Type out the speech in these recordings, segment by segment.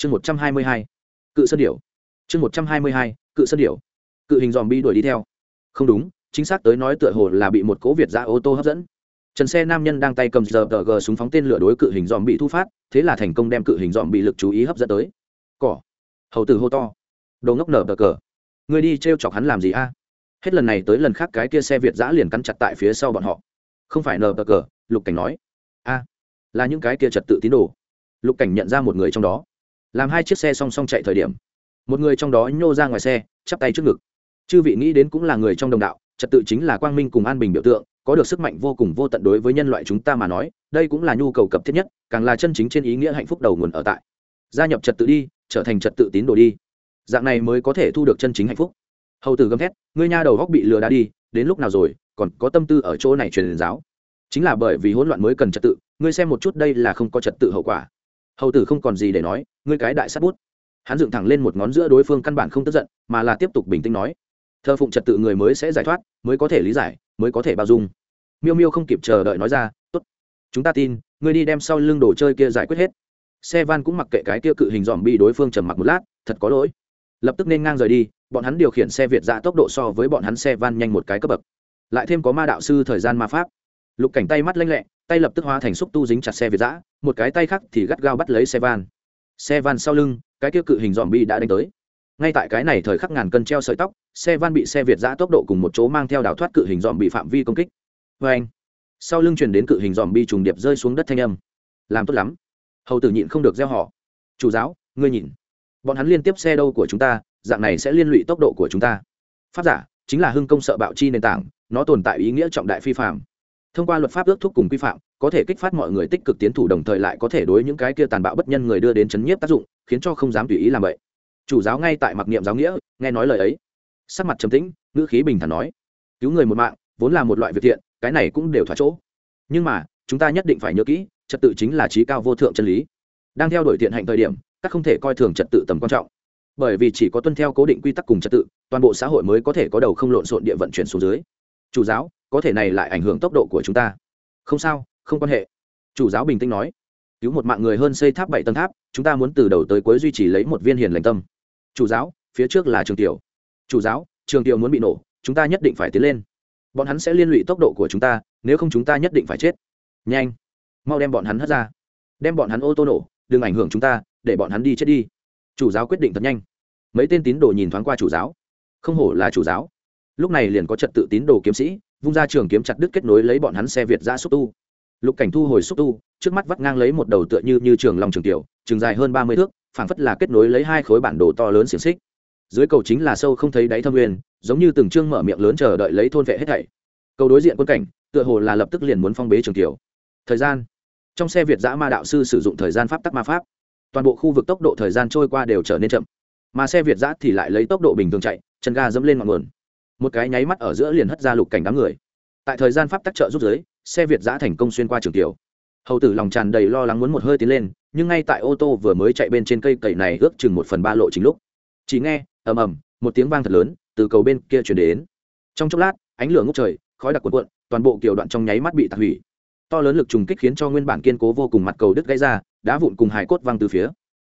chương một trăm hai mươi hai, cự sơn điểu. Chương một trăm hai mươi hai, cự sơn điểu. Cự hình dòm bi đuổi đi theo. Không đúng, chính xác tới nói tựa hồ là bị một cố việt ra ô tô hấp dẫn. Trần xe nam nhân đang tay cầm giờ tờ gờ súng phóng tên lửa đối cự hình dòm bị thu phát, thế là thành công đem cự hình dòm bị lực chú ý hấp dẫn tới. Cỏ. Hầu tử hô to. Đồ ngốc nở tờ cờ. Người đi t r e o chọc hắn làm gì a? Hết lần này tới lần khác cái kia xe việt giã liền cắn chặt tại phía sau bọn họ. Không phải nờ tờ cờ, lục cảnh nói. A, là những cái kia trật tự tín đồ. Lục cảnh nhận ra một người trong đó làm hai chiếc xe song song chạy thời điểm. Một người trong đó nhô ra ngoài xe, chắp tay trước ngực. Chư vị nghĩ đến cũng là người trong đồng đạo, trật tự chính là quang minh cùng an bình biểu tượng, có được sức mạnh vô cùng vô tận đối với nhân loại chúng ta mà nói, đây cũng là nhu cầu cấp thiết nhất, càng là chân chính trên ý nghĩa hạnh phúc đầu nguồn ở tại. Gia nhập trật tự đi, trở thành trật tự tín đồ đi. Dạng này mới có thể thu được chân chính hạnh phúc. Hầu tử gầm thét, ngươi nha đầu góc bị lừa đá đi, đến lúc nào rồi, còn có tâm tư ở chỗ này truyền giáo. Chính là bởi vì hỗn loạn mới cần trật tự, ngươi xem một chút đây là không có trật tự hậu quả hầu tử không còn gì để nói, ngươi cái đại sát bút. Hắn dựng thẳng lên một ngón giữa đối phương căn bản không tức giận, mà là tiếp tục bình tĩnh nói thơ phụng trật tự người mới sẽ giải thoát, mới có thể lý giải, mới có thể bao dung. Miêu miêu không kịp chờ đợi nói ra, tốt, chúng ta tin, ngươi đi đem sau lưng đồ chơi kia giải quyết hết. Xe van cũng mặc kệ cái kia cự hình dòm bi đối phương trầm mặc một lát, thật có lỗi. Lập tức nên ngang rời đi, bọn hắn điều khiển xe việt ra tốc độ so với bọn hắn xe van nhanh một cái cấp bậc. Lại thêm có ma đạo sư thời gian ma pháp. Lục cảnh tay mắt lanh lẹ tay lập tức hóa thành xúc tu dính chặt xe việt giã, một cái tay khác thì gắt gao bắt lấy xe van. Xe van sau lưng, cái kia cự hình dòm bi đã đánh tới. Ngay tại cái này thời khắc ngàn cân treo sợi tóc, xe van bị xe việt giã tốc độ cùng một chỗ mang theo đào thoát cự hình dòm bị phạm vi công kích. Vê anh, sau lưng chuyển đến cự hình dòm bi trùng điệp rơi xuống đất thanh âm. Làm tốt lắm. Hầu tử nhịn không được gieo họ. Chủ giáo, ngươi nhìn bọn hắn liên tiếp xe đâu của chúng ta, dạng này sẽ liên lụy tốc độ của chúng ta. Phát giả, chính là hưng công sợ bạo chi nền tảng, nó tồn tại ý nghĩa trọng đại phi phạm thông qua luật pháp ước thúc cùng quy phạm, có thể kích phát mọi người tích cực tiến thủ, đồng thời lại có thể đối những cái kia tàn bạo bất nhân người đưa đến chấn nhiếp tác dụng, khiến cho không dám tùy ý làm vậy. Chủ giáo ngay tại mặc niệm giáo nghĩa, nghe nói lời ấy. Sắc mặt trầm tĩnh, ngữ khí bình thản nói, cứu người một mạng, vốn là một loại việc thiện, cái này cũng đều thỏa chỗ. Nhưng mà, chúng ta nhất định phải nhớ kỹ, trật tự chính là trí cao vô thượng chân lý. Đang theo đuổi thiện hạnh thời điểm, các không thể coi thường trật tự tầm quan trọng. Bởi vì chỉ có tuân theo cố định quy tắc cùng trật tự, toàn bộ xã hội mới có thể có đầu không lộn xộn địa vận chuyển xuống dưới chủ giáo, có thể này lại ảnh hưởng tốc độ của chúng ta. Không sao, không quan hệ. Chủ giáo bình tĩnh nói. Cứu một mạng người hơn xây tháp bảy tầng tháp, chúng ta muốn từ đầu tới cuối duy trì lấy một viên hiền lành tâm. Chủ giáo, phía trước là trường tiểu. Chủ giáo, trường tiểu muốn bị nổ, chúng ta nhất định phải tiến lên. Bọn hắn sẽ liên lụy tốc độ của chúng ta, nếu không chúng ta nhất định phải chết. Nhanh. Mau đem bọn hắn hất ra. Đem bọn hắn ô tô nổ, đừng ảnh hưởng chúng ta, để bọn hắn đi chết đi. Chủ giáo quyết định thật nhanh. Mấy tên tín đồ nhìn thoáng qua chủ giáo. Không hổ là chủ giáo lúc này liền có trật tự tín đồ kiếm sĩ, vung ra trường kiếm chặt đứt kết nối lấy bọn hắn xe việt ra xúc tu. Lục cảnh thu hồi xúc tu, trước mắt vắt ngang lấy một đầu tựa như như trường lòng trường tiểu, trường dài hơn ba mươi thước, phảng phất là kết nối lấy hai khối bản đồ to lớn xiềng xích. Dưới cầu chính là sâu không thấy đáy thâm nguyên, giống như từng chương mở miệng lớn chờ đợi lấy thôn vệ hết thảy. Cầu đối diện quân cảnh, tựa hồ là lập tức liền muốn phong bế trường tiểu. Thời gian. Trong xe việt giã ma đạo sư sử dụng thời gian pháp tắc ma pháp. Toàn bộ khu vực tốc độ thời gian trôi qua đều trở nên chậm. Mà xe việt giã thì lại lấy tốc độ bình thường chạy, chân ga dẫm lên ngọn nguồn một cái nháy mắt ở giữa liền hất ra lục cảnh đám người. Tại thời gian pháp tắc trợ rút giới, xe việt giã thành công xuyên qua trường tiểu. Hầu tử lòng tràn đầy lo lắng muốn một hơi tiến lên, nhưng ngay tại ô tô vừa mới chạy bên trên cây cậy này ước chừng một phần ba lộ chính lúc. Chỉ nghe, ầm ầm, một tiếng vang thật lớn, từ cầu bên kia chuyển đến. Trong chốc lát, ánh lửa ngốc trời, khói đặc cuộn cuộn, toàn bộ kiểu đoạn trong nháy mắt bị tạc hủy. To lớn lực trùng kích khiến cho nguyên bản kiên cố vô cùng mặt cầu đứt gãy ra, đá vụn cùng hải cốt văng từ phía.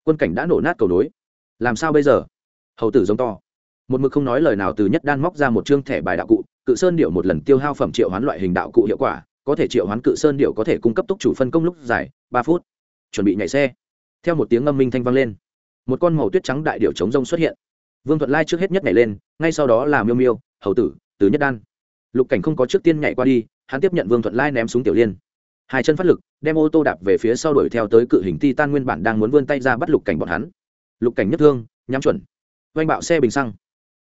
Quân cảnh đã nổ nát cầu nối. Làm sao bây giờ? Hầu tử giống to một mực không nói lời nào từ nhất đan móc ra một chương thẻ bài đạo cụ, cự sơn điệu một lần tiêu hao phẩm triệu hoán loại hình đạo cụ hiệu quả, có thể triệu hoán cự sơn điệu có thể cung cấp túc chủ phân công lúc dài, ba phút. Chuẩn bị nhảy xe. Theo một tiếng âm minh thanh vang lên, một con màu tuyết trắng đại điệu chống rông xuất hiện. Vương thuận lai trước hết nhất nhảy lên, ngay sau đó là miêu miêu, hầu tử, từ nhất đan. Lục cảnh không có trước tiên nhảy qua đi, hắn tiếp nhận vương thuận lai ném xuống tiểu liên. Hai chân phát lực, đem ô tô đạp về phía sau đuổi theo tới cự hình ti tan nguyên bản đang muốn vươn tay ra bắt lục cảnh bọn hắn. Lục cảnh nhất thương, nhắm chuẩn. Oanh bạo xe bình xăng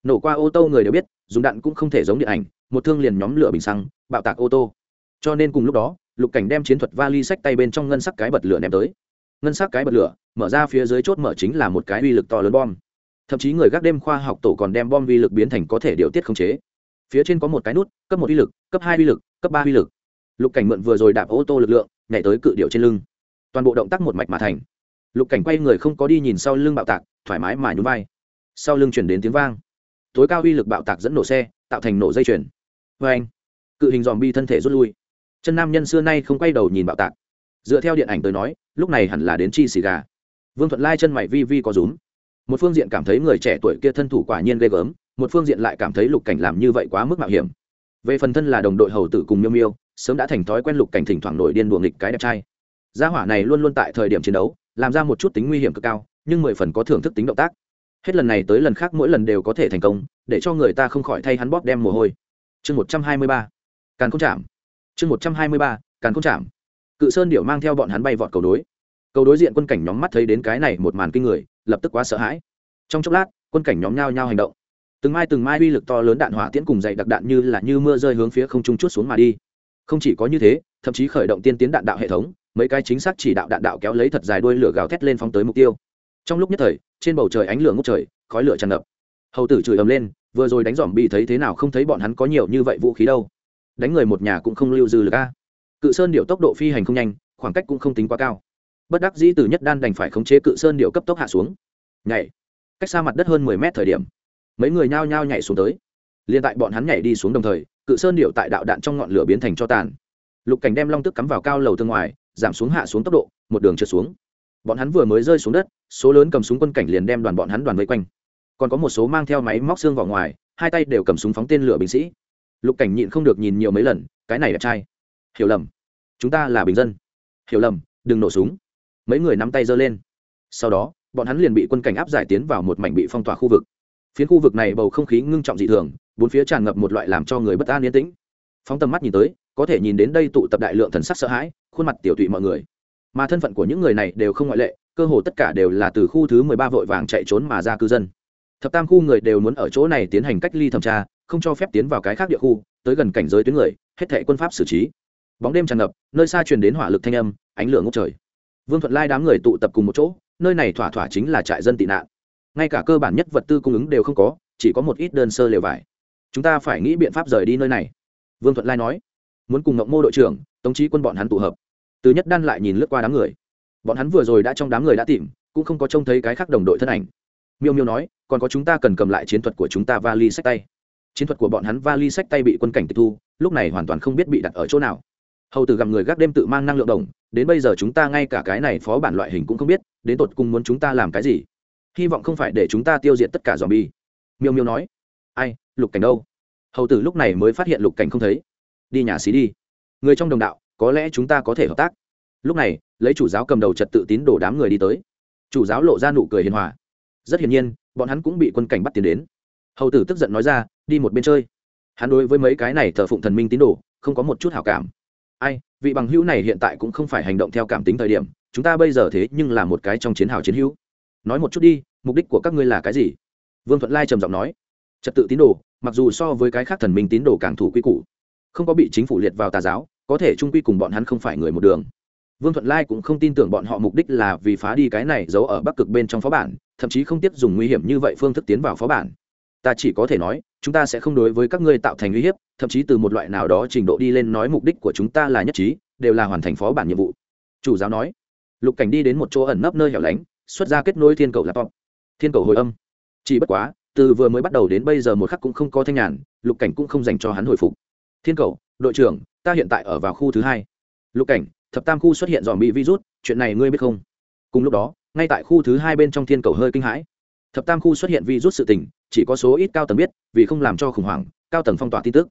nổ qua ô tô người đều biết, dùng đạn cũng không thể giống điện ảnh, một thương liền nhóm lửa bình xăng, bạo tạc ô tô. Cho nên cùng lúc đó, lục cảnh đem chiến thuật vali sách tay bên trong ngân sắc cái bật lửa ném tới. Ngân sắc cái bật lửa, mở ra phía dưới chốt mở chính là một cái uy lực to lớn bom. Thậm chí người gác đêm khoa học tổ còn đem bom uy lực biến thành có thể điều tiết khống chế. Phía trên có một cái nút, cấp một uy lực, cấp hai uy lực, cấp ba uy lực. Lục cảnh mượn vừa rồi đạp ô tô lực lượng, nhảy tới cự điệu trên lưng. Toàn bộ động tác một mạch mà thành. Lục cảnh quay người không có đi nhìn sau lưng bạo tạc, thoải mái mà nhún vai. Sau lưng chuyển đến tiếng vang tối cao uy lực bạo tạc dẫn nổ xe, tạo thành nổ dây chuyền. Vê anh, cự hình dòm bi thân thể rút lui. Chân nam nhân xưa nay không quay đầu nhìn bạo tạc. Dựa theo điện ảnh tới nói, lúc này hẳn là đến chi xì gà. Vương thuận lai chân mày vi vi có rúm. Một phương diện cảm thấy người trẻ tuổi kia thân thủ quả nhiên ghê gớm, một phương diện lại cảm thấy lục cảnh làm như vậy quá mức mạo hiểm. Về phần thân là đồng đội hầu tử cùng miêu miêu, sớm đã thành thói quen lục cảnh thỉnh thoảng nổi điên đùa nghịch cái đẹp trai. Gia hỏa này luôn luôn tại thời điểm chiến đấu, làm ra một chút tính nguy hiểm cực cao, nhưng mười phần có thưởng thức tính động tác hết lần này tới lần khác mỗi lần đều có thể thành công, để cho người ta không khỏi thay hắn bóp đem mồ hôi. Chương một trăm hai mươi ba. Càn không chạm chương một trăm hai mươi ba. Càn không chạm cự sơn điệu mang theo bọn hắn bay vọt cầu đối. Cầu đối diện quân cảnh nhóm mắt thấy đến cái này một màn kinh người, lập tức quá sợ hãi. Trong chốc lát, quân cảnh nhóm nhao nhao hành động. Từng mai từng mai uy lực to lớn đạn hỏa tiễn cùng dày đặc đạn như là như mưa rơi hướng phía không trung chút xuống mà đi. Không chỉ có như thế, thậm chí khởi động tiên tiến đạn đạo hệ thống, mấy cái chính xác chỉ đạo đạn đạo kéo lấy thật dài đuôi lửa gào thét lên phóng tới mục tiêu trong lúc nhất thời, trên bầu trời ánh lửa ngốc trời, khói lửa tràn ngập. Hầu tử chửi ầm lên, vừa rồi đánh dòm bị thấy thế nào không thấy bọn hắn có nhiều như vậy vũ khí đâu. Đánh người một nhà cũng không lưu dư lực a. Cự sơn điệu tốc độ phi hành không nhanh, khoảng cách cũng không tính quá cao. Bất đắc dĩ từ nhất đan đành phải khống chế cự sơn điệu cấp tốc hạ xuống. Nhảy. Cách xa mặt đất hơn mười mét thời điểm, mấy người nhao nhao nhảy xuống tới. Liền tại bọn hắn nhảy đi xuống đồng thời, cự sơn điệu tại đạo đạn trong ngọn lửa biến thành cho tàn. Lục cảnh đem long tức cắm vào cao lầu tương ngoài, giảm xuống hạ xuống tốc độ, một đường trượt xuống bọn hắn vừa mới rơi xuống đất, số lớn cầm súng quân cảnh liền đem đoàn bọn hắn đoàn vây quanh. Còn có một số mang theo máy móc xương vào ngoài, hai tay đều cầm súng phóng tên lửa binh sĩ. Lục cảnh nhịn không được nhìn nhiều mấy lần, cái này đẹp trai. Hiểu lầm. Chúng ta là bình dân. Hiểu lầm, đừng nổ súng. Mấy người nắm tay giơ lên. Sau đó, bọn hắn liền bị quân cảnh áp giải tiến vào một mảnh bị phong tỏa khu vực. Phiến khu vực này bầu không khí ngưng trọng dị thường, bốn phía tràn ngập một loại làm cho người bất an yên tĩnh. Phóng tầm mắt nhìn tới, có thể nhìn đến đây tụ tập đại lượng thần sắc sợ hãi, khuôn mặt tiểu tụy mọi người mà thân phận của những người này đều không ngoại lệ, cơ hồ tất cả đều là từ khu thứ mười ba vội vàng chạy trốn mà ra cư dân. Thập tam khu người đều muốn ở chỗ này tiến hành cách ly thẩm tra, không cho phép tiến vào cái khác địa khu, tới gần cảnh giới tuyến người, hết thệ quân pháp xử trí. Bóng đêm tràn ngập, nơi xa truyền đến hỏa lực thanh âm, ánh lửa ngốc trời. Vương thuận lai đám người tụ tập cùng một chỗ, nơi này thỏa thỏa chính là trại dân tị nạn. Ngay cả cơ bản nhất vật tư cung ứng đều không có, chỉ có một ít đơn sơ lều vải. Chúng ta phải nghĩ biện pháp rời đi nơi này. Vương thuận lai nói, muốn cùng ngộng mô đội trưởng, tống trí quân bọn hắn tụ hợp từ nhất đan lại nhìn lướt qua đám người. Bọn hắn vừa rồi đã trong đám người đã tìm, cũng không có trông thấy cái khác đồng đội thân ảnh. Miêu miêu nói, còn có chúng ta cần cầm lại chiến thuật của chúng ta vali sách tay. Chiến thuật của bọn hắn vali sách tay bị quân cảnh tịch thu, lúc này hoàn toàn không biết bị đặt ở chỗ nào. Hầu từ gặp người gác đêm tự mang năng lượng đồng, đến bây giờ chúng ta ngay cả cái này phó bản loại hình cũng không biết, đến tột cùng muốn chúng ta làm cái gì? Hy vọng không phải để chúng ta tiêu diệt tất cả dòm bi miêu miêu nói, ai, lục cảnh đâu? Hầu tử lúc này mới phát hiện lục cảnh không thấy. Đi nhà xí đi. Người trong đồng đạo có lẽ chúng ta có thể hợp tác. Lúc này, lấy chủ giáo cầm đầu trật tự tín đồ đám người đi tới. Chủ giáo lộ ra nụ cười hiền hòa. Rất hiển nhiên, bọn hắn cũng bị quân cảnh bắt tiến đến. Hầu tử tức giận nói ra, đi một bên chơi. Hắn đối với mấy cái này thờ phụng thần minh tín đồ, không có một chút hảo cảm. Ai, vị bằng hữu này hiện tại cũng không phải hành động theo cảm tính thời điểm, chúng ta bây giờ thế nhưng là một cái trong chiến hào chiến hữu. Nói một chút đi, mục đích của các ngươi là cái gì? Vương thuận lai trầm giọng nói. Trật tự tín đồ, mặc dù so với cái khác thần minh tín đồ càng thủ quy củ, không có bị chính phủ liệt vào tà giáo có thể trung quy cùng bọn hắn không phải người một đường. Vương thuận lai cũng không tin tưởng bọn họ mục đích là vì phá đi cái này giấu ở bắc cực bên trong phó bản, thậm chí không tiếp dùng nguy hiểm như vậy phương thức tiến vào phó bản. Ta chỉ có thể nói, chúng ta sẽ không đối với các ngươi tạo thành uy hiếp, thậm chí từ một loại nào đó trình độ đi lên nói mục đích của chúng ta là nhất trí, đều là hoàn thành phó bản nhiệm vụ. Chủ giáo nói. Lục cảnh đi đến một chỗ ẩn nấp nơi hẻo lánh, xuất ra kết nối thiên cầu laptop. Thiên cầu hồi âm. Chỉ bất quá, từ vừa mới bắt đầu đến bây giờ một khắc cũng không có thanh nhàn, lục cảnh cũng không dành cho hắn hồi phục. Thiên cầu, đội trưởng ta hiện tại ở vào khu thứ hai. Lục cảnh, thập tam khu xuất hiện dòm bị virus, chuyện này ngươi biết không? Cùng lúc đó, ngay tại khu thứ hai bên trong thiên cầu hơi kinh hãi. Thập tam khu xuất hiện virus sự tình, chỉ có số ít cao tầng biết, vì không làm cho khủng hoảng, cao tầng phong tỏa tin tức.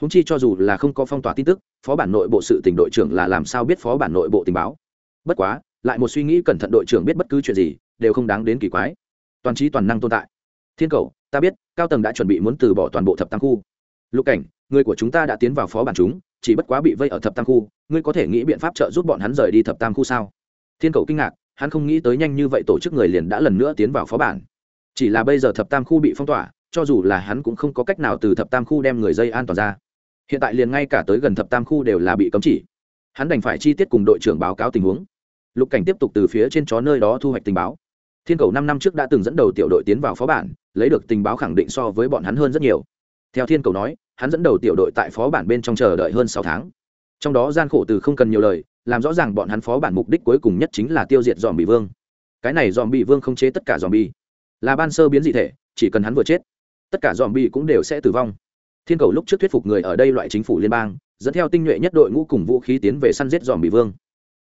Húng chi cho dù là không có phong tỏa tin tức, phó bản nội bộ sự tỉnh đội trưởng là làm sao biết phó bản nội bộ tình báo? Bất quá, lại một suy nghĩ cẩn thận đội trưởng biết bất cứ chuyện gì, đều không đáng đến kỳ quái. Toàn trí toàn năng tồn tại. Thiên cầu, ta biết, cao tầng đã chuẩn bị muốn từ bỏ toàn bộ thập tam khu. Lục cảnh, người của chúng ta đã tiến vào phó bản chúng chỉ bất quá bị vây ở thập tam khu, ngươi có thể nghĩ biện pháp trợ giúp bọn hắn rời đi thập tam khu sao? Thiên cầu kinh ngạc, hắn không nghĩ tới nhanh như vậy tổ chức người liền đã lần nữa tiến vào phó bản. Chỉ là bây giờ thập tam khu bị phong tỏa, cho dù là hắn cũng không có cách nào từ thập tam khu đem người dây an toàn ra. Hiện tại liền ngay cả tới gần thập tam khu đều là bị cấm chỉ. Hắn đành phải chi tiết cùng đội trưởng báo cáo tình huống. Lục cảnh tiếp tục từ phía trên chó nơi đó thu hoạch tình báo. Thiên cầu năm năm trước đã từng dẫn đầu tiểu đội tiến vào phó bản, lấy được tình báo khẳng định so với bọn hắn hơn rất nhiều theo thiên cầu nói, hắn dẫn đầu tiểu đội tại phó bản bên trong chờ đợi hơn sáu tháng. Trong đó gian khổ từ không cần nhiều lời, làm rõ ràng bọn hắn phó bản mục đích cuối cùng nhất chính là tiêu diệt dòm bị vương. Cái này dòm bị vương không chế tất cả dòm bi là ban sơ biến dị thể, chỉ cần hắn vừa chết, tất cả dòm bi cũng đều sẽ tử vong. Thiên cầu lúc trước thuyết phục người ở đây loại chính phủ liên bang, dẫn theo tinh nhuệ nhất đội ngũ cùng vũ khí tiến về săn giết dòm bị vương.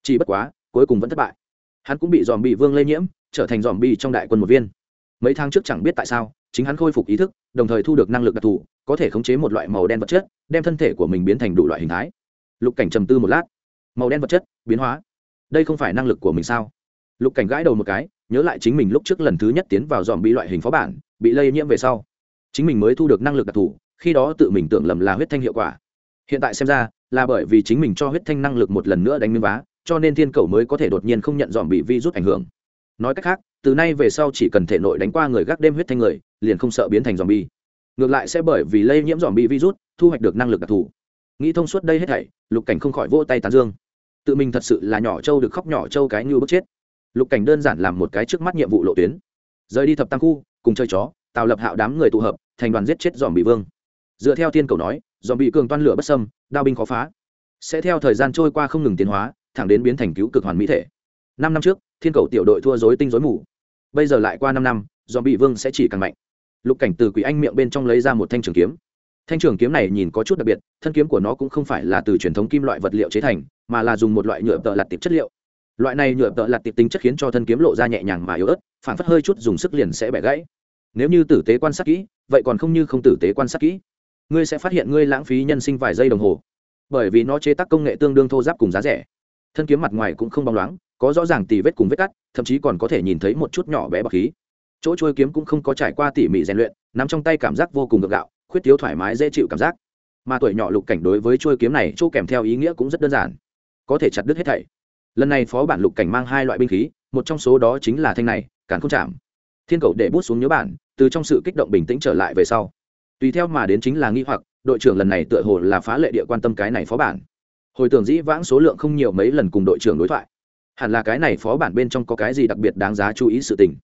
Chỉ bất quá, cuối cùng vẫn thất bại. Hắn cũng bị dòm bị vương lây nhiễm, trở thành dòm bi trong đại quân một viên. Mấy tháng trước chẳng biết tại sao chính hắn khôi phục ý thức, đồng thời thu được năng lực đặc thù, có thể khống chế một loại màu đen vật chất, đem thân thể của mình biến thành đủ loại hình thái. Lục cảnh trầm tư một lát. Màu đen vật chất, biến hóa. Đây không phải năng lực của mình sao? Lục cảnh gãi đầu một cái, nhớ lại chính mình lúc trước lần thứ nhất tiến vào dòm bị loại hình phó bản, bị lây nhiễm về sau. Chính mình mới thu được năng lực đặc thù, khi đó tự mình tưởng lầm là huyết thanh hiệu quả. Hiện tại xem ra, là bởi vì chính mình cho huyết thanh năng lực một lần nữa đánh miếng vá, cho nên thiên cầu mới có thể đột nhiên không nhận dòm bị vi rút ảnh hưởng. Nói cách khác, từ nay về sau chỉ cần thể nội đánh qua người gác đêm huyết thanh người liền không sợ biến thành dòm bi ngược lại sẽ bởi vì lây nhiễm dòm bị virus, thu hoạch được năng lực đặc thù. Nghĩ thông suốt đây hết thảy, lục cảnh không khỏi vỗ tay tán dương. Tự mình thật sự là nhỏ trâu được khóc nhỏ trâu cái như bức chết. Lục cảnh đơn giản làm một cái trước mắt nhiệm vụ lộ tuyến. Rời đi thập tam khu, cùng chơi chó, tạo lập hạo đám người tụ hợp, thành đoàn giết chết dòm bị vương. Dựa theo tiên cầu nói dòm bị cường toan lửa bất sâm đao binh khó phá. Sẽ theo thời gian trôi qua không ngừng tiến hóa, thẳng đến biến thành cứu cực hoàn mỹ thể. Năm năm trước, thiên cầu tiểu đội thua dối tinh dối mù. Bây giờ lại qua năm năm dòm bị vương sẽ chỉ càng mạnh lục cảnh từ quỷ anh miệng bên trong lấy ra một thanh trường kiếm. Thanh trường kiếm này nhìn có chút đặc biệt, thân kiếm của nó cũng không phải là từ truyền thống kim loại vật liệu chế thành, mà là dùng một loại nhựa tợ lặt tiệp chất liệu. Loại này nhựa tợ lặt tiệp tính chất khiến cho thân kiếm lộ ra nhẹ nhàng mà yếu ớt, phản phất hơi chút dùng sức liền sẽ bẻ gãy. Nếu như tử tế quan sát kỹ, vậy còn không như không tử tế quan sát kỹ. Ngươi sẽ phát hiện ngươi lãng phí nhân sinh vài giây đồng hồ. Bởi vì nó chế tác công nghệ tương đương thô giáp cùng giá rẻ. Thân kiếm mặt ngoài cũng không bóng loáng, có rõ ràng tì vết cùng vết cắt, thậm chí còn có thể nhìn thấy một chút nhỏ bé bọc khí chỗ trôi kiếm cũng không có trải qua tỉ mỉ rèn luyện nằm trong tay cảm giác vô cùng ngược gạo, khuyết thiếu thoải mái, dễ chịu cảm giác. Mà tuổi nhỏ lục cảnh đối với trôi kiếm này chỗ kèm theo ý nghĩa cũng rất đơn giản. Có thể chặt đứt hết thảy. Lần này phó bản lục cảnh mang hai loại binh khí, một trong số đó chính là thanh này cản không chạm thiên cầu để bút xuống nhớ bản, từ trong sự kích động bình tĩnh trở lại về sau. Tùy theo mà đến chính là nghi hoặc, đội trưởng lần này tựa hồ là phá lệ địa quan tâm cái này phó bản. Hồi tưởng dĩ vãng số lượng không nhiều mấy lần cùng đội trưởng đối thoại. Hẳn là cái này phó bản bên trong có cái gì đặc biệt đáng giá chú ý sự tình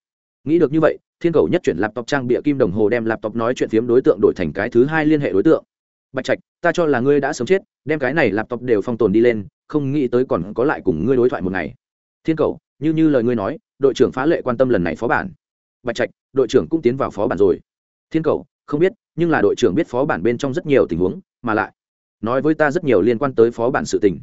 nghĩ được như vậy, thiên cầu nhất chuyển laptop trang bịa kim đồng hồ đem laptop nói chuyện phiếm đối tượng đổi thành cái thứ hai liên hệ đối tượng. Bạch trạch, ta cho là ngươi đã sớm chết, đem cái này laptop đều phong tồn đi lên, không nghĩ tới còn có lại cùng ngươi đối thoại một ngày. Thiên cầu, như như lời ngươi nói, đội trưởng phá lệ quan tâm lần này phó bản. Bạch trạch, đội trưởng cũng tiến vào phó bản rồi. Thiên cầu, không biết, nhưng là đội trưởng biết phó bản bên trong rất nhiều tình huống, mà lại nói với ta rất nhiều liên quan tới phó bản sự tình.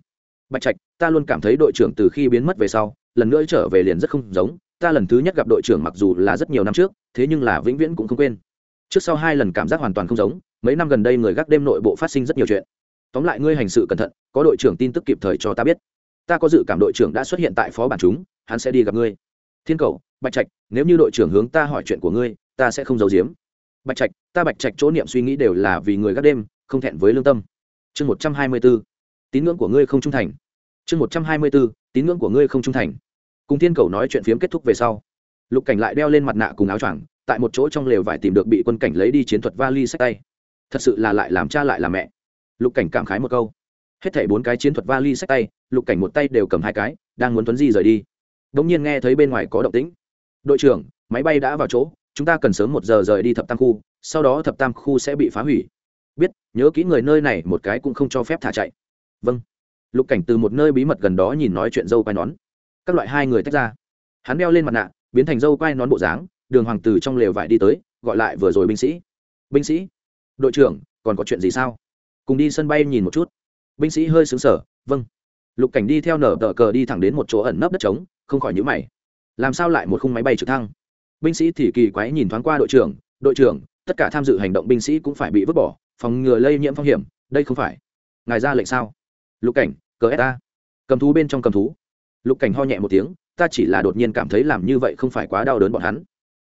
Bạch trạch, ta luôn cảm thấy đội trưởng từ khi biến mất về sau, lần nữa trở về liền rất không giống ta lần thứ nhất gặp đội trưởng mặc dù là rất nhiều năm trước, thế nhưng là vĩnh viễn cũng không quên. Trước sau hai lần cảm giác hoàn toàn không giống, mấy năm gần đây người gác đêm nội bộ phát sinh rất nhiều chuyện. Tóm lại ngươi hành sự cẩn thận, có đội trưởng tin tức kịp thời cho ta biết. Ta có dự cảm đội trưởng đã xuất hiện tại phó bản chúng, hắn sẽ đi gặp ngươi. Thiên cầu, bạch trạch, nếu như đội trưởng hướng ta hỏi chuyện của ngươi, ta sẽ không giấu giếm. Bạch trạch, ta bạch trạch chỗ niệm suy nghĩ đều là vì người gác đêm, không thẹn với lương tâm. Chương một trăm hai mươi b ố tín ngưỡng của ngươi không trung thành. Chương một trăm hai mươi b ố tín ngưỡng của ngươi không trung thành cùng thiên cầu nói chuyện phiếm kết thúc về sau, lục cảnh lại đeo lên mặt nạ cùng áo choàng, tại một chỗ trong lều vải tìm được bị quân cảnh lấy đi chiến thuật vali sách tay. Thật sự là lại làm cha lại làm mẹ. Lục cảnh cảm khái một câu. Hết thảy bốn cái chiến thuật vali sách tay, lục cảnh một tay đều cầm hai cái, đang muốn tuấn di rời đi. Đ ỗ n g nhiên nghe thấy bên ngoài có động tĩnh. Đội trưởng, máy bay đã vào chỗ, chúng ta cần sớm một giờ rời đi thập tam khu, sau đó thập tam khu sẽ bị phá hủy. Biết, nhớ kỹ người nơi này một cái cũng không cho phép thả chạy. Vâng. Lục cảnh từ một nơi bí mật gần đó nhìn nói chuyện dâu quai nón các loại hai người tách ra. Hắn đeo lên mặt nạ, biến thành dâu quai nón bộ dáng, đường hoàng từ trong lều vải đi tới, gọi lại vừa rồi binh sĩ. Binh sĩ, đội trưởng, còn có chuyện gì sao? Cùng đi sân bay nhìn một chút. Binh sĩ hơi xứng sở vâng. Lục cảnh đi theo nở tờ cờ đi thẳng đến một chỗ ẩn nấp đất trống, không khỏi nhữ mày. Làm sao lại một khung máy bay trực thăng? Binh sĩ thì kỳ quái nhìn thoáng qua đội trưởng đội trưởng, tất cả tham dự hành động binh sĩ cũng phải bị vứt bỏ, phòng ngừa lây nhiễm phong hiểm, đây không phải. Ngài ra lệnh sao? Lục cảnh, cờ ta cầm thú bên trong cầm thú lục cảnh ho nhẹ một tiếng, ta chỉ là đột nhiên cảm thấy làm như vậy không phải quá đau đớn bọn hắn.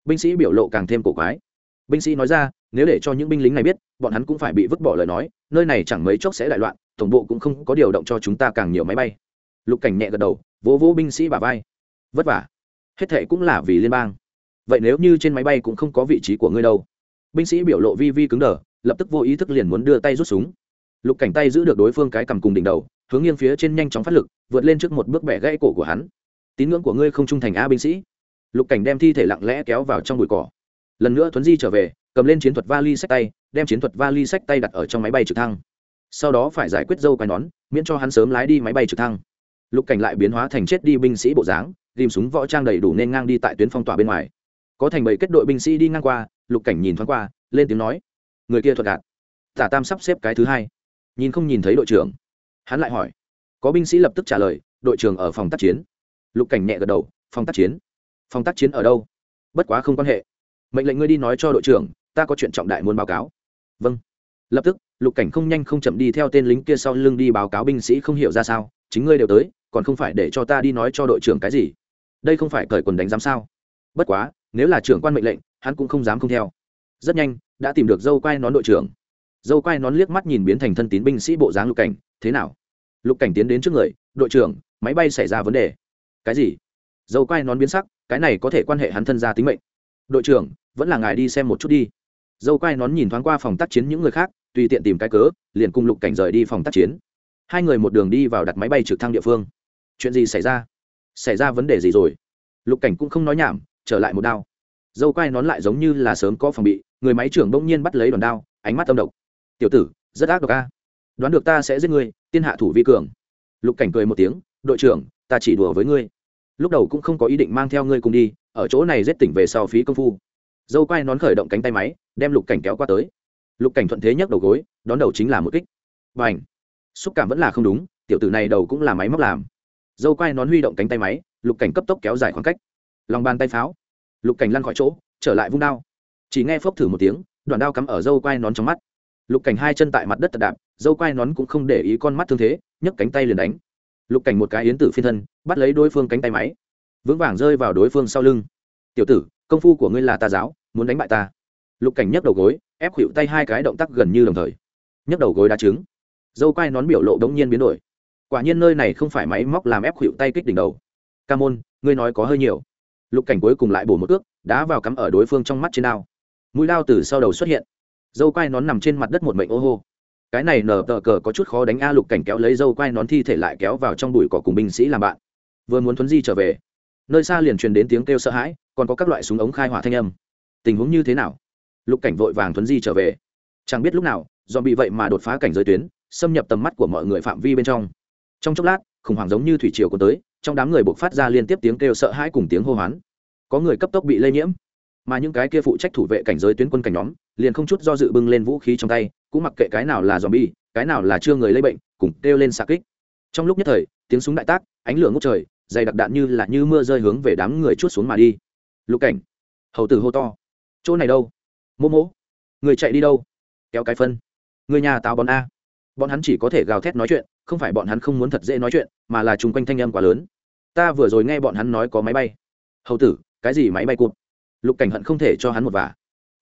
Binh sĩ biểu lộ càng thêm cổ quái. Binh sĩ nói ra, nếu để cho những binh lính này biết, bọn hắn cũng phải bị vứt bỏ lời nói, nơi này chẳng mấy chốc sẽ đại loạn, tổng bộ cũng không có điều động cho chúng ta càng nhiều máy bay. Lục cảnh nhẹ gật đầu, vỗ vỗ binh sĩ bà vai. Vất vả. Hết thệ cũng là vì liên bang. Vậy nếu như trên máy bay cũng không có vị trí của ngươi đâu? Binh sĩ biểu lộ vi vi cứng đờ, lập tức vô ý thức liền muốn đưa tay rút súng. Lục cảnh tay giữ được đối phương cái cầm cùng đỉnh đầu hướng nghiêng phía trên nhanh chóng phát lực, vượt lên trước một bước bẻ gãy cổ của hắn. Tín ngưỡng của ngươi không trung thành a binh sĩ. Lục cảnh đem thi thể lặng lẽ kéo vào trong bụi cỏ. Lần nữa thuấn di trở về, cầm lên chiến thuật vali sách tay, đem chiến thuật vali sách tay đặt ở trong máy bay trực thăng. Sau đó phải giải quyết dâu quai nón, miễn cho hắn sớm lái đi máy bay trực thăng. Lục cảnh lại biến hóa thành chết đi binh sĩ bộ dáng ghìm súng võ trang đầy đủ nên ngang đi tại tuyến phong tỏa bên ngoài. Có thành bảy kết đội binh sĩ đi ngang qua, lục cảnh nhìn thoáng qua, lên tiếng nói, người kia thuật đạt. tả tam sắp xếp cái thứ hai. Nhìn không nhìn thấy đội trưởng hắn lại hỏi. Có binh sĩ lập tức trả lời, đội trưởng ở phòng tác chiến. Lục cảnh nhẹ gật đầu, phòng tác chiến. Phòng tác chiến ở đâu? Bất quá không quan hệ. Mệnh lệnh ngươi đi nói cho đội trưởng, ta có chuyện trọng đại muốn báo cáo. Vâng. Lập tức, lục cảnh không nhanh không chậm đi theo tên lính kia sau lưng đi báo cáo binh sĩ không hiểu ra sao, chính ngươi đều tới, còn không phải để cho ta đi nói cho đội trưởng cái gì? Đây không phải cởi quần đánh giám sao? Bất quá, nếu là trưởng quan mệnh lệnh, hắn cũng không dám không theo. Rất nhanh, đã tìm được dâu quai nón đội trưởng. Dâu quai nón liếc mắt nhìn biến thành thân tín binh sĩ bộ dáng lục cảnh, thế nào? Lục cảnh tiến đến trước người, đội trưởng, máy bay xảy ra vấn đề. Cái gì? Dâu quai nón biến sắc, cái này có thể quan hệ hắn thân ra tính mệnh. Đội trưởng, vẫn là ngài đi xem một chút đi. Dâu quai nón nhìn thoáng qua phòng tác chiến những người khác, tùy tiện tìm cái cớ, liền cùng lục cảnh rời đi phòng tác chiến. Hai người một đường đi vào đặt máy bay trực thăng địa phương. Chuyện gì xảy ra? Xảy ra vấn đề gì rồi? Lục cảnh cũng không nói nhảm, trở lại một đao. Dâu quai nón lại giống như là sớm có phòng bị, người máy trưởng bỗng nhiên bắt lấy đòn đao, ánh mắt âm độc. Tiểu tử, rất ác độc a đoán được ta sẽ giết ngươi, tiên hạ thủ vi cường. Lục cảnh cười một tiếng, đội trưởng, ta chỉ đùa với ngươi. Lúc đầu cũng không có ý định mang theo ngươi cùng đi, ở chỗ này giết tỉnh về sau phí công phu. Dâu quai nón khởi động cánh tay máy, đem lục cảnh kéo qua tới. Lục cảnh thuận thế nhấc đầu gối, đón đầu chính là một kích. Và ảnh xúc cảm vẫn là không đúng, tiểu tử này đầu cũng là máy móc làm. Dâu quai nón huy động cánh tay máy, lục cảnh cấp tốc kéo dài khoảng cách. Lòng bàn tay pháo. Lục cảnh lăn khỏi chỗ, trở lại vung đao. Chỉ nghe phốc thử một tiếng, đoạn đao cắm ở dâu quai nón trong mắt lục cảnh hai chân tại mặt đất tật đạp, dâu quai nón cũng không để ý con mắt thương thế, nhấc cánh tay liền đánh. Lục cảnh một cái yến tử phiên thân, bắt lấy đối phương cánh tay máy, vững vàng rơi vào đối phương sau lưng. Tiểu tử, công phu của ngươi là tà giáo, muốn đánh bại ta. Lục cảnh nhấc đầu gối, ép khuỵu tay hai cái động tác gần như đồng thời. Nhấc đầu gối đá trứng. Dâu quai nón biểu lộ đống nhiên biến đổi. Quả nhiên nơi này không phải máy móc làm ép khuỵu tay kích đỉnh đầu. Ca môn, ngươi nói có hơi nhiều. Lục cảnh cuối cùng lại bổ một ước, đá vào cắm ở đối phương trong mắt trên đao. Mũi đao từ sau đầu xuất hiện dâu quai nón nằm trên mặt đất một mệnh ô hô. Cái này nở tờ cờ có chút khó đánh a lục cảnh kéo lấy dâu quai nón thi thể lại kéo vào trong bụi cỏ cùng binh sĩ làm bạn. Vừa muốn thuấn di trở về, nơi xa liền truyền đến tiếng kêu sợ hãi, còn có các loại súng ống khai hỏa thanh âm. Tình huống như thế nào? Lục cảnh vội vàng thuấn di trở về. Chẳng biết lúc nào do bị vậy mà đột phá cảnh giới tuyến, xâm nhập tầm mắt của mọi người phạm vi bên trong. Trong chốc lát, khủng hoảng giống như thủy triều có tới, trong đám người buộc phát ra liên tiếp tiếng kêu sợ hãi cùng tiếng hô hoán. Có người cấp tốc bị lây nhiễm, mà những cái kia phụ trách thủ vệ cảnh giới tuyến quân cảnh nhóm liền không chút do dự bưng lên vũ khí trong tay, cũng mặc kệ cái nào là zombie, cái nào là chưa người lây bệnh, cùng kêu lên xạ kích. Trong lúc nhất thời, tiếng súng đại tác, ánh lửa ngốc trời, dày đặc đạn như là như mưa rơi hướng về đám người chút xuống mà đi. Lục cảnh, hầu tử hô to. Chỗ này đâu? Mô mỗ. Người chạy đi đâu? Kéo cái phân. Người nhà táo bọn a. Bọn hắn chỉ có thể gào thét nói chuyện, không phải bọn hắn không muốn thật dễ nói chuyện, mà là chung quanh thanh âm quá lớn. Ta vừa rồi nghe bọn hắn nói có máy bay. Hầu tử, cái gì máy bay cụt? Lục cảnh hận không thể cho hắn một vả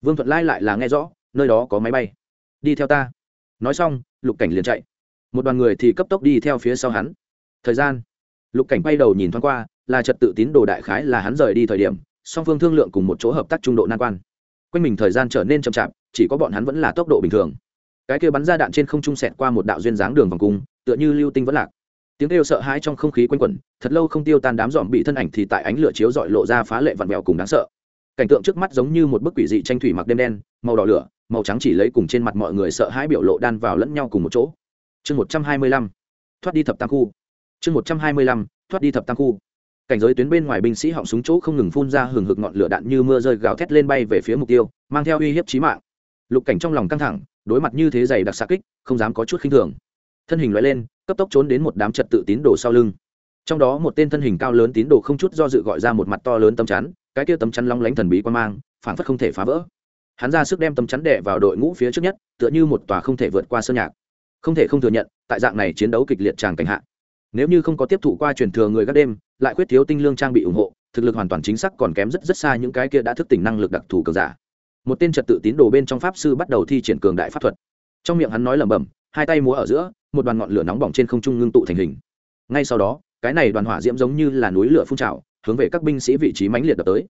vương thuận lai lại là nghe rõ, nơi đó có máy bay. Đi theo ta. Nói xong, lục cảnh liền chạy. Một đoàn người thì cấp tốc đi theo phía sau hắn. Thời gian. Lục cảnh bay đầu nhìn thoáng qua, là trật tự tín đồ đại khái là hắn rời đi thời điểm, song phương thương lượng cùng một chỗ hợp tác trung độ nan quan. Quanh mình thời gian trở nên chậm chạp, chỉ có bọn hắn vẫn là tốc độ bình thường. Cái kia bắn ra đạn trên không trung sẹt qua một đạo duyên dáng đường vòng cung, tựa như lưu tinh vẫn lạc. Tiếng kêu sợ hãi trong không khí quanh quẩn, thật lâu không tiêu tan đám dòm bị thân ảnh thì tại ánh lửa chiếu dọi lộ ra phá lệ vặn vẹo cùng đáng sợ cảnh tượng trước mắt giống như một bức quỷ dị tranh thủy mặc đêm đen, màu đỏ lửa, màu trắng chỉ lấy cùng trên mặt mọi người sợ hãi biểu lộ đan vào lẫn nhau cùng một chỗ. Chương một trăm hai mươi lăm, thoát đi thập tam khu. Chương một trăm hai mươi lăm, thoát đi thập tam khu. Cảnh giới tuyến bên ngoài binh sĩ họng súng chỗ không ngừng phun ra hừng hực ngọn lửa đạn như mưa rơi gào thét lên bay về phía mục tiêu, mang theo uy hiếp chí mạng. Lục cảnh trong lòng căng thẳng, đối mặt như thế dày đặc xa kích, không dám có chút khinh thường. Thân hình loại lên, cấp tốc trốn đến một đám trật tự tín đồ sau lưng. Trong đó một tên thân hình cao lớn tín đồ không chút do dự gọi ra một mặt to lớn tấm chắn cái kia tấm chắn long lánh thần bí quan mang phản phất không thể phá vỡ. Hắn ra sức đem tấm chắn đẻ vào đội ngũ phía trước nhất, tựa như một tòa không thể vượt qua sơn nhạc. Không thể không thừa nhận, tại dạng này chiến đấu kịch liệt tràng cảnh hạ, nếu như không có tiếp thụ qua truyền thừa người các đêm, lại quyết thiếu tinh lương trang bị ủng hộ, thực lực hoàn toàn chính xác còn kém rất rất xa những cái kia đã thức tỉnh năng lực đặc thù cường giả. Một tên trật tự tín đồ bên trong pháp sư bắt đầu thi triển cường đại pháp thuật. Trong miệng hắn nói lẩm bẩm, hai tay múa ở giữa, một đoàn ngọn lửa nóng bỏng trên không trung ngưng tụ thành hình. Ngay sau đó, cái này đoàn hỏa diễm giống như là núi lửa phun trào hướng về các binh sĩ vị trí mãnh liệt đập tới.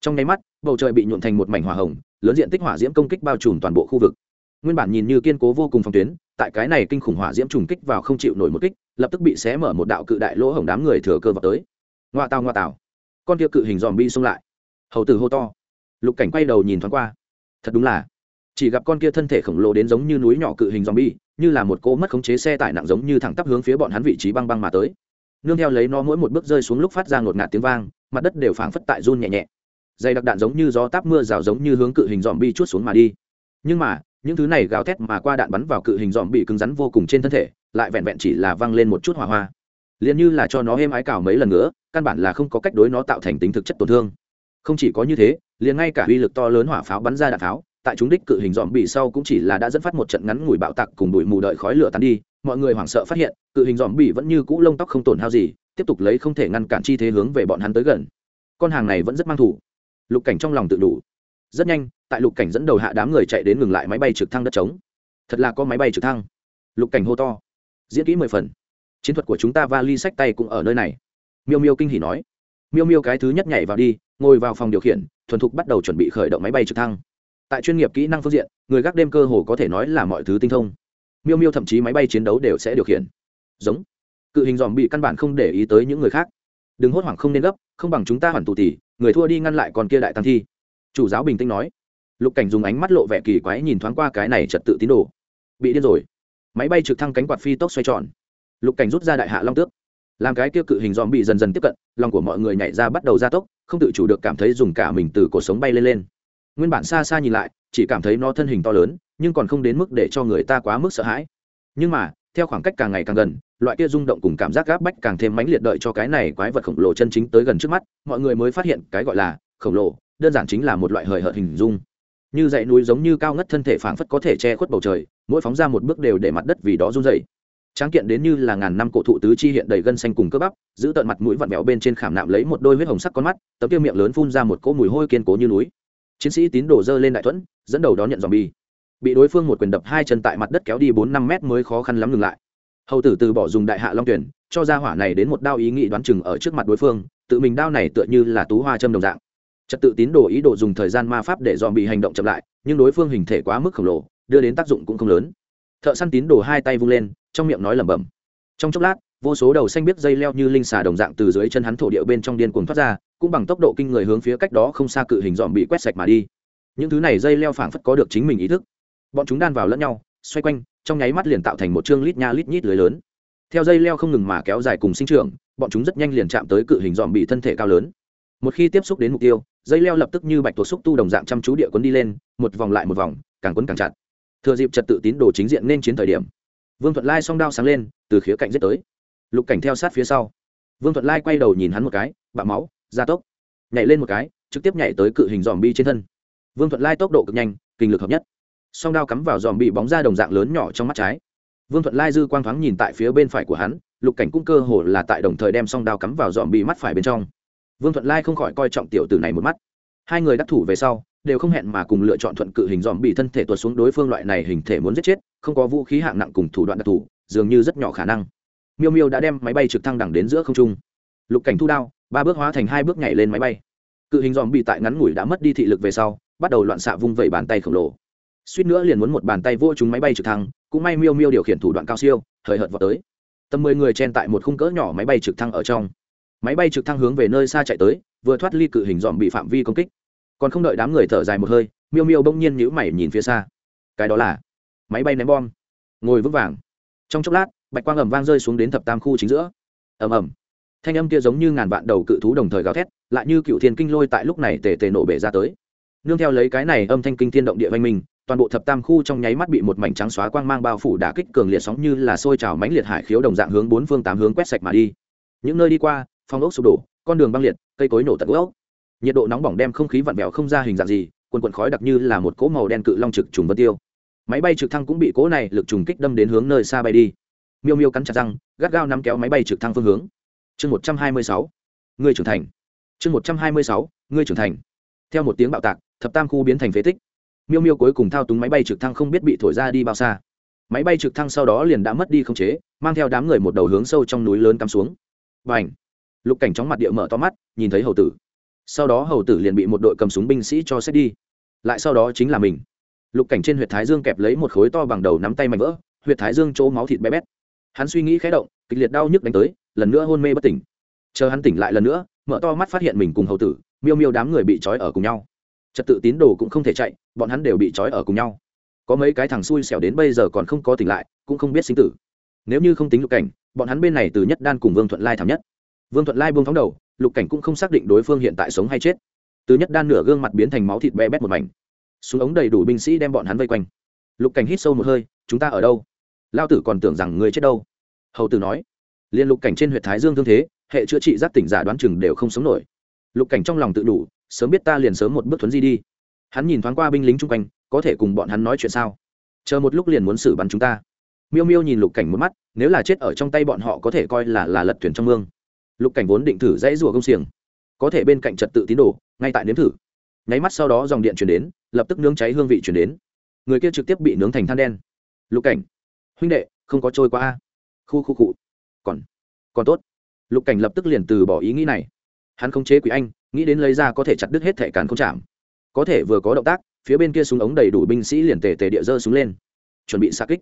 Trong nháy mắt, bầu trời bị nhuộn thành một mảnh hỏa hồng, lớn diện tích hỏa diễm công kích bao trùm toàn bộ khu vực. Nguyên bản nhìn như kiên cố vô cùng phòng tuyến, tại cái này kinh khủng hỏa diễm trùng kích vào không chịu nổi một kích, lập tức bị xé mở một đạo cự đại lỗ hổng đám người thừa cơ vào tới. Ngoa tào ngoa tào. Con kia cự hình dòm bi xông lại. Hầu tử hô to. Lục cảnh quay đầu nhìn thoáng qua. Thật đúng là, chỉ gặp con kia thân thể khổng lồ đến giống như núi nhỏ cự hình dòm bi như là một cỗ mất khống chế xe tải nặng giống như thẳng tắp hướng phía bọn hắn vị trí băng băng mà tới nương theo lấy nó mỗi một bước rơi xuống lúc phát ra ngột ngạt tiếng vang, mặt đất đều phảng phất tại run nhẹ nhẹ. Dày đặc đạn giống như gió táp mưa rào giống như hướng cự hình dòm bi chút xuống mà đi. Nhưng mà, những thứ này gào thét mà qua đạn bắn vào cự hình dòm bị cứng rắn vô cùng trên thân thể, lại vẹn vẹn chỉ là văng lên một chút hỏa hoa. Liền như là cho nó êm ái cào mấy lần nữa, căn bản là không có cách đối nó tạo thành tính thực chất tổn thương. Không chỉ có như thế, liền ngay cả uy lực to lớn hỏa pháo bắn ra đạn pháo, tại chúng đích cự hình dòm bị sau cũng chỉ là đã dẫn phát một trận ngắn ngủi bạo tặc cùng bụi mù đợi khói lửa tắn đi mọi người hoảng sợ phát hiện, cự hình dòm bị vẫn như cũ lông tóc không tổn hao gì, tiếp tục lấy không thể ngăn cản chi thế hướng về bọn hắn tới gần. Con hàng này vẫn rất mang thủ. Lục cảnh trong lòng tự đủ. Rất nhanh, tại lục cảnh dẫn đầu hạ đám người chạy đến ngừng lại máy bay trực thăng đất trống. Thật là có máy bay trực thăng. Lục cảnh hô to. Diễn kỹ mười phần. Chiến thuật của chúng ta va ly sách tay cũng ở nơi này. Miêu miêu kinh hỉ nói. Miêu miêu cái thứ nhất nhảy vào đi, ngồi vào phòng điều khiển, thuần thục bắt đầu chuẩn bị khởi động máy bay trực thăng. Tại chuyên nghiệp kỹ năng phương diện, người gác đêm cơ hồ có thể nói là mọi thứ tinh thông miêu miêu thậm chí máy bay chiến đấu đều sẽ điều khiển. Giống. Cự hình dòm bị căn bản không để ý tới những người khác. Đừng hốt hoảng không nên gấp, không bằng chúng ta hoàn tù tỉ, người thua đi ngăn lại còn kia đại tăng thi. Chủ giáo bình tĩnh nói. Lục cảnh dùng ánh mắt lộ vẻ kỳ quái nhìn thoáng qua cái này trật tự tín đồ. Bị điên rồi. Máy bay trực thăng cánh quạt phi tốc xoay tròn. Lục cảnh rút ra đại hạ long tước. Làm cái kia cự hình dòm bị dần dần tiếp cận, lòng của mọi người nhảy ra bắt đầu gia tốc, không tự chủ được cảm thấy dùng cả mình từ cuộc sống bay lên lên. Nguyên bản xa xa nhìn lại, chỉ cảm thấy nó thân hình to lớn nhưng còn không đến mức để cho người ta quá mức sợ hãi. Nhưng mà, theo khoảng cách càng ngày càng gần, loại kia rung động cùng cảm giác gáp bách càng thêm mãnh liệt đợi cho cái này quái vật khổng lồ chân chính tới gần trước mắt, mọi người mới phát hiện cái gọi là khổng lồ, đơn giản chính là một loại hời hợt hình dung. Như dãy núi giống như cao ngất thân thể phảng phất có thể che khuất bầu trời, mỗi phóng ra một bước đều để mặt đất vì đó run dày tráng kiện đến như là ngàn năm cổ thụ tứ chi hiện đầy gân xanh cùng cơ bắp, giữ tận mặt mũi vặn vẹo bên trên khảm nạm lấy một đôi huyết hồng sắc con mắt, tấm kia miệng lớn phun ra một cỗ mùi hôi kiên cố như núi. Chiến sĩ tín đồ dơ lên đại thuẫn, dẫn đầu đón nhận dòm bi bị đối phương một quyền đập hai chân tại mặt đất kéo đi bốn năm mét mới khó khăn lắm ngừng lại. Hầu tử từ bỏ dùng đại hạ long tuyển, cho ra hỏa này đến một đao ý nghĩ đoán chừng ở trước mặt đối phương, tự mình đao này tựa như là tú hoa châm đồng dạng. Trật tự tín đồ ý đồ dùng thời gian ma pháp để dòm bị hành động chậm lại, nhưng đối phương hình thể quá mức khổng lồ, đưa đến tác dụng cũng không lớn. Thợ săn tín đồ hai tay vung lên, trong miệng nói lẩm bẩm. Trong chốc lát, vô số đầu xanh biết dây leo như linh xà đồng dạng từ dưới chân hắn thổ điệu bên trong điên cuồng thoát ra, cũng bằng tốc độ kinh người hướng phía cách đó không xa cự hình dòm bị quét sạch mà đi. Những thứ này dây leo phảng phất có được chính mình ý thức bọn chúng đan vào lẫn nhau, xoay quanh, trong nháy mắt liền tạo thành một chương lít nha lít nhít lưới lớn. Theo dây leo không ngừng mà kéo dài cùng sinh trưởng, bọn chúng rất nhanh liền chạm tới cự hình dòm bị thân thể cao lớn. Một khi tiếp xúc đến mục tiêu, dây leo lập tức như bạch tuộc xúc tu đồng dạng chăm chú địa quấn đi lên, một vòng lại một vòng, càng quấn càng chặt. Thừa dịp trật tự tín đồ chính diện nên chiến thời điểm, vương thuận lai song đao sáng lên, từ khía cạnh giết tới. Lục cảnh theo sát phía sau. Vương thuận lai quay đầu nhìn hắn một cái, bạo máu, gia tốc. Nhảy lên một cái, trực tiếp nhảy tới cự hình dòm bi trên thân. Vương thuận lai tốc độ cực nhanh, kinh lực hợp nhất song đao cắm vào dòm bị bóng ra đồng dạng lớn nhỏ trong mắt trái. Vương thuận lai dư quang thoáng nhìn tại phía bên phải của hắn, lục cảnh cũng cơ hồ là tại đồng thời đem song đao cắm vào dòm bị mắt phải bên trong. Vương thuận lai không khỏi coi trọng tiểu tử này một mắt. Hai người đắc thủ về sau, đều không hẹn mà cùng lựa chọn thuận cự hình dòm bị thân thể tuột xuống đối phương loại này hình thể muốn giết chết, không có vũ khí hạng nặng cùng thủ đoạn đặc thù, dường như rất nhỏ khả năng. Miêu miêu đã đem máy bay trực thăng đẳng đến giữa không trung. Lục cảnh thu đao, ba bước hóa thành hai bước nhảy lên máy bay. Cự hình dòm bị tại ngắn ngủi đã mất đi thị lực về sau, bắt đầu loạn xạ vung vẩy bàn tay khổng lồ suýt nữa liền muốn một bàn tay vô chúng máy bay trực thăng, cũng may miêu miêu điều khiển thủ đoạn cao siêu, hời hợt vào tới. Tầm mười người chen tại một khung cỡ nhỏ máy bay trực thăng ở trong. Máy bay trực thăng hướng về nơi xa chạy tới, vừa thoát ly cự hình dòm bị phạm vi công kích. Còn không đợi đám người thở dài một hơi, miêu miêu bỗng nhiên nhữ mày nhìn phía xa. Cái đó là máy bay ném bom. Ngồi vững vàng. Trong chốc lát, bạch quang ẩm vang rơi xuống đến thập tam khu chính giữa. Ẩm ẩm thanh âm kia giống như ngàn vạn đầu cự thú đồng thời gào thét, lại như cựu thiên kinh lôi tại lúc này tề tề nổ bể ra tới. Nương theo lấy cái này âm thanh kinh thiên động địa vang minh toàn bộ thập tam khu trong nháy mắt bị một mảnh trắng xóa quang mang bao phủ đả kích cường liệt sóng như là sôi trào mãnh liệt hải khiếu đồng dạng hướng bốn phương tám hướng quét sạch mà đi. Những nơi đi qua, phong ốc sụp đổ, con đường băng liệt, cây cối nổ tận gốc. Nhiệt độ nóng bỏng đem không khí vặn vẹo không ra hình dạng gì, quần quần khói đặc như là một cỗ màu đen cự long trực trùng vân tiêu. Máy bay trực thăng cũng bị cỗ này lực trùng kích đâm đến hướng nơi xa bay đi. Miêu miêu cắn chặt răng, gắt gao nắm kéo máy bay trực thăng phương hướng. Chương một trăm hai mươi sáu, người trưởng thành. Chương một trăm hai mươi sáu, người trưởng thành. Theo một tiếng bạo tạc, thập tam khu biến thành phế tích miêu miêu cuối cùng thao túng máy bay trực thăng không biết bị thổi ra đi bao xa. Máy bay trực thăng sau đó liền đã mất đi không chế, mang theo đám người một đầu hướng sâu trong núi lớn cắm xuống. Và ảnh lục cảnh chóng mặt địa mở to mắt, nhìn thấy hầu tử. Sau đó hầu tử liền bị một đội cầm súng binh sĩ cho xét đi. Lại sau đó chính là mình. Lục cảnh trên h u y ệ t thái dương kẹp lấy một khối to bằng đầu nắm tay mạnh vỡ h u y ệ t thái dương chỗ máu thịt bé bét. Hắn suy nghĩ khé động, kịch liệt đau nhức đánh tới, lần nữa hôn mê bất tỉnh. Chờ hắn tỉnh lại lần nữa, mở to mắt phát hiện mình cùng hầu tử, miêu miêu đám người bị trói ở cùng nhau. Trật tự tín đồ cũng không thể chạy bọn hắn đều bị trói ở cùng nhau. Có mấy cái thằng xui xẻo đến bây giờ còn không có tỉnh lại, cũng không biết sinh tử. Nếu như không tính lục cảnh, bọn hắn bên này từ nhất đan cùng vương thuận lai thảm nhất. Vương thuận lai buông thóng đầu, lục cảnh cũng không xác định đối phương hiện tại sống hay chết. Từ nhất đan nửa gương mặt biến thành máu thịt bé bét một mảnh. Súng ống đầy đủ binh sĩ đem bọn hắn vây quanh. Lục cảnh hít sâu một hơi, chúng ta ở đâu? Lao tử còn tưởng rằng người chết đâu. Hầu tử nói, liên lục cảnh trên huyện thái dương thương thế, hệ chữa trị giác tỉnh giả đoán chừng đều không sống nổi. Lục cảnh trong lòng tự đủ, sớm biết ta liền sớm một bước thuấn di đi hắn nhìn thoáng qua binh lính chung quanh, có thể cùng bọn hắn nói chuyện sao? Chờ một lúc liền muốn xử bắn chúng ta. Miêu miêu nhìn lục cảnh một mắt, nếu là chết ở trong tay bọn họ có thể coi là là lật thuyền trong mương. Lục cảnh vốn định thử dãy rùa công xiềng. Có thể bên cạnh trật tự tín đồ, ngay tại nếm thử. Nháy mắt sau đó dòng điện chuyển đến, lập tức nướng cháy hương vị chuyển đến. Người kia trực tiếp bị nướng thành than đen. Lục cảnh, huynh đệ, không có trôi qua a. Khu khu cụ còn còn tốt. Lục cảnh lập tức liền từ bỏ ý nghĩ này. Hắn không chế quỷ anh, nghĩ đến lấy ra có thể chặt đứt hết thẻ càn không chạm có thể vừa có động tác, phía bên kia súng ống đầy đủ binh sĩ liền tề tề địa dơ súng lên. Chuẩn bị xa kích.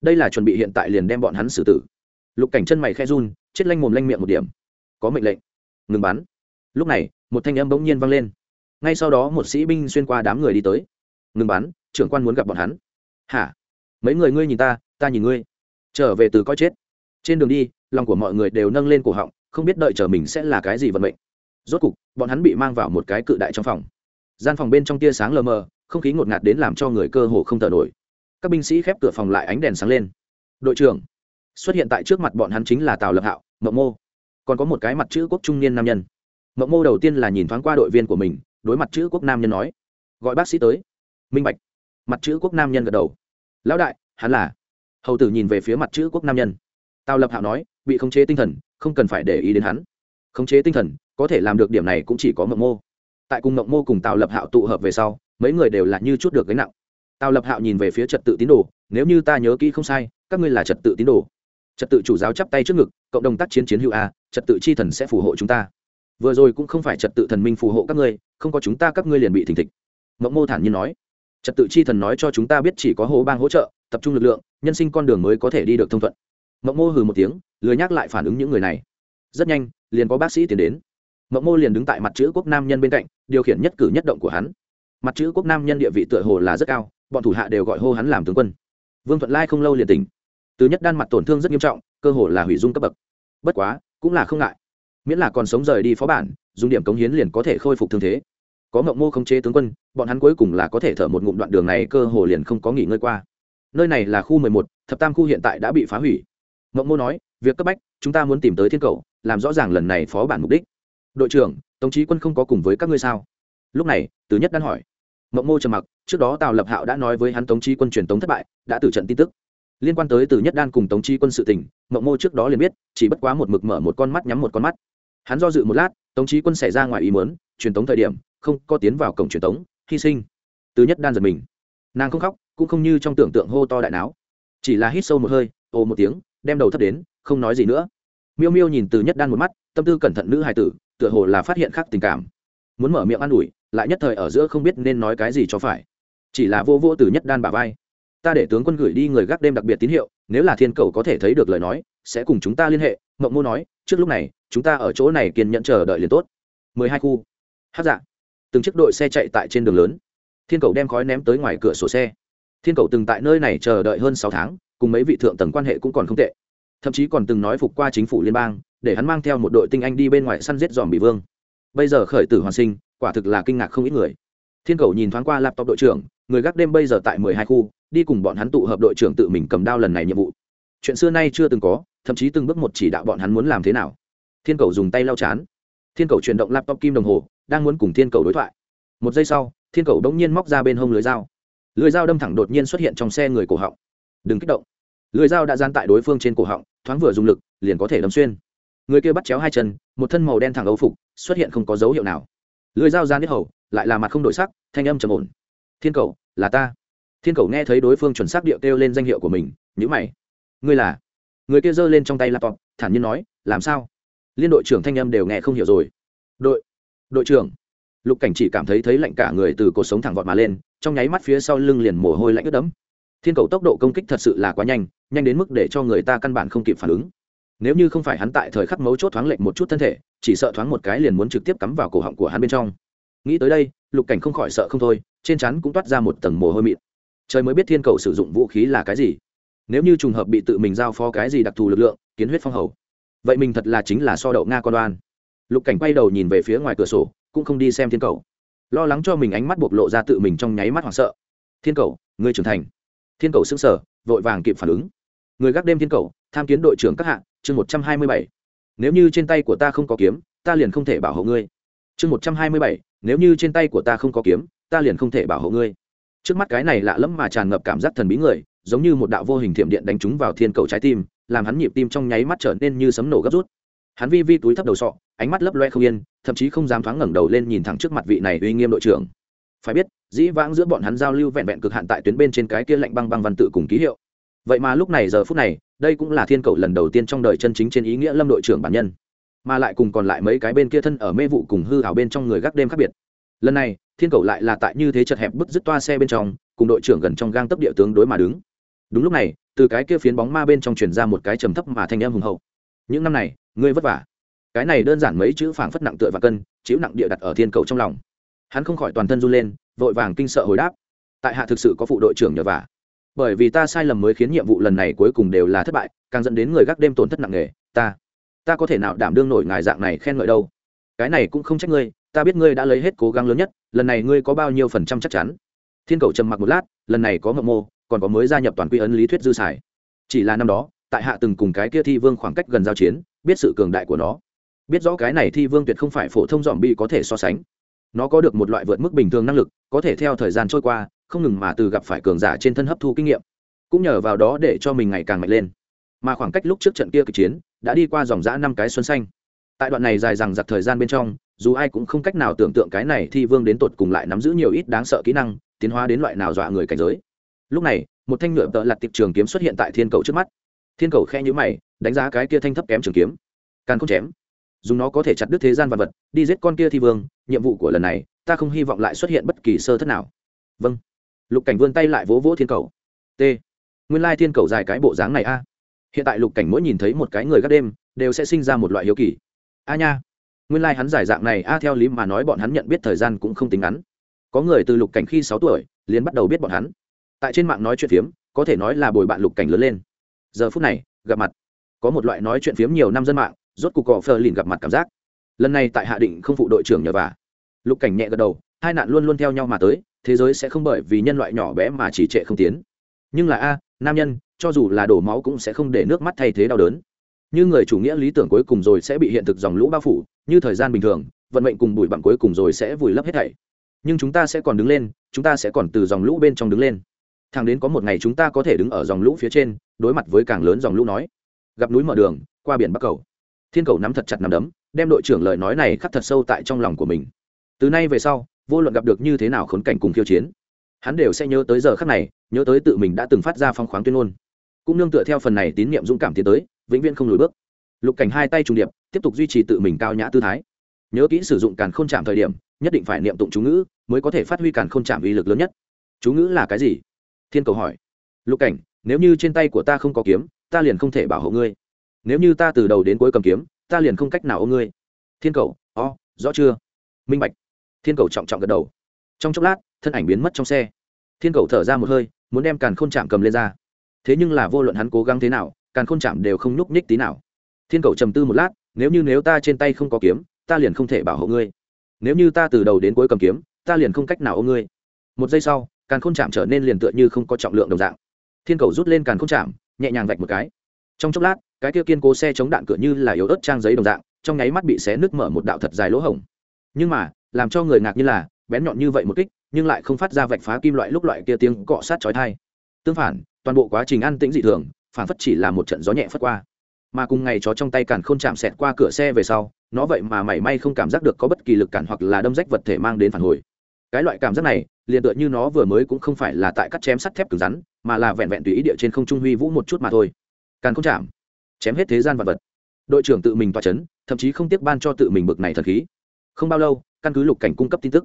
Đây là chuẩn bị hiện tại liền đem bọn hắn xử tử. Lục cảnh chân mày khe run, chết lanh mồm lanh miệng một điểm. Có mệnh lệnh. Ngừng bắn. Lúc này, một thanh âm bỗng nhiên vang lên. Ngay sau đó một sĩ binh xuyên qua đám người đi tới. Ngừng bắn, trưởng quan muốn gặp bọn hắn. Hả? Mấy người ngươi nhìn ta ta nhìn ngươi. Trở về từ coi chết. Trên đường đi, lòng của mọi người đều nâng lên cổ họng, không biết đợi chờ mình sẽ là cái gì vận mệnh. Rốt cục, bọn hắn bị mang vào một cái cự đại trong phòng gian phòng bên trong tia sáng lờ mờ, không khí ngột ngạt đến làm cho người cơ hồ không thở nổi. Các binh sĩ khép cửa phòng lại ánh đèn sáng lên. Đội trưởng, xuất hiện tại trước mặt bọn hắn chính là tào lập hạo mậu mô. Còn có một cái mặt chữ quốc trung niên nam nhân. Mậu mô đầu tiên là nhìn thoáng qua đội viên của mình, đối mặt chữ quốc nam nhân nói, gọi bác sĩ tới. Minh bạch. Mặt chữ quốc nam nhân gật đầu. Lão đại, hắn là. Hầu tử nhìn về phía mặt chữ quốc nam nhân. Tào lập hạo nói, bị khống chế tinh thần, không cần phải để ý đến hắn. Khống chế tinh thần, có thể làm được điểm này cũng chỉ có mậu mô tại cùng mộng mô cùng tào lập hạo tụ hợp về sau, mấy người đều là như chút được gánh nặng. Tào lập hạo nhìn về phía trật tự tín đồ, nếu như ta nhớ kỹ không sai, các ngươi là trật tự tín đồ. Trật tự chủ giáo chắp tay trước ngực, cộng đồng tác chiến chiến hữu a, trật tự chi thần sẽ phù hộ chúng ta. Vừa rồi cũng không phải trật tự thần minh phù hộ các ngươi, không có chúng ta các ngươi liền bị thình thịch. Mộng mô thản nhiên nói. Trật tự chi thần nói cho chúng ta biết chỉ có hồ bang hỗ trợ, tập trung lực lượng, nhân sinh con đường mới có thể đi được thông thuận. Mộng mô hừ một tiếng, lười nhắc lại phản ứng những người này. Rất nhanh, liền có bác sĩ tiến đến mộng mô liền đứng tại mặt chữ quốc nam nhân bên cạnh, điều khiển nhất cử nhất động của hắn. Mặt chữ quốc nam nhân địa vị tựa hồ là rất cao, bọn thủ hạ đều gọi hô hắn làm tướng quân. Vương thuận lai không lâu liền tỉnh. Từ nhất đan mặt tổn thương rất nghiêm trọng, cơ hồ là hủy dung cấp bậc. Bất quá, cũng là không ngại. Miễn là còn sống rời đi phó bản, dùng điểm cống hiến liền có thể khôi phục thương thế. Có mộng mô khống chế tướng quân, bọn hắn cuối cùng là có thể thở một ngụm đoạn đường này cơ hồ liền không có nghỉ ngơi qua. Nơi này là khu mười một, thập tam khu hiện tại đã bị phá hủy. Mộng mô nói, việc cấp bách, chúng ta muốn tìm tới thiên cầu, làm rõ ràng lần này phó bản mục đích đội trưởng tống trí quân không có cùng với các ngươi sao? Lúc này tứ nhất đan hỏi. Mộng mô trầm mặc trước đó tào lập hạo đã nói với hắn tống trí quân truyền tống thất bại đã từ trận tin tức. Liên quan tới từ nhất đan cùng tống trí quân sự tình mộng mô trước đó liền biết chỉ bất quá một mực mở một con mắt nhắm một con mắt. Hắn do dự một lát tống trí quân xảy ra ngoài ý muốn, truyền tống thời điểm không có tiến vào cổng truyền tống hy sinh. Từ nhất đan giật mình. Nàng không khóc cũng không như trong tưởng tượng hô to đại não chỉ là hít sâu một hơi ồ một tiếng đem đầu thấp đến không nói gì nữa. Miêu miêu nhìn từ nhất đan một mắt tâm tư cẩn thận nữ hài tử tựa hồ là phát hiện khác tình cảm. Muốn mở miệng an ủi, lại nhất thời ở giữa không biết nên nói cái gì cho phải. Chỉ là vô vô từ nhất đan bà vai. Ta để tướng quân gửi đi người gác đêm đặc biệt tín hiệu, nếu là thiên cầu có thể thấy được lời nói, sẽ cùng chúng ta liên hệ, mộng mô nói, trước lúc này, chúng ta ở chỗ này kiên nhẫn chờ đợi liền tốt. Mười hai khu. Hát dạ. Từng chiếc đội xe chạy tại trên đường lớn. Thiên cầu đem khói ném tới ngoài cửa sổ xe. Thiên cầu từng tại nơi này chờ đợi hơn sáu tháng, cùng mấy vị thượng tầng quan hệ cũng còn không tệ thậm chí còn từng nói phục qua chính phủ liên bang, để hắn mang theo một đội tinh anh đi bên ngoài săn giết dòm bị vương. Bây giờ khởi tử hoàn sinh, quả thực là kinh ngạc không ít người. Thiên cầu nhìn thoáng qua laptop đội trưởng, người gác đêm bây giờ tại mười hai khu, đi cùng bọn hắn tụ hợp đội trưởng tự mình cầm đao lần này nhiệm vụ. Chuyện xưa nay chưa từng có, thậm chí từng bước một chỉ đạo bọn hắn muốn làm thế nào. Thiên cầu dùng tay lau chán. Thiên cầu chuyển động laptop kim đồng hồ, đang muốn cùng thiên cầu đối thoại. Một giây sau, thiên cầu đống nhiên móc ra bên hông lưới dao. Lưới dao đâm thẳng đột nhiên xuất hiện trong xe người cổ họng. Đừng kích động lưỡi dao đã gian tại đối phương trên cổ họng, thoáng vừa dùng lực, liền có thể đâm xuyên. Người kia bắt chéo hai chân, một thân màu đen thẳng âu phục, xuất hiện không có dấu hiệu nào. Lưỡi dao ra nít hầu, lại là mặt không đổi sắc, thanh âm trầm ổn. Thiên cầu là ta. Thiên cầu nghe thấy đối phương chuẩn xác điệu kêu lên danh hiệu của mình nhữ mày. Ngươi là? Người kia giơ lên trong tay laptop, thản nhiên nói, làm sao? Liên đội trưởng thanh âm đều nghe không hiểu rồi. Đội đội trưởng. Lục cảnh chỉ cảm thấy thấy lạnh cả người từ cuộc sống thẳng vọt mà lên, trong nháy mắt phía sau lưng liền mồ hôi lạnh ướt đẫm thiên cầu tốc độ công kích thật sự là quá nhanh nhanh đến mức để cho người ta căn bản không kịp phản ứng. Nếu như không phải hắn tại thời khắc mấu chốt thoáng lệnh một chút thân thể, chỉ sợ thoáng một cái liền muốn trực tiếp cắm vào cổ họng của hắn bên trong. Nghĩ tới đây, lục cảnh không khỏi sợ không thôi, trên chắn cũng toát ra một tầng mồ hôi mịt. trời mới biết thiên cầu sử dụng vũ khí là cái gì. Nếu như trùng hợp bị tự mình giao phó cái gì đặc thù lực lượng, kiến huyết phong hầu. Vậy mình thật là chính là so đậu nga con đoan. Lục cảnh quay đầu nhìn về phía ngoài cửa sổ, cũng không đi xem thiên cầu. Lo lắng cho mình ánh mắt bộc lộ ra tự mình trong nháy mắt hoảng sợ. Thiên cầu người trưởng thành thiên cầu xứng sở vội vàng kịp phản ứng. Người gác đêm thiên cầu, tham kiến đội trưởng các hạng chương một trăm hai mươi bảy. Nếu như trên tay của ta không có kiếm, ta liền không thể bảo hộ ngươi. Chương một trăm hai mươi bảy, nếu như trên tay của ta không có kiếm, ta liền không thể bảo hộ ngươi. Trước mắt cái này lạ lẫm mà tràn ngập cảm giác thần bí người, giống như một đạo vô hình thiểm điện đánh trúng vào thiên cầu trái tim, làm hắn nhịp tim trong nháy mắt trở nên như sấm nổ gấp rút. Hắn vi vi túi thấp đầu sọ, ánh mắt lấp loe không yên, thậm chí không dám thoáng ngẩng đầu lên nhìn thẳng trước mặt vị này uy nghiêm đội trưởng phải biết, dĩ vãng giữa bọn hắn giao lưu vẹn vẹn cực hạn tại tuyến bên trên cái kia lạnh băng băng văn tự cùng ký hiệu. Vậy mà lúc này giờ phút này, đây cũng là thiên cầu lần đầu tiên trong đời chân chính trên ý nghĩa lâm đội trưởng bản nhân. Mà lại cùng còn lại mấy cái bên kia thân ở mê vụ cùng hư hảo bên trong người gác đêm khác biệt. Lần này, thiên cầu lại là tại như thế chật hẹp bứt dứt toa xe bên trong, cùng đội trưởng gần trong gang tấp địa tướng đối mà đứng. Đúng lúc này, từ cái kia phiến bóng ma bên trong truyền ra một cái trầm thấp mà thanh em hùng hậu. Những năm này, ngươi vất vả. Cái này đơn giản mấy chữ phảng phất nặng tựa và cân, chịu nặng địa đặt ở thiên cầu trong lòng hắn không khỏi toàn thân run lên, vội vàng kinh sợ hồi đáp. Tại hạ thực sự có phụ đội trưởng nhờ vả. Bởi vì ta sai lầm mới khiến nhiệm vụ lần này cuối cùng đều là thất bại, càng dẫn đến người gác đêm tổn thất nặng nề. Ta ta có thể nào đảm đương nổi ngài dạng này khen ngợi đâu? Cái này cũng không trách ngươi, ta biết ngươi đã lấy hết cố gắng lớn nhất, lần này ngươi có bao nhiêu phần trăm chắc chắn? Thiên cầu trầm mặc một lát, lần này có ngậm mô, còn có mới gia nhập toàn quy ấn lý thuyết dư xài. Chỉ là năm đó, tại hạ từng cùng cái kia thi vương khoảng cách gần giao chiến, biết sự cường đại của nó. Biết rõ cái này thi vương tuyệt không phải phổ thông dòm bi có thể so sánh nó có được một loại vượt mức bình thường năng lực, có thể theo thời gian trôi qua, không ngừng mà từ gặp phải cường giả trên thân hấp thu kinh nghiệm. Cũng nhờ vào đó để cho mình ngày càng mạnh lên. Mà khoảng cách lúc trước trận kia kịch chiến, đã đi qua dòng giã năm cái xuân xanh. Tại đoạn này dài dằng giặc thời gian bên trong, dù ai cũng không cách nào tưởng tượng cái này thi vương đến tột cùng lại nắm giữ nhiều ít đáng sợ kỹ năng, tiến hóa đến loại nào dọa người cảnh giới. Lúc này, một thanh nhựa tợ lặt tiệp trường kiếm xuất hiện tại thiên cầu trước mắt. Thiên cầu khe nhữ mày, đánh giá cái kia thanh thấp kém trường kiếm. Càng không chém dùng nó có thể chặt đứt thế gian vật vật, đi giết con kia thi vương, nhiệm vụ của lần này, ta không hy vọng lại xuất hiện bất kỳ sơ thất nào. Vâng. Lục cảnh vươn tay lại vỗ vỗ thiên cầu. T. Nguyên lai thiên cầu dài cái bộ dáng này a. Hiện tại lục cảnh mỗi nhìn thấy một cái người gác đêm, đều sẽ sinh ra một loại hiếu kỳ. A nha. Nguyên lai hắn giải dạng này a, theo lý mà nói bọn hắn nhận biết thời gian cũng không tính ngắn. Có người từ lục cảnh khi sáu tuổi, liền bắt đầu biết bọn hắn. Tại trên mạng nói chuyện phiếm, có thể nói là bồi bạn lục cảnh lớn lên. Giờ phút này, gặp mặt. Có một loại nói chuyện phiếm nhiều năm dân mạng rốt cuộc cọ phờ lìn gặp mặt cảm giác. Lần này tại hạ định không phụ đội trưởng nhờ vả. Lục cảnh nhẹ gật đầu, hai nạn luôn luôn theo nhau mà tới, thế giới sẽ không bởi vì nhân loại nhỏ bé mà chỉ trệ không tiến. Nhưng là a, nam nhân, cho dù là đổ máu cũng sẽ không để nước mắt thay thế đau đớn. Như người chủ nghĩa lý tưởng cuối cùng rồi sẽ bị hiện thực dòng lũ bao phủ, như thời gian bình thường, vận mệnh cùng bụi bặm cuối cùng rồi sẽ vùi lấp hết thảy. Nhưng chúng ta sẽ còn đứng lên, chúng ta sẽ còn từ dòng lũ bên trong đứng lên. Thẳng đến có một ngày chúng ta có thể đứng ở dòng lũ phía trên, đối mặt với càng lớn dòng lũ nói. Gặp núi mở đường, qua biển bắc cầu thiên cầu nắm thật chặt nắm đấm, đem đội trưởng lời nói này khắc thật sâu tại trong lòng của mình. Từ nay về sau, vô luận gặp được như thế nào khốn cảnh cùng khiêu chiến, hắn đều sẽ nhớ tới giờ khắc này, nhớ tới tự mình đã từng phát ra phong khoáng tuyên ngôn. Cũng nương tựa theo phần này tín nhiệm dũng cảm tiến tới, vĩnh viễn không lùi bước. Lục cảnh hai tay trùng điệp, tiếp tục duy trì tự mình cao nhã tư thái. Nhớ kỹ sử dụng càn k h ô n chạm thời điểm, nhất định phải niệm tụng chú ngữ, mới có thể phát huy càn k h ô n chạm uy lực lớn nhất. Chú ngữ là cái gì? Thiên cầu hỏi. Lục cảnh, nếu như trên tay của ta không có kiếm, ta liền không thể bảo hộ ngươi nếu như ta từ đầu đến cuối cầm kiếm, ta liền không cách nào ôm ngươi. Thiên cầu ó rõ chưa? Minh bạch. Thiên cầu trọng trọng gật đầu. Trong chốc lát, thân ảnh biến mất trong xe. Thiên cầu thở ra một hơi, muốn đem càn k h ô n chạm cầm lên ra. Thế nhưng là vô luận hắn cố gắng thế nào, càn k h ô n chạm đều không nhúc nhích tí nào. Thiên cầu trầm tư một lát, nếu như nếu ta trên tay không có kiếm, ta liền không thể bảo hộ ngươi. Nếu như ta từ đầu đến cuối cầm kiếm, ta liền không cách nào ôm ngươi. Một giây sau, càn k h ô n chạm trở nên liền tựa như không có trọng lượng đồng dạng. Thiên cầu rút lên càn k h ô n chạm nhẹ nhàng vạch một cái. Trong chốc lát cái kia kiên cố xe chống đạn cửa như là yếu ớt trang giấy đồng dạng, trong nháy mắt bị xé nứt mở một đạo thật dài lỗ hổng. Nhưng mà, làm cho người ngạc như là, bén nhọn như vậy một kích, nhưng lại không phát ra vạch phá kim loại lúc loại kia tiếng cọ sát chói thai tương phản, toàn bộ quá trình ăn tĩnh dị thường, phản phất chỉ là một trận gió nhẹ phất qua. Mà cùng ngày chó trong tay càn không chạm xẹt qua cửa xe về sau, nó vậy mà mảy may không cảm giác được có bất kỳ lực cản hoặc là đâm rách vật thể mang đến phản hồi. Cái loại cảm giác này, liền tựa như nó vừa mới cũng không phải là tại cắt chém sắt thép cứng rắn, mà là vẹn vẹn tùy ý địa trên không trung huy vũ một chút mà thôi. Càn không chạm chém hết thế gian vật vật. Đội trưởng tự mình tỏa chấn, thậm chí không tiếc ban cho tự mình bực này thần khí. Không bao lâu, căn cứ lục cảnh cung cấp tin tức,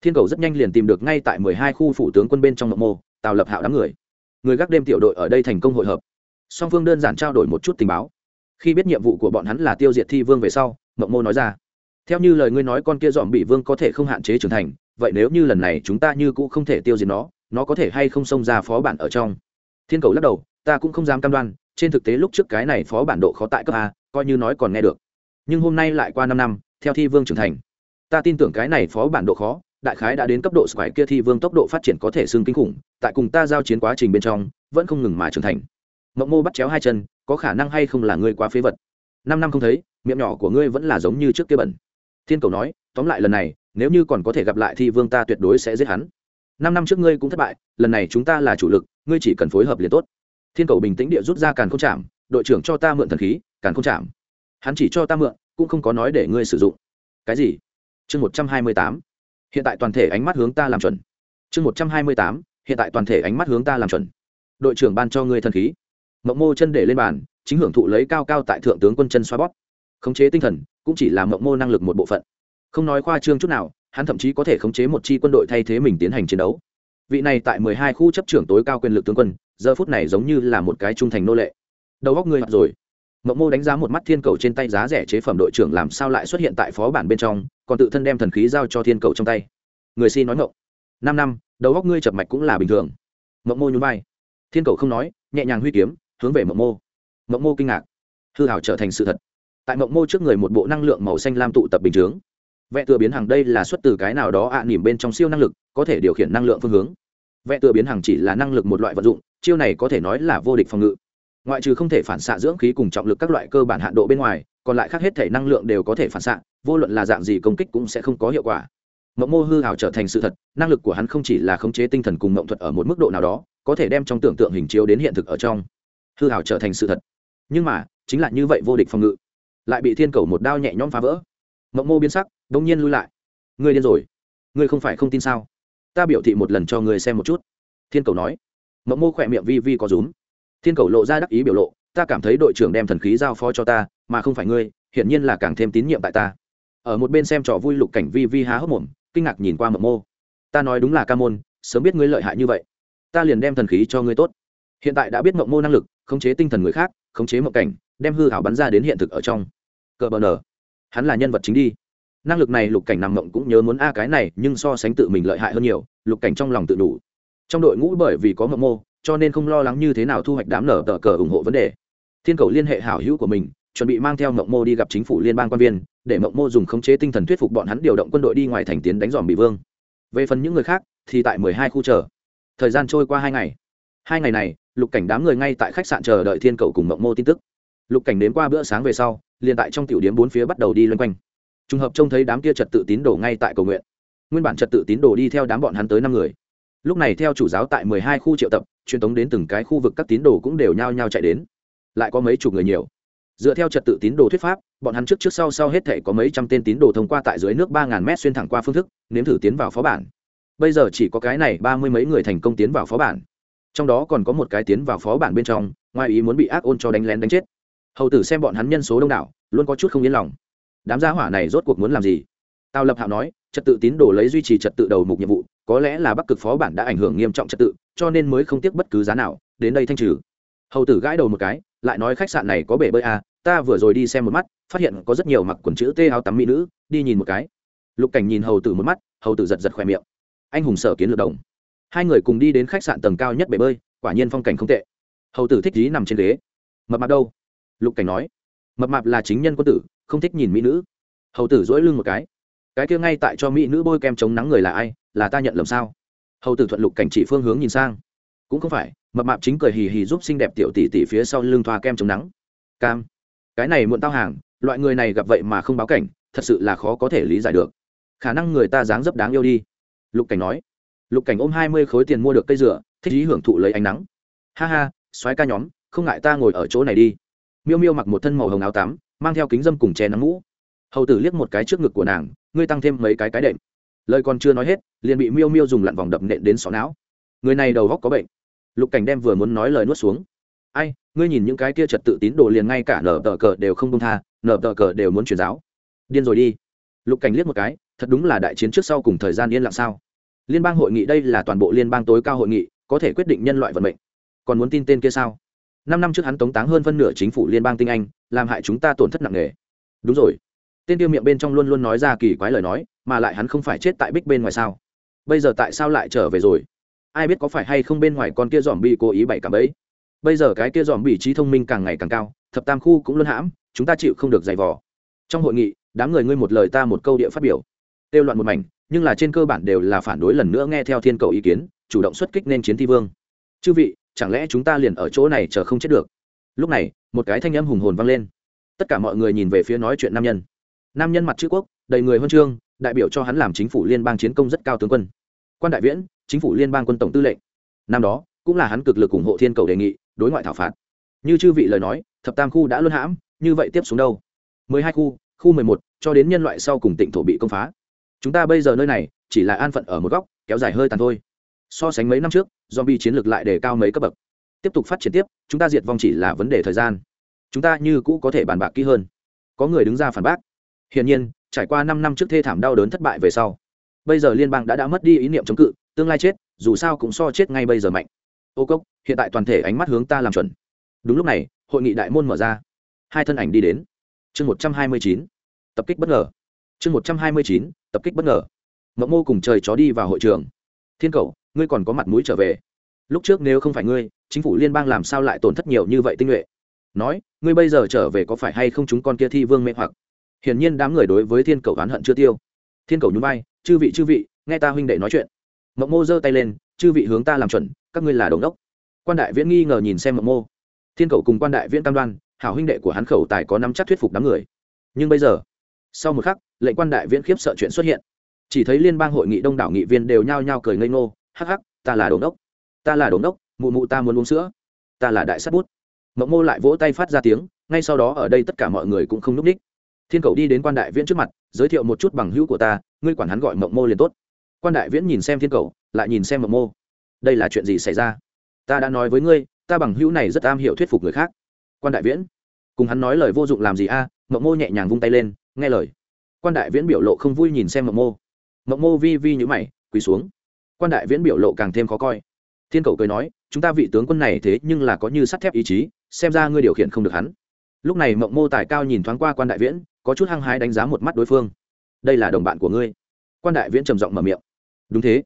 thiên cầu rất nhanh liền tìm được ngay tại mười hai khu phủ tướng quân bên trong mộng mô tạo lập hạo đám người. Người gác đêm tiểu đội ở đây thành công hội hợp. Song phương đơn giản trao đổi một chút tình báo. Khi biết nhiệm vụ của bọn hắn là tiêu diệt thi vương về sau mộng mô nói ra, theo như lời ngươi nói con kia dọn bị vương có thể không hạn chế trưởng thành, vậy nếu như lần này chúng ta như cũ không thể tiêu diệt nó nó có thể hay không xông ra phó bản ở trong? Thiên cầu lắc đầu, ta cũng không dám cam đoan trên thực tế lúc trước cái này phó bản độ khó tại cấp a, coi như nói còn nghe được. Nhưng hôm nay lại qua năm năm, theo thi vương trưởng thành. Ta tin tưởng cái này phó bản độ khó, đại khái đã đến cấp độ xoáy kia thi vương tốc độ phát triển có thể xương kinh khủng, tại cùng ta giao chiến quá trình bên trong, vẫn không ngừng mà trưởng thành. Mộng mô bắt chéo hai chân, có khả năng hay không là ngươi quá phế vật? Năm năm không thấy, miệng nhỏ của ngươi vẫn là giống như trước kia bẩn. Thiên cầu nói, tóm lại lần này, nếu như còn có thể gặp lại thi vương ta tuyệt đối sẽ giết hắn. Năm năm trước ngươi cũng thất bại, lần này chúng ta là chủ lực, ngươi chỉ cần phối hợp liền tốt thiên cầu bình tĩnh địa rút ra càn không chạm đội trưởng cho ta mượn thần khí, càn không chạm hắn chỉ cho ta mượn, cũng không có nói để ngươi sử dụng. Cái gì? Chương một trăm hai mươi tám. Hiện tại toàn thể ánh mắt hướng ta làm chuẩn. Chương một trăm hai mươi tám. Hiện tại toàn thể ánh mắt hướng ta làm chuẩn. Đội trưởng ban cho ngươi thần khí. Mộng mô chân để lên bàn, chính hưởng thụ lấy cao cao tại thượng tướng quân chân xoa bóp. Khống chế tinh thần, cũng chỉ là mộng mô năng lực một bộ phận. Không nói khoa trương chút nào, hắn thậm chí có thể khống chế một chi quân đội thay thế mình tiến hành chiến đấu. Vị này tại mười hai khu chấp trưởng tối cao quyền lực tướng quân giờ phút này giống như là một cái trung thành nô lệ. Đầu góc ngươi rồi. Mộng mô đánh giá một mắt thiên cầu trên tay giá rẻ chế phẩm đội trưởng làm sao lại xuất hiện tại phó bản bên trong còn tự thân đem thần khí giao cho thiên cầu trong tay. Người si nói ngộng năm năm đầu góc ngươi chập mạch cũng là bình thường. Mộng mô nhún vai. Thiên cầu không nói nhẹ nhàng huy kiếm hướng về mộng mô. Mộng mô kinh ngạc. Hư hảo trở thành sự thật. Tại mộng mô trước người một bộ năng lượng màu xanh lam tụ tập bình chướng. Vẽ tựa biến hàng đây là xuất từ cái nào đó ạ à, nỉm bên trong siêu năng lực có thể điều khiển năng lượng phương hướng. Vẽ tựa biến hàng chỉ là năng lực một loại vật dụng chiêu này có thể nói là vô địch phòng ngự. Ngoại trừ không thể phản xạ dưỡng khí cùng trọng lực các loại cơ bản hạn độ bên ngoài, còn lại khác hết thể năng lượng đều có thể phản xạ, vô luận là dạng gì công kích cũng sẽ không có hiệu quả. Mộng mô hư hào trở thành sự thật, năng lực của hắn không chỉ là khống chế tinh thần cùng mộng thuật ở một mức độ nào đó, có thể đem trong tưởng tượng hình chiếu đến hiện thực ở trong. Hư hào trở thành sự thật. Nhưng mà, chính là như vậy vô địch phòng ngự, lại bị thiên cầu một đao nhẹ nhõm phá vỡ. Mộng mô biến sắc đông nhiên lui lại. Ngươi điên rồi. Ngươi không phải không tin sao? Ta biểu thị một lần cho ngươi xem một chút. Thiên cầu nói mộng mô khỏe miệng vi vi có rúm. Thiên cầu lộ ra đắc ý biểu lộ, ta cảm thấy đội trưởng đem thần khí giao phó cho ta, mà không phải ngươi, hiển nhiên là càng thêm tín nhiệm tại ta. Ở một bên xem trò vui lục cảnh vi vi há hốc mồm, kinh ngạc nhìn qua mộng mô. Ta nói đúng là ca môn, sớm biết ngươi lợi hại như vậy. Ta liền đem thần khí cho ngươi tốt. Hiện tại đã biết mộng mô năng lực, khống chế tinh thần người khác, khống chế mộng cảnh, đem hư hảo bắn ra đến hiện thực ở trong. Cờ bờ nở hắn là nhân vật chính đi. Năng lực này lục cảnh nằm mộng cũng nhớ muốn a à cái này, nhưng so sánh tự mình lợi hại hơn nhiều, lục cảnh trong lòng tự đủ trong đội ngũ bởi vì có mộng mô, cho nên không lo lắng như thế nào thu hoạch đám nở tờ cờ ủng hộ vấn đề. Thiên cầu liên hệ hảo hữu của mình, chuẩn bị mang theo mộng mô đi gặp chính phủ liên bang quan viên, để mộng mô dùng khống chế tinh thần thuyết phục bọn hắn điều động quân đội đi ngoài thành tiến đánh dòm bị vương. Về phần những người khác, thì tại mười hai khu chờ. Thời gian trôi qua hai ngày. Hai ngày này, lục cảnh đám người ngay tại khách sạn chờ đợi thiên cầu cùng mộng mô tin tức. Lục cảnh đến qua bữa sáng về sau, liền tại trong tiểu điếm bốn phía bắt đầu đi loanh quanh. Trùng hợp trông thấy đám kia trật tự tín đồ ngay tại cầu nguyện. Nguyên bản trật tự tín đồ đi theo đám bọn hắn tới năm người lúc này theo chủ giáo tại mười hai khu triệu tập, truyền tống đến từng cái khu vực các tín đồ cũng đều nhao nhao chạy đến. Lại có mấy chục người nhiều. Dựa theo trật tự tín đồ thuyết pháp, bọn hắn trước trước sau sau hết thể có mấy trăm tên tín đồ thông qua tại dưới nước ba ngàn mét xuyên thẳng qua phương thức, nếm thử tiến vào phó bản. Bây giờ chỉ có cái này ba mươi mấy người thành công tiến vào phó bản. Trong đó còn có một cái tiến vào phó bản bên trong, ngoài ý muốn bị ác ôn cho đánh lén đánh chết. Hầu tử xem bọn hắn nhân số đông đảo, luôn có chút không yên lòng. Đám gia hỏa này rốt cuộc muốn làm gì? Tào lập hạo nói trật tự tín đồ lấy duy trì trật tự đầu mục nhiệm vụ có lẽ là bắc cực phó bản đã ảnh hưởng nghiêm trọng trật tự cho nên mới không tiếc bất cứ giá nào đến đây thanh trừ. Hầu tử gãi đầu một cái lại nói khách sạn này có bể bơi à, ta vừa rồi đi xem một mắt phát hiện có rất nhiều mặc quần chữ tê áo tắm mỹ nữ đi nhìn một cái. Lục cảnh nhìn hầu tử một mắt hầu tử giật giật khỏe miệng. Anh hùng sở kiến lược đồng. Hai người cùng đi đến khách sạn tầng cao nhất bể bơi quả nhiên phong cảnh không tệ. Hầu tử thích dí nằm trên ghế. Mập mạp đâu? Lục cảnh nói. Mập mạp là chính nhân quân tử không thích nhìn mỹ nữ. Hầu tử dỗi lưng một cái cái kia ngay tại cho mỹ nữ bôi kem chống nắng người là ai, là ta nhận lầm sao? Hầu tử thuận lục cảnh chỉ phương hướng nhìn sang. Cũng không phải, mập mạp chính cười hì hì giúp xinh đẹp tiểu tỷ tỷ phía sau lưng thoa kem chống nắng. Cam, cái này muộn tao hàng, loại người này gặp vậy mà không báo cảnh, thật sự là khó có thể lý giải được. Khả năng người ta dáng dấp đáng yêu đi. Lục cảnh nói. Lục cảnh ôm hai mươi khối tiền mua được cây dừa, thích ý hưởng thụ lấy ánh nắng. Ha ha, soái ca nhóm, không ngại ta ngồi ở chỗ này đi. Miêu miêu mặc một thân màu hồng áo tắm, mang theo kính dâm cùng che nắng mũ hầu tử liếc một cái trước ngực của nàng, ngươi tăng thêm mấy cái cái đệm. Lời còn chưa nói hết, liền bị miêu miêu dùng lặn vòng đập nện đến xó não. Người này đầu góc có bệnh. Lục cảnh đem vừa muốn nói lời nuốt xuống. Ai, ngươi nhìn những cái kia trật tự tín đồ liền ngay cả nở tờ cờ đều không công tha, nở tờ cờ đều muốn truyền giáo. Điên rồi đi. Lục cảnh liếc một cái, thật đúng là đại chiến trước sau cùng thời gian yên lặng sao? Liên bang hội nghị đây là toàn bộ liên bang tối cao hội nghị, có thể quyết định nhân loại vận mệnh. Còn muốn tin tên kia sao? Năm năm trước hắn tống táng hơn phân nửa chính phủ liên bang tinh anh, làm hại chúng ta tổn thất nặng nề. Đúng rồi tên tiêu miệng bên trong luôn luôn nói ra kỳ quái lời nói, mà lại hắn không phải chết tại bích bên ngoài sao? Bây giờ tại sao lại trở về rồi? Ai biết có phải hay không bên ngoài con kia dòm bị cố ý bày cả bấy bây giờ cái kia dòm bị trí thông minh càng ngày càng cao, thập tam khu cũng luôn hãm, chúng ta chịu không được giày vò. Trong hội nghị, đám người ngươi một lời ta một câu địa phát biểu. Tiêu loạn một mảnh, nhưng là trên cơ bản đều là phản đối lần nữa nghe theo thiên cầu ý kiến, chủ động xuất kích nên chiến thi vương. Chư vị, chẳng lẽ chúng ta liền ở chỗ này chờ không chết được? Lúc này, một cái thanh âm hùng hồn vang lên. Tất cả mọi người nhìn về phía nói chuyện nam nhân nam nhân mặt chữ quốc, đầy người huân chương, đại biểu cho hắn làm chính phủ liên bang chiến công rất cao tướng quân. Quan đại viễn, chính phủ liên bang quân tổng tư lệnh. Năm đó, cũng là hắn cực lực ủng hộ thiên cầu đề nghị, đối ngoại thảo phạt. Như chư vị lời nói, thập tam khu đã luân hãm, như vậy tiếp xuống đâu? Mười hai khu khu mười một, cho đến nhân loại sau cùng tỉnh thổ bị công phá. Chúng ta bây giờ nơi này, chỉ là an phận ở một góc, kéo dài hơi tàn thôi. So sánh mấy năm trước do bi chiến lược lại đề cao mấy cấp bậc. Tiếp tục phát triển tiếp, chúng ta diệt vong chỉ là vấn đề thời gian. Chúng ta như cũ có thể bàn bạc kỹ hơn. Có người đứng ra phản bác hiển nhiên, trải qua năm năm trước thê thảm đau đớn thất bại về sau, bây giờ liên bang đã đã mất đi ý niệm chống cự, tương lai chết, dù sao cũng so chết ngay bây giờ mạnh. Ô cốc, hiện tại toàn thể ánh mắt hướng ta làm chuẩn. Đúng lúc này, hội nghị đại môn mở ra. Hai thân ảnh đi đến. Chương một trăm hai mươi chín, tập kích bất ngờ. Chương một trăm hai mươi chín, tập kích bất ngờ. Mộng mô cùng trời chó đi vào hội trường. Thiên cầu ngươi còn có mặt mũi trở về. Lúc trước nếu không phải ngươi, chính phủ liên bang làm sao lại tổn thất nhiều như vậy tinh nhuệ? Nói, ngươi bây giờ trở về có phải hay không chúng con kia thi vương mê hoặc? Hiển nhiên đám người đối với thiên cầu oán hận chưa tiêu. Thiên cầu nhún vai, chư vị chư vị, nghe ta huynh đệ nói chuyện. Mộng mô giơ tay lên, chư vị hướng ta làm chuẩn, các ngươi là đồng đốc. Quan đại viễn nghi ngờ nhìn xem mộng mô. Thiên cầu cùng quan đại viễn cam đoan, hảo huynh đệ của hắn khẩu tài có năm chắc thuyết phục đám người. Nhưng bây giờ, sau một khắc, lệnh quan đại viễn khiếp sợ chuyện xuất hiện. Chỉ thấy liên bang hội nghị đông đảo nghị viên đều nhao nhao cười ngây ngô, hắc hắc, ta là đồn đốc, ta là đồn đốc, mụ mụ ta muốn uống sữa, ta là đại sắt bút. Mộng mô lại vỗ tay phát ra tiếng, ngay sau đó ở đây tất cả mọi người cũng không núp ních thiên cầu đi đến quan đại viễn trước mặt, giới thiệu một chút bằng hữu của ta, ngươi quản hắn gọi mộng mô liền tốt. Quan đại viễn nhìn xem thiên cầu, lại nhìn xem mộng mô. Đây là chuyện gì xảy ra? Ta đã nói với ngươi, ta bằng hữu này rất am hiểu thuyết phục người khác. Quan đại viễn, cùng hắn nói lời vô dụng làm gì a? À? mộng mô nhẹ nhàng vung tay lên, nghe lời. Quan đại viễn biểu lộ không vui nhìn xem mộng mô. Mộng mô vi vi nhữ mày, quỳ xuống. Quan đại viễn biểu lộ càng thêm khó coi. Thiên cầu cười nói, chúng ta vị tướng quân này thế nhưng là có như sắt thép ý chí, xem ra ngươi điều khiển không được hắn. Lúc này mộng mô tài cao nhìn thoáng qua quan đại viễn có chút hăng hái đánh giá một mắt đối phương. Đây là đồng bạn của ngươi. Quan đại viễn trầm giọng mở miệng. Đúng thế.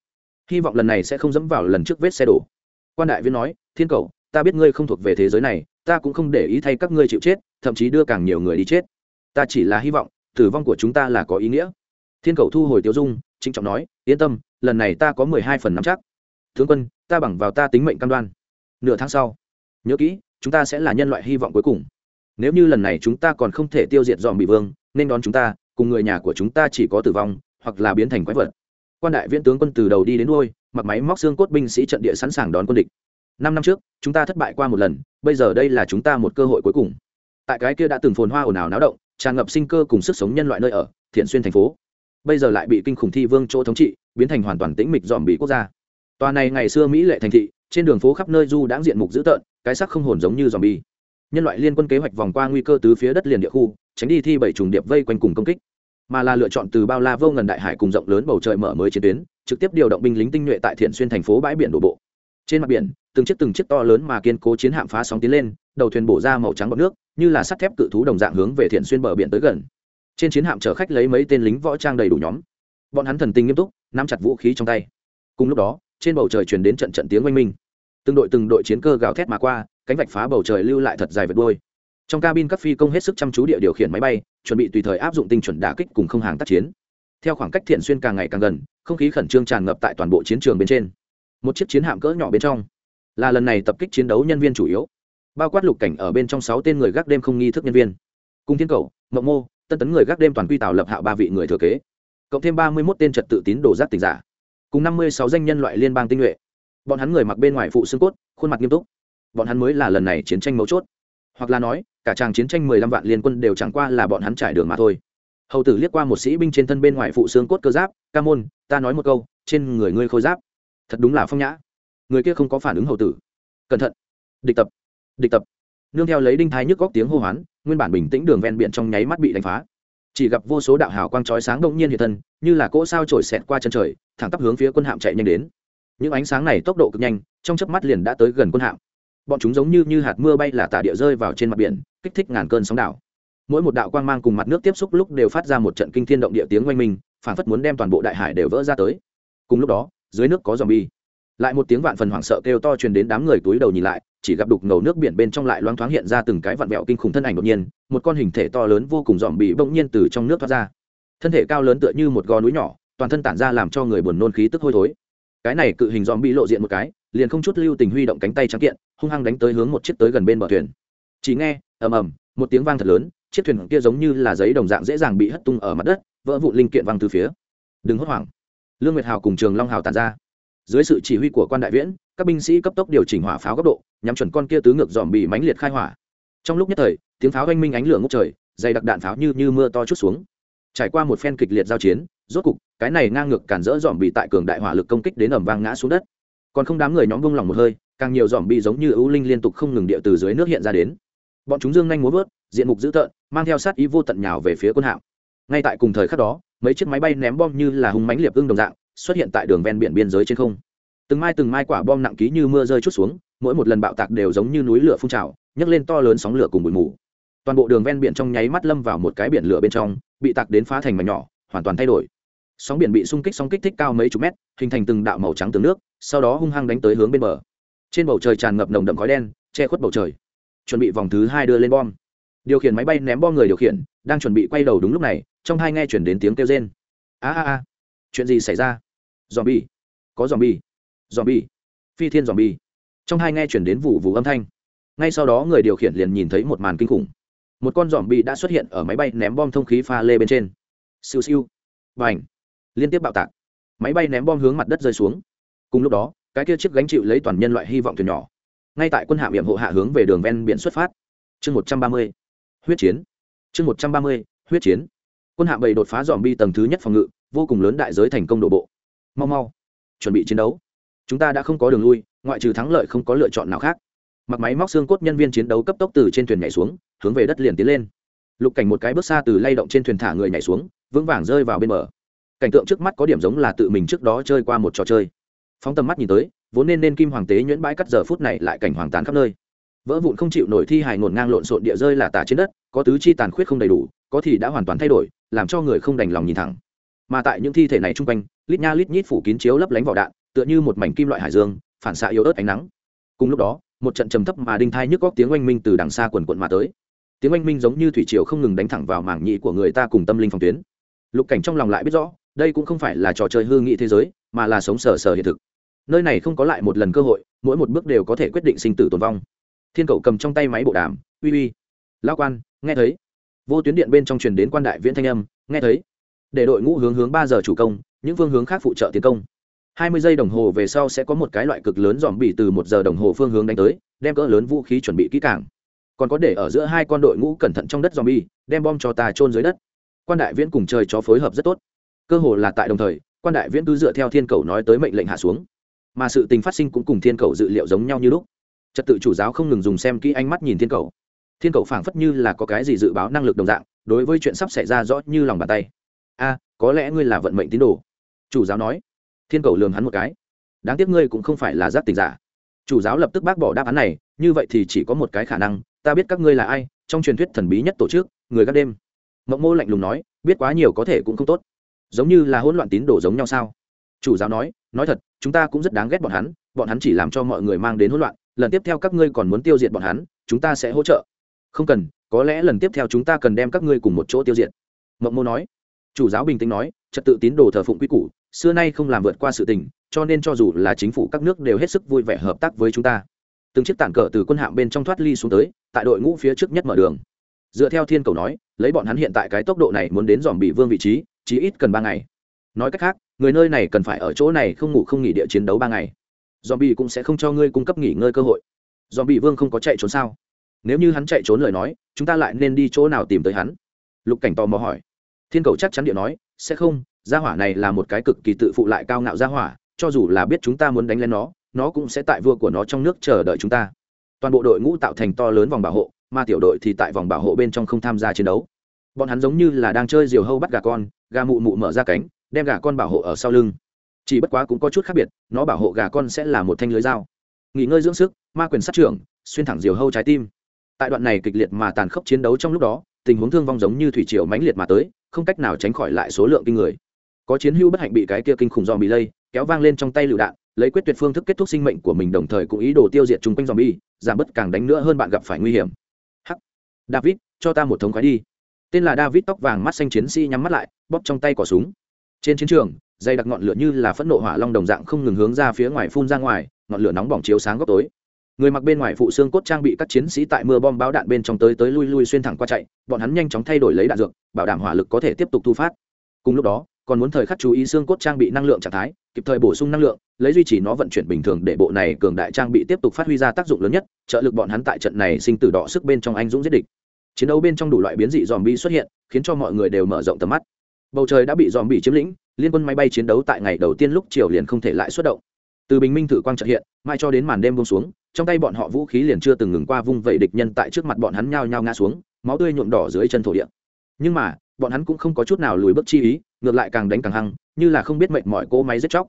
Hy vọng lần này sẽ không dẫm vào lần trước vết xe đổ. Quan đại viễn nói, thiên cầu, ta biết ngươi không thuộc về thế giới này, ta cũng không để ý thay các ngươi chịu chết, thậm chí đưa càng nhiều người đi chết. Ta chỉ là hy vọng, tử vong của chúng ta là có ý nghĩa. Thiên cầu thu hồi tiêu dung, trịnh trọng nói, yên tâm, lần này ta có mười hai phần nắm chắc. Tướng quân, ta bằng vào ta tính mệnh cam đoan. Nửa tháng sau, nhớ kỹ, chúng ta sẽ là nhân loại hy vọng cuối cùng nếu như lần này chúng ta còn không thể tiêu diệt dòm bị vương, nên đón chúng ta, cùng người nhà của chúng ta chỉ có tử vong, hoặc là biến thành quái vật. Quan đại viễn tướng quân từ đầu đi đến đôi mặc máy móc xương cốt binh sĩ trận địa sẵn sàng đón quân địch. Năm năm trước, chúng ta thất bại qua một lần, bây giờ đây là chúng ta một cơ hội cuối cùng. Tại cái kia đã từng phồn hoa ồn ào náo động, tràn ngập sinh cơ cùng sức sống nhân loại nơi ở, thiện xuyên thành phố. Bây giờ lại bị kinh khủng thi vương chỗ thống trị, biến thành hoàn toàn tĩnh mịch dòm bị quốc gia. Tòa này ngày xưa mỹ lệ thành thị, trên đường phố khắp nơi du đãng diện mục dữ tợn, cái sắc không hồn giống như dòm bi nhân loại liên quân kế hoạch vòng qua nguy cơ từ phía đất liền địa khu, tránh đi thi bảy trùng điệp vây quanh cùng công kích. Mà là lựa chọn từ bao la vô ngần đại hải cùng rộng lớn bầu trời mở mới chiến tuyến, trực tiếp điều động binh lính tinh nhuệ tại thiện xuyên thành phố bãi biển đổ bộ. Trên mặt biển, từng chiếc từng chiếc to lớn mà kiên cố chiến hạm phá sóng tiến lên, đầu thuyền bổ ra màu trắng bọt nước, như là sắt thép cự thú đồng dạng hướng về thiện xuyên bờ biển tới gần. Trên chiến hạm chở khách lấy mấy tên lính võ trang đầy đủ nhóm. Bọn hắn thần tình nghiêm túc, nắm chặt vũ khí trong tay. Cùng lúc đó, trên bầu trời truyền đến trận trận tiếng oanh minh từng đội từng đội chiến cơ gào thét mà qua, cánh vạch phá bầu trời lưu lại thật dài vệt đôi trong cabin các phi công hết sức chăm chú địa điều khiển máy bay, chuẩn bị tùy thời áp dụng tinh chuẩn đả kích cùng không hàng tác chiến. Theo khoảng cách thiện xuyên càng ngày càng gần, không khí khẩn trương tràn ngập tại toàn bộ chiến trường bên trên. Một chiếc chiến hạm cỡ nhỏ bên trong. Là lần này tập kích chiến đấu nhân viên chủ yếu. Bao quát lục cảnh ở bên trong sáu tên người gác đêm không nghi thức nhân viên. Cùng thiên cầu, mộng mô, tân tấn người gác đêm toàn quy tạo lập hạ ba vị người thừa kế. Cộng thêm ba mươi một tên trật tự tín đồ giác tình giả. Cùng năm mươi sáu danh nhân loại liên bang tinh nhuệ bọn hắn người mặc bên ngoài phụ xương cốt, khuôn mặt nghiêm túc. Bọn hắn mới là lần này chiến tranh mấu chốt. Hoặc là nói, cả chàng chiến tranh mười lăm vạn liên quân đều chẳng qua là bọn hắn trải đường mà thôi. Hầu tử liếc qua một sĩ binh trên thân bên ngoài phụ xương cốt cơ giáp, ca môn, ta nói một câu, trên người ngươi khôi giáp. Thật đúng là phong nhã. Người kia không có phản ứng hầu tử. Cẩn thận. Địch tập. Địch tập. Nương theo lấy đinh thái nhức góc tiếng hô hoán, nguyên bản bình tĩnh đường ven biển trong nháy mắt bị đánh phá. Chỉ gặp vô số đạo hào quang chói sáng đông nhiên hiện thân, như là cỗ sao trổi xẹt qua chân trời, thẳng tắp hướng phía quân hạm chạy nhanh đến những ánh sáng này tốc độ cực nhanh, trong chớp mắt liền đã tới gần quân hạm. Bọn chúng giống như như hạt mưa bay là tả địa rơi vào trên mặt biển, kích thích ngàn cơn sóng đảo. Mỗi một đạo quang mang cùng mặt nước tiếp xúc lúc đều phát ra một trận kinh thiên động địa tiếng oanh minh, phản phất muốn đem toàn bộ đại hải đều vỡ ra tới. Cùng lúc đó, dưới nước có dòm bi lại một tiếng vạn phần hoảng sợ kêu to truyền đến đám người túi đầu nhìn lại, chỉ gặp đục ngầu nước biển bên trong lại loáng thoáng hiện ra từng cái vặn vẹo kinh khủng thân ảnh đột nhiên, một con hình thể to lớn vô cùng dòm bị bỗng nhiên từ trong nước thoát ra. Thân thể cao lớn tựa như một gò núi nhỏ, toàn thân tản ra làm cho người buồn nôn khí tức hôi thối cái này cự hình dòm bị lộ diện một cái, liền không chút lưu tình huy động cánh tay trắng kiện, hung hăng đánh tới hướng một chiếc tới gần bên bờ thuyền. Chỉ nghe, ầm ầm, một tiếng vang thật lớn, chiếc thuyền kia giống như là giấy đồng dạng dễ dàng bị hất tung ở mặt đất, vỡ vụ linh kiện văng từ phía. Đừng hốt hoảng. Lương nguyệt hào cùng trường long hào tàn ra. Dưới sự chỉ huy của quan đại viễn, các binh sĩ cấp tốc điều chỉnh hỏa pháo góc độ, nhắm chuẩn con kia tứ ngược dòm bị mãnh liệt khai hỏa. Trong lúc nhất thời, tiếng pháo oanh minh ánh lửa ngốc trời, dày đặc đạn pháo như như mưa to chút xuống. Trải qua một phen kịch liệt giao chiến rốt cục, cái này ngang ngược cản rỡ dòm bị tại cường đại hỏa lực công kích đến ẩm vang ngã xuống đất. Còn không đám người nhóm vung lòng một hơi, càng nhiều dòm bị giống như ưu linh liên tục không ngừng địa từ dưới nước hiện ra đến. Bọn chúng dương nhanh muốn vớt, diện mục dữ tợn, mang theo sát ý vô tận nhào về phía quân hạm. Ngay tại cùng thời khắc đó, mấy chiếc máy bay ném bom như là hung mánh liệp ưng đồng dạng, xuất hiện tại đường ven biển biên giới trên không. Từng mai từng mai quả bom nặng ký như mưa rơi chút xuống, mỗi một lần bạo tạc đều giống như núi lửa phun trào, nhấc lên to lớn sóng lửa cùng bụi mù. Toàn bộ đường ven biển trong nháy mắt lâm vào một cái biển lửa bên trong, bị tạc đến phá thành mảnh nhỏ, hoàn toàn thay đổi sóng biển bị xung kích sóng kích thích cao mấy chục mét, hình thành từng đạo màu trắng từ nước, sau đó hung hăng đánh tới hướng bên bờ. Trên bầu trời tràn ngập nồng đậm khói đen, che khuất bầu trời. Chuẩn bị vòng thứ hai đưa lên bom. Điều khiển máy bay ném bom người điều khiển, đang chuẩn bị quay đầu đúng lúc này, trong hai nghe chuyển đến tiếng kêu rên. A a a. Chuyện gì xảy ra? Dòm bi có dòm bi dòm bi phi thiên dòm bi trong hai nghe chuyển đến vụ vụ âm thanh. Ngay sau đó người điều khiển liền nhìn thấy một màn kinh khủng. Một con dòm bi đã xuất hiện ở máy bay ném bom thông khí pha lê bên trên. Siêu siêu. Và ảnh liên tiếp bạo tạc. Máy bay ném bom hướng mặt đất rơi xuống. Cùng lúc đó, cái kia chiếc gánh chịu lấy toàn nhân loại hy vọng thuyền nhỏ. Ngay tại quân hạm hiểm hộ hạ hướng về đường ven biển xuất phát. Chương một trăm ba mươi, huyết chiến. Chương một trăm ba mươi, huyết chiến. Quân hạm bầy đột phá dòm bi tầng thứ nhất phòng ngự, vô cùng lớn đại giới thành công đổ bộ. Mau mau, chuẩn bị chiến đấu. Chúng ta đã không có đường lui, ngoại trừ thắng lợi không có lựa chọn nào khác. Mặc máy móc xương cốt nhân viên chiến đấu cấp tốc từ trên thuyền nhảy xuống, hướng về đất liền tiến lên. Lục cảnh một cái bước xa từ lay động trên thuyền thả người nhảy xuống, vững vàng rơi vào bên bờ cảnh tượng trước mắt có điểm giống là tự mình trước đó chơi qua một trò chơi. Phóng tầm mắt nhìn tới, vốn nên nên kim hoàng tế nhuyễn bãi cắt giờ phút này lại cảnh hoàng tán khắp nơi. Vỡ vụn không chịu nổi thi hài ngổn ngang lộn xộn địa rơi là tả trên đất, có tứ chi tàn khuyết không đầy đủ, có thì đã hoàn toàn thay đổi, làm cho người không đành lòng nhìn thẳng. Mà tại những thi thể này chung quanh, lít nha lít nhít phủ kín chiếu lấp lánh vỏ đạn, tựa như một mảnh kim loại hải dương, phản xạ yếu ớt ánh nắng. Cùng lúc đó, một trận trầm thấp mà đinh thai nhức góc tiếng oanh minh từ đằng xa quần quận mà tới. Tiếng oanh minh giống như thủy triều không ngừng đánh thẳng vào mảng nhị của người ta cùng tâm linh phòng tuyến. Lục cảnh trong lòng lại biết rõ đây cũng không phải là trò chơi hư nghị thế giới, mà là sống sờ sờ hiện thực. Nơi này không có lại một lần cơ hội, mỗi một bước đều có thể quyết định sinh tử tồn vong. Thiên cậu cầm trong tay máy bộ đàm, uy uy lao quan, nghe thấy. Vô tuyến điện bên trong truyền đến quan đại viễn thanh âm, nghe thấy. Để đội ngũ hướng hướng ba giờ chủ công, những phương hướng khác phụ trợ tiến công. Hai mươi giây đồng hồ về sau sẽ có một cái loại cực lớn dòm bị từ một giờ đồng hồ phương hướng đánh tới, đem cỡ lớn vũ khí chuẩn bị kỹ càng. Còn có để ở giữa hai con đội ngũ cẩn thận trong đất dòm bi đem bom cho ta trôn dưới đất. Quan đại viễn cùng trời chó phối hợp rất tốt cơ hồ là tại đồng thời, quan đại viễn cứ dựa theo thiên cầu nói tới mệnh lệnh hạ xuống. Mà sự tình phát sinh cũng cùng thiên cầu dự liệu giống nhau như lúc. Trật tự chủ giáo không ngừng dùng xem kỹ ánh mắt nhìn thiên cầu. Thiên cầu phảng phất như là có cái gì dự báo năng lực đồng dạng, đối với chuyện sắp xảy ra rõ như lòng bàn tay. A, có lẽ ngươi là vận mệnh tín đồ. Chủ giáo nói. Thiên cầu lường hắn một cái. Đáng tiếc ngươi cũng không phải là giác tình giả. Chủ giáo lập tức bác bỏ đáp án này, như vậy thì chỉ có một cái khả năng, ta biết các ngươi là ai, trong truyền thuyết thần bí nhất tổ chức, người gác đêm. Mộng mô lạnh lùng nói, biết quá nhiều có thể cũng không tốt giống như là hỗn loạn tín đồ giống nhau sao? Chủ giáo nói nói thật, chúng ta cũng rất đáng ghét bọn hắn bọn hắn chỉ làm cho mọi người mang đến hỗn loạn, lần tiếp theo các ngươi còn muốn tiêu diệt bọn hắn, chúng ta sẽ hỗ trợ. Không cần, có lẽ lần tiếp theo chúng ta cần đem các ngươi cùng một chỗ tiêu diệt. Mộng mô nói. Chủ giáo bình tĩnh nói, trật tự tín đồ thờ phụng quy củ, xưa nay không làm vượt qua sự tình, cho nên cho dù là chính phủ các nước đều hết sức vui vẻ hợp tác với chúng ta. Từng chiếc tản cờ từ quân hạm bên trong thoát ly xuống tới, tại đội ngũ phía trước nhất mở đường. Dựa theo thiên cầu nói, lấy bọn hắn hiện tại cái tốc độ này muốn đến dòm bị vương vị trí chí ít cần ba ngày. Nói cách khác, người nơi này cần phải ở chỗ này không ngủ không nghỉ địa chiến đấu ba ngày. Dòm bị cũng sẽ không cho ngươi cung cấp nghỉ ngơi cơ hội. Dòm bị vương không có chạy trốn sao? Nếu như hắn chạy trốn lời nói, chúng ta lại nên đi chỗ nào tìm tới hắn? Lục cảnh tò mò hỏi. Thiên cầu chắc chắn điện nói, sẽ không, gia hỏa này là một cái cực kỳ tự phụ lại cao ngạo gia hỏa, cho dù là biết chúng ta muốn đánh lên nó nó cũng sẽ tại vua của nó trong nước chờ đợi chúng ta. Toàn bộ đội ngũ tạo thành to lớn vòng bảo hộ, mà tiểu đội thì tại vòng bảo hộ bên trong không tham gia chiến đấu bọn hắn giống như là đang chơi diều hâu bắt gà con, gà mụ mụ mở ra cánh, đem gà con bảo hộ ở sau lưng. Chỉ bất quá cũng có chút khác biệt, nó bảo hộ gà con sẽ là một thanh lưới dao. Nghỉ ngơi dưỡng sức, ma quyền sát trưởng, xuyên thẳng diều hâu trái tim. Tại đoạn này kịch liệt mà tàn khốc chiến đấu trong lúc đó, tình huống thương vong giống như thủy triều mãnh liệt mà tới, không cách nào tránh khỏi lại số lượng kinh người. Có chiến hữu bất hạnh bị cái kia kinh khủng dòm bị lây, kéo vang lên trong tay lựu đạn, lấy quyết tuyệt phương thức kết thúc sinh mệnh của mình đồng thời cũng ý đồ tiêu diệt chung quanh dòm bi giảm bớt càng đánh nữa hơn bạn gặp phải nguy hiểm. Hắc. David, cho ta một thống khoái đi tên là david, tóc vàng mắt xanh chiến sĩ nhắm mắt lại, bóp trong tay cỏ súng. Trên chiến trường, dây đặc ngọn lửa như là phẫn nộ hỏa long đồng dạng không ngừng hướng ra phía ngoài phun ra ngoài, ngọn lửa nóng bỏng chiếu sáng góc tối. Người mặc bên ngoài phụ xương cốt trang bị các chiến sĩ tại mưa bom báo đạn bên trong tới tới lui lui xuyên thẳng qua chạy, bọn hắn nhanh chóng thay đổi lấy đạn dược, bảo đảm hỏa lực có thể tiếp tục thu phát. Cùng lúc đó, còn muốn thời khắc chú ý xương cốt trang bị năng lượng trạng thái, kịp thời bổ sung năng lượng, lấy duy trì nó vận chuyển bình thường để bộ này cường đại trang bị tiếp tục phát huy ra tác dụng lớn nhất, trợ lực bọn hắn tại trận này sinh tử đỏ sức bên trong anh dũng giết địch chiến đấu bên trong đủ loại biến dị dòm bi xuất hiện, khiến cho mọi người đều mở rộng tầm mắt. Bầu trời đã bị dòm bi chiếm lĩnh, liên quân máy bay chiến đấu tại ngày đầu tiên lúc chiều liền không thể lại xuất động. Từ bình minh thử quang trợ hiện mai cho đến màn đêm bông xuống, trong tay bọn họ vũ khí liền chưa từng ngừng qua vung vẩy địch nhân tại trước mặt bọn hắn nhao nhao ngã xuống, máu tươi nhuộm đỏ dưới chân thổ địa. Nhưng mà, bọn hắn cũng không có chút nào lùi bước chi ý, ngược lại càng đánh càng hăng, như là không biết mệnh mọi cỗ máy giết chóc.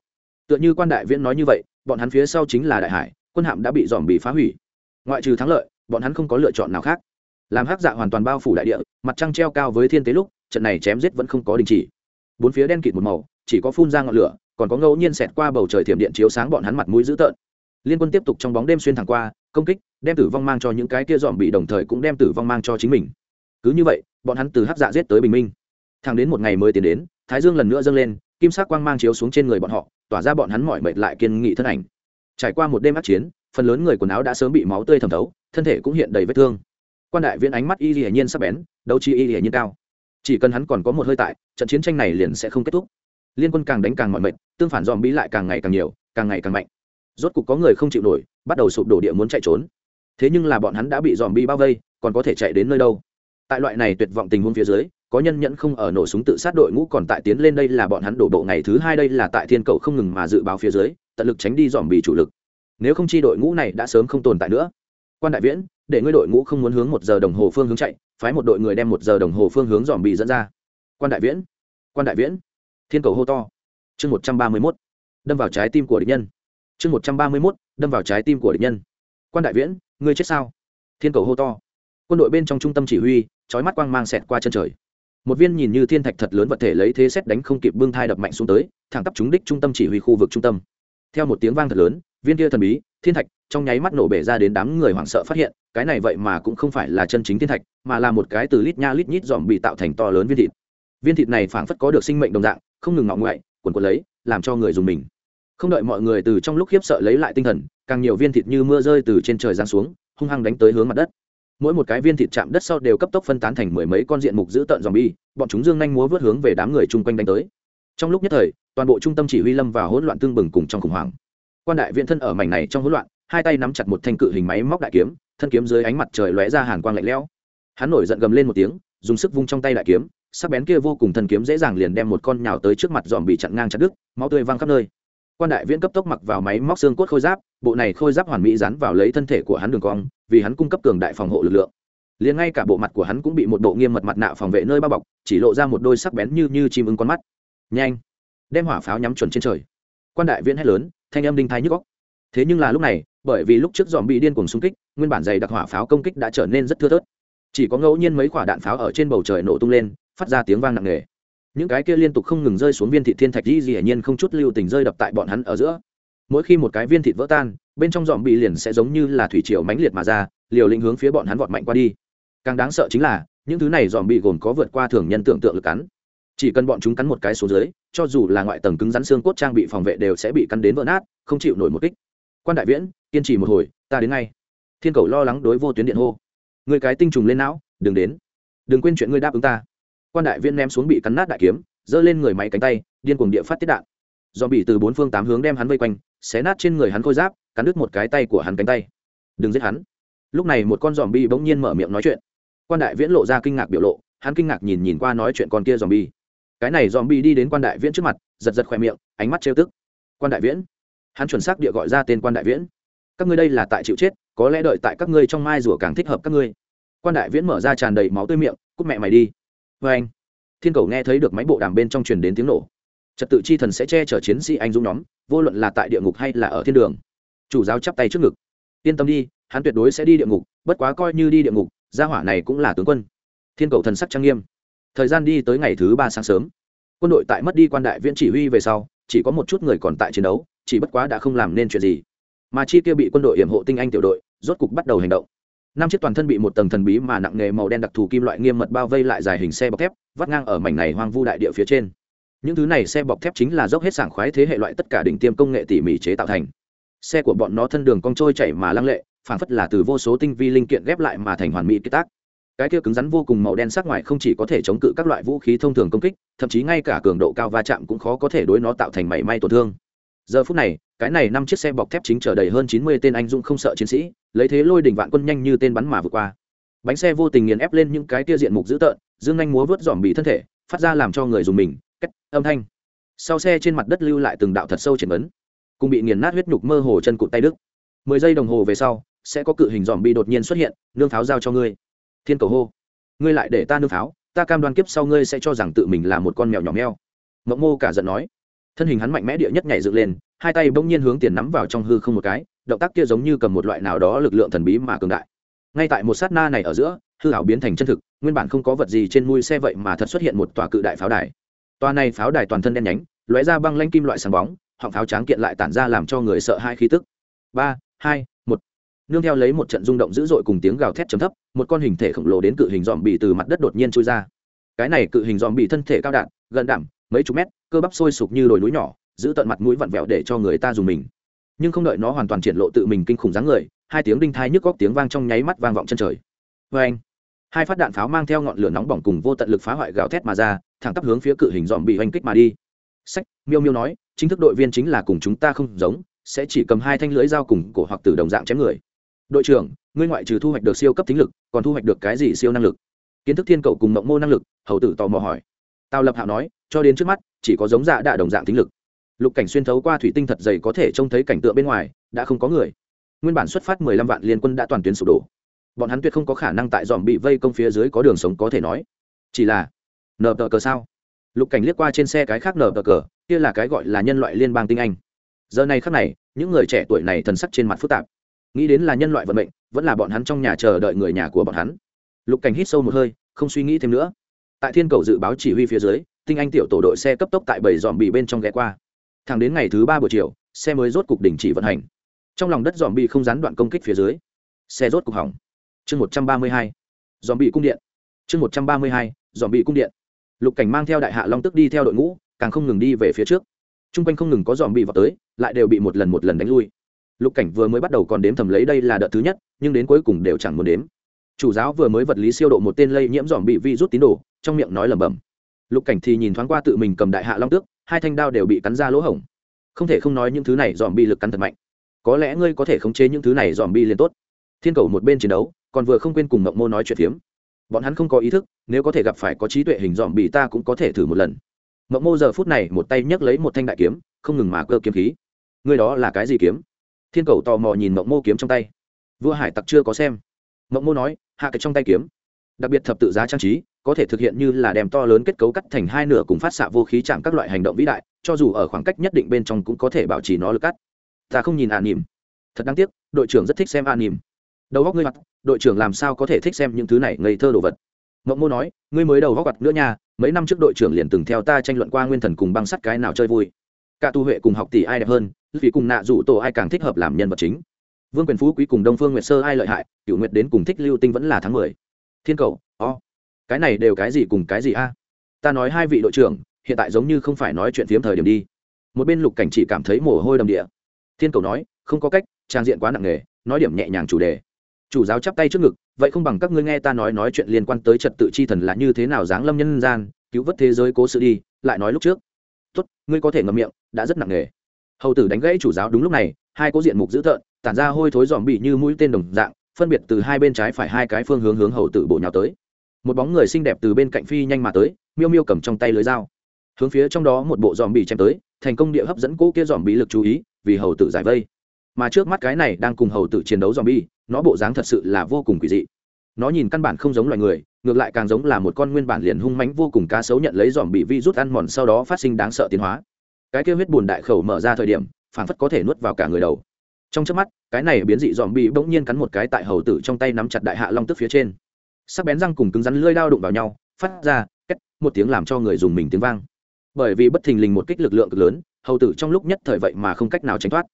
Tựa như quan đại viễn nói như vậy, bọn hắn phía sau chính là đại hải, quân hạm đã bị dòm bị phá hủy. Ngoại trừ thắng lợi, bọn hắn không có lựa chọn nào khác làm hắc dạ hoàn toàn bao phủ đại địa, mặt trăng treo cao với thiên tế lúc, trận này chém giết vẫn không có đình chỉ. Bốn phía đen kịt một màu, chỉ có phun ra ngọn lửa, còn có ngẫu nhiên xẹt qua bầu trời thiểm điện chiếu sáng bọn hắn mặt mũi dữ tợn. Liên quân tiếp tục trong bóng đêm xuyên thẳng qua, công kích, đem tử vong mang cho những cái kia dòm bị đồng thời cũng đem tử vong mang cho chính mình. Cứ như vậy, bọn hắn từ hắc dạ giết tới bình minh. Thẳng đến một ngày mới tiến đến, thái dương lần nữa dâng lên, kim sắc quang mang chiếu xuống trên người bọn họ, tỏa ra bọn hắn mỏi mệt lại kiên nghị thân ảnh. Trải qua một đêm ác chiến, phần lớn người quần áo đã sớm bị máu tươi thẩm thấu, thân thể cũng hiện đầy vết thương quan đại viễn ánh mắt y hiển nhiên sắp bén, đấu chi y hiển nhiên cao. Chỉ cần hắn còn có một hơi tại, trận chiến tranh này liền sẽ không kết thúc. Liên quân càng đánh càng mỏi mệt, tương phản dòm bí lại càng ngày càng nhiều, càng ngày càng mạnh. Rốt cục có người không chịu nổi, bắt đầu sụp đổ địa muốn chạy trốn. Thế nhưng là bọn hắn đã bị dòm bi bao vây, còn có thể chạy đến nơi đâu? Tại loại này tuyệt vọng tình huống phía dưới, có nhân nhẫn không ở nổ súng tự sát đội ngũ còn tại tiến lên đây là bọn hắn đổ bộ ngày thứ hai đây là tại thiên cầu không ngừng mà dự báo phía dưới, tận lực tránh đi dòm bì chủ lực. Nếu không chi đội ngũ này đã sớm không tồn tại nữa quan đại viễn, để ngươi đội ngũ không muốn hướng một giờ đồng hồ phương hướng chạy, phái một đội người đem một giờ đồng hồ phương hướng dòm bị dẫn ra. Quan đại viễn, quan đại viễn. Thiên cầu hô to. Chương một trăm ba mươi mốt. Đâm vào trái tim của địch nhân. Chương một trăm ba mươi mốt. Đâm vào trái tim của địch nhân. Quan đại viễn, ngươi chết sao? Thiên cầu hô to. Quân đội bên trong trung tâm chỉ huy trói mắt quang mang xẹt qua chân trời. Một viên nhìn như thiên thạch thật lớn vật thể lấy thế xét đánh không kịp bưng thai đập mạnh xuống tới, thẳng tắp trúng đích trung tâm chỉ huy khu vực trung tâm. Theo một tiếng vang thật lớn viên kia thần bí, thiên thạch, trong nháy mắt nổ bể ra đến đám người hoảng sợ phát hiện, cái này vậy mà cũng không phải là chân chính thiên thạch, mà là một cái từ lít nha lít nhít dòm bị tạo thành to lớn viên thịt. Viên thịt này phảng phất có được sinh mệnh đồng dạng, không ngừng ngọng ngoại quần quần lấy, làm cho người dùng mình. Không đợi mọi người từ trong lúc khiếp sợ lấy lại tinh thần, càng nhiều viên thịt như mưa rơi từ trên trời giáng xuống, hung hăng đánh tới hướng mặt đất. Mỗi một cái viên thịt chạm đất sau đều cấp tốc phân tán thành mười mấy con diện mục giữ tợn dòm bi bọn chúng dương nhanh múa vớt hướng về đám người chung quanh đánh tới. Trong lúc nhất thời, toàn bộ trung tâm chỉ huy lâm vào hỗn loạn tương bừng cùng trong khủng hoảng quan đại viện thân ở mảnh này trong hỗn loạn, hai tay nắm chặt một thanh cự hình máy móc đại kiếm, thân kiếm dưới ánh mặt trời lóe ra hàn quang lạnh lẽo. Hắn nổi giận gầm lên một tiếng, dùng sức vung trong tay đại kiếm, sắc bén kia vô cùng thần kiếm dễ dàng liền đem một con nhào tới trước mặt dòm bị chặn ngang chặt đứt, máu tươi văng khắp nơi. Quan đại viễn cấp tốc mặc vào máy móc xương cốt khôi giáp, bộ này khôi giáp hoàn mỹ dán vào lấy thân thể của hắn đường cong, vì hắn cung cấp cường đại phòng hộ lực lượng. Liền ngay cả bộ mặt của hắn cũng bị một bộ nghiêm mật mặt nạ phòng vệ nơi bao bọc, chỉ lộ ra một đôi sắc bén như như chim ưng con mắt. Nhanh! Đem hỏa pháo nhắm chuẩn trên trời. Quan đại viễn hét lớn thanh âm đinh thái nhức góc. Thế nhưng là lúc này, bởi vì lúc trước dòm bị điên cuồng xung kích, nguyên bản dày đặc hỏa pháo công kích đã trở nên rất thưa thớt. Chỉ có ngẫu nhiên mấy quả đạn pháo ở trên bầu trời nổ tung lên, phát ra tiếng vang nặng nề. Những cái kia liên tục không ngừng rơi xuống viên thị thiên thạch dĩ dĩ nhiên không chút lưu tình rơi đập tại bọn hắn ở giữa. Mỗi khi một cái viên thịt vỡ tan, bên trong dòm bị liền sẽ giống như là thủy triều mãnh liệt mà ra, liều lĩnh hướng phía bọn hắn vọt mạnh qua đi. Càng đáng sợ chính là, những thứ này dòm bị gồm có vượt qua thường nhân tưởng tượng lực cắn chỉ cần bọn chúng cắn một cái số dưới, cho dù là ngoại tầng cứng rắn xương cốt trang bị phòng vệ đều sẽ bị cắn đến vỡ nát, không chịu nổi một kích. Quan đại viễn, kiên trì một hồi, ta đến ngay. Thiên cầu lo lắng đối vô tuyến điện hô. Người cái tinh trùng lên não, đừng đến. Đừng quên chuyện ngươi đáp ứng ta. Quan đại viễn ném xuống bị cắn nát đại kiếm, giơ lên người máy cánh tay, điên cuồng địa phát tiết đạn. Do bị từ bốn phương tám hướng đem hắn vây quanh, xé nát trên người hắn khôi giáp, cắn đứt một cái tay của hắn cánh tay. Đừng giết hắn. Lúc này một con dòm bi bỗng nhiên mở miệng nói chuyện. Quan đại viễn lộ ra kinh ngạc biểu lộ, hắn kinh ngạc nhìn nhìn qua nói chuyện con kia dòm bi cái này dòm bi đi đến quan đại viễn trước mặt, giật giật khỏe miệng, ánh mắt trêu tức. Quan đại viễn? Hắn chuẩn xác địa gọi ra tên quan đại viễn. Các ngươi đây là tại chịu chết, có lẽ đợi tại các ngươi trong mai rùa càng thích hợp các ngươi. Quan đại viễn mở ra tràn đầy máu tươi miệng, cút mẹ mày đi. Vê anh, thiên cầu nghe thấy được máy bộ đàm bên trong truyền đến tiếng nổ. Trật tự chi thần sẽ che chở chiến sĩ anh dũng nhóm, vô luận là tại địa ngục hay là ở thiên đường. Chủ giáo chắp tay trước ngực. Yên tâm đi, hắn tuyệt đối sẽ đi địa ngục, bất quá coi như đi địa ngục, gia hỏa này cũng là tướng quân. Thiên cầu thần sắc trang nghiêm thời gian đi tới ngày thứ ba sáng sớm. Quân đội tại mất đi quan đại viễn chỉ huy về sau, chỉ có một chút người còn tại chiến đấu, chỉ bất quá đã không làm nên chuyện gì. Mà chi kia bị quân đội hiểm hộ tinh anh tiểu đội, rốt cục bắt đầu hành động. Năm chiếc toàn thân bị một tầng thần bí mà nặng nghề màu đen đặc thù kim loại nghiêm mật bao vây lại dài hình xe bọc thép, vắt ngang ở mảnh này hoang vu đại địa phía trên. Những thứ này xe bọc thép chính là dốc hết sảng khoái thế hệ loại tất cả đỉnh tiêm công nghệ tỉ mỉ chế tạo thành. Xe của bọn nó thân đường cong trôi chảy mà lăng lệ phản phất là từ vô số tinh vi linh kiện ghép lại mà thành hoàn mỹ kết tác cái kia cứng rắn vô cùng màu đen sắc ngoài không chỉ có thể chống cự các loại vũ khí thông thường công kích, thậm chí ngay cả cường độ cao va chạm cũng khó có thể đối nó tạo thành mảy may tổn thương. Giờ phút này, cái này năm chiếc xe bọc thép chính chở đầy hơn chín mươi tên anh dũng không sợ chiến sĩ, lấy thế lôi đỉnh vạn quân nhanh như tên bắn mà vượt qua. Bánh xe vô tình nghiền ép lên những cái tia diện mục dữ tợn, dương anh múa vớt dòm bị thân thể, phát ra làm cho người dùng mình cách âm thanh. Sau xe trên mặt đất lưu lại từng đạo thật sâu triển ấn cùng bị nghiền nát huyết nhục mơ hồ chân cụt tay đức mười giây đồng hồ về sau, sẽ có cự hình dòm bị đột nhiên xuất hiện, nương pháo giao cho ngươi thiên cầu hô. Ngươi lại để ta nương pháo, ta cam đoan kiếp sau ngươi sẽ cho rằng tự mình là một con mèo nhỏ meo mộng mô cả giận nói. Thân hình hắn mạnh mẽ địa nhất nhảy dựng lên, hai tay bỗng nhiên hướng tiền nắm vào trong hư không một cái, động tác kia giống như cầm một loại nào đó lực lượng thần bí mà cường đại. Ngay tại một sát na này ở giữa, hư hảo biến thành chân thực, nguyên bản không có vật gì trên mui xe vậy mà thật xuất hiện một tòa cự đại pháo đài. Tòa này pháo đài toàn thân đen nhánh, lóe ra băng lanh kim loại sáng bóng, họng pháo tráng kiện lại tản ra làm cho người sợ hai khí tức. Ba, hai nương theo lấy một trận rung động dữ dội cùng tiếng gào thét chấm thấp, một con hình thể khổng lồ đến cự hình dòm bị từ mặt đất đột nhiên trôi ra. Cái này cự hình dòm bị thân thể cao đạn, gần đảm mấy chục mét, cơ bắp sôi sục như đồi núi nhỏ, giữ tận mặt mũi vặn vẹo để cho người ta dùng mình. Nhưng không đợi nó hoàn toàn triển lộ tự mình kinh khủng dáng người, hai tiếng đinh thai nhức góc tiếng vang trong nháy mắt vang vọng chân trời. Vê anh. Hai phát đạn pháo mang theo ngọn lửa nóng bỏng cùng vô tận lực phá hoại gào thét mà ra, thẳng tắp hướng phía cự hình dòm bị oanh kích mà đi. Sách, miêu miêu nói, chính thức đội viên chính là cùng chúng ta không giống, sẽ chỉ cầm hai thanh lưới dao cùng cổ hoặc từ đồng dạng chém người đội trưởng, ngươi ngoại trừ thu hoạch được siêu cấp tính lực, còn thu hoạch được cái gì siêu năng lực? Kiến thức thiên cầu cùng mộng mô năng lực, hầu tử tò mò hỏi. Tào lập hạo nói, cho đến trước mắt, chỉ có giống dạ đạ đồng dạng tính lực. Lục cảnh xuyên thấu qua thủy tinh thật dày có thể trông thấy cảnh tượng bên ngoài, đã không có người. Nguyên bản xuất phát mười lăm vạn liên quân đã toàn tuyến sụp đổ. Bọn hắn tuyệt không có khả năng tại dòm bị vây công phía dưới có đường sống có thể nói. Chỉ là, nờ tờ cờ sao? Lục cảnh liếc qua trên xe cái khác nờ tờ cờ, kia là cái gọi là nhân loại liên bang tinh anh. Giờ này khác này, những người trẻ tuổi này thần sắc trên mặt phức tạp nghĩ đến là nhân loại vận mệnh, vẫn là bọn hắn trong nhà chờ đợi người nhà của bọn hắn. Lục cảnh hít sâu một hơi, không suy nghĩ thêm nữa. Tại thiên cầu dự báo chỉ huy phía dưới, tinh anh tiểu tổ đội xe cấp tốc tại bảy dòm bị bên trong ghé qua. Thẳng đến ngày thứ ba buổi chiều, xe mới rốt cục đình chỉ vận hành. Trong lòng đất dòm bị không gián đoạn công kích phía dưới, xe rốt cục hỏng. Chương một trăm ba mươi hai dòm bị cung điện. Chương một trăm ba mươi hai dòm bị cung điện. Lục cảnh mang theo đại hạ long tức đi theo đội ngũ, càng không ngừng đi về phía trước. T r u n g quanh không ngừng có dòm bị vào tới, lại đều bị một lần một lần đánh lui lục cảnh vừa mới bắt đầu còn đếm thầm lấy đây là đợt thứ nhất, nhưng đến cuối cùng đều chẳng muốn đếm. Chủ giáo vừa mới vật lý siêu độ một tên lây nhiễm dòm bị vi rút tín đồ, trong miệng nói lẩm bẩm. Lục cảnh thì nhìn thoáng qua tự mình cầm đại hạ long tước, hai thanh đao đều bị cắn ra lỗ hổng. Không thể không nói những thứ này dòm bị lực cắn thật mạnh. Có lẽ ngươi có thể khống chế những thứ này dòm bi liền tốt. Thiên cầu một bên chiến đấu, còn vừa không quên cùng ngậm mô nói chuyện phiếm. Bọn hắn không có ý thức, nếu có thể gặp phải có trí tuệ hình dòm bị ta cũng có thể thử một lần. Ngậm mô giờ phút này một tay nhấc lấy một thanh đại kiếm, không ngừng mà cơ kiếm khí. Ngươi đó là cái gì kiếm? Thiên cầu tò mò nhìn mộng mô kiếm trong tay. Vua hải tặc chưa có xem. Mộng mô nói, hạ cái trong tay kiếm. Đặc biệt thập tự giá trang trí, có thể thực hiện như là đem to lớn kết cấu cắt thành hai nửa cùng phát xạ vô khí chạm các loại hành động vĩ đại, cho dù ở khoảng cách nhất định bên trong cũng có thể bảo trì nó lực cắt. Ta không nhìn an nỉm. Thật đáng tiếc, đội trưởng rất thích xem an nỉm. Đầu góc ngươi mặt, đội trưởng làm sao có thể thích xem những thứ này ngây thơ đồ vật? Mộng mô nói, ngươi mới đầu góc mặt nữa nha, mấy năm trước đội trưởng liền từng theo ta tranh luận qua nguyên thần cùng băng sắt cái nào chơi vui cả tu huệ cùng học tỷ ai đẹp hơn, vì cùng nạ rủ tổ ai càng thích hợp làm nhân vật chính. Vương quyền phú quý cùng đông phương nguyệt sơ ai lợi hại cựu nguyệt đến cùng thích lưu tinh vẫn là tháng mười. Thiên cầu, o、oh. cái này đều cái gì cùng cái gì a? Ta nói hai vị đội trưởng, hiện tại giống như không phải nói chuyện phiếm thời điểm đi. Một bên lục cảnh chỉ cảm thấy mồ hôi đầm địa. Thiên cầu nói, không có cách, trang diện quá nặng nề, nói điểm nhẹ nhàng chủ đề. Chủ giáo chắp tay trước ngực, vậy không bằng các ngươi nghe ta nói nói chuyện liên quan tới trật tự chi thần là như thế nào giáng lâm nhân gian, cứu vớt thế giới cố sự đi, lại nói lúc trước tốt, ngươi có thể ngậm miệng, đã rất nặng nề. Hầu tử đánh gãy chủ giáo đúng lúc này, hai cố diện mục dữ tợn, tản ra hôi thối dòm bị như mũi tên đồng dạng, phân biệt từ hai bên trái phải hai cái phương hướng hướng hầu tử bộ nhào tới. Một bóng người xinh đẹp từ bên cạnh phi nhanh mà tới, miêu miêu cầm trong tay lưới dao. Hướng phía trong đó một bộ dòm bị chém tới, thành công địa hấp dẫn cỗ kia dòm bị lực chú ý, vì hầu tử giải vây. Mà trước mắt cái này đang cùng hầu tử chiến đấu dòm bi nó bộ dáng thật sự là vô cùng quỷ dị. Nó nhìn căn bản không giống loài người ngược lại càng giống là một con nguyên bản liền hung mánh vô cùng cá sấu nhận lấy dòm bị vi rút ăn mòn sau đó phát sinh đáng sợ tiến hóa. Cái kêu huyết bùn đại khẩu mở ra thời điểm phản phất có thể nuốt vào cả người đầu. Trong trước mắt, cái này biến dị dòm bị bỗng nhiên cắn một cái tại hầu tử trong tay nắm chặt đại hạ long tức phía trên. Sắc bén răng cùng cứng rắn lưỡi đao đụng vào nhau, phát ra cách một tiếng làm cho người dùng mình tiếng vang. Bởi vì bất thình lình một kích lực lượng cực lớn, hầu tử trong lúc nhất thời vậy mà không cách nào tránh thoát.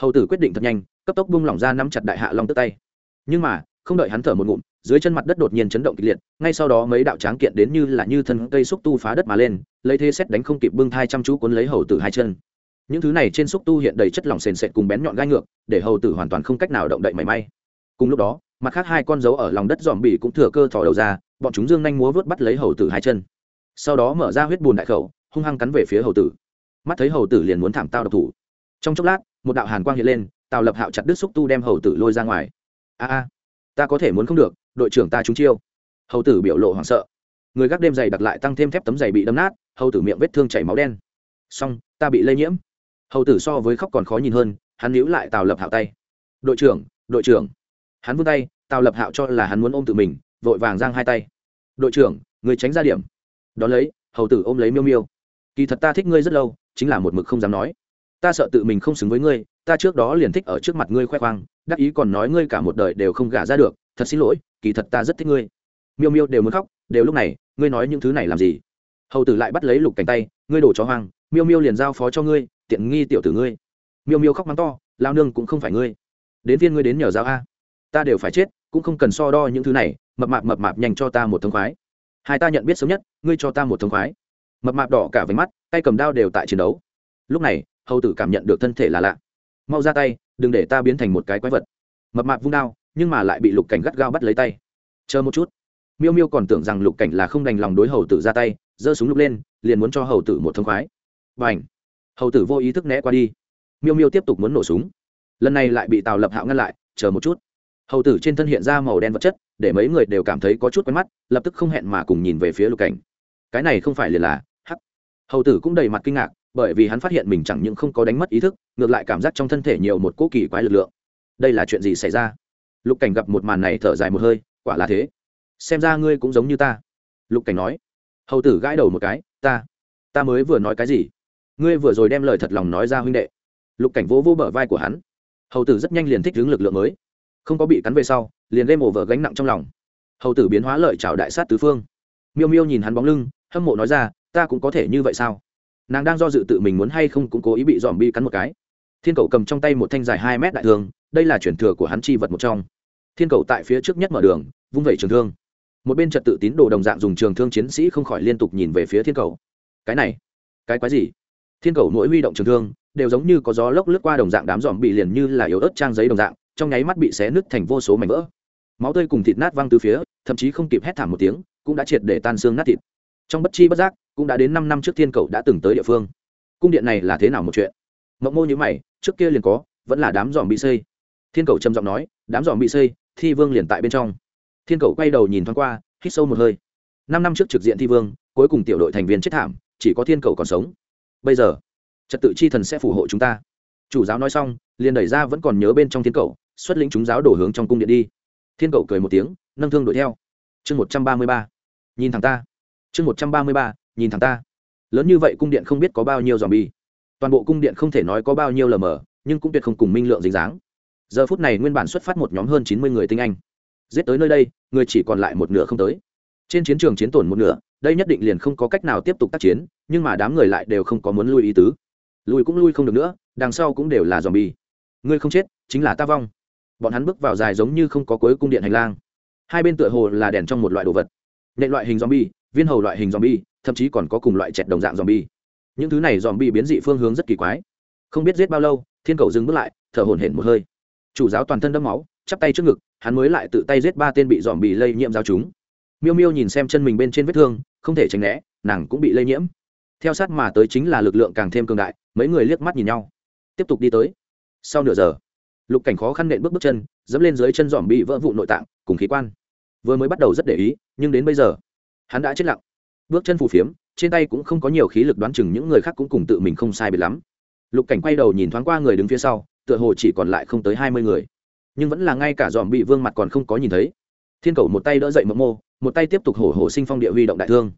Hầu tử quyết định thật nhanh, cấp tốc bung lỏng ra nắm chặt đại hạ long tức tay. Nhưng mà, không đợi hắn thở một ngụm dưới chân mặt đất đột nhiên chấn động kịch liệt, ngay sau đó mấy đạo tráng kiện đến như là như thân cây xúc tu phá đất mà lên, lấy thế xét đánh không kịp bưng thai chăm chú cuốn lấy hầu tử hai chân. Những thứ này trên xúc tu hiện đầy chất lỏng sền sệt cùng bén nhọn gai ngược, để hầu tử hoàn toàn không cách nào động đậy mảy may. Cùng lúc đó, mặt khác hai con dấu ở lòng đất dòm bỉ cũng thừa cơ thò đầu ra, bọn chúng dương nhanh múa vớt bắt lấy hầu tử hai chân. Sau đó mở ra huyết bùn đại khẩu, hung hăng cắn về phía hầu tử. Mắt thấy hầu tử liền muốn thảm tao độc thủ. Trong chốc lát, một đạo hàn quang hiện lên, tào lập hạo chặt đứt xúc tu đem hầu tử lôi ra ngoài. A a, ta có thể muốn không được đội trưởng ta trúng chiêu. Hầu tử biểu lộ hoảng sợ. Người gác đêm dày đặt lại tăng thêm thép tấm dày bị đâm nát, hầu tử miệng vết thương chảy máu đen. Xong, ta bị lây nhiễm. Hầu tử so với khóc còn khó nhìn hơn, hắn níu lại tào lập hạo tay. Đội trưởng đội trưởng. Hắn vươn tay, tào lập hạo cho là hắn muốn ôm tự mình, vội vàng giang hai tay. Đội trưởng, người tránh ra điểm. Đón lấy, hầu tử ôm lấy miêu miêu. Kỳ thật ta thích ngươi rất lâu, chính là một mực không dám nói. Ta sợ tự mình không xứng với ngươi, ta trước đó liền thích ở trước mặt ngươi khoe khoang, đắc ý còn nói ngươi cả một đời đều không gả ra được thật xin lỗi, kỳ thật ta rất thích ngươi. Miêu miêu đều muốn khóc, đều lúc này, ngươi nói những thứ này làm gì? Hầu tử lại bắt lấy lục cánh tay, ngươi đổ chó hoang, miêu miêu liền giao phó cho ngươi, tiện nghi tiểu tử ngươi. Miêu miêu khóc mắng to, lao nương cũng không phải ngươi. Đến viên ngươi đến nhờ giao a. Ta đều phải chết, cũng không cần so đo những thứ này, mập mạp mập mạp nhanh cho ta một thông khoái. Hai ta nhận biết sớm nhất, ngươi cho ta một thông khoái. Mập mạp đỏ cả váy mắt, tay cầm đao đều tại chiến đấu. Lúc này, hầu tử cảm nhận được thân thể là lạ. Mau ra tay, đừng để ta biến thành một cái quái vật. Mập mạp vung đao nhưng mà lại bị lục cảnh gắt gao bắt lấy tay. Chờ một chút. Miêu miêu còn tưởng rằng lục cảnh là không đành lòng đối hầu tử ra tay, giơ súng lục lên, liền muốn cho hầu tử một thông khoái. Và ảnh hầu tử vô ý thức né qua đi. Miêu miêu tiếp tục muốn nổ súng. Lần này lại bị tào lập hạo ngăn lại, chờ một chút. Hầu tử trên thân hiện ra màu đen vật chất, để mấy người đều cảm thấy có chút quen mắt, lập tức không hẹn mà cùng nhìn về phía lục cảnh. Cái này không phải liền là hắc. Hầu tử cũng đầy mặt kinh ngạc, bởi vì hắn phát hiện mình chẳng những không có đánh mất ý thức, ngược lại cảm giác trong thân thể nhiều một cỗ kỳ quái lực lượng. Đây là chuyện gì xảy ra? Lục cảnh gặp một màn này thở dài một hơi, quả là thế. Xem ra ngươi cũng giống như ta. Lục cảnh nói. Hầu tử gãi đầu một cái, ta ta mới vừa nói cái gì? Ngươi vừa rồi đem lời thật lòng nói ra huynh đệ. Lục cảnh vỗ vỗ bờ vai của hắn. Hầu tử rất nhanh liền thích hướng lực lượng mới. Không có bị cắn về sau, liền lên mổ vợ gánh nặng trong lòng. Hầu tử biến hóa lợi chào đại sát tứ phương. Miêu miêu nhìn hắn bóng lưng, hâm mộ nói ra, ta cũng có thể như vậy sao? Nàng đang do dự tự mình muốn hay không cũng cố ý bị dòm bi cắn một cái. Thiên cầu cầm trong tay một thanh dài hai mét đại thương, đây là chuyển thừa của hắn chi vật một trong thiên cầu tại phía trước nhất mở đường, vung vẩy trường thương. Một bên trật tự tín đồ đồng dạng dùng trường thương chiến sĩ không khỏi liên tục nhìn về phía thiên cầu. Cái này, cái quái gì? Thiên cầu mỗi huy động trường thương, đều giống như có gió lốc lướt qua đồng dạng đám dòm bị liền như là yếu ớt trang giấy đồng dạng, trong nháy mắt bị xé nứt thành vô số mảnh vỡ. Máu tươi cùng thịt nát văng từ phía, thậm chí không kịp hét thảm một tiếng, cũng đã triệt để tan xương nát thịt. Trong bất chi bất giác, cũng đã đến năm năm trước thiên cầu đã từng tới địa phương. Cung điện này là thế nào một chuyện? Mộng mô như mày, trước kia liền có, vẫn là đám dòm bị xây. Thiên cầu trầm giọng nói, đám dòm bị xây thi vương liền tại bên trong. Thiên cầu quay đầu nhìn thoáng qua, hít sâu một hơi. Năm năm trước trực diện thi vương, cuối cùng tiểu đội thành viên chết thảm, chỉ có thiên cầu còn sống. Bây giờ, trật tự chi thần sẽ phù hộ chúng ta. Chủ giáo nói xong, liền đẩy ra vẫn còn nhớ bên trong thiên cầu xuất lĩnh chúng giáo đổ hướng trong cung điện đi. Thiên cầu cười một tiếng, nâng thương đuổi theo. Chương một trăm ba mươi ba. Nhìn thằng ta. Chương một trăm ba mươi ba, nhìn thằng ta. Lớn như vậy cung điện không biết có bao nhiêu dòm bi toàn bộ cung điện không thể nói có bao nhiêu lờ mờ, nhưng cũng tuyệt không cùng minh lượng dính dáng giờ phút này nguyên bản xuất phát một nhóm hơn chín mươi người tinh anh. Giết tới nơi đây, người chỉ còn lại một nửa không tới. Trên chiến trường chiến tổn một nửa, đây nhất định liền không có cách nào tiếp tục tác chiến, nhưng mà đám người lại đều không có muốn lui ý tứ. Lui cũng lui không được nữa, đằng sau cũng đều là dòm bi ngươi không chết, chính là ta vong. Bọn hắn bước vào dài giống như không có cuối cung điện hành lang. Hai bên tựa hồ là đèn trong một loại đồ vật. Nệ loại hình zombie, viên hầu loại hình zombie, thậm chí còn có cùng loại chẹt đồng dạng zombie. Những thứ này zombie biến dị phương hướng rất kỳ quái. Không biết giết bao lâu, thiên cầu dừng bước lại, thở hổn hển một hơi chủ giáo toàn thân đẫm máu, chắp tay trước ngực, hắn mới lại tự tay giết ba tên bị zombie lây nhiễm giáo chúng. Miêu miêu nhìn xem chân mình bên trên vết thương, không thể tránh né, nàng cũng bị lây nhiễm. Theo sát mà tới chính là lực lượng càng thêm cường đại, mấy người liếc mắt nhìn nhau. Tiếp tục đi tới. Sau nửa giờ, lục cảnh khó khăn nện bước bước chân, dẫm lên dưới chân dòm bị vỡ vụ nội tạng, cùng khí quan. Vừa mới bắt đầu rất để ý, nhưng đến bây giờ, hắn đã chết lặng. Bước chân phù phiếm, trên tay cũng không có nhiều khí lực đoán chừng, những người khác cũng cùng tự mình không sai biệt lắm. Lục cảnh quay đầu nhìn thoáng qua người đứng phía sau tựa hồ chỉ còn lại không tới hai mươi người. Nhưng vẫn là ngay cả dòm bị vương mặt còn không có nhìn thấy. Thiên cầu một tay đỡ dậy mộng mô, một tay tiếp tục hổ hổ sinh phong địa huy động đại thương.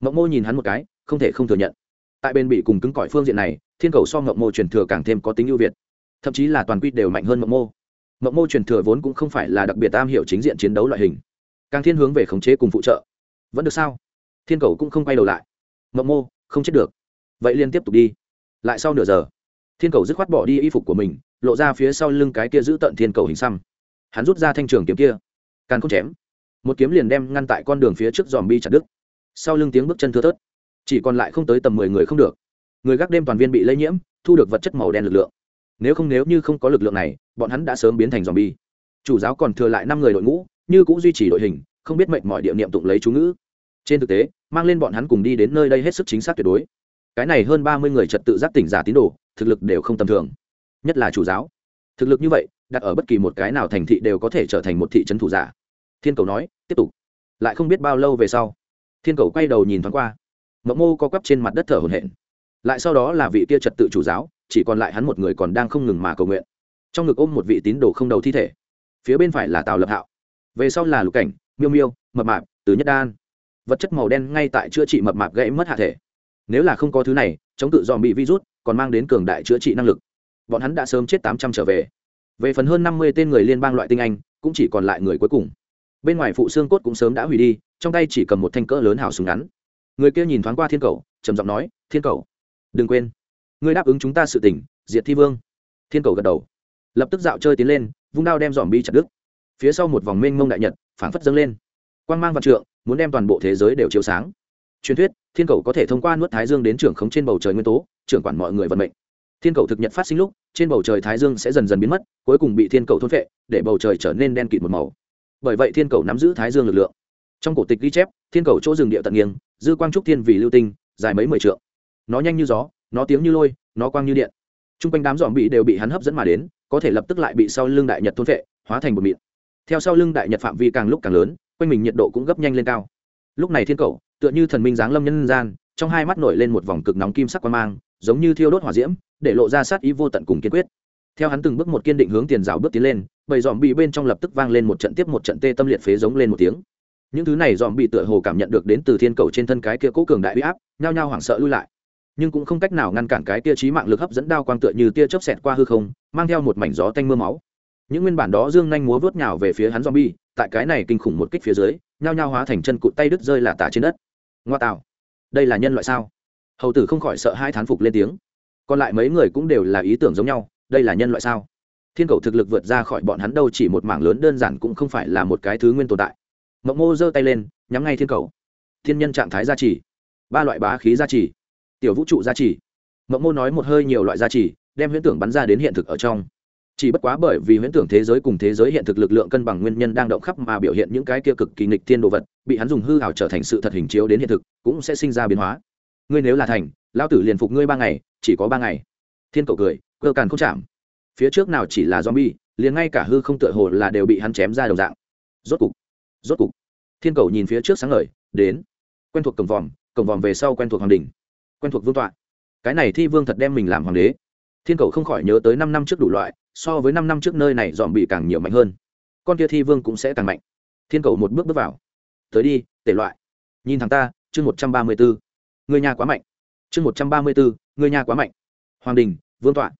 Mộng mô nhìn hắn một cái, không thể không thừa nhận. Tại bên bị cùng cứng cỏi phương diện này, thiên cầu so mộng mô truyền thừa càng thêm có tính ưu việt. Thậm chí là toàn quy đều mạnh hơn mộng mô. Mộng mô truyền thừa vốn cũng không phải là đặc biệt am hiểu chính diện chiến đấu loại hình. Càng thiên hướng về khống chế cùng phụ trợ. Vẫn được sao? Thiên cầu cũng không quay đầu lại. Mộng mô, không chết được. Vậy liên tiếp tục đi. Lại sau nửa giờ, thiên cầu dứt khoát bỏ đi y phục của mình lộ ra phía sau lưng cái kia giữ tận thiên cầu hình xăm. Hắn rút ra thanh trường kiếm kia càng không chém. Một kiếm liền đem ngăn tại con đường phía trước dòm bi chặt đứt. Sau lưng tiếng bước chân thưa thớt. Chỉ còn lại không tới tầm mười người không được. Người gác đêm toàn viên bị lây nhiễm, thu được vật chất màu đen lực lượng. Nếu không nếu như không có lực lượng này, bọn hắn đã sớm biến thành dòm bi. Chủ giáo còn thừa lại năm người đội ngũ, như cũng duy trì đội hình, không biết mệnh mọi địa niệm tụng lấy chú ngữ. Trên thực tế, mang lên bọn hắn cùng đi đến nơi đây hết sức chính xác tuyệt đối. Cái này hơn ba mươi người trật tự giác tỉnh giả tín đồ, thực lực đều không tầm thường nhất là chủ giáo. Thực lực như vậy, đặt ở bất kỳ một cái nào thành thị đều có thể trở thành một thị trấn thủ giả. Thiên cầu nói, tiếp tục. Lại không biết bao lâu về sau, thiên cầu quay đầu nhìn thoáng qua. Mộng mô co quắp trên mặt đất thở hồn hển. Lại sau đó là vị tia trật tự chủ giáo, chỉ còn lại hắn một người còn đang không ngừng mà cầu nguyện. Trong ngực ôm một vị tín đồ không đầu thi thể. Phía bên phải là tào lập hạo. Về sau là lục cảnh, miêu miêu, mập mạp, từ nhất đan. Vật chất màu đen ngay tại chữa trị mập mạp gãy mất hạ thể. Nếu là không có thứ này, chống tự dòm bị virus, còn mang đến cường đại chữa trị năng lực bọn hắn đã sớm chết tám trăm trở về. Về phần hơn năm mươi tên người liên bang loại tinh anh, cũng chỉ còn lại người cuối cùng. Bên ngoài phụ xương cốt cũng sớm đã hủy đi, trong tay chỉ cầm một thanh cỡ lớn hào súng ngắn. Người kia nhìn thoáng qua thiên cầu, trầm giọng nói, thiên cầu, đừng quên. Ngươi đáp ứng chúng ta sự tỉnh diệt thi vương. Thiên cầu gật đầu. Lập tức dạo chơi tiến lên, vung đao đem dòm bi chặt đứt. Phía sau một vòng mênh mông đại nhật, phảng phất dâng lên. Quang mang vạn trượng, muốn đem toàn bộ thế giới đều chiếu sáng. Truyền thuyết, thiên cầu có thể thông qua nuốt thái dương đến trưởng khống trên bầu trời nguyên tố, trưởng quản mọi người vận mệnh thiên cầu thực nhật phát sinh lúc, trên bầu trời thái dương sẽ dần dần biến mất, cuối cùng bị thiên cầu thôn vệ để bầu trời trở nên đen kịt một màu. Bởi vậy thiên cầu nắm giữ thái dương lực lượng. Trong cổ tịch ghi chép, thiên cầu chỗ rừng địa tận nghiêng, dư quang trúc thiên vì lưu tinh, dài mấy mười trượng. Nó nhanh như gió, nó tiếng như lôi, nó quang như điện. T r u n g quanh đám dòm bị đều bị hắn hấp dẫn mà đến, có thể lập tức lại bị sau lưng đại nhật thôn vệ hóa thành bột mịn. Theo sau lưng đại nhật phạm vi càng lúc càng lớn, quanh mình nhiệt độ cũng gấp nhanh lên cao. Lúc này thiên cầu, tựa như thần minh giáng lâm nhân gian, trong hai mắt nổi lên một vòng cực nóng kim sắc quan mang giống như thiêu đốt hỏa diễm, để lộ ra sát ý vô tận cùng kiên quyết. Theo hắn từng bước một kiên định hướng tiền rào bước tiến lên, bầy dòm bị bên trong lập tức vang lên một trận tiếp một trận tê tâm liệt phế giống lên một tiếng. Những thứ này dòm bị tựa hồ cảm nhận được đến từ thiên cầu trên thân cái kia cố cường đại uy áp, nhao nhao hoảng sợ lui lại. Nhưng cũng không cách nào ngăn cản cái tia trí mạng lực hấp dẫn đao quang tựa như tia chớp xẹt qua hư không, mang theo một mảnh gió tanh mưa máu. Những nguyên bản đó dương nhanh múa vớt nhào về phía hắn zombie, tại cái này kinh khủng một kích phía dưới, nhao nhao hóa thành chân cụt tay đứt rơi là tả trên đất. Ngoa tạo. Đây là nhân loại sao? Hầu tử không khỏi sợ hai thán phục lên tiếng. Còn lại mấy người cũng đều là ý tưởng giống nhau, đây là nhân loại sao? Thiên cầu thực lực vượt ra khỏi bọn hắn đâu chỉ một mảng lớn đơn giản cũng không phải là một cái thứ nguyên tồn tại. Mộng mô giơ tay lên, nhắm ngay thiên cầu. Thiên nhân trạng thái gia trì. Ba loại bá khí gia trì. Tiểu vũ trụ gia trì. Mộng mô nói một hơi nhiều loại gia trì, đem huyễn tưởng bắn ra đến hiện thực ở trong. Chỉ bất quá bởi vì huyễn tưởng thế giới cùng thế giới hiện thực lực lượng cân bằng nguyên nhân đang động khắp mà biểu hiện những cái kia cực kỳ nghịch thiên đồ vật, bị hắn dùng hư hảo trở thành sự thật hình chiếu đến hiện thực, cũng sẽ sinh ra biến hóa ngươi nếu là thành lao tử liền phục ngươi ba ngày, chỉ có ba ngày. Thiên cậu cười, cơ càn không chạm. Phía trước nào chỉ là zombie, liền ngay cả hư không tựa hồ là đều bị hắn chém ra đồng dạng. Rốt cục rốt cục, thiên cầu nhìn phía trước sáng ngời, đến. Quen thuộc cổng vòm cổng vòm về sau quen thuộc hoàng đình quen thuộc vương tọa. Cái này thi vương thật đem mình làm hoàng đế. Thiên cầu không khỏi nhớ tới năm năm trước đủ loại, so với năm năm trước nơi này dòm bị càng nhiều mạnh hơn. Con kia thi vương cũng sẽ càng mạnh. Thiên cầu một bước bước vào. Tới đi, tể loại. Nhìn thằng ta, chương một trăm ba mươi bốn người nhà quá mạnh. Chương một trăm ba mươi bốn người nhà quá mạnh. Hoàng đình, vương tọa.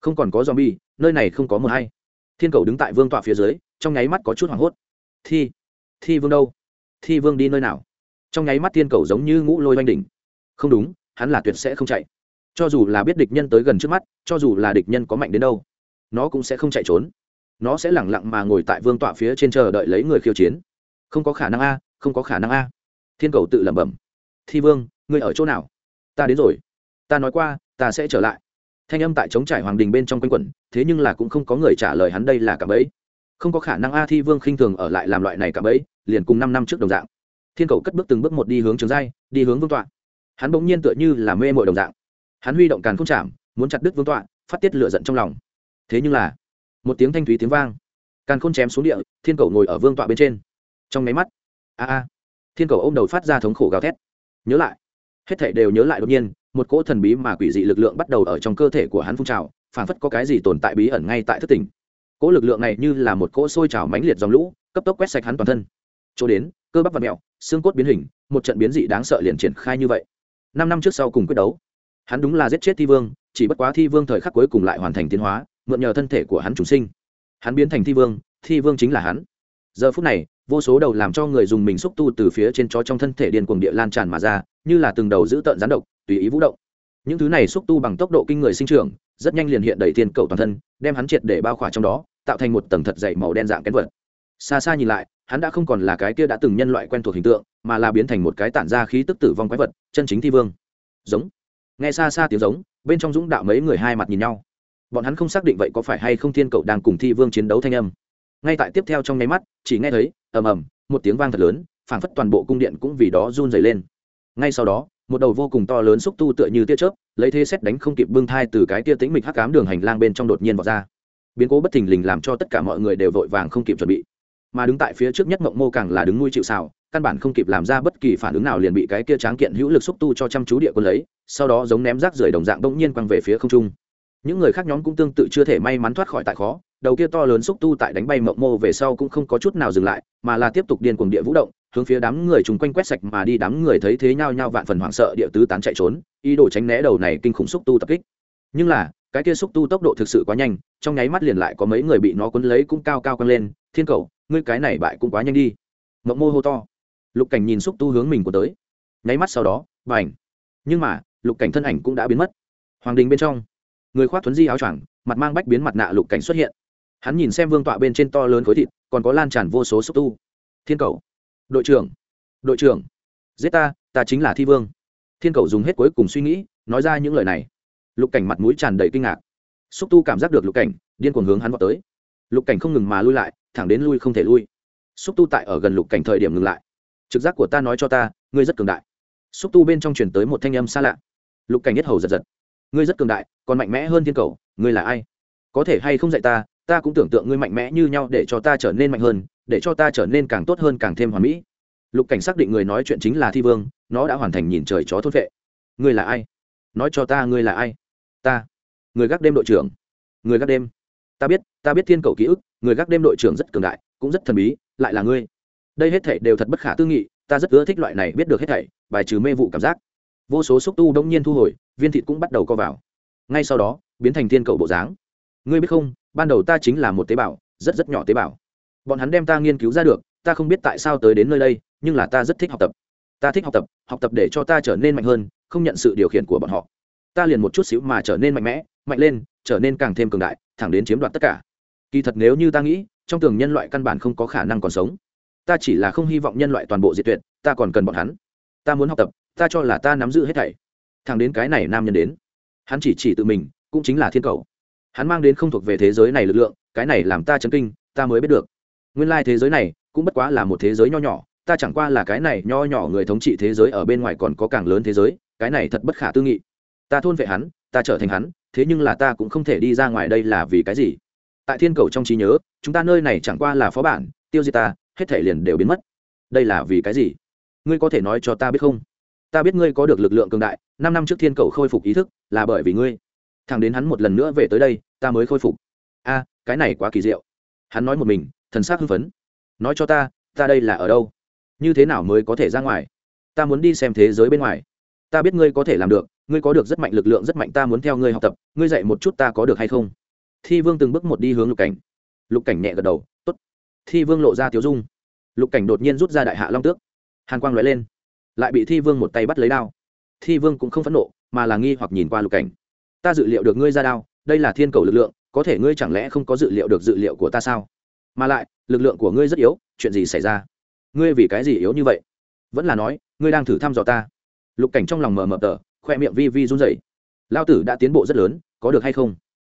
Không còn có dòm bi nơi này không có mờ hay. Thiên cầu đứng tại vương tọa phía dưới, trong nháy mắt có chút hoảng hốt. Thi thi vương đâu? Thi vương đi nơi nào? Trong nháy mắt thiên cầu giống như ngũ lôi oanh đỉnh. Không đúng, hắn là tuyệt sẽ không chạy. Cho dù là biết địch nhân tới gần trước mắt, cho dù là địch nhân có mạnh đến đâu, nó cũng sẽ không chạy trốn. Nó sẽ lẳng lặng mà ngồi tại vương tọa phía trên chờ đợi lấy người khiêu chiến. Không có khả năng a, không có khả năng a. Thiên cầu tự lẩm bẩm. Thi vương ngươi ở chỗ nào? Ta đến rồi. Ta nói qua, ta sẽ trở lại. Thanh âm tại chống trải hoàng đình bên trong quanh quẩn, thế nhưng là cũng không có người trả lời hắn đây là cả bẫy. Không có khả năng a thi vương khinh thường ở lại làm loại này cả bẫy, liền cùng năm năm trước đồng dạng. Thiên cầu cất bước từng bước một đi hướng trường giai, đi hướng vương tọa. Hắn bỗng nhiên tựa như là mê mội đồng dạng. Hắn huy động càn không chạm, muốn chặt đứt vương tọa, phát tiết lửa giận trong lòng. Thế nhưng là, một tiếng thanh thúy tiếng vang. Càn khôn chém xuống địa, thiên cầu ngồi ở vương tọa bên trên. Trong máy mắt, a a, thiên cầu ô m đầu phát ra thống khổ gào thét. Nhớ lại hết thảy đều nhớ lại đột nhiên, một cỗ thần bí mà quỷ dị lực lượng bắt đầu ở trong cơ thể của hắn phun trào phản phất có cái gì tồn tại bí ẩn ngay tại thất tỉnh. Cỗ lực lượng này như là một cỗ sôi trào mãnh liệt dòng lũ, cấp tốc quét sạch hắn toàn thân. Chỗ đến, cơ bắp và mẹo, xương cốt biến hình, một trận biến dị đáng sợ liền triển khai như vậy. Năm năm trước sau cùng quyết đấu, hắn đúng là giết chết thi vương, chỉ bất quá thi vương thời khắc cuối cùng lại hoàn thành tiến hóa, mượn nhờ thân thể của hắn chủ sinh. Hắn biến thành thi vương thi vương chính là hắn giờ phút này, vô số đầu làm cho người dùng mình xúc tu từ phía trên chó trong thân thể điên cuồng địa lan tràn mà ra, như là từng đầu giữ tợn rán độc, tùy ý vũ động. Những thứ này xúc tu bằng tốc độ kinh người sinh trưởng, rất nhanh liền hiện đầy thiên cầu toàn thân, đem hắn triệt để bao khỏa trong đó, tạo thành một tầng thật dày màu đen dạng kén vật xa xa nhìn lại, hắn đã không còn là cái kia đã từng nhân loại quen thuộc hình tượng, mà là biến thành một cái tản ra khí tức tử vong quái vật, chân chính thi vương. Giống. Nghe xa xa tiếng giống, bên trong dũng đạo mấy người hai mặt nhìn nhau. Bọn hắn không xác định vậy có phải hay không thiên cậu đang cùng thi vương chiến đấu thanh âm ngay tại tiếp theo trong nháy mắt, chỉ nghe thấy, ầm ầm, một tiếng vang thật lớn, phảng phất toàn bộ cung điện cũng vì đó run dày lên. Ngay sau đó, một đầu vô cùng to lớn xúc tu tựa như tia chớp, lấy thế xét đánh không kịp bưng thai từ cái tia tĩnh mịch hắc cám đường hành lang bên trong đột nhiên vọt ra. Biến cố bất thình lình làm cho tất cả mọi người đều vội vàng không kịp chuẩn bị. Mà đứng tại phía trước nhất mộng mô càng là đứng nuôi chịu xào căn bản không kịp làm ra bất kỳ phản ứng nào liền bị cái kia tráng kiện hữu lực xúc tu cho chăm chú địa quân lấy, sau đó giống ném rác rưởi đồng dạng bỗng nhiên quăng về phía không trung. Những người khác nhóm cũng tương tự chưa thể may mắn thoát khỏi tại khó đầu kia to lớn xúc tu tại đánh bay mộng mô về sau cũng không có chút nào dừng lại, mà là tiếp tục điên cuồng địa vũ động, hướng phía đám người chung quanh quét sạch mà đi. Đám người thấy thế nhau nhao vạn phần hoảng sợ, địa tứ tán chạy trốn, ý đồ tránh né đầu này kinh khủng xúc tu tập kích. Nhưng là, cái kia xúc tu tốc độ thực sự quá nhanh, trong nháy mắt liền lại có mấy người bị nó quấn lấy cũng cao cao căng lên. Thiên cầu, ngươi cái này bại cũng quá nhanh đi. Mộng mô hô to. Lục cảnh nhìn xúc tu hướng mình của tới. Nháy mắt sau đó và ảnh nhưng mà, lục cảnh thân ảnh cũng đã biến mất. Hoàng đình bên trong, người khoác thuấn di áo choàng, mặt mang bách biến mặt nạ lục cảnh xuất hiện hắn nhìn xem vương tọa bên trên to lớn khối thịt, còn có lan tràn vô số xúc tu. Thiên cầu. Đội trưởng. Đội trưởng. Giết ta ta chính là thi vương. Thiên cầu dùng hết cuối cùng suy nghĩ, nói ra những lời này. Lục cảnh mặt mũi tràn đầy kinh ngạc. Xúc tu cảm giác được lục cảnh, điên cuồng hướng hắn vào tới. Lục cảnh không ngừng mà lui lại, thẳng đến lui không thể lui. Xúc tu tại ở gần lục cảnh thời điểm ngừng lại. Trực giác của ta nói cho ta, ngươi rất cường đại. Xúc tu bên trong truyền tới một thanh âm xa lạ. Lục cảnh nhất hầu giật giật. Ngươi rất cường đại, còn mạnh mẽ hơn thiên cầu, ngươi là ai? Có thể hay không dạy ta ta cũng tưởng tượng ngươi mạnh mẽ như nhau để cho ta trở nên mạnh hơn, để cho ta trở nên càng tốt hơn càng thêm hoàn mỹ. Lục cảnh xác định người nói chuyện chính là thi vương, nó đã hoàn thành nhìn trời chó thốt vệ. Ngươi là ai? Nói cho ta ngươi là ai? Ta. Người gác đêm đội trưởng. Người gác đêm. Ta biết ta biết thiên cầu ký ức, người gác đêm đội trưởng rất cường đại, cũng rất thần bí, lại là ngươi. Đây hết thảy đều thật bất khả tư nghị, ta rất ưa thích loại này biết được hết thảy, bài trừ mê vụ cảm giác. Vô số xúc tu đông nhiên thu hồi, viên thịt cũng bắt đầu co vào. Ngay sau đó, biến thành thiên cầu bộ dáng ngươi biết không, ban đầu ta chính là một tế bào, rất rất nhỏ tế bào. Bọn hắn đem ta nghiên cứu ra được, ta không biết tại sao tới đến nơi đây, nhưng là ta rất thích học tập. Ta thích học tập học tập để cho ta trở nên mạnh hơn, không nhận sự điều khiển của bọn họ. Ta liền một chút xíu mà trở nên mạnh mẽ, mạnh lên, trở nên càng thêm cường đại, thẳng đến chiếm đoạt tất cả. Kỳ thật nếu như ta nghĩ, trong tường nhân loại căn bản không có khả năng còn sống. Ta chỉ là không hy vọng nhân loại toàn bộ diệt tuyệt, ta còn cần bọn hắn. Ta muốn học tập, ta cho là ta nắm giữ hết thảy. Thẳng đến cái này nam nhân đến. Hắn chỉ chỉ tự mình, cũng chính là thiên cầu hắn mang đến không thuộc về thế giới này lực lượng, cái này làm ta chấn kinh, ta mới biết được. Nguyên lai thế giới này cũng bất quá là một thế giới nho nhỏ, ta chẳng qua là cái này nho nhỏ người thống trị thế giới ở bên ngoài còn có càng lớn thế giới, cái này thật bất khả tư nghị. Ta thôn vệ hắn, ta trở thành hắn, thế nhưng là ta cũng không thể đi ra ngoài đây là vì cái gì? Tại thiên cầu trong trí nhớ, chúng ta nơi này chẳng qua là phó bản, tiêu diệt ta, hết thể liền đều biến mất. Đây là vì cái gì? Ngươi có thể nói cho ta biết không? Ta biết ngươi có được lực lượng cường đại, năm năm trước thiên cầu khôi phục ý thức, là bởi vì ngươi. Thằng đến hắn một lần nữa về tới đây ta mới khôi phục. A, cái này quá kỳ diệu. Hắn nói một mình, thần s á c hưng phấn. Nói cho ta ta đây là ở đâu? Như thế nào mới có thể ra ngoài? Ta muốn đi xem thế giới bên ngoài. Ta biết ngươi có thể làm được, ngươi có được rất mạnh lực lượng, rất mạnh, ta muốn theo ngươi học tập. Ngươi dạy một chút ta có được hay không? Thi vương từng bước một đi hướng lục cảnh. Lục cảnh nhẹ gật đầu t ố t thi vương lộ ra tiếu dung. Lục cảnh đột nhiên rút ra đại hạ long tước. Hàn quang l ó e lên. Lại bị thi vương một tay bắt lấy đao. Thi vương cũng không phẫn nộ, mà là nghi hoặc nhìn qua lục cảnh. Ta dự liệu được ngươi ra đao đây là thiên cầu lực lượng, có thể ngươi chẳng lẽ không có dự liệu được dự liệu của ta sao? Mà lại, lực lượng của ngươi rất yếu, chuyện gì xảy ra? Ngươi vì cái gì yếu như vậy? Vẫn là nói, ngươi đang thử thăm dò ta. Lục cảnh trong lòng mờ mờ tờ, khoe miệng vi vi run rẩy. Lao tử đã tiến bộ rất lớn, có được hay không?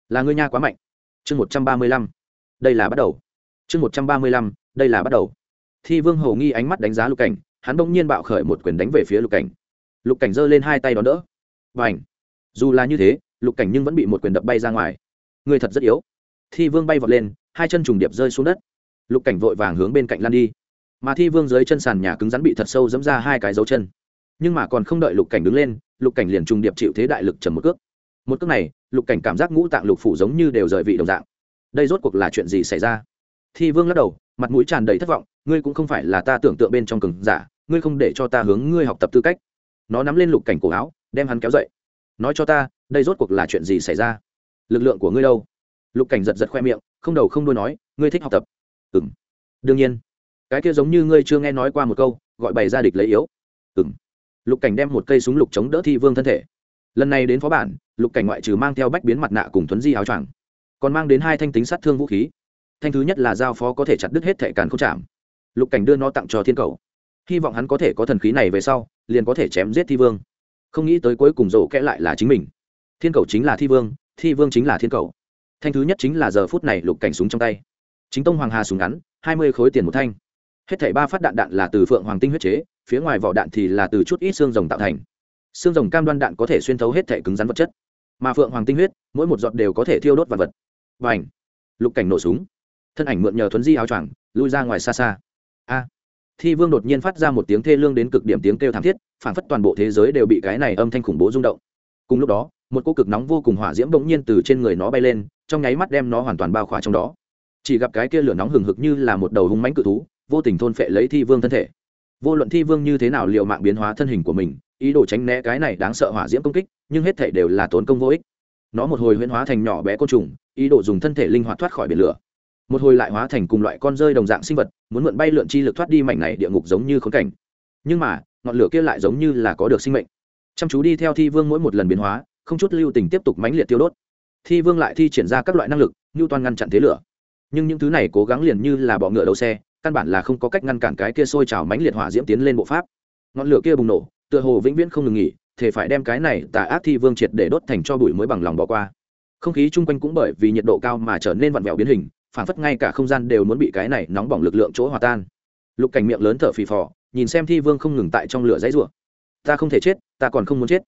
Là ngươi nha quá mạnh. Chương một trăm ba mươi lăm. Đây là bắt đầu. Chương một trăm ba mươi lăm, đây là bắt đầu. Thi vương hầu nghi ánh mắt đánh giá lục cảnh, hắn bỗng nhiên bạo khởi một quyền đánh về phía lục cảnh. Lục cảnh giơ lên hai tay đón đỡ. Và ảnh dù là như thế lục cảnh nhưng vẫn bị một quyền đập bay ra ngoài. Người thật rất yếu. Thi vương bay vọt lên, hai chân trùng điệp rơi xuống đất. Lục cảnh vội vàng hướng bên cạnh lan đi. Mà thi vương dưới chân sàn nhà cứng rắn bị thật sâu dẫm ra hai cái dấu chân. Nhưng mà còn không đợi lục cảnh đứng lên, lục cảnh liền trùng điệp chịu thế đại lực trầm một cước. Một cước này, lục cảnh cảm giác ngũ tạng lục phủ giống như đều rời vị đồng dạng. Đây rốt cuộc là chuyện gì xảy ra? Thi vương lắc đầu, mặt mũi tràn đầy thất vọng, ngươi cũng không phải là ta tưởng tượng bên trong cừng giả, ngươi không để cho ta hướng ngươi học tập tư cách. Nó nắm lên lục cảnh cổ áo, đem hắn kéo dậy nói cho ta, đây rốt cuộc là chuyện gì xảy ra? Lực lượng của ngươi đâu? Lục cảnh giật giật khoe miệng, không đầu không đôi nói, ngươi thích học tập. Ừ m đương nhiên. Cái kia giống như ngươi chưa nghe nói qua một câu, gọi bày ra địch lấy yếu. Ừ m lục cảnh đem một cây súng lục chống đỡ thi vương thân thể. Lần này đến phó bản, lục cảnh ngoại trừ mang theo bách biến mặt nạ cùng thuấn di áo choàng, còn mang đến hai thanh tính sát thương vũ khí. Thanh thứ nhất là giao phó có thể chặt đứt hết thẻ càn không chạm lục cảnh đưa nó tặng cho thiên cầu. Hy vọng hắn có thể có thần khí này về sau, liền có thể chém giết thi vương không nghĩ tới cuối cùng rổ kẽ lại là chính mình. Thiên cầu chính là thi vương thi vương chính là thiên cầu. Thanh thứ nhất chính là giờ phút này lục cảnh súng trong tay. Chính tông hoàng hà súng ngắn, hai mươi khối tiền một thanh. Hết thảy ba phát đạn đạn là từ phượng hoàng tinh huyết chế, phía ngoài vỏ đạn thì là từ chút ít xương rồng tạo thành. Xương rồng cam đoan đạn có thể xuyên thấu hết thảy cứng rắn vật chất. Mà phượng hoàng tinh huyết, mỗi một giọt đều có thể thiêu đốt vật vật. Và ảnh lục cảnh nổ súng. Thân ảnh mượn nhờ thuấn di áo choàng, lui ra ngoài xa xa. A! Thi vương đột nhiên phát ra một tiếng thê lương đến cực điểm tiếng kêu thảm thiết phản phất toàn bộ thế giới đều bị cái này âm thanh khủng bố rung động. Cùng lúc đó, một cô cực nóng vô cùng hỏa diễm bỗng nhiên từ trên người nó bay lên, trong nháy mắt đem nó hoàn toàn bao khỏa trong đó. Chỉ gặp cái kia lửa nóng hừng hực như là một đầu hung mãnh cự thú, vô tình thôn phệ lấy thi vương thân thể. Vô luận thi vương như thế nào liệu mạng biến hóa thân hình của mình, ý đồ tránh né cái này đáng sợ hỏa diễm công kích, nhưng hết thể đều là tốn công vô ích. Nó một hồi huyễn hóa thành nhỏ bé côn trùng, ý đồ dùng thân thể linh hoạt thoát khỏi biển lửa một hồi lại hóa thành cùng loại con rơi đồng dạng sinh vật, muốn mượn bay lượn chi lực thoát đi mảnh này địa ngục giống như khốn cảnh. Nhưng mà, ngọn lửa kia lại giống như là có được sinh mệnh. Chăm chú đi theo thi vương mỗi một lần biến hóa, không chút lưu tình tiếp tục mãnh liệt tiêu đốt. Thi vương lại thi triển ra các loại năng lực, như toàn ngăn chặn thế lửa. Nhưng những thứ này cố gắng liền như là bọ ngựa đầu xe, căn bản là không có cách ngăn cản cái kia sôi trào mãnh liệt hỏa diễm tiến lên bộ pháp. Ngọn lửa kia bùng nổ, tựa hồ vĩnh viễn không ngừng nghỉ, thể phải đem cái này tà ác thi vương triệt để đốt thành cho bụi mới bằng lòng bỏ qua. Không khí chung quanh cũng bởi vì nhiệt độ cao mà trở nên vặn vẹo biến hình phản phất ngay cả không gian đều muốn bị cái này nóng bỏng lực lượng chỗ hòa tan. Lục cảnh miệng lớn thở phì phò, nhìn xem thi vương không ngừng tại trong lửa dãy rủa ta không thể chết, ta còn không muốn chết.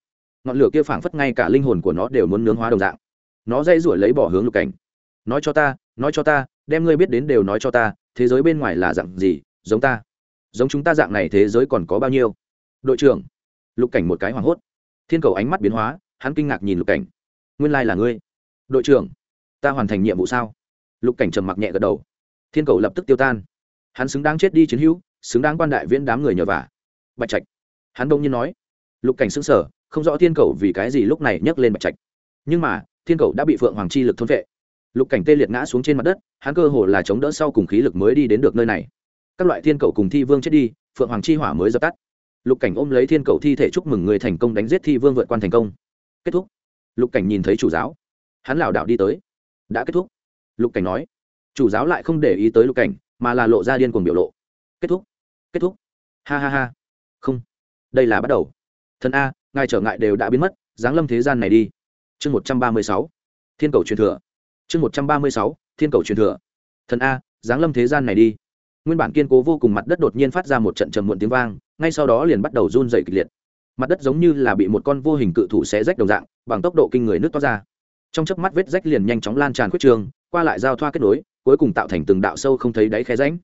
Ngọn lửa kia phảng phất ngay cả linh hồn của nó đều muốn nướng hóa đồng dạng. Nó dãy rủa lấy bỏ hướng lục cảnh. Nói cho ta, nói cho ta, đem ngươi biết đến đều nói cho ta, thế giới bên ngoài là dạng gì, giống ta. Giống chúng ta dạng này thế giới còn có bao nhiêu? Đội trưởng. Lục cảnh một cái hoảng hốt. Thiên cầu ánh mắt biến hóa, hắn kinh ngạc nhìn lục cảnh. Nguyên lai là ngươi. Đội trưởng, ta hoàn thành nhiệm vụ sao? Lục cảnh trầm mặc nhẹ gật đầu. Thiên cầu lập tức tiêu tan. Hắn xứng đáng chết đi chiến hữu, xứng đáng quan đại viễn đám người nhờ vả. Bạch trạch. Hắn đông nhiên nói. Lục cảnh xứng sở không rõ thiên cầu vì cái gì lúc này nhấc lên bạch trạch. Nhưng mà, thiên cầu đã bị phượng hoàng chi lực thôn vệ. Lục cảnh tê liệt ngã xuống trên mặt đất, hắn cơ hồ là chống đỡ sau cùng khí lực mới đi đến được nơi này. Các loại thiên cầu cùng thi vương chết đi, phượng hoàng chi hỏa mới dập tắt. Lục cảnh ôm lấy thiên cầu thi thể chúc mừng người thành công đánh giết thi vương vượt quan thành công. Kết thúc. Lục cảnh nhìn thấy chủ giáo. Hắn lảo đảo đi tới. Đã kết thúc lục cảnh nói. Chủ giáo lại không để ý tới lục cảnh, mà là lộ ra điên cuồng biểu lộ. Kết thúc kết thúc. Ha ha ha. Không. Đây là bắt đầu. Thần a, ngài trở ngại đều đã biến mất, giáng lâm thế gian này đi. Chương một trăm ba mươi sáu. Thiên cầu truyền thừa. Chương một trăm ba mươi sáu. Thiên cầu truyền thừa. Thần a, giáng lâm thế gian này đi. Nguyên bản kiên cố vô cùng mặt đất đột nhiên phát ra một trận trầm muộn tiếng vang, ngay sau đó liền bắt đầu run dày kịch liệt. Mặt đất giống như là bị một con vô hình cự thủ xé rách đồng dạng, bằng tốc độ kinh người nước toát ra. Trong chớp mắt vết rách liền nhanh chóng lan tràn khuyết trường qua lại giao thoa kết nối, cuối cùng tạo thành từng đạo sâu không thấy đáy khe ránh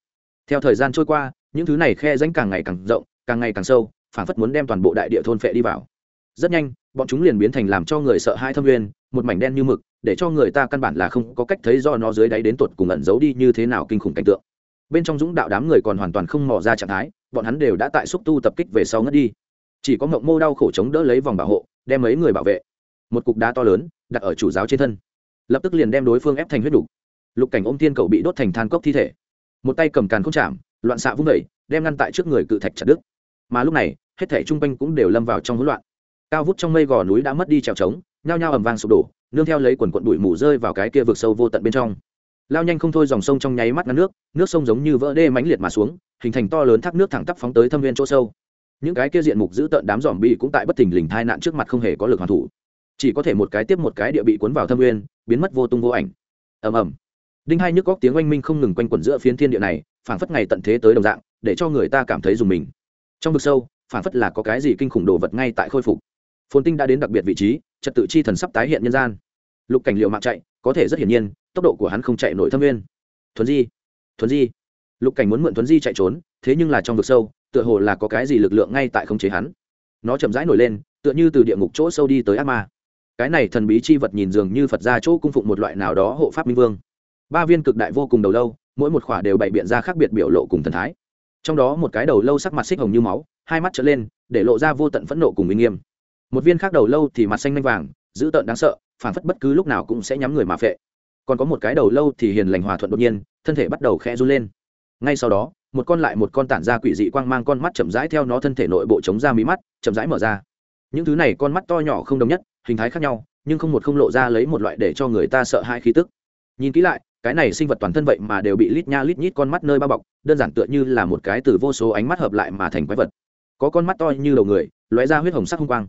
theo thời gian trôi qua, những thứ này khe ránh càng ngày càng rộng, càng ngày càng sâu phản phất muốn đem toàn bộ đại địa thôn phệ đi vào. Rất nhanh, bọn chúng liền biến thành làm cho người sợ hai thâm nguyên, một mảnh đen như mực, để cho người ta căn bản là không có cách thấy do nó dưới đáy đến tột cùng ẩn giấu đi như thế nào kinh khủng cảnh tượng. Bên trong dũng đạo đám người còn hoàn toàn không mò ra trạng thái, bọn hắn đều đã tại xúc tu tập kích về sau ngất đi. Chỉ có mộng mô đau khổ chống đỡ lấy vòng bảo hộ, đem mấy người bảo vệ. Một cục đá to lớn, đặt ở chủ giáo trên thân lập tức liền đem đối phương ép thành huyết đủ lục cảnh ôm thiên cầu bị đốt thành than cốc thi thể. Một tay cầm càn không chạm, loạn xạ vung vẩy, đem ngăn tại trước người cự thạch chặt đứt. Mà lúc này, hết thảy trung quanh cũng đều lâm vào trong hỗn loạn. Cao vút trong mây gò núi đã mất đi trèo trống, nhao nhao ầm vang sụp đổ, nương theo lấy quần quận bụi mù rơi vào cái kia vực sâu vô tận bên trong. Lao nhanh không thôi dòng sông trong nháy mắt ngăn nước nước sông giống như vỡ đê mãnh liệt mà xuống, hình thành to lớn thác nước thẳng tắp phóng tới thâm viên chỗ sâu. Những cái kia diện mục giữ tợn đám dòm bi cũng tại bất thình lình thai nạn trước mặt không hề có lực hoàn thủ chỉ có thể một cái tiếp một cái địa bị cuốn vào thâm nguyên biến mất vô tung vô ảnh. Ầm ầm. Đinh hai nhức góc tiếng oanh minh không ngừng quanh quẩn giữa phiến thiên địa này, phảng phất ngày tận thế tới đồng dạng, để cho người ta cảm thấy dùng mình. Trong vực sâu, phảng phất là có cái gì kinh khủng đồ vật ngay tại khôi phục. Phồn tinh đã đến đặc biệt vị trí, trật tự chi thần sắp tái hiện nhân gian. Lục cảnh liệu mạng chạy, có thể rất hiển nhiên, tốc độ của hắn không chạy nổi thâm nguyên thuấn di thuấn di. Lục cảnh muốn mượn thuấn di chạy trốn, thế nhưng là trong vực sâu, tựa hồ là có cái gì lực lượng ngay tại không chế hắn. Nó chậm rãi nổi lên, tựa như từ địa ngục chỗ sâu đi tới ác ma cái này thần bí chi vật nhìn dường như phật ra chỗ cung phụng một loại nào đó hộ pháp minh vương. Ba viên cực đại vô cùng đầu lâu, mỗi một khỏa đều bày biện ra khác biệt biểu lộ cùng thần thái. Trong đó một cái đầu lâu sắc mặt xích hồng như máu, hai mắt trở lên, để lộ ra vô tận phẫn nộ cùng uy nghiêm. Một viên khác đầu lâu thì mặt xanh lanh vàng, dữ tợn đáng sợ, phản phất bất cứ lúc nào cũng sẽ nhắm người mà phệ. Còn có một cái đầu lâu thì hiền lành hòa thuận đột nhiên, thân thể bắt đầu khẽ run lên. Ngay sau đó, một con lại một con tản ra quỷ dị quang mang con mắt chậm rãi theo nó thân thể nội bộ chống ra mí mắt, chậm rãi mở ra. Những thứ này con mắt to nhỏ không đồng nhất hình thái khác nhau, nhưng không một không lộ ra lấy một loại để cho người ta sợ hãi khí tức. Nhìn kỹ lại, cái này sinh vật toàn thân vậy mà đều bị lít nha lít nhít con mắt nơi bao bọc, đơn giản tựa như là một cái từ vô số ánh mắt hợp lại mà thành quái vật. Có con mắt to như đầu người, lóe ra huyết hồng sắc hung quang.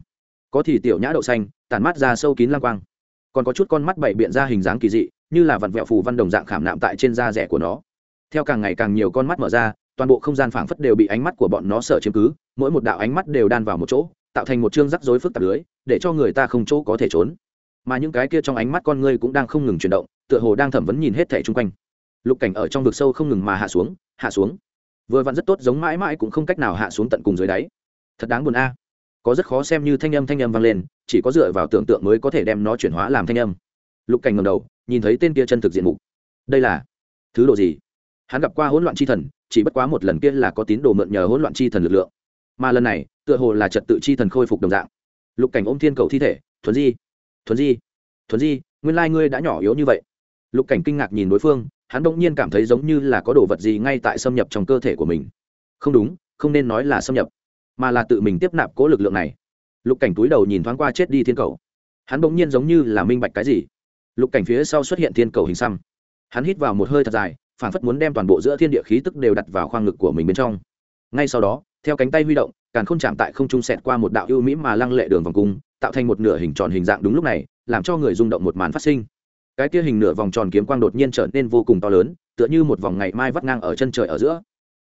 Có thì tiểu nhã đậu xanh, tản mắt ra sâu kín lang quang. Còn có chút con mắt bảy biện ra hình dáng kỳ dị, như là vặn vẹo phù văn đồng dạng khảm nạm tại trên da rẻ của nó. Theo càng ngày càng nhiều con mắt mở ra, toàn bộ không gian phảng phất đều bị ánh mắt của bọn nó sợ chiếm cứ, mỗi một đạo ánh mắt đều đan vào một chỗ tạo thành một chương rắc rối phức tạp lưới, để cho người ta không chỗ có thể trốn. Mà những cái kia trong ánh mắt con ngươi cũng đang không ngừng chuyển động, tựa hồ đang thẩm vấn nhìn hết thẻ chung quanh. Lục cảnh ở trong vực sâu không ngừng mà hạ xuống hạ xuống. Vừa vặn rất tốt, giống mãi mãi cũng không cách nào hạ xuống tận cùng dưới đáy. Thật đáng buồn a. Có rất khó xem như thanh âm thanh âm vang lên, chỉ có dựa vào tưởng tượng mới có thể đem nó chuyển hóa làm thanh âm. Lục cảnh ngầm đầu, nhìn thấy tên kia chân thực diện mục. Đây là thứ độ gì? Hắn gặp qua hỗn loạn chi thần, chỉ bất quá một lần kia là có tín đồ mượn nhờ hỗn loạn chi thần lực lượng. Mà lần này tựa hồ là trật tự chi thần khôi phục đồng dạng. Lục cảnh ôm thiên cầu thi thể, thuấn di thuấn di thuấn di, nguyên lai ngươi đã nhỏ yếu như vậy. Lục cảnh kinh ngạc nhìn đối phương, hắn bỗng nhiên cảm thấy giống như là có đồ vật gì ngay tại xâm nhập trong cơ thể của mình. Không đúng, không nên nói là xâm nhập, mà là tự mình tiếp nạp cố lực lượng này. Lục cảnh túi đầu nhìn thoáng qua chết đi thiên cầu. Hắn bỗng nhiên giống như là minh bạch cái gì. Lục cảnh phía sau xuất hiện thiên cầu hình xăm. Hắn hít vào một hơi thật dài phản phất muốn đem toàn bộ giữa thiên địa khí tức đều đặt vào khoang ngực của mình bên trong. Ngay sau đó, theo cánh tay huy động càn khôn chạm tại không trung sẹt qua một đạo ưu mỹ mà lăng lệ đường vòng cung, tạo thành một nửa hình tròn hình dạng đúng lúc này, làm cho người rung động một màn phát sinh. Cái tia hình nửa vòng tròn kiếm quang đột nhiên trở nên vô cùng to lớn, tựa như một vòng ngày mai vắt ngang ở chân trời ở giữa.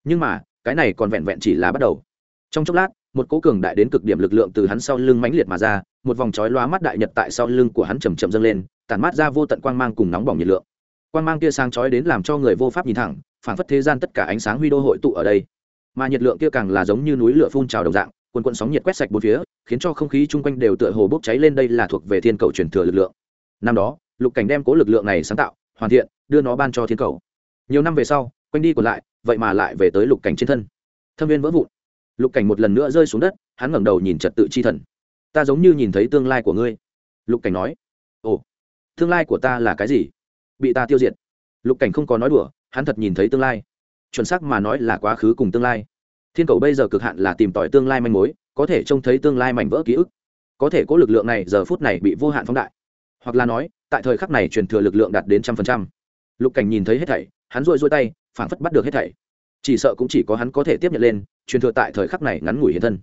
Nhưng mà, cái này còn vẹn vẹn chỉ là bắt đầu. Trong chốc lát, một cố cường đại đến cực điểm lực lượng từ hắn sau lưng mãnh liệt mà ra, một vòng chói lóa mắt đại nhật tại sau lưng của hắn chầm chậm dâng lên, tản mát ra vô tận quang mang cùng nóng bỏng nhiệt lượng. Quang mang kia sáng chói đến làm cho người vô pháp nhìn thẳng phản phất thế gian tất cả ánh sáng huy đô hội tụ ở đây mà nhiệt lượng kia càng là giống như núi lửa phun trào đồng dạng, quần quận sóng nhiệt quét sạch bốn phía, khiến cho không khí chung quanh đều tựa hồ bốc cháy lên đây là thuộc về thiên cầu truyền thừa lực lượng. Năm đó, lục cảnh đem cố lực lượng này sáng tạo, hoàn thiện, đưa nó ban cho thiên cầu. Nhiều năm về sau, quanh đi còn lại, vậy mà lại về tới lục cảnh trên thân. Thâm viên vỡ vụn. Lục cảnh một lần nữa rơi xuống đất, hắn ngẩng đầu nhìn trật tự chi thần. Ta giống như nhìn thấy tương lai của ngươi. Lục cảnh nói. Ồ, tương lai của ta là cái gì? Bị ta tiêu diệt. Lục cảnh không có nói đùa, hắn thật nhìn thấy tương lai chuẩn xác mà nói là quá khứ cùng tương lai. Thiên cầu bây giờ cực hạn là tìm tòi tương lai manh mối, có thể trông thấy tương lai mảnh vỡ ký ức. Có thể có lực lượng này giờ phút này bị vô hạn phóng đại. Hoặc là nói, tại thời khắc này truyền thừa lực lượng đạt đến trăm phần trăm. Lục cảnh nhìn thấy hết thảy, hắn rội rôi tay, phảng phất bắt được hết thảy. Chỉ sợ cũng chỉ có hắn có thể tiếp nhận lên, truyền thừa tại thời khắc này ngắn ngủi hiện thân.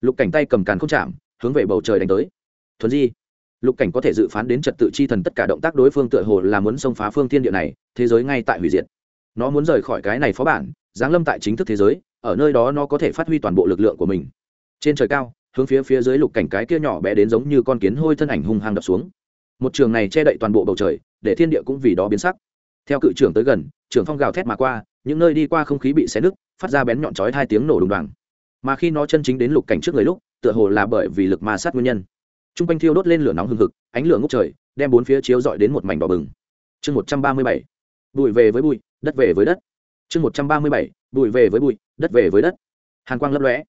Lục cảnh tay cầm càn không chạm, hướng về bầu trời đánh tới. Thuần di, lục cảnh có thể dự phán đến trật tự chi thần tất cả động tác đối phương tựa hồ là muốn xông phá phương thiên địa này, thế giới ngay tại hủy diệt nó muốn rời khỏi cái này phó bản, giáng lâm tại chính thức thế giới, ở nơi đó nó có thể phát huy toàn bộ lực lượng của mình. Trên trời cao, hướng phía phía dưới lục cảnh cái kia nhỏ bé đến giống như con kiến hôi thân ảnh hung hăng đập xuống. Một trường này che đậy toàn bộ bầu trời, để thiên địa cũng vì đó biến sắc. Theo cự trưởng tới gần, trưởng phong gào thét mà qua, những nơi đi qua không khí bị xé nứt, phát ra bén nhọn chói hai tiếng nổ đùng đoàng. Mà khi nó chân chính đến lục cảnh trước người lúc, tựa hồ là bởi vì lực ma sát nguyên nhân. T r u n g quanh thiêu đốt lên lửa nóng hừng hực, ánh lửa ngốc trời, đem bốn phía chiếu dọi đến một mảnh đỏ bừng. Chương một trăm ba mươi bảy. Bụi về với bụi đất về với đất. Chương một trăm ba mươi bảy, bụi về với bụi, đất về với đất. Hàn quang lấp lóe.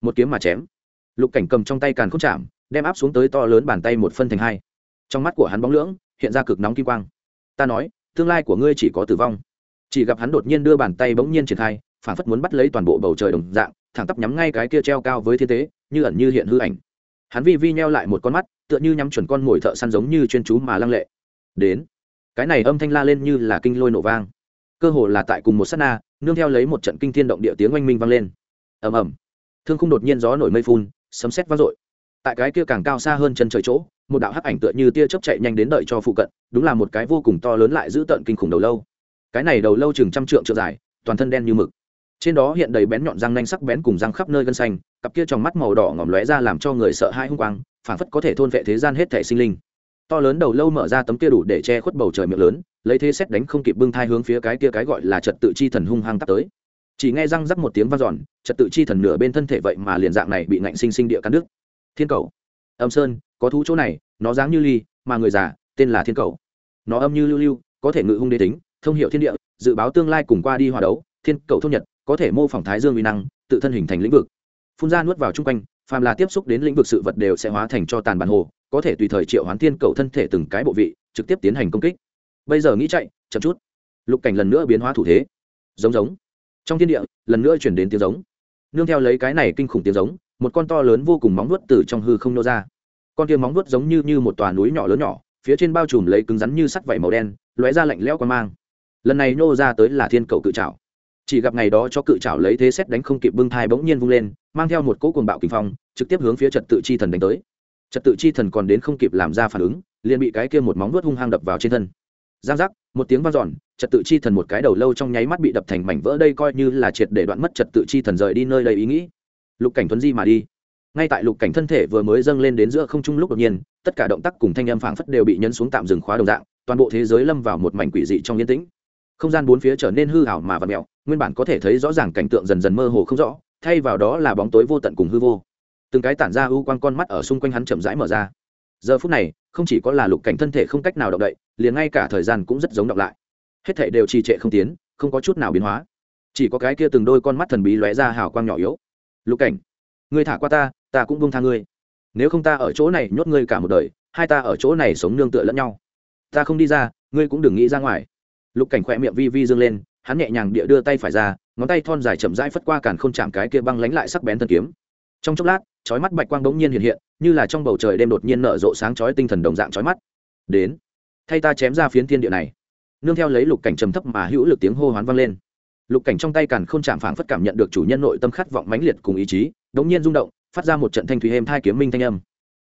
Một kiếm mà chém. Lục cảnh cầm trong tay càn không chạm, đem áp xuống tới to lớn bàn tay một phân thành hai. Trong mắt của hắn bóng lưỡng, hiện ra cực nóng kim quang. Ta nói, tương lai của ngươi chỉ có tử vong. Chỉ gặp hắn đột nhiên đưa bàn tay bỗng nhiên triển khai phản phất muốn bắt lấy toàn bộ bầu trời đồng dạng, thẳng tắp nhắm ngay cái kia treo cao với thiên tế như ẩn như hiện hư ảnh. Hắn vi vi nheo lại một con mắt, tựa như nhắm chuẩn con mồi thợ săn giống như chuyên chú mà lăng lệ. Đến. Cái này âm thanh la lên như là kinh lôi nổ vang cơ hồ là tại cùng một s á t na, nương theo lấy một trận kinh thiên động địa tiếng oanh minh vang lên. Ầm ầm. Thương khung đột nhiên gió nổi mây phun, sấm xét vang dội. Tại cái kia càng cao xa hơn chân trời chỗ, một đạo hắc ảnh tựa như tia chớp chạy nhanh đến đợi cho phụ cận, đúng là một cái vô cùng to lớn lại giữ tận kinh khủng đầu lâu. Cái này đầu lâu chừng trăm trượng trượng dài, toàn thân đen như mực. Trên đó hiện đầy bén nhọn răng nanh sắc bén cùng răng khắp nơi gân xanh, cặp kia trong mắt màu đỏ ngòm lóe ra làm cho người sợ hãi hung quang, phảng phất có thể thôn vệ thế gian hết thể sinh linh to lớn đầu lâu mở ra tấm kia đủ để che khuất bầu trời miệng lớn, lấy thế xét đánh không kịp bưng thai hướng phía cái kia cái gọi là trật tự chi thần hung hăng tắt tới. Chỉ nghe răng rắc một tiếng vang giòn trật tự chi thần nửa bên thân thể vậy mà liền dạng này bị ngạnh sinh sinh địa cắn đứt. Thiên cầu. Âm sơn, có thú chỗ này, nó dáng như ly, mà người già, tên là thiên cầu. Nó âm như lưu lưu, có thể ngự hung đế tính, thông hiệu thiên địa, dự báo tương lai cùng qua đi hòa đấu, thiên cầu thôn nhật, có thể mô phỏng thái dương uy năng, tự thân hình thành lĩnh vực. Phun ra nuốt vào chung quanh, phàm là tiếp xúc đến lĩnh vực sự vật đều sẽ hóa thành cho tàn bản hồ có thể tùy thời triệu hoán thiên cầu thân thể từng cái bộ vị, trực tiếp tiến hành công kích. Bây giờ nghĩ chạy, chậm chút. Lục cảnh lần nữa biến hóa thủ thế. Giống giống. Trong thiên địa, lần nữa chuyển đến tiếng giống. Nương theo lấy cái này kinh khủng tiếng giống, một con to lớn vô cùng móng vuốt từ trong hư không nô ra. Con kia móng vuốt giống như như một tòa núi nhỏ lớn nhỏ, phía trên bao trùm lấy cứng rắn như sắt vảy màu đen, lóe ra lạnh lẽo quan mang. Lần này nô ra tới là thiên cầu cự trảo. Chỉ gặp ngày đó cho cự trảo lấy thế xét đánh không kịp bưng thai bỗng nhiên vung lên, mang theo một cỗ cuồng bạo kinh phong, trực tiếp hướng phía trật tự chi thần đánh tới trật tự chi thần còn đến không kịp làm ra phản ứng, liền bị cái kia một móng vuốt hung hăng đập vào trên thân. Giang giác, một tiếng vang dọn, trật tự chi thần một cái đầu lâu trong nháy mắt bị đập thành mảnh vỡ, đây coi như là triệt để đoạn mất trật tự chi thần rời đi nơi đầy ý nghĩ. Lục cảnh tuấn di mà đi. Ngay tại lục cảnh thân thể vừa mới dâng lên đến giữa không trung lúc đột nhiên, tất cả động tác cùng thanh âm phảng phất đều bị nhấn xuống tạm dừng khóa đồng dạng, toàn bộ thế giới lâm vào một mảnh quỷ dị trong yên tĩnh. Không gian bốn phía trở nên hư hảo mà và mẹo nguyên bản có thể thấy rõ ràng cảnh tượng dần dần mơ hồ không rõ, thay vào đó là bóng tối vô tận cùng hư vô từng cái tản ra ưu quang con mắt ở xung quanh hắn chậm rãi mở ra. Giờ phút này, không chỉ có là lục cảnh thân thể không cách nào động đậy, liền ngay cả thời gian cũng rất giống đọc lại. Hết thể đều trì trệ không tiến, không có chút nào biến hóa. Chỉ có cái kia từng đôi con mắt thần bí lóe ra hào quang nhỏ yếu. Lục cảnh, ngươi thả qua ta ta cũng buông tha ngươi. Nếu không ta ở chỗ này nhốt ngươi cả một đời, hai ta ở chỗ này sống nương tựa lẫn nhau. Ta không đi ra, ngươi cũng đừng nghĩ ra ngoài. Lục cảnh khỏe miệng vi vi dương lên, hắn nhẹ nhàng địa đưa tay phải ra, ngón tay thon dài chậm rãi phất qua càn k h ô n chạm cái kia băng lánh lại sắc bén thân kiếm. Trong chốc lát chói mắt bạch quang bỗng nhiên hiện hiện như là trong bầu trời đêm đột nhiên nở rộ sáng chói tinh thần đồng dạng chói mắt. Đến thay ta chém ra phiến thiên địa này. Nương theo lấy lục cảnh trầm thấp mà hữu lực tiếng hô hoán vang lên. Lục cảnh trong tay càn không chạm phảng phất cảm nhận được chủ nhân nội tâm khát vọng mãnh liệt cùng ý chí đống nhiên rung động phát ra một trận thanh thủy êm thai kiếm minh thanh âm.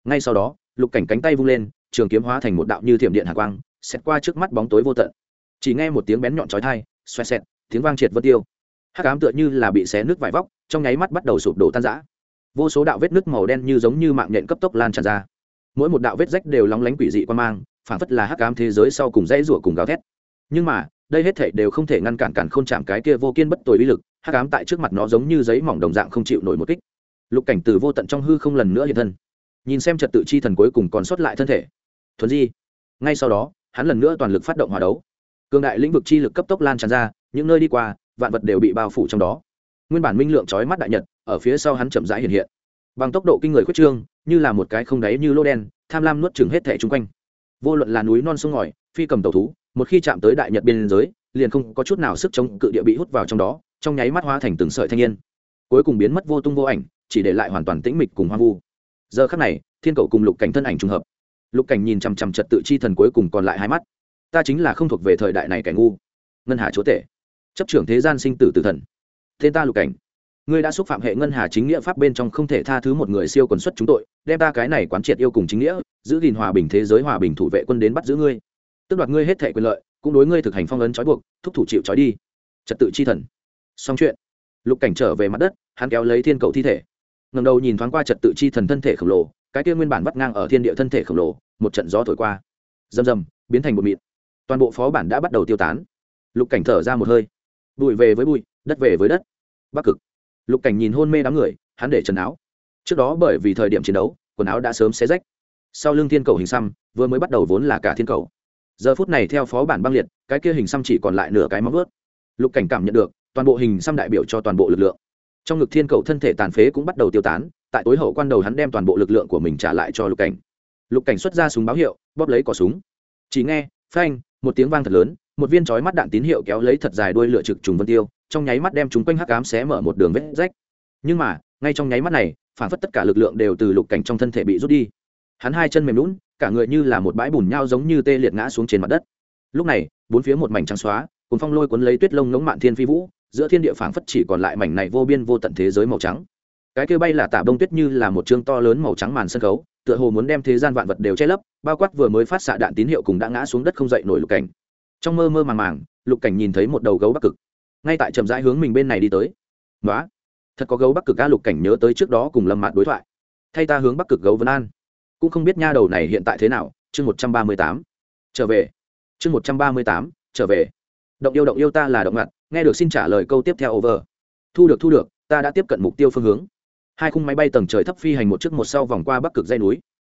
Ngay sau đó lục cảnh cánh tay vung lên trường kiếm hóa thành một đạo như thiểm điện hạ quang xét qua trước mắt bóng tối vô tận. Chỉ nghe một tiếng bén nhọn chói tai, xoẹt xẹt tiếng vang triệt vân tiêu. Hắc ám tựa như là bị xé nước vải vóc trong nháy mắt bắt đầu sụp đổ tan rã vô số đạo vết nước màu đen như giống như mạng nhện cấp tốc lan tràn ra. Mỗi một đạo vết rách đều lóng lánh quỷ dị quan mang phản phất là hắc ám thế giới sau cùng dãy rủa cùng gào thét. Nhưng mà, đây hết thể đều không thể ngăn cản cản khôn chạm cái kia vô kiên bất tồi uy lực, hắc ám tại trước mặt nó giống như giấy mỏng đồng dạng không chịu nổi một kích. Lục cảnh từ vô tận trong hư không lần nữa hiện thân. Nhìn xem trật tự chi thần cuối cùng còn sót lại thân thể. Thuần di. Ngay sau đó, hắn lần nữa toàn lực phát động hòa đấu. Cường đại lĩnh vực chi lực cấp tốc lan tràn ra, những nơi đi qua, vạn vật đều bị bao phủ trong đó nguyên bản minh lượng trói mắt đại nhật, ở phía sau hắn chậm rãi hiện hiện. Bằng tốc độ kinh người khuyết trương, như là một cái không đáy như lô đen, tham lam nuốt chừng hết thẻ chung quanh. Vô luận là núi non sông ngòi, phi cầm tàu thú, một khi chạm tới đại nhật biên giới, liền không có chút nào sức chống cự địa bị hút vào trong đó, trong nháy mắt hóa thành từng sợi thanh niên. Cuối cùng biến mất vô tung vô ảnh, chỉ để lại hoàn toàn tĩnh mịch cùng hoang vu. Giờ khắc này, thiên cầu cùng lục cảnh thân ảnh trùng hợp. Lục cảnh nhìn chằm chằm trật tự chi thần cuối cùng còn lại hai mắt. Ta chính là không thuộc về thời đại này kẻ ngu. Ngân hà chúa tể. Chấp trưởng thế gian sinh tử tử thần tên ta lục cảnh. Ngươi đã xúc phạm hệ ngân hà chính nghĩa pháp bên trong không thể tha thứ một người siêu quần xuất chúng tội, đem ta cái này quán triệt yêu cùng chính nghĩa, giữ gìn hòa bình thế giới, hòa bình thủ vệ quân đến bắt giữ ngươi. Tước đoạt ngươi hết thể quyền lợi, cũng đối ngươi thực hành phong ấn trói buộc, thúc thủ chịu trói đi. Trật tự chi thần. Xong chuyện. Lục cảnh trở về mặt đất, hắn kéo lấy thiên cầu thi thể. Ngầm đầu nhìn thoáng qua trật tự chi thần thân thể khổng lồ, cái kia nguyên bản vắt ngang ở thiên địa thân thể khổng lồ, một trận gió thổi qua. Rầm rầm, biến thành một mịt toàn bộ phó bản đã bắt đầu tiêu tán. Lục cảnh thở ra một hơi. Bụi về với bụi đất về với đất. Bắc cực. Lục cảnh nhìn hôn mê đám người, hắn để trần áo. Trước đó bởi vì thời điểm chiến đấu, quần áo đã sớm xé rách. Sau lưng thiên cầu hình xăm, vừa mới bắt đầu vốn là cả thiên cầu. Giờ phút này theo phó bản băng liệt, cái kia hình xăm chỉ còn lại nửa cái móng ướt lục cảnh cảm nhận được, toàn bộ hình xăm đại biểu cho toàn bộ lực lượng. Trong ngực thiên cầu thân thể tàn phế cũng bắt đầu tiêu tán, tại tối hậu quan đầu hắn đem toàn bộ lực lượng của mình trả lại cho lục cảnh. Lục cảnh xuất ra súng báo hiệu, bóp lấy cỏ súng. Chỉ nghe, phanh, một tiếng vang thật lớn, một viên chói mắt đạn tín hiệu kéo lấy thật dài đuôi lửa trực trùng vân tiêu trong nháy mắt đem chúng quanh hắc ám xé mở một đường vết rách. Nhưng mà, ngay trong nháy mắt này, phản phất tất cả lực lượng đều từ lục cảnh trong thân thể bị rút đi. Hắn hai chân mềm lún cả người như là một bãi bùn nhau giống như tê liệt ngã xuống trên mặt đất. Lúc này, bốn phía một mảnh trắng xóa cùng phong lôi cuốn lấy tuyết lông ngống mạn thiên phi vũ, giữa thiên địa phảng phất chỉ còn lại mảnh này vô biên vô tận thế giới màu trắng. Cái kia bay là tả bông tuyết như là một chương to lớn màu trắng màn sân khấu, tựa hồ muốn đem thế gian vạn vật đều che lấp, bao quát vừa mới phát xạ đạn tín hiệu cùng đã ngã xuống đất không dậy nổi lục cảnh. Trong mơ mơ màng màng, lục cảnh nhìn thấy một đầu gấu bắc cực ngay tại chậm rãi hướng mình bên này đi tới. Nói thật có gấu bắc cực ca lục cảnh nhớ tới trước đó cùng lâm mạt đối thoại. Thay ta hướng bắc cực gấu vân an. Cũng không biết nha đầu này hiện tại thế nào, chương một trăm ba mươi tám. Trở về. Chương một trăm ba mươi tám, trở về. Động yêu động yêu ta là động ngặt, nghe được xin trả lời câu tiếp theo over. Thu được thu được, ta đã tiếp cận mục tiêu phương hướng. Hai khung máy bay tầng trời thấp phi hành một trước một sau vòng qua bắc cực dây núi.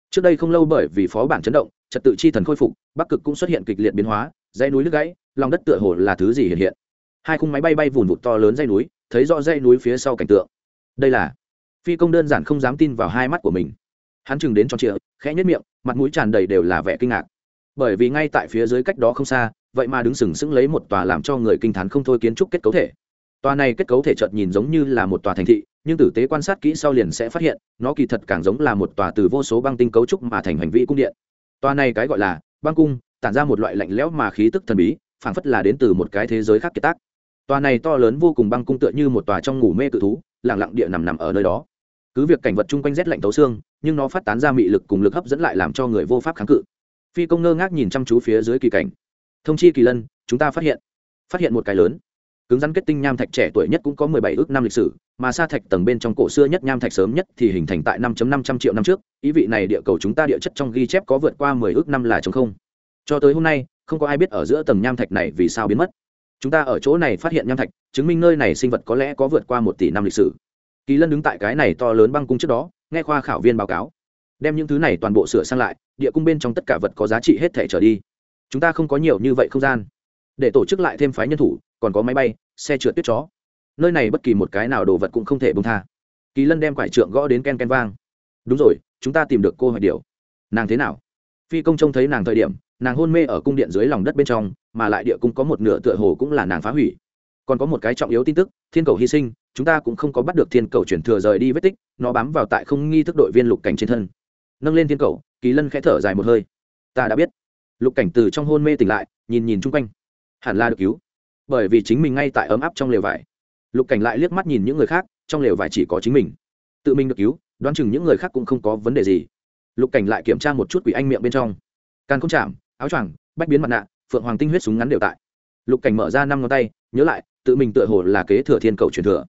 Trước đây không lâu bởi vì phó bản chấn động, trật tự chi thần khôi phục, bắc cực cũng xuất hiện kịch liệt biến hóa dây núi nước gãy, lòng đất tựa hồ là thứ gì hiện hiện hai khung máy bay bay vùn vụt to lớn dây núi, thấy rõ dây núi phía sau cảnh tượng. Đây là phi công đơn giản không dám tin vào hai mắt của mình. Hắn chừng đến tròn trịa, khẽ nhất miệng, mặt mũi tràn đầy đều là vẻ kinh ngạc. Bởi vì ngay tại phía dưới cách đó không xa, vậy mà đứng sừng sững lấy một tòa làm cho người kinh t h á n không thôi kiến trúc kết cấu thể. Tòa này kết cấu thể chợt nhìn giống như là một tòa thành thị, nhưng tử tế quan sát kỹ sau liền sẽ phát hiện, nó kỳ thật càng giống là một tòa từ vô số băng tinh cấu trúc mà thành hành vi cung điện. Tòa này cái gọi là băng cung, tản ra một loại lạnh lẽo mà khí tức thần bí, phảng phất là đến từ một cái thế giới khác kiệt tác tòa này to lớn vô cùng băng cung tựa như một tòa trong ngủ mê cự thú lẳng lặng địa nằm nằm ở nơi đó. Cứ việc cảnh vật chung quanh rét lạnh tấu xương, nhưng nó phát tán ra mị lực cùng lực hấp dẫn lại làm cho người vô pháp kháng cự. Phi công ngơ ngác nhìn chăm chú phía dưới kỳ cảnh. Thông chi kỳ lân, chúng ta phát hiện. Phát hiện một cái lớn. Cứng rắn kết tinh nham thạch trẻ tuổi nhất cũng có mười bảy ước năm lịch sử, mà sa thạch tầng bên trong cổ xưa nhất nham thạch sớm nhất thì hình thành tại năm năm trăm triệu năm trước. Ý vị này địa cầu chúng ta địa chất trong ghi chép có vượt qua mười ước năm là chống không. Cho tới hôm nay, không có ai biết ở giữa tầng nham thạch này vì sao biến mất chúng ta ở chỗ này phát hiện nham thạch, chứng minh nơi này sinh vật có lẽ có vượt qua một tỷ năm lịch sử. Kỳ lân đứng tại cái này to lớn băng cung trước đó, nghe khoa khảo viên báo cáo. Đem những thứ này toàn bộ sửa sang lại, địa cung bên trong tất cả vật có giá trị hết thể trở đi. Chúng ta không có nhiều như vậy không gian. Để tổ chức lại thêm phái nhân thủ, còn có máy bay, xe trượt tuyết chó. Nơi này bất kỳ một cái nào đồ vật cũng không thể bông tha. Kỳ lân đem quải trượng gõ đến ken ken vang. Đúng rồi, chúng ta tìm được cô hỏi điều nàng thế nào? Phi công trông thấy nàng thời điểm nàng hôn mê ở cung điện dưới lòng đất bên trong, mà lại địa cung có một nửa tựa hồ cũng là nàng phá hủy. Còn có một cái trọng yếu tin tức, thiên cầu hy sinh, chúng ta cũng không có bắt được thiên cầu chuyển thừa rời đi vết tích, nó bám vào tại không nghi thức đội viên lục cảnh trên thân. Nâng lên thiên cầu, kỳ lân khẽ thở dài một hơi. Ta đã biết. Lục cảnh từ trong hôn mê tỉnh lại, nhìn nhìn chung quanh. Hẳn là được cứu. Bởi vì chính mình ngay tại ấm áp trong lều vải. Lục cảnh lại liếc mắt nhìn những người khác, trong lều vải chỉ có chính mình. Tự mình được cứu, đoán chừng những người khác cũng không có vấn đề gì. Lục cảnh lại kiểm tra một chút quỷ anh miệng bên trong. Càng không chạm áo choàng, bách biến mặt nạ, phượng hoàng tinh huyết súng ngắn đều tại. Lục cảnh mở ra năm ngón tay, nhớ lại, tự mình tựa hồ là kế thừa thiên cầu truyền thừa.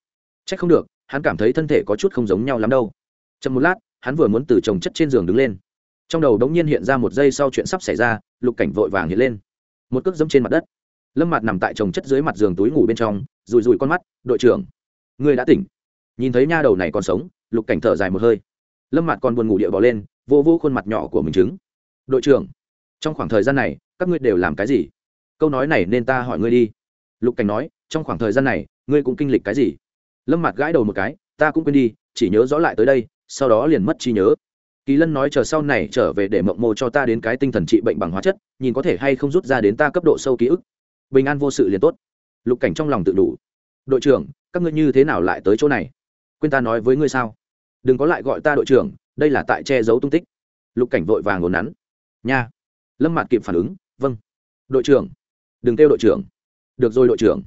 C h ắ c không được, hắn cảm thấy thân thể có chút không giống nhau lắm đâu. Chậm một lát, hắn vừa muốn từ trồng chất trên giường đứng lên. Trong đầu đống nhiên hiện ra một giây sau chuyện sắp xảy ra, lục cảnh vội vàng hiện lên. Một cước dẫm trên mặt đất. Lâm mặt nằm tại trồng chất dưới mặt giường túi ngủ bên trong rùi rùi con mắt, đội trưởng người đã tỉnh. Nhìn thấy nha đầu này còn sống, lục cảnh thở dài một hơi. Lâm mặt còn buồn ngủ địa bỏ lên, vô vô khuôn mặt nhỏ của mình chứng đội trưởng trong khoảng thời gian này, các ngươi đều làm cái gì? Câu nói này nên ta hỏi ngươi đi. Lục cảnh nói, trong khoảng thời gian này, ngươi cũng kinh lịch cái gì? Lâm mặt gãi đầu một cái, ta cũng quên đi, chỉ nhớ rõ lại tới đây, sau đó liền mất trí nhớ. Kỳ lân nói, chờ sau này trở về để mộng mô cho ta đến cái tinh thần trị bệnh bằng hóa chất, nhìn có thể hay không rút ra đến ta cấp độ sâu ký ức. Bình an vô sự liền tốt. Lục cảnh trong lòng tự đủ. Đội trưởng, các ngươi như thế nào lại tới chỗ này? Quên ta nói với ngươi sao? Đừng có lại gọi ta đội trưởng, đây là tại che giấu tung tích. Lục cảnh vội vàng ngồn nắn. Nha lâm mạt kịp phản ứng vâng. Đội trưởng. Đừng kêu đội trưởng. Được rồi, đội trưởng.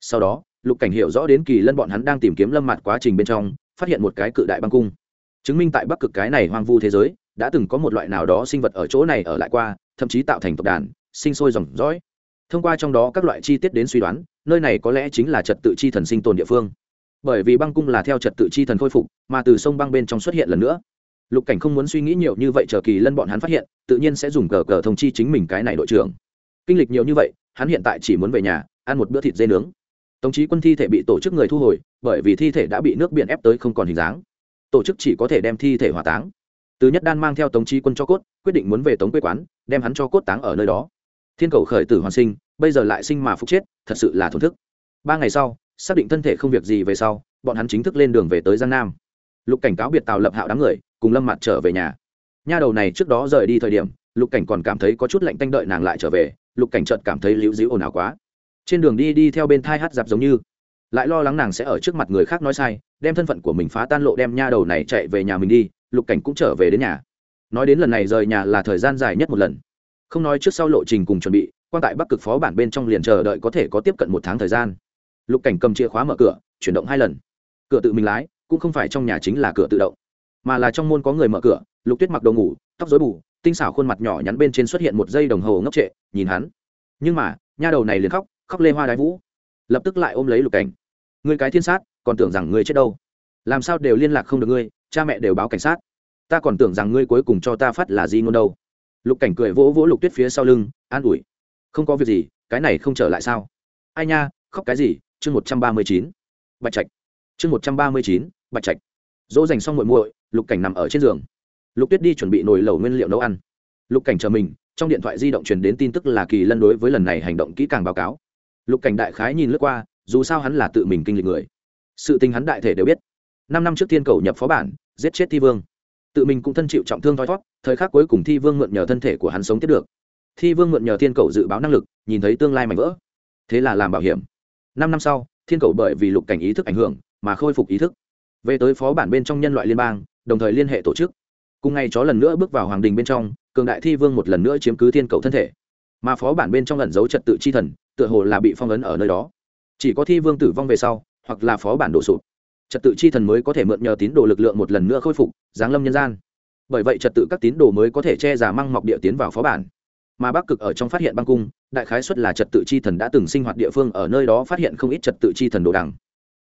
Sau đó, lục cảnh hiểu rõ đến kỳ lân bọn hắn đang tìm kiếm lâm mạt quá trình bên trong, phát hiện một cái cự đại băng cung. Chứng minh tại bắc cực cái này hoang vu thế giới, đã từng có một loại nào đó sinh vật ở chỗ này ở lại qua, thậm chí tạo thành tộc đàn, sinh sôi dòng dõi. Thông qua trong đó các loại chi tiết đến suy đoán, nơi này có lẽ chính là trật tự chi thần sinh tồn địa phương. Bởi vì băng cung là theo trật tự chi thần khôi phục, mà từ sông băng bên trong xuất hiện lần nữa lục cảnh không muốn suy nghĩ nhiều như vậy, chờ kỳ lân bọn hắn phát hiện, tự nhiên sẽ dùng cờ cờ thông chi chính mình cái này đội trưởng. Kinh lịch nhiều như vậy, hắn hiện tại chỉ muốn về nhà, ăn một bữa thịt dê nướng. Tổng chí quân thi thể bị tổ chức người thu hồi, bởi vì thi thể đã bị nước biển ép tới không còn hình dáng. Tổ chức chỉ có thể đem thi thể hỏa táng. Từ nhất đan mang theo tống chí quân cho cốt, quyết định muốn về tống quê quán, đem hắn cho cốt táng ở nơi đó. Thiên cầu khởi tử hoàn sinh, bây giờ lại sinh mà phúc chết, thật sự là thổn thức. Ba ngày sau, xác định thân thể không việc gì về sau, bọn hắn chính thức lên đường về tới giang nam lục cảnh cáo biệt tào lập hạo đám người, cùng lâm mặt trở về nhà. Nha đầu này trước đó rời đi thời điểm, lục cảnh còn cảm thấy có chút lạnh tanh đợi nàng lại trở về, lục cảnh chợt cảm thấy liễu dĩu ồn ào quá. Trên đường đi đi theo bên thai hát dạp giống như, lại lo lắng nàng sẽ ở trước mặt người khác nói sai, đem thân phận của mình phá tan lộ đem nha đầu này chạy về nhà mình đi, lục cảnh cũng trở về đến nhà. Nói đến lần này rời nhà là thời gian dài nhất một lần. Không nói trước sau lộ trình cùng chuẩn bị, quan tại bắc cực phó bản bên trong liền chờ đợi có thể có tiếp cận một tháng thời gian. Lục cảnh cầm chìa khóa mở cửa, chuyển động hai lần. Cửa tự mình lái cũng không phải trong nhà chính là cửa tự động, mà là trong môn có người mở cửa, lục tuyết mặc đồ ngủ, tóc dối bù, tinh xảo khuôn mặt nhỏ nhắn bên trên xuất hiện một dây đồng hồ ngốc trệ, nhìn hắn. Nhưng mà, nha đầu này liền khóc khóc lê hoa đái vũ. Lập tức lại ôm lấy lục cảnh. Người cái thiên sát, còn tưởng rằng ngươi chết đâu? Làm sao đều liên lạc không được ngươi, cha mẹ đều báo cảnh sát. Ta còn tưởng rằng ngươi cuối cùng cho ta phát là gì ngôn đâu. Lục cảnh cười vỗ vỗ lục tuyết phía sau lưng, an ủi. Không có việc gì, cái này không trở lại sao? Ai nha, khóc cái gì? Chương một trăm ba mươi chín. Bạch trạch. Chương một trăm ba mươi chín bạch trạch. Dỗ dành xong muội muội, lục cảnh nằm ở trên giường. Lục tuyết đi chuẩn bị nồi lẩu nguyên liệu nấu ăn. Lục cảnh chờ mình, trong điện thoại di động truyền đến tin tức là kỳ lân đối với lần này hành động kỹ càng báo cáo. Lục cảnh đại khái nhìn lướt qua, dù sao hắn là tự mình kinh lịch người. Sự tình hắn đại thể đều biết. Năm năm trước thiên cầu nhập phó bản, giết chết thi vương. Tự mình cũng thân chịu trọng thương thoi thót thời khắc cuối cùng thi vương mượn nhờ thân thể của hắn sống tiếp được. Thi vương mượn nhờ thiên cầu dự báo năng lực, nhìn thấy tương lai mạnh vỡ. Thế là làm bảo hiểm. Năm năm sau, thiên cầu bởi vì lục cảnh ý thức ảnh hưởng, mà khôi phục ý thức về tới phó bản bên trong nhân loại liên bang, đồng thời liên hệ tổ chức. Cùng ngày chó lần nữa bước vào hoàng đình bên trong, cường đại thi vương một lần nữa chiếm cứ thiên cầu thân thể. Mà phó bản bên trong lẩn giấu trật tự chi thần, tựa hồ là bị phong ấn ở nơi đó. Chỉ có thi vương tử vong về sau, hoặc là phó bản đổ sụp. Trật tự chi thần mới có thể mượn nhờ tín đồ lực lượng một lần nữa khôi phục, giáng lâm nhân gian. Bởi vậy trật tự các tín đồ mới có thể che giả măng mọc địa tiến vào phó bản. Mà bắc cực ở trong phát hiện băng cung, đại khái xuất là trật tự chi thần đã từng sinh hoạt địa phương ở nơi đó phát hiện không ít trật tự chi thần đồ đằng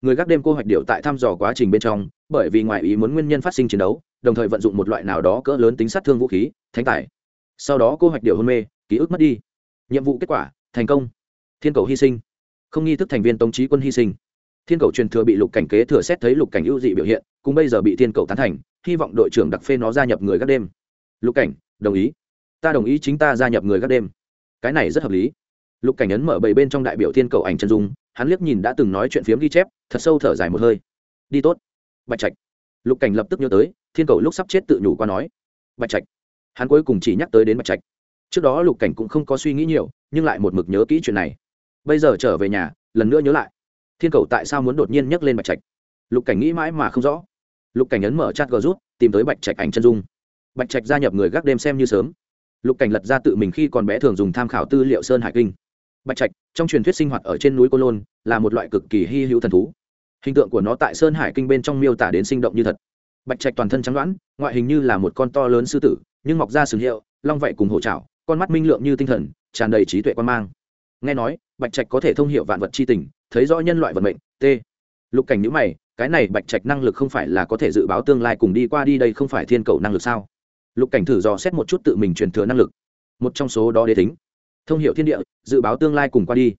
người gác đêm cô hoạch điệu tại thăm dò quá trình bên trong, bởi vì ngoài ý muốn nguyên nhân phát sinh chiến đấu, đồng thời vận dụng một loại nào đó cỡ lớn tính sát thương vũ khí, thánh tài. Sau đó cô hoạch điệu hôn mê, ký ức mất đi. Nhiệm vụ kết quả, thành công. Thiên cầu hy sinh. Không nghi thức thành viên tống trí quân hy sinh. Thiên cầu truyền thừa bị lục cảnh kế thừa xét thấy lục cảnh ưu dị biểu hiện, cùng bây giờ bị thiên cầu tán thành, hy vọng đội trưởng đặc phê nó gia nhập người gác đêm. Lục cảnh, đồng ý. Ta đồng ý chính ta gia nhập người gác đêm. Cái này rất hợp lý. Lục cảnh ấn mở bảy bên trong đại biểu thiên cầu ảnh chân dung hắn liếc nhìn đã từng nói chuyện phiếm ghi chép, thật sâu thở dài một hơi. Đi tốt. Bạch trạch. Lục cảnh lập tức nhớ tới, thiên cầu lúc sắp chết tự nhủ qua nói. Bạch trạch. Hắn cuối cùng chỉ nhắc tới đến bạch trạch. Trước đó lục cảnh cũng không có suy nghĩ nhiều, nhưng lại một mực nhớ kỹ chuyện này. Bây giờ trở về nhà, lần nữa nhớ lại. Thiên cầu tại sao muốn đột nhiên nhắc lên bạch trạch? Lục cảnh nghĩ mãi mà không rõ. Lục cảnh ấn mở chat g rút, tìm tới bạch trạch ảnh chân dung. Bạch trạch gia nhập người gác đêm xem như sớm. Lục cảnh lật ra tự mình khi còn bé thường dùng tham khảo tư liệu sơn hải kinh bạch trạch, trong truyền thuyết sinh hoạt ở trên núi cô lôn, là một loại cực kỳ hy hữu thần thú. Hình tượng của nó tại sơn hải kinh bên trong miêu tả đến sinh động như thật. Bạch trạch toàn thân trắng đoán ngoại hình như là một con to lớn sư tử, nhưng mọc ra sừng hiệu, long vậy cùng hổ trào con mắt minh lượng như tinh thần, tràn đầy trí tuệ quan mang. Nghe nói, bạch trạch có thể thông h i ể u vạn vật c h i tình, thấy rõ nhân loại vận mệnh t lục cảnh nhữ mày, cái này bạch trạch năng lực không phải là có thể dự báo tương lai cùng đi qua đi đây không phải thiên cầu năng lực sao? Lục cảnh thử dò xét một chút tự mình truyền thừa năng lực. Một trong số đó đế tính thông hiệu thiên địa, dự báo tương lai cùng qua đi.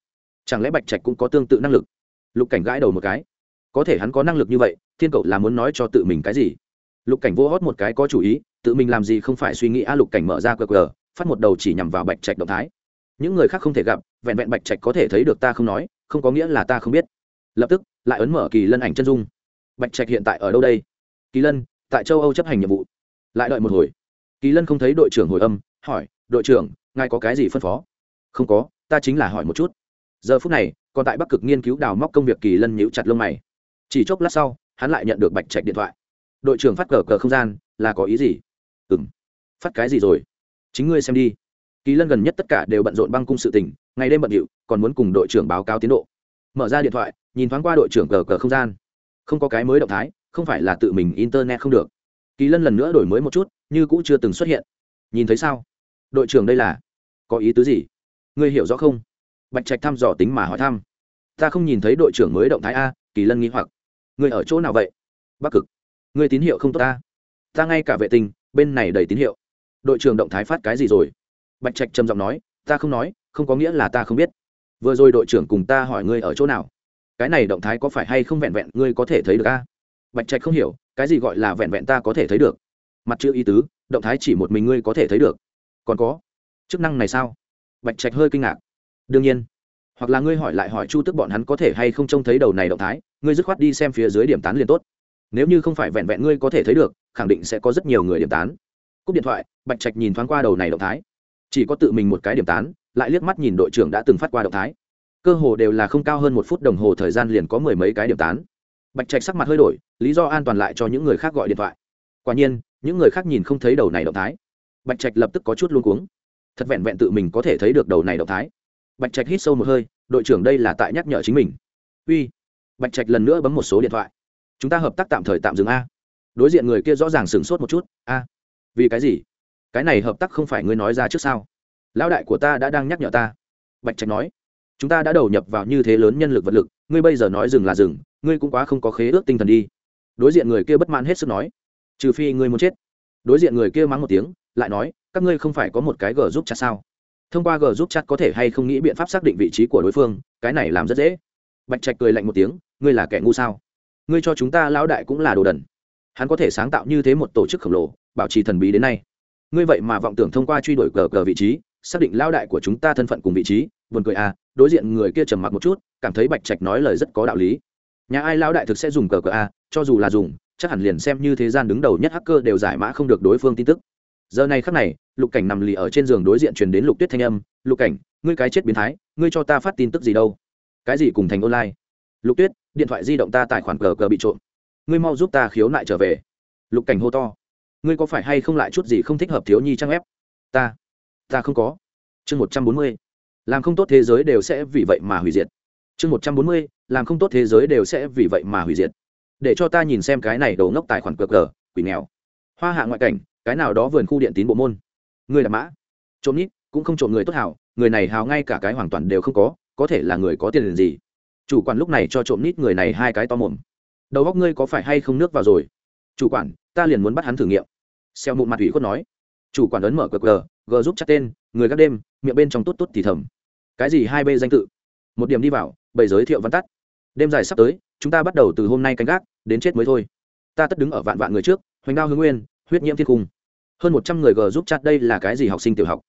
Chẳng lẽ bạch trạch cũng có tương tự năng lực? Lục cảnh gãi đầu một cái. Có thể hắn có năng lực như vậy, thiên cậu là muốn nói cho tự mình cái gì? Lục cảnh vô hót một cái có chủ ý, tự mình làm gì không phải suy nghĩ, a, lục cảnh mở ra qr phát một đầu chỉ nhằm vào bạch trạch động thái. Những người khác không thể gặp, vẹn vẹn bạch trạch có thể thấy được ta không nói, không có nghĩa là ta không biết. Lập tức, lại ấn mở kỳ lân ảnh chân dung. Bạch trạch hiện tại ở đâu đây? Kỳ lân, tại châu âu chấp hành nhiệm vụ. Lại đợi một hồi. Kỳ lân không thấy đội trưởng hồi âm, hỏi, đội trưởng, ngài có cái gì phân phó? Không có, ta chính là hỏi một chút. Giờ phút này, còn tại bắc cực nghiên cứu đào móc công việc kỳ lân nhíu chặt lông mày. Chỉ chốc lát sau, hắn lại nhận được bạch trạch điện thoại. Đội trưởng phát cờ cờ không gian, là có ý gì? Ừ m phát cái gì rồi? Chính ngươi xem đi. Kỳ lân gần nhất tất cả đều bận rộn băng cung sự tình, ngày đêm bận điệu, còn muốn cùng đội trưởng báo cáo tiến độ. Mở ra điện thoại, nhìn thoáng qua đội trưởng cờ cờ không gian. Không có cái mới động thái, không phải là tự mình internet không được. Kỳ lân lần nữa đổi mới một chút, như cũ chưa từng xuất hiện. Nhìn thấy sao? Đội trưởng đây là có ý tứ gì? Ngươi hiểu rõ không? Bạch trạch thăm dò tính mà hỏi thăm. Ta không nhìn thấy đội trưởng mới động thái a, kỳ lân nghĩ hoặc. Ngươi ở chỗ nào vậy? Bắc cực. Ngươi tín hiệu không tốt ta. Ta ngay cả vệ tinh, bên này đầy tín hiệu. Đội trưởng động thái phát cái gì rồi? Bạch trạch trầm giọng nói, ta không nói, không có nghĩa là ta không biết. Vừa rồi đội trưởng cùng ta hỏi ngươi ở chỗ nào? Cái này động thái có phải hay không vẹn vẹn ngươi có thể thấy được a? Bạch trạch không hiểu, cái gì gọi là vẹn vẹn ta có thể thấy được? Mặt chữ ý tứ, động thái chỉ một mình ngươi có thể thấy được. Còn có, chức năng này sao? Bạch trạch hơi kinh ngạc. Đương nhiên. Hoặc là ngươi hỏi lại hỏi chu tức bọn hắn có thể hay không trông thấy đầu này động thái, ngươi dứt khoát đi xem phía dưới điểm tán liền tốt. Nếu như không phải vẹn vẹn ngươi có thể thấy được, khẳng định sẽ có rất nhiều người điểm tán. Cúp điện thoại, bạch trạch nhìn thoáng qua đầu này động thái. Chỉ có tự mình một cái điểm tán, lại liếc mắt nhìn đội trưởng đã từng phát qua động thái. Cơ hồ đều là không cao hơn một phút đồng hồ thời gian liền có mười mấy cái điểm tán. Bạch trạch sắc mặt hơi đổi, lý do an toàn lại cho những người khác gọi điện thoại. Quả nhiên, những người khác nhìn không thấy đầu này động thái. Bạch trạch lập tức có chút luôn cuống thật vẹn vẹn tự mình có thể thấy được đầu này động thái. Bạch trạch hít sâu một hơi, đội trưởng đây là tại nhắc nhở chính mình. Uy. Bạch trạch lần nữa bấm một số điện thoại. Chúng ta hợp tác tạm thời tạm dừng a. Đối diện người kia rõ ràng sửng sốt một chút. A, vì cái gì? Cái này hợp tác không phải ngươi nói ra trước sao? Lão đại của ta đã đang nhắc nhở ta. Bạch trạch nói. Chúng ta đã đầu nhập vào như thế lớn nhân lực vật lực, ngươi bây giờ nói dừng là dừng, ngươi cũng quá không có khế ước tinh thần đi. Đối diện người kia bất mãn hết sức nói. Trừ phi ngươi muốn chết. Đối diện người kia mắng một tiếng, lại nói các ngươi không phải có một cái g giúp chặt sao? Thông qua g giúp chặt có thể hay không nghĩ biện pháp xác định vị trí của đối phương, cái này làm rất dễ. Bạch trạch cười lạnh một tiếng, ngươi là kẻ ngu sao? Ngươi cho chúng ta lão đại cũng là đồ đần. Hắn có thể sáng tạo như thế một tổ chức khổng lồ, bảo trì thần bí đến nay. Ngươi vậy mà vọng tưởng thông qua truy đuổi cờ cờ vị trí, xác định lão đại của chúng ta thân phận cùng vị trí, buồn cười à đối diện người kia trầm mặc một chút, cảm thấy bạch trạch nói lời rất có đạo lý. Nhà ai lão đại thực sẽ dùng cờ cờ à cho dù là dùng, chắc hẳn liền xem như thế gian đứng đầu nhất hacker đều giải mã không được đối phương tin tức giờ này khắc này, lục cảnh nằm lì ở trên giường đối diện truyền đến lục tuyết thanh âm, lục cảnh, ngươi cái chết biến thái, ngươi cho ta phát tin tức gì đâu? Cái gì cùng thành online? Lục tuyết, điện thoại di động ta tài khoản cờ cờ bị trộm. Ngươi mau giúp ta khiếu nại trở về. Lục cảnh hô to. Ngươi có phải hay không lại chút gì không thích hợp thiếu nhi trang ép ta ta không có. Chương một trăm bốn mươi. Làm không tốt thế giới đều sẽ vì vậy mà hủy diệt. Chương một trăm bốn mươi. Làm không tốt thế giới đều sẽ vì vậy mà hủy diệt. Để cho ta nhìn xem cái này đầu ngốc tài khoản cờ cờ quỷ nghèo. Hoa hạ ngoại cảnh cái nào đó vườn khu điện tín bộ môn. Người là mã. Trộm nhít, cũng không trộm người tốt hảo người này hào ngay cả cái hoàn toàn đều không có có thể là người có tiền liền gì. Chủ quản lúc này cho trộm nít người này hai cái to mồm. Đầu góc ngươi có phải hay không nước vào rồi? Chủ quản, ta liền muốn bắt hắn thử nghiệm. Xeo mụn mặt ủy khuất nói. Chủ quản ấn mở cờ cờ g giúp chắc tên, người gác đêm, miệng bên trong tốt tốt thì thầm. Cái gì hai b danh tự? Một điểm đi vào bảy giới thiệu văn tắt. Đêm dài sắp tới, chúng ta bắt đầu từ hôm nay canh gác, đến chết mới thôi. Ta tất đứng ở vạn vạn người trước, hoành đao hướng nguyên huyết nhiễm thiên cung hơn một trăm người g giúp chặt đây là cái gì học sinh tiểu học?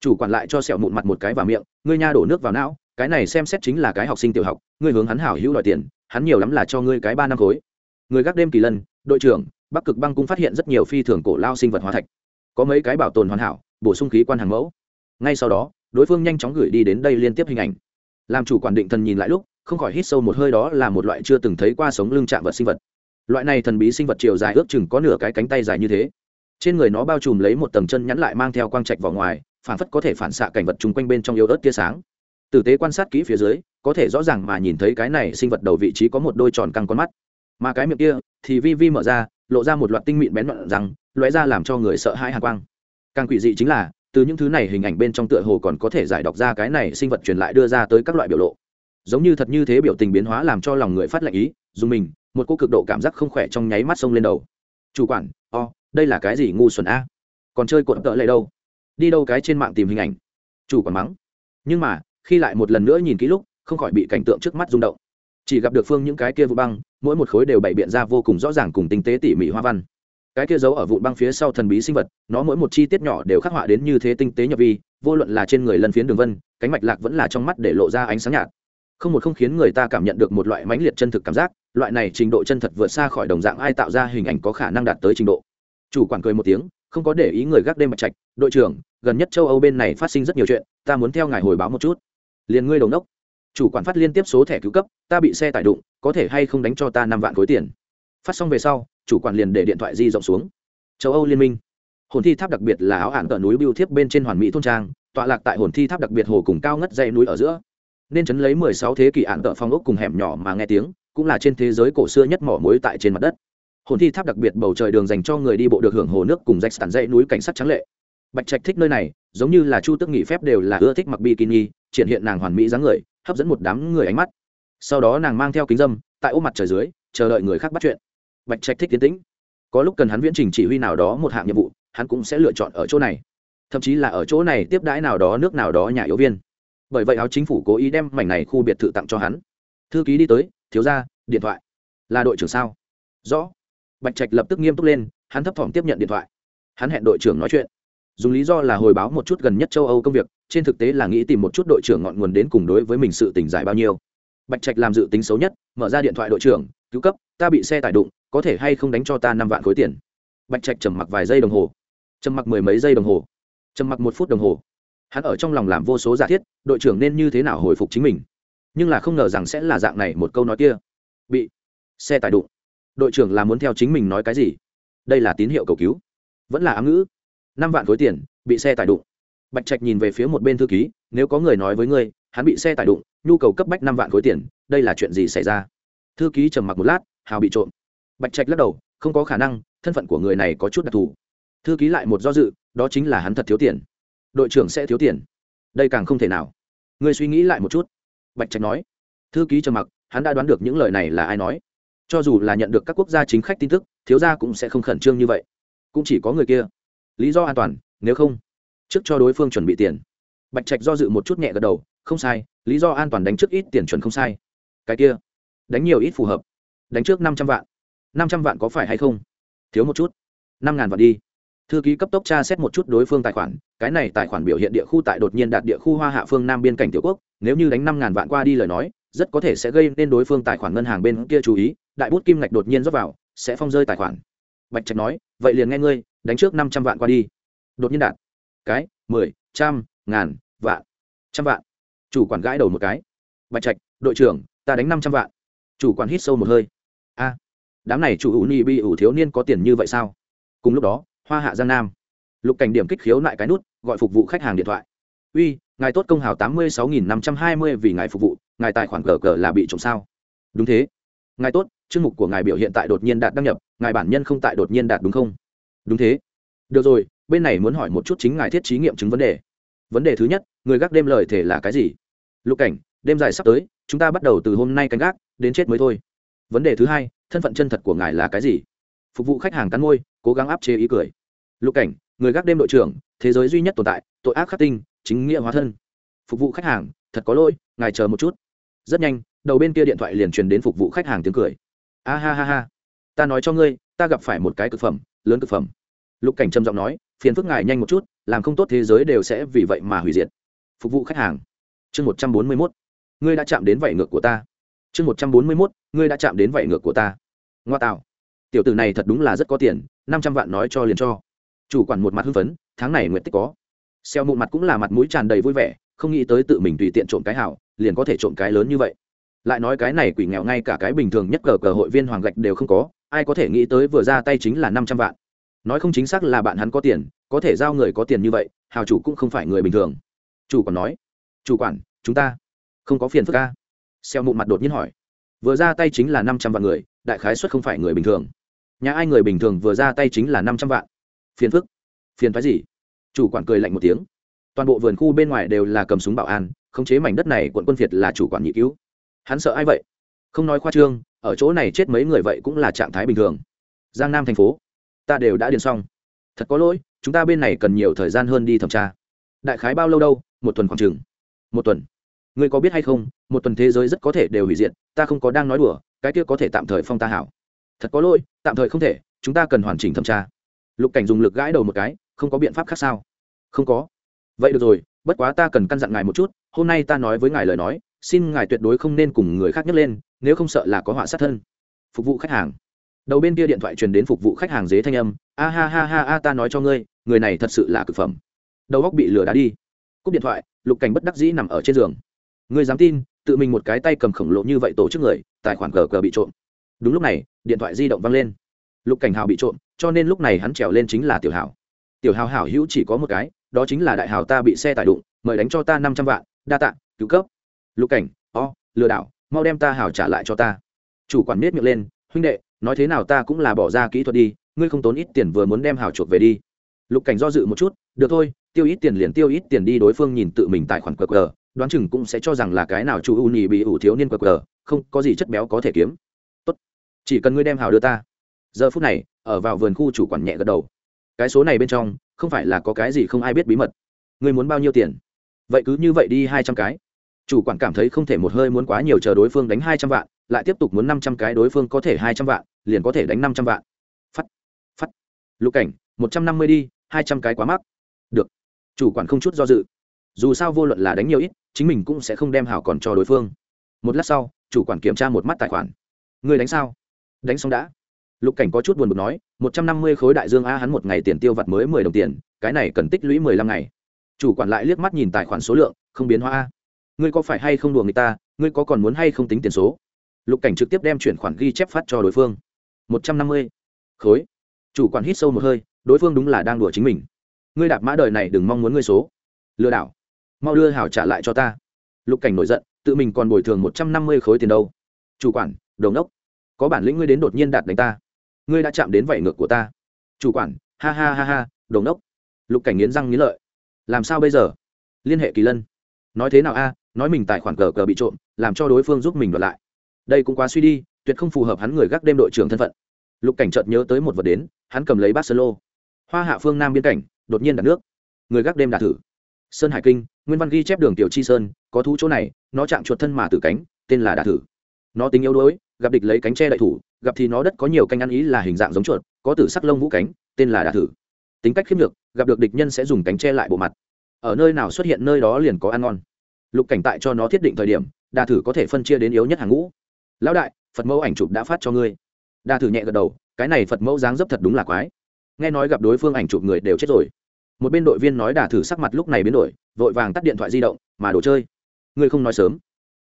Chủ quản lại cho sẹo mụn mặt một cái vào miệng, ngươi nha đổ nước vào não, cái này xem xét chính là cái học sinh tiểu học, ngươi hướng hắn hảo hữu đòi tiền, hắn nhiều lắm là cho ngươi cái ba năm khối. Người gác đêm kỳ lân, đội trưởng, bắc cực băng cũng phát hiện rất nhiều phi thường cổ lao sinh vật hóa thạch. Có mấy cái bảo tồn hoàn hảo, bổ sung khí quan hàng mẫu. Ngay sau đó, đối phương nhanh chóng gửi đi đến đây liên tiếp hình ảnh. Làm chủ quản định thần nhìn lại lúc, không khỏi hít sâu một hơi đó là một loại chưa từng thấy qua sống lưng chạm vật sinh vật loại này thần bí sinh vật chiều dài ước chừng có nửa cái cánh tay dài như thế. Trên người nó bao trùm lấy một tầng chân nhắn lại mang theo quang trạch vào ngoài, phản phất có thể phản xạ cảnh vật chung quanh bên trong yếu ớt tia sáng. Tử tế quan sát kỹ phía dưới, có thể rõ ràng mà nhìn thấy cái này sinh vật đầu vị trí có một đôi tròn căng con mắt. Mà cái miệng kia, thì vi vi mở ra, lộ ra một loạt tinh mịn bén đoạn rằng lóe ra làm cho người sợ hãi hàng quang. Càng quỷ dị chính là, từ những thứ này hình ảnh bên trong tựa hồ còn có thể giải đọc ra cái này sinh vật truyền lại đưa ra tới các loại biểu lộ giống như thật như thế biểu tình biến hóa làm cho lòng người phát lệnh ý dùng mình một cô cực độ cảm giác không khỏe trong nháy mắt sông lên đầu. Chủ quản o、oh, đây là cái gì ngu xuẩn a? Còn chơi cuộn tợ lại đâu? Đi đâu cái trên mạng tìm hình ảnh? Chủ quản mắng. Nhưng mà khi lại một lần nữa nhìn kỹ lúc không khỏi bị cảnh tượng trước mắt rung động. Chỉ gặp được phương những cái kia vụ băng mỗi một khối đều bày biện ra vô cùng rõ ràng cùng tinh tế tỉ mỉ hoa văn. Cái kia giấu ở vụn băng phía sau thần bí sinh vật nó mỗi một chi tiết nhỏ đều khắc họa đến như thế tinh tế nhập vi vô luận là trên người lân phiến đường vân cánh mạch lạc vẫn là trong mắt để lộ ra ánh sáng nhạt không một không khiến người ta cảm nhận được một loại mãnh liệt chân thực cảm giác, loại này trình độ chân thật vượt xa khỏi đồng dạng ai tạo ra hình ảnh có khả năng đạt tới trình độ. Chủ quản cười một tiếng, không có để ý người gác đêm mặt trạch, đội trưởng, gần nhất châu âu bên này phát sinh rất nhiều chuyện, ta muốn theo ngài hồi báo một chút. Liền ngươi đồng đốc chủ quản phát liên tiếp số thẻ cứu cấp, ta bị xe tải đụng, có thể hay không đánh cho ta năm vạn khối tiền? Phát xong về sau, chủ quản liền để điện thoại di rộng xuống. Châu âu liên minh. Hồn thi tháp đặc biệt là áo hạn tờ núi biêu thiếp bên trên hoàn mỹ thôn trang, tọa lạc tại hồn thi tháp đặc biệt hồ cùng cao ngất dây núi ở giữa nên chấn lấy mười sáu thế kỷ ạn tợ phong ốc cùng hẻm nhỏ mà nghe tiếng, cũng là trên thế giới cổ xưa nhất mỏ muối tại trên mặt đất. Hồn thi tháp đặc biệt bầu trời đường dành cho người đi bộ được hưởng hồ nước cùng rạch tàn dãy núi cảnh sắc trắng lệ. Bạch trạch thích nơi này, giống như là chu tức nghỉ phép đều là ưa thích mặc bikini, triển hiện nàng hoàn mỹ dáng người, hấp dẫn một đám người ánh mắt. Sau đó nàng mang theo kính dâm, tại ô mặt trời dưới, chờ đợi người khác bắt chuyện. Bạch trạch thích tiến tĩnh. Có lúc cần hắn viễn trình chỉ huy nào đó một hạng nhiệm vụ, hắn cũng sẽ lựa chọn ở chỗ này. Thậm chí là ở chỗ này tiếp đãi nào đó nước nào đó nhà yếu viên bởi vậy áo chính phủ cố ý đem mảnh này khu biệt thự tặng cho hắn. Thư ký đi tới, thiếu ra điện thoại. Là đội trưởng sao? Rõ. Bạch trạch lập tức nghiêm túc lên, hắn thấp thỏm tiếp nhận điện thoại. Hắn hẹn đội trưởng nói chuyện. Dùng lý do là hồi báo một chút gần nhất châu âu công việc, trên thực tế là nghĩ tìm một chút đội trưởng ngọn nguồn đến cùng đối với mình sự tỉnh giải bao nhiêu. Bạch trạch làm dự tính xấu nhất, mở ra điện thoại đội trưởng, cứu cấp, ta bị xe tải đụng, có thể hay không đánh cho ta năm vạn khối tiền? Bạch trạch trầm mặc vài giây đồng hồ. Trầm mặc mười mấy giây đồng hồ. Trầm mặc một phút đồng hồ hắn ở trong lòng làm vô số giả thiết, đội trưởng nên như thế nào hồi phục chính mình. Nhưng là không ngờ rằng sẽ là dạng này một câu nói kia. Bị xe tải đụng. Đội trưởng là muốn theo chính mình nói cái gì? Đây là tín hiệu cầu cứu. Vẫn là ám ngữ. Năm vạn khối tiền, bị xe tải đụng. Bạch trạch nhìn về phía một bên thư ký, nếu có người nói với ngươi, hắn bị xe tải đụng, nhu cầu cấp bách năm vạn khối tiền, đây là chuyện gì xảy ra? Thư ký trầm mặc một lát, hào bị trộm. Bạch trạch lắc đầu, không có khả năng, thân phận của người này có chút đặc thù. Thư ký lại một do dự, đó chính là hắn thật thiếu tiền đội trưởng sẽ thiếu tiền. Đây càng không thể nào. Ngươi suy nghĩ lại một chút. Bạch trạch nói. Thư ký trầm mặc, hắn đã đoán được những lời này là ai nói. Cho dù là nhận được các quốc gia chính khách tin tức, thiếu gia cũng sẽ không khẩn trương như vậy. Cũng chỉ có người kia. Lý do an toàn, nếu không, trước cho đối phương chuẩn bị tiền. Bạch trạch do dự một chút nhẹ gật đầu, không sai, lý do an toàn đánh trước ít tiền chuẩn không sai. Cái kia, đánh nhiều ít phù hợp. Đánh trước năm trăm vạn. Năm trăm vạn có phải hay không? Thiếu một chút. Năm ngàn vạn đi. Thư ký cấp tốc tra xét một chút đối phương tài khoản cái này tài khoản biểu hiện địa khu tại đột nhiên đạt địa khu hoa hạ phương nam biên cảnh tiểu quốc, nếu như đánh năm ngàn vạn qua đi lời nói, rất có thể sẽ gây nên đối phương tài khoản ngân hàng bên kia chú ý, đại bút kim ngạch đột nhiên rót vào, sẽ phong rơi tài khoản. Bạch trạch nói, vậy liền nghe ngươi, đánh trước năm trăm vạn qua đi. Đột nhiên đạt. Cái, mười, trăm, ngàn, vạn. Trăm vạn. Chủ quản gãi đầu một cái. Bạch trạch, đội trưởng, ta đánh năm trăm vạn. Chủ quản hít sâu một hơi. A, đám này chủ ủ ni bị ủ thiếu niên có tiền như vậy sao? Cùng lúc đó, hoa hạ giang nam lục cảnh điểm kích khiếu lại cái nút, gọi phục vụ khách hàng điện thoại. Uy, ngài tốt công hào tám mươi sáu nghìn năm trăm hai mươi vì ngài phục vụ, ngài tài khoản cờ cờ là bị trộm sao? Đúng thế. Ngài tốt, chương mục của ngài biểu hiện tại đột nhiên đạt đăng nhập, ngài bản nhân không tại đột nhiên đạt đúng không? Đúng thế. Được rồi, bên này muốn hỏi một chút chính ngài thiết trí nghiệm chứng vấn đề. Vấn đề thứ nhất, người gác đêm lời thể là cái gì? Lục cảnh, đêm dài sắp tới, chúng ta bắt đầu từ hôm nay canh gác, đến chết mới thôi. Vấn đề thứ hai, thân phận chân thật của ngài là cái gì? Phục vụ khách hàng cắn môi, cố gắng áp chế ý cười. Lục cảnh người gác đêm đội trưởng, thế giới duy nhất tồn tại, tội ác khắc tinh, chính nghĩa hóa thân. Phục vụ khách hàng, thật có lỗi, ngài chờ một chút. Rất nhanh, đầu bên kia điện thoại liền truyền đến phục vụ khách hàng tiếng cười. A ha ha ha. Ta nói cho ngươi, ta gặp phải một cái cực phẩm, lớn cực phẩm. Lục cảnh trầm giọng nói, phiền phức ngài nhanh một chút, làm không tốt thế giới đều sẽ vì vậy mà hủy diệt. Phục vụ khách hàng. Chương một trăm bốn mươi mốt. Ngươi đã chạm đến vảy ngược của ta. Chương một trăm bốn mươi mốt, ngươi đã chạm đến vảy ngược của ta. Ngoa tạo. Tiểu tử này thật đúng là rất có tiền, năm trăm vạn nói cho liền cho chủ quản một mặt hưng phấn, tháng này nguyện tích có. Xeo mụn mặt cũng là mặt mũi tràn đầy vui vẻ, không nghĩ tới tự mình tùy tiện trộm cái hảo, liền có thể trộm cái lớn như vậy. Lại nói cái này quỷ nghèo ngay cả cái bình thường nhất cờ cờ hội viên hoàng gạch đều không có, ai có thể nghĩ tới vừa ra tay chính là năm trăm vạn. Nói không chính xác là bạn hắn có tiền, có thể giao người có tiền như vậy, hào chủ cũng không phải người bình thường. Chủ còn nói, chủ quản, chúng ta không có phiền phức ca xeo mụn mặt đột nhiên hỏi, vừa ra tay chính là năm trăm vạn người, đại khái xuất không phải người bình thường. Nhà ai người bình thường vừa ra tay chính là năm trăm vạn phiền phức. Phiền phái gì? Chủ quản cười lạnh một tiếng. Toàn bộ vườn khu bên ngoài đều là cầm súng bảo an, khống chế mảnh đất này quận quân việt là chủ quản nhị cứu. Hắn sợ ai vậy? Không nói khoa trương, ở chỗ này chết mấy người vậy cũng là trạng thái bình thường. Giang nam thành phố, ta đều đã điền xong. Thật có lỗi, chúng ta bên này cần nhiều thời gian hơn đi thẩm tra. Đại khái bao lâu đâu? Một tuần khoảng chừng. Một tuần. Ngươi có biết hay không, một tuần thế giới rất có thể đều hủy diệt, ta không có đang nói đùa, cái kia có thể tạm thời phong ta hảo. Thật có lỗi, tạm thời không thể, chúng ta cần hoàn chỉnh thẩm tra lục cảnh dùng lực gãi đầu một cái, không có biện pháp khác sao? Không có. Vậy được rồi, bất quá ta cần căn dặn ngài một chút, hôm nay ta nói với ngài lời nói, xin ngài tuyệt đối không nên cùng người khác nhấc lên, nếu không sợ là có họa sát thân. Phục vụ khách hàng. Đầu bên kia điện thoại truyền đến phục vụ khách hàng dế thanh âm, a ha ha ha, a, ta nói cho ngươi, người này thật sự là cực phẩm. Đầu góc bị lừa đá đi. Cúp điện thoại, lục cảnh bất đắc dĩ nằm ở trên giường. Ngươi dám tin, tự mình một cái tay cầm khổng lồ như vậy tổ chức người, tài khoản cờ cờ bị trộm. Đúng lúc này, điện thoại di động văng lên lục cảnh hào bị trộm, cho nên lúc này hắn trèo lên chính là tiểu Hào. tiểu hào hảo hữu chỉ có một cái, đó chính là đại hào ta bị xe tải đụng, mời đánh cho ta năm trăm vạn, đa tạ, cứu cấp. Lục cảnh, o, lừa đảo, mau đem ta hào trả lại cho ta. Chủ quản miết miệng lên, huynh đệ, nói thế nào ta cũng là bỏ ra kỹ thuật đi, ngươi không tốn ít tiền vừa muốn đem hào chuộc về đi. Lục cảnh do dự một chút, được thôi, tiêu ít tiền liền tiêu ít tiền đi, đối phương nhìn tự mình tài khoản qr đoán chừng cũng sẽ cho rằng là cái nào chu u nhì bị ủ thiếu niên qr không, có gì chất béo có thể kiếm. Tốt, chỉ cần ngươi đem hào đưa ta giờ phút này, ở vào vườn khu chủ quản nhẹ gật đầu. Cái số này bên trong, không phải là có cái gì không ai biết bí mật. Người muốn bao nhiêu tiền? Vậy cứ như vậy đi, hai trăm cái. Chủ quản cảm thấy không thể một hơi muốn quá nhiều chờ đối phương đánh hai trăm vạn, lại tiếp tục muốn năm trăm cái đối phương có thể hai trăm vạn, liền có thể đánh năm trăm vạn. Phắt phắt. Lục cảnh, một trăm năm mươi đi, hai trăm cái quá mắc. Được. Chủ quản không chút do dự. Dù sao vô luận là đánh nhiều ít, chính mình cũng sẽ không đem hảo còn cho đối phương. Một lát sau, chủ quản kiểm tra một mắt tài khoản. Người đánh sao? Đánh xong đã lục cảnh có chút buồn bực nói, một trăm năm mươi khối đại dương a hắn một ngày tiền tiêu vặt mới mười đồng tiền, cái này cần tích lũy mười lăm ngày. Chủ quản lại liếc mắt nhìn tài khoản số lượng, không biến hóa a. Ngươi có phải hay không đùa người ta? Ngươi có còn muốn hay không tính tiền số? Lục cảnh trực tiếp đem chuyển khoản ghi chép phát cho đối phương. Một trăm năm mươi khối. Chủ quản hít sâu một hơi, đối phương đúng là đang đùa chính mình. Ngươi đạp mã đời này đừng mong muốn ngươi số. Lừa đảo. Mau đưa hảo trả lại cho ta. Lục cảnh nổi giận, tự mình còn bồi thường một trăm năm mươi khối tiền đâu. Chủ quản, đồng đốc, có bản lĩnh ngươi đến đột nhiên đạt đánh ta ngươi đã chạm đến vảy ngược của ta. Chủ quản, ha ha ha ha đồn đốc lục cảnh nghiến răng nghiến lợi. Làm sao bây giờ? Liên hệ kỳ lân. Nói thế nào a, nói mình tài khoản cờ cờ bị trộm, làm cho đối phương giúp mình đoạt lại. Đây cũng quá suy đi, tuyệt không phù hợp hắn người gác đêm đội trưởng thân phận. Lục cảnh chợt nhớ tới một vật đến, hắn cầm lấy bát sơn lô. Hoa hạ phương nam biên cảnh, đột nhiên đặt nước. Người gác đêm đạt thử. Sơn hải kinh, nguyên văn ghi chép đường tiểu chi sơn, có thú chỗ này, nó chạm chuột thân mà tử cánh, tên là đạt thử. Nó tính yếu đuối, gặp địch lấy cánh tre đại thủ gặp thì nó đất có nhiều canh ăn ý là hình dạng giống chuột, có tử sắc lông vũ cánh, tên là đà thử. Tính cách khiếp nhược, gặp được địch nhân sẽ dùng cánh che lại bộ mặt. Ở nơi nào xuất hiện nơi đó liền có ăn ngon. Lục cảnh tại cho nó thiết định thời điểm đa thử có thể phân chia đến yếu nhất hàng ngũ. Lão đại, phật mẫu ảnh chụp đã phát cho ngươi. Đa thử nhẹ gật đầu, cái này phật mẫu dáng dấp thật đúng là quái. Nghe nói gặp đối phương ảnh chụp người đều chết rồi. Một bên đội viên nói đà thử sắc mặt lúc này biến đổi, vội vàng tắt điện thoại di động, mà đồ chơi. Ngươi không nói sớm.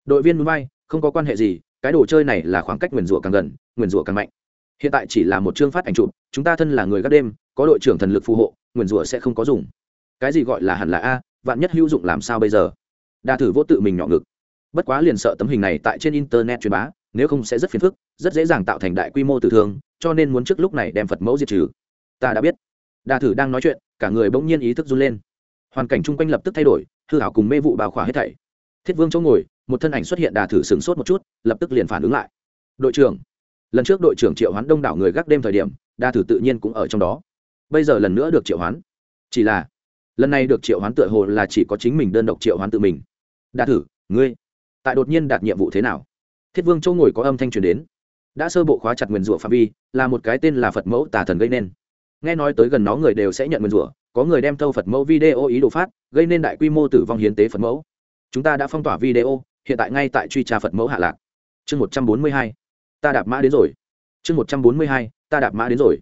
Đội viên núi bay, không có quan hệ gì cái đồ chơi này là khoảng cách nguyền rủa càng gần, nguyền rủa càng mạnh. Hiện tại chỉ là một chương phát ảnh chụp, chúng ta thân là người gác đêm, có đội trưởng thần lực phù hộ, nguyền rủa sẽ không có dùng. Cái gì gọi là hẳn là a, vạn nhất hữu dụng làm sao bây giờ? Đa thử vô tự mình nhỏ ngực. Bất quá liền sợ tấm hình này tại trên internet truyền bá, nếu không sẽ rất phiền phức, rất dễ dàng tạo thành đại quy mô tử thương, cho nên muốn trước lúc này đem phật mẫu diệt trừ. Ta đã biết. Đa thử đang nói chuyện, cả người bỗng nhiên ý thức run lên. Hoàn cảnh chung quanh lập tức thay đổi, hư hảo cùng mê vụ bào khỏa hết thảy. Thiết vương chỗ ngồi một thân ảnh xuất hiện đà thử sửng sốt một chút, lập tức liền phản ứng lại. Đội trưởng. Lần trước đội trưởng triệu hoán đông đảo người gác đêm thời điểm đa thử tự nhiên cũng ở trong đó. Bây giờ lần nữa được triệu hoán. Chỉ là, lần này được triệu hoán tựa hồ là chỉ có chính mình đơn độc triệu hoán tự mình. Đa thử, ngươi, tại đột nhiên đạt nhiệm vụ thế nào? Thiết vương châu ngồi có âm thanh truyền đến. Đã sơ bộ khóa chặt nguyền rủa phạm vi, là một cái tên là phật mẫu tà thần gây nên. Nghe nói tới gần nó người đều sẽ nhận nguyền rủa, có người đem thâu phật mẫu video ý đồ phát, gây nên đại quy mô tử vong hiến tế phật mẫu. Chúng ta đã phong tỏa video hiện tại ngay tại truy tra phật mẫu hạ lạc. Chương một trăm bốn mươi hai, ta đạp mã đến rồi. Chương một trăm bốn mươi hai, ta đạp mã đến rồi.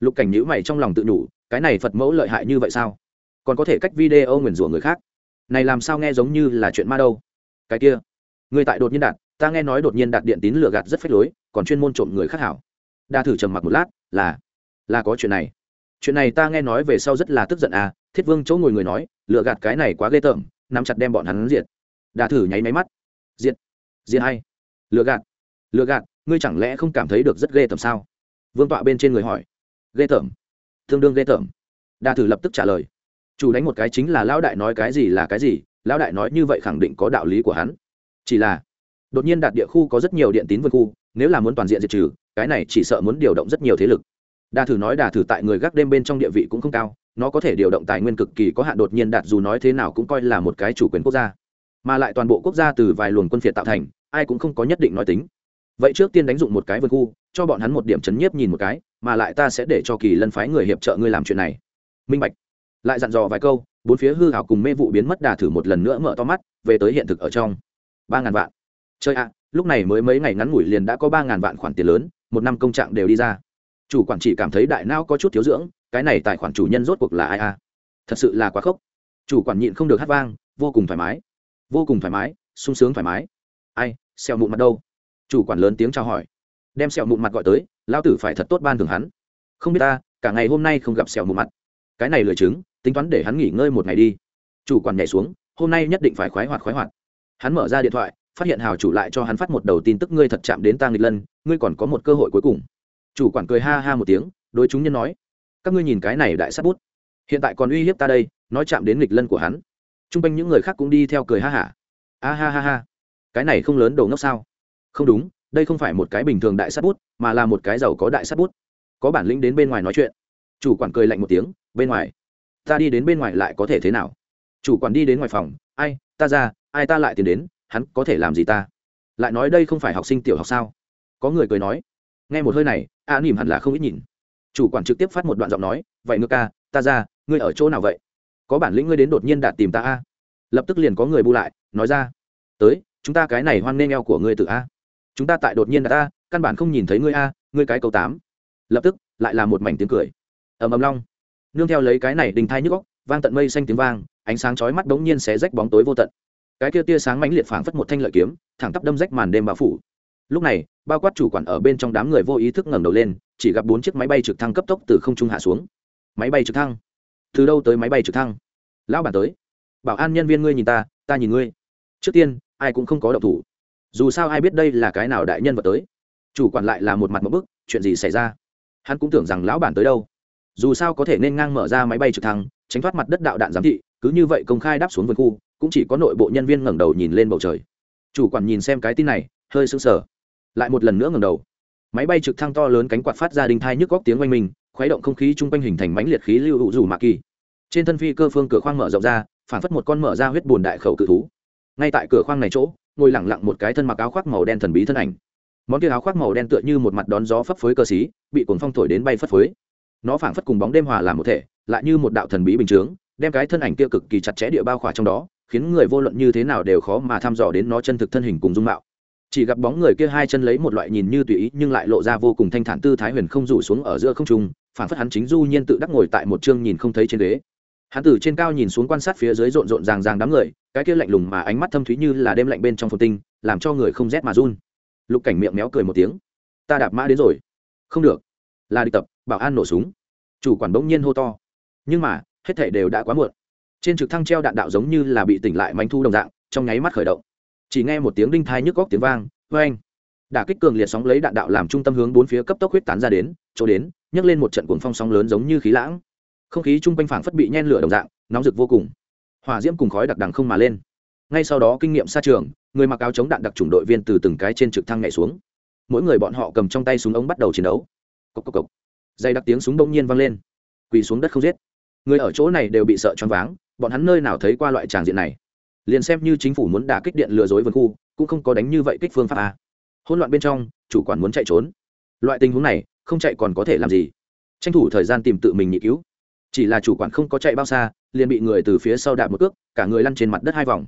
Lục cảnh nhữ mày trong lòng tự nhủ, cái này phật mẫu lợi hại như vậy sao? Còn có thể cách video nguyền rủa người khác. Này làm sao nghe giống như là chuyện ma đâu? Cái kia, người tại đột nhiên đạt, ta nghe nói đột nhiên đạt điện tín lừa gạt rất phách lối, còn chuyên môn trộm người khác hảo. Đa thử trầm mặc một lát, là là có chuyện này. Chuyện này ta nghe nói về sau rất là tức giận à thiết vương chỗ ngồi người nói, lừa gạt cái này quá ghê tởm, nắm chặt đem bọn hắn diệt đa thử nháy máy mắt diệt. Diệt hay. Lừa gạt. Lừa gạt, ngươi chẳng lẽ không cảm thấy được rất ghê tởm sao? Vương tọa bên trên người hỏi. Ghê tởm. Tương đương ghê tởm. Đa thử lập tức trả lời. Chủ đánh một cái chính là lão đại nói cái gì là cái gì, lão đại nói như vậy khẳng định có đạo lý của hắn. Chỉ là, đột nhiên đạt địa khu có rất nhiều điện tín vân khu, nếu là muốn toàn diện diệt trừ, cái này chỉ sợ muốn điều động rất nhiều thế lực. Đa thử nói đà thử tại người gác đêm bên trong địa vị cũng không cao, nó có thể điều động tài nguyên cực kỳ có hạn đột nhiên đạt dù nói thế nào cũng coi là một cái chủ quyền quốc gia mà lại toàn bộ quốc gia từ vài luồng quân phiệt tạo thành, ai cũng không có nhất định nói tính. Vậy trước tiên đánh dụng một cái vườn khu, cho bọn hắn một điểm chấn nhiếp nhìn một cái, mà lại ta sẽ để cho kỳ lân phái người hiệp trợ ngươi làm chuyện này. Minh bạch. Lại dặn dò vài câu, bốn phía hư hảo cùng mê vụ biến mất đà thử một lần nữa mở to mắt, về tới hiện thực ở trong. Ba ngàn vạn. Chơi ạ, lúc này mới mấy ngày ngắn ngủi liền đã có ba ngàn vạn khoản tiền lớn, một năm công trạng đều đi ra. Chủ quản chỉ cảm thấy đại não có chút thiếu dưỡng, cái này tài khoản chủ nhân rốt cuộc là ai a thật sự là quá khốc. Chủ quản nhịn không được hát vang, vô cùng thoải mái vô cùng thoải mái, sung sướng thoải mái. Ai xẹo mụn mặt đâu? Chủ quản lớn tiếng chào hỏi. Đem sẹo mụn mặt gọi tới, lao tử phải thật tốt ban thường hắn. Không biết ta, cả ngày hôm nay không gặp sẹo mụn mặt. Cái này lười chứng, tính toán để hắn nghỉ ngơi một ngày đi. Chủ quản nhảy xuống, hôm nay nhất định phải khoái hoạt khoái hoạt. Hắn mở ra điện thoại, phát hiện hào chủ lại cho hắn phát một đầu tin tức ngươi thật chạm đến ta nghịch lân, ngươi còn có một cơ hội cuối cùng. Chủ quản cười ha ha một tiếng, đối chúng nhân nói, các ngươi nhìn cái này đại sát bút. Hiện tại còn uy hiếp ta đây, nói chạm đến nghịch lân của hắn t r u n g quanh những người khác cũng đi theo cười ha hả. A ha ha ha. Cái này không lớn đồ ngốc sao? Không đúng, đây không phải một cái bình thường đại sắt bút, mà là một cái giàu có đại sắt bút. Có bản lĩnh đến bên ngoài nói chuyện. Chủ quản cười lạnh một tiếng, bên ngoài, ta đi đến bên ngoài lại có thể thế nào? Chủ quản đi đến ngoài phòng, ai, ta ra, ai ta lại tìm đến, hắn có thể làm gì ta? Lại nói, đây không phải học sinh tiểu học sao? Có người cười nói, nghe một hơi này, a nỉm hẳn là không ít nhìn. Chủ quản trực tiếp phát một đoạn giọng nói, vậy ngược ca, ta ra, ngươi ở chỗ nào vậy? Có bản lĩnh ngươi đến đột nhiên đạt tìm ta a. Lập tức liền có người bu lại, nói ra, tới, chúng ta cái này hoan nghênh eo của ngươi từ a. Chúng ta tại đột nhiên đạt ta, căn bản không nhìn thấy ngươi a, ngươi cái câu tám. Lập tức, lại là một mảnh tiếng cười. Ầm ầm long. Nương theo lấy cái này đình thai nhức góc vang tận mây xanh tiếng vang, ánh sáng chói mắt đống nhiên xé rách bóng tối vô tận. Cái kia tia sáng mãnh liệt phảng phất một thanh lợi kiếm, thẳng tắp đâm rách màn đêm bao phủ. Lúc này, bao quát chủ quản ở bên trong đám người vô ý thức ngẩng đầu lên, chỉ gặp bốn chiếc máy bay trực thăng cấp tốc từ không trung hạ xuống. Máy bay trực thăng từ đâu tới máy bay trực thăng? Lão bản tới. Bảo an nhân viên ngươi nhìn ta ta nhìn ngươi. Trước tiên, ai cũng không có động thủ. Dù sao ai biết đây là cái nào đại nhân vật tới. Chủ quản lại là một mặt một bức, chuyện gì xảy ra? Hắn cũng tưởng rằng lão bản tới đâu. Dù sao có thể nên ngang mở ra máy bay trực thăng, tránh thoát mặt đất đạo đạn giám thị, cứ như vậy công khai đáp xuống vườn khu, cũng chỉ có nội bộ nhân viên ngẩng đầu nhìn lên bầu trời. Chủ quản nhìn xem cái tin này, hơi sững sờ. Lại một lần nữa ngẩng đầu. Máy bay trực thăng to lớn cánh quạt phát ra đinh thai nhức góc tiếng oanh minh khuấy động không khí chung quanh hình thành mãnh liệt khí lưu hữu rủ mạ kỳ. Trên thân phi cơ phương cửa khoang mở rộng ra phản phất một con mở ra huyết bùn đại khẩu cự thú. Ngay tại cửa khoang này chỗ, ngồi lẳng lặng một cái thân mặc áo khoác màu đen thần bí thân ảnh. Món kia áo khoác màu đen tựa như một mặt đón gió phấp phới cơ xí, bị cuồng phong thổi đến bay phất phới. Nó phảng phất cùng bóng đêm hòa làm một thể, lại như một đạo thần bí bình chướng, đem cái thân ảnh kia cực kỳ chặt chẽ địa bao khỏa trong đó, khiến người vô luận như thế nào đều khó mà thăm dò đến nó chân thực thân hình cùng dung mạo. Chỉ gặp bóng người kia hai chân lấy một loại nhìn như tùy ý nhưng lại lộ ra vô cùng thanh thản tư thái huyền không rủ xuống ở giữa không trung phản phất hắn chính du nhiên tự đắc ngồi tại một chương nhìn không thấy trên ghế. Hắn từ trên cao nhìn xuống quan sát phía dưới rộn rộn ràng ràng đám người, cái kia lạnh lùng mà ánh mắt thâm thúy như là đêm lạnh bên trong phồn tinh, làm cho người không rét mà run. Lục cảnh miệng méo cười một tiếng. Ta đạp mã đến rồi. Không được. Là đi tập, bảo an nổ súng. Chủ quản bỗng nhiên hô to. Nhưng mà, hết thể đều đã quá muộn. Trên trực thăng treo đạn đạo giống như là bị tỉnh lại mánh thu đồng dạng, trong nháy mắt khởi động. Chỉ nghe một tiếng đinh thai nhức góc tiếng vang vê anh đả kích cường liệt sóng lấy đạn đạo làm trung tâm hướng bốn phía cấp tốc huyết tán ra đến chỗ đến, nhấc lên một trận cuồng phong sóng lớn giống như khí lãng. Không khí chung quanh phảng phất bị nhen lửa đồng dạng, nóng rực vô cùng. Hỏa diễm cùng khói đặc đằng không mà lên. Ngay sau đó kinh nghiệm xa trường, người mặc áo chống đạn đặc trùng đội viên từ từng cái trên trực thăng nhảy xuống. Mỗi người bọn họ cầm trong tay súng ống bắt đầu chiến đấu. Cốc cốc cốc. dây đặc tiếng súng bỗng nhiên vang lên. Quỳ xuống đất không giết. Người ở chỗ này đều bị sợ choáng váng, bọn hắn nơi nào thấy qua loại tràng diện này? Liền xem như chính phủ muốn đả kích điện lừa dối vườn khu, cũng không có đánh như vậy kích phương pháp a. Hỗn loạn bên trong, chủ quản muốn chạy trốn. Loại tình huống này không chạy còn có thể làm gì. Tranh thủ thời gian tìm tự mình nhị cứu. Chỉ là chủ quản không có chạy bao xa, liền bị người từ phía sau đạp một cước, cả người lăn trên mặt đất hai vòng.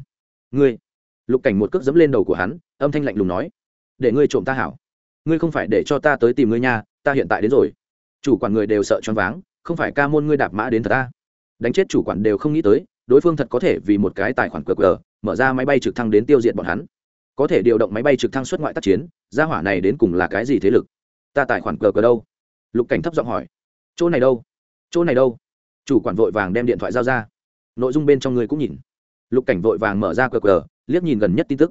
Ngươi. Lục cảnh một cước dẫm lên đầu của hắn, âm thanh lạnh lùng nói, để ngươi trộm ta hảo. Ngươi không phải để cho ta tới tìm ngươi nha, ta hiện tại đến rồi. Chủ quản người đều sợ choáng váng, không phải ca môn ngươi đạp mã đến thật ta? Đánh chết chủ quản đều không nghĩ tới, đối phương thật có thể vì một cái tài khoản cờ cờ, mở ra máy bay trực thăng đến tiêu diệt bọn hắn. Có thể điều động máy bay trực thăng xuất ngoại tác chiến, gia hỏa này đến cùng là cái gì thế lực? Ta tài khoản cờ cờ đâu? Lục cảnh thấp giọng hỏi. Chỗ này đâu? Chỗ này đâu? Chủ quản vội vàng đem điện thoại giao ra. Nội dung bên trong người cũng nhìn. Lục cảnh vội vàng mở ra cờ cờ, liếc nhìn gần nhất tin tức.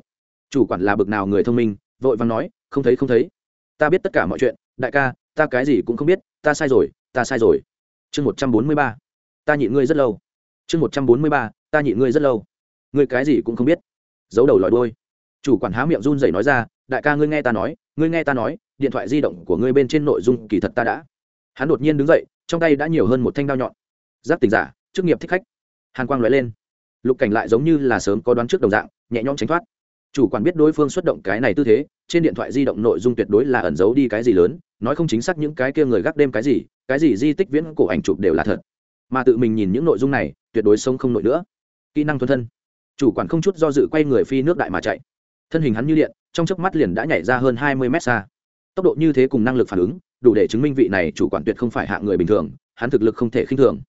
Chủ quản là bực nào người thông minh, vội vàng nói, không thấy không thấy. Ta biết tất cả mọi chuyện. Đại ca, ta cái gì cũng không biết. Ta sai rồi, ta sai rồi. Chương một trăm bốn mươi ba. Ta nhịn ngươi rất lâu. Chương một trăm bốn mươi ba. Ta nhịn ngươi rất lâu. Ngươi cái gì cũng không biết. Giấu đầu lòi đôi chủ quản há miệng run rẩy nói ra đại ca ngươi nghe ta nói, ngươi nghe ta nói, điện thoại di động của ngươi bên trên nội dung kỳ thật ta đã. Hắn đột nhiên đứng dậy, trong tay đã nhiều hơn một thanh đao nhọn. Giáp tình giả, chức nghiệp thích khách. Hàn quang lóe lên. Lục cảnh lại giống như là sớm có đoán trước đồng dạng, nhẹ nhõm tránh thoát. Chủ quản biết đối phương xuất động cái này tư thế, trên điện thoại di động nội dung tuyệt đối là ẩn giấu đi cái gì lớn, nói không chính xác những cái kia người gác đêm cái gì cái gì di tích viễn cổ ảnh chụp đều là thật. Mà tự mình nhìn những nội dung này, tuyệt đối sống không nổi nữa. Kỹ năng thuần thân. Chủ quản không chút do dự quay người phi nước đại mà chạy. Thân hình hắn như điện trong chớp mắt liền đã nhảy ra hơn hai mươi mét xa. Tốc độ như thế cùng năng lực phản ứng, đủ để chứng minh vị này chủ quản tuyệt không phải hạng người bình thường, hắn thực lực không thể khinh thường.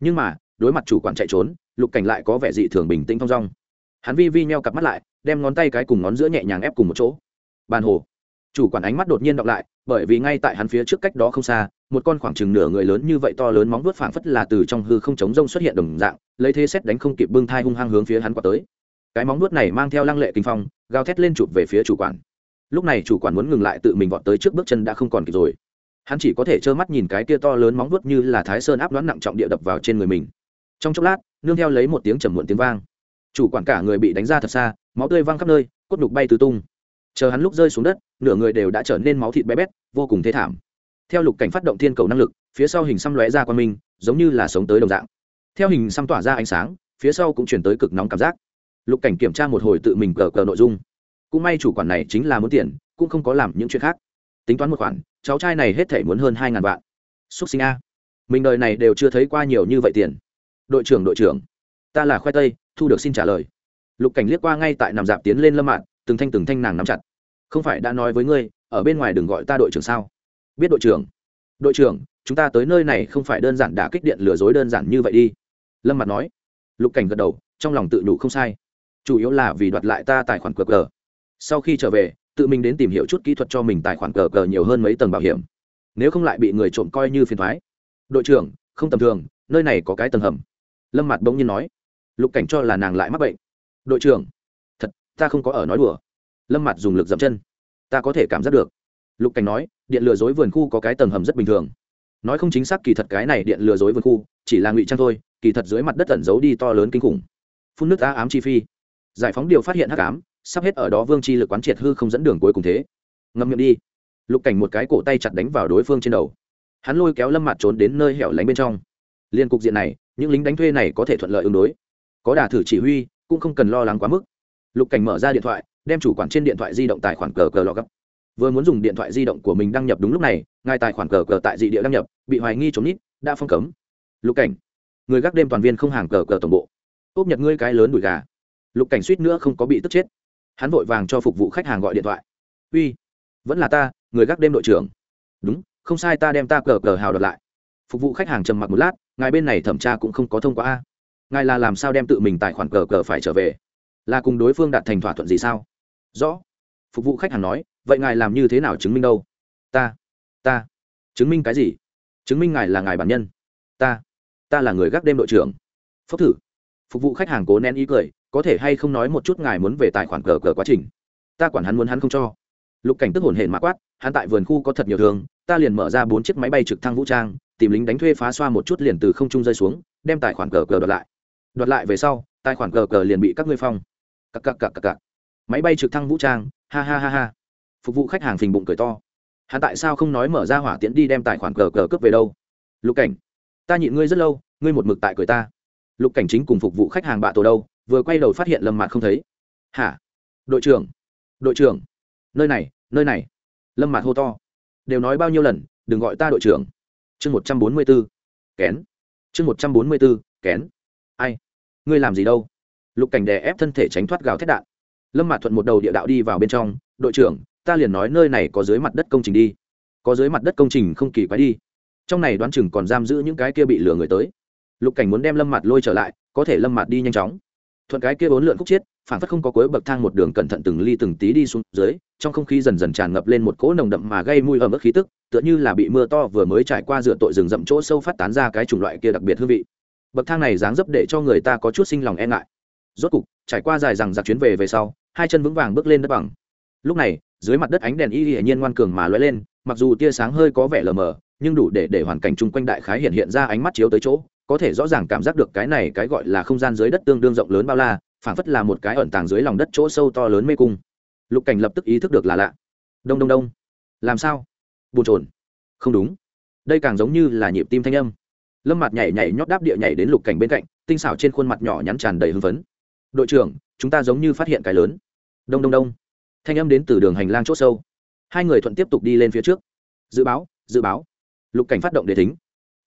Nhưng mà, đối mặt chủ quản chạy trốn, lục cảnh lại có vẻ dị thường bình tĩnh thong dong. Hắn vi vi meo cặp mắt lại, đem ngón tay cái cùng ngón giữa nhẹ nhàng ép cùng một chỗ. Bàn hồ. Chủ quản ánh mắt đột nhiên đọc lại, bởi vì ngay tại hắn phía trước cách đó không xa, một con khoảng chừng nửa người lớn như vậy to lớn móng vuốt phảng phất là từ trong hư không chống rông xuất hiện đồng dạng, lấy thế xét đánh không kịp bưng thai hung hăng hướng phía hắn qua tới. Cái móng vuốt này mang theo lăng lệ kinh phong gào thét lên chụp về phía chủ quản. Lúc này chủ quản muốn ngừng lại tự mình vọt tới trước bước chân đã không còn kịp rồi. Hắn chỉ có thể trơ mắt nhìn cái kia to lớn móng vuốt như là thái sơn áp đoán nặng trọng địa đập vào trên người mình. Trong chốc lát, nương theo lấy một tiếng trầm muộn tiếng vang. Chủ quản cả người bị đánh ra thật xa, máu tươi văng khắp nơi, cốt đục bay tứ tung. Chờ hắn lúc rơi xuống đất, nửa người đều đã trở nên máu thịt bé bét, vô cùng thế thảm. Theo lục cảnh phát động thiên cầu năng lực, phía sau hình xăm lóe ra qua mình giống như là sống tới đồng dạng. Theo hình xăm tỏa ra ánh sáng, phía sau cũng chuyển tới cực nóng cảm giác lục cảnh kiểm tra một hồi tự mình cờ cờ nội dung. Cũng may chủ quản này chính là muốn tiền, cũng không có làm những chuyện khác. Tính toán một khoản, cháu trai này hết thể muốn hơn hai ngàn vạn. Xúc sinh a. Mình đời này đều chưa thấy qua nhiều như vậy tiền. Đội trưởng đội trưởng. Ta là khoai tây, thu được xin trả lời. Lục cảnh liếc qua ngay tại nằm dạp tiến lên lâm mạng từng thanh từng thanh nàng nắm chặt. Không phải đã nói với ngươi, ở bên ngoài đừng gọi ta đội trưởng sao? Biết đội trưởng. Đội trưởng, chúng ta tới nơi này không phải đơn giản đả kích điện lừa dối đơn giản như vậy đi. Lâm mặt nói. Lục cảnh gật đầu, trong lòng tự đủ không sai chủ yếu là vì đoạt lại ta tài khoản cờ cờ. Sau khi trở về, tự mình đến tìm hiểu chút kỹ thuật cho mình tài khoản cờ cờ nhiều hơn mấy tầng bảo hiểm. Nếu không lại bị người trộm coi như phiền thoái đội trưởng, không tầm thường, nơi này có cái tầng hầm. Lâm mặt bỗng nhiên nói. Lục cảnh cho là nàng lại mắc bệnh. Đội trưởng, thật, ta không có ở nói đùa. Lâm mặt dùng lực dậm chân. Ta có thể cảm giác được. Lục cảnh nói, điện lừa dối vườn khu có cái tầng hầm rất bình thường. Nói không chính xác kỳ thật cái này điện lừa dối vườn khu, chỉ là ngụy trang thôi, kỳ thật dưới mặt đất tẩn giấu đi to lớn kinh khủng. Phun nước á ám chi phi giải phóng điều phát hiện hắc ám, sắp hết ở đó vương chi lực quán triệt hư không dẫn đường cuối cùng thế. Ngâm miệng đi. Lục cảnh một cái cổ tay chặt đánh vào đối phương trên đầu. Hắn lôi kéo lâm mặt trốn đến nơi hẻo lánh bên trong. Liên cục diện này, những lính đánh thuê này có thể thuận lợi ứng đối. Có đà thử chỉ huy, cũng không cần lo lắng quá mức. Lục cảnh mở ra điện thoại, đem chủ quản trên điện thoại di động tài khoản cờ cờ lọ gấp. Vừa muốn dùng điện thoại di động của mình đăng nhập đúng lúc này, ngài tài khoản cờ cờ tại dị địa đăng nhập, bị hoài nghi chống nít, đã phong cấm. Lục cảnh, người gác đêm toàn viên không hàng cờ cờ tổng bộ. Úp nhật ngươi cái lớn đùi gà lục cảnh suýt nữa không có bị tức chết. Hắn vội vàng cho phục vụ khách hàng gọi điện thoại. Uy, vẫn là ta, người gác đêm đội trưởng. Đúng, không sai, ta đem ta cờ cờ hào đợt lại. Phục vụ khách hàng trầm mặc một lát, ngài bên này thẩm tra cũng không có thông qua a. Ngài là làm sao đem tự mình tài khoản cờ cờ phải trở về? Là cùng đối phương đạt thành thỏa thuận gì sao? Rõ. Phục vụ khách hàng nói, vậy ngài làm như thế nào chứng minh đâu? Ta ta. Chứng minh cái gì? Chứng minh ngài là ngài bản nhân. Ta ta là người gác đêm đội trưởng. Phúc thử. Phục vụ khách hàng cố nén ý cười có thể hay không nói một chút ngài muốn về tài khoản cờ cờ quá trình? Ta quản hắn muốn hắn không cho. Lục cảnh tức hồn hển mã quát, hắn tại vườn khu có thật nhiều thường ta liền mở ra bốn chiếc máy bay trực thăng vũ trang, tìm lính đánh thuê phá xoa một chút liền từ không trung rơi xuống, đem tài khoản cờ cờ đoạt lại. Đoạt lại về sau, tài khoản cờ cờ liền bị các ngươi phong. Cặc cặc cặc cặc cặc. Máy bay trực thăng vũ trang, ha ha ha ha. Phục vụ khách hàng phình bụng cười to. Hắn tại sao không nói mở ra hỏa tiễn đi đem tài khoản cờ cờ cướp về đâu? Lục cảnh, ta nhịn ngươi rất lâu, ngươi một mực tại cười ta. Lục cảnh chính cùng phục vụ khách hàng bạ tổ đâu? Vừa quay đầu phát hiện lâm mạt không thấy. Hả? Đội trưởng đội trưởng, nơi này nơi này. Lâm mạt hô to. Đều nói bao nhiêu lần, đừng gọi ta đội trưởng. Chương một trăm bốn mươi b ố kén. Chương một trăm bốn mươi b ố kén. Ai? Ngươi làm gì đâu? Lục cảnh đè ép thân thể tránh thoát gào thét đạn. Lâm mạt thuận một đầu địa đạo đi vào bên trong. Đội trưởng, ta liền nói nơi này có dưới mặt đất công trình đi. Có dưới mặt đất công trình không kỳ quái đi. Trong này đoán chừng còn giam giữ những cái kia bị lừa người tới. Lục cảnh muốn đem lâm mặt lôi trở lại, có thể lâm mặt đi nhanh chóng thuận cái kia bốn lượn khúc chiết phản phất không có cuối bậc thang một đường cẩn thận từng ly từng tí đi xuống dưới, trong không khí dần dần tràn ngập lên một cỗ nồng đậm mà gây mùi ở mức khí tức, tựa như là bị mưa to vừa mới trải qua dựa tội rừng rậm chỗ sâu phát tán ra cái chủng loại kia đặc biệt hương vị. Bậc thang này dáng dấp để cho người ta có chút sinh lòng e ngại. Rốt cục, trải qua dài rằng giặc chuyến về về sau, hai chân vững vàng bước lên đất bằng. Lúc này, dưới mặt đất ánh đèn y hiển nhiên ngoan cường mà lóe lên, mặc dù tia sáng hơi có vẻ lờ mờ, nhưng đủ để để hoàn cảnh chung quanh đại khái hiện hiện ra ánh mắt chiếu tới chỗ có thể rõ ràng cảm giác được cái này cái gọi là không gian dưới đất tương đương rộng lớn bao la, phảng phất là một cái ẩn tàng dưới lòng đất chỗ sâu to lớn mê cung. Lục cảnh lập tức ý thức được là lạ. Đông đông đông. Làm sao? Bồn trồn không đúng. Đây càng giống như là nhịp tim thanh âm. Lâm mặt nhảy nhảy nhót đáp địa nhảy đến lục cảnh bên cạnh, tinh xảo trên khuôn mặt nhỏ nhắn tràn đầy hưng phấn. Đội trưởng, chúng ta giống như phát hiện cái lớn. Đông đông đông. Thanh âm đến từ đường hành lang c h ỗ sâu. Hai người thuận tiếp tục đi lên phía trước. Dự báo dự báo. Lục cảnh phát động để thính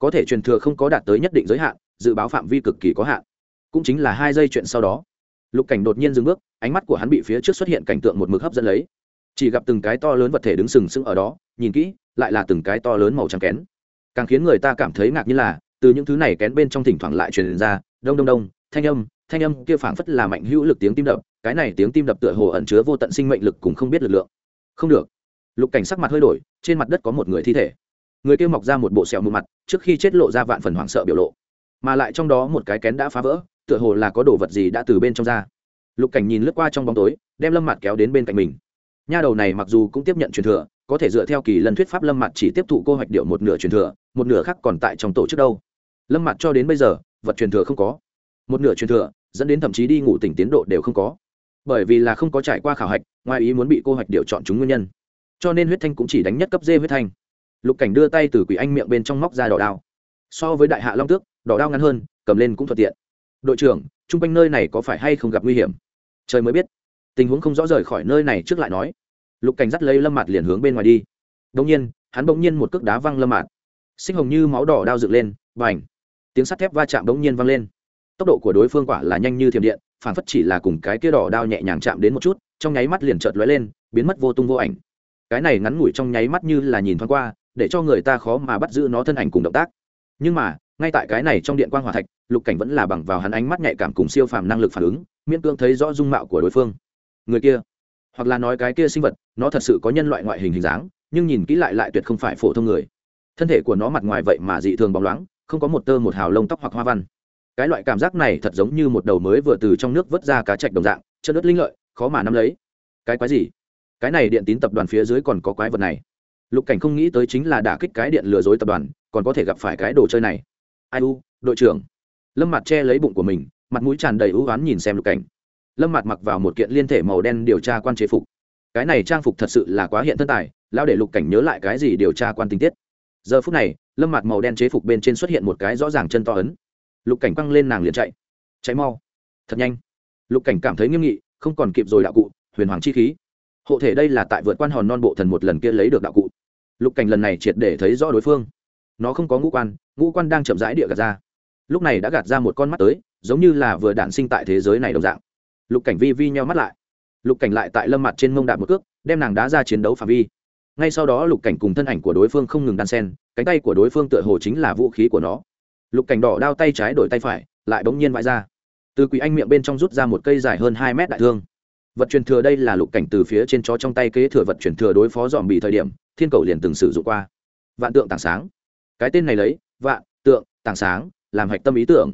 có thể truyền thừa không có đạt tới nhất định giới hạn, dự báo phạm vi cực kỳ có hạn. Cũng chính là hai giây chuyện sau đó. Lục cảnh đột nhiên dừng bước, ánh mắt của hắn bị phía trước xuất hiện cảnh tượng một mực hấp dẫn lấy. Chỉ gặp từng cái to lớn vật thể đứng sừng sững ở đó, nhìn kỹ, lại là từng cái to lớn màu trắng kén. Càng khiến người ta cảm thấy ngạc như là, từ những thứ này kén bên trong thỉnh thoảng lại truyền ra, đông đông đông, thanh âm thanh âm kia phảng phất là mạnh hữu lực tiếng tim đập, cái này tiếng tim đập tựa hồ ẩn chứa vô tận sinh mệnh lực cùng không biết lực lượng. Không được. Lục cảnh sắc mặt hơi đổi, trên mặt đất có một người thi thể. Người kia mọc ra một bộ sẹo mù mặt trước khi chết lộ ra vạn phần hoảng sợ biểu lộ. Mà lại trong đó một cái kén đã phá vỡ, tựa hồ là có đồ vật gì đã từ bên trong ra. Lục cảnh nhìn lướt qua trong bóng tối, đem lâm mặt kéo đến bên cạnh mình. Nha đầu này mặc dù cũng tiếp nhận truyền thừa, có thể dựa theo kỳ lân thuyết pháp lâm mặt chỉ tiếp thụ cô hoạch điệu một nửa truyền thừa, một nửa khác còn tại trong tổ chức đâu. Lâm mặt cho đến bây giờ, vật truyền thừa không có. Một nửa truyền thừa, dẫn đến thậm chí đi ngủ tỉnh tiến độ đều không có. Bởi vì là không có trải qua khảo hạch, ngoài ý muốn bị cô hoạch điệu chọn chúng nguyên nhân. Cho nên huyết thanh cũng chỉ đánh nhất cấp dê huyết thanh lục cảnh đưa tay từ quỷ anh miệng bên trong móc ra đỏ đao. So với đại hạ long tước, đỏ đao ngắn hơn, cầm lên cũng thuận tiện. Đội trưởng, chung quanh nơi này có phải hay không gặp nguy hiểm? Trời mới biết. Tình huống không rõ rời khỏi nơi này trước lại nói. Lục cảnh dắt lấy lâm mạt liền hướng bên ngoài đi. Đông nhiên, hắn bỗng nhiên một cước đá văng lâm mạt. Sinh hồng như máu đỏ đao dựng lên và ảnh tiếng sắt thép va chạm bỗng nhiên văng lên. Tốc độ của đối phương quả là nhanh như thiểm điện phản phất chỉ là cùng cái kia đỏ đao nhẹ nhàng chạm đến một chút, trong nháy mắt liền chợt lóe lên, biến mất vô tung vô ảnh. Cái này ngắn ngủi trong nháy mắt như là nhìn thoáng qua để cho người ta khó mà bắt giữ nó thân ảnh cùng động tác. Nhưng mà, ngay tại cái này trong điện quan hòa thạch, lục cảnh vẫn là bằng vào hắn ánh mắt nhạy cảm cùng siêu phàm năng lực phản ứng, miễn cưỡng thấy rõ dung mạo của đối phương. Người kia, hoặc là nói cái kia sinh vật, nó thật sự có nhân loại ngoại hình hình dáng, nhưng nhìn kỹ lại lại tuyệt không phải phổ thông người. Thân thể của nó mặt ngoài vậy mà dị thường bóng loáng, không có một tơ một hào lông tóc hoặc hoa văn. Cái loại cảm giác này thật giống như một đầu mới vừa từ trong nước vớt ra cá chạch đồng dạng chân đất linh lợi, khó mà nắm lấy. Cái quái gì? Cái này điện tín tập đoàn phía dưới còn có quái vật này lục cảnh không nghĩ tới chính là đả kích cái điện lừa dối tập đoàn, còn có thể gặp phải cái đồ chơi này. Ai u, đội trưởng. Lâm mặt che lấy bụng của mình, mặt mũi tràn đầy ưu oán nhìn xem lục cảnh. Lâm mặt mặc vào một kiện liên thể màu đen điều tra quan chế phục. Cái này trang phục thật sự là quá hiện thân tài lao để lục cảnh nhớ lại cái gì điều tra quan tình tiết. Giờ phút này, lâm mặt màu đen chế phục bên trên xuất hiện một cái rõ ràng chân to ấn. Lục cảnh quăng lên nàng liền chạy. Chạy mau. Thật nhanh. Lục cảnh cảm thấy nghiêm nghị, không còn kịp rồi đạo cụ, huyền hoàng chi khí. Hộ thể đây là tại vượt quan hòn non bộ thần một lần kia lấy được đạo cụ lục cảnh lần này triệt để thấy rõ đối phương. Nó không có ngũ quan ngũ quan đang chậm rãi địa gạt ra. Lúc này đã gạt ra một con mắt tới, giống như là vừa đản sinh tại thế giới này đồng dạng. Lục cảnh vi vi nheo mắt lại. Lục cảnh lại tại lâm mặt trên mông đạp một cước, đem nàng đá ra chiến đấu phạm vi. Ngay sau đó lục cảnh cùng thân ảnh của đối phương không ngừng đan sen, cánh tay của đối phương tựa hồ chính là vũ khí của nó. Lục cảnh đỏ đao tay trái đổi tay phải, lại bỗng nhiên vãi ra. Từ quỷ anh miệng bên trong rút ra một cây dài hơn hai mét đại thương. Vật truyền thừa đây là lục cảnh từ phía trên chó trong tay kế thừa vật truyền thừa đối phó dòm bị thời điểm thiên cầu liền từng sử dụng qua. Vạn tượng tảng sáng. Cái tên này lấy, vạn, tượng, tảng sáng, làm hạch tâm ý tưởng.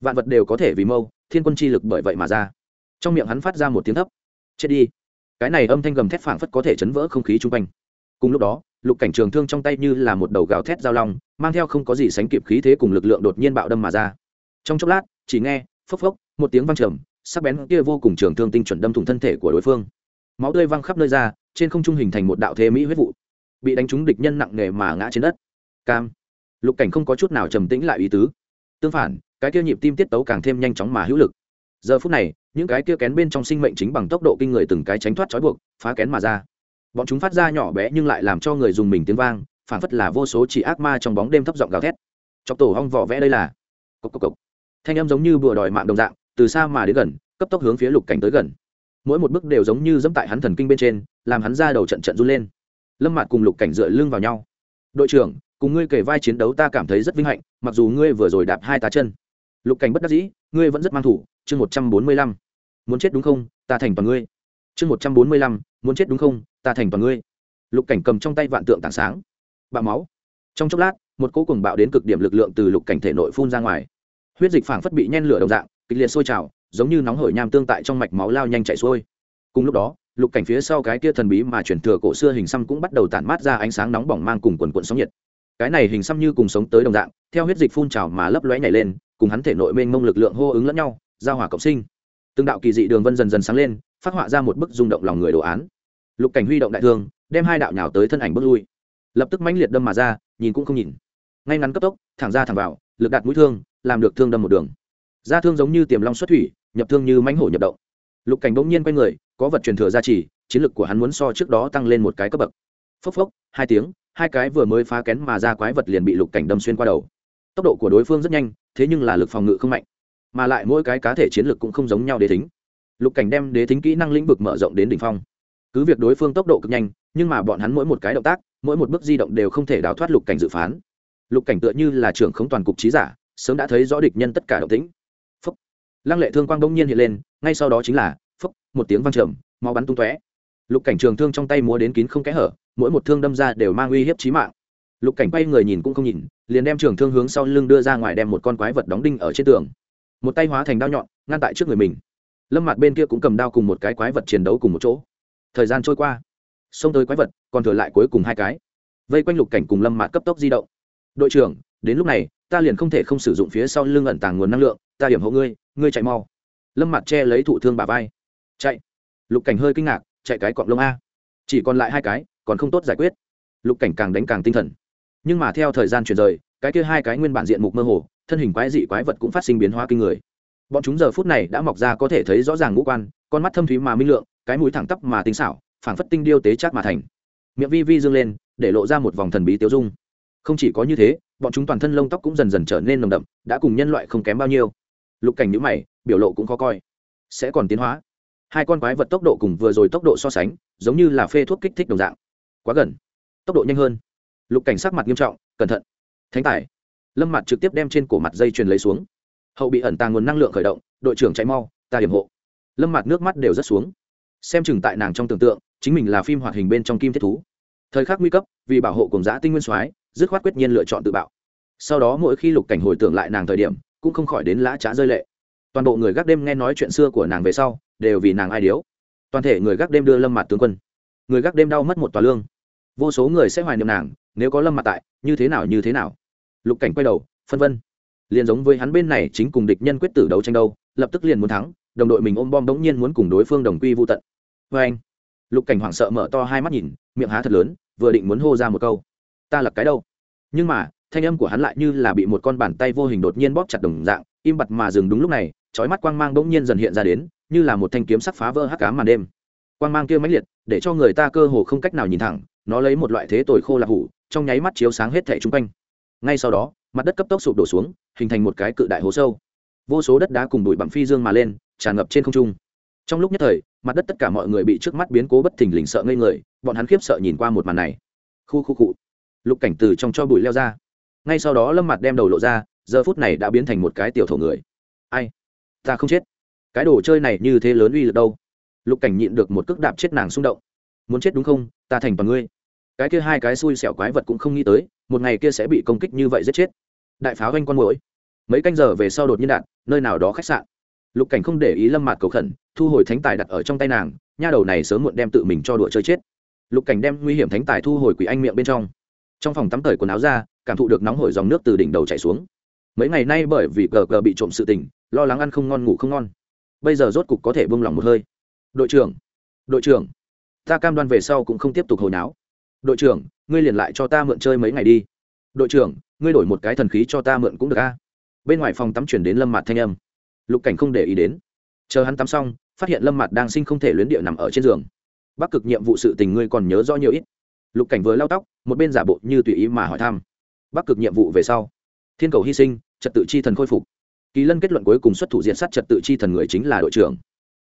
Vạn vật đều có thể vì mâu, thiên quân chi lực bởi vậy mà ra. Trong miệng hắn phát ra một tiếng thấp. Chết đi. Cái này âm thanh gầm thét phảng phất có thể chấn vỡ không khí chung quanh. Cùng lúc đó, lục cảnh trường thương trong tay như là một đầu gào thét giao long, mang theo không có gì sánh kịp khí thế cùng lực lượng đột nhiên bạo đâm mà ra. Trong chốc lát, chỉ nghe, phốc phốc, một tiếng vang trầm, sắc bén kia vô cùng trường thương tinh chuẩn đâm thủng thân thể của đối phương. Máu tươi văng khắp nơi ra, trên không trung hình thành một đạo thế mỹ huyết vụ bị đánh trúng địch nhân nặng nề mà ngã trên đất. Cam. Lục cảnh không có chút nào trầm tĩnh lại ý tứ. Tương phản, cái kia nhịp tim tiết tấu càng thêm nhanh chóng mà hữu lực. Giờ phút này, những cái kia kén bên trong sinh mệnh chính bằng tốc độ kinh người từng cái tránh thoát trói buộc, phá kén mà ra. Bọn chúng phát ra nhỏ bé nhưng lại làm cho người dùng mình tiếng vang, phản phất là vô số chỉ ác ma trong bóng đêm thấp giọng gào thét. Chọc tổ hong vỏ vẽ đây là. Cộc cộc cộc. Thanh âm giống như bùa đòi mạng đồng dạng, từ xa mà đến gần, cấp tốc hướng phía lục cảnh tới gần. Mỗi một bước đều giống như dẫm tại hắn thần kinh bên trên, làm hắn ra đầu trận trận run lên lâm mạt cùng lục cảnh dựa lưng vào nhau. Đội trưởng, cùng ngươi kể vai chiến đấu ta cảm thấy rất vinh hạnh, mặc dù ngươi vừa rồi đạp hai tá chân. Lục cảnh bất đắc dĩ, ngươi vẫn rất mang thủ, chương một trăm bốn mươi lăm. Muốn chết đúng không, ta thành toàn ngươi. Chương một trăm bốn mươi lăm, muốn chết đúng không, ta thành toàn ngươi. Lục cảnh cầm trong tay vạn tượng tảng sáng. Bạo máu. Trong chốc lát, một cỗ cùng bạo đến cực điểm lực lượng từ lục cảnh thể nội phun ra ngoài. Huyết dịch phảng phất bị nhen lửa đồng dạng, kịch liệt sôi trào, giống như nóng hổi nham tương tại trong mạch máu lao nhanh chạy xuôi. Cùng lúc đó lục cảnh phía sau cái kia thần bí mà chuyển thừa cổ xưa hình xăm cũng bắt đầu tản mát ra ánh sáng nóng bỏng mang cùng quần quận sóng nhiệt. Cái này hình xăm như cùng sống tới đồng dạng, theo huyết dịch phun trào mà lấp lóe nhảy lên, cùng hắn thể nội mênh mông lực lượng hô ứng lẫn nhau, giao hỏa cộng sinh. Từng đạo kỳ dị đường vân dần dần sáng lên, phát họa ra một bức rung động lòng người đồ án. Lục cảnh huy động đại thương, đem hai đạo nhào tới thân ảnh bước lui. Lập tức mãnh liệt đâm mà ra, nhìn cũng không nhìn. Ngay ngắn cấp tốc, thẳng ra thẳng vào, lực đạt mũi thương, làm được thương đâm một đường. Ra thương giống như tiềm long xuất thủy, nhập thương như mãnh hổ nhập động. Lục cảnh bỗng nhiên quay người có vật truyền thừa gia trì, chiến lực của hắn muốn so trước đó tăng lên một cái cấp bậc. Phốc phốc, hai tiếng, hai cái vừa mới phá kén mà ra quái vật liền bị lục cảnh đâm xuyên qua đầu. Tốc độ của đối phương rất nhanh, thế nhưng là lực phòng ngự không mạnh. Mà lại mỗi cái cá thể chiến lược cũng không giống nhau đế thính. Lục cảnh đem đế thính kỹ năng lĩnh vực mở rộng đến đỉnh phong. Cứ việc đối phương tốc độ cực nhanh, nhưng mà bọn hắn mỗi một cái động tác, mỗi một bước di động đều không thể đào thoát lục cảnh dự phán. Lục cảnh tựa như là trưởng không toàn cục trí giả, sớm đã thấy rõ địch nhân tất cả động tĩnh. Phúc lăng lệ thương quang đông nhiên hiện lên, ngay sau đó chính là phốc một tiếng vang trầm, máu bắn tung tóe. Lục cảnh trường thương trong tay múa đến kín không kẽ hở, mỗi một thương đâm ra đều mang uy hiếp chí mạng. Lục cảnh bay người nhìn cũng không nhìn, liền đem trường thương hướng sau lưng đưa ra ngoài đem một con quái vật đóng đinh ở trên tường. Một tay hóa thành đao nhọn, ngăn tại trước người mình. Lâm mặt bên kia cũng cầm đao cùng một cái quái vật chiến đấu cùng một chỗ. Thời gian trôi qua, xông tới quái vật, còn thừa lại cuối cùng hai cái. Vây quanh lục cảnh cùng lâm mạt cấp tốc di động. Đội trưởng, đến lúc này, ta liền không thể không sử dụng phía sau lưng ẩn tàng nguồn năng lượng, ta điểm hộ ngươi ngươi chạy mau. Lâm mặt che lấy thụ thương bà vai chạy. Lục cảnh hơi kinh ngạc, chạy cái cọng lông a. Chỉ còn lại hai cái, còn không tốt giải quyết. Lục cảnh càng đánh càng tinh thần. Nhưng mà theo thời gian chuyển rời, cái kia hai cái nguyên bản diện mục mơ hồ, thân hình quái dị quái vật cũng phát sinh biến hóa kinh người. Bọn chúng giờ phút này đã mọc ra có thể thấy rõ ràng ngũ quan, con mắt thâm thúy mà minh lượng, cái mũi thẳng tắp mà tinh xảo, phảng phất tinh điêu tế chắc mà thành. Miệng vi vi dương lên, để lộ ra một vòng thần bí tiêu dung. Không chỉ có như thế, bọn chúng toàn thân lông tóc cũng dần dần trở nên nồng đậm, đã cùng nhân loại không kém bao nhiêu. Lục cảnh nhữ mày, biểu lộ cũng khó coi. Sẽ còn tiến hóa hai con quái vật tốc độ cùng vừa rồi tốc độ so sánh, giống như là phê thuốc kích thích đồng dạng. Quá gần. Tốc độ nhanh hơn. Lục cảnh sắc mặt nghiêm trọng, cẩn thận. Thánh tài. Lâm mặt trực tiếp đem trên cổ mặt dây chuyền lấy xuống. Hậu bị ẩn tàng nguồn năng lượng khởi động, đội trưởng chạy mau, ta điểm hộ. Lâm mặt nước mắt đều rất xuống. Xem chừng tại nàng trong tưởng tượng, chính mình là phim hoạt hình bên trong kim thiết thú. Thời khắc nguy cấp, vì bảo hộ cùng giã tinh nguyên soái, dứt khoát quyết nhiên lựa chọn tự bạo. Sau đó mỗi khi lục cảnh hồi tưởng lại nàng thời điểm, cũng không khỏi đến lã trá rơi lệ. Toàn bộ người gác đêm nghe nói chuyện xưa của nàng về sau đều vì nàng ai điếu. Toàn thể người gác đêm đưa lâm mặt tướng quân. Người gác đêm đau mất một tòa lương. Vô số người sẽ hoài niệm nàng, nếu có lâm mặt tại, như thế nào, như thế nào? Lục cảnh quay đầu, phân vân. Liền giống với hắn bên này chính cùng địch nhân quyết tử đấu tranh đâu, lập tức liền muốn thắng, đồng đội mình ôm bom đống nhiên muốn cùng đối phương đồng quy vô tận. Vê anh, lục cảnh hoảng sợ mở to hai mắt nhìn, miệng há thật lớn, vừa định muốn hô ra một câu. Ta là cái đâu? Nhưng mà, thanh âm của hắn lại như là bị một con bàn tay vô hình đột nhiên bóp chặt đồng dạng, im bặt mà dừng đúng lúc này trói mắt quang mang bỗng nhiên dần hiện ra đến như là một thanh kiếm sắc phá vỡ hắc cám màn đêm. Quang mang kia mãnh liệt, để cho người ta cơ hồ không cách nào nhìn thẳng, nó lấy một loại thế tồi khô lạp hủ, trong nháy mắt chiếu sáng hết thẻ chung quanh. Ngay sau đó, mặt đất cấp tốc sụp đổ xuống, hình thành một cái cự đại hố sâu. Vô số đất đá cùng bụi bặm phi dương mà lên, tràn ngập trên không trung. Trong lúc nhất thời, mặt đất tất cả mọi người bị trước mắt biến cố bất thình lình sợ ngây người, bọn hắn khiếp sợ nhìn qua một màn này. Khu khu cụ lục cảnh từ trong cho bụi leo ra. Ngay sau đó lâm mặt đem đầu lộ ra, giờ phút này đã biến thành một cái tiểu thổ người. Ai? Ta không chết cái đồ chơi này như thế lớn uy lực đâu. Lục cảnh nhịn được một cước đạp chết nàng xung động. Muốn chết đúng không? Ta thành bằng ngươi. Cái kia hai cái xui xẻo quái vật cũng không nghĩ tới, một ngày kia sẽ bị công kích như vậy giết chết. Đại pháo anh con mũi mấy canh giờ về sau đột nhiên đạn, nơi nào đó khách sạn. Lục cảnh không để ý lâm mạt cầu khẩn, thu hồi thánh tài đặt ở trong tay nàng, nha đầu này sớm muộn đem tự mình cho đùa chơi chết. Lục cảnh đem nguy hiểm thánh tài thu hồi quỷ anh miệng bên trong. Trong phòng tắm tời quần áo ra, cảm thụ được nóng hổi dòng nước từ đỉnh đầu chảy xuống. Mấy ngày nay bởi vì cờ cờ bị trộm sự tình, lo lắng ăn không ngon, ngủ không ngon bây giờ rốt cục có thể buông lỏng một hơi. Đội trưởng đội trưởng, ta cam đoan về sau cũng không tiếp tục hồi náo. Đội trưởng, ngươi liền lại cho ta mượn chơi mấy ngày đi. Đội trưởng, ngươi đổi một cái thần khí cho ta mượn cũng được a. Bên ngoài phòng tắm chuyển đến lâm mặt thanh âm. Lục cảnh không để ý đến. Chờ hắn tắm xong, phát hiện lâm mặt đang sinh không thể luyến địa nằm ở trên giường. Bắc cực nhiệm vụ sự tình ngươi còn nhớ rõ nhiều ít. Lục cảnh vừa lau tóc, một bên giả bộ như tùy ý mà hỏi thăm. Bắc cực nhiệm vụ về sau. Thiên cầu hy sinh, trật tự chi thần khôi phục kỳ lân kết luận cuối cùng xuất thủ diện sát trật tự chi thần người chính là đội trưởng.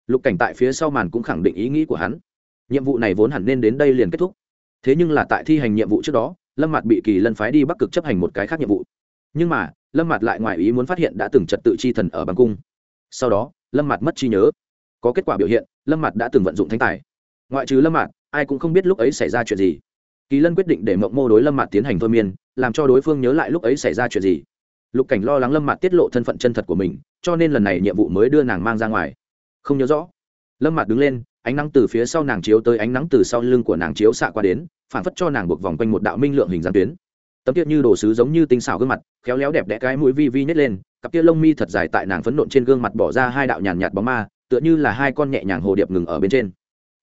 Lục cảnh tại phía sau màn cũng khẳng định ý nghĩ của hắn. Nhiệm vụ này vốn hẳn nên đến đây liền kết thúc. Thế nhưng là tại thi hành nhiệm vụ trước đó, lâm mặt bị kỳ lân phái đi bắc cực chấp hành một cái khác nhiệm vụ. Nhưng mà, lâm mặt lại ngoài ý muốn phát hiện đã từng trật tự chi thần ở bằng cung. Sau đó, lâm mặt mất trí nhớ. Có kết quả biểu hiện, lâm mặt đã từng vận dụng thanh tài. Ngoại trừ lâm mặt ai cũng không biết lúc ấy xảy ra chuyện gì. Kỳ lân quyết định để mộng mô đối lâm mặt tiến hành thôi miên, làm cho đối phương nhớ lại lúc ấy xảy ra chuyện gì lục cảnh lo lắng lâm mạt tiết lộ thân phận chân thật của mình, cho nên lần này nhiệm vụ mới đưa nàng mang ra ngoài. Không nhớ rõ. Lâm mạt đứng lên, ánh nắng từ phía sau nàng chiếu tới ánh nắng từ sau lưng của nàng chiếu xạ qua đến, phản phất cho nàng buộc vòng quanh một đạo minh lượng hình dáng tuyến. Tấm tiết như đồ sứ giống như tinh xảo gương mặt, khéo léo đẹp đẽ cái mũi vi vi nhét lên, cặp kia lông mi thật dài tại nàng phấn nộn trên gương mặt bỏ ra hai đạo nhàn nhạt bóng ma, tựa như là hai con nhẹ nhàng hồ điệp ngừng ở bên trên.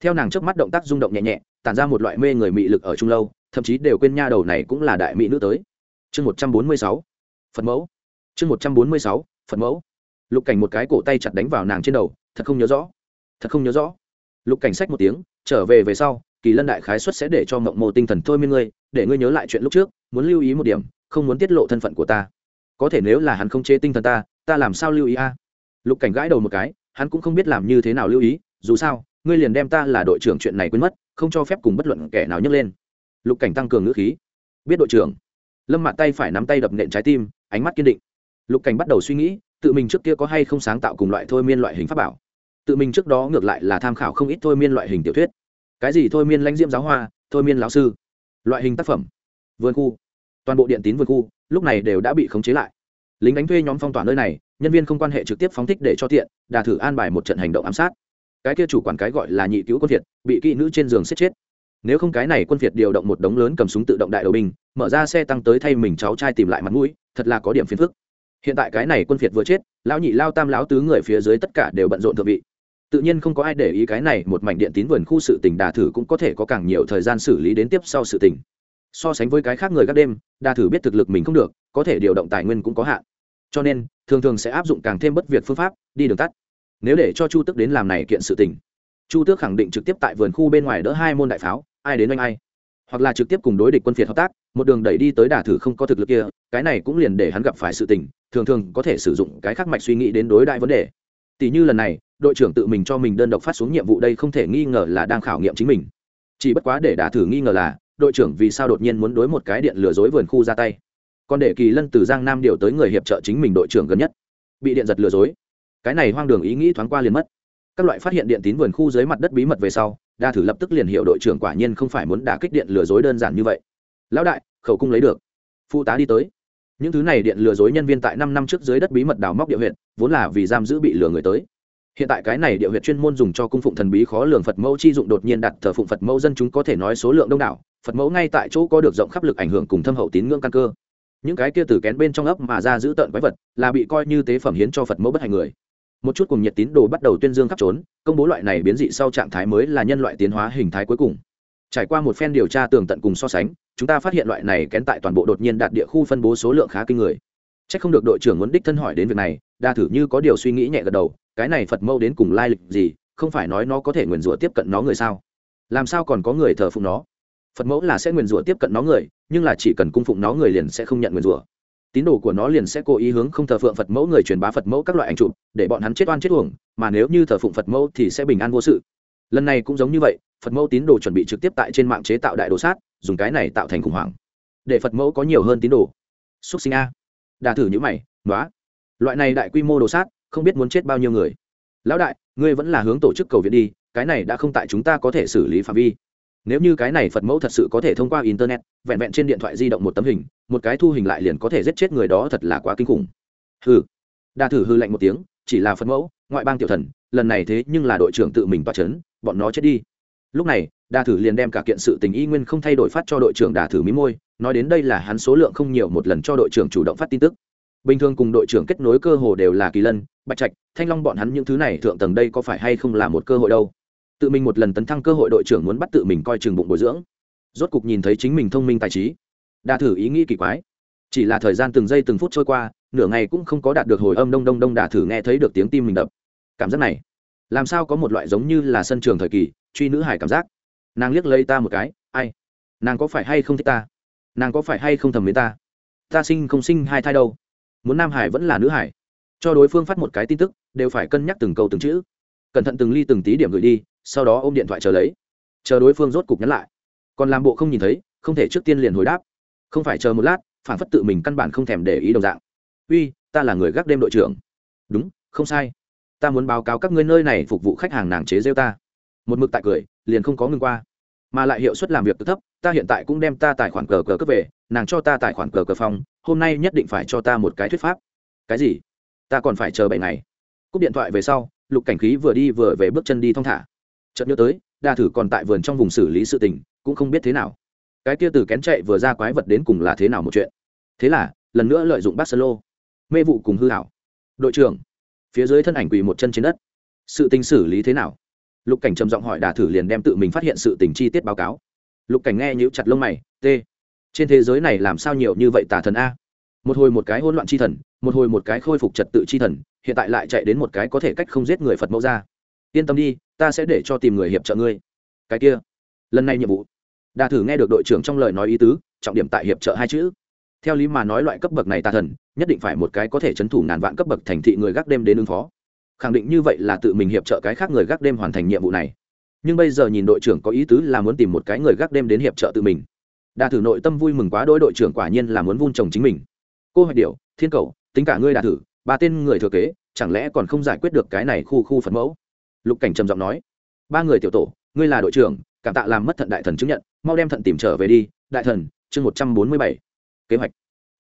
Theo nàng trước mắt động tác rung động nhẹ nhẹ, tản ra một loại mê người mị lực ở trung lâu, thậm chí đều quên nha đầu này cũng là đại mỹ nữ tới. Chương một trăm bốn mươi sáu phật mẫu. Chương một trăm bốn mươi sáu, phật mẫu. Lục cảnh một cái cổ tay chặt đánh vào nàng trên đầu, thật không nhớ rõ. Thật không nhớ rõ. Lục cảnh sách một tiếng, trở về về sau, kỳ lân đại khái xuất sẽ để cho mộng mồ tinh thần thôi miên ngươi, để ngươi nhớ lại chuyện lúc trước, muốn lưu ý một điểm, không muốn tiết lộ thân phận của ta. Có thể nếu là hắn không chế tinh thần ta ta làm sao lưu ý a? Lục cảnh gãi đầu một cái, hắn cũng không biết làm như thế nào lưu ý, dù sao, ngươi liền đem ta là đội trưởng chuyện này quên mất, không cho phép cùng bất luận kẻ nào nhấc lên. Lục cảnh tăng cường ngữ khí. Biết đội trưởng lâm mặt tay phải nắm tay đập nện trái tim, ánh mắt kiên định. Lục cảnh bắt đầu suy nghĩ, tự mình trước kia có hay không sáng tạo cùng loại thôi miên loại hình pháp bảo. Tự mình trước đó ngược lại là tham khảo không ít thôi miên loại hình tiểu thuyết. Cái gì thôi miên lãnh diễm giáo hoa, thôi miên lão sư. Loại hình tác phẩm. Vườn khu. Toàn bộ điện tín vườn khu, lúc này đều đã bị khống chế lại. Lính đánh thuê nhóm phong tỏa nơi này, nhân viên không quan hệ trực tiếp phóng thích để cho tiện, đà thử an bài một trận hành động ám sát. Cái kia chủ quản cái gọi là nhị cứu quân thiệt, bị kỹ nữ trên giường xếp chết nếu không cái này quân việt điều động một đống lớn cầm súng tự động đại đầu binh, mở ra xe tăng tới thay mình cháu trai tìm lại mặt mũi, thật là có điểm phiền phức. Hiện tại cái này quân việt vừa chết, lão nhị lao tam, lão tứ người phía dưới tất cả đều bận rộn thượng vị. Tự nhiên không có ai để ý cái này một mảnh điện tín vườn khu sự tình, đà thử cũng có thể có càng nhiều thời gian xử lý đến tiếp sau sự tình. So sánh với cái khác người các đêm, đà thử biết thực lực mình không được, có thể điều động tài nguyên cũng có hạn. Cho nên, thường thường sẽ áp dụng càng thêm bất việc phương pháp, đi đường tắt. Nếu để cho chu tước đến làm này kiện sự tình, chu tước khẳng định trực tiếp tại vườn khu bên ngoài đỡ hai môn đại pháo ai đến oanh ai. Hoặc là trực tiếp cùng đối địch quân phiệt hợp tác, một đường đẩy đi tới đà thử không có thực lực kia, cái này cũng liền để hắn gặp phải sự tình, thường thường có thể sử dụng cái khác mạch suy nghĩ đến đối đại vấn đề. Tỷ như lần này, đội trưởng tự mình cho mình đơn độc phát xuống nhiệm vụ đây không thể nghi ngờ là đang khảo nghiệm chính mình. Chỉ bất quá để đả thử nghi ngờ là, đội trưởng vì sao đột nhiên muốn đối một cái điện lừa dối vườn khu ra tay. Còn để kỳ lân từ giang nam điều tới người hiệp trợ chính mình đội trưởng gần nhất. Bị điện giật lừa dối. Cái này hoang đường ý nghĩ thoáng qua liền mất. Các loại phát hiện điện tín vườn khu dưới mặt đất bí mật về sau đa thử lập tức liền hiệu đội trưởng quả nhiên không phải muốn đả kích điện lừa dối đơn giản như vậy. Lão đại, khẩu cung lấy được. Phụ tá đi tới. Những thứ này điện lừa dối nhân viên tại năm năm trước dưới đất bí mật đào móc địa huyện, vốn là vì giam giữ bị lừa người tới. Hiện tại cái này địa huyện chuyên môn dùng cho cung phụng thần bí khó lường phật mẫu chi dụng đột nhiên đặt thờ phụng phật mẫu dân chúng có thể nói số lượng đông đảo, phật mẫu ngay tại chỗ có được rộng khắp lực ảnh hưởng cùng thâm hậu tín ngưỡng căn cơ. Những cái kia từ kén bên trong ấp mà ra giữ tợn quái vật là bị coi như tế phẩm hiến cho phật mẫu bất hạnh người một chút cùng nhiệt tín đồ bắt đầu tuyên dương khắp trốn, công bố loại này biến dị sau trạng thái mới là nhân loại tiến hóa hình thái cuối cùng. Trải qua một phen điều tra tường tận cùng so sánh, chúng ta phát hiện loại này kén tại toàn bộ đột nhiên đạt địa khu phân bố số lượng khá kinh người. C h ắ c không được đội trưởng muốn đích thân hỏi đến việc này, đa thử như có điều suy nghĩ nhẹ gật đầu, cái này phật mâu đến cùng lai lịch gì, không phải nói nó có thể nguyền rủa tiếp cận nó người sao? Làm sao còn có người thờ phụng nó? Phật mẫu là sẽ nguyền rủa tiếp cận nó người, nhưng là chỉ cần cung phụng nó người liền sẽ không nhận nguyền rủa tín đồ của nó liền sẽ cố ý hướng không thờ phượng phật mẫu người truyền bá phật mẫu các loại ảnh chụp, để bọn hắn chết oan chết uổng, mà nếu như thờ phụng phật mẫu thì sẽ bình an vô sự. Lần này cũng giống như vậy, phật mẫu tín đồ chuẩn bị trực tiếp tại trên mạng chế tạo đại đồ sát, dùng cái này tạo thành khủng hoảng. Để phật mẫu có nhiều hơn tín đồ. Xúc sinh a. Đà thử những mày nói loại này đại quy mô đồ sát, không biết muốn chết bao nhiêu người. Lão đại, ngươi vẫn là hướng tổ chức cầu viện đi, cái này đã không tại chúng ta có thể xử lý phạm vi nếu như cái này phật mẫu thật sự có thể thông qua internet, vẹn vẹn trên điện thoại di động một tấm hình, một cái thu hình lại liền có thể giết chết người đó thật là quá kinh khủng. Hừ. Đa thử hư lạnh một tiếng, chỉ là phật mẫu, ngoại bang tiểu thần, lần này thế nhưng là đội trưởng tự mình toa c h ấ n bọn nó chết đi. Lúc này, đa thử liền đem cả kiện sự tình y nguyên không thay đổi phát cho đội trưởng đà thử mí môi, nói đến đây là hắn số lượng không nhiều một lần cho đội trưởng chủ động phát tin tức. Bình thường cùng đội trưởng kết nối cơ hồ đều là kỳ lân, bạch trạch, thanh long bọn hắn những thứ này thượng tầng đây có phải hay không là một cơ hội đâu? Tự mình một lần tấn thăng cơ hội đội trưởng muốn bắt tự mình coi chừng bụng bồi dưỡng. Rốt cục nhìn thấy chính mình thông minh tài trí. Đa thử ý nghĩ kỳ quái. Chỉ là thời gian từng giây từng phút trôi qua, nửa ngày cũng không có đạt được hồi âm đông đông đông đà thử nghe thấy được tiếng tim mình đập. Cảm giác này, làm sao có một loại giống như là sân trường thời kỳ, truy nữ hải cảm giác. Nàng liếc lấy ta một cái, ai? Nàng có phải hay không thích ta? Nàng có phải hay không thầm mến ta? Ta sinh không sinh hai thai đâu? Muốn nam hải vẫn là nữ hải cho đối phương phát một cái tin tức, đều phải cân nhắc từng câu từng chữ. Cẩn thận từng ly từng tí điểm gửi đi sau đó ôm điện thoại chờ lấy. Chờ đối phương rốt cục nhắn lại. Còn làm bộ không nhìn thấy, không thể trước tiên liền hồi đáp. Không phải chờ một lát, phản phất tự mình căn bản không thèm để ý đồng dạng. Uy, ta là người gác đêm đội trưởng. Đúng, không sai. Ta muốn báo cáo các ngươi nơi này phục vụ khách hàng nàng chế rêu ta. Một mực tại cười, liền không có ngừng qua. Mà lại hiệu suất làm việc thấp, ta hiện tại cũng đem ta tài khoản cờ cờ cấp về, nàng cho ta tài khoản cờ cờ phòng hôm nay nhất định phải cho ta một cái thuyết pháp. Cái gì? Ta còn phải chờ bảy ngày. Cúp điện thoại về sau, lục cảnh khí vừa đi vừa về bước chân đi thong thả chợt nhớ tới đa thử còn tại vườn trong vùng xử lý sự tình cũng không biết thế nào. Cái kia từ kén chạy vừa ra quái vật đến cùng là thế nào một chuyện. Thế là lần nữa lợi dụng Barcelona, mê vụ cùng hư hảo. Đội trưởng phía dưới thân ảnh quỳ một chân trên đất. Sự tình xử lý thế nào? Lục cảnh trầm giọng hỏi đà thử liền đem tự mình phát hiện sự tình chi tiết báo cáo. Lục cảnh nghe nhíu chặt lông mày t trên thế giới này làm sao nhiều như vậy tà thần a? Một hồi một cái hỗn loạn chi thần một hồi một cái khôi phục trật tự chi thần hiện tại lại chạy đến một cái có thể cách không giết người phật mẫu ra yên tâm đi, ta sẽ để cho tìm người hiệp trợ ngươi. Cái kia, lần này nhiệm vụ đà thử nghe được đội trưởng trong lời nói ý tứ, trọng điểm tại hiệp trợ hai chữ. Theo lý mà nói loại cấp bậc này tà thần, nhất định phải một cái có thể chấn thủ ngàn vạn cấp bậc thành thị người gác đêm đến ứng phó. Khẳng định như vậy là tự mình hiệp trợ cái khác người gác đêm hoàn thành nhiệm vụ này. Nhưng bây giờ nhìn đội trưởng có ý tứ là muốn tìm một cái người gác đêm đến hiệp trợ tự mình. Đà thử nội tâm vui mừng quá đôi đội trưởng quả nhiên là muốn vun trồng chính mình. Cô hoạch điệu thiên cầu, tính cả ngươi đà thử, ba tên người thừa kế, chẳng lẽ còn không giải quyết được cái này khu khu phật mẫu? Lục cảnh trầm giọng nói, ba người tiểu tổ, ngươi là đội trưởng, cảm tạ làm mất thận đại thần chứng nhận, mau đem thận tìm trở về đi, đại thần, chương một trăm bốn mươi bảy, kế hoạch,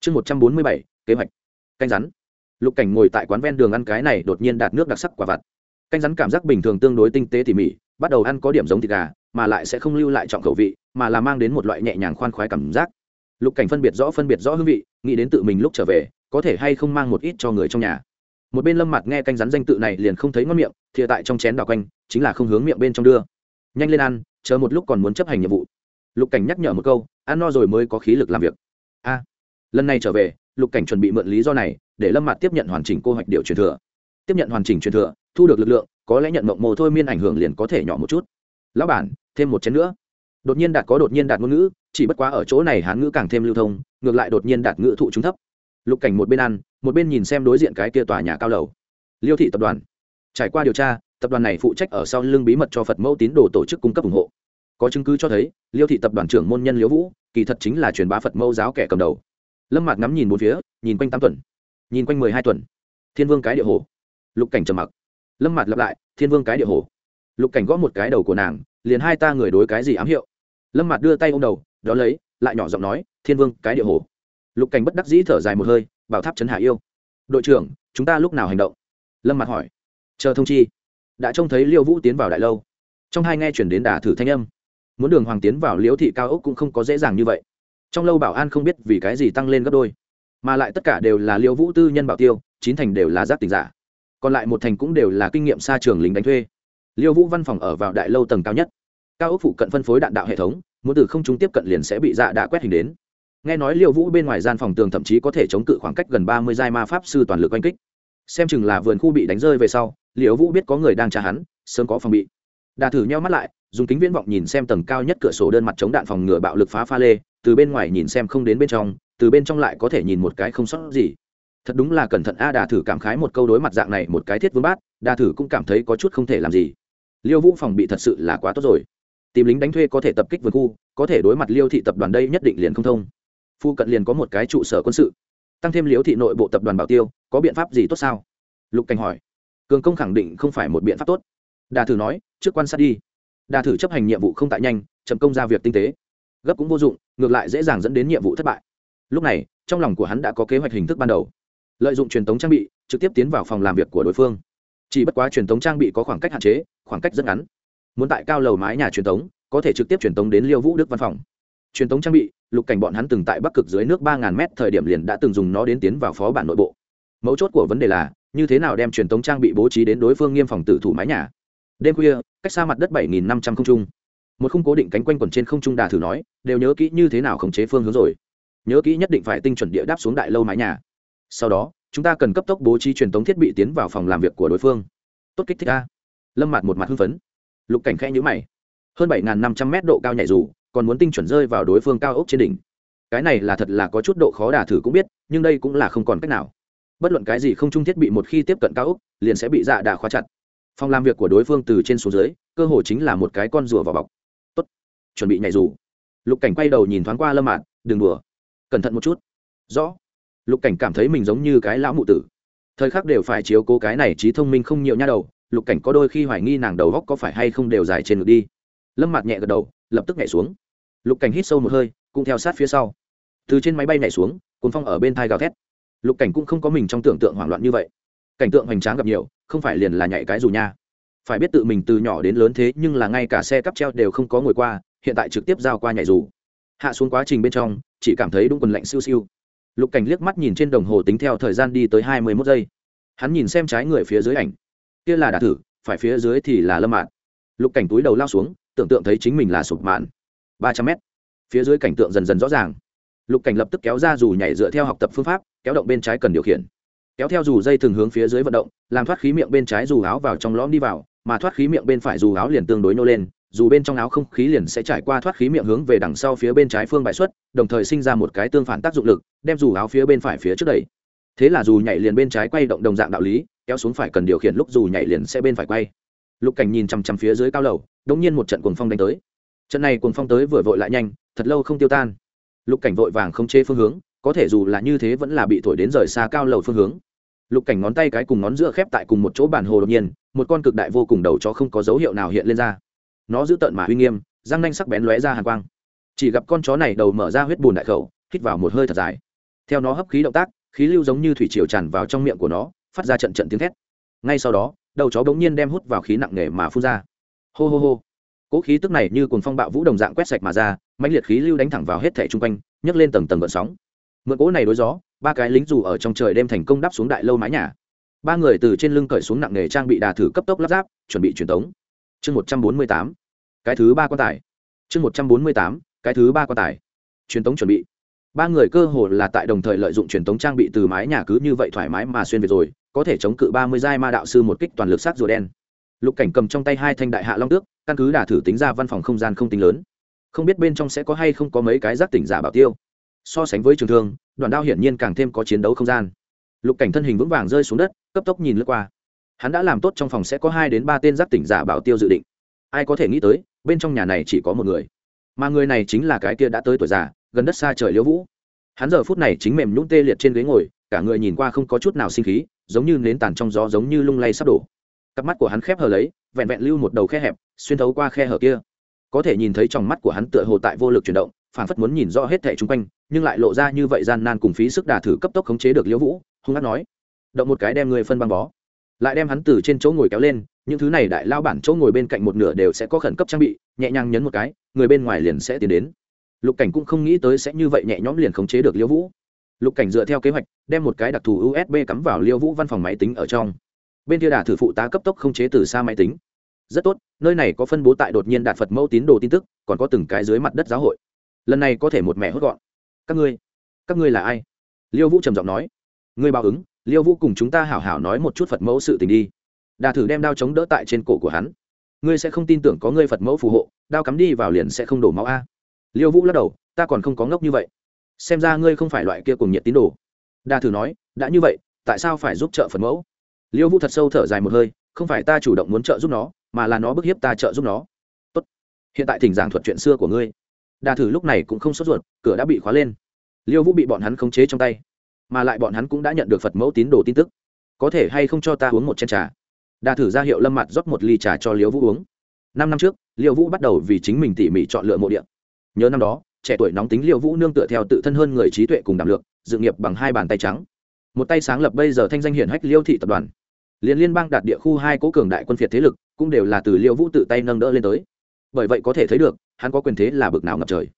chương một trăm bốn mươi bảy, kế hoạch, canh rắn. Lục cảnh ngồi tại quán ven đường ăn cái này đột nhiên đạt nước đặc sắc quả vặt. Canh rắn cảm giác bình thường tương đối tinh tế tỉ mỉ, bắt đầu ăn có điểm giống thịt gà, mà lại sẽ không lưu lại trọng khẩu vị, mà là mang đến một loại nhẹ nhàng khoan khoái cảm giác. Lục cảnh phân biệt rõ phân biệt rõ hương vị, nghĩ đến tự mình lúc trở về, có thể hay không mang một ít cho người trong nhà một bên lâm mặt nghe canh rắn danh tự này liền không thấy ngon miệng, thìa tại trong chén đào quanh, chính là không hướng miệng bên trong đưa. Nhanh lên ăn, chờ một lúc còn muốn chấp hành nhiệm vụ. Lục cảnh nhắc nhở một câu, ăn no rồi mới có khí lực làm việc. A, lần này trở về, lục cảnh chuẩn bị mượn lý do này, để lâm mặt tiếp nhận hoàn chỉnh cô hoạch điệu truyền thừa. Tiếp nhận hoàn chỉnh truyền thừa, thu được lực lượng, có lẽ nhận mộng mồ thôi miên ảnh hưởng liền có thể nhỏ một chút. Lão bản, thêm một chén nữa. Đột nhiên đạt có đột nhiên đạt ngôn ngữ, chỉ bất quá ở chỗ này hán ngữ càng thêm lưu thông, ngược lại đột nhiên đạt ngữ thụ chúng thấp. Lục cảnh một bên ăn một bên nhìn xem đối diện cái kia tòa nhà cao lầu. Liêu thị tập đoàn. Trải qua điều tra, tập đoàn này phụ trách ở sau lưng bí mật cho phật mẫu tín đồ tổ chức cung cấp ủng hộ. Có chứng cứ cho thấy, liêu thị tập đoàn trưởng môn nhân liễu vũ, kỳ thật chính là truyền bá phật mẫu giáo kẻ cầm đầu. Lâm mạc ngắm nhìn bốn phía, nhìn quanh tám tuần. Nhìn quanh mười hai tuần. Thiên vương cái địa hồ. Lục cảnh trầm mặc. Lâm mạc lặp lại, thiên vương cái địa hồ. Lục cảnh gõ một cái đầu của nàng, liền hai ta người đối cái gì ám hiệu? Lâm mạc đưa tay ô m đầu, đón lấy, lại nhỏ giọng nói, thiên vương cái địa hồ. Lục cảnh bất đắc dĩ thở dài một hơi bảo tháp trấn hạ yêu. Đội trưởng, chúng ta lúc nào hành động? Lâm mặt hỏi. Chờ thông chi. Đã trông thấy liêu vũ tiến vào đại lâu. Trong hai nghe chuyển đến đà thử thanh âm. Muốn đường hoàng tiến vào liễu thị cao ốc cũng không có dễ dàng như vậy. Trong lâu bảo an không biết vì cái gì tăng lên gấp đôi. Mà lại tất cả đều là liễu vũ tư nhân bảo tiêu, chín thành đều là giác tình giả. Còn lại một thành cũng đều là kinh nghiệm xa trường lính đánh thuê. Liêu vũ văn phòng ở vào đại lâu tầng cao nhất. Cao ốc phụ cận phân phối đạn đạo hệ thống, muốn từ không chúng tiếp cận liền sẽ bị dạ đã quét hình đến nghe nói liêu vũ bên ngoài gian phòng tường thậm chí có thể chống cự khoảng cách gần ba mươi giai ma pháp sư toàn lực oanh kích. Xem chừng là vườn khu bị đánh rơi về sau, liêu vũ biết có người đang tra hắn, sớm có phòng bị. Đà thử nheo mắt lại, dùng kính viễn vọng nhìn xem tầng cao nhất cửa sổ đơn mặt chống đạn phòng ngừa bạo lực phá pha lê, từ bên ngoài nhìn xem không đến bên trong, từ bên trong lại có thể nhìn một cái không sót gì. Thật đúng là cẩn thận a, đà thử cảm khái một câu đối mặt dạng này một cái thiết vương bát, đà thử cũng cảm thấy có chút không thể làm gì. Liêu vũ phòng bị thật sự là quá tốt rồi. Tìm lính đánh thuê có thể tập kích vườn khu, có thể đối mặt liêu thị tập đoàn đây nhất định liền không thông phu cận liền có một cái trụ sở quân sự. Tăng thêm liễu thị nội bộ tập đoàn bảo tiêu, có biện pháp gì tốt sao? Lục cảnh hỏi. Cường công khẳng định không phải một biện pháp tốt. Đà thử nói, trước quan sát đi. Đà thử chấp hành nhiệm vụ không tại nhanh, chậm công ra việc tinh tế. Gấp cũng vô dụng, ngược lại dễ dàng dẫn đến nhiệm vụ thất bại. Lúc này, trong lòng của hắn đã có kế hoạch hình thức ban đầu. Lợi dụng truyền thống trang bị, trực tiếp tiến vào phòng làm việc của đối phương. Chỉ bất quá truyền thống trang bị có khoảng cách hạn chế, khoảng cách rất ngắn. Muốn tại cao lầu mái nhà truyền thống có thể trực tiếp truyền thống đến liêu vũ đức văn phòng truyền thống trang bị, lục cảnh bọn hắn từng tại bắc cực dưới nước ba ngàn mét thời điểm liền đã từng dùng nó đến tiến vào phó bản nội bộ. Mấu chốt của vấn đề là, như thế nào đem truyền tống trang bị bố trí đến đối phương nghiêm phòng tử thủ mái nhà. Đêm khuya, cách xa mặt đất bảy nghìn năm trăm không trung. Một khung cố định cánh quanh quần trên không trung đà thử nói, đều nhớ kỹ như thế nào khống chế phương hướng rồi. Nhớ kỹ nhất định phải tinh chuẩn địa đáp xuống đại lâu mái nhà. Sau đó, chúng ta cần cấp tốc bố trí truyền tống thiết bị tiến vào phòng làm việc của đối phương. Tốt kích thích a. Lâm mặt một mặt hưng phấn. Lục cảnh khẽ nhữ mày. Hơn bảy năm trăm mét độ cao nhảy dù còn muốn tinh chuẩn rơi vào đối phương cao ốc trên đỉnh. Cái này là thật là có chút độ khó đà thử cũng biết, nhưng đây cũng là không còn cách nào. Bất luận cái gì không trung thiết bị một khi tiếp cận cao ốc, liền sẽ bị dạ đà khóa chặt. Phòng làm việc của đối phương từ trên xuống dưới, cơ hồ chính là một cái con rùa vào bọc. Tốt, chuẩn bị nhảy dù. Lục cảnh quay đầu nhìn thoáng qua lâm mạn đừng đùa, cẩn thận một chút. Rõ. Lục cảnh cảm thấy mình giống như cái lão mụ tử. Thời khắc đều phải chiếu cố cái này trí thông minh không nhiều nha đầu, lục cảnh có đôi khi hoài nghi nàng đầu góc có phải hay không đều dài trên ngực đi. Lâm mặt nhẹ gật đầu lập tức nhảy xuống. Lục cảnh hít sâu một hơi, cũng theo sát phía sau. Từ trên máy bay nhảy xuống, cuốn phong ở bên thai gào thét. Lục cảnh cũng không có mình trong tưởng tượng hoảng loạn như vậy. Cảnh tượng hoành tráng gặp nhiều, không phải liền là nhảy cái dù nha. Phải biết tự mình từ nhỏ đến lớn thế nhưng là ngay cả xe cắp treo đều không có ngồi qua, hiện tại trực tiếp giao qua nhảy dù. Hạ xuống quá trình bên trong, chỉ cảm thấy đúng quần lạnh siêu siêu. Lục cảnh liếc mắt nhìn trên đồng hồ tính theo thời gian đi tới hai mươi mốt giây. Hắn nhìn xem trái người phía dưới ảnh. Kia là đà thử, phải phía dưới thì là lâm mạn lục cảnh túi đầu lao xuống tưởng tượng thấy chính mình là sụp mạn. Ba trăm mét. Phía dưới cảnh tượng dần dần rõ ràng. Lục cảnh lập tức kéo ra dù nhảy dựa theo học tập phương pháp, kéo động bên trái cần điều khiển. Kéo theo dù dây thường hướng phía dưới vận động, làm thoát khí miệng bên trái dù áo vào trong lõm đi vào, mà thoát khí miệng bên phải dù áo liền tương đối nô lên, dù bên trong áo không khí liền sẽ trải qua thoát khí miệng hướng về đằng sau phía bên trái phương bãi xuất, đồng thời sinh ra một cái tương phản tác dụng lực, đem dù áo phía bên phải phía trước đẩy. Thế là dù nhảy liền bên trái quay động đồng dạng đạo lý, kéo xuống phải cần điều khiển lúc dù nhảy liền sẽ bên phải quay lục cảnh nhìn chằm chằm phía dưới cao lầu đống nhiên một trận cuồng phong đánh tới. Trận này cuồng phong tới vừa vội lại nhanh, thật lâu không tiêu tan. Lục cảnh vội vàng không chê phương hướng, có thể dù là như thế vẫn là bị thổi đến rời xa cao lầu phương hướng. Lục cảnh ngón tay cái cùng ngón giữa khép tại cùng một chỗ bản hồ đột nhiên, một con cực đại vô cùng đầu chó không có dấu hiệu nào hiện lên ra. Nó giữ tợn mà uy nghiêm, răng nanh sắc bén lóe ra hàng quang. Chỉ gặp con chó này đầu mở ra huyết bùn đại khẩu, hít vào một hơi thật dài. Theo nó hấp khí động tác, khí lưu giống như thủy triều tràn vào trong miệng của nó, phát ra trận trận tiếng thét. Ngay sau đó đầu chó bỗng nhiên đem hút vào khí nặng nề mà phun ra. Hô hô hô. Cỗ khí tức này như cồn phong bạo vũ đồng dạng quét sạch mà ra, mãnh liệt khí lưu đánh thẳng vào hết thẻ chung quanh, nhấc lên tầng tầng gợn sóng. Mượn cỗ này đối gió, ba cái lính dù ở trong trời đem thành công đắp xuống đại lâu mái nhà. Ba người từ trên lưng cởi xuống nặng nề trang bị đà thử cấp tốc lắp ráp, chuẩn bị truyền tống. Chương một trăm bốn mươi tám. Cái thứ ba quan tài. Chương một trăm bốn mươi tám. Cái thứ ba quan tài. Truyền tống chuẩn bị ba người cơ hồ là tại đồng thời lợi dụng truyền thống trang bị từ mái nhà cứ như vậy thoải mái mà xuyên về rồi, có thể chống cự ba mươi giai ma đạo sư một kích toàn lực sát rùa đen. Lục cảnh cầm trong tay hai thanh đại hạ long tước, căn cứ đả thử tính ra văn phòng không gian không tính lớn. Không biết bên trong sẽ có hay không có mấy cái giác tỉnh giả bảo tiêu. So sánh với trường thương, đoàn đao hiển nhiên càng thêm có chiến đấu không gian. Lục cảnh thân hình vững vàng rơi xuống đất, cấp tốc nhìn lướt qua. Hắn đã làm tốt trong phòng sẽ có hai đến ba tên giác tỉnh giả bảo tiêu dự định. Ai có thể nghĩ tới, bên trong nhà này chỉ có một người mà người này chính là cái kia đã tới tuổi già, gần đất xa trời liễu vũ. Hắn giờ phút này chính mềm nhũng tê liệt trên ghế ngồi, cả người nhìn qua không có chút nào sinh khí, giống như nến tàn trong gió giống như lung lay sắp đổ. Cặp mắt của hắn khép hờ lấy, vẹn vẹn lưu một đầu khe hẹp, xuyên thấu qua khe hở kia. Có thể nhìn thấy trong mắt của hắn tựa hồ tại vô lực chuyển động phản phất muốn nhìn rõ hết thẻ chung quanh, nhưng lại lộ ra như vậy gian nan cùng phí sức đà thử cấp tốc khống chế được liễu vũ, hung hát nói, động một cái đem người phân băng bó lại đem hắn từ trên chỗ ngồi kéo lên, những thứ này đại lao bản chỗ ngồi bên cạnh một nửa đều sẽ có khẩn cấp trang bị, nhẹ nhàng nhấn một cái, người bên ngoài liền sẽ tiến đến. Lục cảnh cũng không nghĩ tới sẽ như vậy nhẹ nhõm liền khống chế được liễu vũ. Lục cảnh dựa theo kế hoạch, đem một cái đặc thù usb cắm vào liễu vũ văn phòng máy tính ở trong. Bên kia đà thử phụ tá cấp tốc khống chế từ xa máy tính. Rất tốt, nơi này có phân bố tại đột nhiên đạt phật mẫu tín đồ tin tức, còn có từng cái dưới mặt đất giáo hội. Lần này có thể một mẹ hốt gọn. Các ngươi các ngươi là ai? Liêu vũ trầm giọng nói. Ngươi báo ứng liêu vũ cùng chúng ta hảo hảo nói một chút phật mẫu sự tình đi. Đà thử đem đao chống đỡ tại trên cổ của hắn. Ngươi sẽ không tin tưởng có ngươi phật mẫu phù hộ, đao cắm đi vào liền sẽ không đổ máu a. Liêu vũ lắc đầu, ta còn không có ngốc như vậy. Xem ra ngươi không phải loại kia cùng nhiệt tín đồ. Đà thử nói, đã như vậy, tại sao phải giúp trợ phật mẫu? Liêu vũ thật sâu thở dài một hơi, không phải ta chủ động muốn trợ giúp nó, mà là nó bức hiếp ta trợ giúp nó. Tốt. hiện tại thỉnh giảng thuật chuyện xưa của ngươi. Đà thử lúc này cũng không sốt ruột, cửa đã bị khóa lên. Liêu vũ bị bọn hắn khống chế trong tay mà lại bọn hắn cũng đã nhận được phật mẫu tín đồ tin tức. Có thể hay không cho ta uống một chén trà? Đà thử ra hiệu lâm mặt rót một ly trà cho liêu vũ uống. Năm năm trước liêu vũ bắt đầu vì chính mình tỉ mỉ chọn lựa mộ điện nhớ năm đó, trẻ tuổi nóng tính liêu vũ nương tựa theo tự thân hơn người trí tuệ cùng đảm lượng, dự nghiệp bằng hai bàn tay trắng. Một tay sáng lập bây giờ thanh danh hiển hách liêu thị tập đoàn. Liên liên bang đạt địa khu hai cố cường đại quân phiệt thế lực, cũng đều là từ liêu vũ tự tay nâng đỡ lên tới. Bởi vậy có thể thấy được, hắn có quyền thế là bực nào ngập trời.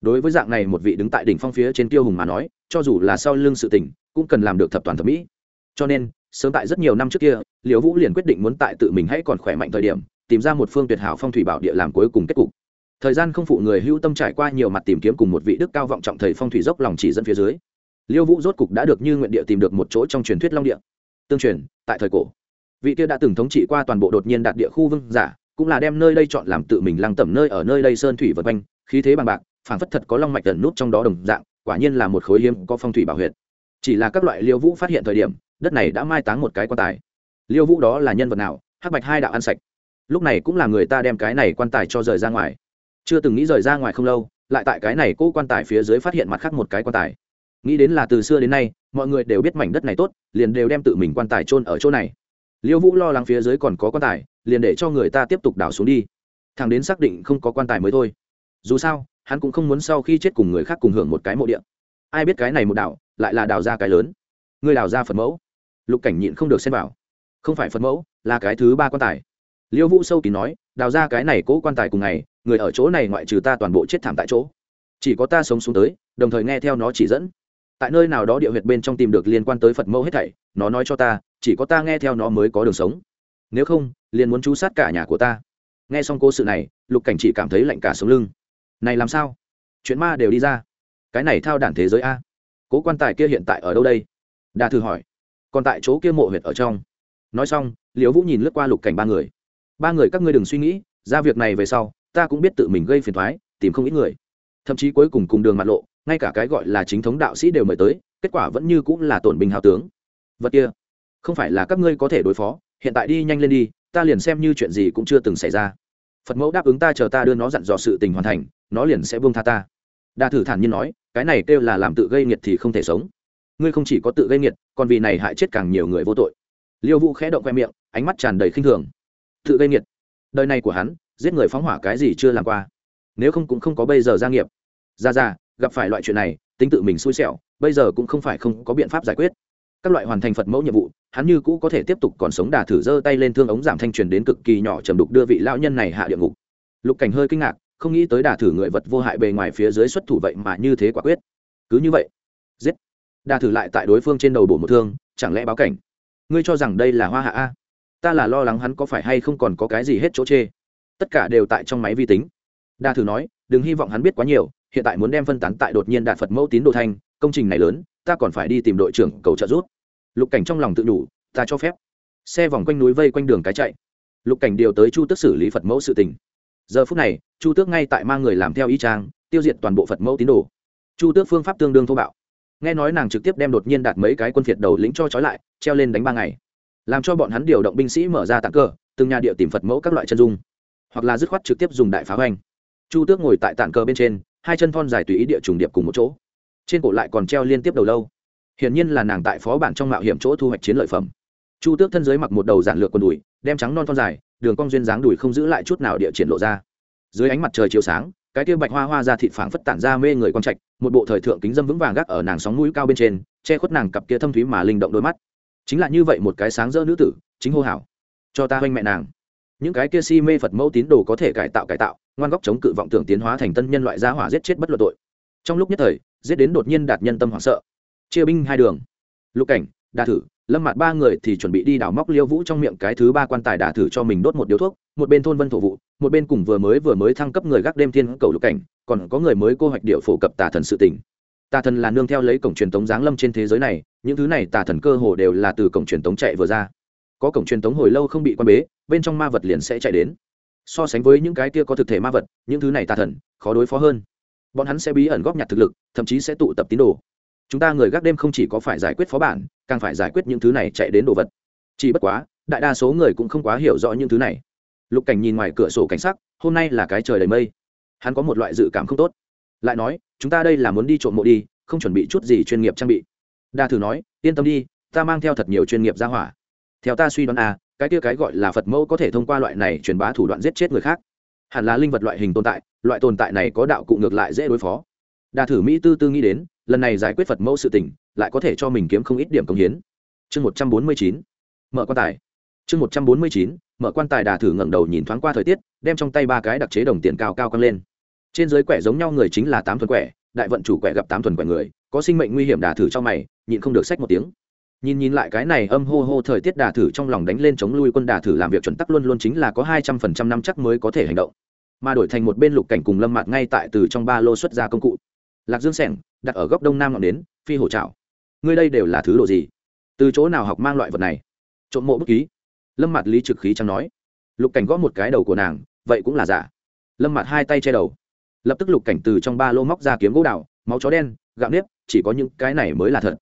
Đối với dạng này một vị đứng tại đỉnh phong phía trên tiêu hùng mà nói cho dù là sau lưng sự tình, cũng cần làm được thập toàn thẩm mỹ. Cho nên, sớm tại rất nhiều năm trước kia, liễu vũ liền quyết định muốn tại tự mình hãy còn khỏe mạnh thời điểm, tìm ra một phương tuyệt hảo phong thủy bảo địa làm cuối cùng kết cục. Thời gian không phụ người hữu tâm trải qua nhiều mặt tìm kiếm cùng một vị đức cao vọng trọng thầy phong thủy dốc lòng chỉ dẫn phía dưới liêu vũ rốt cục đã được như nguyện địa tìm được một chỗ trong truyền thuyết long địa. Tương truyền, tại thời cổ, vị kia đã từng thống trị qua toàn bộ đột nhiên đạt địa khu vương giả, cũng là đem nơi đây chọn làm tự mình lăng tẩm nơi ở nơi đây sơn thủy vật quanh, khí thế bằng bạc, phảng phất thật có long mạch tần nút trong đó đồng dạng quả nhiên là một khối hiếm có phong thủy bảo huyệt. Chỉ là các loại liêu vũ phát hiện thời điểm, đất này đã mai táng một cái quan tài. Liêu vũ đó là nhân vật nào? Hắc bạch hai đạo ăn sạch. Lúc này cũng là người ta đem cái này quan tài cho rời ra ngoài. Chưa từng nghĩ rời ra ngoài không lâu, lại tại cái này cỗ quan tài phía dưới phát hiện mặt khác một cái quan tài. Nghĩ đến là từ xưa đến nay, mọi người đều biết mảnh đất này tốt, liền đều đem tự mình quan tài chôn ở chỗ này. Liêu vũ lo lắng phía dưới còn có quan tài, liền để cho người ta tiếp tục đào xuống đi. Thằng đến xác định không có quan tài mới thôi. Dù sao hắn cũng không muốn sau khi chết cùng người khác cùng hưởng một cái mộ điện ai biết cái này một đảo, lại là đào ra cái lớn. Người đào ra phật mẫu. Lục cảnh nhịn không được xem vào. Không phải phật mẫu, là cái thứ ba quan tài. Liêu vũ sâu kín nói, đào ra cái này cố quan tài cùng ngày, người ở chỗ này ngoại trừ ta toàn bộ chết thảm tại chỗ. Chỉ có ta sống xuống tới, đồng thời nghe theo nó chỉ dẫn. Tại nơi nào đó địa huyệt bên trong tìm được liên quan tới phật mẫu hết thảy, nó nói cho ta, chỉ có ta nghe theo nó mới có đường sống. Nếu không, liền muốn chú sát cả nhà của ta. Nghe xong cố sự này, lục cảnh chỉ cảm thấy lạnh cả sống lưng này làm sao? Chuyện ma đều đi ra. Cái này thao đản thế giới a. Cố quan tài kia hiện tại ở đâu đây? Đa thử hỏi. Còn tại chỗ kia mộ huyệt ở trong. Nói xong, liễu vũ nhìn lướt qua lục cảnh ba người. Ba người các ngươi đừng suy nghĩ, ra việc này về sau, ta cũng biết tự mình gây phiền thoái tìm không ít người. Thậm chí cuối cùng cùng đường mặt lộ, ngay cả cái gọi là chính thống đạo sĩ đều mời tới, kết quả vẫn như cũng là tổn binh hào tướng. Vật kia, không phải là các ngươi có thể đối phó, hiện tại đi nhanh lên đi, ta liền xem như chuyện gì cũng chưa từng xảy ra. Phật mẫu đáp ứng ta chờ ta đưa nó dặn dò sự tình hoàn thành nó liền sẽ buông tha ta. Đa thử thản nhiên nói, cái này kêu là làm tự gây nghiệt thì không thể sống. Ngươi không chỉ có tự gây nghiệt, còn vì này hại chết càng nhiều người vô tội. Liêu vũ khẽ động khoe miệng, ánh mắt tràn đầy khinh thường. Tự gây nghiệt? Đời này của hắn, giết người phóng hỏa cái gì chưa làm qua. Nếu không cũng không có bây giờ gia nghiệp. Ra ra, gặp phải loại chuyện này, tính tự mình xui xẻo, bây giờ cũng không phải không có biện pháp giải quyết. Các loại hoàn thành phật mẫu nhiệm vụ, hắn như cũ có thể tiếp tục còn sống đà thử giơ tay lên thương ống giảm thanh truyền đến cực kỳ nhỏ trầm đục đưa vị lão nhân này hạ địa ngục. Lục cảnh hơi kinh ngạc không nghĩ tới đả thử người vật vô hại bề ngoài phía dưới xuất thủ vậy mà như thế quả quyết. Cứ như vậy, giết. Đả thử lại tại đối phương trên đầu bổ một thương, chẳng lẽ báo cảnh? Ngươi cho rằng đây là hoa hạ a? Ta là lo lắng hắn có phải hay không còn có cái gì hết chỗ chê. Tất cả đều tại trong máy vi tính. Đa thử nói, đừng hy vọng hắn biết quá nhiều, hiện tại muốn đem phân tán tại đột nhiên đạt phật mẫu tín đồ thanh công trình này lớn, ta còn phải đi tìm đội trưởng cầu trợ giúp. Lục cảnh trong lòng tự đủ, ta cho phép. Xe vòng quanh núi vây quanh đường cái chạy. Lục cảnh điều tới chu tức xử lý phật mẫu sự tình giờ phút này, chu tước ngay tại mang người làm theo y trang tiêu diệt toàn bộ phật mẫu tín đồ. Chu tước phương pháp tương đương thô bạo. Nghe nói nàng trực tiếp đem đột nhiên đạt mấy cái quân phiệt đầu lĩnh cho trói lại, treo lên đánh ba ngày. Làm cho bọn hắn điều động binh sĩ mở ra tặng cờ, từng nhà địa tìm phật mẫu các loại chân dung. Hoặc là dứt khoát trực tiếp dùng đại phá hoành. Chu tước ngồi tại tản cờ bên trên, hai chân thon dài tùy ý địa trùng điệp cùng một chỗ. Trên cổ lại còn treo liên tiếp đầu lâu. Hiển nhiên là nàng tại phó bản trong mạo hiểm chỗ thu hoạch chiến lợi phẩm chu tước thân dưới mặc một đầu giản lược quần đùi, đem trắng non thon dài, đường cong duyên dáng đùi không giữ lại chút nào địa triển lộ ra. Dưới ánh mặt trời chiều sáng, cái kia bạch hoa hoa ra thịt phảng phất tản ra mê người quang trạch, một bộ thời thượng kính dâm vững vàng gác ở nàng sóng mũi cao bên trên, che khuất nàng cặp kia thâm thúy mà linh động đôi mắt. Chính là như vậy một cái sáng rỡ nữ tử, chính hô hảo cho ta hoanh mẹ nàng. Những cái kia si mê phật mẫu tín đồ có thể cải tạo cải tạo, ngoan góc chống cự vọng tưởng tiến hóa thành tân nhân loại gia hỏa giết chết bất luận tội. Trong lúc nhất thời, giết đến đột nhiên đạt nhân tâm hoảng sợ. Chia binh hai đường. Lục cảnh, đa thử lâm mặt ba người thì chuẩn bị đi đào móc liêu vũ trong miệng cái thứ ba quan tài đả thử cho mình đốt một điếu thuốc, một bên thôn vân thổ vụ, một bên cùng vừa mới vừa mới thăng cấp người gác đêm thiên cầu lục cảnh, còn có người mới cô hoạch điệu phổ cập tà thần sự tỉnh tà thần là nương theo lấy cổng truyền tống giáng lâm trên thế giới này, những thứ này tà thần cơ hồ đều là từ cổng truyền tống chạy vừa ra. Có cổng truyền tống hồi lâu không bị quan bế, bên trong ma vật liền sẽ chạy đến. So sánh với những cái kia có thực thể ma vật, những thứ này tà thần, khó đối phó hơn. Bọn hắn sẽ bí ẩn góp nhặt thực lực, thậm chí sẽ tụ tập tín đồ chúng ta người gác đêm không chỉ có phải giải quyết phó bản, càng phải giải quyết những thứ này chạy đến đồ vật. Chỉ bất quá, đại đa số người cũng không quá hiểu rõ những thứ này. Lục cảnh nhìn ngoài cửa sổ cảnh sắc, hôm nay là cái trời đầy mây. Hắn có một loại dự cảm không tốt. Lại nói, chúng ta đây là muốn đi trộm mộ đi, không chuẩn bị chút gì chuyên nghiệp trang bị. Đa thử nói, yên tâm đi, ta mang theo thật nhiều chuyên nghiệp ra hỏa. Theo ta suy đoán à cái kia cái gọi là phật mẫu có thể thông qua loại này truyền bá thủ đoạn giết chết người khác. Hẳn là linh vật loại hình tồn tại, loại tồn tại này có đạo cụ ngược lại dễ đối phó. Đa thử mỹ tư tư nghĩ đến lần này giải quyết phật mẫu sự tình, lại có thể cho mình kiếm không ít điểm công hiến. Chương một trăm bốn mươi chín, mở quan tài. Chương một trăm bốn mươi chín, mở quan tài đà thử ngẩng đầu nhìn thoáng qua thời tiết, đem trong tay ba cái đặc chế đồng tiền cao cao căng lên. Trên dưới quẻ giống nhau người chính là tám thuần quẻ, đại vận chủ quẻ gặp tám thuần quẻ người, có sinh mệnh nguy hiểm đà thử trong mày, nhịn không được sách một tiếng. Nhìn nhìn lại cái này âm hô hô thời tiết đà thử trong lòng đánh lên chống lui quân đà thử làm việc chuẩn tắc luôn luôn chính là có hai trăm phần trăm năm chắc mới có thể hành động. Mà đổi thành một bên lục cảnh cùng lâm mặt ngay tại từ trong ba lô xuất ra công cụ lạc dương sẻng, đặt ở góc đông nam ngọn đến, phi hổ trào ngươi đây đều là thứ đồ gì? Từ chỗ nào học mang loại vật này? Trộm mộ bút ký. Lâm mặt lý trực khí chẳng nói. Lục cảnh gõ một cái đầu của nàng, vậy cũng là giả. Lâm mặt hai tay che đầu. Lập tức lục cảnh từ trong ba lô móc ra kiếm gỗ đào, máu chó đen, gạo nếp, chỉ có những cái này mới là thật.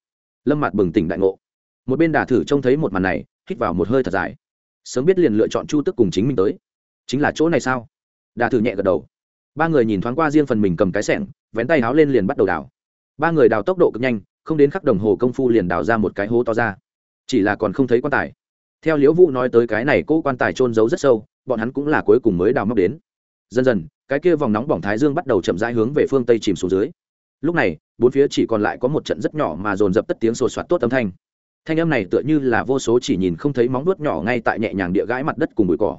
Lâm mặt bừng tỉnh đại ngộ. Một bên đà thử trông thấy một màn này, hít vào một hơi thật dài. Sớm biết liền lựa chọn chu tức cùng chính mình tới. Chính là chỗ này sao? Đà thử nhẹ gật đầu. Ba người nhìn thoáng qua riêng phần mình cầm cái sẻng vén tay háo lên liền bắt đầu đào. Ba người đào tốc độ cực nhanh, không đến khắc đồng hồ công phu liền đào ra một cái hố to ra. Chỉ là còn không thấy quan tài. Theo liễu vũ nói tới cái này, cô quan tài trôn giấu rất sâu, bọn hắn cũng là cuối cùng mới đào móc đến. Dần dần, cái kia vòng nóng bỏng thái dương bắt đầu chậm rãi hướng về phương tây chìm xuống dưới. Lúc này, bốn phía chỉ còn lại có một trận rất nhỏ mà dồn dập tất tiếng sột soạt tốt âm thanh. Thanh âm này tựa như là vô số chỉ nhìn không thấy móng nuốt nhỏ ngay tại nhẹ nhàng địa gãi mặt đất cùng bụi cỏ.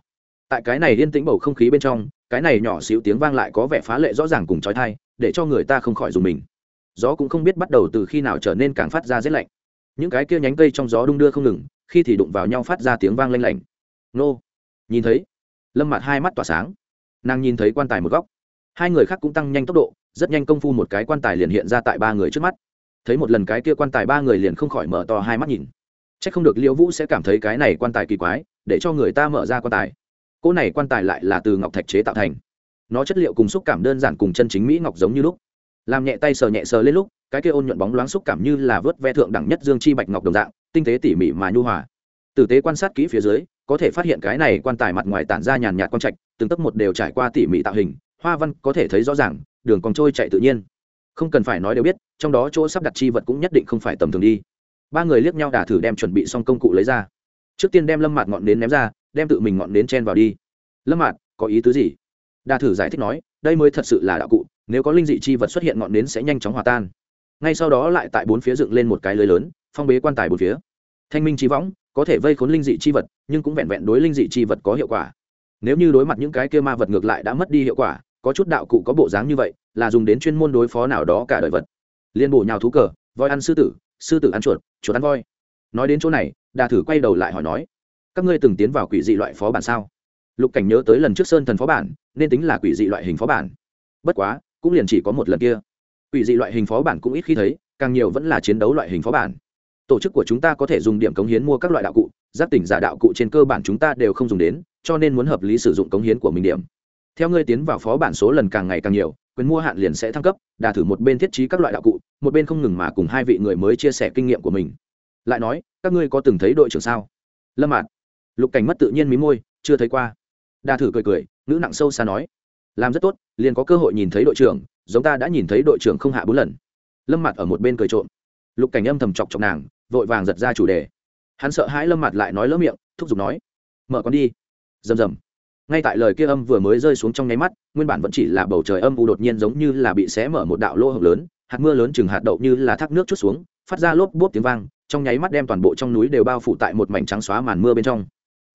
Tại cái này yên tĩnh bầu không khí bên trong cái này nhỏ xíu tiếng vang lại có vẻ phá lệ rõ ràng cùng trói thai, để cho người ta không khỏi dùng mình. Gió cũng không biết bắt đầu từ khi nào trở nên càng phát ra rét lạnh. Những cái kia nhánh cây trong gió đung đưa không ngừng, khi thì đụng vào nhau phát ra tiếng vang lanh lảnh. Nô! Nhìn thấy, lâm mặt hai mắt tỏa sáng. Nàng nhìn thấy quan tài một góc. Hai người khác cũng tăng nhanh tốc độ, rất nhanh công phu một cái quan tài liền hiện ra tại ba người trước mắt. Thấy một lần cái kia quan tài ba người liền không khỏi mở to hai mắt nhìn. C h ắ c không được liễu vũ sẽ cảm thấy cái này quan tài kỳ quái, để cho người ta mở ra quan tài cỗ này quan tài lại là từ ngọc thạch chế tạo thành. Nó chất liệu cùng xúc cảm đơn giản cùng chân chính mỹ ngọc giống như lúc. Làm nhẹ tay sờ nhẹ sờ lên lúc, cái kia ôn nhuận bóng loáng xúc cảm như là vớt ve thượng đẳng nhất dương chi bạch ngọc đồng dạng, tinh tế tỉ mỉ mà nhu hòa. Tử tế quan sát kỹ phía dưới, có thể phát hiện cái này quan tài mặt ngoài tản ra nhàn nhạt quang trạch, từng tấc một đều trải qua tỉ mỉ tạo hình, hoa văn có thể thấy rõ ràng, đường còn trôi chạy tự nhiên. Không cần phải nói đều biết, trong đó chỗ sắp đặt chi vật cũng nhất định không phải tầm thường đi. Ba người liếc nhau đả thử đem chuẩn bị xong công cụ lấy ra. Trước tiên đem lâm mạt ngọn nến ném ra đem tự mình ngọn nến chen vào đi. Lâm mạt, có ý tứ gì? Đa thử giải thích nói, đây mới thật sự là đạo cụ, nếu có linh dị chi vật xuất hiện ngọn nến sẽ nhanh chóng hòa tan. Ngay sau đó lại tại bốn phía dựng lên một cái lưới lớn, phong bế quan tài bốn phía. Thanh minh trí võng, có thể vây khốn linh dị chi vật, nhưng cũng vẹn vẹn đối linh dị chi vật có hiệu quả. Nếu như đối mặt những cái kia ma vật ngược lại đã mất đi hiệu quả, có chút đạo cụ, có bộ dáng như vậy, là dùng đến chuyên môn đối phó nào đó cả đời vật. Liên bổ nhào thú cờ, voi ăn sư tử sư tử ăn chuột chuột ăn voi. Nói đến chỗ này, đà thử quay đầu lại hỏi nói các ngươi từng tiến vào quỷ dị loại phó bản sao? Lục cảnh nhớ tới lần trước sơn thần phó bản, nên tính là quỷ dị loại hình phó bản. Bất quá, cũng liền chỉ có một lần kia. Quỷ dị loại hình phó bản cũng ít khi thấy, càng nhiều vẫn là chiến đấu loại hình phó bản. Tổ chức của chúng ta có thể dùng điểm cống hiến mua các loại đạo cụ, giáp tỉnh giả đạo cụ trên cơ bản chúng ta đều không dùng đến, cho nên muốn hợp lý sử dụng cống hiến của mình điểm. Theo ngươi tiến vào phó bản số lần càng ngày càng nhiều, quyền mua hạn liền sẽ thăng cấp, đà thử một bên thiết trí các loại đạo cụ, một bên không ngừng mà cùng hai vị người mới chia sẻ kinh nghiệm của mình. Lại nói, các ngươi có từng thấy đội trưởng sao? Lâm mạt lục cảnh mất tự nhiên mí môi, chưa thấy qua. Đa thử cười cười, ngữ nặng sâu xa nói, làm rất tốt, liền có cơ hội nhìn thấy đội trưởng, giống ta đã nhìn thấy đội trưởng không hạ bốn lần. Lâm mặt ở một bên cười trộm. Lục cảnh âm thầm chọc chọc nàng, vội vàng giật ra chủ đề. Hắn sợ hãi lâm mặt lại nói lỡ miệng, thúc giục nói, mở con đi. Rầm rầm. Ngay tại lời kia âm vừa mới rơi xuống trong nháy mắt, nguyên bản vẫn chỉ là bầu trời âm u đột nhiên giống như là bị xé mở một đạo lỗ hổng lớn, hạt mưa lớn chừng hạt đậu như là thác nước chút xuống, phát ra lốp bốp tiếng vang, trong nháy mắt đem toàn bộ trong núi đều bao phủ tại một mảnh trắng xóa màn mưa bên trong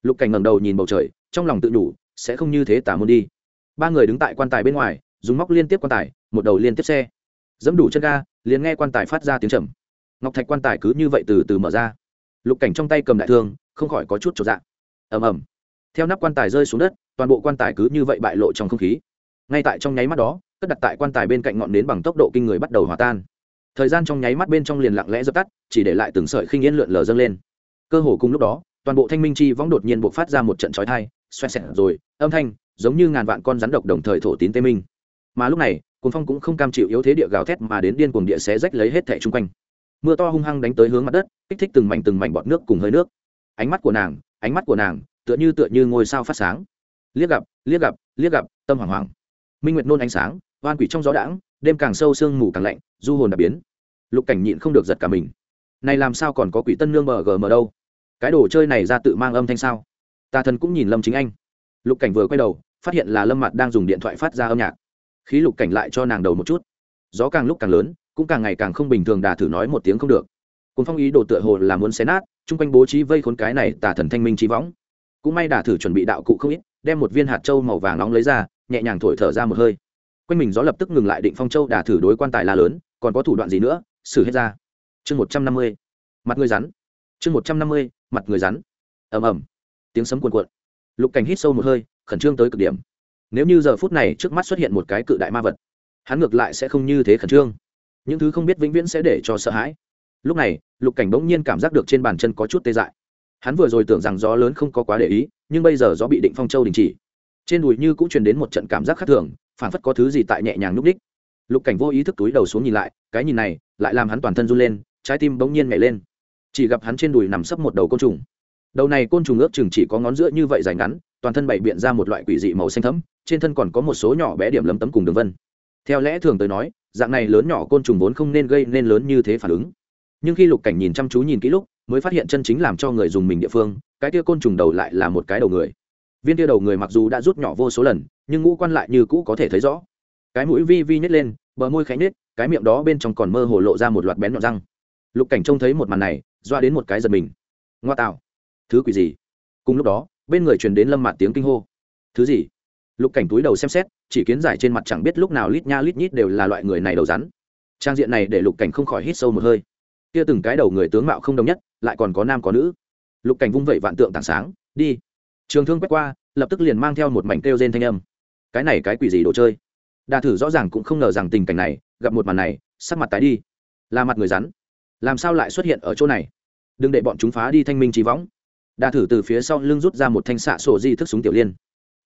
lục cảnh ngẩng đầu nhìn bầu trời, trong lòng tự đủ sẽ không như thế tả môn đi. Ba người đứng tại quan tài bên ngoài, dùng móc liên tiếp quan tài, một đầu liên tiếp xe. Dẫm đủ chân ga, liền nghe quan tài phát ra tiếng trầm. Ngọc thạch quan tài cứ như vậy từ từ mở ra. Lục cảnh trong tay cầm đại thương, không khỏi có chút trọn dạng ầm ầm. Theo nắp quan tài rơi xuống đất, toàn bộ quan tài cứ như vậy bại lộ trong không khí. Ngay tại trong nháy mắt đó, cất đặt tại quan tài bên cạnh ngọn nến bằng tốc độ kinh người bắt đầu hòa tan. Thời gian trong nháy mắt bên trong liền lặng lẽ dập tắt, chỉ để lại từng sợi khinh yên lượn lờ dâng lên. Cơ hồ cùng lúc đó toàn bộ thanh minh chi võng đột nhiên bộc phát ra một trận chói tai, xoẹt xẹt rồi âm thanh giống như ngàn vạn con rắn độc đồng thời thổ tín tê minh. Mà lúc này cuồng phong cũng không cam chịu yếu thế địa gào thét mà đến điên cuồng địa xé rách lấy hết thảy xung quanh. Mưa to hung hăng đánh tới hướng mặt đất kích thích từng mảnh từng mảnh bọt nước cùng hơi nước. Ánh mắt của nàng ánh mắt của nàng tựa như tựa như ngôi sao phát sáng. Liếc gặp liếc gặp liếc gặp tâm hoảng hoảng. Minh nguyệt nôn ánh sáng oan quỷ trong gió đãng đêm càng sâu sương mù càng lạnh du hồn đã biến. Lục cảnh nhịn không được giật cả mình. Này làm sao còn có quỷ tân nương mở gờ mờ đâu? Cái đồ chơi này ra tự mang âm thanh sao? Tà thần cũng nhìn lâm chính anh. Lục cảnh vừa quay đầu, phát hiện là lâm mặt đang dùng điện thoại phát ra âm nhạc. Khí lục cảnh lại cho nàng đầu một chút. Gió càng lúc càng lớn, cũng càng ngày càng không bình thường, đà thử nói một tiếng không được. Cùng phong ý đồ tựa hồ là muốn xé nát, chung quanh bố trí vây khốn cái này tà thần thanh minh trí võng. Cũng may đà thử chuẩn bị đạo cụ không ít, đem một viên hạt trâu màu vàng nóng lấy ra, nhẹ nhàng thổi thở ra một hơi. Quanh mình gió lập tức ngừng lại định phong châu, đà thử đối quan tài la lớn, còn có thủ đoạn gì nữa? Xử hết ra. Chương một trăm năm mươi. Mặt ngươi rắn. Chương một trăm năm mươi mặt người rắn. Ầm ầm. Tiếng sấm cuồn cuộn. Lục cảnh hít sâu một hơi, khẩn trương tới cực điểm. Nếu như giờ phút này trước mắt xuất hiện một cái cự đại ma vật, hắn ngược lại sẽ không như thế khẩn trương. Những thứ không biết vĩnh viễn sẽ để cho sợ hãi. Lúc này, lục cảnh bỗng nhiên cảm giác được trên bàn chân có chút tê dại. Hắn vừa rồi tưởng rằng gió lớn không có quá để ý, nhưng bây giờ gió bị định phong châu đình chỉ. Trên đùi như cũng truyền đến một trận cảm giác khác thường phản phất có thứ gì tại nhẹ nhàng núp đích. Lục cảnh vô ý thức túi đầu xuống nhìn lại, cái nhìn này lại làm hắn toàn thân run lên, trái tim bỗng nhiên nhảy lên chỉ gặp hắn trên đùi nằm sấp một đầu côn trùng. Đầu này côn trùng ước chừng chỉ có ngón giữa như vậy dài ngắn, toàn thân bày biện ra một loại quỷ dị màu xanh thẫm, trên thân còn có một số nhỏ bé điểm lấm tấm cùng đường vân. Theo lẽ thường tới nói, dạng này lớn nhỏ côn trùng vốn không nên gây nên lớn như thế phản ứng. Nhưng khi lục cảnh nhìn chăm chú nhìn kỹ lúc, mới phát hiện chân chính làm cho người dùng mình địa phương, cái tia côn trùng đầu lại là một cái đầu người. Viên tia đầu người mặc dù đã rút nhỏ vô số lần, nhưng ngũ quan lại như cũ có thể thấy rõ. Cái mũi vi vi nhét lên, bờ môi khánh nết cái miệng đó bên trong còn mơ hồ lộ ra một loạt bén nhọn răng. Lục cảnh trông thấy một màn này doa đến một cái giật mình. Ngoa tạo thứ quỷ gì? Cùng lúc đó, bên người truyền đến lâm mạt tiếng kinh hô. Thứ gì? Lục cảnh túi đầu xem xét, chỉ kiến giải trên mặt chẳng biết lúc nào lít nha lít nhít đều là loại người này đầu rắn. Trang diện này để lục cảnh không khỏi hít sâu một hơi. Kia từng cái đầu người tướng mạo không đồng nhất, lại còn có nam có nữ. Lục cảnh vung vẩy vạn tượng tảng sáng, đi. Trường thương quét qua, lập tức liền mang theo một mảnh kêu rên thanh âm. Cái này cái quỷ gì đồ chơi? Đa thử rõ ràng cũng không ngờ rằng tình cảnh này, gặp một màn này, sắc mặt tái đi. Là mặt người rắn làm sao lại xuất hiện ở chỗ này? Đừng để bọn chúng phá đi thanh minh trí võng. Đa thử từ phía sau lưng rút ra một thanh xạ sổ di thức súng tiểu liên.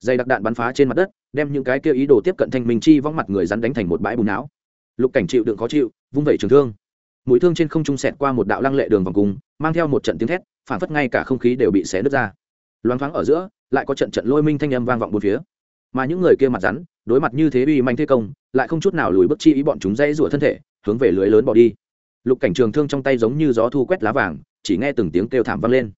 Dây đặc đạn bắn phá trên mặt đất, đem những cái kia ý đồ tiếp cận thanh minh chi võng mặt người rắn đánh thành một bãi bùn não. Lục cảnh chịu đựng khó chịu, vung vẩy trường thương. Mũi thương trên không trung sẹt qua một đạo lăng lệ đường vòng cung, mang theo một trận tiếng thét, phản phất ngay cả không khí đều bị xé nứt ra. Loáng thoáng ở giữa, lại có trận trận lôi minh thanh âm vang vọng bốn phía. Mà những người kia mặt rắn, đối mặt như thế uy manh thế công, lại không chút nào lùi bước chi ý bọn chúng dây rủa thân thể, hướng về lưới lớn bỏ đi lục cảnh trường thương trong tay giống như gió thu quét lá vàng, chỉ nghe từng tiếng kêu thảm vang lên.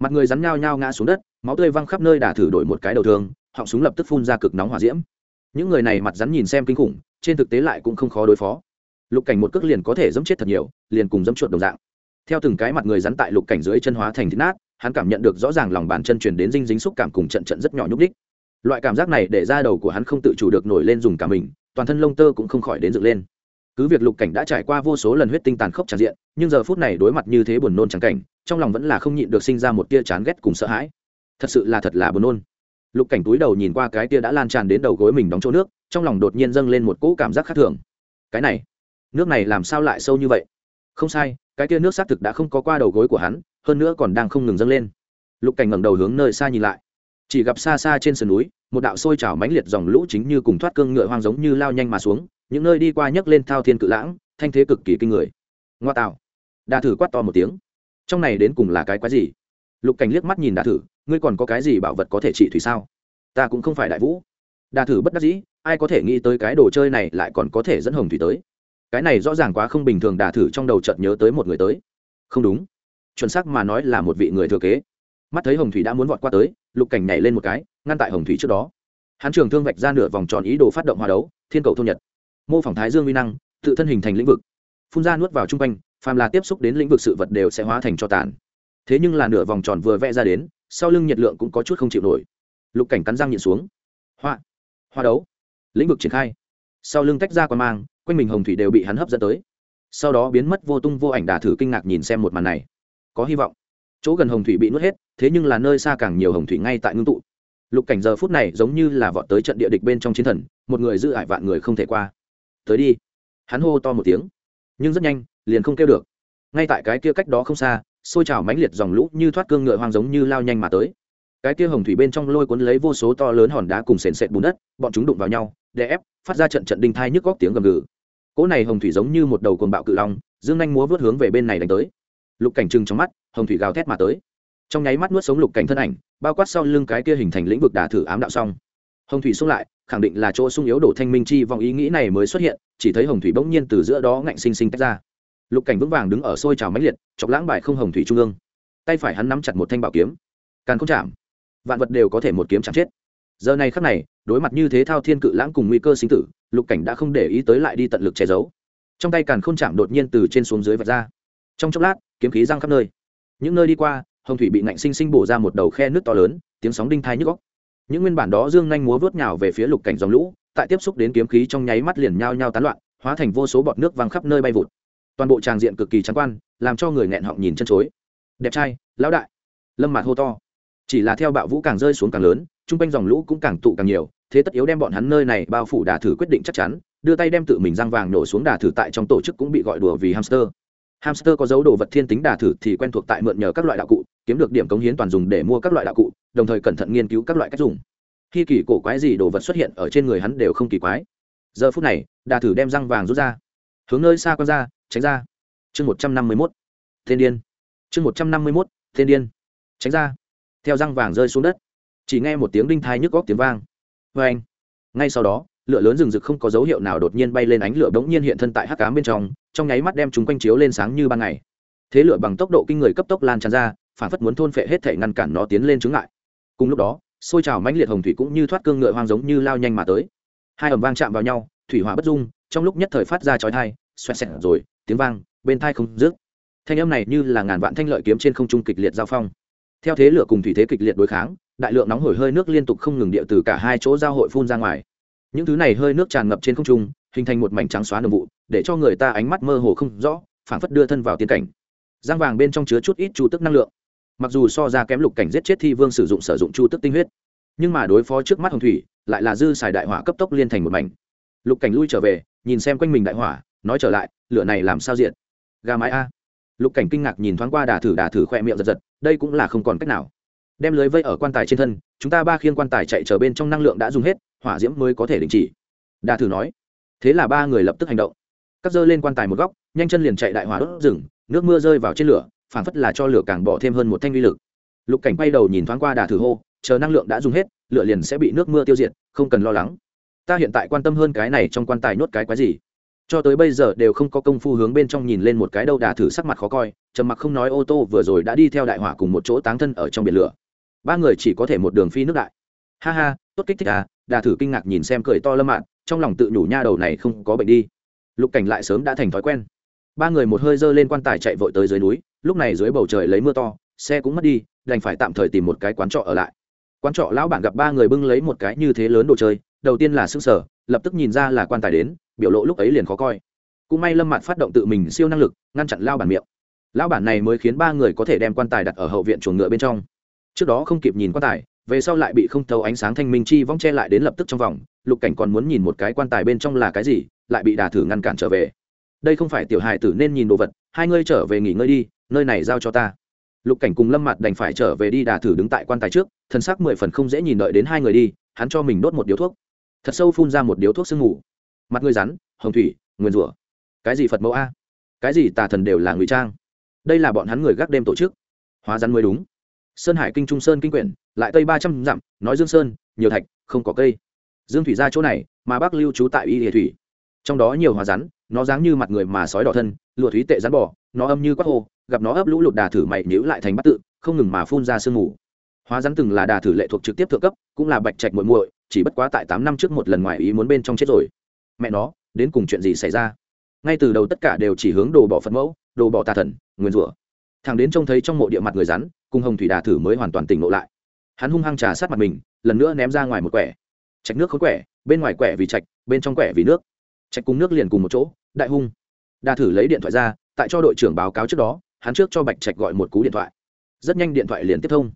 Mặt người rắn nhao nhao ngã xuống đất, máu tươi văng khắp nơi đả thử đổi một cái đầu thương, họng súng lập tức phun ra cực nóng hỏa diễm. Những người này mặt rắn nhìn xem kinh khủng, trên thực tế lại cũng không khó đối phó. Lục cảnh một cước liền có thể dẫm chết thật nhiều, liền cùng dẫm chuột đồng dạng. Theo từng cái mặt người rắn tại lục cảnh dưới chân hóa thành thịt nát, hắn cảm nhận được rõ ràng lòng bàn chân truyền đến dinh dính xúc cảm cùng trận trận rất nhỏ nhúc đích loại cảm giác này để ra đầu của hắn không tự chủ được nổi lên dùng cả mình, toàn thân lông tơ cũng không khỏi đến dựng lên cứ việc lục cảnh đã trải qua vô số lần huyết tinh tàn khốc tràn diện, nhưng giờ phút này đối mặt như thế buồn nôn trắng cảnh, trong lòng vẫn là không nhịn được sinh ra một tia chán ghét cùng sợ hãi. Thật sự là thật là buồn nôn. Lục cảnh túi đầu nhìn qua cái tia đã lan tràn đến đầu gối mình đóng chỗ nước, trong lòng đột nhiên dâng lên một cỗ cảm giác khác thường. Cái này, nước này làm sao lại sâu như vậy? Không sai, cái tia nước xác thực đã không có qua đầu gối của hắn, hơn nữa còn đang không ngừng dâng lên. Lục cảnh ngẩng đầu hướng nơi xa nhìn lại. Chỉ gặp xa xa trên sườn núi, một đạo sôi trào mãnh liệt dòng lũ chính như cùng thoát cương ngựa hoang giống như lao nhanh mà xuống những nơi đi qua nhấc lên thao thiên cự lãng, thanh thế cực kỳ kinh người. Ngoa tạo đà thử quát to một tiếng. Trong này đến cùng là cái quái gì? Lục cảnh liếc mắt nhìn đà thử, ngươi còn có cái gì bảo vật có thể trị thủy sao? Ta cũng không phải đại vũ. Đà thử bất đắc dĩ, ai có thể nghĩ tới cái đồ chơi này lại còn có thể dẫn hồng thủy tới? Cái này rõ ràng quá không bình thường, đà thử trong đầu chợt nhớ tới một người tới. Không đúng. Chuẩn xác mà nói là một vị người thừa kế. Mắt thấy hồng thủy đã muốn vọt qua tới, lục cảnh nhảy lên một cái, ngăn tại hồng thủy trước đó. Hắn trường thương vạch ra nửa vòng tròn ý đồ phát động hòa đấu, thiên cầu thôn nhật mô phỏng thái dương uy năng, tự thân hình thành lĩnh vực. Phun ra nuốt vào chung quanh, phàm là tiếp xúc đến lĩnh vực sự vật đều sẽ hóa thành cho tàn. Thế nhưng là nửa vòng tròn vừa vẽ ra đến, sau lưng nhiệt lượng cũng có chút không chịu nổi. Lục cảnh cắn răng nhịn xuống. Hoa hoa đấu. Lĩnh vực triển khai. Sau lưng tách ra qua mang, quanh mình hồng thủy đều bị hắn hấp dẫn tới. Sau đó biến mất vô tung vô ảnh đà thử kinh ngạc nhìn xem một màn này. Có hy vọng. Chỗ gần hồng thủy bị nuốt hết, thế nhưng là nơi xa càng nhiều hồng thủy ngay tại ngưng tụ. Lục cảnh giờ phút này giống như là vọt tới trận địa địch bên trong chiến thần, một người giữ ải vạn người không thể qua tới đi. Hắn hô to một tiếng, nhưng rất nhanh, liền không kêu được. Ngay tại cái kia cách đó không xa xôi trào mãnh liệt dòng lũ như thoát cương ngựa hoang giống như lao nhanh mà tới. Cái kia hồng thủy bên trong lôi cuốn lấy vô số to lớn hòn đá cùng sền sệt bùn đất, bọn chúng đụng vào nhau, đè ép, phát ra trận trận đinh thai nhức góc tiếng gầm gừ. Cỗ này hồng thủy giống như một đầu cồn bạo cự long, dương nhanh múa vớt hướng về bên này đánh tới. Lục cảnh trừng trong mắt, hồng thủy gào thét mà tới. Trong nháy mắt nuốt sống lục cảnh thân ảnh, bao quát sau lưng cái kia hình thành lĩnh vực đả thử ám đạo xong hồng thủy xung lại, khẳng định là chỗ sung yếu đổ thanh minh chi vòng ý nghĩ này mới xuất hiện, chỉ thấy hồng thủy bỗng nhiên từ giữa đó ngạnh sinh sinh tách ra. Lục cảnh vững vàng đứng ở xôi trào máy liệt, chọc lãng bài không hồng thủy trung ương. Tay phải hắn nắm chặt một thanh bảo kiếm. Càng không chạm. Vạn vật đều có thể một kiếm chạm chết. Giờ này khắc này, đối mặt như thế thao thiên cự lãng cùng nguy cơ sinh tử, lục cảnh đã không để ý tới lại đi tận lực che giấu. Trong tay càn không chạm đột nhiên từ trên xuống dưới vạch ra. Trong chốc lát, kiếm khí răng khắp nơi. Những nơi đi qua, hồng thủy bị nạnh sinh sinh bổ ra một đầu khe nước to lớn, tiếng sóng đinh thai nhức góc những nguyên bản đó dương nhanh múa vớt nhào về phía lục cảnh dòng lũ, tại tiếp xúc đến kiếm khí trong nháy mắt liền nhao nhao tán loạn, hóa thành vô số bọt nước văng khắp nơi bay vụt. Toàn bộ tràng diện cực kỳ trắng quan, làm cho người nghẹn họng nhìn chân chối. Đẹp trai, lão đại. Lâm mạt hô to. Chỉ là theo bạo vũ càng rơi xuống càng lớn chung quanh dòng lũ cũng càng tụ càng nhiều, thế tất yếu đem bọn hắn nơi này bao phủ đà thử quyết định chắc chắn, đưa tay đem tự mình răng vàng nổ xuống đà thử tại trong tổ chức cũng bị gọi đùa vì hamster. Hamster có dấu đồ vật thiên tính đà thử thì quen thuộc tại mượn nhờ các loại đạo cụ, kiếm được điểm cống hiến toàn dùng để mua các loại đạo cụ đồng thời cẩn thận nghiên cứu các loại cách dùng. Khi kỳ cổ quái gì đồ vật xuất hiện ở trên người hắn đều không kỳ quái. Giờ phút này, đà thử đem răng vàng rút ra. Hướng nơi xa con ra, tránh ra. Chương một trăm năm mươi mốt, thiên điên. Chương một trăm năm mươi mốt, thiên điên. Tránh ra. Theo răng vàng rơi xuống đất, chỉ nghe một tiếng đinh thai nhức góc tiếng vang. Vê anh, ngay sau đó, lửa lớn rừng rực không có dấu hiệu nào đột nhiên bay lên ánh lửa bỗng nhiên hiện thân tại hắc cám bên trong trong nháy mắt đem chúng quanh chiếu lên sáng như ban ngày. Thế lửa bằng tốc độ kinh người cấp tốc lan tràn ra, phản phất muốn thôn phệ hết thể ngăn cản nó tiến lên chứng lại cùng lúc đó, xôi trào mãnh liệt hồng thủy cũng như thoát cương ngựa hoang giống như lao nhanh mà tới. Hai ẩm vang chạm vào nhau, thủy hỏa bất dung, trong lúc nhất thời phát ra chói thai xoẹt xẹt rồi, tiếng vang, bên thai không dứt. Thanh âm này như là ngàn vạn thanh lợi kiếm trên không trung kịch liệt giao phong. Theo thế lửa cùng thủy thế kịch liệt đối kháng, đại lượng nóng hổi hơi nước liên tục không ngừng địa từ cả hai chỗ giao hội phun ra ngoài. Những thứ này hơi nước tràn ngập trên không trung, hình thành một mảnh trắng xóa nồng vụ, để cho người ta ánh mắt mơ hồ không rõ, phảng phất đưa thân vào tiên cảnh. Giang vàng bên trong chứa chút ít chu tức năng lượng mặc dù so ra kém lục cảnh giết chết thi vương sử dụng sử dụng chu tức tinh huyết, nhưng mà đối phó trước mắt hồng thủy, lại là dư xài đại hỏa cấp tốc liên thành một mảnh. Lục cảnh lui trở về, nhìn xem quanh mình đại hỏa, nói trở lại, lửa này làm sao diện gà mái a. Lục cảnh kinh ngạc nhìn thoáng qua đà thử đà thử khoe miệng giật giật, đây cũng là không còn cách nào. Đem lưới vây ở quan tài trên thân, chúng ta ba khiên quan tài chạy trở bên trong năng lượng đã dùng hết, hỏa diễm mới có thể đình chỉ. Đà thử nói. Thế là ba người lập tức hành động. Cắt dơ lên quan tài một góc, nhanh chân liền chạy đại hỏa đốt rừng, nước mưa rơi vào trên lửa phản phất là cho lửa càng bỏ thêm hơn một thanh uy lực. Lục cảnh bay đầu nhìn thoáng qua đà thử hô, chờ năng lượng đã dùng hết, lửa liền sẽ bị nước mưa tiêu diệt, không cần lo lắng. Ta hiện tại quan tâm hơn cái này trong quan tài nhốt cái quái gì. Cho tới bây giờ đều không có công phu hướng bên trong nhìn lên một cái đâu, đà thử sắc mặt khó coi, trầm mặc không nói ô tô vừa rồi đã đi theo đại hỏa cùng một chỗ táng thân ở trong biển lửa. Ba người chỉ có thể một đường phi nước đại. Ha ha, tốt kích thích à đà thử kinh ngạc nhìn xem cười to lâm mạn, trong lòng tự nhủ nha đầu này không có bệnh đi. Lục cảnh lại sớm đã thành thói quen. Ba người một hơi dơ lên quan tài chạy vội tới dưới núi lúc này dưới bầu trời lấy mưa to, xe cũng mất đi, đành phải tạm thời tìm một cái quán trọ ở lại. Quán trọ lão bản gặp ba người bưng lấy một cái như thế lớn đồ chơi, đầu tiên là s ư sở lập tức nhìn ra là quan tài đến, biểu lộ lúc ấy liền khó coi. Cũng may lâm mặt phát động tự mình siêu năng lực, ngăn chặn lao bản miệng. Lão bản này mới khiến ba người có thể đem quan tài đặt ở hậu viện chuồng ngựa bên trong. Trước đó không kịp nhìn quan tài, về sau lại bị không thấu ánh sáng thanh minh chi vong che lại đến lập tức trong vòng, lục cảnh còn muốn nhìn một cái quan tài bên trong là cái gì, lại bị đà thử ngăn cản trở về. Đây không phải tiểu hài tử nên nhìn đồ vật, hai ngươi trở về nghỉ ngơi đi nơi này giao cho ta. Lục cảnh cùng lâm mặt đành phải trở về đi đà thử đứng tại quan tài trước, thân xác mười phần không dễ nhìn đợi đến hai người đi, hắn cho mình đốt một điếu thuốc. Thật sâu phun ra một điếu thuốc sương ngủ. mặt ngươi rắn, hồng thủy nguyên rủa. Cái gì phật mẫu a? Cái gì tà thần đều là ngụy trang. Đây là bọn hắn người gác đêm tổ chức. Hóa rắn mới đúng. Sơn hải kinh trung sơn kinh quyển, lại tây ba trăm dặm, nói dương sơn, nhiều thạch, không có cây. Dương thủy ra chỗ này, mà bác lưu trú tại y địa thủy trong đó nhiều hóa rắn nó dáng như mặt người mà sói đỏ thân lụa thúy tệ rắn bò nó âm như quát hô gặp nó ấp lũ lụt đà thử mày nhữ lại thành bắt tự không ngừng mà phun ra sương mù. Hóa rắn từng là đà thử lệ thuộc trực tiếp thượng cấp cũng là bạch trạch muội muội chỉ bất quá tại tám năm trước một lần ngoài ý muốn bên trong chết rồi. Mẹ nó đến cùng chuyện gì xảy ra? Ngay từ đầu tất cả đều chỉ hướng đồ bỏ phật mẫu đồ bỏ tà thần nguyên rủa. Thằng đến trông thấy trong mộ địa mặt người rắn cùng hồng thủy đà thử mới hoàn toàn tỉnh ngộ lại. Hắn hung hăng trà sát mặt mình lần nữa ném ra ngoài một quẻ. Trạch nước khối quẻ bên ngoài quẻ vì trạch, bên trong quẻ vì nước trạch cùng nước liền cùng một chỗ, đại hung. Đa thử lấy điện thoại ra, tại cho đội trưởng báo cáo trước đó, hắn trước cho bạch trạch gọi một cú điện thoại. Rất nhanh điện thoại liền tiếp thông.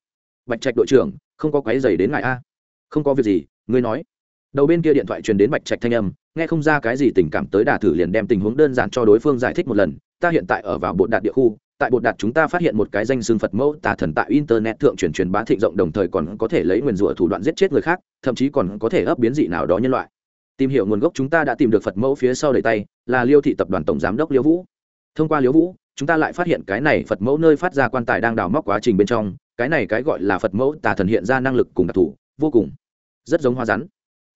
Bạch trạch đội trưởng, không có quái dày đến ngài a. Không có việc gì, ngươi nói. Đầu bên kia điện thoại truyền đến bạch trạch thanh âm, nghe không ra cái gì tình cảm tới đà thử liền đem tình huống đơn giản cho đối phương giải thích một lần. Ta hiện tại ở vào bột đạt địa khu, tại bột đạt chúng ta phát hiện một cái danh xương phật mẫu tà thần tại internet thượng truyền truyền bá thịnh rộng đồng thời còn có thể lấy nguyền rủa thủ đoạn giết chết người khác, thậm chí còn có thể ấp biến dị nào đó nhân loại tìm hiểu nguồn gốc chúng ta đã tìm được phật mẫu phía sau đầy tay, là liêu thị tập đoàn tổng giám đốc liêu vũ. Thông qua liêu vũ, chúng ta lại phát hiện cái này phật mẫu nơi phát ra quan tài đang đào móc quá trình bên trong, cái này cái gọi là phật mẫu tà thần hiện ra năng lực cùng đặc thù, vô cùng, rất giống hoa rắn.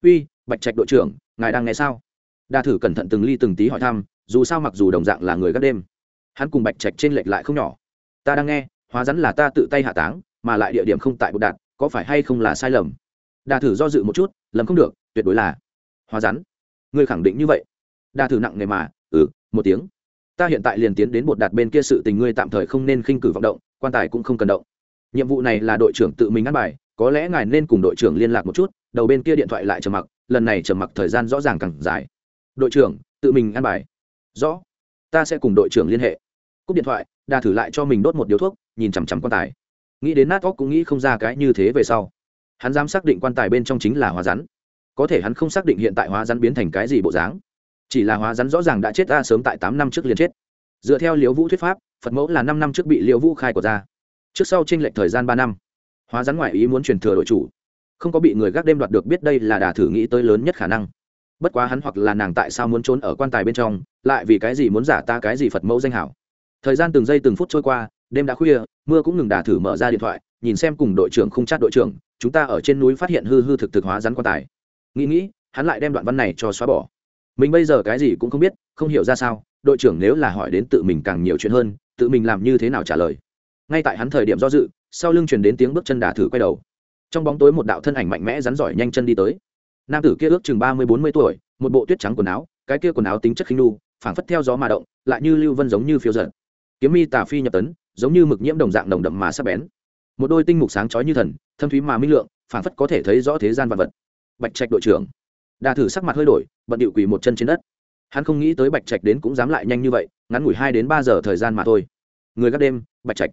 Uy, bạch trạch đội trưởng, ngài đang nghe sao? Đa thử cẩn thận từng ly từng tí hỏi thăm, dù sao mặc dù đồng dạng là người gác đêm, hắn cùng bạch trạch trên lệch lại không nhỏ. Ta đang nghe, hóa rắn là ta tự tay hạ táng, mà lại địa điểm không tại bột đạt, có phải hay không là sai lầm? Đa thử do dự một chút, lầm không được, tuyệt đối là hóa rắn. Ngươi khẳng định như vậy? Đa thử nặng nề mà ừ một tiếng. Ta hiện tại liền tiến đến bột đạt bên kia sự tình ngươi tạm thời không nên khinh cử vọng động, quan tài cũng không cần động. Nhiệm vụ này là đội trưởng tự mình ăn bài, có lẽ ngài nên cùng đội trưởng liên lạc một chút, đầu bên kia điện thoại lại trầm mặc, lần này trầm mặc thời gian rõ ràng càng dài. Đội trưởng, tự mình ăn bài. Rõ. Ta sẽ cùng đội trưởng liên hệ. Cúp điện thoại đà thử lại cho mình đốt một điếu thuốc, nhìn chằm chằm quan tài. Nghĩ đến nát óc cũng nghĩ không ra cái như thế về sau. Hắn dám xác định quan tài bên trong chính là hóa rắn có thể hắn không xác định hiện tại hóa rắn biến thành cái gì bộ dáng. Chỉ là hóa rắn rõ ràng đã chết ra sớm tại tám năm trước liền chết. Dựa theo liễu vũ thuyết pháp, phật mẫu là năm năm trước bị liễu vũ khai của ra. Trước sau tranh lệch thời gian ba năm, hóa rắn ngoại ý muốn truyền thừa đội chủ. Không có bị người gác đêm đoạt được biết đây là đà thử nghĩ tới lớn nhất khả năng. Bất quá hắn hoặc là nàng tại sao muốn trốn ở quan tài bên trong, lại vì cái gì muốn giả ta cái gì phật mẫu danh hảo. Thời gian từng giây từng phút trôi qua, đêm đã khuya, mưa cũng ngừng đà thử mở ra điện thoại, nhìn xem cùng đội trưởng không chát đội trưởng, chúng ta ở trên núi phát hiện hư hư thực thực hóa rắn quan tài nghĩ nghĩ, hắn lại đem đoạn văn này cho xóa bỏ. Mình bây giờ cái gì cũng không biết, không hiểu ra sao, đội trưởng nếu là hỏi đến tự mình càng nhiều chuyện hơn, tự mình làm như thế nào trả lời. Ngay tại hắn thời điểm do dự, sau lưng truyền đến tiếng bước chân đà thử quay đầu. Trong bóng tối một đạo thân ảnh mạnh mẽ rắn giỏi nhanh chân đi tới. Nam tử kia ước chừng ba mươi bốn mươi tuổi, một bộ tuyết trắng quần áo, cái kia quần áo tính chất khinh nu, phảng phất theo gió mà động, lại như lưu vân giống như phiêu giận kiếm mi tà phi nhập tấn, giống như mực nhiễm đồng dạng đồng đậm mà sắc bén. Một đôi tinh mục sáng chói như thần, thâm thúy mà minh lượng, phảng phất có thể thấy rõ thế gian vật vật bạch trạch đội trưởng. Đà thử sắc mặt hơi đổi, bận điệu quỳ một chân trên đất. Hắn không nghĩ tới bạch trạch đến cũng dám lại nhanh như vậy, ngắn ngủi hai đến ba giờ thời gian mà thôi. Người gác đêm, bạch trạch.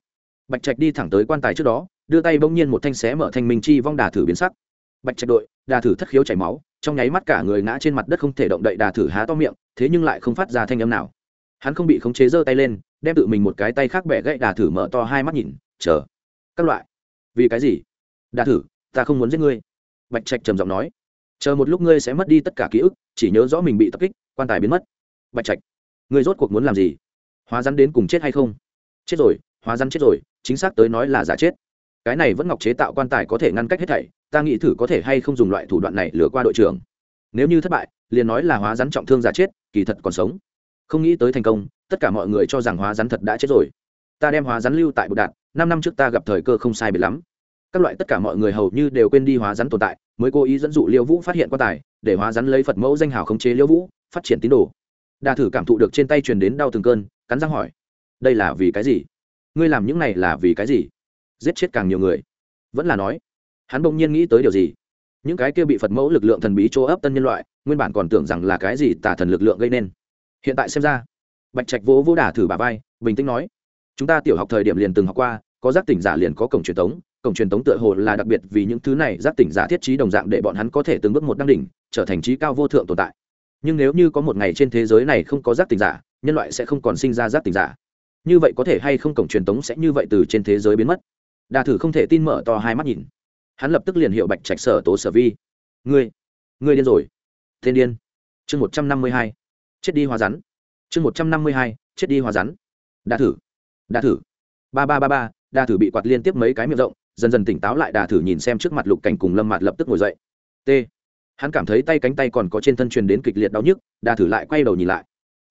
Bạch trạch đi thẳng tới quan tài trước đó, đưa tay bỗng nhiên một thanh xé mở thanh minh chi vong đà thử biến sắc. Bạch trạch đội, đà thử thất khiếu chảy máu, trong nháy mắt cả người ngã trên mặt đất không thể động đậy đà thử há to miệng, thế nhưng lại không phát ra thanh âm nào. Hắn không bị khống chế giơ tay lên, đem tự mình một cái tay khác bẻ gãy đà thử mở to hai mắt nhìn, chờ, các loại. Vì cái gì? Đà thử, ta không muốn giết ngươi. Bạch trạch trầm giọng nói chờ một lúc ngươi sẽ mất đi tất cả ký ức, chỉ nhớ rõ mình bị tập kích, quan tài biến mất. Bạch trạch, ngươi rốt cuộc muốn làm gì? Hóa rắn đến cùng chết hay không? Chết rồi, hóa rắn chết rồi, chính xác tới nói là giả chết. Cái này vẫn ngọc chế tạo quan tài có thể ngăn cách hết thảy, ta nghĩ thử có thể hay không dùng loại thủ đoạn này lừa qua đội trưởng. Nếu như thất bại, liền nói là hóa rắn trọng thương giả chết, kỳ thật còn sống. Không nghĩ tới thành công, tất cả mọi người cho rằng hóa rắn thật đã chết rồi. Ta đem hóa rắn lưu tại bột đạn, năm năm trước ta gặp thời cơ không sai biệt lắm các loại tất cả mọi người hầu như đều quên đi hóa rắn tồn tại, mới cố ý dẫn dụ liêu vũ phát hiện quan tài, để hóa rắn lấy phật mẫu danh hào khống chế liêu vũ, phát triển tín đồ. Đa thử cảm thụ được trên tay truyền đến đau từng cơn, cắn răng hỏi, đây là vì cái gì? Ngươi làm những này là vì cái gì? Giết chết càng nhiều người. Vẫn là nói, hắn bỗng nhiên nghĩ tới điều gì? Những cái kia bị phật mẫu lực lượng thần bí chỗ ấp tân nhân loại, nguyên bản còn tưởng rằng là cái gì tả thần lực lượng gây nên. Hiện tại xem ra, bạch trạch vỗ vỗ đả thử bà vai, bình tĩnh nói, chúng ta tiểu học thời điểm liền từng học qua, có giác tỉnh giả liền có cổng truyền thống cổng truyền tống tựa hồ là đặc biệt vì những thứ này giác tỉnh giả thiết trí đồng dạng để bọn hắn có thể từng bước một đăng đỉnh, trở thành trí cao vô thượng tồn tại. Nhưng nếu như có một ngày trên thế giới này không có giác tỉnh giả, nhân loại sẽ không còn sinh ra giác tỉnh giả. Như vậy có thể hay không cổng truyền tống sẽ như vậy từ trên thế giới biến mất? Đà thử không thể tin mở to hai mắt nhìn. Hắn lập tức liền hiệu bạch trạch sở tố sở vi. Ngươi ngươi điên rồi. Thiên điên. Chương một trăm năm mươi hai. Chết đi hóa rắn. Chương một trăm năm mươi hai. Chết đi hóa rắn. Đà thử. Đà thử. Ba ba ba ba. Đà thử bị quạt liên tiếp mấy cái miệng rộng dần dần tỉnh táo lại đà thử nhìn xem trước mặt lục cảnh cùng lâm mạt lập tức ngồi dậy. T. Hắn cảm thấy tay cánh tay còn có trên thân truyền đến kịch liệt đau nhức, đà thử lại quay đầu nhìn lại.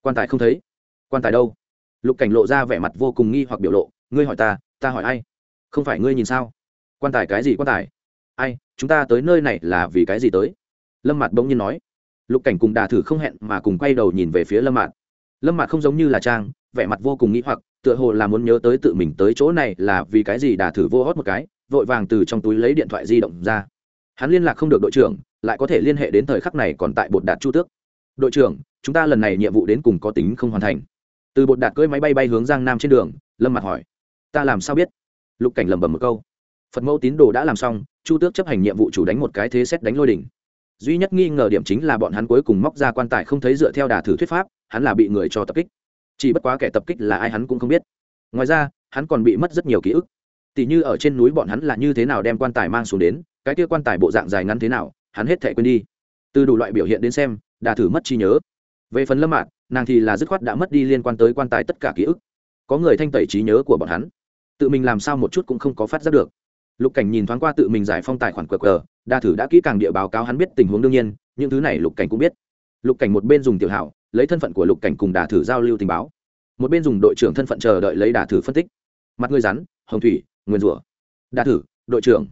Quan tài không thấy. Quan tài đâu? Lục cảnh lộ ra vẻ mặt vô cùng nghi hoặc biểu lộ, ngươi hỏi ta ta hỏi ai? Không phải ngươi nhìn sao? Quan tài cái gì quan tài? Ai, chúng ta tới nơi này là vì cái gì tới? Lâm mặt bỗng nhiên nói. Lục cảnh cùng đà thử không hẹn mà cùng quay đầu nhìn về phía lâm mạt. Lâm mạt không giống như là trang, vẻ mặt vô cùng nghĩ hoặc, tựa hồ là muốn nhớ tới tự mình tới chỗ này là vì cái gì đà thử vô hót một cái vội vàng từ trong túi lấy điện thoại di động ra. Hắn liên lạc không được đội trưởng, lại có thể liên hệ đến thời khắc này còn tại bột đạt chu tước. Đội trưởng, chúng ta lần này nhiệm vụ đến cùng có tính không hoàn thành. Từ bột đạt cưỡi máy bay bay hướng giang nam trên đường, lâm mặt hỏi. Ta làm sao biết? Lục cảnh lẩm bẩm một câu. Phật mẫu tín đồ đã làm xong, chu tước chấp hành nhiệm vụ chủ đánh một cái thế xét đánh lôi đỉnh. Duy nhất nghi ngờ điểm chính là bọn hắn cuối cùng móc ra quan tài không thấy dựa theo đà thử thuyết pháp, hắn là bị người cho tập kích. Chỉ bất quá kẻ tập kích là ai hắn cũng không biết. Ngoài ra, hắn còn bị mất rất nhiều ký ức tỉ như ở trên núi bọn hắn là như thế nào đem quan tài mang xuống đến cái kia quan tài bộ dạng dài ngắn thế nào hắn hết thể quên đi. Từ đủ loại biểu hiện đến xem đà thử mất trí nhớ. Về phần lâm mạng, nàng thì là dứt khoát đã mất đi liên quan tới quan tài tất cả ký ức. Có người thanh tẩy trí nhớ của bọn hắn. Tự mình làm sao một chút cũng không có phát giác được. Lục cảnh nhìn thoáng qua tự mình giải phong tài khoản qr đa thử đã kỹ càng địa báo cáo hắn biết tình huống đương nhiên những thứ này lục cảnh cũng biết. Lục cảnh một bên dùng tiểu hảo lấy thân phận của lục cảnh cùng đà thử giao lưu tình báo. Một bên dùng đội trưởng thân phận chờ đợi lấy đà thử phân tích. Mặt ngươi rắn hồng thủy nguyên rủa. Đa thử, đội trưởng.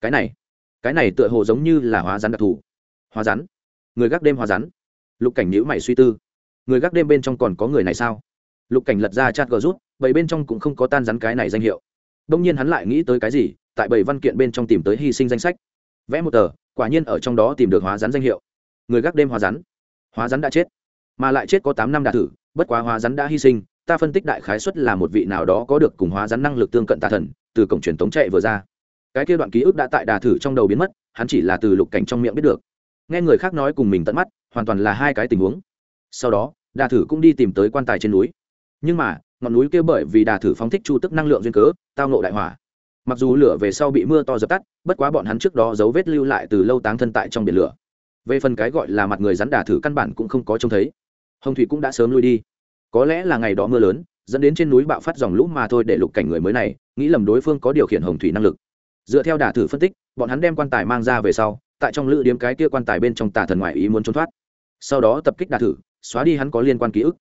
Cái này cái này tựa hồ giống như là hóa rắn đặc thù. Hóa rắn? Người gác đêm hóa rắn. Lục cảnh nhữ mày suy tư. Người gác đêm bên trong còn có người này sao? Lục cảnh lật ra chat gờ rút vậy bên trong cũng không có tan rắn cái này danh hiệu. Đông nhiên hắn lại nghĩ tới cái gì, tại bảy văn kiện bên trong tìm tới hy sinh danh sách. Vẽ một tờ, quả nhiên ở trong đó tìm được hóa rắn danh hiệu. Người gác đêm hóa rắn. Hóa rắn đã chết. Mà lại chết có tám năm đà thử, bất quá hóa rắn đã hy sinh, ta phân tích đại khái xuất là một vị nào đó có được cùng hóa rắn năng lực tương cận tà thần từ cổng truyền tống chạy vừa ra. Cái kia đoạn ký ức đã tại đà thử trong đầu biến mất, hắn chỉ là từ lục cảnh trong miệng biết được. Nghe người khác nói cùng mình tận mắt, hoàn toàn là hai cái tình huống. Sau đó, đà thử cũng đi tìm tới quan tài trên núi. Nhưng mà, ngọn núi kia bởi vì đà thử phóng thích chu tức năng lượng duyên cớ, tao nộ đại hỏa. Mặc dù lửa về sau bị mưa to dập tắt, bất quá bọn hắn trước đó dấu vết lưu lại từ lâu táng thân tại trong biển lửa. Về phần cái gọi là mặt người rắn đà thử căn bản cũng không có trông thấy. Hồng thủy cũng đã sớm lui đi. Có lẽ là ngày đó mưa lớn, dẫn đến trên núi bạo phát dòng lũ mà thôi để lục cảnh người mới này nghĩ lầm đối phương có điều khiển hồng thủy năng lực. Dựa theo đả thử phân tích, bọn hắn đem quan tài mang ra về sau, tại trong lữ điếm cái kia quan tài bên trong tà thần ngoại ý muốn trốn thoát. Sau đó tập kích đả thử, xóa đi hắn có liên quan ký ức.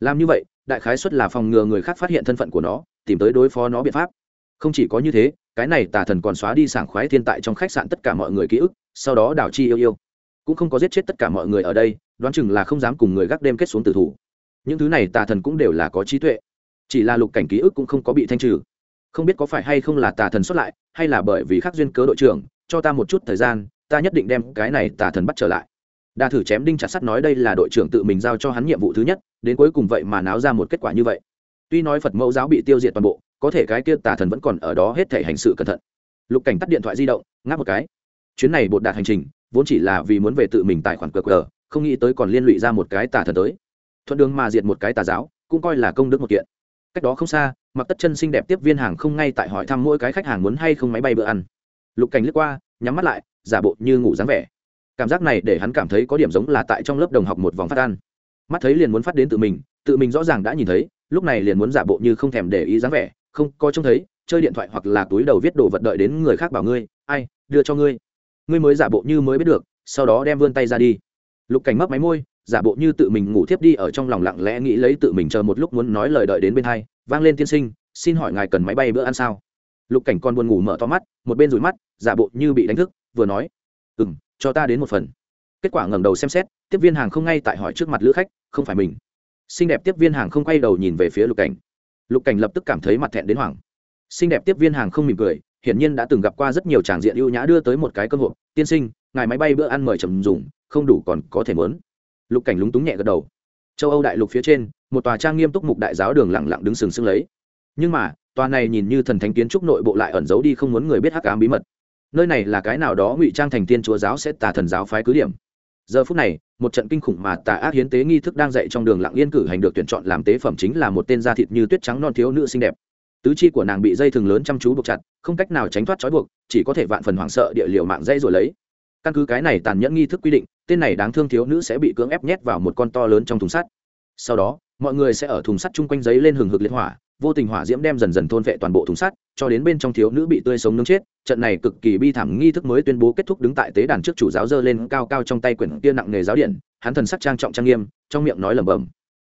Làm như vậy, đại khái xuất là phòng ngừa người khác phát hiện thân phận của nó, tìm tới đối phó nó biện pháp. Không chỉ có như thế, cái này tà thần còn xóa đi sảng khoái thiên tại trong khách sạn tất cả mọi người ký ức, sau đó đảo chi yêu yêu. Cũng không có giết chết tất cả mọi người ở đây, đoán chừng là không dám cùng người gác đêm kết xuống tử thủ. Những thứ này tà thần cũng đều là có trí tuệ. Chỉ là lục cảnh ký ức cũng không có bị thanh trừ không biết có phải hay không là tà thần xuất lại, hay là bởi vì khắc duyên cớ đội trưởng, cho ta một chút thời gian, ta nhất định đem cái này tà thần bắt trở lại. Đa thử chém đinh chặt sắt nói đây là đội trưởng tự mình giao cho hắn nhiệm vụ thứ nhất, đến cuối cùng vậy mà náo ra một kết quả như vậy. Tuy nói phật mẫu giáo bị tiêu diệt toàn bộ, có thể cái kia tà thần vẫn còn ở đó hết thể hành sự cẩn thận. Lục cảnh tắt điện thoại di động, ngáp một cái. Chuyến này bột đạt hành trình, vốn chỉ là vì muốn về tự mình tài khoản cờ cờ không nghĩ tới còn liên lụy ra một cái tà thần tới. Thuận đường mà diệt một cái tà giáo, cũng coi là công đức một kiện. Cách đó không xa mặc tất chân xinh đẹp tiếp viên hàng không ngay tại hỏi thăm mỗi cái khách hàng muốn hay không máy bay bữa ăn. Lục cảnh lướt qua, nhắm mắt lại, giả bộ như ngủ dáng vẻ. Cảm giác này để hắn cảm thấy có điểm giống là tại trong lớp đồng học một vòng phát ăn. Mắt thấy liền muốn phát đến tự mình tự mình rõ ràng đã nhìn thấy, lúc này liền muốn giả bộ như không thèm để ý dáng vẻ, không, có trông thấy, chơi điện thoại hoặc là túi đầu viết đồ vật đợi đến người khác bảo ngươi, ai, đưa cho ngươi. Ngươi mới giả bộ như mới biết được, sau đó đem vươn tay ra đi. Lục cảnh mấp máy môi giả bộ như tự mình ngủ thiếp đi ở trong lòng lặng lẽ nghĩ lấy tự mình chờ một lúc muốn nói lời đợi đến bên hai, vang lên tiên sinh, xin hỏi ngài cần máy bay bữa ăn sao? Lục cảnh con buồn ngủ mở to mắt, một bên rủi mắt, giả bộ như bị đánh thức, vừa nói ừ m cho ta đến một phần. Kết quả ngẩng đầu xem xét, tiếp viên hàng không ngay tại hỏi trước mặt lữ khách, không phải mình. Xinh đẹp tiếp viên hàng không quay đầu nhìn về phía lục cảnh. Lục cảnh lập tức cảm thấy mặt thẹn đến hoảng. Xinh đẹp tiếp viên hàng không mỉm cười, hiển nhiên đã từng gặp qua rất nhiều tràng diện ưu nhã đưa tới một cái cơ hội, tiên sinh, ngài máy bay bữa ăn mời trầm dùng, không đủ còn có thể mớn lục cảnh lúng túng nhẹ gật đầu. Châu âu đại lục phía trên, một tòa trang nghiêm túc mục đại giáo đường lẳng lặng đứng sừng sững lấy. Nhưng mà, tòa này nhìn như thần thánh kiến trúc nội bộ lại ẩn giấu đi không muốn người biết hắc ám bí mật. Nơi này là cái nào đó ngụy trang thành tiên chúa giáo sẽ tà thần giáo phái cứ điểm. Giờ phút này, một trận kinh khủng mà tà ác hiến tế nghi thức đang dạy trong đường lặng yên cử hành được tuyển chọn làm tế phẩm chính là một tên da thịt như tuyết trắng non thiếu nữ xinh đẹp. Tứ chi của nàng bị dây thừng lớn chăm chú buộc chặt, không cách nào tránh thoát trói buộc, chỉ có thể vạn phần hoảng sợ địa liệu mạng dây rồi lấy. Căn cứ cái này tàn nhẫn nghi thức quy định tên này đáng thương thiếu nữ sẽ bị cưỡng ép nhét vào một con to lớn trong thùng sắt. Sau đó, mọi người sẽ ở thùng sắt chung quanh giấy lên hừng hực liên hỏa, vô tình hỏa diễm đem dần dần thôn vệ toàn bộ thùng sắt, cho đến bên trong thiếu nữ bị tươi sống nướng chết. Trận này cực kỳ bi thảm nghi thức mới tuyên bố kết thúc đứng tại tế đàn trước chủ giáo dơ lên cao cao trong tay quyển kia nặng nghề giáo điện hắn thần sắc trang trọng trang nghiêm, trong miệng nói lẩm bẩm,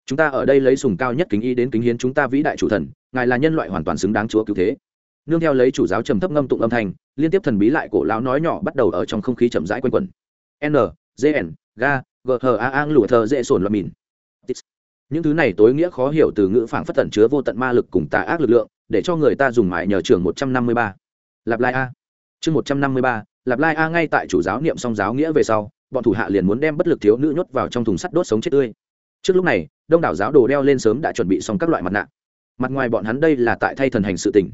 chúng ta ở đây lấy sùng cao nhất kính y đến kính hiến chúng ta vĩ đại chủ thần, ngài là nhân loại hoàn toàn xứng đáng chúa cứu thế. Nương theo lấy chủ giáo trầm thấp ngâm tụng âm thanh, liên tiếp thần bí lại cổ lão nói nhỏ bắt đầu ở trong không khí chậm rãi quanh quẩn. N gn ga gha a ang lụa thờ dễ sồn loạn mìn. Những thứ này tối nghĩa khó hiểu từ ngữ phảng phất tẩn chứa vô tận ma lực cùng tà ác lực lượng, để cho người ta dùng mãi nhờ trường một trăm năm mươi ba. Lạp lai a. Chương một trăm năm mươi ba lạp lai a ngay tại chủ giáo niệm song giáo nghĩa về sau, bọn thủ hạ liền muốn đem bất lực thiếu nữ nhốt vào trong thùng sắt đốt sống chết tươi. Trước lúc này, đông đảo giáo đồ đeo lên sớm đã chuẩn bị xong các loại mặt nạ. Mặt ngoài bọn hắn đây là tại thay thần hành sự tình,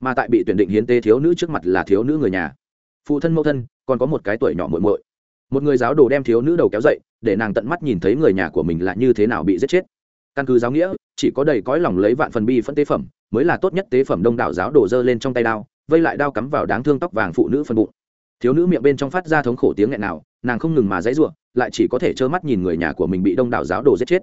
mà tại bị tuyển định hiến tế thiếu nữ trước mặt là thiếu nữ người nhà. Phụ thân, mẫu thân, còn có một cái tuổi nhỏ muội muội một người giáo đồ đem thiếu nữ đầu kéo dậy, để nàng tận mắt nhìn thấy người nhà của mình là như thế nào bị giết chết. Căn cứ giáo nghĩa, chỉ có đầy cõi lòng lấy vạn phần bi phân tế phẩm, mới là tốt nhất tế phẩm đông đảo giáo đổ dơ lên trong tay đao, vây lại đao cắm vào đáng thương tóc vàng phụ nữ phân bụng. Thiếu nữ miệng bên trong phát ra thống khổ tiếng nghẹn nào, nàng không ngừng mà dãy ruộng lại chỉ có thể trơ mắt nhìn người nhà của mình bị đông đảo giáo đồ giết chết.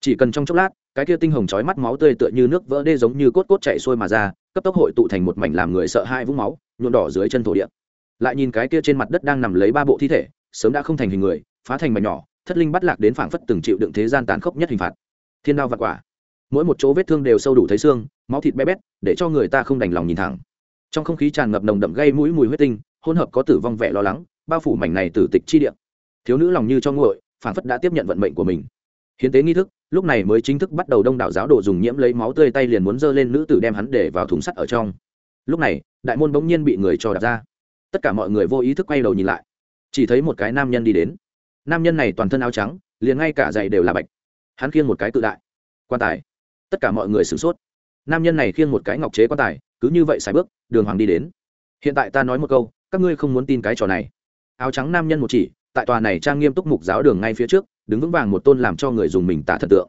Chỉ cần trong chốc lát, cái kia tinh hồng chói mắt máu tươi tựa như nước vỡ đê giống như cốt cốt chạy xuôi mà ra, cấp tốc hội tụ thành một mảnh làm người sợ hai vũng máu nhuộn đỏ dưới chân thổ địa. Lại nhìn cái kia trên mặt đất đang nằm lấy ba bộ thi thể sớm đã không thành hình người, phá thành mảnh nhỏ, thất linh bắt lạc đến phảng phất từng chịu đựng thế gian tàn khốc nhất hình phạt. Thiên đao và quả. Mỗi một chỗ vết thương đều sâu đủ thấy xương, máu thịt bé bét, để cho người ta không đành lòng nhìn thẳng. Trong không khí tràn ngập nồng đậm gây mũi mùi huyết tinh, hỗn hợp có tử vong vẻ lo lắng, bao phủ mảnh này tử tịch chi địa. Thiếu nữ lòng như cho nguội, phảng phất đã tiếp nhận vận mệnh của mình. Hiến tế nghi thức, lúc này mới chính thức bắt đầu đông đảo giáo đồ dùng nhiễm lấy máu tươi tay liền muốn dơ lên nữ tử đem hắn để vào thùng sắt ở trong. Lúc này, đại môn bỗng nhiên bị người cho đặt ra. Tất cả mọi người vô ý thức quay đầu nhìn lại chỉ thấy một cái nam nhân đi đến. Nam nhân này toàn thân áo trắng, liền ngay cả giày đều là bạch. Hắn khiêng một cái cự đại. Quan tài. Tất cả mọi người sửng sốt. Nam nhân này khiêng một cái ngọc chế quan tài, cứ như vậy xài bước, đường hoàng đi đến. Hiện tại ta nói một câu, các ngươi không muốn tin cái trò này. Áo trắng nam nhân một chỉ, tại tòa này trang nghiêm túc mục giáo đường ngay phía trước, đứng vững vàng một tôn làm cho người dùng mình tả thần tượng.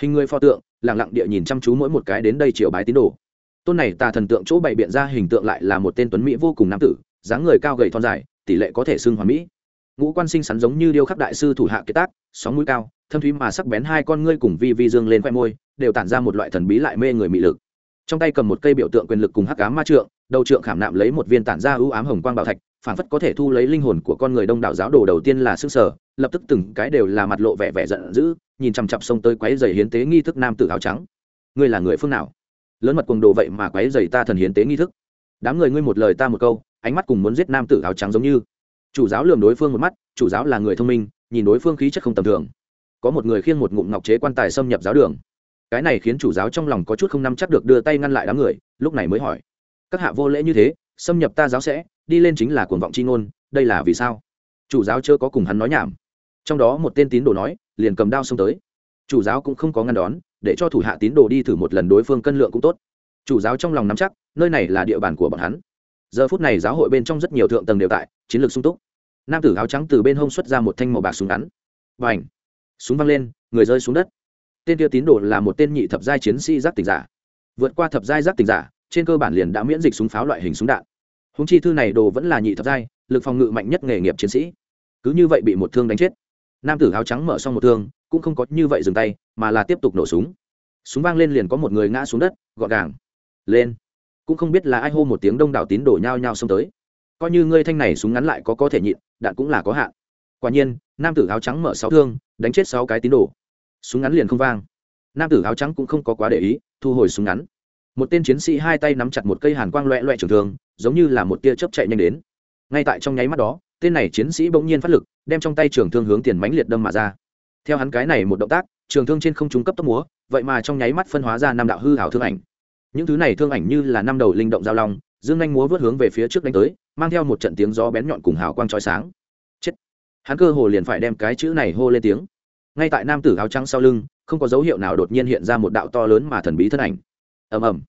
Hình người pho tượng lẳng lặng địa nhìn chăm chú mỗi một cái đến đây triều bái tín đồ. Tôn này tà thần tượng chỗ bày biện ra hình tượng lại là một tên tuấn mỹ vô cùng nam tử, dáng người cao gầy thon dài tỷ lệ có thể xưng hoàn mỹ. Ngũ quan sinh sắn giống như điêu khắc đại sư thủ hạ kế tác, sóng mũi cao, thâm thúy mà sắc bén hai con ngươi cùng vi vi dương lên khoe môi, đều tản ra một loại thần bí lại mê người mị lực. Trong tay cầm một cây biểu tượng quyền lực cùng hắc ám ma trượng, đầu trượng khảm nạm lấy một viên tản ra ưu ám hồng quang bảo thạch phản phất có thể thu lấy linh hồn của con người đông đảo giáo đồ đầu tiên là xương sở, lập tức từng cái đều là mặt lộ vẻ vẻ giận dữ, nhìn chằm chặp xông tới quấy giày hiến tế nghi thức nam tử áo trắng. Ngươi là người phương nào? Lớn mật cuồng đồ vậy mà quấy giày ta thần hiến tế nghi thức. Đám người ngươi một lời ta một câu ánh mắt cùng muốn giết nam tử áo trắng giống như. Chủ giáo lườm đối phương một mắt, chủ giáo là người thông minh, nhìn đối phương khí chất không tầm thường. Có một người khiêng một ngụm ngọc chế quan tài xâm nhập giáo đường. Cái này khiến chủ giáo trong lòng có chút không nắm chắc được đưa tay ngăn lại đám người, lúc này mới hỏi. Các hạ vô lễ như thế, xâm nhập ta giáo sẽ, đi lên chính là cuồng vọng c h i ngôn, đây là vì sao? Chủ giáo chưa có cùng hắn nói nhảm. Trong đó một tên tín đồ nói, liền cầm đao xông tới. Chủ giáo cũng không có ngăn đón, để cho thủ hạ tín đồ đi thử một lần đối phương cân lượng cũng tốt. Chủ giáo trong lòng nắm chắc, nơi này là địa bàn của bọn hắn giờ phút này giáo hội bên trong rất nhiều thượng tầng đều tại, chiến lược sung túc. Nam tử áo trắng từ bên hông xuất ra một thanh màu bạc súng ngắn. Và ảnh súng văng lên, người rơi xuống đất. Tên kia tín đồ là một tên nhị thập giai chiến sĩ giác tỉnh giả. Vượt qua thập giai giác tỉnh giả, trên cơ bản liền đã miễn dịch súng pháo loại hình súng đạn. Húng chi thư này đồ vẫn là nhị thập giai, lực phòng ngự mạnh nhất nghề nghiệp chiến sĩ. Cứ như vậy bị một thương đánh chết. Nam tử áo trắng mở xong một thương, cũng không có như vậy dừng tay, mà là tiếp tục nổ súng. Súng vang lên liền có một người ngã xuống đất, gọn gàng. Lên! Cũng không biết là ai hô một tiếng đông đảo tín đổ nhao nhao xông tới. Coi như ngươi thanh này súng ngắn lại có có thể nhịn, đạn cũng là có hạn. Quả nhiên, nam tử áo trắng mở sáu thương, đánh chết sáu cái tín đồ. Súng ngắn liền không vang. Nam tử áo trắng cũng không có quá để ý, thu hồi súng ngắn. Một tên chiến sĩ hai tay nắm chặt một cây hàn quang loẹ loẹ trường thương, giống như là một tia chớp chạy nhanh đến. Ngay tại trong nháy mắt đó, tên này chiến sĩ bỗng nhiên phát lực, đem trong tay trường thương hướng tiền mánh liệt đâm mà ra. Theo hắn cái này một động tác, trường thương trên không trung cấp tốc múa, vậy mà trong nháy mắt phân hóa ra năm đạo hư hảo thương ảnh những thứ này thương ảnh như là năm đầu linh động giao long, dương nhanh múa vớt hướng về phía trước đánh tới, mang theo một trận tiếng gió bén nhọn cùng hào quang trói sáng. Chết! Hắn cơ hồ liền phải đem cái chữ này hô lên tiếng. Ngay tại nam tử áo trắng sau lưng, không có dấu hiệu nào đột nhiên hiện ra một đạo to lớn mà thần bí thân ảnh. Ầm ầm.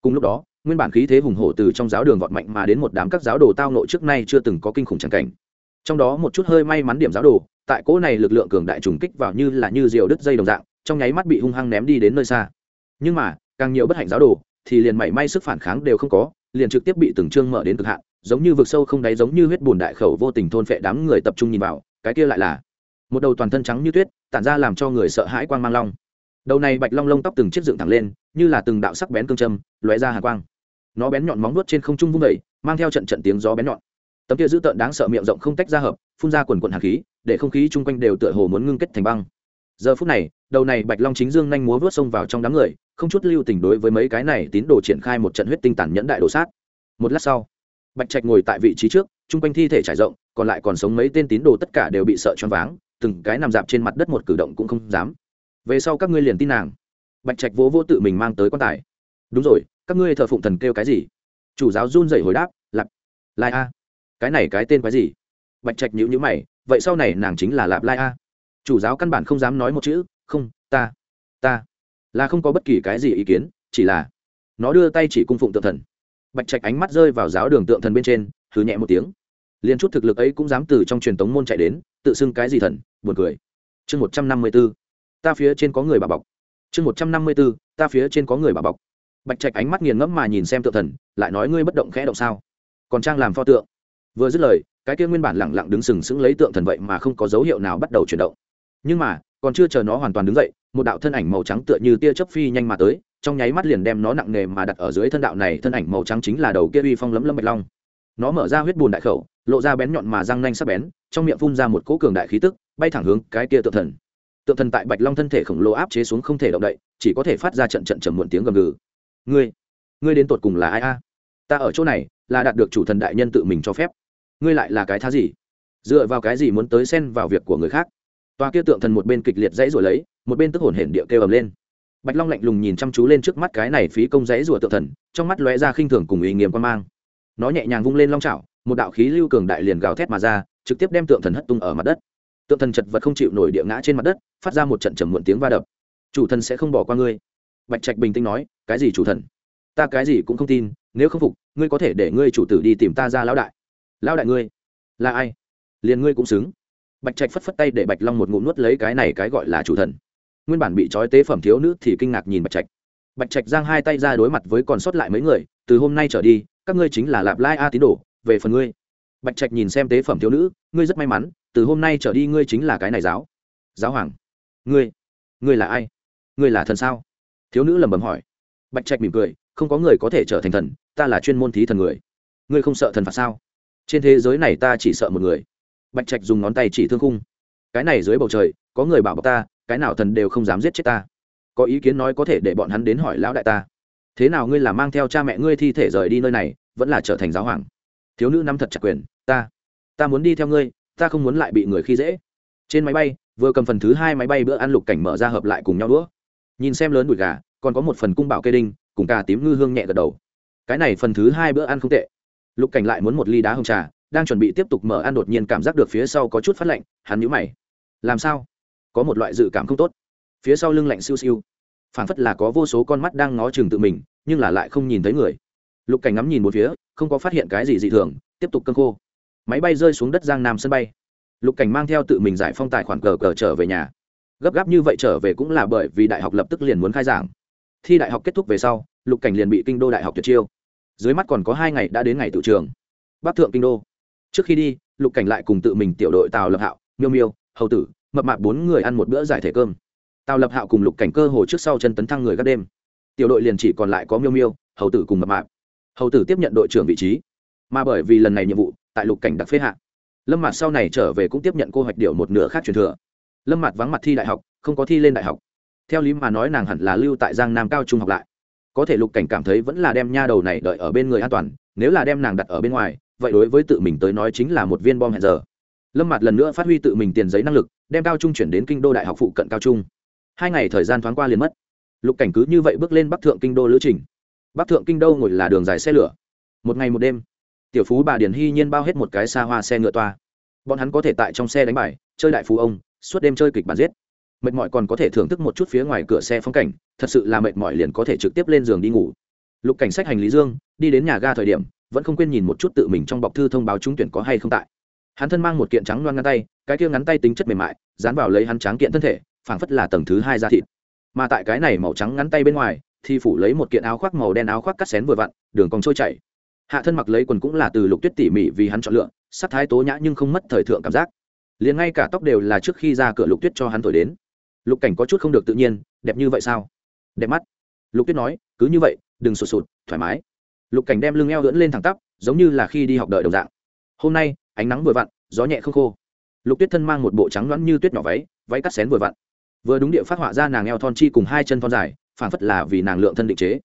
Cùng lúc đó, nguyên bản khí thế hùng hổ từ trong giáo đường vọt mạnh mà đến một đám các giáo đồ tao nội trước nay chưa từng có kinh khủng trắng cảnh. Trong đó một chút hơi may mắn điểm giáo đồ, tại cỗ này lực lượng cường đại trùng kích vào như là như diều đứt dây đồng dạng, trong nháy mắt bị hung hăng ném đi đến nơi xa. Nhưng mà, càng nhiều bất hạnh giáo đồ thì liền mảy may sức phản kháng đều không có, liền trực tiếp bị từng chương mở đến cực hạn, giống như vực sâu không đáy giống như huyết bùn đại khẩu vô tình thôn phệ đám người tập trung nhìn vào, cái kia lại là một đầu toàn thân trắng như tuyết, tản ra làm cho người sợ hãi quang mang long. Đầu này bạch long lông tóc từng chiếc dựng thẳng lên, như là từng đạo sắc bén cương châm, lóe ra hà quang. Nó bén nhọn móng nuốt trên không trung vung vẩy mang theo trận trận tiếng gió bén nhọn. Tấm kia dữ tợn đáng sợ miệng rộng không tách ra hợp, phun ra quần quần hạt khí, để không khí chung quanh đều tựa hồ muốn ngưng kết thành băng giờ phút này, đầu này bạch long chính dương nhanh múa vớt xông vào trong đám người, không chút lưu tình đối với mấy cái này tín đồ triển khai một trận huyết tinh tàn nhẫn đại đồ sát. Một lát sau, bạch trạch ngồi tại vị trí trước, chung quanh thi thể trải rộng, còn lại còn sống mấy tên tín đồ tất cả đều bị sợ choáng váng, từng cái nằm dạp trên mặt đất một cử động cũng không dám. Về sau các ngươi liền tin nàng. Bạch trạch vỗ vô tự mình mang tới quan tài. Đúng rồi, các ngươi thờ phụng thần kêu cái gì? Chủ giáo run dậy hồi đáp lạp lai a. Cái này cái tên cái gì? Bạch trạch nhữ nhữ mày, vậy sau này nàng chính là lạp lai a chủ giáo căn bản không dám nói một chữ, không, ta ta. Là không có bất kỳ cái gì ý kiến, chỉ là nó đưa tay chỉ cung phụng tượng thần. Bạch trạch ánh mắt rơi vào giáo đường tượng thần bên trên thứ nhẹ một tiếng. Liền chút thực lực ấy cũng dám từ trong truyền tống môn chạy đến, tự xưng cái gì thần, buồn cười. Chương một trăm năm mươi b ố ta phía trên có người bà bọc. Chương một trăm năm mươi b ố ta phía trên có người bà bọc. Bạch trạch ánh mắt nghiền ngẫm mà nhìn xem tượng thần, lại nói ngươi bất động khẽ động sao? Còn trang làm pho tượng. Vừa dứt lời, cái kia nguyên bản lẳng lặng đứng sừng sững lấy tượng thần vậy mà không có dấu hiệu nào bắt đầu chuyển động nhưng mà, còn chưa chờ nó hoàn toàn đứng dậy, một đạo thân ảnh màu trắng tựa như tia chớp phi nhanh mà tới, trong nháy mắt liền đem nó nặng nề mà đặt ở dưới thân đạo này, thân ảnh màu trắng chính là đầu kia uy phong lấm lấm bạch long. Nó mở ra huyết bùn đại khẩu, lộ ra bén nhọn mà răng nanh sắc bén, trong miệng phun ra một cỗ cường đại khí tức, bay thẳng hướng cái kia tượng thần. Tượng thần tại bạch long thân thể khổng lồ áp chế xuống không thể động đậy, chỉ có thể phát ra trận trận trầm muộn tiếng gầm gừ. Ngươi ngươi đến tột cùng là ai a? Ta ở chỗ này, là đạt được chủ thần đại nhân tự mình cho phép. Ngươi lại là cái thá gì? Dựa vào cái gì muốn tới xen vào việc của người khác? Toa kia tượng thần một bên kịch liệt dãy rồi lấy một bên tức hồn hển địa kêu ầm lên. Bạch long lạnh lùng nhìn chăm chú lên trước mắt cái này phí công dãy rùa tượng thần trong mắt lóe ra khinh thường cùng ý nghiêm quan mang. Nó nhẹ nhàng vung lên long chảo, một đạo khí lưu cường đại liền gào thét mà ra trực tiếp đem tượng thần hất tung ở mặt đất. Tượng thần chật vật không chịu nổi địa ngã trên mặt đất phát ra một trận trầm muộn tiếng va đập. Chủ thần sẽ không bỏ qua ngươi. Bạch trạch bình tĩnh nói cái gì chủ thần? Ta cái gì cũng không tin nếu không phục ngươi có thể để ngươi chủ tử đi tìm ta ra lão đại. Lão đại ngươi? Là ai? Liền ngươi cũng xứng bạch trạch phất phất tay để bạch long một ngụm nuốt lấy cái này cái gọi là chủ thần. Nguyên bản bị trói tế phẩm thiếu nữ thì kinh ngạc nhìn bạch trạch. Bạch trạch giang hai tay ra đối mặt với còn sót lại mấy người, từ hôm nay trở đi, các ngươi chính là lạp lai a tín đồ, về phần ngươi. Bạch trạch nhìn xem tế phẩm thiếu nữ, ngươi rất may mắn, từ hôm nay trở đi ngươi chính là cái này giáo. Giáo hoàng. Ngươi ngươi là ai? Ngươi là thần sao? Thiếu nữ lẩm bẩm hỏi. Bạch trạch mỉm cười, không có người có thể trở thành thần, ta là chuyên môn thí thần người. Ngươi không sợ thần phạt sao? Trên thế giới này ta chỉ sợ một người bạch trạch dùng ngón tay chỉ thương khung. Cái này dưới bầu trời, có người bảo bọc ta, cái nào thần đều không dám giết chết ta. Có ý kiến nói có thể để bọn hắn đến hỏi lão đại ta. Thế nào ngươi là mang theo cha mẹ ngươi thi thể rời đi nơi này, vẫn là trở thành giáo hoàng? Thiếu nữ nắm thật chặt quyền, ta ta muốn đi theo ngươi, ta không muốn lại bị người khi dễ. Trên máy bay, vừa cầm phần thứ hai máy bay bữa ăn lục cảnh mở ra hợp lại cùng nhau đũa. Nhìn xem lớn đùi gà, còn có một phần cung bảo kê đinh, cùng cà tím ngư hương nhẹ gật đầu. Cái này phần thứ hai bữa ăn không tệ. Lục cảnh lại muốn một ly đá hồng trà đang chuẩn bị tiếp tục mở ăn đột nhiên cảm giác được phía sau có chút phát lạnh, hắn nhũ mày. Làm sao? Có một loại dự cảm không tốt. Phía sau lưng lạnh siêu siêu. Phảng phất là có vô số con mắt đang ngó chừng tự mình, nhưng là lại không nhìn thấy người. Lục cảnh ngắm nhìn một phía, không có phát hiện cái gì dị thường, tiếp tục cơn khô. Máy bay rơi xuống đất giang nam sân bay. Lục cảnh mang theo tự mình giải phong tài khoản cờ cờ trở về nhà. Gấp gáp như vậy trở về cũng là bởi vì đại học lập tức liền muốn khai giảng. Thi đại học kết thúc về sau, lục cảnh liền bị kinh đô đại học tuyệt chiêu. Dưới mắt còn có hai ngày đã đến ngày tự trường. Bắc thượng kinh đô trước khi đi, lục cảnh lại cùng tự mình tiểu đội tào lập hạo, miêu miêu, hầu tử, mập mạp bốn người ăn một bữa giải thể cơm. Tào lập hạo cùng lục cảnh cơ hồ trước sau chân tấn thăng người các đêm. Tiểu đội liền chỉ còn lại có miêu miêu, hầu tử cùng mập mạp. Hầu tử tiếp nhận đội trưởng vị trí. Mà bởi vì lần này nhiệm vụ, tại lục cảnh đặc phế hạ, lâm mạc sau này trở về cũng tiếp nhận cô hoạch điệu một nửa khác truyền thừa. Lâm mạc vắng mặt thi đại học, không có thi lên đại học. Theo lý mà nói nàng hẳn là lưu tại giang nam cao trung học lại. Có thể lục cảnh cảm thấy vẫn là đem nha đầu này đợi ở bên người an toàn, nếu là đem nàng đặt ở bên ngoài vậy đối với tự mình tới nói chính là một viên bom hẹn giờ. Lâm mặt lần nữa phát huy tự mình tiền giấy năng lực, đem cao trung chuyển đến kinh đô đại học phụ cận cao trung. Hai ngày thời gian thoáng qua liền mất. Lục cảnh cứ như vậy bước lên bắc thượng kinh đô lữ trình. Bắc thượng kinh đô ngồi là đường dài xe lửa. Một ngày một đêm, tiểu phú bà điển hy nhiên bao hết một cái xa hoa xe ngựa toa. Bọn hắn có thể tại trong xe đánh bài, chơi đại phú ông, suốt đêm chơi kịch bản giết. Mệt mỏi còn có thể thưởng thức một chút phía ngoài cửa xe phong cảnh, thật sự là mệt mỏi liền có thể trực tiếp lên giường đi ngủ. Lục cảnh sách hành lý dương, đi đến nhà ga thời điểm vẫn không quên nhìn một chút tự mình trong bọc thư thông báo trúng tuyển có hay không tại. Hắn thân mang một kiện trắng loan ngắn tay, cái kia ngắn tay tính chất mềm mại, dán vào lấy hắn trắng kiện thân thể, phảng phất là tầng thứ hai da thịt. Mà tại cái này màu trắng ngắn tay bên ngoài, thì phủ lấy một kiện áo khoác màu đen áo khoác cắt xén vừa vặn, đường còn trôi chảy. Hạ thân mặc lấy quần cũng là từ lục tuyết tỉ mỉ vì hắn chọn lựa, sắc thái tố nhã nhưng không mất thời thượng cảm giác. Liền ngay cả tóc đều là trước khi ra cửa lục tuyết cho hắn thổi đến. Lục cảnh có chút không được tự nhiên, đẹp như vậy sao? Đẹp mắt. Lục tuyết nói, cứ như vậy, đừng sụt sụt, thoải mái lục cảnh đem lưng eo lưỡn lên thẳng tắp, giống như là khi đi học đợi đồng dạng. Hôm nay, ánh nắng vừa vặn, gió nhẹ không khô. Lục tuyết thân mang một bộ trắng loãng như tuyết nhỏ váy váy cắt xén vừa vặn. Vừa đúng địa phát họa ra nàng eo thon chi cùng hai chân thon dài phản phất là vì nàng lượng thân định chế.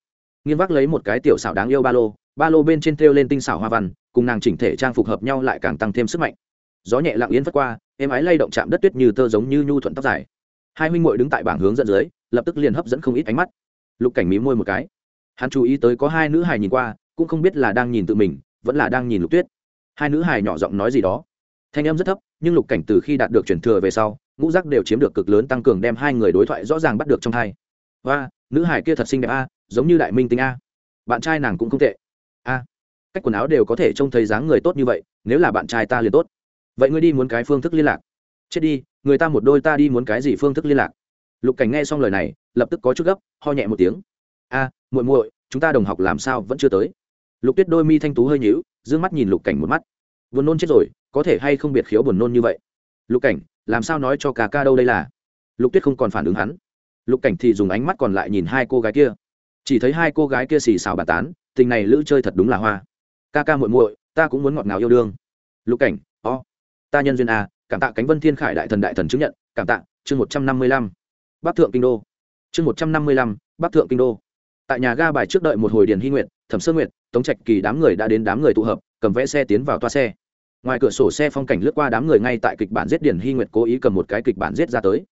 Nghiên vác lấy một cái tiểu xảo đáng yêu ba lô ba lô bên trên thêu lên tinh xảo hoa văn, cùng nàng chỉnh thể trang phục hợp nhau lại càng tăng thêm sức mạnh. Gió nhẹ lặng yên vất qua, êm ái lay động chạm đất tuyết như tơ giống như nhu thuận tóc dài. Hai huynh muội đứng tại bảng hướng dẫn dưới, lập tức liền hấp dẫn không ít ánh mắt. Lục cảnh mí môi một cái hắn chú ý tới có hai nữ hài nhìn qua, cũng không biết là đang nhìn tự mình, vẫn là đang nhìn lục tuyết. Hai nữ hài nhỏ giọng nói gì đó. Thanh em rất thấp, nhưng lục cảnh từ khi đạt được chuyển thừa về sau, ngũ giác đều chiếm được cực lớn tăng cường đem hai người đối thoại rõ ràng bắt được trong hai. Và nữ hài kia thật xinh đẹp a, giống như đại minh tính a. Bạn trai nàng cũng không tệ. A, cách quần áo đều có thể trông thấy dáng người tốt như vậy, nếu là bạn trai ta liền tốt. Vậy ngươi đi muốn cái phương thức liên lạc. Chết đi, người ta một đôi ta đi muốn cái gì phương thức liên lạc. Lục cảnh nghe xong lời này, lập tức có chút gấp, ho nhẹ một tiếng a, muội muội, chúng ta đồng học làm sao vẫn chưa tới? Lục tuyết đôi mi thanh tú hơi nhíu, dương mắt nhìn lục cảnh một mắt. Buồn nôn chết rồi, có thể hay không biệt khiếu buồn nôn như vậy? Lục cảnh, làm sao nói cho ca ca đâu đây là? Lục tuyết không còn phản ứng hắn. Lục cảnh thì dùng ánh mắt còn lại nhìn hai cô gái kia. Chỉ thấy hai cô gái kia xì xào bà tán, tình này lữ chơi thật đúng là hoa. Ca ca muội muội, ta cũng muốn ngọt ngào yêu đương. Lục cảnh, o、oh. ta nhân duyên a, cảm tạ cánh vân thiên khải đại thần đại thần chứng nhận, cảm tạ, chương một trăm năm mươi lăm, bắc thượng kinh đô. Chương một trăm năm mươi lăm, bắc thượng kinh đô tại nhà ga bài trước đợi một hồi điền hy nguyện thẩm sơ nguyện tống trạch kỳ đám người đã đến đám người tụ hợp, cầm vẽ xe tiến vào toa xe. Ngoài cửa sổ xe phong cảnh lướt qua đám người ngay tại kịch bản giết điền hy nguyện cố ý cầm một cái kịch bản giết ra tới.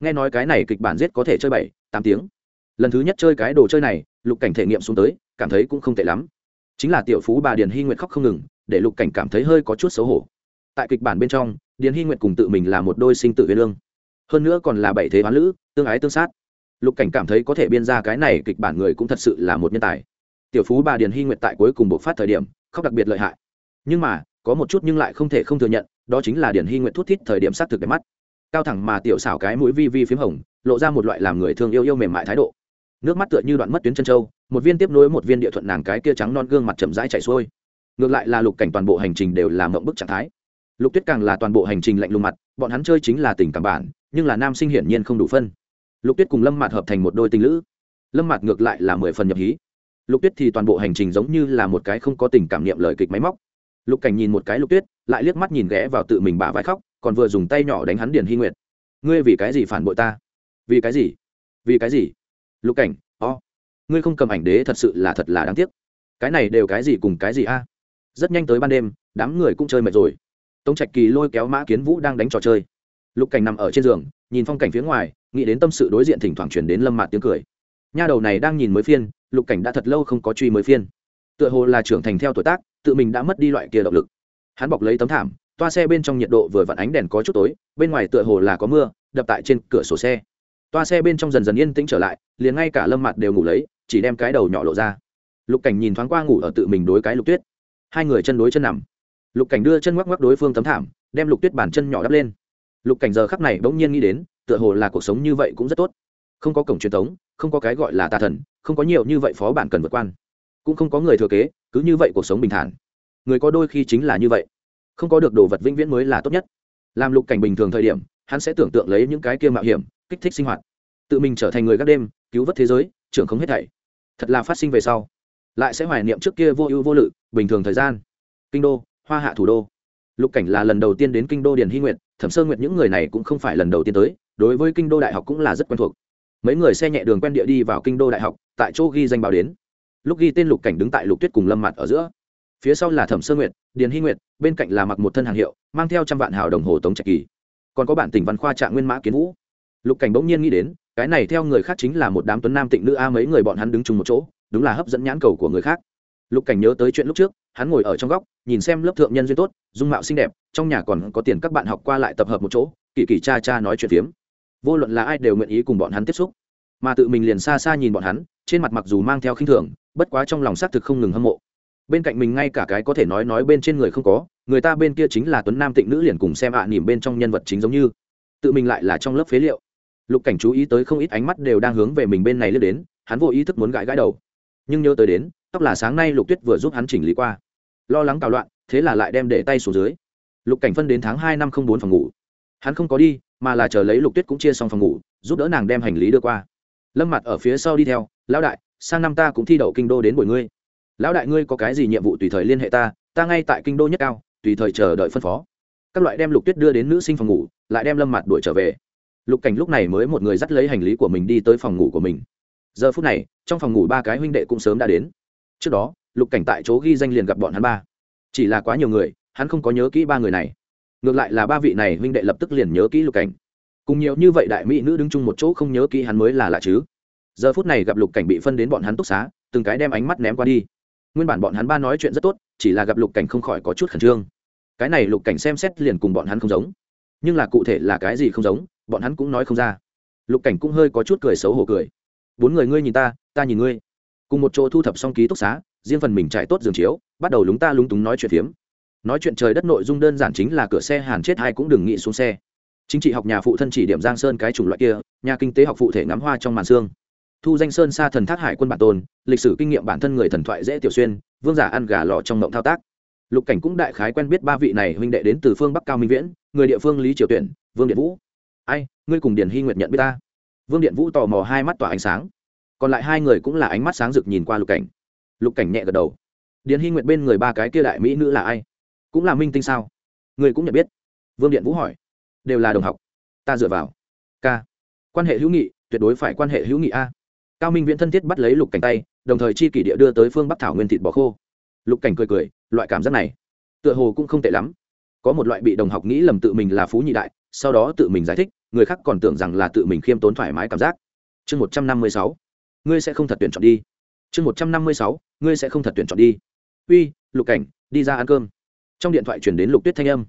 Nghe nói cái này kịch bản giết có thể chơi bảy, tám tiếng. Lần thứ nhất chơi cái đồ chơi này, lục cảnh thể nghiệm xuống tới, cảm thấy cũng không tệ lắm. Chính là tiểu phú bà điền hy nguyện khóc không ngừng, để lục cảnh cảm thấy hơi có chút xấu hổ. Tại kịch bản bên trong, điền hy nguyện cùng tự mình là một đôi sinh tự viên lương. Hơn nữa còn là bảy thế hoán lữ, tương ái tương sát lục cảnh cảm thấy có thể biên ra cái này kịch bản người cũng thật sự là một nhân tài. Tiểu phú bà điền hy nguyệt tại cuối cùng bộc phát thời điểm, khóc đặc biệt lợi hại. Nhưng mà, có một chút nhưng lại không thể không thừa nhận, đó chính là điển hy nguyệt thút thít thời điểm xác thực đẹp mắt. Cao thẳng mà tiểu xảo cái mũi vi vi p h í m hồng, lộ ra một loại làm người thương yêu yêu mềm mại thái độ. Nước mắt tựa như đoạn mất tuyến chân trâu một viên tiếp nối một viên địa thuận nàng cái kia trắng non gương mặt chậm rãi chạy xuôi. Ngược lại là lục cảnh toàn bộ hành trình đều là mộng bức trạng thái. Lục tuyết càng là toàn bộ hành trình lạnh lùng mặt, bọn hắn chơi chính là tình cảm bản, nhưng là nam sinh hiển nhiên không đủ phân lục tuyết cùng lâm mạt hợp thành một đôi tình lữ. Lâm mạt ngược lại là mười phần nhập hí. Lục tuyết thì toàn bộ hành trình giống như là một cái không có tình cảm niệm lời kịch máy móc. Lục cảnh nhìn một cái lục tuyết, lại liếc mắt nhìn ghé vào tự mình bả vai khóc, còn vừa dùng tay nhỏ đánh hắn điền hy nguyệt. Ngươi vì cái gì phản bội ta? Vì cái gì? Vì cái gì? Lục cảnh, o、oh. ngươi không cầm ảnh đế thật sự là thật là đáng tiếc. Cái này đều cái gì cùng cái gì a? Rất nhanh tới ban đêm, đám người cũng chơi mệt rồi. Tống trạch kỳ lôi kéo mã kiến vũ đang đánh trò chơi lục cảnh nằm ở trên giường, nhìn phong cảnh phía ngoài, nghĩ đến tâm sự đối diện thỉnh thoảng chuyển đến lâm mạt tiếng cười. Nha đầu này đang nhìn mới phiên, lục cảnh đã thật lâu không có truy mới phiên. Tựa hồ là trưởng thành theo tuổi tác, tự mình đã mất đi loại kia động lực. Hắn bọc lấy tấm thảm, toa xe bên trong nhiệt độ vừa vặn ánh đèn có chút tối, bên ngoài tựa hồ là có mưa, đập tại trên cửa sổ xe. Toa xe bên trong dần dần yên tĩnh trở lại, liền ngay cả lâm mặt đều ngủ lấy, chỉ đem cái đầu nhỏ lộ ra. Lục cảnh nhìn thoáng qua ngủ ở tự mình đối cái lục tuyết. Hai người chân đối chân nằm. Lục cảnh đưa chân ngoắc ngoắc đối phương tấm thảm, đem lục tuyết bàn chân nhỏ đắp lên lục cảnh giờ khắc này bỗng nhiên nghĩ đến, tựa hồ là cuộc sống như vậy cũng rất tốt. Không có cổng truyền thống, không có cái gọi là tà thần, không có nhiều như vậy phó bản cần vượt quan. Cũng không có người thừa kế, cứ như vậy cuộc sống bình thản. Người có đôi khi chính là như vậy. Không có được đồ vật vĩnh viễn mới là tốt nhất. Làm lục cảnh bình thường thời điểm, hắn sẽ tưởng tượng lấy những cái kia mạo hiểm, kích thích sinh hoạt. Tự mình trở thành người các đêm, cứu vớt thế giới, trưởng không hết thảy. Thật là phát sinh về sau. Lại sẽ hoài niệm trước kia vô ưu vô lự, bình thường thời gian. Kinh đô, hoa hạ thủ đô lục cảnh là lần đầu tiên đến kinh đô điền hy nguyện thẩm sơ nguyện những người này cũng không phải lần đầu tiên tới, đối với kinh đô đại học cũng là rất quen thuộc. Mấy người xe nhẹ đường quen địa đi vào kinh đô đại học, tại chỗ ghi danh báo đến. Lúc ghi tên lục cảnh đứng tại lục tuyết cùng lâm mặt ở giữa. Phía sau là thẩm sơ nguyệt, điền hy nguyệt, bên cạnh là mặc một thân hàng hiệu, mang theo trăm vạn hào đồng hồ tống trạch kỳ. Còn có bản tỉnh văn khoa trạng nguyên mã kiến vũ. Lục cảnh bỗng nhiên nghĩ đến, cái này theo người khác chính là một đám tuấn nam tịnh nữ a, mấy người bọn hắn đứng chung một chỗ, đúng là hấp dẫn nhãn cầu của người khác. Lục cảnh nhớ tới chuyện lúc trước hắn ngồi ở trong góc nhìn xem lớp thượng nhân duyên tốt dung mạo xinh đẹp trong nhà còn có tiền các bạn học qua lại tập hợp một chỗ kỳ kỳ cha cha nói chuyện phiếm. Vô luận là ai đều nguyện ý cùng bọn hắn tiếp xúc. Mà tự mình liền xa xa nhìn bọn hắn trên mặt mặc dù mang theo khinh thường bất quá trong lòng xác thực không ngừng hâm mộ. Bên cạnh mình ngay cả cái có thể nói nói bên trên người không có người ta bên kia chính là tuấn nam tịnh nữ liền cùng xem ạ à, nỉm bên trong nhân vật chính giống như. Tự mình lại là trong lớp phế liệu. Lục cảnh chú ý tới không ít ánh mắt đều đang hướng về mình bên này lướt đến hắn vô ý thức muốn gãi gãi đầu. Nhưng nhớ tới đến tóc là sáng nay lục tuyết vừa giúp hắn chỉnh lý qua. Lo lắng cào loạn, thế là lại đem để tay xuống dưới. Lục cảnh phân đến tháng hai năm không bốn phòng ngủ. Hắn không có đi, mà là chờ lấy lục tuyết cũng chia xong phòng ngủ, giúp đỡ nàng đem hành lý đưa qua. Lâm mặt ở phía sau đi theo, lão đại, sang năm ta cũng thi đậu kinh đô đến buổi ngươi. Lão đại ngươi có cái gì nhiệm vụ tùy thời liên hệ ta ta ngay tại kinh đô nhất cao, tùy thời chờ đợi phân phó. Các loại đem lục tuyết đưa đến nữ sinh phòng ngủ, lại đem lâm mặt đuổi trở về. Lục cảnh lúc này mới một người dắt lấy hành lý của mình đi tới phòng ngủ của mình. Giờ phút này, trong phòng ngủ ba cái huynh đệ cũng sớm đã đến trước đó, lục cảnh tại chỗ ghi danh liền gặp bọn hắn ba. Chỉ là quá nhiều người, hắn không có nhớ kỹ ba người này. Ngược lại là ba vị này huynh đệ lập tức liền nhớ kỹ lục cảnh. Cùng nhiều như vậy đại mỹ nữ đứng chung một chỗ không nhớ kỹ hắn mới là lạ chứ. Giờ phút này gặp lục cảnh bị phân đến bọn hắn túc xá, từng cái đem ánh mắt ném qua đi. Nguyên bản bọn hắn ba nói chuyện rất tốt, chỉ là gặp lục cảnh không khỏi có chút khẩn trương. Cái này lục cảnh xem xét liền cùng bọn hắn không giống. Nhưng là cụ thể là cái gì không giống, bọn hắn cũng nói không ra. Lục cảnh cũng hơi có chút cười xấu hổ cười. Bốn người ngươi nhìn ta ta nhìn ngươi cùng một chỗ thu thập xong ký túc xá, riêng phần mình trải tốt giường chiếu, bắt đầu lúng ta lúng túng nói chuyện phiếm. Nói chuyện trời đất nội dung đơn giản chính là cửa xe hàn chết hai cũng đừng nghĩ xuống xe. Chính trị học nhà phụ thân chỉ điểm giang sơn cái chủng loại kia, nhà kinh tế học phụ thể ngắm hoa trong màn xương thu danh sơn xa thần thác hải quân bản tôn, lịch sử kinh nghiệm bản thân người thần thoại dễ tiểu xuyên, vương giả ăn gà lò trong mộng thao tác. Lục cảnh cũng đại khái quen biết ba vị này huynh đệ đến từ phương bắc cao minh viễn, người địa phương lý triều tuyển, vương điện vũ. Ai, ngươi cùng điển hy nguyệt nhận biết ta? Vương điện vũ tò mò hai mắt tỏa ánh sáng còn lại hai người cũng là ánh mắt sáng rực nhìn qua lục cảnh. Lục cảnh nhẹ gật đầu. Điền hy nguyệt bên người ba cái kia đại mỹ nữ là ai? Cũng là minh tinh sao? Người cũng nhận biết. Vương điện vũ hỏi. Đều là đồng học. Ta dựa vào. K quan hệ hữu nghị, tuyệt đối phải quan hệ hữu nghị a. Cao minh viễn thân thiết bắt lấy lục cảnh tay, đồng thời chi kỷ địa đưa tới phương bắc thảo nguyên thịt bò khô. Lục cảnh cười cười, loại cảm giác này, tựa hồ cũng không tệ lắm. Có một loại bị đồng học nghĩ lầm tự mình là phú nhị đại, sau đó tự mình giải thích, người khác còn tưởng rằng là tự mình khiêm tốn thoải mái cảm giác. Chương một trăm năm mươi sáu ngươi sẽ không thật tuyển chọn đi. Chương một trăm năm mươi sáu, ngươi sẽ không thật tuyển chọn đi. Uy, lục cảnh, đi ra ăn cơm. Trong điện thoại chuyển đến lục tuyết thanh âm.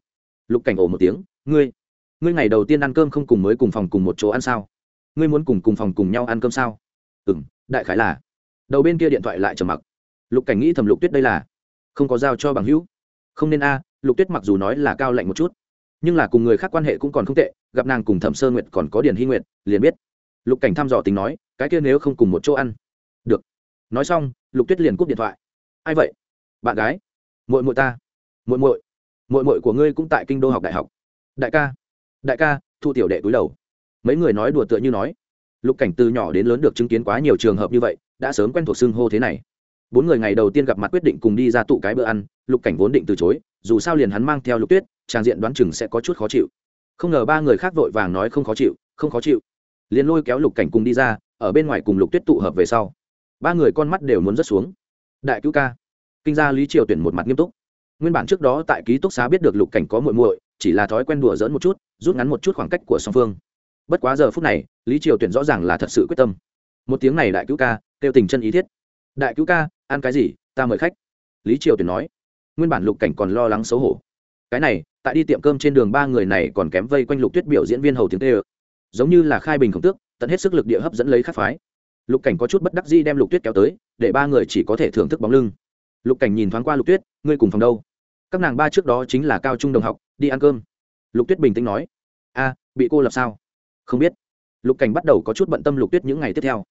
Lục cảnh ổ một tiếng, ngươi ngươi ngày đầu tiên ăn cơm không cùng mới cùng phòng cùng một chỗ ăn sao? Ngươi muốn cùng cùng phòng cùng nhau ăn cơm sao? Ừ m đại khái là. Đầu bên kia điện thoại lại trầm mặc. Lục cảnh nghĩ thầm lục tuyết đây là không có giao cho bằng hữu. Không nên a, lục tuyết mặc dù nói là cao lạnh một chút, nhưng là cùng người khác quan hệ cũng còn không tệ, gặp nàng cùng thẩm sơ nguyệt còn có điền hy nguyệt, liền biết lục cảnh thăm dò tình nói, cái kia nếu không cùng một chỗ ăn. Được. Nói xong, lục tuyết liền cúp điện thoại. Ai vậy? Bạn gái. Muội muội ta. Muội muội. Muội muội của ngươi cũng tại kinh đô học đại học. Đại ca. Đại ca, thu tiểu đệ túi đầu. Mấy người nói đùa tựa như nói. Lục cảnh từ nhỏ đến lớn được chứng kiến quá nhiều trường hợp như vậy, đã sớm quen thuộc xưng hô thế này. Bốn người ngày đầu tiên gặp mặt quyết định cùng đi ra tụ cái bữa ăn, lục cảnh vốn định từ chối, dù sao liền hắn mang theo lục tuyết trang diện đoán chừng sẽ có chút khó chịu. Không ngờ ba người khác vội vàng nói không khó chịu, không khó chịu liền lôi kéo lục cảnh cùng đi ra, ở bên ngoài cùng lục tuyết tụ hợp về sau. Ba người con mắt đều muốn rớt xuống. Đại cứu ca. Kinh gia lý triều tuyển một mặt nghiêm túc. Nguyên bản trước đó tại ký túc xá biết được lục cảnh có muội muội, chỉ là thói quen đùa dỡn một chút, rút ngắn một chút khoảng cách của song phương. Bất quá giờ phút này, lý triều tuyển rõ ràng là thật sự quyết tâm. Một tiếng này đại cứu ca, kêu tình chân ý thiết. Đại cứu ca, ăn cái gì, ta mời khách. Lý triều tuyển nói. Nguyên bản lục cảnh còn lo lắng xấu hổ. Cái này, tại đi tiệm cơm trên đường ba người này còn kém vây quanh lục tuyết biểu diễn viên hầu tiếng tê ơ giống như là khai bình khổng tước, tận hết sức lực địa hấp dẫn lấy khắc phái. Lục cảnh có chút bất đắc di đem lục tuyết kéo tới, để ba người chỉ có thể thưởng thức bóng lưng. Lục cảnh nhìn thoáng qua lục tuyết, ngươi cùng phòng đâu? Các nàng ba trước đó chính là cao trung đồng học, đi ăn cơm. Lục tuyết bình tĩnh nói, a, bị cô lập sao? Không biết. Lục cảnh bắt đầu có chút bận tâm lục tuyết những ngày tiếp theo.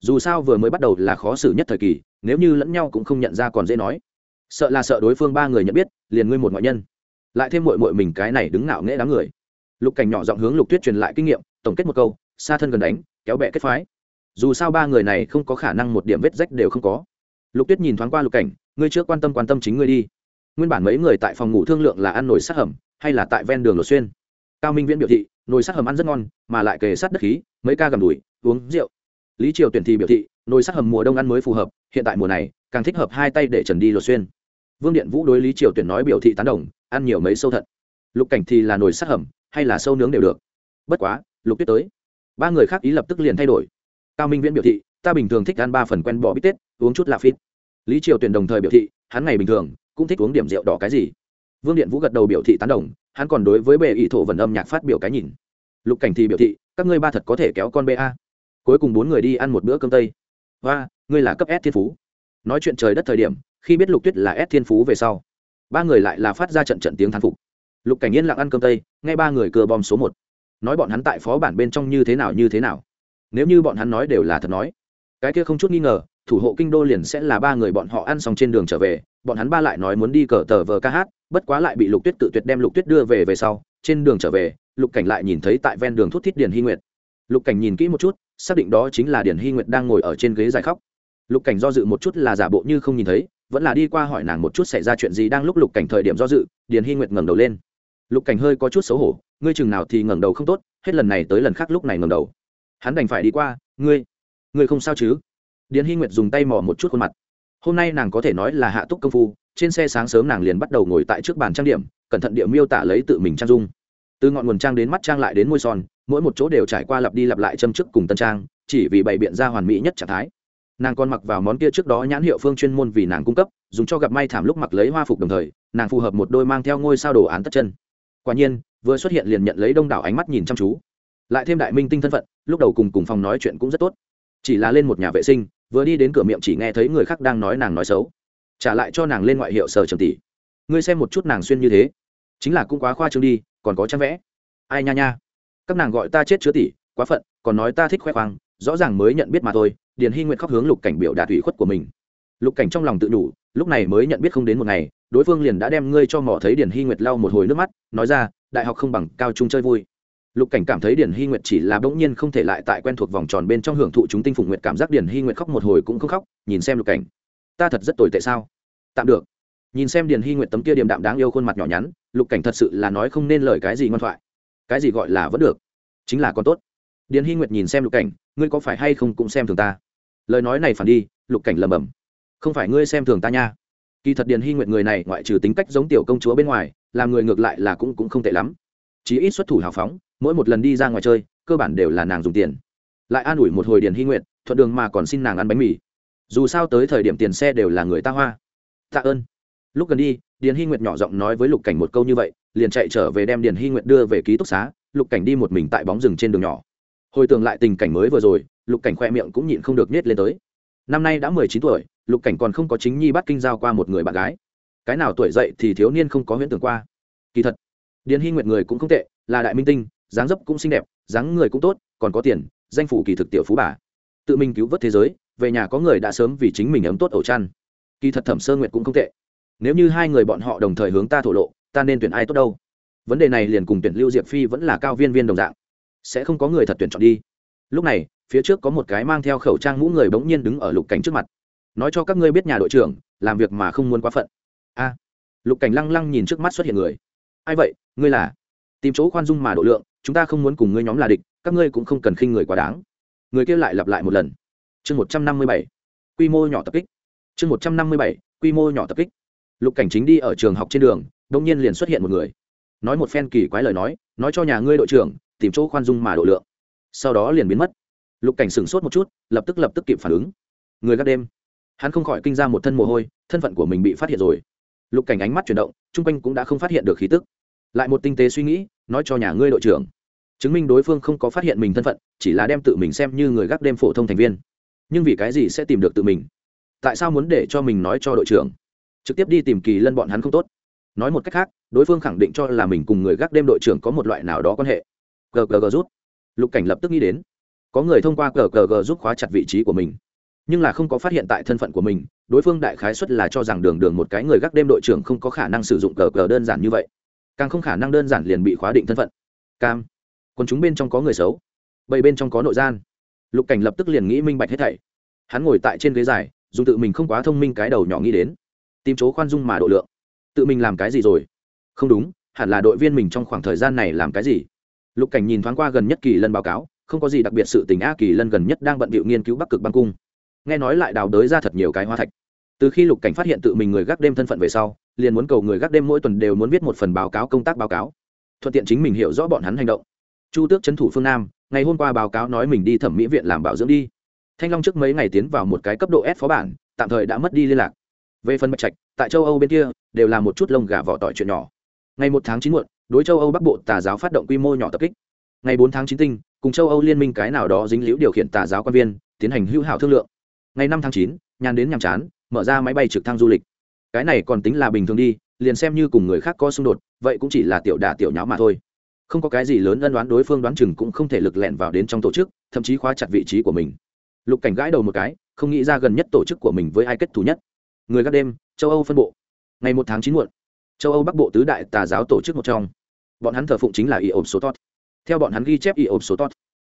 Dù sao vừa mới bắt đầu là khó xử nhất thời kỳ, nếu như lẫn nhau cũng không nhận ra còn dễ nói. Sợ là sợ đối phương ba người nhận biết, liền ngươi một ngoại nhân. Lại thêm mội mội mình cái này đứng ngạo nghễ đám người. Lục cảnh nhỏ giọng hướng lục tuyết truyền lại kinh nghiệm tổng kết một câu xa thân gần đánh, kéo bẹ kết phái. Dù sao ba người này không có khả năng một điểm vết rách đều không có. Lục tuyết nhìn thoáng qua lục cảnh, ngươi trước quan tâm quan tâm chính ngươi đi. Nguyên bản mấy người tại phòng ngủ thương lượng là ăn nồi sát hầm, hay là tại ven đường lột xuyên? Cao minh viễn biểu thị, nồi sát hầm ăn rất ngon, mà lại kề sát đất khí, mấy ca gầm đùi, uống rượu. Lý triều tuyển thì biểu thị, nồi sát hầm mùa đông ăn mới phù hợp, hiện tại mùa này, càng thích hợp hai tay để trần đi lột xuyên. Vương điện vũ đối lý triều tuyển nói biểu thị tán đồng, ăn nhiều mấy sâu thận. Lục cảnh thì là nồi sát hầm, hay là sâu nướng đều được. Bất quá lục tuyết tới. Ba người khác ý lập tức liền thay đổi. Cao minh viễn biểu thị, ta bình thường thích ăn ba phần quen bò bít tết, uống chút lạ phít. Lý triều tuyển đồng thời biểu thị, hắn ngày bình thường cũng thích uống điểm rượu đỏ cái gì. Vương điện vũ gật đầu biểu thị tán đồng, hắn còn đối với bệ ý thổ vần âm nhạc phát biểu cái nhìn. Lục cảnh thì biểu thị, các ngươi ba thật có thể kéo con ba cuối cùng bốn người đi ăn một bữa cơm tây. Và ngươi là cấp s thiên phú. Nói chuyện trời đất thời điểm, khi biết lục tuyết là s thiên phú về sau, ba người lại là phát ra trận trận tiếng thán phục. Lục cảnh yên lặng ăn cơm tây ngay ba người cưa bom số một nói bọn hắn tại phó bản bên trong như thế nào như thế nào. Nếu như bọn hắn nói đều là thật nói, cái kia không chút nghi ngờ, thủ hộ kinh đô liền sẽ là ba người bọn họ ăn xong trên đường trở về, bọn hắn ba lại nói muốn đi cờ tờ vờ ca hát, bất quá lại bị lục tuyết tự tuyệt đem lục tuyết đưa về về sau, trên đường trở về, lục cảnh lại nhìn thấy tại ven đường thút thít điền hy nguyệt. Lục cảnh nhìn kỹ một chút, xác định đó chính là điền hy nguyệt đang ngồi ở trên ghế dài khóc. Lục cảnh do dự một chút là giả bộ như không nhìn thấy, vẫn là đi qua hỏi nàng một chút xảy ra chuyện gì đang lúc lục cảnh thời điểm do dự, điền hy nguyệt ngẩng đầu lên. Lục cảnh hơi có chút xấu hổ ngươi chừng nào thì ngẩng đầu không tốt, hết lần này tới lần khác lúc này ngẩng đầu. Hắn đành phải đi qua, ngươi ngươi không sao chứ? Điền hy nguyệt dùng tay mò một chút khuôn mặt. Hôm nay nàng có thể nói là hạ túc công phu, trên xe sáng sớm nàng liền bắt đầu ngồi tại trước bàn trang điểm, cẩn thận địa miêu tả lấy tự mình trang dung. Từ ngọn nguồn trang đến mắt trang lại đến môi son, mỗi một chỗ đều trải qua lặp đi lặp lại châm chức cùng tân trang, chỉ vì bày biện ra hoàn mỹ nhất trạng thái. Nàng còn mặc vào món kia trước đó nhãn hiệu phương chuyên môn vì nàng cung cấp, dùng cho gặp may thảm lúc mặc lấy hoa phục đồng thời, nàng phù hợp một đôi mang theo ngôi sao đồ án tất chân. Quả nhiên vừa xuất hiện liền nhận lấy đông đảo ánh mắt nhìn chăm chú. Lại thêm đại minh tinh thân phận, lúc đầu cùng cùng phòng nói chuyện cũng rất tốt. Chỉ là lên một nhà vệ sinh, vừa đi đến cửa miệng chỉ nghe thấy người khác đang nói nàng nói xấu. Trả lại cho nàng lên ngoại hiệu sở trầm tỷ. Ngươi xem một chút nàng xuyên như thế. Chính là cũng quá khoa trương đi, còn có trang vẽ. Ai nha nha. Các nàng gọi ta chết chứa tỷ, quá phận, còn nói ta thích khoe khoang, rõ ràng mới nhận biết mà thôi, điền hy nguyện khóc hướng lục cảnh biểu đạt ủy khuất của mình. Lục cảnh trong lòng tự đủ, lúc này mới nhận biết không đến một ngày, đối phương liền đã đem ngươi cho mỏ thấy điền hy nguyệt lau một hồi nước mắt, nói ra đại học không bằng cao trung chơi vui. Lục cảnh cảm thấy điền hy nguyệt chỉ là bỗng nhiên không thể lại tại quen thuộc vòng tròn bên trong hưởng thụ chúng tinh phụng nguyệt cảm giác điền hy nguyệt khóc một hồi cũng không khóc, nhìn xem lục cảnh. Ta thật rất tồi tệ sao? Tạm được. Nhìn xem điền hy nguyệt tấm kia điềm đạm đáng yêu khuôn mặt nhỏ nhắn, lục cảnh thật sự là nói không nên lời cái gì ngoan thoại. Cái gì gọi là vẫn được. Chính là con tốt. Điền hy nguyệt nhìn xem lục cảnh, ngươi có phải hay không cũng xem thường ta? Lời nói này phản đi, lục cảnh lầm bầm không phải ngươi xem thường ta nha. Kỳ thật điền hy nguyệt người này ngoại trừ tính cách giống tiểu công chúa bên ngoài làm người ngược lại là cũng cũng không tệ lắm. Chí ít xuất thủ hào phóng, mỗi một lần đi ra ngoài chơi, cơ bản đều là nàng dùng tiền. Lại an ủi một hồi điền hy nguyệt, thuận đường mà còn xin nàng ăn bánh mì. Dù sao tới thời điểm tiền xe đều là người ta hoa. Tạ ơn. Lúc gần đi, điền hy nguyệt nhỏ giọng nói với lục cảnh một câu như vậy, liền chạy trở về đem điền hy nguyệt đưa về ký túc xá, lục cảnh đi một mình tại bóng rừng trên đường nhỏ. Hồi tưởng lại tình cảnh mới vừa rồi, lục cảnh khoe miệng cũng nhịn không được nết lên tới. Năm nay đã mười chín tuổi, lục cảnh còn không có chính nhi bắt kinh giao qua một người bạn gái cái nào tuổi dậy thì thiếu niên không có huyễn tưởng qua. Kỳ thật, điền hy nguyệt người cũng không tệ, là đại minh tinh, dáng dấp cũng xinh đẹp, dáng người cũng tốt, còn có tiền, danh phủ kỳ thực tiểu phú bà. Tự mình cứu vớt thế giới, về nhà có người đã sớm vì chính mình ấm tốt ổ chăn. Kỳ thật thẩm sơ nguyệt cũng không tệ. Nếu như hai người bọn họ đồng thời hướng ta thổ lộ, ta nên tuyển ai tốt đâu? Vấn đề này liền cùng tuyển lưu diệp phi vẫn là cao viên viên đồng dạng. Sẽ không có người thật tuyển chọn đi. Lúc này, phía trước có một cái mang theo khẩu trang mũ người bỗng nhiên đứng ở lục cảnh trước mặt. Nói cho các ngươi biết nhà đội trưởng, làm việc mà không muốn quá phận a. Lục cảnh lăng lăng nhìn trước mắt xuất hiện người. Ai vậy? Ngươi là? Tìm chỗ khoan dung mà độ lượng, chúng ta không muốn cùng ngươi nhóm là địch, các ngươi cũng không cần khinh người quá đáng. Người kia lại lặp lại một lần. Chương một trăm năm mươi bảy. Quy mô nhỏ tập kích. Chương một trăm năm mươi bảy. Quy mô nhỏ tập kích. Lục cảnh chính đi ở trường học trên đường đông nhiên liền xuất hiện một người. Nói một phen kỳ quái lời nói nói cho nhà ngươi đội trưởng, tìm chỗ khoan dung mà độ lượng. Sau đó liền biến mất. Lục cảnh sửng sốt một chút, lập tức lập tức kịp phản ứng. Người gác đêm. Hắn không khỏi kinh ra một thân mồ hôi, thân phận của mình bị phát hiện rồi lục cảnh ánh mắt chuyển động, chung quanh cũng đã không phát hiện được khí tức. Lại một tinh tế suy nghĩ, nói cho nhà ngươi đội trưởng. Chứng minh đối phương không có phát hiện mình thân phận, chỉ là đem tự mình xem như người gác đêm phổ thông thành viên. Nhưng vì cái gì sẽ tìm được tự mình? Tại sao muốn để cho mình nói cho đội trưởng? Trực tiếp đi tìm kỳ lân bọn hắn không tốt. Nói một cách khác, đối phương khẳng định cho là mình cùng người gác đêm đội trưởng có một loại nào đó quan hệ. Gg rút. Lục cảnh lập tức nghĩ đến. Có người thông qua gg rút khóa chặt vị trí của mình. Nhưng là không có phát hiện tại thân phận của mình đối phương đại khái xuất là cho rằng đường đường một cái người gác đêm đội trưởng không có khả năng sử dụng cờ cờ đơn giản như vậy. Càng không khả năng đơn giản liền bị khóa định thân phận. Cam. Còn chúng bên trong có người xấu. Bầy bên trong có nội gian. Lục cảnh lập tức liền nghĩ minh bạch hết thảy. Hắn ngồi tại trên ghế dài, dùng tự mình không quá thông minh cái đầu nhỏ nghĩ đến. Tìm chỗ khoan dung mà độ lượng. Tự mình làm cái gì rồi? Không đúng, hẳn là đội viên mình trong khoảng thời gian này làm cái gì? Lục cảnh nhìn thoáng qua gần nhất kỳ lân báo cáo, không có gì đặc biệt sự tình a kỳ lân gần nhất đang bận bịu nghiên cứu bắc cực băng cung. Nghe nói lại đào đới ra thật nhiều cái hoa thạch từ khi lục cảnh phát hiện tự mình người gác đêm thân phận về sau, liền muốn cầu người gác đêm mỗi tuần đều muốn viết một phần báo cáo công tác báo cáo. Thuận tiện chính mình hiểu rõ bọn hắn hành động. Chu tước trấn thủ phương nam, ngày hôm qua báo cáo nói mình đi thẩm mỹ viện làm bảo dưỡng đi. Thanh long trước mấy ngày tiến vào một cái cấp độ s phó bản, tạm thời đã mất đi liên lạc. Về phần bạch trạch, tại châu âu bên kia, đều là một chút lông gà vỏ tỏi chuyện nhỏ. Ngày một tháng chín muộn, đối châu âu bắc bộ tà giáo phát động quy mô nhỏ tập kích. Ngày bốn tháng chín tinh, cùng châu âu liên minh cái nào đó dính liễu điều khiển tà giáo quan viên, tiến hành hữu hảo thương lượng. Ngày năm tháng chín, nhàn đến nhàm chán mở ra máy bay trực thăng du lịch. Cái này còn tính là bình thường đi, liền xem như cùng người khác có xung đột, vậy cũng chỉ là tiểu đà tiểu nháo mà thôi. Không có cái gì lớn ân đoán đối phương đoán chừng cũng không thể lực lẹn vào đến trong tổ chức, thậm chí khóa chặt vị trí của mình. Lục cảnh gãi đầu một cái, không nghĩ ra gần nhất tổ chức của mình với ai kết thù nhất. Người gác đêm, châu âu phân bộ. Ngày một tháng chín muộn, châu âu bắc bộ tứ đại tà giáo tổ chức một trong. Bọn hắn thờ phụng chính là y ổn số tot theo bọn hắn ghi chép y ổn số tot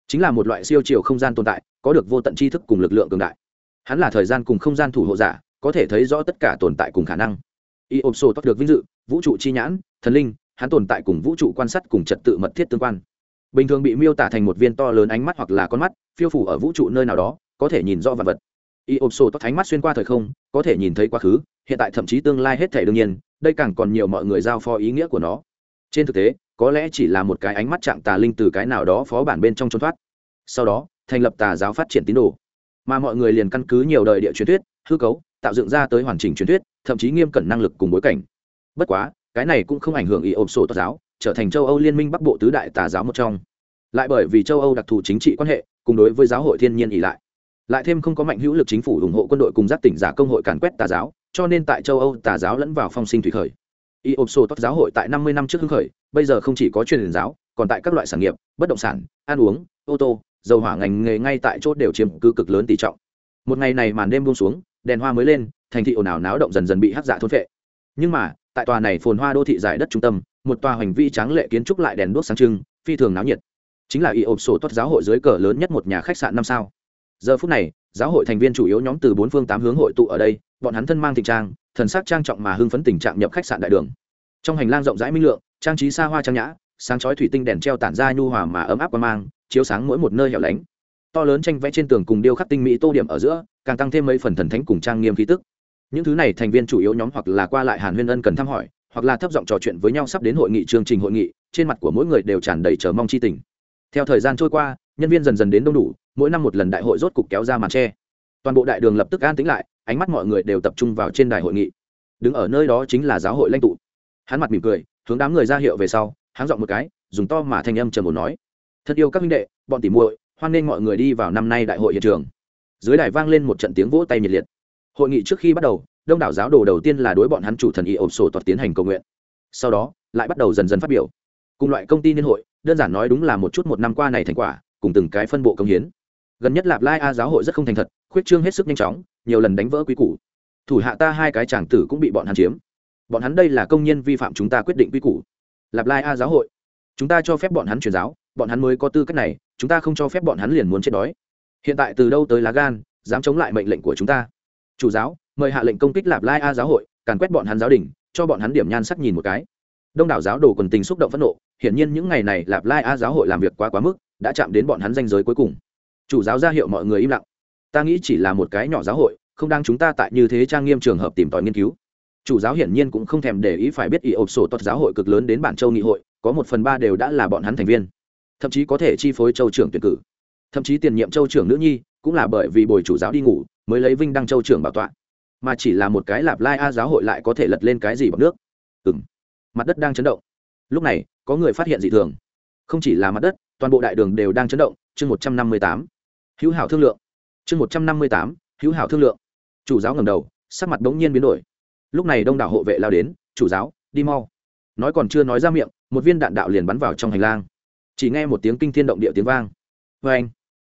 chính là một loại siêu chiều không gian tồn tại, có được vô tận tri thức cùng lực lượng cường đại. Hắn là thời gian cùng không gian thủ hộ giả có thể thấy rõ tất cả tồn tại cùng khả năng. Y ôm số tóc được vinh dự, vũ trụ chi nhãn, thần linh, hắn tồn tại cùng vũ trụ quan sát cùng trật tự mật thiết tương quan. Bình thường bị miêu tả thành một viên to lớn ánh mắt hoặc là con mắt, phiêu phủ ở vũ trụ nơi nào đó, có thể nhìn rõ vật vật. Y ôm sổ tóc thánh mắt xuyên qua thời không, có thể nhìn thấy quá khứ, hiện tại thậm chí tương lai hết thể đương nhiên, đây càng còn nhiều mọi người giao phó ý nghĩa của nó. Trên thực tế, có lẽ chỉ là một cái ánh mắt trạng tà linh từ cái nào đó phó bản bên trong trốn thoát. Sau đó, thành lập tà giáo phát triển tín đồ. Mà mọi người liền căn cứ nhiều đời địa truyền thuyết, hư cấu tạo dựng ra tới hoàn chỉnh truyền thuyết, thậm chí nghiêm cẩn năng lực cùng bối cảnh. Bất quá, cái này cũng không ảnh hưởng ý ộp sổ tôn giáo, trở thành châu âu liên minh bắc bộ tứ đại tà giáo một trong. Lại bởi vì châu âu đặc thù chính trị quan hệ, cùng đối với giáo hội thiên nhiên ỉ lại. Lại thêm không có mạnh hữu lực chính phủ ủng hộ quân đội cùng giáp tỉnh giả công hội càn quét tà giáo, cho nên tại châu âu tà giáo lẫn vào phong sinh thủy khởi. Y ộp sổ tóc giáo hội tại năm mươi năm trước hưng khởi, bây giờ không chỉ có truyền giáo, còn tại các loại sản nghiệp, bất động sản, ăn uống, ô tô, dầu hỏa ngành nghề ngay tại chốt đều chiếm cứ cực lớn tỷ trọng. Một ngày này màn đêm buông xuống đèn hoa mới lên, thành thị ồn ào náo động dần dần bị hắc dạ thôn phệ. Nhưng mà, tại tòa này phồn hoa đô thị giải đất trung tâm, một tòa hành vi tráng lệ kiến trúc lại đèn đuốc sáng trưng, phi thường náo nhiệt. Chính là y ộp sổ tuất giáo hội dưới cờ lớn nhất một nhà khách sạn năm sao. Giờ phút này, giáo hội thành viên chủ yếu nhóm từ bốn phương tám hướng hội tụ ở đây, bọn hắn thân mang tình trang, thần sắc trang trọng mà hưng phấn tình trạng nhập khách sạn đại đường. Trong hành lang rộng rãi minh lượng, trang trí xa hoa trang nhã, sáng chói thủy tinh đèn treo tản ra nhu hòa mà ấm áp qua mang, chiếu sáng mỗi một nơi hẻo lánh to lớn tranh vẽ trên tường cùng điêu khắc tinh mỹ tô điểm ở giữa, càng tăng thêm mấy phần thần thánh cùng trang nghiêm khí tức. Những thứ này thành viên chủ yếu nhóm hoặc là qua lại hàn huyên ân cần thăm hỏi, hoặc là thấp giọng trò chuyện với nhau sắp đến hội nghị chương trình hội nghị, trên mặt của mỗi người đều tràn đầy chờ mong chi tình. Theo thời gian trôi qua, nhân viên dần dần đến đông đủ, mỗi năm một lần đại hội rốt cục kéo ra màn tre. Toàn bộ đại đường lập tức an tĩnh lại, ánh mắt mọi người đều tập trung vào trên đài hội nghị. Đứng ở nơi đó chính là giáo hội lãnh tụ. Hắn mặt mỉm cười, hướng đám người ra hiệu về sau hắn dọn một cái, dùng to mà thanh âm trầm ổn nói. Thật yêu các minh đệ, bọn tỉ muội hoan nghênh mọi người đi vào năm nay đại hội hiện trường. Dưới đài vang lên một trận tiếng vỗ tay nhiệt liệt. Hội nghị trước khi bắt đầu, đông đảo giáo đồ đầu tiên là đối bọn hắn chủ thần y ổn sổ toạt tiến hành cầu nguyện. Sau đó, lại bắt đầu dần dần phát biểu. Cùng loại công ty liên hội, đơn giản nói đúng là một chút một năm qua này thành quả, cùng từng cái phân bộ công hiến. Gần nhất lạp lai a giáo hội rất không thành thật, khuyết trương hết sức nhanh chóng, nhiều lần đánh vỡ quy củ. Thủ hạ ta hai cái chàng tử cũng bị bọn hắn chiếm. Bọn hắn đây là công nhân vi phạm chúng ta quyết định quy củ. Lạp lai a giáo hội, chúng ta cho phép bọn hắn truyền giáo bọn hắn mới có tư cách này, chúng ta không cho phép bọn hắn liền muốn chết đói. Hiện tại từ đâu tới lá gan, dám chống lại mệnh lệnh của chúng ta? Chủ giáo, mời hạ lệnh công kích lạp lai a giáo hội, càn quét bọn hắn giáo đình, cho bọn hắn điểm nhan sắc nhìn một cái. Đông đảo giáo đồ quần tình xúc động phẫn nộ, hiển nhiên những ngày này lạp lai a giáo hội làm việc quá quá mức, đã chạm đến bọn hắn danh giới cuối cùng. Chủ giáo ra hiệu mọi người im lặng. Ta nghĩ chỉ là một cái nhỏ giáo hội, không đang chúng ta tại như thế trang nghiêm trường hợp tìm tòi nghiên cứu. Chủ giáo hiển nhiên cũng không thèm để ý phải biết ý ộp sổ toát giáo hội cực lớn đến bản châu nghị hội, có một phần ba đều đã là bọn hắn thành viên thậm chí có thể chi phối châu trưởng tuyển cử. Thậm chí tiền nhiệm châu trưởng nữ nhi, cũng là bởi vì bồi chủ giáo đi ngủ, mới lấy vinh đăng châu trưởng bảo tọa. Mà chỉ là một cái lạp lai a giáo hội lại có thể lật lên cái gì bằng nước. Ừng mặt đất đang chấn động. Lúc này, có người phát hiện dị thường. Không chỉ là mặt đất, toàn bộ đại đường đều đang chấn động. Chương một trăm năm mươi tám, hữu hảo thương lượng. Chương một trăm năm mươi tám, hữu hảo thương lượng. Chủ giáo ngầm đầu, sắc mặt bỗng nhiên biến đổi. Lúc này đông đảo hộ vệ lao đến, chủ giáo, đi mau. Nói còn chưa nói ra miệng, một viên đạn đạo liền bắn vào trong hành lang chỉ nghe một tiếng kinh thiên động địa tiếng vang. Vê anh,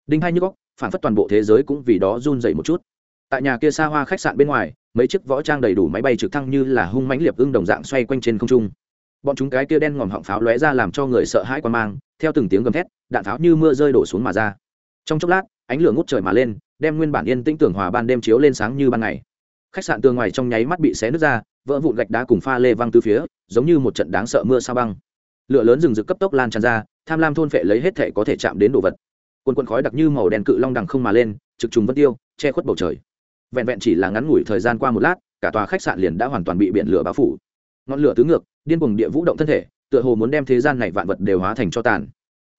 đinh hai như góc phản phất toàn bộ thế giới cũng vì đó run dậy một chút. Tại nhà kia xa hoa khách sạn bên ngoài, mấy chiếc võ trang đầy đủ máy bay trực thăng như là hung mãnh liệp ưng đồng dạng xoay quanh trên không trung. Bọn chúng cái kia đen ngòm họng pháo lóe ra làm cho người sợ hãi quan mang, theo từng tiếng gầm thét, đạn pháo như mưa rơi đổ xuống mà ra. Trong chốc lát, ánh lửa ngút trời mà lên, đem nguyên bản yên tĩnh tưởng hòa ban đêm chiếu lên sáng như ban ngày. Khách sạn tường ngoài trong nháy mắt bị xé nứt ra, vỡ vụn gạch đá cùng pha lê văng từ phía, giống như một trận đáng sợ mưa sao băng lửa lớn rừng rực cấp tốc lan tràn ra, tham lam thôn phệ lấy hết thể có thể chạm đến đồ vật. Quần quần khói đặc như màu đen cự long đằng không mà lên, trực trùng vân tiêu, che khuất bầu trời. Vẹn vẹn chỉ là ngắn ngủi thời gian qua một lát, cả tòa khách sạn liền đã hoàn toàn bị biển lửa bao phủ. Ngọn lửa tứ ngược, điên cuồng địa vũ động thân thể, tựa hồ muốn đem thế gian này vạn vật đều hóa thành cho tàn.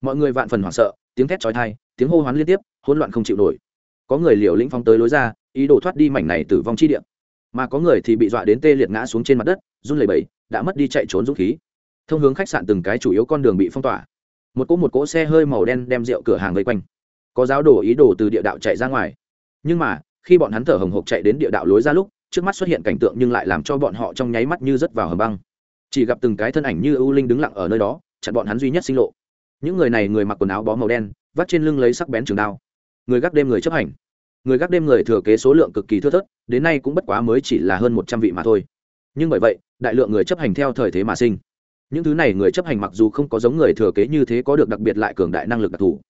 Mọi người vạn phần hoảng sợ, tiếng thét chói tai, tiếng hô hoán liên tiếp, hỗn loạn không chịu nổi. Có người liều lĩnh phóng tới lối ra, ý đồ thoát đi mảnh này tử vong chi địa. Mà có người thì bị dọa đến tê liệt ngã xuống trên mặt đất, run lẩy bẩy, đã mất đi chạy trốn dũng khí thông hướng khách sạn từng cái chủ yếu con đường bị phong tỏa. Một cỗ một cỗ xe hơi màu đen đem rượu cửa hàng vây quanh. Có giáo đồ ý đồ từ địa đạo chạy ra ngoài. Nhưng mà, khi bọn hắn thở hồng hộc chạy đến địa đạo lối ra lúc, trước mắt xuất hiện cảnh tượng nhưng lại làm cho bọn họ trong nháy mắt như rớt vào hầm băng. Chỉ gặp từng cái thân ảnh như ưu linh đứng lặng ở nơi đó, chặn bọn hắn duy nhất sinh lộ. Những người này người mặc quần áo bó màu đen, vắt trên lưng lấy sắc bén trường đao. Người gác đêm người chấp hành. Người gác đêm người thừa kế số lượng cực kỳ thưa thớt, đến nay cũng bất quá mới chỉ là hơn một trăm vị mà thôi. Nhưng bởi vậy, đại lượng người chấp hành theo thời thế mà sinh những thứ này người chấp hành mặc dù không có giống người thừa kế như thế có được đặc biệt lại cường đại năng lực đặc thù.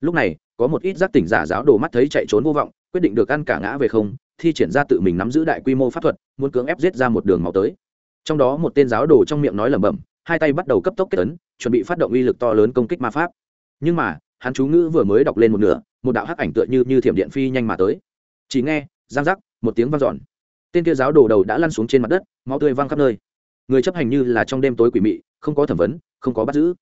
Lúc này, có một ít giác tỉnh giả giáo đồ mắt thấy chạy trốn vô vọng, quyết định được ăn cả ngã về không, thi triển ra tự mình nắm giữ đại quy mô pháp thuật, muốn cưỡng ép giết ra một đường máu tới. Trong đó một tên giáo đồ trong miệng nói lẩm bẩm, hai tay bắt đầu cấp tốc kết ấn, chuẩn bị phát động uy lực to lớn công kích ma pháp. Nhưng mà, hắn chú ngữ vừa mới đọc lên một nửa, một đạo hắc ảnh tựa như như thiểm điện phi nhanh mà tới. Chỉ nghe, giang giác, một tiếng vang dọn. Tên kia giáo đồ đầu đã lăn xuống trên mặt đất, máu tươi văng khắp nơi người chấp hành như là trong đêm tối quỷ mị, không có thẩm vấn, không có bắt giữ.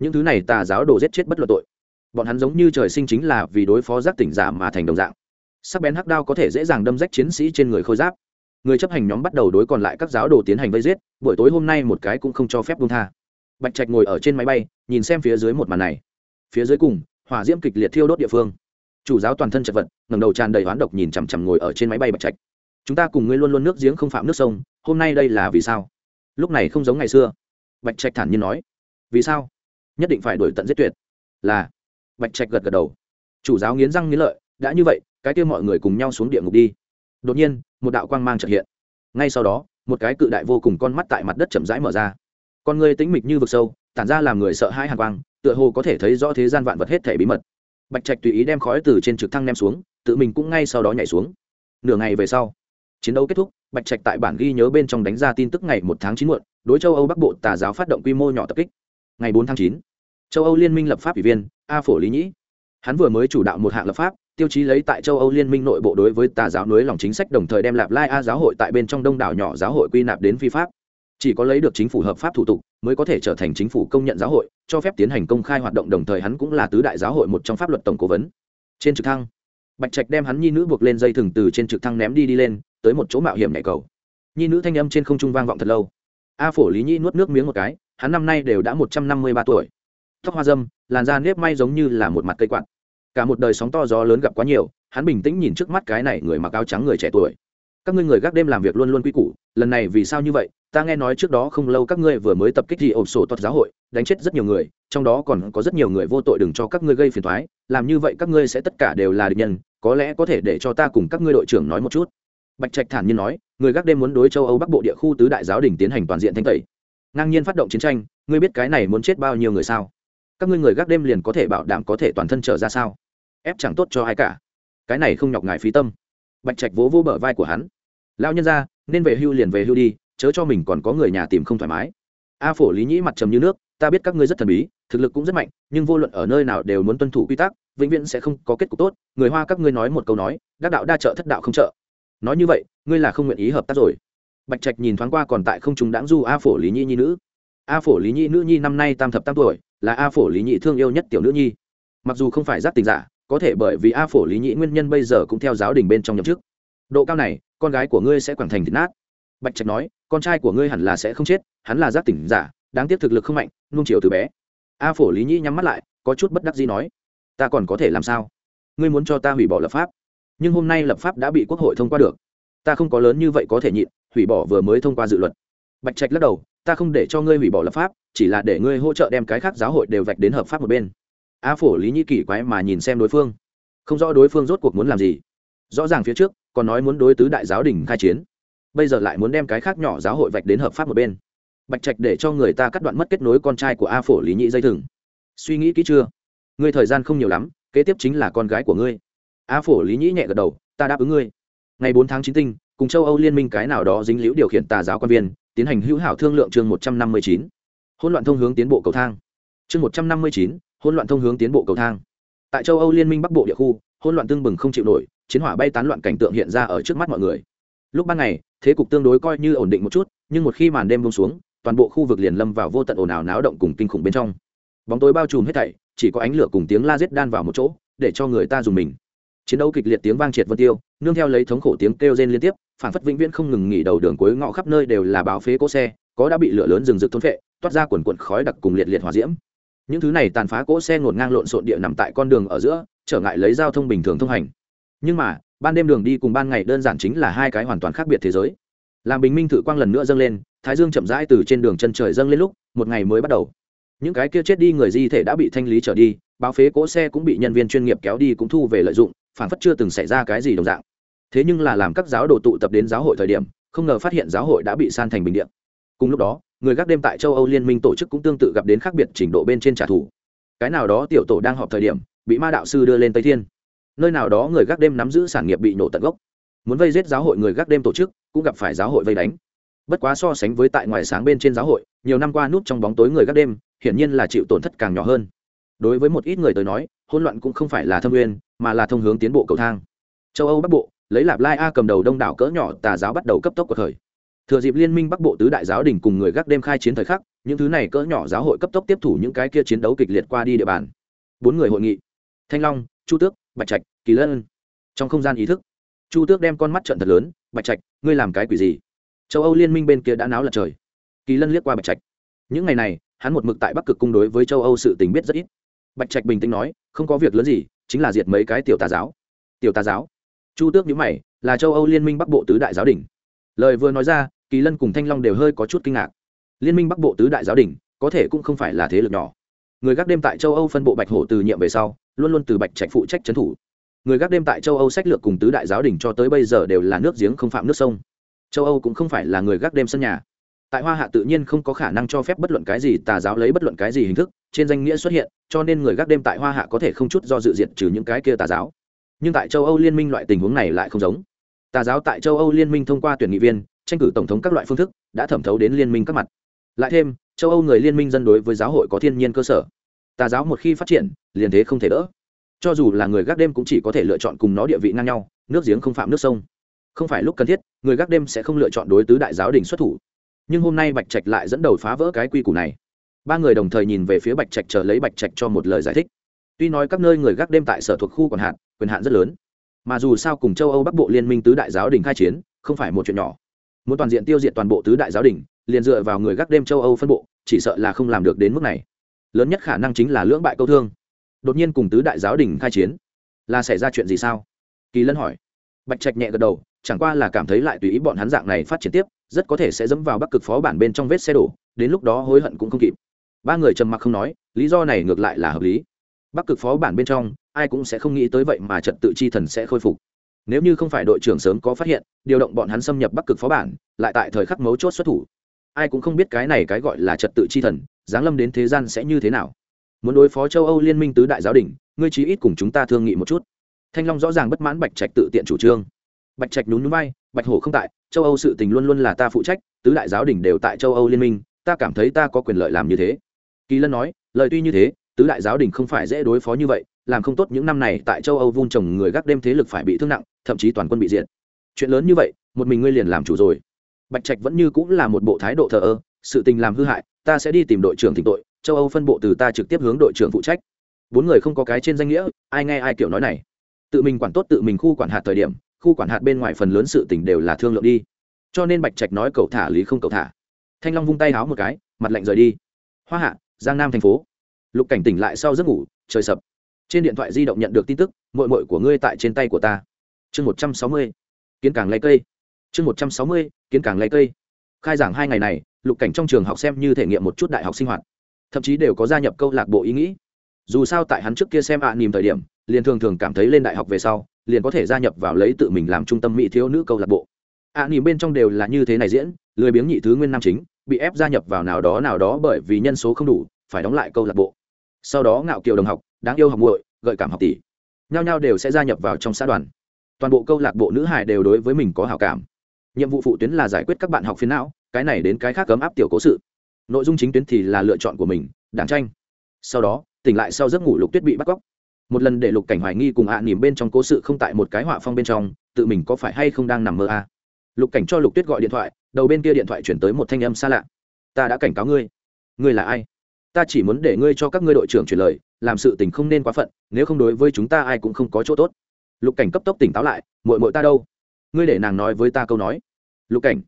Những thứ này tà giáo đồ giết chết bất luận tội. Bọn hắn giống như trời sinh chính là vì đối phó giác tỉnh giả mà thành đồng dạng. Sắc bén hắc đao có thể dễ dàng đâm rách chiến sĩ trên người khôi giáp. Người chấp hành nhóm bắt đầu đối còn lại các giáo đồ tiến hành vây giết, buổi tối hôm nay một cái cũng không cho phép buông tha. Bạch trạch ngồi ở trên máy bay, nhìn xem phía dưới một màn này. Phía dưới cùng, hỏa diễm kịch liệt thiêu đốt địa phương. Chủ giáo toàn thân chật vật, ngẩng đầu tràn đầy oán độc nhìn chằm chằm ngồi ở trên máy bay bạch trạch. Chúng ta cùng ngươi luôn luôn nước giếng không phạm nước sông, hôm nay đây là vì sao? Lúc này không giống ngày xưa. Bạch trạch thản nhiên nói, vì sao? Nhất định phải đổi tận giết tuyệt. Là, bạch trạch gật gật đầu. Chủ giáo nghiến răng nghiến lợi, đã như vậy, cái kia mọi người cùng nhau xuống địa ngục đi. Đột nhiên, một đạo quang mang trợ hiện. Ngay sau đó, một cái cự đại vô cùng con mắt tại mặt đất chậm rãi mở ra. Con người tĩnh mịch như vực sâu, tản ra làm người sợ hãi hàn quang, tựa hồ có thể thấy rõ thế gian vạn vật hết thể bí mật. Bạch trạch tùy ý đem khói từ trên trực thăng ném xuống, tự mình cũng ngay sau đó nhảy xuống. Nửa ngày về sau, chiến đấu kết thúc bạch trạch tại bản ghi nhớ bên trong đánh ra tin tức ngày một tháng chín muộn, đối châu âu bắc bộ tà giáo phát động quy mô nhỏ tập kích. Ngày bốn tháng chín, châu âu liên minh lập pháp ủy viên, a phổ lý nhĩ. Hắn vừa mới chủ đạo một hạng lập pháp, tiêu chí lấy tại châu âu liên minh nội bộ đối với tà giáo nối lòng chính sách đồng thời đem lạp lai a giáo hội tại bên trong đông đảo nhỏ giáo hội quy nạp đến phi pháp. Chỉ có lấy được chính phủ hợp pháp thủ tục, mới có thể trở thành chính phủ công nhận giáo hội, cho phép tiến hành công khai hoạt động đồng thời hắn cũng là tứ đại giáo hội một trong pháp luật tổng cố vấn. Trên trực thăng, bạch trạch đem hắn nhi nữ buộc lên dây thừng từ trên trực thăng ném đi đi lên tới một chỗ mạo hiểm nhảy cầu. Nhi nữ thanh âm trên không trung vang vọng thật lâu. A phổ lý nhi nuốt nước miếng một cái, hắn năm nay đều đã một trăm năm mươi ba tuổi. Tóc hoa dâm, làn da nếp may giống như là một mặt cây quạt. Cả một đời sóng to gió lớn gặp quá nhiều, hắn bình tĩnh nhìn trước mắt cái này người mặc áo trắng người trẻ tuổi. Các ngươi người gác đêm làm việc luôn luôn quy củ, lần này vì sao như vậy? Ta nghe nói trước đó không lâu các ngươi vừa mới tập kích gì ổn sổ toát giáo hội, đánh chết rất nhiều người, trong đó còn có rất nhiều người vô tội đừng cho các ngươi gây phiền thoái làm như vậy các ngươi sẽ tất cả đều là địch nhân, có lẽ có thể để cho ta cùng các ngươi đội trưởng nói một chút bạch trạch thản nhiên nói, người gác đêm muốn đối châu âu bắc bộ địa khu tứ đại giáo đình tiến hành toàn diện thanh tẩy. Ngang nhiên phát động chiến tranh, ngươi biết cái này muốn chết bao nhiêu người sao? Các ngươi người gác đêm liền có thể bảo đảm có thể toàn thân trở ra sao? Ép chẳng tốt cho ai cả. Cái này không nhọc ngài phí tâm. Bạch trạch vỗ vỗ bờ vai của hắn. Lao nhân ra, nên về hưu liền về hưu đi, chớ cho mình còn có người nhà tìm không thoải mái. A phổ lý nhĩ mặt trầm như nước, ta biết các ngươi rất thần bí, thực lực cũng rất mạnh, nhưng vô luận ở nơi nào đều muốn tuân thủ quy tắc, vĩnh viễn sẽ không có kết cục tốt. Người hoa các ngươi nói một câu nói, đắc đạo đa trợ thất đạo không trợ nói như vậy, ngươi là không nguyện ý hợp tác rồi. Bạch trạch nhìn thoáng qua còn tại không chúng đáng du a phổ lý nhi nhi nữ. A phổ lý nhi nữ nhi năm nay tam thập tam tuổi, là a phổ lý nhị thương yêu nhất tiểu nữ nhi. Mặc dù không phải giác tình giả, có thể bởi vì a phổ lý nhị nguyên nhân bây giờ cũng theo giáo đình bên trong nhậm chức. Độ cao này, con gái của ngươi sẽ quẳng thành thịt nát. Bạch trạch nói, con trai của ngươi hẳn là sẽ không chết, hắn là giác tỉnh giả, đáng tiếc thực lực không mạnh nung chiều từ bé. A phổ lý nhĩ nhắm mắt lại, có chút bất đắc gì nói, ta còn có thể làm sao? Ngươi muốn cho ta hủy bỏ lập pháp nhưng hôm nay lập pháp đã bị quốc hội thông qua được. Ta không có lớn như vậy có thể nhịn, hủy bỏ vừa mới thông qua dự luật. Bạch trạch lắc đầu, ta không để cho ngươi hủy bỏ lập pháp, chỉ là để ngươi hỗ trợ đem cái khác giáo hội đều vạch đến hợp pháp một bên. A phổ lý nhĩ kỳ quái mà nhìn xem đối phương. Không rõ đối phương rốt cuộc muốn làm gì. Rõ ràng phía trước, còn nói muốn đối tứ đại giáo đình khai chiến. Bây giờ lại muốn đem cái khác nhỏ giáo hội vạch đến hợp pháp một bên. Bạch trạch để cho người ta cắt đoạn mất kết nối con trai của a phổ lý Nhĩ dây thừng. Suy nghĩ kỹ chưa? Ngươi thời gian không nhiều lắm, kế tiếp chính là con gái của ngươi a phổ lý nhĩ nhẹ gật đầu, ta đáp ứng ngươi. Ngày bốn tháng chín tinh, cùng châu âu liên minh cái nào đó dính liễu điều khiển tà giáo quan viên, tiến hành hữu hảo thương lượng chương một trăm năm mươi chín. Hỗn loạn thông hướng tiến bộ cầu thang. Chương một trăm năm mươi chín, hỗn loạn thông hướng tiến bộ cầu thang. Tại châu âu liên minh bắc bộ địa khu, hỗn loạn tương bừng không chịu nổi, chiến hỏa bay tán loạn cảnh tượng hiện ra ở trước mắt mọi người. Lúc ban ngày, thế cục tương đối coi như ổn định một chút, nhưng một khi màn đêm bông xuống, toàn bộ khu vực liền lâm vào vô tận ồn ào náo động cùng kinh khủng bên trong. Bóng tối bao trùm hết thảy, chỉ có ánh lửa cùng tiếng la giết đan vào một chỗ, để cho người ta dùng mình chiến đấu kịch liệt tiếng vang triệt vân tiêu, nương theo lấy thống khổ tiếng kêu rên liên tiếp phản phất vĩnh viễn không ngừng nghỉ đầu đường cuối ngõ khắp nơi đều là báo phế cỗ xe, có đã bị lửa lớn rừng rực thôn phệ, toát ra quần quần khói đặc cùng liệt liệt hòa diễm. Những thứ này tàn phá cỗ xe ngổn ngang lộn xộn địa nằm tại con đường ở giữa, trở ngại lấy giao thông bình thường thông hành. Nhưng mà, ban đêm đường đi cùng ban ngày đơn giản chính là hai cái hoàn toàn khác biệt thế giới. Làm bình minh thử quang lần nữa dâng lên, thái dương chậm rãi từ trên đường chân trời dâng lên lúc, một ngày mới bắt đầu. Những cái kia chết đi người di thể đã bị thanh lý trở đi, báo phế cỗ xe cũng bị nhân viên chuyên nghiệp kéo đi cũng thu về lợi dụng phản phất chưa từng xảy ra cái gì đồng dạng. Thế nhưng là làm các giáo đồ tụ tập đến giáo hội thời điểm, không ngờ phát hiện giáo hội đã bị san thành bình điện cùng lúc đó, người gác đêm tại châu âu liên minh tổ chức cũng tương tự gặp đến khác biệt trình độ bên trên trả thù. Cái nào đó tiểu tổ đang họp thời điểm, bị ma đạo sư đưa lên tây thiên. Nơi nào đó người gác đêm nắm giữ sản nghiệp bị nổ tận gốc. Muốn vây giết giáo hội người gác đêm tổ chức, cũng gặp phải giáo hội vây đánh. Bất quá so sánh với tại ngoài sáng bên trên giáo hội, nhiều năm qua núp trong bóng tối người gác đêm, hiển nhiên là chịu tổn thất càng nhỏ hơn đối với một ít người tới nói, hỗn loạn cũng không phải là thâm nguyên, mà là thông hướng tiến bộ cầu thang. Châu âu bắc bộ, lấy lạp lai a cầm đầu đông đảo cỡ nhỏ tà giáo bắt đầu cấp tốc cuộc khởi. Thừa dịp liên minh bắc bộ tứ đại giáo đình cùng người gác đêm khai chiến thời khắc, những thứ này cỡ nhỏ giáo hội cấp tốc tiếp thủ những cái kia chiến đấu kịch liệt qua đi địa bàn. Bốn người hội nghị. Thanh long, chu tước, bạch trạch, kỳ lân. Trong không gian ý thức, chu tước đem con mắt trận thật lớn, bạch trạch, ngươi làm cái quỷ gì? Châu âu liên minh bên kia đã náo lật trời. Kỳ lân liếc qua bạch trạch. Những ngày này, hắn một mực tại bắc cực cung đối với châu âu sự tình biết rất ít bạch trạch bình tĩnh nói, không có việc lớn gì, chính là diệt mấy cái tiểu tà giáo. Tiểu tà giáo? Chu tước nhữ mày, là châu âu liên minh bắc bộ tứ đại giáo đình lời vừa nói ra, kỳ lân cùng thanh long đều hơi có chút kinh ngạc. Liên minh bắc bộ tứ đại giáo đình có thể cũng không phải là thế lực nhỏ. Người gác đêm tại châu âu phân bộ bạch hổ từ nhiệm về sau, luôn luôn từ bạch trạch phụ trách trấn thủ. Người gác đêm tại châu âu sách lược cùng tứ đại giáo đình cho tới bây giờ đều là nước giếng không phạm nước sông. Châu âu cũng không phải là người gác đêm sân nhà tại hoa hạ tự nhiên không có khả năng cho phép bất luận cái gì tà giáo lấy bất luận cái gì hình thức, trên danh nghĩa xuất hiện, cho nên người gác đêm tại hoa hạ có thể không chút do dự diệt trừ những cái kia tà giáo. Nhưng tại châu âu liên minh loại tình huống này lại không giống. Tà giáo tại châu âu liên minh thông qua tuyển nghị viên, tranh cử tổng thống các loại phương thức, đã thẩm thấu đến liên minh các mặt. Lại thêm, châu âu người liên minh dân đối với giáo hội có thiên nhiên cơ sở. Tà giáo một khi phát triển, liền thế không thể đỡ. Cho dù là người gác đêm cũng chỉ có thể lựa chọn cùng nó địa vị ngang nhau, nước giếng không phạm nước sông. Không phải lúc cần thiết, người gác đêm sẽ không lựa chọn đối tứ đại giáo đình xuất thủ nhưng hôm nay bạch trạch lại dẫn đầu phá vỡ cái quy củ này. Ba người đồng thời nhìn về phía bạch trạch chờ lấy bạch trạch cho một lời giải thích. Tuy nói các nơi người gác đêm tại sở thuộc khu còn hạn, quyền hạn rất lớn, mà dù sao cùng châu âu bắc bộ liên minh tứ đại giáo đình khai chiến, không phải một chuyện nhỏ. Muốn toàn diện tiêu diệt toàn bộ tứ đại giáo đình, liền dựa vào người gác đêm châu âu phân bộ, chỉ sợ là không làm được đến mức này. Lớn nhất khả năng chính là lưỡng bại câu thương. Đột nhiên cùng tứ đại giáo đình khai chiến, là xảy ra chuyện gì sao? Kỳ lân hỏi. Bạch trạch nhẹ gật đầu, chẳng qua là cảm thấy lại tùy ý bọn hắn dạng này phát triển tiếp rất có thể sẽ dẫm vào bắc cực phó bản bên trong vết xe đổ, đến lúc đó hối hận cũng không kịp. Ba người trầm mặc không nói, lý do này ngược lại là hợp lý. Bắc cực phó bản bên trong, ai cũng sẽ không nghĩ tới vậy mà trật tự chi thần sẽ khôi phục. Nếu như không phải đội trưởng sớm có phát hiện, điều động bọn hắn xâm nhập bắc cực phó bản, lại tại thời khắc mấu chốt xuất thủ. Ai cũng không biết cái này cái gọi là trật tự chi thần, giáng lâm đến thế gian sẽ như thế nào. Muốn đối phó châu âu liên minh tứ đại giáo đình, ngươi chí ít cùng chúng ta thương nghị một chút. Thanh long rõ ràng bất mãn bạch trạch tự tiện chủ trương. Bạch trạch nhún núi bay bạch hổ không tại, châu âu sự tình luôn luôn là ta phụ trách, tứ đại giáo đình đều tại châu âu liên minh, ta cảm thấy ta có quyền lợi làm như thế. Kỳ lân nói, lời tuy như thế, tứ đại giáo đình không phải dễ đối phó như vậy, làm không tốt những năm này tại châu âu vun trồng người gác đêm thế lực phải bị thương nặng, thậm chí toàn quân bị diệt. Chuyện lớn như vậy, một mình ngươi liền làm chủ rồi. Bạch trạch vẫn như cũng là một bộ thái độ thờ ơ, sự tình làm hư hại, ta sẽ đi tìm đội trưởng thỉnh tội, châu âu phân bộ từ ta trực tiếp hướng đội trưởng phụ trách. Bốn người không có cái trên danh nghĩa, ai nghe ai kiểu nói này. Tự mình quản tốt tự mình khu quản hạt thời điểm khu quản hạt bên ngoài phần lớn sự tình đều là thương lượng đi. Cho nên bạch trạch nói cậu thả lý không cậu thả. Thanh long vung tay háo một cái mặt lạnh rời đi. Hoa hạ giang nam thành phố. Lục cảnh tỉnh lại sau giấc ngủ trời sập. Trên điện thoại di động nhận được tin tức mội mội của ngươi tại trên tay của ta. Chương một trăm sáu mươi kiến càng lấy cây. Chương một trăm sáu mươi kiến càng lấy cây. Khai giảng hai ngày này lục cảnh trong trường học xem như thể nghiệm một chút đại học sinh hoạt. Thậm chí đều có gia nhập câu lạc bộ ý nghĩ. Dù sao tại hắn trước kia xem ạ à, nìm thời điểm liền thường thường cảm thấy lên đại học về sau liền có thể gia nhập vào lấy tự mình làm trung tâm mỹ thiếu nữ câu lạc bộ. Ạ à, bên trong đều là như thế này diễn lười biếng nhị thứ nguyên nam chính bị ép gia nhập vào nào đó nào đó bởi vì nhân số không đủ phải đóng lại câu lạc bộ. Sau đó ngạo kiều đồng học đáng yêu học muội gợi cảm học tỷ. Nhao nhao đều sẽ gia nhập vào trong xã đoàn. Toàn bộ câu lạc bộ nữ hải đều đối với mình có hảo cảm. Nhiệm vụ phụ tuyến là giải quyết các bạn học phiến não cái này đến cái khác cấm áp tiểu cố sự. Nội dung chính tuyến thì là lựa chọn của mình đảng tranh. Sau đó tỉnh lại sau giấc ngủ lục tuyết bị bắt cóc một lần để lục cảnh hoài nghi cùng ạ à nỉm bên trong cố sự không tại một cái họa phong bên trong, tự mình có phải hay không đang nằm mơ à. lục cảnh cho lục tuyết gọi điện thoại, đầu bên kia điện thoại chuyển tới một thanh âm xa lạ. Ta đã cảnh cáo ngươi. Ngươi là ai? Ta chỉ muốn để ngươi cho các ngươi đội trưởng chuyển lời, làm sự tình không nên quá phận, nếu không đối với chúng ta ai cũng không có chỗ tốt. Lục cảnh cấp tốc tỉnh táo lại mội mội ta đâu? Ngươi để nàng nói với ta câu nói. Lục cảnh.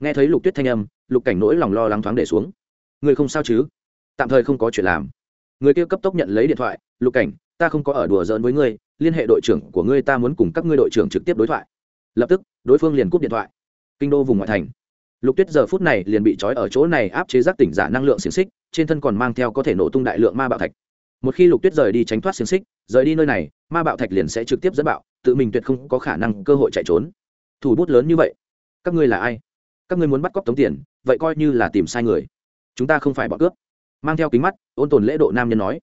Nghe thấy lục tuyết thanh âm, lục cảnh nỗi lòng lo lắng thoáng để xuống. Ngươi không sao chứ? Tạm thời không có chuyện làm. Người kia cấp tốc nhận lấy điện thoại, lục cảnh ta không có ở đùa giỡn với ngươi, liên hệ đội trưởng của ngươi ta muốn cùng các ngươi đội trưởng trực tiếp đối thoại. Lập tức, đối phương liền cúp điện thoại. Kinh đô vùng ngoại thành. Lục tuyết giờ phút này liền bị trói ở chỗ này áp chế giác tỉnh giả năng lượng xiềng xích, trên thân còn mang theo có thể nổ tung đại lượng ma bạo thạch. Một khi lục tuyết rời đi tránh thoát xiềng xích, rời đi nơi này, ma bạo thạch liền sẽ trực tiếp dẫn bạo, tự mình tuyệt không có khả năng cơ hội chạy trốn. Thủ bút lớn như vậy, các ngươi là ai? Các ngươi muốn bắt cóc tống tiền, vậy coi như là tìm sai người. Chúng ta không phải bọn cướp. Mang theo kính mắt, ôn tồn lễ độ nam nhân nói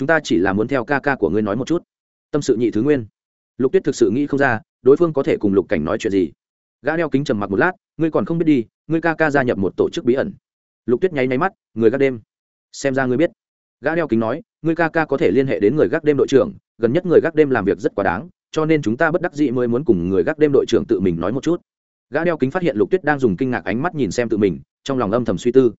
chúng ta chỉ là muốn theo ca ca của ngươi nói một chút. Tâm sự nhị thứ nguyên. Lục tuyết thực sự nghĩ không ra, đối phương có thể cùng lục cảnh nói chuyện gì. Gã đeo kính trầm mặc một lát, ngươi còn không biết đi, ngươi ca ca gia nhập một tổ chức bí ẩn. Lục tuyết nháy nháy mắt, người gác đêm. Xem ra ngươi biết. Gã đeo kính nói, ngươi ca ca có thể liên hệ đến người gác đêm đội trưởng, gần nhất người gác đêm làm việc rất quá đáng, cho nên chúng ta bất đắc dĩ mới muốn cùng người gác đêm đội trưởng tự mình nói một chút. Gã đeo kính phát hiện lục tuyết đang dùng kinh ngạc ánh mắt nhìn xem tự mình, trong lòng âm thầm suy tư.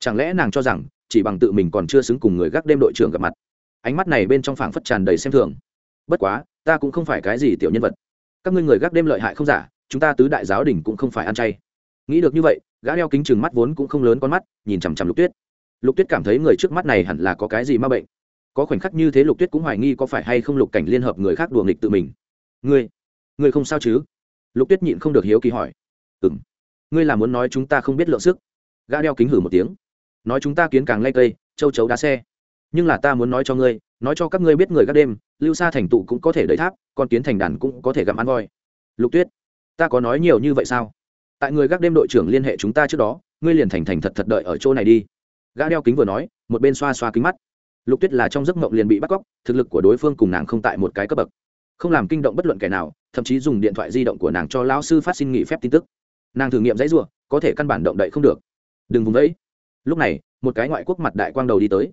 Chẳng lẽ nàng cho rằng, chỉ bằng tự mình còn chưa xứng cùng người gác đêm đội trưởng gặp mặt ánh mắt này bên trong phảng phất tràn đầy xem thường. Bất quá, ta cũng không phải cái gì tiểu nhân vật. Các ngươi người gác đêm lợi hại không giả, chúng ta tứ đại giáo đình cũng không phải ăn chay. Nghĩ được như vậy, gã đeo kính chừng mắt vốn cũng không lớn con mắt, nhìn chằm chằm lục tuyết. Lục tuyết cảm thấy người trước mắt này hẳn là có cái gì ma bệnh. Có khoảnh khắc như thế lục tuyết cũng hoài nghi có phải hay không lục cảnh liên hợp người khác đùa nghịch tự mình. Ngươi ngươi không sao chứ? Lục tuyết nhịn không được hiếu kỳ hỏi. Ừ m ngươi là muốn nói chúng ta không biết lượng sức. Gã đeo kính hử một tiếng. Nói chúng ta kiến càng lay cây, châu chấu đá xe nhưng là ta muốn nói cho ngươi, nói cho các ngươi biết người các đêm, lưu xa thành tụ cũng có thể đợi tháp, con kiến thành đàn cũng có thể gặm ăn voi. Lục tuyết, ta có nói nhiều như vậy sao? Tại người gác đêm đội trưởng liên hệ chúng ta trước đó, ngươi liền thành thành thật thật đợi ở chỗ này đi. Gã đeo kính vừa nói, một bên xoa xoa kính mắt. Lục tuyết là trong giấc mộng liền bị bắt cóc, thực lực của đối phương cùng nàng không tại một cái cấp bậc. Không làm kinh động bất luận kẻ nào, thậm chí dùng điện thoại di động của nàng cho lão sư phát xin nghỉ phép tin tức. Nàng thử nghiệm dãy r có thể căn bản động đậy không được. Đừng vùng vẫy. Lúc này, một cái ngoại quốc mặt đại quang đầu đi tới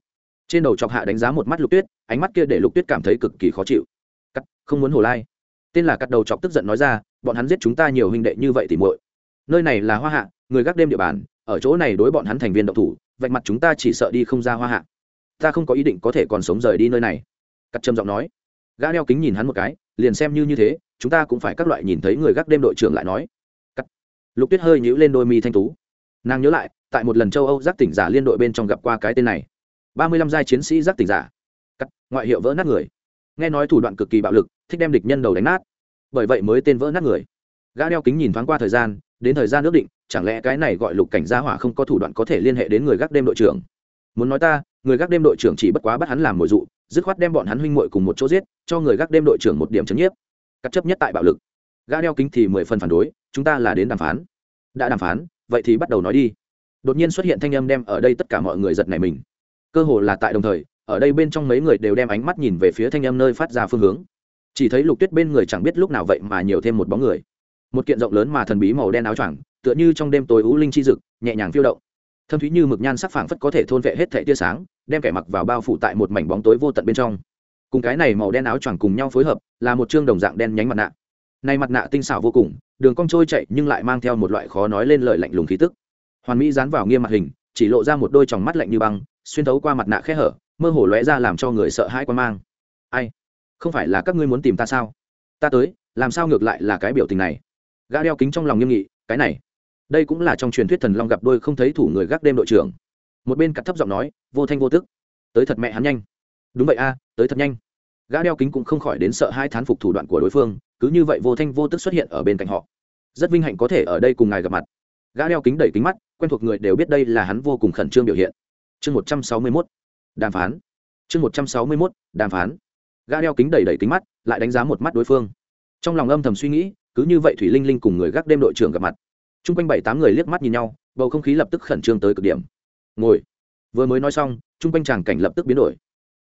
trên đầu chọc hạ đánh giá một mắt lục tuyết, ánh mắt kia để lục tuyết cảm thấy cực kỳ khó chịu. Cắt, không muốn hồ lai. Tên là cắt đầu chọc tức giận nói ra, bọn hắn giết chúng ta nhiều huynh đệ như vậy thì muội. Nơi này là hoa hạ, người gác đêm địa bàn, ở chỗ này đối bọn hắn thành viên độc thủ, vạch mặt chúng ta chỉ sợ đi không ra hoa hạ. Ta không có ý định có thể còn sống rời đi nơi này. Cắt trầm giọng nói. Gã đeo kính nhìn hắn một cái, liền xem như như thế, chúng ta cũng phải các loại nhìn thấy người gác đêm đội trưởng lại nói. Cắt. Lục tuyết hơi nhíu lên đôi mi thanh tú. Nàng nhớ lại, tại một lần châu âu giác tỉnh giả liên đội bên trong gặp qua cái tên này ba mươi lăm giai chiến sĩ giác tỉnh giả. Cắt, ngoại hiệu vỡ nát người. Nghe nói thủ đoạn cực kỳ bạo lực, thích đem địch nhân đầu đánh nát. Bởi vậy mới tên vỡ nát người. Gã đeo kính nhìn thoáng qua thời gian, đến thời gian ước định, chẳng lẽ cái này gọi lục cảnh gia hỏa không có thủ đoạn có thể liên hệ đến người gác đêm đội trưởng? Muốn nói ta, người gác đêm đội trưởng chỉ bất quá bắt hắn làm mồi dụ, dứt khoát đem bọn hắn huynh muội cùng một chỗ giết, cho người gác đêm đội trưởng một điểm chấn nhiếp. Cắt chấp nhất tại bạo lực. Gã đeo kính thì mười phần phản đối, chúng ta là đến đàm phán. Đã đàm phán, vậy thì bắt đầu nói đi. Đột nhiên xuất hiện thanh âm đem ở đây tất cả mọi người giật nảy mình cơ hồ là tại đồng thời, ở đây bên trong mấy người đều đem ánh mắt nhìn về phía thanh âm nơi phát ra phương hướng. Chỉ thấy lục tuyết bên người chẳng biết lúc nào vậy mà nhiều thêm một bóng người. Một kiện rộng lớn mà thần bí màu đen áo choàng, tựa như trong đêm tối ú linh chi dực, nhẹ nhàng phiêu động. Thâm thúy như mực nhan sắc phảng phất có thể thôn vệ hết thệ tia sáng, đem kẻ mặc vào bao phủ tại một mảnh bóng tối vô tận bên trong. Cùng cái này màu đen áo choàng cùng nhau phối hợp, là một chương đồng dạng đen nhánh mặt nạ. Này mặt nạ tinh xảo vô cùng, đường cong trôi chạy nhưng lại mang theo một loại khó nói lên lời lạnh lùng khí tức. Hoàn mỹ dán vào nghiêm mặt hình, chỉ lộ ra một đôi tròng mắt lạnh như băng xuyên thấu qua mặt nạ khe hở, mơ hồ lóe ra làm cho người sợ hãi quan mang. Ai? Không phải là các ngươi muốn tìm ta sao? Ta tới, làm sao ngược lại là cái biểu tình này? Gã đeo kính trong lòng nghiêm nghị, cái này. Đây cũng là trong truyền thuyết thần long gặp đôi không thấy thủ người gác đêm đội trưởng. Một bên cắt thấp giọng nói, vô thanh vô tức. Tới thật mẹ hắn nhanh. Đúng vậy a, tới thật nhanh. Gã đeo kính cũng không khỏi đến sợ hai thán phục thủ đoạn của đối phương, cứ như vậy vô thanh vô tức xuất hiện ở bên cạnh họ. Rất vinh hạnh có thể ở đây cùng ngài gặp mặt. Gã đeo kính đẩy kính mắt, quen thuộc người đều biết đây là hắn vô cùng khẩn trương biểu hiện chương một trăm sáu mươi mốt, đàm phán. Chương một trăm sáu mươi mốt, đàm phán. Gã đeo kính đẩy đẩy kính mắt, lại đánh giá một mắt đối phương. Trong lòng âm thầm suy nghĩ, cứ như vậy thủy linh linh cùng người gác đêm đội trưởng gặp mặt. T r u n g quanh bảy tám người liếc mắt nhìn nhau, bầu không khí lập tức khẩn trương tới cực điểm. Ngồi. Vừa mới nói xong t r u n g quanh tràng cảnh lập tức biến đổi.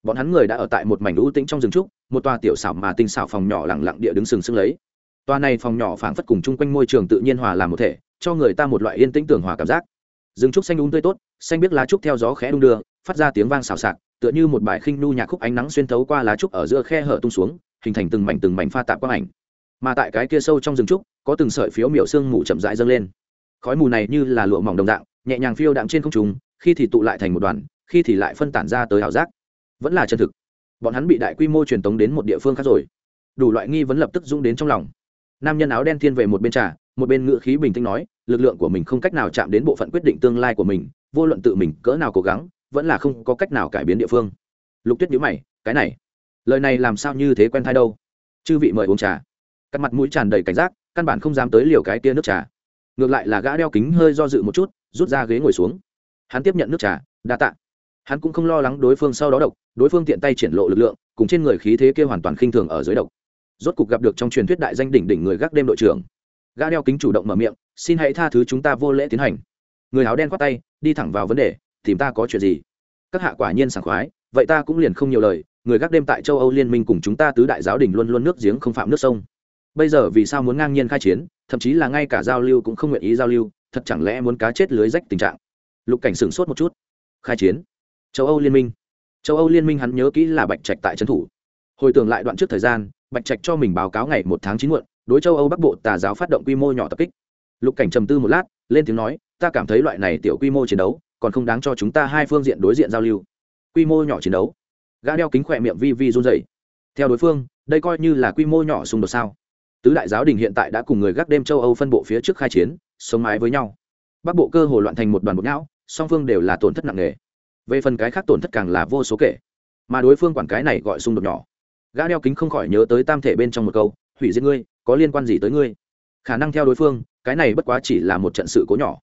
Bọn hắn người đã ở tại một mảnh lũ tĩnh trong rừng trúc, một tòa tiểu xảo mà tinh xảo phòng nhỏ lẳng lặng địa đứng sừng sững lấy. Tòa này phòng nhỏ phảng phất cùng chung quanh môi trường tự nhiên hòa làm một thể, cho người ta một loại yên tĩnh tưởng hòa cảm giác rừng trúc xanh đúng tươi tốt, xanh biết lá trúc theo gió khẽ đung đưa, phát ra tiếng vang xào xạc, tựa như một bài khinh nu nhạc khúc ánh nắng xuyên thấu qua lá trúc ở giữa khe hở tung xuống, hình thành từng mảnh từng mảnh pha tạp quang ảnh. Mà tại cái kia sâu trong rừng trúc, có từng sợi phiếu miểu sương mù chậm rãi dâng lên. Khói mù này như là lụa mỏng đồng dạng, nhẹ nhàng phiêu đạm trên không trùng khi thì tụ lại thành một đoàn, khi thì lại phân tản ra tới ảo giác. Vẫn là chân thực. Bọn hắn bị đại quy mô truyền tống đến một địa phương khác rồi. Đủ loại nghi vấn lập tức dũng đến trong lòng. Nam nhân áo đen thiên về một bên trà, một bên ngự khí bình tĩnh nói lực lượng của mình không cách nào chạm đến bộ phận quyết định tương lai của mình, vô luận tự mình cỡ nào cố gắng, vẫn là không có cách nào cải biến địa phương. Lục tuyết nhữ mày, cái này, lời này làm sao như thế quen thai đâu? Chư vị mời uống trà. Cắt mặt mũi tràn đầy cảnh giác, căn bản không dám tới liều cái tia nước trà. Ngược lại là gã đeo kính hơi do dự một chút, rút ra ghế ngồi xuống. Hắn tiếp nhận nước trà, đa tạ. Hắn cũng không lo lắng đối phương sau đó độc, đối phương tiện tay triển lộ lực lượng, cùng trên người khí thế kia hoàn toàn khinh thường ở dưới độc. Rốt cục gặp được trong truyền thuyết đại danh đỉnh đỉnh người gác đêm đội trưởng gã đeo kính chủ động mở miệng, xin hãy tha thứ chúng ta vô lễ tiến hành. Người áo đen khoát tay, đi thẳng vào vấn đề, tìm ta có chuyện gì? Các hạ quả nhiên sảng khoái, vậy ta cũng liền không nhiều lời, người gác đêm tại châu âu liên minh cùng chúng ta tứ đại giáo đình luôn luôn nước giếng không phạm nước sông. Bây giờ vì sao muốn ngang nhiên khai chiến, thậm chí là ngay cả giao lưu cũng không nguyện ý giao lưu, thật chẳng lẽ muốn cá chết lưới rách tình trạng? Lục cảnh sửng sốt một chút. Khai chiến? Châu âu liên minh? Châu âu liên minh hắn nhớ kỹ là bạch trạch tại trấn thủ. Hồi tưởng lại đoạn trước thời gian, bạch trạch cho mình báo cáo ngày một tháng chín muộn đối châu âu bắc bộ tà giáo phát động quy mô nhỏ tập kích. Lục cảnh trầm tư một lát, lên tiếng nói, ta cảm thấy loại này tiểu quy mô chiến đấu, còn không đáng cho chúng ta hai phương diện đối diện giao lưu. Quy mô nhỏ chiến đấu. Gã đeo kính khỏe miệng vi vi run dày theo đối phương, đây coi như là quy mô nhỏ xung đột sao? Tứ đại giáo đình hiện tại đã cùng người gác đêm châu âu phân bộ phía trước khai chiến, sống mái với nhau. Bắc bộ cơ hồ loạn thành một đoàn bột não, song phương đều là tổn thất nặng nề. Về phần cái khác tổn thất càng là vô số kể. Mà đối phương quản cái này gọi xung đột nhỏ. Gã đeo kính không khỏi nhớ tới tam thể bên trong một câu, hủy diệt ngươi có liên quan gì tới ngươi? Khả năng theo đối phương, cái này bất quá chỉ là một trận sự cố nhỏ.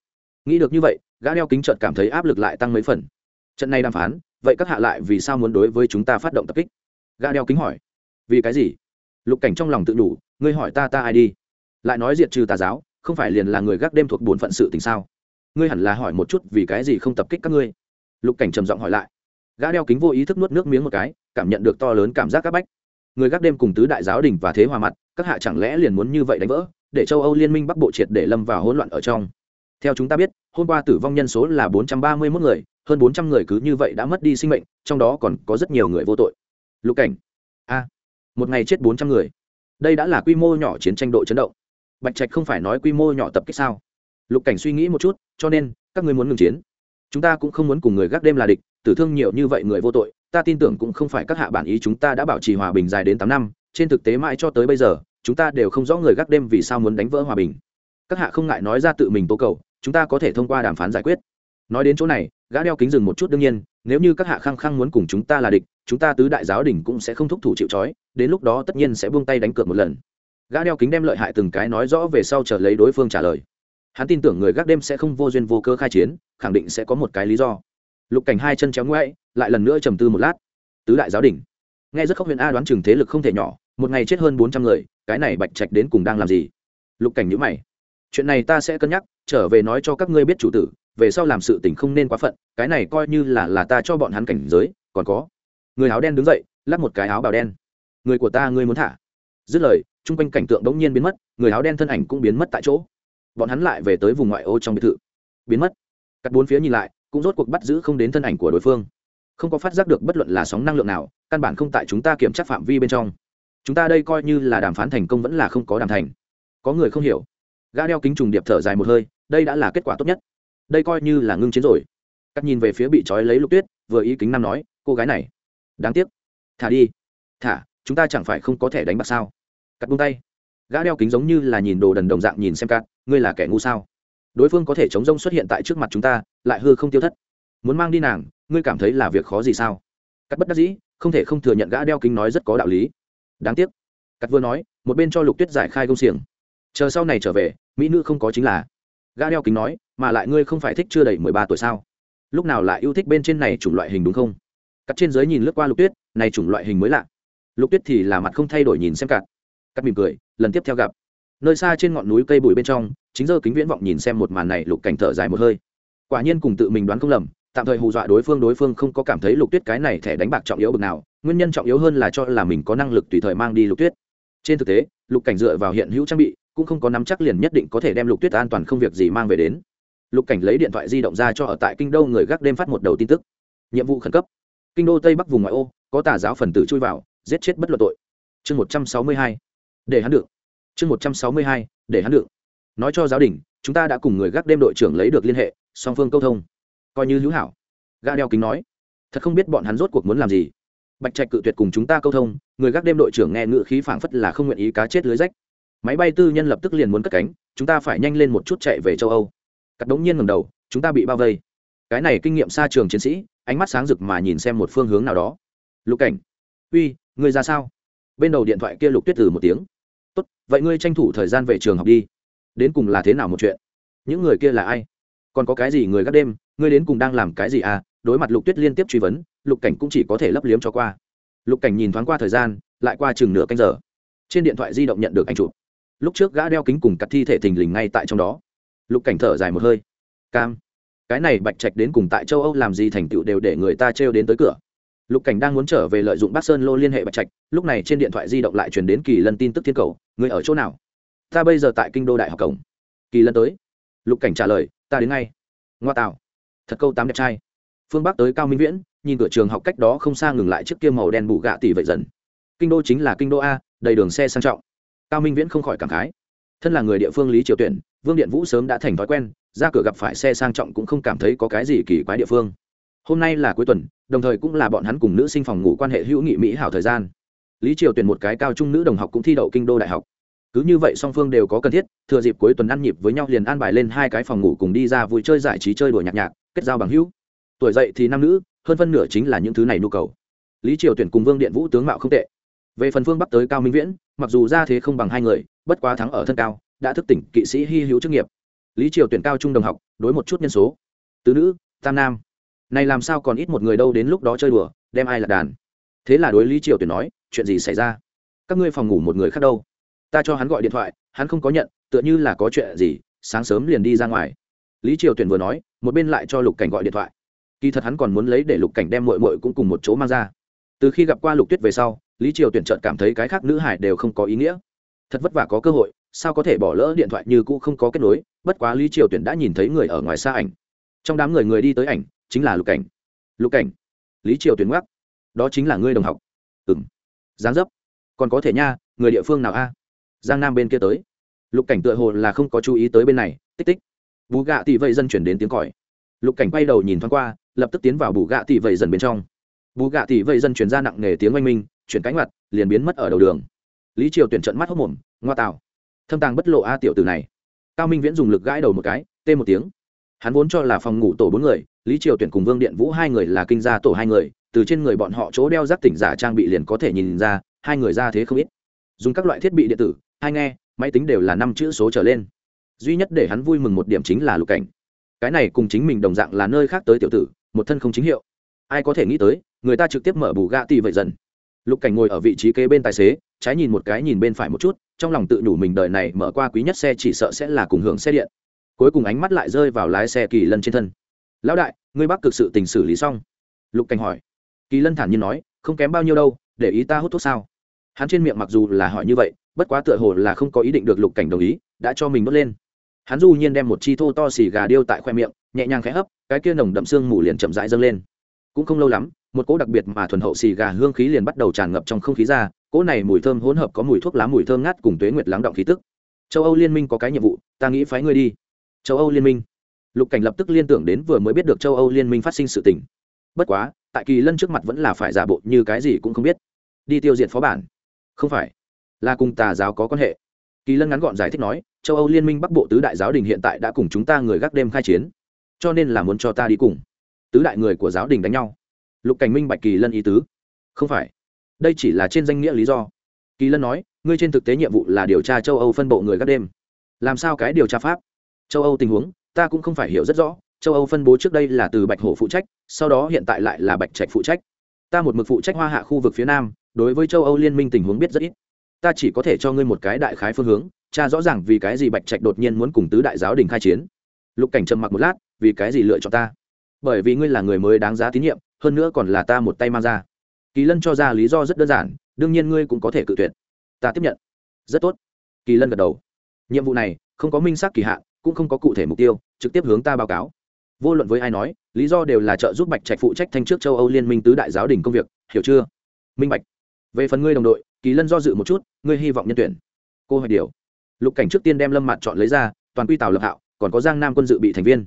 Nghĩ được như vậy, gã đeo kính trợt cảm thấy áp lực lại tăng mấy phần. Trận này đàm phán, vậy các hạ lại vì sao muốn đối với chúng ta phát động tập kích? Gã đeo kính hỏi. Vì cái gì? Lục cảnh trong lòng tự đủ, ngươi hỏi ta ta ai đi? Lại nói diệt trừ tà giáo, không phải liền là người gác đêm thuộc bổn phận sự tình sao? Ngươi hẳn là hỏi một chút vì cái gì không tập kích các ngươi? Lục cảnh trầm giọng hỏi lại. Gã đeo kính vô ý thức nuốt nước miếng một cái, cảm nhận được to lớn cảm giác c áp bách. Người gác đêm cùng tứ đại giáo đình và thế hòa mặt các hạ chẳng lẽ liền muốn như vậy đánh vỡ, để châu âu liên minh bắc bộ triệt để lâm vào hỗn loạn ở trong. Theo chúng ta biết, hôm qua tử vong nhân số là bốn trăm ba mươi mốt người, hơn bốn trăm người cứ như vậy đã mất đi sinh mệnh, trong đó còn có rất nhiều người vô tội. Lục cảnh. A. Một ngày chết bốn trăm người. Đây đã là quy mô nhỏ chiến tranh độ chấn động. Bạch trạch không phải nói quy mô nhỏ tập kích sao? Lục cảnh suy nghĩ một chút, cho nên, các ngươi muốn ngừng chiến. Chúng ta cũng không muốn cùng người gác đêm là địch, tử thương nhiều như vậy người vô tội, ta tin tưởng cũng không phải các hạ bản ý chúng ta đã bảo trì hòa bình dài đến tám năm trên thực tế mãi cho tới bây giờ, chúng ta đều không rõ người gác đêm vì sao muốn đánh vỡ hòa bình. Các hạ không ngại nói ra tự mình tố cầu, chúng ta có thể thông qua đàm phán giải quyết. Nói đến chỗ này, gã đeo kính dừng một chút đương nhiên, nếu như các hạ khăng khăng muốn cùng chúng ta là địch, chúng ta tứ đại giáo đình cũng sẽ không thúc thủ chịu trói, đến lúc đó tất nhiên sẽ buông tay đánh cược một lần. Gã đeo kính đem lợi hại từng cái nói rõ về sau chờ lấy đối phương trả lời. Hắn tin tưởng người gác đêm sẽ không vô duyên vô cơ khai chiến, khẳng định sẽ có một cái lý do. Lục cảnh hai chân chéo ngoáy lại lần nữa trầm tư một lát. Tứ đại giáo đình. Nghe rất khóc huyền a đoán chừng thế lực không thể nhỏ một ngày chết hơn bốn trăm người, cái này bạch trạch đến cùng đang làm gì? Lục cảnh nhữ mày. Chuyện này ta sẽ cân nhắc, trở về nói cho các ngươi biết chủ tử, về sau làm sự tình không nên quá phận, cái này coi như là là ta cho bọn hắn cảnh giới, còn có. Người áo đen đứng dậy lắp một cái áo bào đen. Người của ta, ngươi muốn thả. Dứt lời, chung quanh cảnh tượng đống nhiên biến mất, người áo đen thân ảnh cũng biến mất tại chỗ. Bọn hắn lại về tới vùng ngoại ô trong biệt thự. Biến mất. Cắt bốn phía nhìn lại, cũng rốt cuộc bắt giữ không đến thân ảnh của đối phương. Không có phát giác được bất luận là sóng năng lượng nào, căn bản không tại chúng ta kiểm tra phạm vi bên trong chúng ta đây coi như là đàm phán thành công vẫn là không có đàm thành. Có người không hiểu. Gã đeo kính trùng điệp thở dài một hơi, đây đã là kết quả tốt nhất. Đây coi như là ngưng chiến rồi. Cắt nhìn về phía bị trói lấy lục tuyết, vừa ý kính nam nói, cô gái này, đáng tiếc. Thả đi. Thả, chúng ta chẳng phải không có thể đánh bạc sao? Cắt buông tay. Gã đeo kính giống như là nhìn đồ đần đồng dạng nhìn xem cắt ngươi là kẻ ngu sao? Đối phương có thể chống rông xuất hiện tại trước mặt chúng ta, lại hư không tiêu thất. Muốn mang đi nàng, ngươi cảm thấy là việc khó gì sao? Cắt bất đắc dĩ, không thể không thừa nhận gã đeo kính nói rất có đạo lý đáng tiếc. Cắt vừa nói, một bên cho lục tuyết giải khai công xiềng. Chờ sau này trở về, mỹ nữ không có chính là. Ga đeo kính nói, mà lại ngươi không phải thích chưa đầy mười ba tuổi sao? Lúc nào lại yêu thích bên trên này chủng loại hình đúng không? Cắt trên giới nhìn lướt qua lục tuyết, này chủng loại hình mới lạ. Lục tuyết thì là mặt không thay đổi nhìn xem cắt. Cắt mỉm cười, lần tiếp theo gặp. Nơi xa trên ngọn núi cây bụi bên trong, chính giờ kính viễn vọng nhìn xem một màn này lục cảnh thở dài một hơi. Quả nhiên cùng tự mình đoán không lầm tạm thời hù dọa đối phương đối phương không có cảm thấy lục tuyết cái này thẻ đánh bạc trọng yếu bực nào, nguyên nhân trọng yếu hơn là cho là mình có năng lực tùy thời mang đi lục tuyết. Trên thực tế, lục cảnh dựa vào hiện hữu trang bị, cũng không có nắm chắc liền nhất định có thể đem lục tuyết an toàn không việc gì mang về đến. Lục cảnh lấy điện thoại di động ra cho ở tại kinh đô người gác đêm phát một đầu tin tức. Nhiệm vụ khẩn cấp. Kinh đô tây bắc vùng ngoại ô, có tà giáo phần tử chui vào, giết chết bất luận tội. Chương một trăm sáu mươi hai. Để hắn được. Chương một trăm sáu mươi hai. Để hắn được. Nói cho giáo đình, chúng ta đã cùng người gác đêm đội trưởng lấy được liên hệ, song phương câu thông coi như hữu hảo. Gã đeo kính nói, thật không biết bọn hắn rốt cuộc muốn làm gì. Bạch trạch cự tuyệt cùng chúng ta câu thông, người gác đêm đội trưởng nghe ngự khí phảng phất là không nguyện ý cá chết lưới rách. Máy bay tư nhân lập tức liền muốn cất cánh, chúng ta phải nhanh lên một chút chạy về châu âu. Cắt đống nhiên ngầm đầu, chúng ta bị bao vây. Cái này kinh nghiệm xa trường chiến sĩ, ánh mắt sáng rực mà nhìn xem một phương hướng nào đó. Lục cảnh, uy người ra sao? Bên đầu điện thoại kia lục tuyết từ một tiếng, tốt, vậy ngươi tranh thủ thời gian về trường học đi. Đến cùng là thế nào một chuyện? Những người kia là ai? Còn có cái gì người gác đêm? Ngươi đến cùng đang làm cái gì à? Đối mặt lục tuyết liên tiếp truy vấn, lục cảnh cũng chỉ có thể lấp liếm cho qua. Lục cảnh nhìn thoáng qua thời gian, lại qua chừng nửa canh giờ. Trên điện thoại di động nhận được anh chụp. Lúc trước gã đeo kính cùng cặt thi thể thình lình ngay tại trong đó. Lục cảnh thở dài một hơi. Cam, cái này bạch trạch đến cùng tại châu âu làm gì thành tựu đều để người ta trêu đến tới cửa. Lục cảnh đang muốn trở về lợi dụng bắc sơn lô liên hệ bạch trạch, lúc này trên điện thoại di động lại chuyển đến kỳ lân tin tức thiên cầu người ở chỗ nào? Ta bây giờ tại kinh đô đại học cổng. Kỳ lân tới. Lục cảnh trả lời, ta đến ngay. Ngoa tạo thật câu tám đẹp trai. Phương bắc tới cao minh viễn, nhìn cửa trường học cách đó không xa ngừng lại chiếc kia màu đen bù gạ tỷ vậy dần. Kinh đô chính là kinh đô a, đầy đường xe sang trọng. Cao minh viễn không khỏi cảm khái. Thân là người địa phương lý triều tuyển, vương điện vũ sớm đã thành thói quen, ra cửa gặp phải xe sang trọng cũng không cảm thấy có cái gì kỳ quái địa phương. Hôm nay là cuối tuần, đồng thời cũng là bọn hắn cùng nữ sinh phòng ngủ quan hệ hữu nghị mỹ hảo thời gian. Lý triều tuyển một cái cao trung nữ đồng học cũng thi đậu kinh đô đại học. Cứ như vậy song phương đều có cần thiết, thừa dịp cuối tuần ăn nhịp với nhau liền an bài lên hai cái phòng ngủ cùng đi ra vui chơi giải trí chơi đùa nhạc nhạc kết giao bằng hữu. Tuổi dậy thì nam nữ, hơn phân nửa chính là những thứ này nhu cầu. Lý triều tuyển cùng vương điện vũ tướng mạo không tệ. Về phần phương bắc tới cao minh viễn, mặc dù ra thế không bằng hai người, bất quá thắng ở thân cao, đã thức tỉnh kỵ sĩ hy hữu chức nghiệp. Lý triều tuyển cao trung đồng học, đối một chút nhân số. Tứ nữ, tam nam. Này làm sao còn ít một người đâu đến lúc đó chơi đùa, đem ai là đàn. Thế là đối lý triều tuyển nói, chuyện gì xảy ra? Các ngươi phòng ngủ một người khác đâu? Ta cho hắn gọi điện thoại, hắn không có nhận, tựa như là có chuyện gì, sáng sớm liền đi ra ngoài lý triều tuyển vừa nói, một bên lại cho lục cảnh gọi điện thoại. Kỳ thật hắn còn muốn lấy để lục cảnh đem mội mội cũng cùng một chỗ mang ra. Từ khi gặp qua lục tuyết về sau, lý triều tuyển trợn cảm thấy cái khác nữ hải đều không có ý nghĩa. Thật vất vả có cơ hội, sao có thể bỏ lỡ điện thoại như cũ không có kết nối, bất quá lý triều tuyển đã nhìn thấy người ở ngoài xa ảnh. Trong đám người người đi tới ảnh, chính là lục cảnh. Lục cảnh. Lý triều tuyển ngoắc. Đó chính là ngươi đồng học. Ừ m dáng dấp. Còn có thể nha, người địa phương nào a? Giang nam bên kia tới. Lục cảnh tựa hồ là không có chú ý tới bên này, tích tích bù gạ tỷ vậy dân chuyển đến tiếng còi. Lục cảnh quay đầu nhìn thoáng qua, lập tức tiến vào bù gạ tỷ vậy dần bên trong. Bù gạ tỷ vậy dân chuyển ra nặng nề tiếng oanh minh, chuyển cánh mặt, liền biến mất ở đầu đường. Lý triều tuyển trận mắt hốc mồm, ngoa tạo. Thâm tàng bất lộ a tiểu từ này. Cao minh viễn dùng lực gãi đầu một cái, tê một tiếng. Hắn vốn cho là phòng ngủ tổ bốn người, lý triều tuyển cùng vương điện vũ hai người là kinh gia tổ hai người, từ trên người bọn họ chỗ đeo rác tỉnh giả trang bị liền có thể nhìn ra, hai người ra thế không ít. Dùng các loại thiết bị điện tử, hai nghe, máy tính đều là năm chữ số trở lên duy nhất để hắn vui mừng một điểm chính là lục cảnh. Cái này cùng chính mình đồng dạng là nơi khác tới tiểu tử, một thân không chính hiệu. Ai có thể nghĩ tới, người ta trực tiếp mở bù gạ tì vậy dần. Lục cảnh ngồi ở vị trí kế bên tài xế, trái nhìn một cái nhìn bên phải một chút, trong lòng tự nhủ mình đời này mở qua quý nhất xe chỉ sợ sẽ là cùng hưởng xe điện. Cuối cùng ánh mắt lại rơi vào lái xe kỳ lân trên thân. Lão đại, ngươi bắc cực sự tình xử lý xong. Lục cảnh hỏi. Kỳ lân thản nhiên nói, không kém bao nhiêu đâu, để ý ta hút thuốc sao? Hắn trên miệng mặc dù là hỏi như vậy, bất quá tựa hồ là không có ý định được lục cảnh đồng ý, đã cho mình đốt lên hắn du nhiên đem một chi thô to xì gà điêu tại khoe miệng, nhẹ nhàng khẽ hấp, cái kia nồng đậm xương mù liền chậm rãi dâng lên. Cũng không lâu lắm, một cỗ đặc biệt mà thuần hậu xì gà hương khí liền bắt đầu tràn ngập trong không khí ra, cỗ này mùi thơm hỗn hợp có mùi thuốc lá mùi thơm ngát cùng tuế nguyệt lắng động khí tức. Châu âu liên minh có cái nhiệm vụ, ta nghĩ phái ngươi đi. Châu âu liên minh. Lục cảnh lập tức liên tưởng đến vừa mới biết được châu âu liên minh phát sinh sự tình. Bất quá, tại kỳ lân trước mặt vẫn là phải giả bộ như cái gì cũng không biết. Đi tiêu diệt phó bản. Không phải. Là cùng tà giáo có quan hệ. Kỳ lân ngắn gọn giải thích nói châu âu liên minh bắc bộ tứ đại giáo đình hiện tại đã cùng chúng ta người gác đêm khai chiến, cho nên là muốn cho ta đi cùng. Tứ đại người của giáo đình đánh nhau. Lục cảnh minh bạch kỳ lân ý tứ. Không phải. Đây chỉ là trên danh nghĩa lý do. Kỳ lân nói, ngươi trên thực tế nhiệm vụ là điều tra châu âu phân bộ người gác đêm. Làm sao cái điều tra pháp? Châu âu tình huống, ta cũng không phải hiểu rất rõ. Châu âu phân bố trước đây là từ bạch hổ phụ trách, sau đó hiện tại lại là bạch trạch phụ trách. Ta một mực phụ trách hoa hạ khu vực phía nam, đối với châu âu liên minh tình huống biết rất ít. Ta chỉ có thể cho ngươi một cái đại khái phương hướng cha rõ ràng vì cái gì bạch trạch đột nhiên muốn cùng tứ đại giáo đình khai chiến. Lục cảnh trầm mặc một lát, vì cái gì lựa chọn ta? Bởi vì ngươi là người mới đáng giá tín nhiệm, hơn nữa còn là ta một tay mang ra. Kỳ lân cho ra lý do rất đơn giản, đương nhiên ngươi cũng có thể cự tuyệt. Ta tiếp nhận. Rất tốt. Kỳ lân gật đầu. Nhiệm vụ này, không có minh xác kỳ hạn, cũng không có cụ thể mục tiêu, trực tiếp hướng ta báo cáo. Vô luận với ai nói, lý do đều là trợ giúp bạch trạch phụ trách thanh trước châu âu liên minh tứ đại giáo đình công việc, hiểu chưa? Minh bạch. Về phần ngươi đồng đội, kỳ lân do dự một chút, ngươi hy vọng nhân tuyển. Cô hỏi điều lục cảnh trước tiên đem lâm mặt chọn lấy ra, toàn quy tào lập hạo, còn có giang nam quân dự bị thành viên.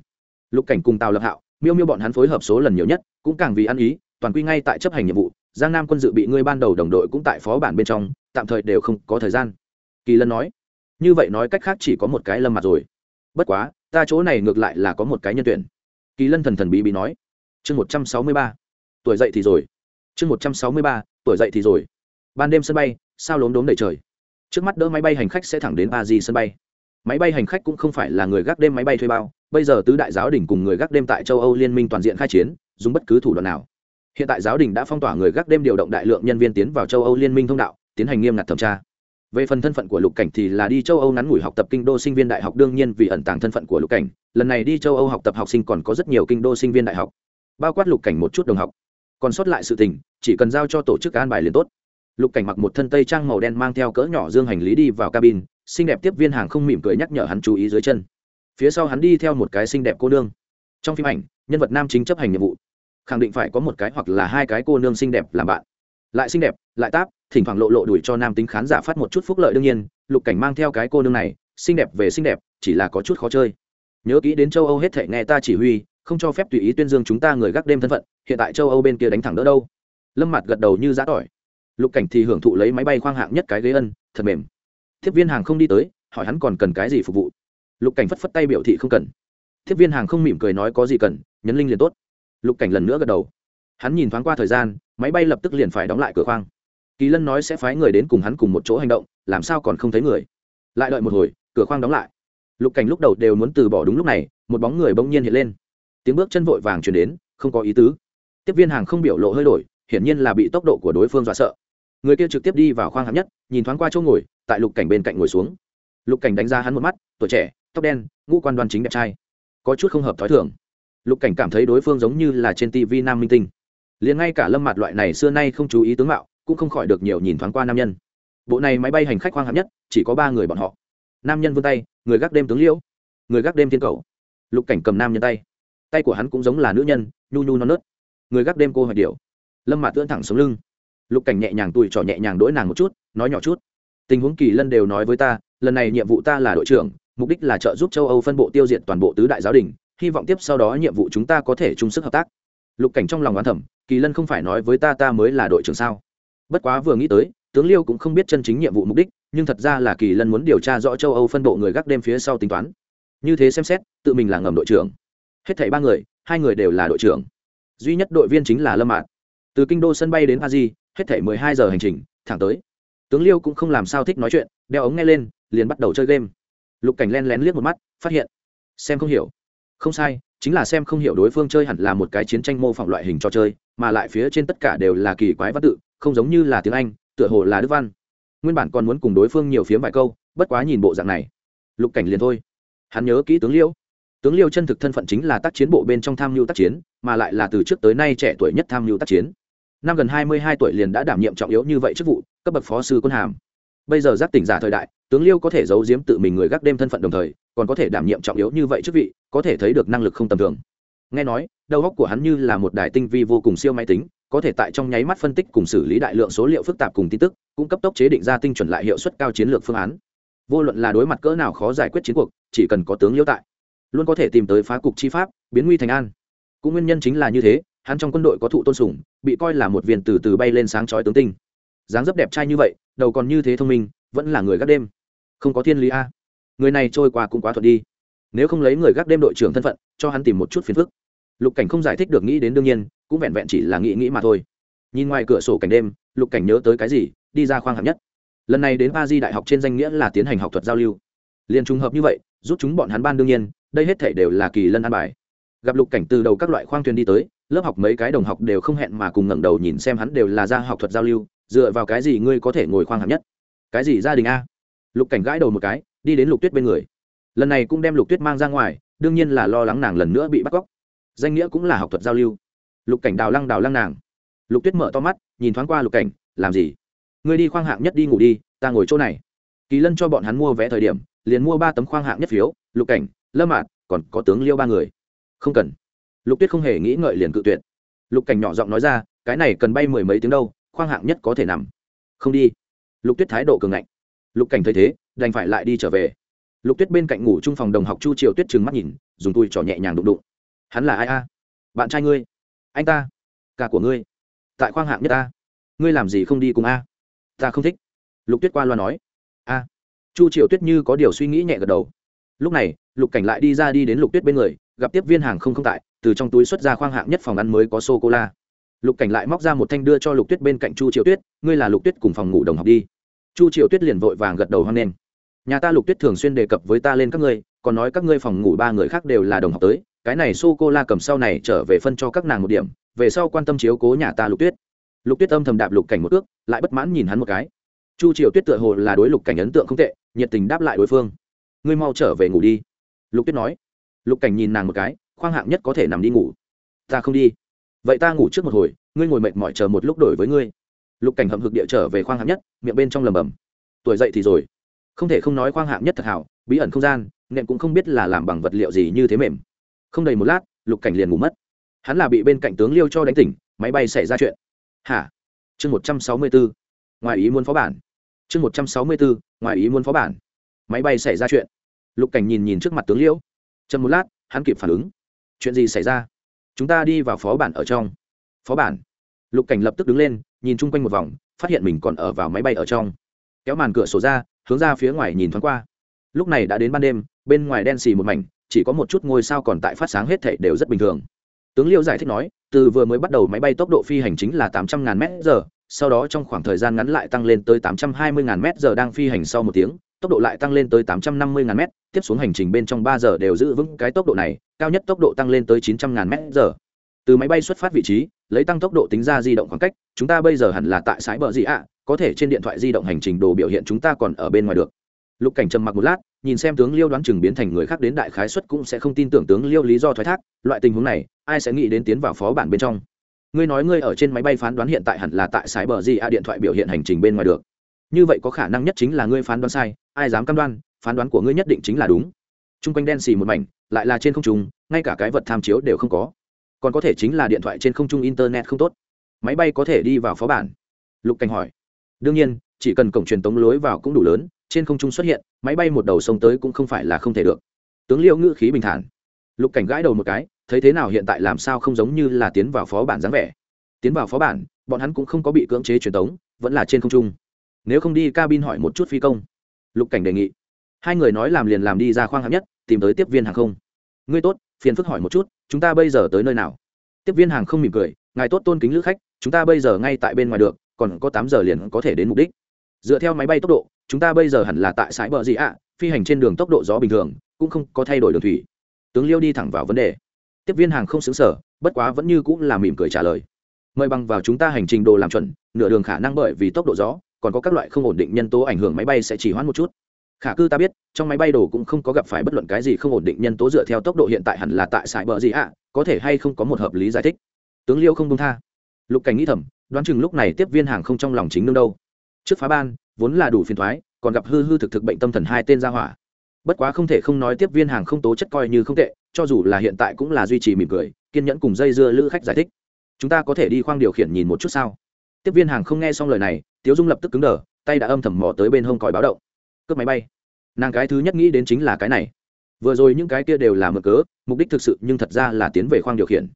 Lục cảnh cùng tào lập hạo, miêu miêu bọn hắn phối hợp số lần nhiều nhất, cũng càng vì ăn ý, toàn quy ngay tại chấp hành nhiệm vụ, giang nam quân dự bị ngươi ban đầu đồng đội cũng tại phó bản bên trong, tạm thời đều không có thời gian. Kỳ lân nói, như vậy nói cách khác chỉ có một cái lâm mặt rồi. Bất quá, ta chỗ này ngược lại là có một cái nhân tuyển. Kỳ lân thần thần bí bí nói, chương một trăm sáu mươi ba, tuổi dậy thì rồi. Chương một trăm sáu mươi ba, tuổi dậy thì rồi. Ban đêm sân bay, sao lốm đốm đầy trời? Trước mắt đỡ máy bay hành khách sẽ thẳng đến Ba di sân bay. Máy bay hành khách cũng không phải là người gác đêm máy bay thuê bao. Bây giờ tứ đại giáo đình cùng người gác đêm tại châu âu liên minh toàn diện khai chiến, dùng bất cứ thủ đoạn nào. Hiện tại giáo đình đã phong tỏa người gác đêm điều động đại lượng nhân viên tiến vào châu âu liên minh thông đạo, tiến hành nghiêm ngặt thẩm tra. Về phần thân phận của lục cảnh thì là đi châu âu ngắn ngủi học tập kinh đô sinh viên đại học, đương nhiên vì ẩn tàng thân phận của lục cảnh, lần này đi châu âu học tập học sinh còn có rất nhiều kinh đô sinh viên đại học. Bao quát lục cảnh một chút đồng học. Còn sót lại sự tình, chỉ cần giao cho tổ chức an bài liền tốt lục cảnh mặc một thân tây trang màu đen mang theo cỡ nhỏ dương hành lý đi vào cabin, xinh đẹp tiếp viên hàng không mỉm cười nhắc nhở hắn chú ý dưới chân. Phía sau hắn đi theo một cái xinh đẹp cô nương. Trong phim ảnh, nhân vật nam chính chấp hành nhiệm vụ. Khẳng định phải có một cái hoặc là hai cái cô nương xinh đẹp làm bạn. Lại xinh đẹp, lại táp, thỉnh thoảng lộ lộ đuổi cho nam tính khán giả phát một chút phúc lợi đương nhiên, lục cảnh mang theo cái cô nương này, xinh đẹp về xinh đẹp, chỉ là có chút khó chơi. Nhớ kỹ đến châu âu hết thể nghe ta chỉ huy, không cho phép tùy ý tuyên dương chúng ta người gác đêm thân phận, hiện tại châu âu bên kia đánh thẳng đỡ đâu. Lâm mặt gật đầu như giã tỏi lục cảnh thì hưởng thụ lấy máy bay khoang hạng nhất cái ghế ân, thật mềm. Tiếp viên hàng không đi tới, hỏi hắn còn cần cái gì phục vụ. Lục cảnh phất phất tay biểu thị không cần. Tiếp viên hàng không mỉm cười nói có gì cần, nhấn linh liền tốt. Lục cảnh lần nữa gật đầu. Hắn nhìn thoáng qua thời gian, máy bay lập tức liền phải đóng lại cửa khoang. Kỳ lân nói sẽ phái người đến cùng hắn cùng một chỗ hành động, làm sao còn không thấy người. Lại đợi một hồi, cửa khoang đóng lại. Lục cảnh lúc đầu đều muốn từ bỏ đúng lúc này, một bóng người bỗng nhiên hiện lên. Tiếng bước chân vội vàng chuyển đến, không có ý tứ. Tiếp viên hàng không biểu lộ hơi đổi, hiển nhiên là bị tốc độ của đối phương dọa sợ người kia trực tiếp đi vào khoang hạng nhất, nhìn thoáng qua chỗ ngồi, tại lục cảnh bên cạnh ngồi xuống. Lục cảnh đánh ra hắn một mắt, tuổi trẻ, tóc đen, ngũ quan đoan chính đẹp trai. Có chút không hợp t h ó i thường. Lục cảnh cảm thấy đối phương giống như là trên tv nam minh tinh. Liền ngay cả lâm mặt loại này xưa nay không chú ý tướng mạo, cũng không khỏi được nhiều nhìn thoáng qua nam nhân. Bộ này máy bay hành khách khoang hạng nhất, chỉ có ba người bọn họ. Nam nhân vươn tay, người gác đêm tướng liễu, người gác đêm thiên cầu. Lục cảnh cầm nam nhân tay. Tay của hắn cũng giống là nữ nhân, nhu nhu non nớt. Người gác đêm cô hoạch điệu lâm Mạt tưỡn thẳng sống lưng lục cảnh nhẹ nhàng tùi trỏ nhẹ nhàng đỗi nàng một chút, nói nhỏ chút. Tình huống kỳ lân đều nói với ta, lần này nhiệm vụ ta là đội trưởng, mục đích là trợ giúp châu âu phân bộ tiêu diệt toàn bộ tứ đại giáo đình, hy vọng tiếp sau đó nhiệm vụ chúng ta có thể chung sức hợp tác. Lục cảnh trong lòng oán thẩm kỳ lân không phải nói với ta ta mới là đội trưởng sao? Bất quá vừa nghĩ tới, tướng liêu cũng không biết chân chính nhiệm vụ mục đích, nhưng thật ra là kỳ lân muốn điều tra rõ châu âu phân bộ người gác đêm phía sau tính toán. Như thế xem xét, tự mình là ngầm đội trưởng. Hết thảy ba người, hai người đều là đội trưởng. Duy nhất đội viên chính là lâm mạc từ kinh đô sân bay đến A Di hết thể mười hai giờ hành trình, thẳng tới. Tướng liêu cũng không làm sao thích nói chuyện, đeo ống nghe lên, liền bắt đầu chơi game. Lục cảnh len lén liếc một mắt, phát hiện, xem không hiểu. Không sai, chính là xem không hiểu đối phương chơi hẳn là một cái chiến tranh mô phỏng loại hình trò chơi, mà lại phía trên tất cả đều là kỳ quái văn tự, không giống như là tiếng anh, tựa hồ là đức văn. Nguyên bản còn muốn cùng đối phương nhiều phiếm vài câu, bất quá nhìn bộ dạng này. Lục cảnh liền thôi. Hắn nhớ kỹ tướng liêu. Tướng liêu chân thực thân phận chính là tác chiến bộ bên trong tham mưu tác chiến, mà lại là từ trước tới nay trẻ tuổi nhất tham mưu tác chiến năm gần hai mươi hai tuổi liền đã đảm nhiệm trọng yếu như vậy chức vụ, cấp bậc phó sư quân hàm. Bây giờ giác tỉnh giả thời đại, tướng liêu có thể giấu giếm tự mình người gác đêm thân phận đồng thời, còn có thể đảm nhiệm trọng yếu như vậy chức vị, có thể thấy được năng lực không tầm thường. Nghe nói, đầu óc của hắn như là một đài tinh vi vô cùng siêu máy tính, có thể tại trong nháy mắt phân tích cùng xử lý đại lượng số liệu phức tạp cùng tin tức, cũng cấp tốc chế định ra tinh chuẩn lại hiệu suất cao chiến lược phương án. Vô luận là đối mặt cỡ nào khó giải quyết chiến cuộc, chỉ cần có tướng liêu tại, luôn có thể tìm tới phá cục chi pháp, biến nguy thành an. Cũng nguyên nhân chính là như thế hắn trong quân đội có thụ tôn sùng, bị coi là một viên từ từ bay lên sáng chói tướng tinh. Dáng dấp đẹp trai như vậy, đầu còn như thế thông minh, vẫn là người gác đêm. Không có thiên lý a. Người này trôi qua cũng quá thuận đi. Nếu không lấy người gác đêm đội trưởng thân phận, cho hắn tìm một chút phiền phức. Lục cảnh không giải thích được nghĩ đến đương nhiên, cũng vẹn vẹn chỉ là nghĩ nghĩ mà thôi. Nhìn ngoài cửa sổ cảnh đêm, lục cảnh nhớ tới cái gì, đi ra khoang hạng nhất. Lần này đến ba di đại học trên danh nghĩa là tiến hành học thuật giao lưu. Liền trùng hợp như vậy, giúp chúng bọn hắn ban đương nhiên, đây hết thể đều là kỳ lân an bài. Gặp lục cảnh từ đầu các loại khoang thuyền đi tới lớp học mấy cái đồng học đều không hẹn mà cùng ngẩng đầu nhìn xem hắn đều là ra học thuật giao lưu, dựa vào cái gì ngươi có thể ngồi khoang hạng nhất? Cái gì gia đình a? Lục cảnh gãi đầu một cái, đi đến lục tuyết bên người. Lần này cũng đem lục tuyết mang ra ngoài, đương nhiên là lo lắng nàng lần nữa bị bắt cóc. Danh nghĩa cũng là học thuật giao lưu. Lục cảnh đào lăng đào lăng nàng. Lục tuyết mở to mắt, nhìn thoáng qua lục cảnh, làm gì? Ngươi đi khoang hạng nhất đi ngủ đi, ta ngồi chỗ này. Kỳ lân cho bọn hắn mua vé thời điểm, liền mua ba tấm khoang hạng nhất phiếu. Lục cảnh, lâm mạt, còn có tướng liêu ba người. Không cần lục tuyết không hề nghĩ ngợi liền cự tuyệt. Lục cảnh nhỏ giọng nói ra, cái này cần bay mười mấy tiếng đâu, khoang hạng nhất có thể nằm. Không đi. Lục tuyết thái độ cường ngạnh. Lục cảnh thấy thế, đành phải lại đi trở về. Lục tuyết bên cạnh ngủ chung phòng đồng học chu triều tuyết trừng mắt nhìn, dùng tui trỏ nhẹ nhàng đụng đụng. Hắn là ai a? Bạn trai ngươi? Anh ta? Cả của ngươi? Tại khoang hạng nhất a ngươi làm gì không đi cùng a? Ta không thích. Lục tuyết qua loa nói. A? Chu triều tuyết như có điều suy nghĩ nhẹ gật đầu. Lúc này, lục cảnh lại đi ra đi đến lục tuyết bên người, gặp tiếp viên hàng không không tại từ trong túi xuất ra khoang hạng nhất phòng ăn mới có sô cô la lục cảnh lại móc ra một thanh đưa cho lục tuyết bên cạnh chu Triệu tuyết, ngươi là lục tuyết cùng phòng ngủ đồng học đi. Chu Triệu tuyết liền vội vàng gật đầu hoan nghênh. Nhà ta lục tuyết thường xuyên đề cập với ta lên các ngươi, còn nói các ngươi phòng ngủ ba người khác đều là đồng học tới, cái này sô cô la cầm sau này trở về phân cho các nàng một điểm, về sau quan tâm chiếu cố nhà ta lục tuyết. Lục tuyết âm thầm đạp lục cảnh một ước lại bất mãn nhìn hắn một cái. Chu triều tuyết tựa hồ là đối lục cảnh ấn tượng không tệ, nhiệt tình đáp lại đối phương. Ngươi mau trở về ngủ đi. Lục tuyết nói. Lục cảnh nhìn nàng một cái khoang hạng nhất có thể nằm đi ngủ. Ta không đi. Vậy ta ngủ trước một hồi, ngươi ngồi mệt mỏi chờ một lúc đổi với ngươi. Lục cảnh hậm hực địa trở về khoang hạng nhất, miệng bên trong lầm bầm. Tuổi dậy thì rồi. Không thể không nói khoang hạng nhất thật hảo, bí ẩn không gian, nệm cũng không biết là làm bằng vật liệu gì như thế mềm. Không đầy một lát, lục cảnh liền ngủ mất. Hắn là bị bên cạnh tướng liêu cho đánh tỉnh, máy bay xảy ra chuyện. Hả? Chương một trăm sáu mươi bốn. Ngoài ý muốn phó bản. Chương một trăm sáu mươi bốn, ngoài ý muốn phó bản. Máy bay xảy ra chuyện. Lục cảnh nhìn nhìn trước mặt tướng liêu. Chân một lát, hắn kịp phản ứng chuyện gì xảy ra? Chúng ta đi vào phó bản ở trong. Phó bản? Lục cảnh lập tức đứng lên, nhìn chung quanh một vòng, phát hiện mình còn ở vào máy bay ở trong. Kéo màn cửa sổ ra, hướng ra phía ngoài nhìn thoáng qua. Lúc này đã đến ban đêm, bên ngoài đen xì một mảnh, chỉ có một chút ngôi sao còn tại phát sáng hết thảy đều rất bình thường. Tướng liêu giải thích nói, từ vừa mới bắt đầu máy bay tốc độ phi hành chính là tám trăm ngàn m giờ, sau đó trong khoảng thời gian ngắn lại tăng lên tới tám trăm hai mươi ngàn m giờ đang phi hành sau một tiếng tốc độ lại tăng lên tới tám trăm năm mươi ngàn m tiếp xuống hành trình bên trong ba giờ đều giữ vững cái tốc độ này, cao nhất tốc độ tăng lên tới chín trăm ngàn m giờ. Từ máy bay xuất phát vị trí, lấy tăng tốc độ tính ra di động khoảng cách, chúng ta bây giờ hẳn là tại sái bờ gì ạ, có thể trên điện thoại di động hành trình đồ biểu hiện chúng ta còn ở bên ngoài được. Lục cảnh trầm mặc một lát, nhìn xem tướng liêu đoán chừng biến thành người khác đến đại khái xuất cũng sẽ không tin tưởng tướng liêu lý do thoái thác, loại tình huống này, ai sẽ nghĩ đến tiến vào phó bản bên trong. Ngươi nói ngươi ở trên máy bay phán đoán hiện tại hẳn là tại sái bờ gì ạ điện thoại biểu hiện hành trình bên ngoài được như vậy có khả năng nhất chính là ngươi phán đoán sai, ai dám cam đoan, phán đoán của ngươi nhất định chính là đúng. T r u n g quanh đen xì một mảnh, lại là trên không trung, ngay cả cái vật tham chiếu đều không có. Còn có thể chính là điện thoại trên không trung internet không tốt. Máy bay có thể đi vào phó bản. Lục cảnh hỏi. Đương nhiên, chỉ cần cổng truyền tống lối vào cũng đủ lớn, trên không trung xuất hiện, máy bay một đầu sông tới cũng không phải là không thể được. Tướng liêu ngữ khí bình thản. Lục cảnh gãi đầu một cái, thấy thế nào hiện tại làm sao không giống như là tiến vào phó bản dáng vẻ. Tiến vào phó bản, bọn hắn cũng không có bị cưỡng chế truyền tống, vẫn là trên không trung nếu không đi cabin hỏi một chút phi công. Lục cảnh đề nghị. Hai người nói làm liền làm đi ra khoang hạng nhất, tìm tới tiếp viên hàng không. Ngươi tốt, phiền phức hỏi một chút, chúng ta bây giờ tới nơi nào? Tiếp viên hàng không mỉm cười, ngài tốt tôn kính lữ khách, chúng ta bây giờ ngay tại bên ngoài được, còn có tám giờ liền có thể đến mục đích. Dựa theo máy bay tốc độ, chúng ta bây giờ hẳn là tại sái bờ gì ạ, phi hành trên đường tốc độ gió bình thường, cũng không có thay đổi đường thủy. Tướng liêu đi thẳng vào vấn đề. Tiếp viên hàng không xứng sở bất quá vẫn như cũng là mỉm cười trả lời. Mời bằng vào chúng ta hành trình đồ làm chuẩn, nửa đường khả năng bởi vì tốc độ gió còn có các loại không ổn định nhân tố ảnh hưởng máy bay sẽ chỉ hoãn một chút. Khả cư ta biết, trong máy bay đồ cũng không có gặp phải bất luận cái gì không ổn định nhân tố dựa theo tốc độ hiện tại hẳn là tại sải bờ gì ạ, có thể hay không có một hợp lý giải thích. Tướng liêu không đông tha. Lục cảnh nghĩ thầm, đoán chừng lúc này tiếp viên hàng không trong lòng chính nương đâu. Trước phá ban, vốn là đủ phiền thoái còn gặp hư hư thực thực bệnh tâm thần hai tên ra hỏa. Bất quá không thể không nói tiếp viên hàng không tố chất coi như không tệ, cho dù là hiện tại cũng là duy trì mỉm cười, kiên nhẫn cùng dây dưa lữ khách giải thích. Chúng ta có thể đi khoang điều khiển nhìn một chút sao? Tiếp viên hàng không nghe xong lời này tiếu dung lập tức cứng đờ, tay đã âm thầm mò tới bên hông còi báo động. Cướp máy bay. Nàng cái thứ nhất nghĩ đến chính là cái này. Vừa rồi những cái kia đều là mực cớ, mục đích thực sự nhưng thật ra là tiến về khoang điều khiển.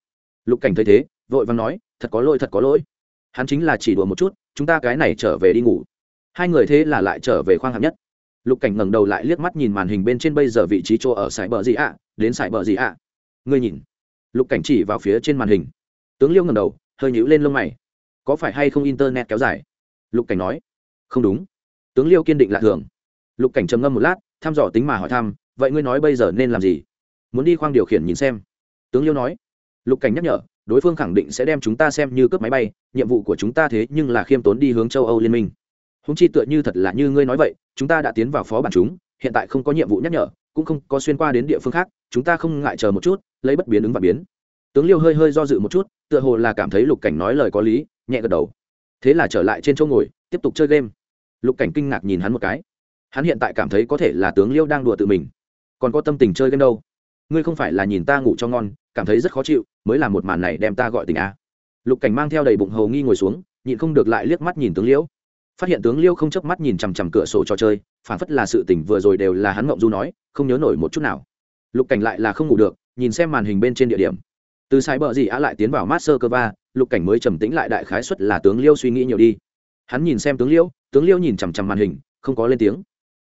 Lục cảnh thấy thế, vội vàng nói, thật có lỗi, thật có lỗi. Hắn chính là chỉ đùa một chút, chúng ta cái này trở về đi ngủ. Hai người thế là lại trở về khoang hạng nhất. Lục cảnh ngẩng đầu lại liếc mắt nhìn màn hình bên trên bây giờ vị trí chỗ ở sải bờ gì ạ, đến sải bờ gì ạ. Ngươi nhìn. Lục cảnh chỉ vào phía trên màn hình. Tướng liêu ngẩng đầu, hơi nhíu lên lông mày. Có phải hay không internet kéo dài? Lục cảnh nói. Không đúng. Tướng liêu kiên định lạ thường. Lục cảnh trầm ngâm một lát, thăm dò tính mà hỏi thăm, vậy ngươi nói bây giờ nên làm gì? Muốn đi khoang điều khiển nhìn xem. Tướng liêu nói. Lục cảnh nhắc nhở, đối phương khẳng định sẽ đem chúng ta xem như cướp máy bay, nhiệm vụ của chúng ta thế nhưng là khiêm tốn đi hướng châu âu liên minh. Húng chi tựa như thật là như ngươi nói vậy, chúng ta đã tiến vào phó bản chúng, hiện tại không có nhiệm vụ nhắc nhở, cũng không có xuyên qua đến địa phương khác, chúng ta không ngại chờ một chút, lấy bất biến ứng và biến. Tướng liêu hơi hơi do dự một chút, tựa hồ là cảm thấy lục cảnh nói lời có lý, nhẹ gật đầu thế là trở lại trên chỗ ngồi, tiếp tục chơi game. Lục cảnh kinh ngạc nhìn hắn một cái. Hắn hiện tại cảm thấy có thể là tướng liêu đang đùa tự mình. Còn có tâm tình chơi game đâu? Ngươi không phải là nhìn ta ngủ cho ngon, cảm thấy rất khó chịu, mới là một màn này đem ta gọi tình a. Lục cảnh mang theo đầy bụng hầu nghi ngồi xuống, nhịn không được lại liếc mắt nhìn tướng liễu phát hiện tướng liêu không chớp mắt nhìn chằm chằm cửa sổ trò chơi, phản phất là sự tỉnh vừa rồi đều là hắn ngộng du nói, không nhớ nổi một chút nào. Lục cảnh lại là không ngủ được, nhìn xem màn hình bên trên địa điểm. Từ sai bờ gì á lại tiến vào master cơ va lục cảnh mới trầm tĩnh lại đại khái xuất là tướng liêu suy nghĩ nhiều đi. Hắn nhìn xem tướng liêu tướng liêu nhìn chằm chằm màn hình, không có lên tiếng.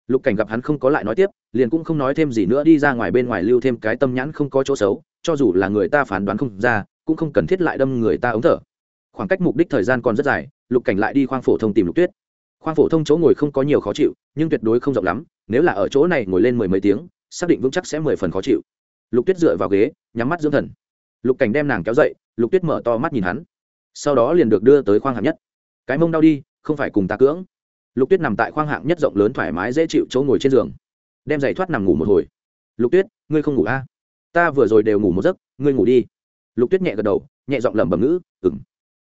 Lục cảnh gặp hắn không có lại nói tiếp, liền cũng không nói thêm gì nữa đi ra ngoài bên ngoài lưu thêm cái tâm nhãn không có chỗ xấu, cho dù là người ta phán đoán không ra, cũng không cần thiết lại đâm người ta ống thở. Khoảng cách mục đích thời gian còn rất dài, lục cảnh lại đi khoang phổ thông tìm lục tuyết. Khoang phổ thông chỗ ngồi không có nhiều khó chịu, nhưng tuyệt đối không rộng lắm, nếu là ở chỗ này ngồi lên mười mấy tiếng, xác định vững chắc sẽ mười phần khó chịu. Lục tuyết dựa vào ghế, nhắm mắt dưỡng thần lục cảnh đem nàng kéo dậy, lục tuyết mở to mắt nhìn hắn. Sau đó liền được đưa tới khoang hạng nhất. Cái mông đau đi, không phải cùng ta cưỡng. Lục tuyết nằm tại khoang hạng nhất rộng lớn thoải mái dễ chịu chỗ ngồi trên giường. Đem giày thoát nằm ngủ một hồi. Lục tuyết, ngươi không ngủ a à? ta vừa rồi đều ngủ một giấc, ngươi ngủ đi. Lục tuyết nhẹ gật đầu, nhẹ giọng lẩm bẩm ngữ ừng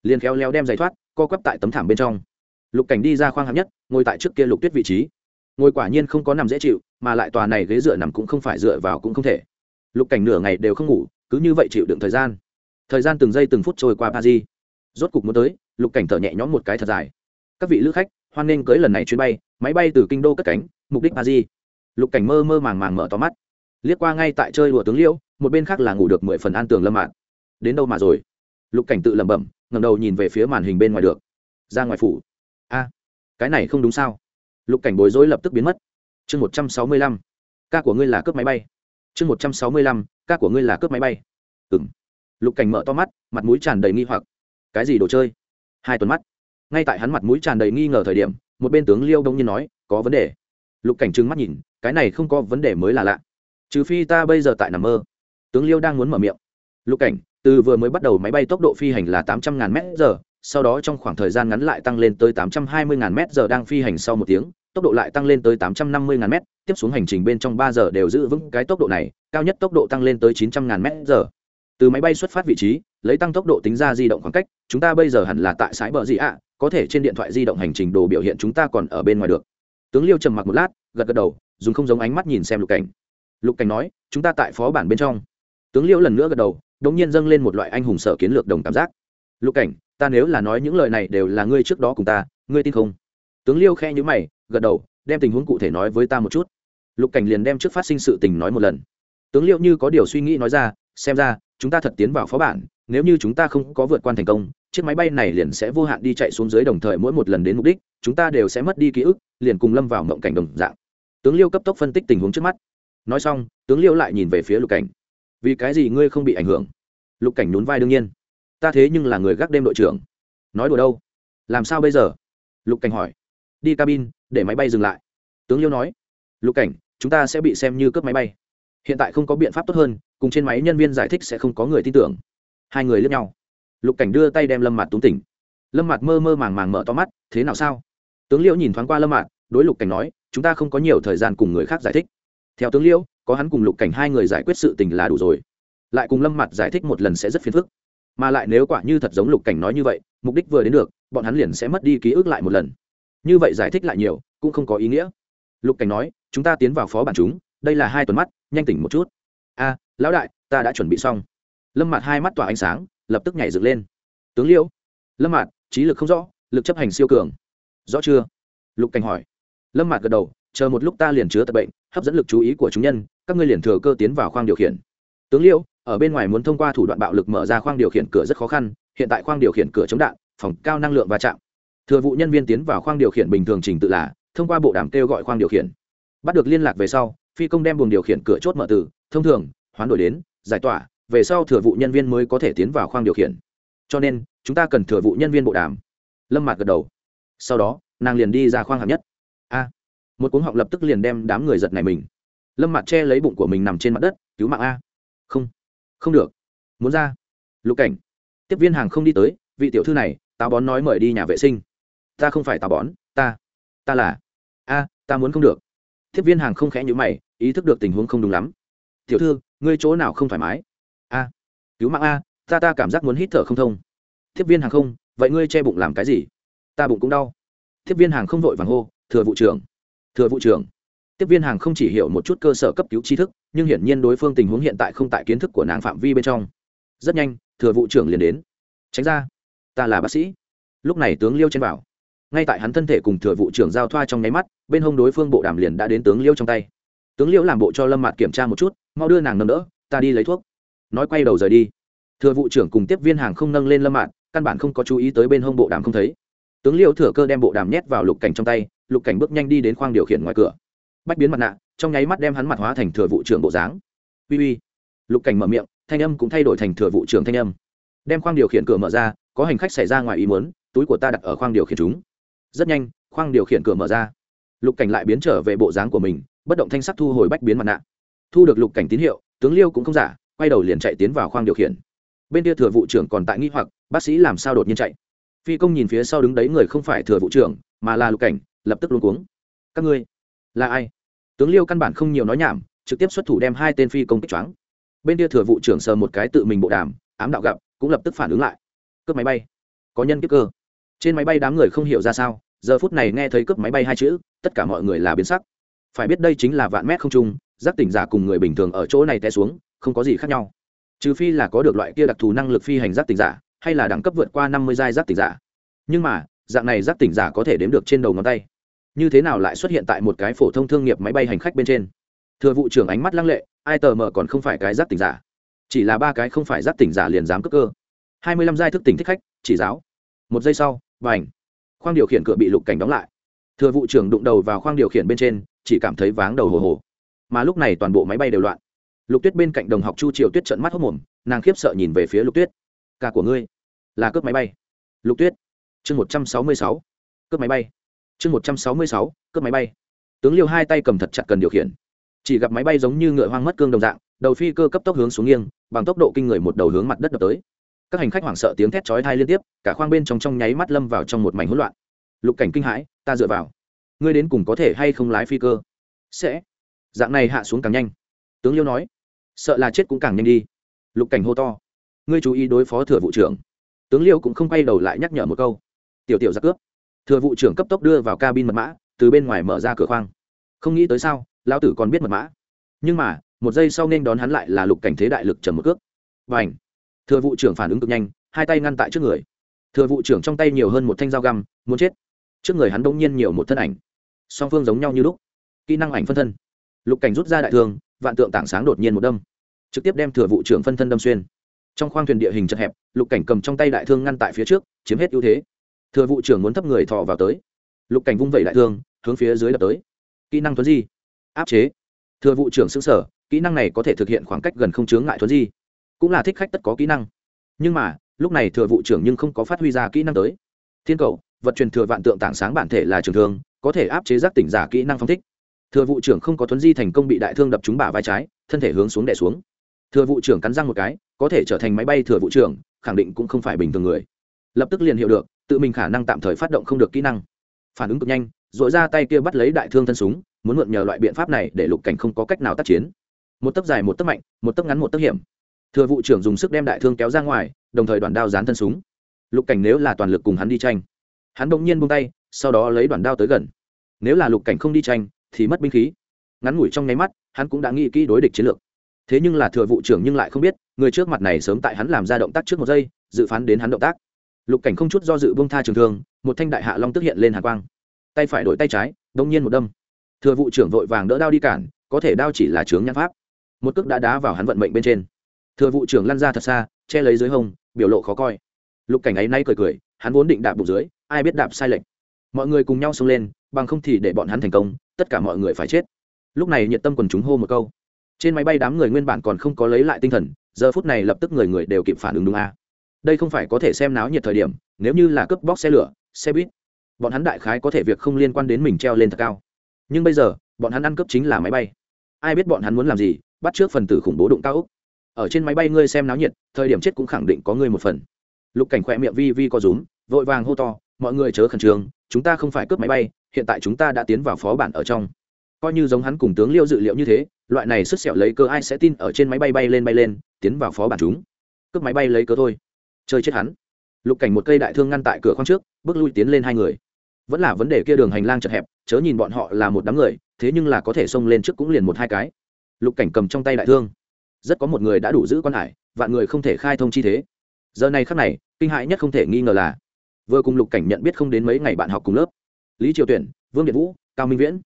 liền khéo léo đem giày thoát, co quắp tại tấm thảm bên trong. Lục cảnh đi ra khoang hạng nhất, ngồi tại trước kia lục tuyết vị trí. Ngồi quả nhiên không có nằm dễ chịu, mà lại tòa này ghế dựa nằm cũng không phải dựa vào cũng không thể. Lục cảnh nửa ngày đều không ngủ cứ như vậy chịu đựng thời gian. Thời gian từng giây từng phút trôi qua pa di rốt cục muốn tới, lục cảnh thở nhẹ nhõm một cái thật dài. Các vị lữ khách, hoan nghênh cưới lần này chuyến bay, máy bay từ kinh đô cất cánh, mục đích pa di lục cảnh mơ mơ màng màng mở to mắt. Liếc qua ngay tại chơi đùa tướng liêu một bên khác là ngủ được mười phần an tường lâm mạng. đến đâu mà rồi? Lục cảnh tự lẩm bẩm ngầm đầu nhìn về phía màn hình bên ngoài được. Ra ngoài phủ. A, cái này không đúng sao? Lục cảnh bối rối lập tức biến mất. Chương một trăm sáu mươi lăm, ca của ngươi là cướp máy bay chương một trăm sáu mươi lăm, ca của ngươi là cướp máy bay. Ừng lục cảnh mở to mắt, mặt mũi tràn đầy nghi hoặc. Cái gì đồ chơi? Hai tuần mắt. Ngay tại hắn mặt mũi tràn đầy nghi ngờ thời điểm, một bên tướng liêu đông nhiên nói, có vấn đề. Lục cảnh trừng mắt nhìn, cái này không có vấn đề mới là lạ. Trừ phi ta bây giờ tại nằm mơ. Tướng liêu đang muốn mở miệng. Lục cảnh, từ vừa mới bắt đầu máy bay tốc độ phi hành là tám trăm ngàn m giờ, sau đó trong khoảng thời gian ngắn lại tăng lên tới tám trăm hai mươi ngàn m giờ đang phi hành sau một tiếng tốc độ lại tăng lên tới tám trăm năm mươi ngàn m tiếp xuống hành trình bên trong ba giờ đều giữ vững cái tốc độ này, cao nhất tốc độ tăng lên tới chín trăm ngàn m giờ. Từ máy bay xuất phát vị trí, lấy tăng tốc độ tính ra di động khoảng cách, chúng ta bây giờ hẳn là tại sải bờ gì ạ, có thể trên điện thoại di động hành trình đồ biểu hiện chúng ta còn ở bên ngoài được. Tướng liêu trầm mặc một lát, gật gật đầu, dùng không giống ánh mắt nhìn xem lục cảnh. Lục cảnh nói, chúng ta tại phó bản bên trong. Tướng liêu lần nữa gật đầu đống nhiên dâng lên một loại anh hùng sở kiến lược đồng cảm giác. Lục cảnh, ta nếu là nói những lời này đều là ngươi trước đó cùng ta, ngươi tin không? Tướng liêu khẽ nhữ mày gật đầu, đem tình huống cụ thể nói với ta một chút. Lục cảnh liền đem trước phát sinh sự tình nói một lần. Tướng liêu như có điều suy nghĩ nói ra, xem ra, chúng ta thật tiến vào phó bản, nếu như chúng ta không có vượt qua thành công, chiếc máy bay này liền sẽ vô hạn đi chạy xuống dưới đồng thời mỗi một lần đến mục đích, chúng ta đều sẽ mất đi ký ức, liền cùng lâm vào mộng cảnh đồng dạng. Tướng liêu cấp tốc phân tích tình huống trước mắt. Nói xong, tướng liêu lại nhìn về phía lục cảnh. Vì cái gì ngươi không bị ảnh hưởng? Lục cảnh nhún vai đương nhiên. Ta thế nhưng là người gác đêm đội trưởng. Nói đùa đâu? Làm sao bây giờ? Lục cảnh hỏi đi cabin, để máy bay dừng lại. Tướng liêu nói, lục cảnh, chúng ta sẽ bị xem như cướp máy bay. Hiện tại không có biện pháp tốt hơn, cùng trên máy nhân viên giải thích sẽ không có người tin tưởng. Hai người lướt nhau. Lục cảnh đưa tay đem lâm mặt túng tỉnh. Lâm mặt mơ mơ màng màng mở to mắt, thế nào sao? Tướng liễu nhìn thoáng qua lâm mặt đối lục cảnh nói, chúng ta không có nhiều thời gian cùng người khác giải thích. Theo tướng liễu có hắn cùng lục cảnh hai người giải quyết sự tình là đủ rồi. Lại cùng lâm mặt giải thích một lần sẽ rất phiền phức. Mà lại nếu quả như thật giống lục cảnh nói như vậy, mục đích vừa đến được, bọn hắn liền sẽ mất đi ký ức lại một lần như vậy giải thích lại nhiều, cũng không có ý nghĩa. Lục cảnh nói, chúng ta tiến vào phó bản chúng, đây là hai tuần mắt, nhanh tỉnh một chút. A, lão đại, ta đã chuẩn bị xong. Lâm mặt hai mắt tỏa ánh sáng, lập tức nhảy dựng lên. Tướng liêu. Lâm mặt trí lực không rõ, lực chấp hành siêu cường. Rõ chưa? Lục cảnh hỏi. Lâm mặt gật đầu, chờ một lúc ta liền chứa tập bệnh, hấp dẫn lực chú ý của chúng nhân, các ngươi liền thừa cơ tiến vào khoang điều khiển. Tướng liêu, ở bên ngoài muốn thông qua thủ đoạn bạo lực mở ra khoang điều khiển cửa rất khó khăn, hiện tại khoang điều khiển cửa chống đạn, phòng cao năng lượng va chạm thừa vụ nhân viên tiến vào khoang điều khiển bình thường trình tự là, thông qua bộ đàm kêu gọi khoang điều khiển. Bắt được liên lạc về sau, phi công đem buồng điều khiển cửa chốt mở từ, thông thường, hoán đổi đến, giải tỏa, về sau thừa vụ nhân viên mới có thể tiến vào khoang điều khiển. Cho nên, chúng ta cần thừa vụ nhân viên bộ đàm. Lâm mạc gật đầu. Sau đó, nàng liền đi ra khoang hạng nhất. A, một cuốn họng lập tức liền đem đám người giật này mình. Lâm mạc che lấy bụng của mình nằm trên mặt đất, cứu mạng a. Không không được. Muốn ra. Lục cảnh. Tiếp viên hàng không đi tới, vị tiểu thư này, táo bón nói mời đi nhà vệ sinh ta không phải táo bón, ta ta là, a, ta muốn không được. Tiếp viên hàng không khẽ nhữ mày, ý thức được tình huống không đúng lắm. Tiểu thư, ngươi chỗ nào không thoải mái? A, cứu mạng a, ta ta cảm giác muốn hít thở không thông. Tiếp viên hàng không, vậy ngươi che bụng làm cái gì? Ta bụng cũng đau. Tiếp viên hàng không vội vàng hô, thừa vụ trưởng, thừa vụ trưởng. Tiếp viên hàng không chỉ hiểu một chút cơ sở cấp cứu tri thức, nhưng hiển nhiên đối phương tình huống hiện tại không tại kiến thức của nàng phạm vi bên trong. Rất nhanh, thừa vụ trưởng liền đến. Tránh ra, ta là bác sĩ. Lúc này tướng liêu chen vào ngay tại hắn thân thể cùng thừa vụ trưởng giao thoa trong nháy mắt, bên hông đối phương bộ đàm liền đã đến tướng liêu trong tay. Tướng liêu làm bộ cho lâm mạt kiểm tra một chút, mau đưa nàng nâng đỡ, ta đi lấy thuốc. Nói quay đầu rời đi. Thừa vụ trưởng cùng tiếp viên hàng không nâng lên lâm mạt, căn bản không có chú ý tới bên hông bộ đàm không thấy. Tướng liêu thừa cơ đem bộ đàm nhét vào lục cảnh trong tay, lục cảnh bước nhanh đi đến khoang điều khiển ngoài cửa. Bách biến mặt nạ, trong nháy mắt đem hắn mặt hóa thành thừa vụ trưởng bộ dáng. Uy uy. Lục cảnh mở miệng, thanh âm cũng thay đổi thành thừa vụ trưởng thanh âm. Đem khoang điều khiển cửa mở ra, có hành khách xảy ra ngoài ý muốn, túi của ta đặt ở khoang điều khiển chúng rất nhanh, khoang điều khiển cửa mở ra. Lục cảnh lại biến trở về bộ dáng của mình, bất động thanh sắc thu hồi bách biến mặt nạ. Thu được lục cảnh tín hiệu, tướng liêu cũng không giả, quay đầu liền chạy tiến vào khoang điều khiển. Bên kia thừa vụ trưởng còn tại nghi hoặc, bác sĩ làm sao đột nhiên chạy? Phi công nhìn phía sau đứng đấy người không phải thừa vụ trưởng, mà là lục cảnh, lập tức luôn cuống. Các ngươi, là ai? Tướng liêu căn bản không nhiều nói nhảm, trực tiếp xuất thủ đem hai tên phi công kích choáng. Bên kia thừa vụ trưởng sờ một cái tự mình bộ đàm, ám đạo gặp, cũng lập tức phản ứng lại. Cướp máy bay. Có nhân kiếp cơ trên máy bay đám người không hiểu ra sao, giờ phút này nghe thấy cướp máy bay hai chữ, tất cả mọi người là biến sắc. Phải biết đây chính là vạn mét không trung, giác tỉnh giả cùng người bình thường ở chỗ này té xuống, không có gì khác nhau. Trừ phi là có được loại kia đặc thù năng lực phi hành giác tỉnh giả, hay là đẳng cấp vượt qua năm mươi giai giác tỉnh giả. Nhưng mà, dạng này giác tỉnh giả có thể đếm được trên đầu ngón tay. Như thế nào lại xuất hiện tại một cái phổ thông thương nghiệp máy bay hành khách bên trên? Thừa vụ trưởng ánh mắt lăng lệ, ai tờ mờ còn không phải cái giác tỉnh giả? Chỉ là ba cái không phải giác tỉnh giả liền dám cướp cơ. Hai mươi lăm giai thức tỉnh thích khách, chỉ giáo. Một giây sau và ảnh. Khoang điều khiển cửa bị lục cảnh đóng lại. Thừa vụ trưởng đụng đầu vào khoang điều khiển bên trên, chỉ cảm thấy váng đầu hồ hồ. Mà lúc này toàn bộ máy bay đều loạn. Lục tuyết bên cạnh đồng học chu triều tuyết trận mắt hốc mồm, nàng khiếp sợ nhìn về phía lục tuyết. Ca của ngươi là cướp máy bay. Lục tuyết. Chương một trăm sáu mươi sáu. Cướp máy bay. Chương một trăm sáu mươi sáu. Cướp máy bay. Tướng liêu hai tay cầm thật chặt cần điều khiển. Chỉ gặp máy bay giống như ngựa hoang mất cương đồng dạng, đầu phi cơ cấp tốc hướng xuống nghiêng, bằng tốc độ kinh người một đầu hướng mặt đất đập tới các hành khách hoảng sợ tiếng thét chói thai liên tiếp, cả khoang bên trong trong nháy mắt lâm vào trong một mảnh hỗn loạn. Lục cảnh kinh hãi, ta dựa vào. Ngươi đến cùng có thể hay không lái phi cơ? Sẽ. Dạng này hạ xuống càng nhanh. Tướng liêu nói. Sợ là chết cũng càng nhanh đi. Lục cảnh hô to. Ngươi chú ý đối phó thừa vụ trưởng. Tướng liêu cũng không quay đầu lại nhắc nhở một câu. Tiểu tiểu ra cướp. Thừa vụ trưởng cấp tốc đưa vào cabin mật mã, từ bên ngoài mở ra cửa khoang. Không nghĩ tới sao, lão tử còn biết mật mã. Nhưng mà, một giây sau nên đón hắn lại là lục cảnh thế đại lực trầm một cước. Và ảnh thừa vụ trưởng phản ứng cực nhanh, hai tay ngăn tại trước người. Thừa vụ trưởng trong tay nhiều hơn một thanh dao găm, muốn chết. Trước người hắn đông nhiên nhiều một thân ảnh. Song phương giống nhau như lúc. Kỹ năng ảnh phân thân. Lục cảnh rút ra đại thương, vạn tượng tảng sáng đột nhiên một đâm. Trực tiếp đem thừa vụ trưởng phân thân đâm xuyên. Trong khoang thuyền địa hình chật hẹp, lục cảnh cầm trong tay đại thương ngăn tại phía trước, chiếm hết ưu thế. Thừa vụ trưởng muốn thấp người thò vào tới. Lục cảnh vung vẩy đại thương, hướng phía dưới đập tới. Kỹ năng thuấn di. Áp chế. Thừa vụ trưởng xứng sở kỹ năng này có thể thực hiện khoảng cách gần không chướng ngại thuấn di cũng là thích khách tất có kỹ năng. Nhưng mà, lúc này thừa vụ trưởng nhưng không có phát huy ra kỹ năng tới. Thiên cầu, vật truyền thừa vạn tượng tảng sáng bản thể là trường thương, có thể áp chế giác tỉnh giả kỹ năng phong thích. Thừa vụ trưởng không có thuấn di thành công bị đại thương đập trúng bả vai trái, thân thể hướng xuống đè xuống. Thừa vụ trưởng cắn răng một cái, có thể trở thành máy bay thừa vụ trưởng, khẳng định cũng không phải bình thường người. Lập tức liền hiểu được, tự mình khả năng tạm thời phát động không được kỹ năng. Phản ứng cực nhanh dội ra tay kia bắt lấy đại thương thân súng, muốn mượn nhờ loại biện pháp này để lục cảnh không có cách nào tác chiến. Một tấc dài, một tấc mạnh, một tấc ngắn, một tấc hiểm thừa vụ trưởng dùng sức đem đại thương kéo ra ngoài, đồng thời đoàn đao dán thân súng. Lục cảnh nếu là toàn lực cùng hắn đi tranh, hắn bỗng nhiên buông tay, sau đó lấy đoàn đao tới gần. Nếu là lục cảnh không đi tranh, thì mất binh khí. Ngắn ngủi trong nháy mắt, hắn cũng đã nghĩ kỹ đối địch chiến lược. Thế nhưng là thừa vụ trưởng nhưng lại không biết, người trước mặt này sớm tại hắn làm ra động tác trước một giây, dự phán đến hắn động tác. Lục cảnh không chút do dự bông tha trường thương, một thanh đại hạ long tức hiện lên hạ quang. Tay phải đổi tay trái đông nhiên một đâm. Thừa vụ trưởng vội vàng đỡ đao đi cản, có thể đao chỉ là chướng nhan pháp. Một cước đã đá vào hắn vận mệnh bên trên thừa vụ trưởng lăn ra thật xa, che lấy dưới hông, biểu lộ khó coi. Lục cảnh ấy nay cười cười, hắn vốn định đạp bụng dưới, ai biết đạp sai lệch. Mọi người cùng nhau xông lên, bằng không thì để bọn hắn thành công, tất cả mọi người phải chết. Lúc này nhiệt tâm quần chúng hô một câu. Trên máy bay đám người nguyên bản còn không có lấy lại tinh thần, giờ phút này lập tức người người đều kịp phản ứng đúng a. Đây không phải có thể xem náo nhiệt thời điểm, nếu như là cướp bóc xe lửa, xe buýt, bọn hắn đại khái có thể việc không liên quan đến mình treo lên thật cao. Nhưng bây giờ, bọn hắn ăn cướp chính là máy bay. Ai biết bọn hắn muốn làm gì, bắt trước phần tử khủng bố đụng cao úc ở trên máy bay ngươi xem náo nhiệt, thời điểm chết cũng khẳng định có ngươi một phần. Lục cảnh khỏe miệng vi vi có rúm, vội vàng hô to, mọi người chớ khẩn trương, chúng ta không phải cướp máy bay, hiện tại chúng ta đã tiến vào phó bản ở trong. Coi như giống hắn cùng tướng liêu dự liệu như thế, loại này sứt sẹo lấy cơ ai sẽ tin ở trên máy bay bay lên bay lên, tiến vào phó bản chúng. Cướp máy bay lấy cơ thôi. Chơi chết hắn. Lục cảnh một cây đại thương ngăn tại cửa khoang trước, bước lui tiến lên hai người. Vẫn là vấn đề kia đường hành lang chật hẹp, chớ nhìn bọn họ là một đám người, thế nhưng là có thể xông lên trước cũng liền một hai cái. Lục cảnh cầm trong tay đại thương rất có một người đã đủ giữ quan hải, vạn người không thể khai thông chi thế. Giờ này khắc này, kinh hại nhất không thể nghi ngờ là, vừa cùng lục cảnh nhận biết không đến mấy ngày bạn học cùng lớp. Lý triều tuyển, vương điện vũ, cao minh viễn.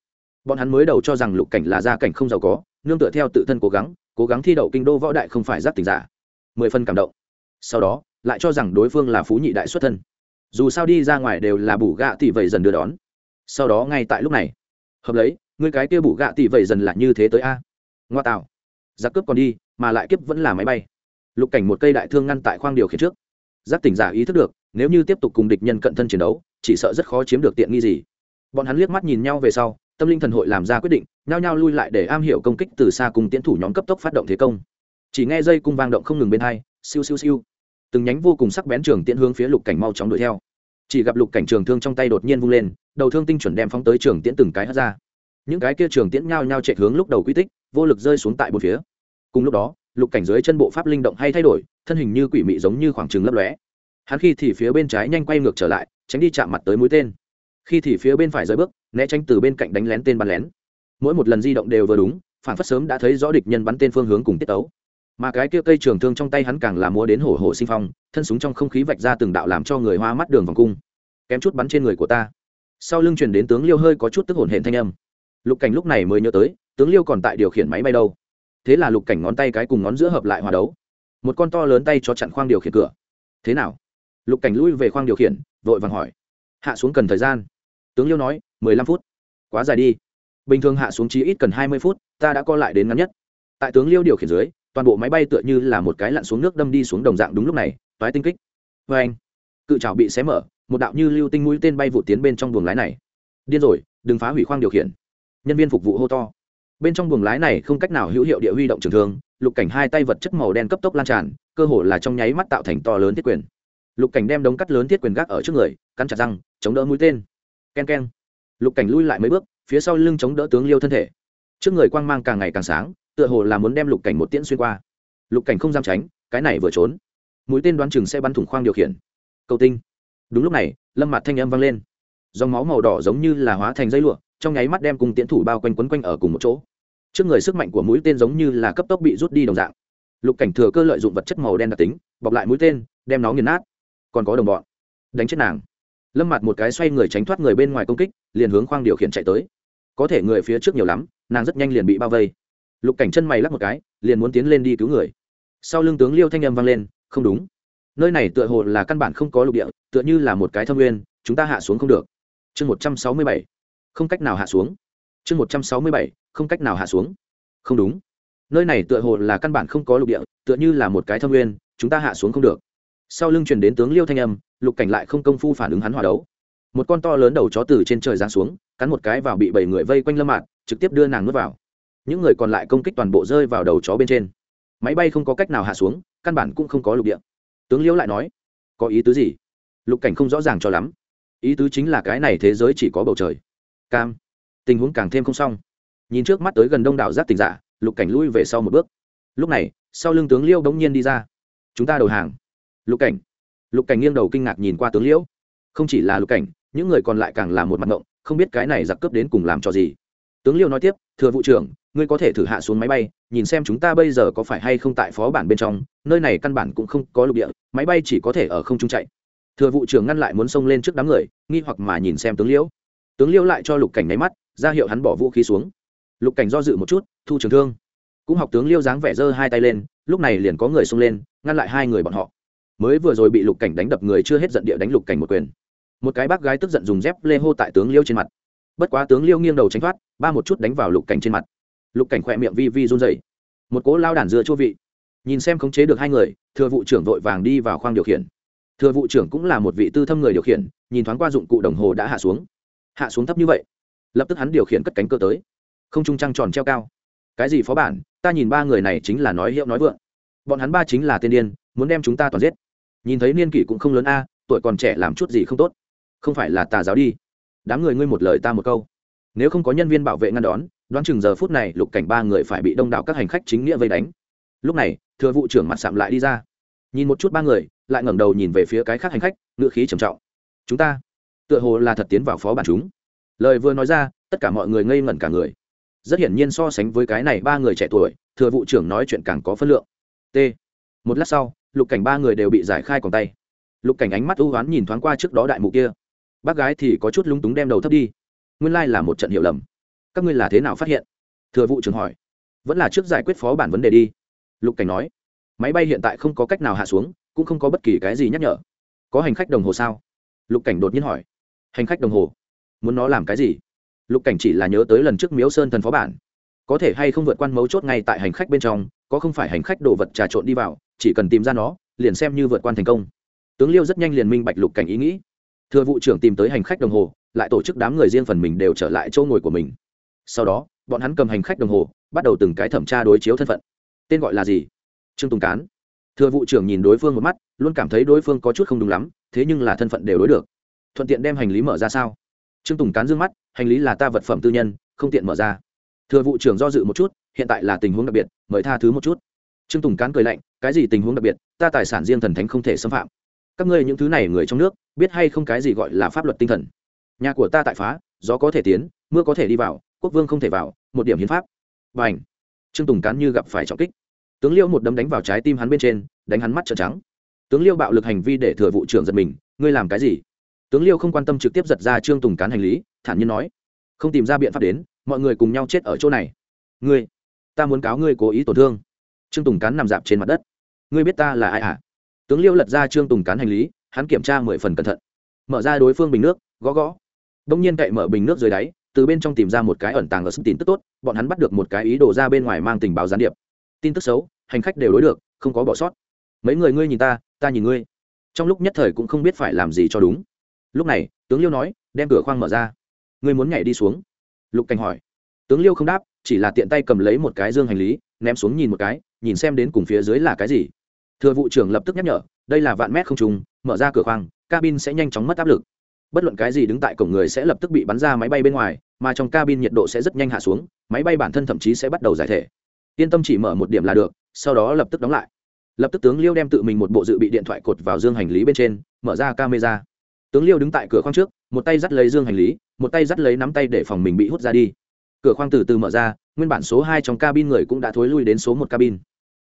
Bọn hắn mới đầu cho rằng lục cảnh là gia cảnh không giàu có, nương tựa theo tự thân cố gắng cố gắng thi đậu kinh đô võ đại không phải giáp tình giả. Mười phân cảm động. Sau đó, lại cho rằng đối phương là phú nhị đại xuất thân. Dù sao đi ra ngoài đều là bù gạ tỷ vậy dần đưa đón. Sau đó ngay tại lúc này, hợp lấy người cái kia bù gạ tỷ vậy dần là như thế tới a? Ngoa tạo, giặc cướp còn đi mà lại kiếp vẫn là máy bay. Lục cảnh một cây đại thương ngăn tại khoang điều khiển trước. Giáp tỉnh giả ý thức được, nếu như tiếp tục cùng địch nhân cận thân chiến đấu, chỉ sợ rất khó chiếm được tiện nghi gì. Bọn hắn liếc mắt nhìn nhau về sau, tâm linh thần hội làm ra quyết định, nhao nhao lui lại để am hiểu công kích từ xa cùng tiến thủ nhóm cấp tốc phát động thế công. Chỉ nghe dây cung vang động không ngừng bên hai, siêu siêu siêu. Từng nhánh vô cùng sắc bén trường tiễn hướng phía lục cảnh mau chóng đuổi theo. Chỉ gặp lục cảnh trường thương trong tay đột nhiên vung lên, đầu thương tinh chuẩn đem phóng tới trường tiễn từng cái hất ra. Những cái kia trường tiễn nhao nhao chạy hướng lúc đầu quy tích, vô lực rơi xuống tại một phía cùng lúc đó, lục cảnh dưới chân bộ pháp linh động hay thay đổi, thân hình như quỷ mị giống như khoảng trừng lấp lóe. Hắn khi thì phía bên trái nhanh quay ngược trở lại, tránh đi chạm mặt tới mũi tên. Khi thì phía bên phải rời bước, né tránh từ bên cạnh đánh lén tên bắn lén. Mỗi một lần di động đều vừa đúng, phản phát sớm đã thấy rõ địch nhân bắn tên phương hướng cùng tiết tấu. Mà cái kia cây trường thương trong tay hắn càng là múa đến hổ hổ sinh phong, thân súng trong không khí vạch ra từng đạo làm cho người hoa mắt đường vòng cung. Kém chút bắn trên người của ta. Sau lưng truyền đến tướng liêu hơi có chút tức hồn hển thanh âm. Lục cảnh lúc này mới nhớ tới, tướng liêu còn tại điều khiển máy bay đâu thế là lục cảnh ngón tay cái cùng ngón giữa hợp lại hòa đấu. Một con to lớn tay cho chặn khoang điều khiển cửa. Thế nào? Lục cảnh lui về khoang điều khiển, vội vàng hỏi. Hạ xuống cần thời gian. Tướng liêu nói, mười lăm phút. Quá dài đi. Bình thường hạ xuống chí ít cần hai mươi phút, ta đã co lại đến ngắn nhất. Tại tướng liêu điều khiển dưới, toàn bộ máy bay tựa như là một cái lặn xuống nước đâm đi xuống đồng dạng đúng lúc này, toái tinh kích. Vê anh, cự trào bị xé mở, một đạo như lưu tinh mũi tên bay vụ tiến bên trong buồng lái này. Điên rồi, đừng phá hủy khoang điều khiển. Nhân viên phục vụ hô to bên trong buồng lái này không cách nào hữu hiệu địa huy động trường thương, lục cảnh hai tay vật chất màu đen cấp tốc lan tràn, cơ hồ là trong nháy mắt tạo thành to lớn thiết quyền. Lục cảnh đem đống cắt lớn thiết quyền gác ở trước người, cắn chặt răng, chống đỡ mũi tên. K e n k e n lục cảnh lui lại mấy bước, phía sau lưng chống đỡ tướng liêu thân thể. Trước người quang mang càng ngày càng sáng, tựa hồ là muốn đem lục cảnh một tiễn xuyên qua. Lục cảnh không dám tránh, cái này vừa trốn. Mũi tên đoán chừng sẽ bắn thủng khoang điều khiển. Cầu tinh. Đúng lúc này, lâm mặt thanh âm vang lên. Dòng máu màu đỏ giống như là hóa thành dây lụa trong nháy mắt đem cùng tiễn thủ bao quanh quấn quanh ở cùng một chỗ. Trước người sức mạnh của mũi tên giống như là cấp tốc bị rút đi đồng dạng. Lục cảnh thừa cơ lợi dụng vật chất màu đen đặc tính, bọc lại mũi tên, đem nó nghiền nát. Còn có đồng bọn. Đánh chết nàng. Lâm mặt một cái xoay người tránh thoát người bên ngoài công kích, liền hướng khoang điều khiển chạy tới. Có thể người phía trước nhiều lắm, nàng rất nhanh liền bị bao vây. Lục cảnh chân mày lắc một cái, liền muốn tiến lên đi cứu người. Sau lưng tướng liêu thanh âm vang lên, không đúng. Nơi này tựa hồ là căn bản không có lục địa, tựa như là một cái thâm nguyên, chúng ta hạ xuống không được. Chương một trăm sáu mươi bảy không cách nào hạ xuống. Chương một trăm sáu mươi bảy, không cách nào hạ xuống. Không đúng. Nơi này tựa hồ là căn bản không có lục địa, tựa như là một cái thâm nguyên, chúng ta hạ xuống không được. Sau lưng truyền đến tướng liêu thanh âm, lục cảnh lại không công phu phản ứng hắn hòa đấu. Một con to lớn đầu chó từ trên trời giáng xuống, cắn một cái vào bị bảy người vây quanh lâm mạc trực tiếp đưa nàng nuốt vào. Những người còn lại công kích toàn bộ rơi vào đầu chó bên trên. Máy bay không có cách nào hạ xuống, căn bản cũng không có lục địa. Tướng liêu lại nói, có ý tứ gì? Lục cảnh không rõ ràng cho lắm. Ý tứ chính là cái này thế giới chỉ có bầu trời cam. Tình huống càng thêm không xong. Nhìn trước mắt tới gần đông đảo giác tình giả, lục cảnh lui về sau một bước. Lúc này, sau lưng tướng liêu bỗng nhiên đi ra. Chúng ta đầu hàng. Lục cảnh. Lục cảnh nghiêng đầu kinh ngạc nhìn qua tướng liễu không chỉ là lục cảnh, những người còn lại càng là một mặt ngộng, không biết cái này giặc cướp đến cùng làm cho gì. Tướng liêu nói tiếp, thừa vụ trưởng, ngươi có thể thử hạ xuống máy bay, nhìn xem chúng ta bây giờ có phải hay không tại phó bản bên trong, nơi này căn bản cũng không có lục địa, máy bay chỉ có thể ở không trung chạy. Thừa vụ trưởng ngăn lại muốn xông lên trước đám người, nghi hoặc mà nhìn xem tướng liễu tướng liêu lại cho lục cảnh nháy mắt, ra hiệu hắn bỏ vũ khí xuống. Lục cảnh do dự một chút, thu trường thương. Cũng học tướng liêu dáng vẻ giơ hai tay lên, lúc này liền có người xông lên, ngăn lại hai người bọn họ. Mới vừa rồi bị lục cảnh đánh đập người chưa hết giận địa đánh lục cảnh một quyền. Một cái bác gái tức giận dùng dép lê hô tại tướng liêu trên mặt. Bất quá tướng liêu nghiêng đầu tránh thoát, ba một chút đánh vào lục cảnh trên mặt. Lục cảnh khỏe miệng vi vi run dày một cố lao đàn dưa chua vị. Nhìn xem khống chế được hai người, thừa vụ trưởng vội vàng đi vào khoang điều khiển. Thừa vụ trưởng cũng là một vị tư thâm người điều khiển, nhìn thoáng qua dụng cụ đồng hồ đã hạ xuống hạ xuống thấp như vậy, lập tức hắn điều khiển cất cánh cơ tới. Không trung trăng tròn treo cao. Cái gì phó bản? Ta nhìn ba người này chính là nói hiệu nói vượng. Bọn hắn ba chính là tên điên, muốn đem chúng ta toàn giết. Nhìn thấy niên kỷ cũng không lớn a, tuổi còn trẻ làm chút gì không tốt. Không phải là tà giáo đi. Đám người ngươi một lời ta một câu. Nếu không có nhân viên bảo vệ ngăn đón, đoán chừng giờ phút này lục cảnh ba người phải bị đông đảo các hành khách chính nghĩa vây đánh. Lúc này, thừa vụ trưởng mặt sạm lại đi ra. Nhìn một chút ba người, lại ngẩng đầu nhìn về phía cái khác hành khách, ngựa khí trầm trọng. Chúng ta tựa hồ là thật tiến vào phó bản chúng. Lời vừa nói ra, tất cả mọi người ngây ngẩn cả người. Rất hiển nhiên so sánh với cái này ba người trẻ tuổi, thừa vụ trưởng nói chuyện càng có phân lượng. T. Một lát sau, lục cảnh ba người đều bị giải khai còn tay. Lục cảnh ánh mắt ưu oán nhìn thoáng qua trước đó đại mụ kia. Bác gái thì có chút lúng túng đem đầu thấp đi. Nguyên lai là một trận hiểu lầm. Các ngươi là thế nào phát hiện? Thừa vụ trưởng hỏi. Vẫn là trước giải quyết phó bản vấn đề đi. Lục cảnh nói. Máy bay hiện tại không có cách nào hạ xuống, cũng không có bất kỳ cái gì nhắc nhở. Có hành khách đồng hồ sao? Lục cảnh đột nhiên hỏi hành khách đồng hồ. Muốn nó làm cái gì? Lục cảnh chỉ là nhớ tới lần trước miếu sơn thần phó bản. Có thể hay không vượt quan mấu chốt ngay tại hành khách bên trong, có không phải hành khách đồ vật trà trộn đi vào, chỉ cần tìm ra nó, liền xem như vượt quan thành công. Tướng liêu rất nhanh liền minh bạch lục cảnh ý nghĩ. Thừa vụ trưởng tìm tới hành khách đồng hồ, lại tổ chức đám người riêng phần mình đều trở lại chỗ ngồi của mình. Sau đó, bọn hắn cầm hành khách đồng hồ, bắt đầu từng cái thẩm tra đối chiếu thân phận. Tên gọi là gì? Trương tùng cán. Thừa vụ trưởng nhìn đối phương một mắt, luôn cảm thấy đối phương có chút không đúng lắm, thế nhưng là thân phận đều đối được thuận tiện đem hành lý mở ra sao? Trương tùng cán d ư ơ n g mắt, hành lý là ta vật phẩm tư nhân, không tiện mở ra. Thừa vụ trưởng do dự một chút, hiện tại là tình huống đặc biệt, mời tha thứ một chút. Trương tùng cán cười lạnh, cái gì tình huống đặc biệt, ta tài sản riêng thần thánh không thể xâm phạm. Các ngươi những thứ này người trong nước, biết hay không cái gì gọi là pháp luật tinh thần? Nhà của ta tại phá, gió có thể tiến, mưa có thể đi vào, quốc vương không thể vào, một điểm hiến pháp. B à n h trương tùng cán như gặp phải trọng kích. Tướng liêu một đấm đánh vào trái tim hắn bên trên, đánh hắn mắt trợn trắng. Tướng liêu bạo lực hành vi để thừa vụ trưởng giật mình, ngươi làm cái gì? Tướng liêu không quan tâm trực tiếp giật ra trương tùng cán hành lý, thản nhiên nói, không tìm ra biện pháp đến, mọi người cùng nhau chết ở chỗ này. Ngươi, ta muốn cáo ngươi cố ý tổn thương. Trương tùng cán nằm dạp trên mặt đất. Ngươi biết ta là ai hả? tướng liêu lật ra trương tùng cán hành lý, hắn kiểm tra mười phần cẩn thận. Mở ra đối phương bình nước, gõ gõ. Đông nhiên cậy mở bình nước dưới đáy, từ bên trong tìm ra một cái ẩn tàng ở sức tin tức tốt, bọn hắn bắt được một cái ý đồ ra bên ngoài mang tình báo gián điệp. Tin tức xấu, hành khách đều đối được, không có bỏ sót. Mấy người ngươi nhìn ta ta nhìn ngươi. Trong lúc nhất thời cũng không biết phải làm gì cho đúng lúc này, tướng liêu nói, đem cửa khoang mở ra. Ngươi muốn nhảy đi xuống? Lục cảnh hỏi. Tướng liêu không đáp, chỉ là tiện tay cầm lấy một cái dương hành lý, ném xuống nhìn một cái, nhìn xem đến cùng phía dưới là cái gì. Thừa vụ trưởng lập tức nhắc nhở, đây là vạn mét không trùng mở ra cửa khoang, cabin sẽ nhanh chóng mất áp lực. Bất luận cái gì đứng tại cổng người sẽ lập tức bị bắn ra máy bay bên ngoài, mà trong cabin nhiệt độ sẽ rất nhanh hạ xuống, máy bay bản thân thậm chí sẽ bắt đầu giải thể. Yên tâm chỉ mở một điểm là được, sau đó lập tức đóng lại. Lập tức tướng liêu đem tự mình một bộ dự bị điện thoại cột vào dương hành lý bên trên, mở ra camera tướng liêu đứng tại cửa khoang trước, một tay dắt lấy dương hành lý, một tay dắt lấy nắm tay để phòng mình bị hút ra đi. Cửa khoang từ từ mở ra, nguyên bản số hai trong cabin người cũng đã thối lui đến số một cabin.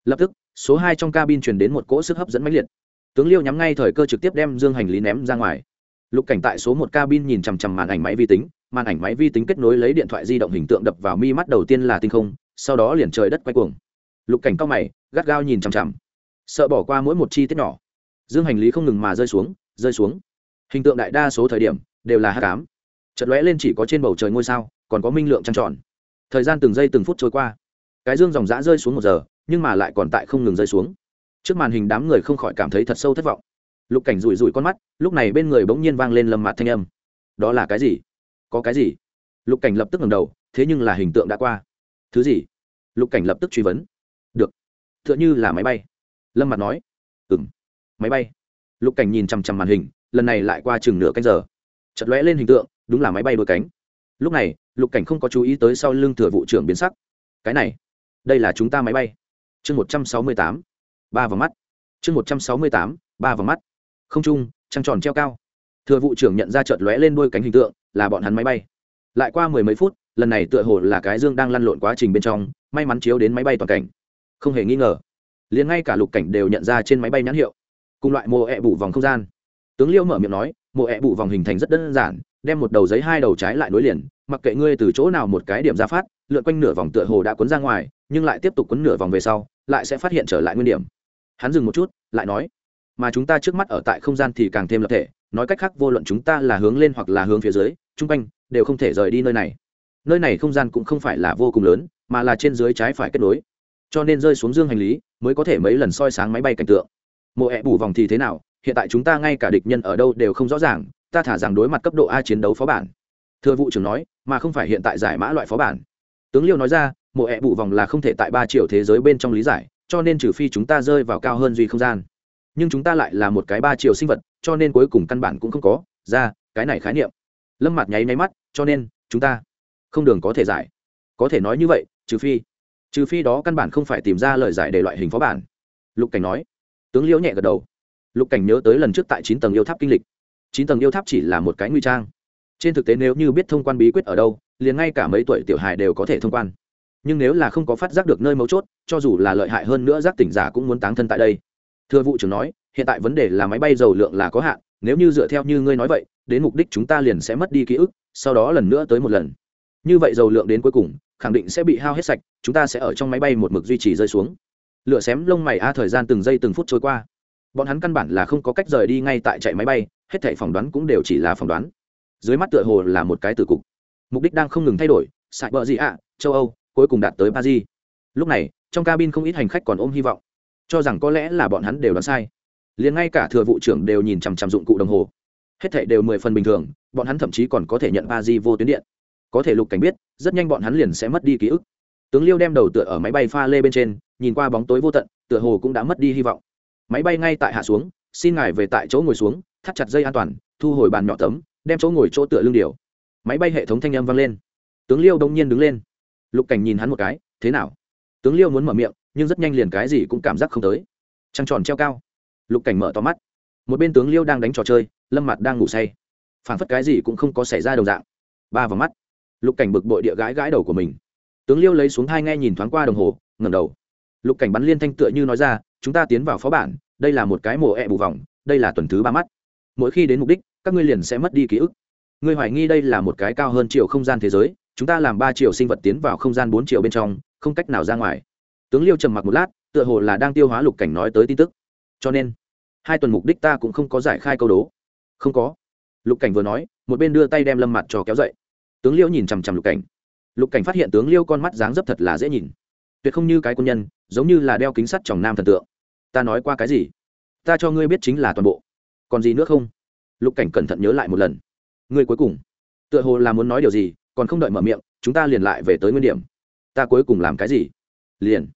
Lập tức, số hai trong cabin truyền đến một cỗ sức hấp dẫn mãnh liệt. Tướng liêu nhắm ngay thời cơ trực tiếp đem dương hành lý ném ra ngoài. Lục cảnh tại số một cabin nhìn chằm chằm màn ảnh máy vi tính, màn ảnh máy vi tính kết nối lấy điện thoại di động hình tượng đập vào mi mắt đầu tiên là tinh không, sau đó liền trời đất quay cuồng. Lục cảnh cao mày, gắt gao nhìn chằm chằm. Sợ bỏ qua mỗi một chi tiết nhỏ. Dương hành lý không ngừng mà rơi xuống rơi xuống hình tượng đại đa số thời điểm đều là hát cám. Chật lóe lên chỉ có trên bầu trời ngôi sao, còn có minh lượng trăng tròn. Thời gian từng giây từng phút trôi qua. Cái dương dòng dã rơi xuống một giờ, nhưng mà lại còn tại không ngừng rơi xuống. Trước màn hình đám người không khỏi cảm thấy thật sâu thất vọng. Lục cảnh rủi rủi con mắt, lúc này bên người bỗng nhiên vang lên lâm mặt thanh âm. Đó là cái gì? Có cái gì? Lục cảnh lập tức ngầm đầu, thế nhưng là hình tượng đã qua. Thứ gì? Lục cảnh lập tức truy vấn. Được. T h ư ợ n h ư là máy bay. Lâm mặt nói. Ừng máy bay. Lục cảnh nhìn chằm chằm màn hình lần này lại qua chừng nửa canh giờ. Chật lóe lên hình tượng, đúng là máy bay đôi cánh. Lúc này, lục cảnh không có chú ý tới sau lưng thừa vụ trưởng biến sắc. Cái này, đây là chúng ta máy bay. Chương một trăm sáu mươi tám, ba vào mắt. Chương một trăm sáu mươi tám, ba vào mắt. Không trung, trăng tròn treo cao. Thừa vụ trưởng nhận ra chợt lóe lên đôi cánh hình tượng, là bọn hắn máy bay. Lại qua mười mấy phút, lần này tựa hồ là cái dương đang lăn lộn quá trình bên trong, may mắn chiếu đến máy bay toàn cảnh. Không hề nghi ngờ, liền ngay cả lục cảnh đều nhận ra trên máy bay nhãn hiệu. Cùng loại mô ẹ bủ vòng không gian tướng liêu mở miệng nói, mộ ẹ bụ vòng hình thành rất đơn giản, đem một đầu giấy hai đầu trái lại nối liền, mặc kệ ngươi từ chỗ nào một cái điểm ra phát, lượn quanh nửa vòng tựa hồ đã cuốn ra ngoài, nhưng lại tiếp tục cuốn nửa vòng về sau, lại sẽ phát hiện trở lại nguyên điểm. Hắn dừng một chút, lại nói, mà chúng ta trước mắt ở tại không gian thì càng thêm lập thể, nói cách khác vô luận chúng ta là hướng lên hoặc là hướng phía dưới, chung quanh đều không thể rời đi nơi này. Nơi này không gian cũng không phải là vô cùng lớn, mà là trên dưới trái phải kết nối. Cho nên rơi xuống dương hành lý mới có thể mấy lần soi sáng máy bay cảnh tượng. Mộ ẹ bù vòng thì thế nào? Hiện tại chúng ta ngay cả địch nhân ở đâu đều không rõ ràng, ta thả rằng đối mặt cấp độ a chiến đấu phó bản. Thưa vụ trưởng nói, mà không phải hiện tại giải mã loại phó bản. Tướng liêu nói ra, mộ ẹ bù vòng là không thể tại ba triệu thế giới bên trong lý giải, cho nên trừ phi chúng ta rơi vào cao hơn duy không gian. Nhưng chúng ta lại là một cái ba triệu sinh vật, cho nên cuối cùng căn bản cũng không có. Ra, cái này khái niệm. Lâm mặt nháy nháy mắt, cho nên, chúng ta không đường có thể giải. Có thể nói như vậy, trừ phi trừ phi đó căn bản không phải tìm ra lời giải để loại hình phó bản. Lục cảnh nói. Tướng liễu nhẹ gật đầu lục cảnh nhớ tới lần trước tại chín tầng yêu tháp kinh lịch. Chín tầng yêu tháp chỉ là một cái nguy trang. Trên thực tế nếu như biết thông quan bí quyết ở đâu, liền ngay cả mấy tuổi tiểu hài đều có thể thông quan. Nhưng nếu là không có phát giác được nơi mấu chốt, cho dù là lợi hại hơn nữa giác tỉnh giả cũng muốn táng thân tại đây. Thưa vụ trưởng nói, hiện tại vấn đề là máy bay dầu lượng là có hạn, nếu như dựa theo như ngươi nói vậy, đến mục đích chúng ta liền sẽ mất đi ký ức, sau đó lần nữa tới một lần. Như vậy dầu lượng đến cuối cùng, khẳng định sẽ bị hao hết sạch, chúng ta sẽ ở trong máy bay một mực duy trì rơi xuống. Lửa xém lông mày a, thời gian từng giây từng phút trôi qua bọn hắn căn bản là không có cách rời đi ngay tại chạy máy bay, hết thảy phỏng đoán cũng đều chỉ là phỏng đoán. Dưới mắt tựa hồ là một cái từ cục. Mục đích đang không ngừng thay đổi sạch bờ gì ạ? Châu âu, cuối cùng đạt tới paris. Lúc này, trong cabin không ít hành khách còn ôm hy vọng. Cho rằng có lẽ là bọn hắn đều đoán sai. Liền ngay cả thừa vụ trưởng đều nhìn chằm chằm dụng cụ đồng hồ. Hết thảy đều mười phần bình thường, bọn hắn thậm chí còn có thể nhận ba di vô tuyến điện. Có thể lục cảnh biết, rất nhanh bọn hắn liền sẽ mất đi ký ức. Tướng liêu đem đầu tựa ở máy bay pha lê bên trên, nhìn qua bóng tối vô tận, tựa hồ cũng đã mất đi hy vọng máy bay ngay tại hạ xuống, xin ngài về tại chỗ ngồi xuống, thắt chặt dây an toàn, thu hồi bàn nhỏ tấm, đem chỗ ngồi chỗ tựa lưng điều. Máy bay hệ thống thanh âm vang lên. Tướng liêu đông nhiên đứng lên. Lục cảnh nhìn hắn một cái, thế nào? Tướng liêu muốn mở miệng, nhưng rất nhanh liền cái gì cũng cảm giác không tới. Trăng tròn treo cao. Lục cảnh mở to mắt. Một bên tướng liêu đang đánh trò chơi, lâm mặt đang ngủ say. Phản phất cái gì cũng không có xảy ra đồng dạng. Ba vào mắt. Lục cảnh bực bội địa gái gái đầu của mình. Tướng liêu lấy xuống hai nghe nhìn thoáng qua đồng hồ, ngẩng đầu. Lục cảnh bắn liên thanh tựa như nói ra chúng ta tiến vào phó bản, đây là một cái mổ ẹ bù vòng, đây là tuần thứ ba mắt. Mỗi khi đến mục đích, các ngươi liền sẽ mất đi ký ức. Ngươi hoài nghi đây là một cái cao hơn triệu không gian thế giới, chúng ta làm ba triệu sinh vật tiến vào không gian bốn triệu bên trong, không cách nào ra ngoài. Tướng liêu trầm mặc một lát, tựa hồ là đang tiêu hóa lục cảnh nói tới tin tức. Cho nên, hai tuần mục đích ta cũng không có giải khai câu đố. Không có. Lục cảnh vừa nói, một bên đưa tay đem lâm mặt cho kéo dậy. Tướng liêu nhìn chằm chằm lục cảnh. Lục cảnh phát hiện tướng liêu con mắt dáng dấp thật là dễ nhìn tuyệt không như cái quân nhân, giống như là đeo kính sắt tròng nam thần tượng. Ta nói qua cái gì? Ta cho ngươi biết chính là toàn bộ. Còn gì nữa không? Lục cảnh cẩn thận nhớ lại một lần. Ngươi cuối cùng. Tựa hồ là muốn nói điều gì, còn không đợi mở miệng, chúng ta liền lại về tới nguyên điểm. Ta cuối cùng làm cái gì? Liền.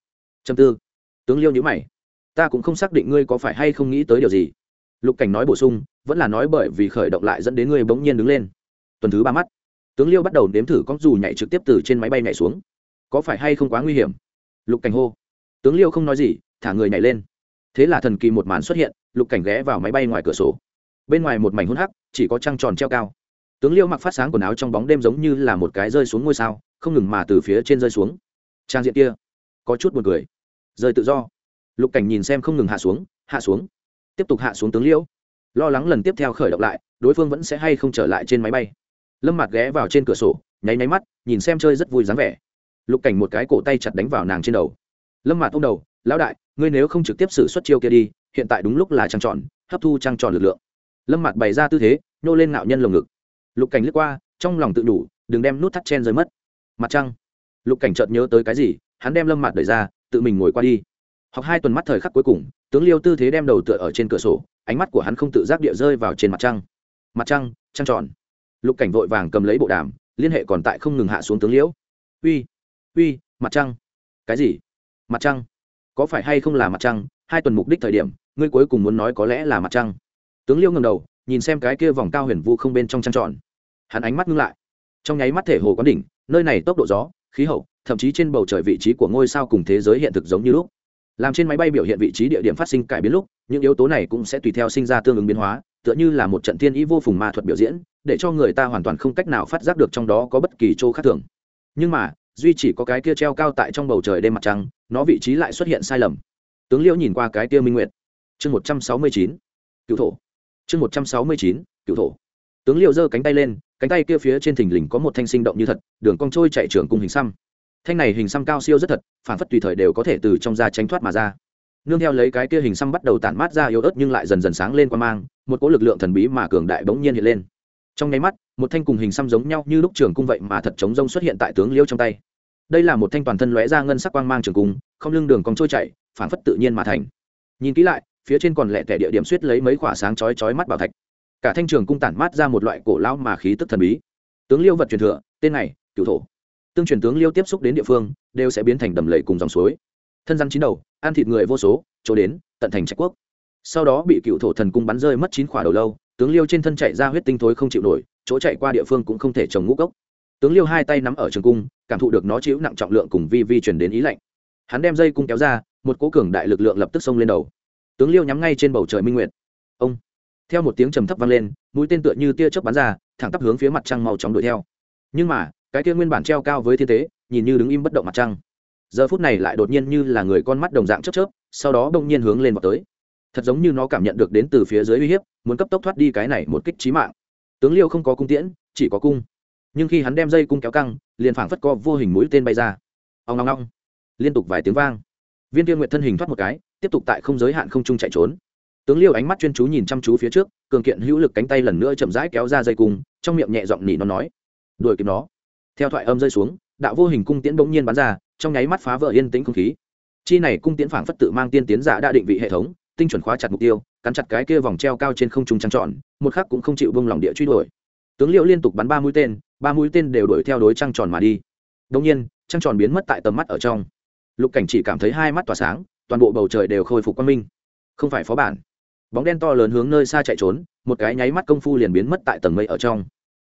Châm tư. Tướng liêu nhữ mày. Ta cũng không xác định ngươi có phải hay không nghĩ tới điều gì. Lục cảnh nói bổ sung, vẫn là nói bởi vì khởi động lại dẫn đến ngươi bỗng nhiên đứng lên. Tuần thứ ba mắt. Tướng liêu bắt đầu nếm thử con dù nhảy trực tiếp từ trên máy bay nhảy xuống. Có phải hay không quá nguy hiểm? Lục cảnh hô. Tướng liêu không nói gì, thả người nhảy lên. Thế là thần kỳ một màn xuất hiện, lục cảnh ghé vào máy bay ngoài cửa sổ. Bên ngoài một mảnh hôn hắc, chỉ có trăng tròn treo cao. Tướng liêu mặc phát sáng quần áo trong bóng đêm giống như là một cái rơi xuống ngôi sao, không ngừng mà từ phía trên rơi xuống. Trang diện kia, có chút buồn cười. Rơi tự do. Lục cảnh nhìn xem không ngừng hạ xuống hạ xuống. Tiếp tục hạ xuống tướng liêu. Lo lắng lần tiếp theo khởi động lại, đối phương vẫn sẽ hay không trở lại trên máy bay. Lâm mặt ghé vào trên cửa sổ, nháy nháy mắt, nhìn xem chơi rất vui dáng vẻ lục cảnh một cái cổ tay chặt đánh vào nàng trên đầu. Lâm mạt ô đầu, lão đại, ngươi nếu không trực tiếp xử xuất chiêu kia đi, hiện tại đúng lúc là trăng tròn, hấp thu trăng tròn lực lượng. Lâm mạt bày ra tư thế, nhô lên nạo nhân lồng ngực. Lục cảnh lướt qua, trong lòng tự đủ, đừng đem nút thắt chen rơi mất. Mặt trăng. Lục cảnh chợt nhớ tới cái gì, hắn đem lâm mạt đẩy ra, tự mình ngồi qua đi. Học hai tuần mắt thời khắc cuối cùng, tướng liêu tư thế đem đầu tựa ở trên cửa sổ, ánh mắt của hắn không tự giác địa rơi vào trên mặt trăng. Mặt trăng trăng tròn. Lục cảnh vội vàng cầm lấy bộ đàm, liên hệ còn tại không ngừng hạ xuống tướng liễu uy uy, mặt trăng. Cái gì? Mặt trăng? Có phải hay không là mặt trăng? Hai tuần mục đích thời điểm, ngươi cuối cùng muốn nói có lẽ là mặt trăng. Tướng liêu ngầm đầu, nhìn xem cái kia vòng cao huyền vu không bên trong trăng tròn. Hắn ánh mắt ngưng lại. Trong nháy mắt thể hồ quán đỉnh, nơi này tốc độ gió, khí hậu, thậm chí trên bầu trời vị trí của ngôi sao cùng thế giới hiện thực giống như lúc. Làm trên máy bay biểu hiện vị trí địa điểm phát sinh cải biến lúc, những yếu tố này cũng sẽ tùy theo sinh ra tương ứng biến hóa, tựa như là một trận thiên ý vô phùng ma thuật biểu diễn, để cho người ta hoàn toàn không cách nào phát giác được trong đó có bất kỳ chỗ khác thường. Nhưng mà duy chỉ có cái kia treo cao tại trong bầu trời đêm mặt trăng, nó vị trí lại xuất hiện sai lầm. Tướng liễu nhìn qua cái kia minh nguyệt. Chương một trăm sáu mươi chín, cựu thổ. Chương một trăm sáu mươi chín, cựu thổ. Tướng liễu giơ cánh tay lên, cánh tay kia phía trên thình lình có một thanh sinh động như thật, đường cong trôi chạy trường cùng hình xăm. Thanh này hình xăm cao siêu rất thật, phản phất tùy thời đều có thể từ trong da tránh thoát mà ra. Nương theo lấy cái kia hình xăm bắt đầu tản mát ra yếu ớt nhưng lại dần dần sáng lên qua mang, một cỗ lực lượng thần bí mà cường đại bỗng nhiên hiện lên trong nháy mắt một thanh cùng hình xăm giống nhau như lúc trường cung vậy mà thật chống rông xuất hiện tại tướng liêu trong tay. Đây là một thanh toàn thân lóe ra ngân sắc quang mang trường cung không lưng đường cong trôi chảy, phản phất tự nhiên mà thành. Nhìn kỹ lại phía trên còn lẹ tẻ địa điểm suýt lấy mấy khỏa sáng chói chói mắt bảo thạch. Cả thanh trường cung tản mát ra một loại cổ lão mà khí tức thần bí. Tướng liêu vật truyền thừa tên này cựu thổ. Tương truyền tướng liêu tiếp xúc đến địa phương đều sẽ biến thành đầm lầy cùng dòng suối. Thân rắn chín đầu ăn thịt người vô số chỗ đến tận thành trạch quốc. Sau đó bị cựu thổ thần cung bắn rơi mất chín khỏa đầu lâu tướng liêu trên thân chạy ra huyết tinh thối không chịu nổi, chỗ chạy qua địa phương cũng không thể trồng ngũ cốc. Tướng liêu hai tay nắm ở trường cung, cảm thụ được nó chịu nặng trọng lượng cùng vi vi chuyển đến ý lạnh. Hắn đem dây cung kéo ra, một cố cường đại lực lượng lập tức xông lên đầu. Tướng liêu nhắm ngay trên bầu trời minh nguyệt. Ông! Theo một tiếng trầm thấp vang lên, mũi tên tựa như tia chớp bắn ra, thẳng tắp hướng phía mặt trăng màu chóng đuổi theo. Nhưng mà, cái kia nguyên bản treo cao với thiên tế, nhìn như đứng im bất động mặt trăng. Giờ phút này lại đột nhiên như là người con mắt đồng dạng chớp chớp, sau đó đông nhiên hướng lên vào tới thật giống như nó cảm nhận được đến từ phía dưới uy hiếp, muốn cấp tốc thoát đi cái này một kích trí mạng. Tướng liêu không có cung tiễn, chỉ có cung. Nhưng khi hắn đem dây cung kéo căng, liền phảng phất co vô hình mũi tên bay ra. Ông ngong ngong liên tục vài tiếng vang. Viên tiên nguyện thân hình thoát một cái, tiếp tục tại không giới hạn không trung chạy trốn. Tướng liêu ánh mắt chuyên chú nhìn chăm chú phía trước, cường kiện hữu lực cánh tay lần nữa chậm rãi kéo ra dây cung, trong miệng nhẹ giọng nỉ nó nói, đuổi kịp nó. Theo thoại âm rơi xuống, đạo vô hình cung tiễn bỗng nhiên bắn ra, trong nháy mắt phá vỡ yên tĩnh không khí. Chi này cung tiễn phảng phất tự mang tiên tiến giả đã định vị hệ thống tinh chuẩn khóa chặt mục tiêu, cắn chặt cái kia vòng treo cao trên không trung trăng tròn, một khắc cũng không chịu bông lòng địa truy đuổi. Tướng liệu liên tục bắn ba mũi tên, ba mũi tên đều đuổi theo đối trăng tròn mà đi. Đông nhiên, trăng tròn biến mất tại tầm mắt ở trong. Lục cảnh chỉ cảm thấy hai mắt tỏa sáng, toàn bộ bầu trời đều khôi phục quang minh. Không phải phó bản. Bóng đen to lớn hướng nơi xa chạy trốn, một cái nháy mắt công phu liền biến mất tại tầng mây ở trong.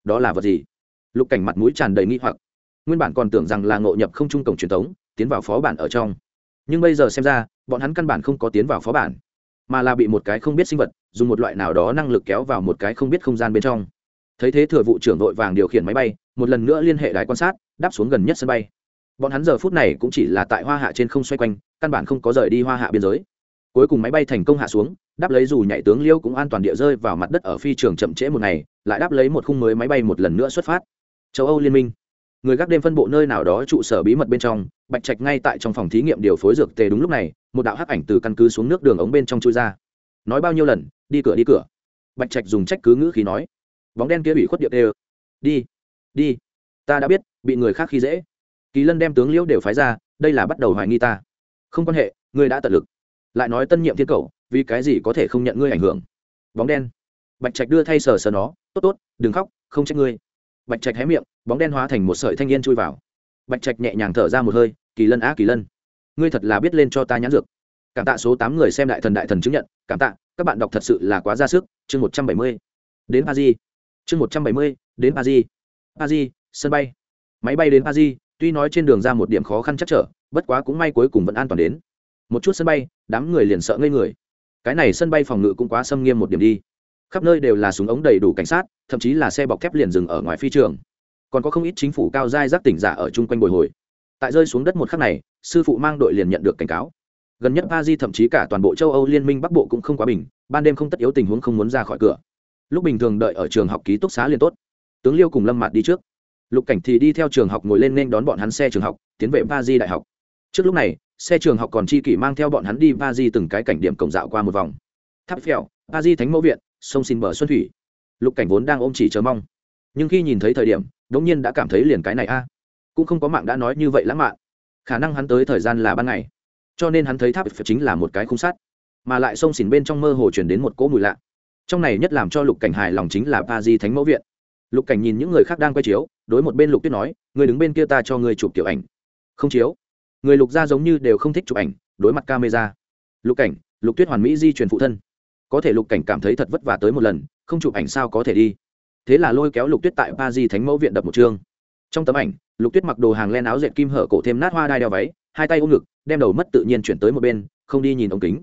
Đó là vật gì? Lục cảnh mặt mũi tràn đầy nghi hoặc. Nguyên bản còn tưởng rằng là ngộ nhập không trung cổng truyền thống, tiến vào phó bản ở trong. Nhưng bây giờ xem ra, bọn hắn căn bản không có tiến vào phó bản mà là bị một cái không biết sinh vật, dùng một loại nào đó năng lực kéo vào một cái không biết không gian bên trong. Thấy thế thừa vụ trưởng vội vàng điều khiển máy bay, một lần nữa liên hệ đài quan sát, đáp xuống gần nhất sân bay. Bọn hắn giờ phút này cũng chỉ là tại hoa hạ trên không xoay quanh, căn bản không có rời đi hoa hạ biên giới. Cuối cùng máy bay thành công hạ xuống, đáp lấy dù nhảy tướng liêu cũng an toàn địa rơi vào mặt đất ở phi trường chậm trễ một ngày, lại đáp lấy một khung mới máy bay một lần nữa xuất phát. Châu âu liên minh người gác đêm phân bộ nơi nào đó trụ sở bí mật bên trong, bạch trạch ngay tại trong phòng thí nghiệm điều phối dược tề đúng lúc này, một đạo hắc ảnh từ căn cứ xuống nước đường ống bên trong chui ra. Nói bao nhiêu lần, đi cửa đi cửa. Bạch trạch dùng trách cứ ngữ khí nói. Bóng đen kia bị khuất điệp đê đi đi. Ta đã biết, bị người khác khi dễ. Kỳ lân đem tướng liễu đều phái ra, đây là bắt đầu hoài nghi ta. Không quan hệ, ngươi đã tận lực. Lại nói tân nhiệm thiên cầu vì cái gì có thể không nhận ngươi ảnh hưởng? Bóng đen. Bạch trạch đưa thay sờ sờ nó. Tốt tốt, đừng khóc, không trách ngươi bạch trạch hé miệng, bóng đen hóa thành một sợi thanh niên chui vào. Bạch trạch nhẹ nhàng thở ra một hơi, kỳ lân á, kỳ lân, ngươi thật là biết lên cho ta nhãn dược. Cảm tạ số tám người xem đại thần đại thần chứng nhận, cảm tạ, các bạn đọc thật sự là quá ra sức. Chương một trăm bảy mươi, đến pa di chương một trăm bảy mươi, đến pa di pa di sân bay. Máy bay đến pa di tuy nói trên đường ra một điểm khó khăn chắc trở, bất quá cũng may cuối cùng vẫn an toàn đến. Một chút sân bay, đám người liền sợ ngây người. Cái này sân bay phòng ngự cũng quá xâm nghiêm một điểm đi khắp nơi đều là súng ống đầy đủ cảnh sát, thậm chí là xe bọc thép liền dừng ở ngoài phi trường. Còn có không ít chính phủ cao giai giác tỉnh giả ở chung quanh bồi hồi. Tại rơi xuống đất một khắc này, sư phụ mang đội liền nhận được cảnh cáo. Gần nhất pa di thậm chí cả toàn bộ châu âu liên minh bắc bộ cũng không quá bình, ban đêm không tất yếu tình huống không muốn ra khỏi cửa. Lúc bình thường đợi ở trường học ký túc xá liền tốt. Tướng liêu cùng lâm mạt đi trước. Lục cảnh thì đi theo trường học ngồi lên nên đón bọn hắn xe trường học, tiến về pa di đại học. Trước lúc này, xe trường học còn chi kỷ mang theo bọn hắn đi pa di từng cái cảnh điểm cổng dạo qua một vòng. Tháp phèo pa di thánh mẫu viện sông xin bờ xuân thủy. Lục cảnh vốn đang ôm chỉ chờ mong. Nhưng khi nhìn thấy thời điểm, đống nhiên đã cảm thấy liền cái này a. Cũng không có mạng đã nói như vậy lãng mạn. Khả năng hắn tới thời gian là ban ngày. Cho nên hắn thấy tháp chính là một cái khung sắt. Mà lại sông xỉn bên trong mơ hồ chuyển đến một cỗ mùi lạ. Trong này nhất làm cho lục cảnh hài lòng chính là pa di thánh mẫu viện. Lục cảnh nhìn những người khác đang quay chiếu, đối một bên lục tuyết nói người đứng bên kia ta cho người chụp kiểu ảnh. Không chiếu. Người lục gia giống như đều không thích chụp ảnh, đối mặt camera. Lục cảnh, lục tuyết hoàn mỹ di chuyển phụ thân có thể lục cảnh cảm thấy thật vất vả tới một lần, không chụp ảnh sao có thể đi. Thế là lôi kéo lục tuyết tại pa di thánh mẫu viện đập một chương. Trong tấm ảnh, lục tuyết mặc đồ hàng len áo dệt kim hở cổ thêm nát hoa đai đeo váy, hai tay ôm ngực, đem đầu mất tự nhiên chuyển tới một bên, không đi nhìn ống kính.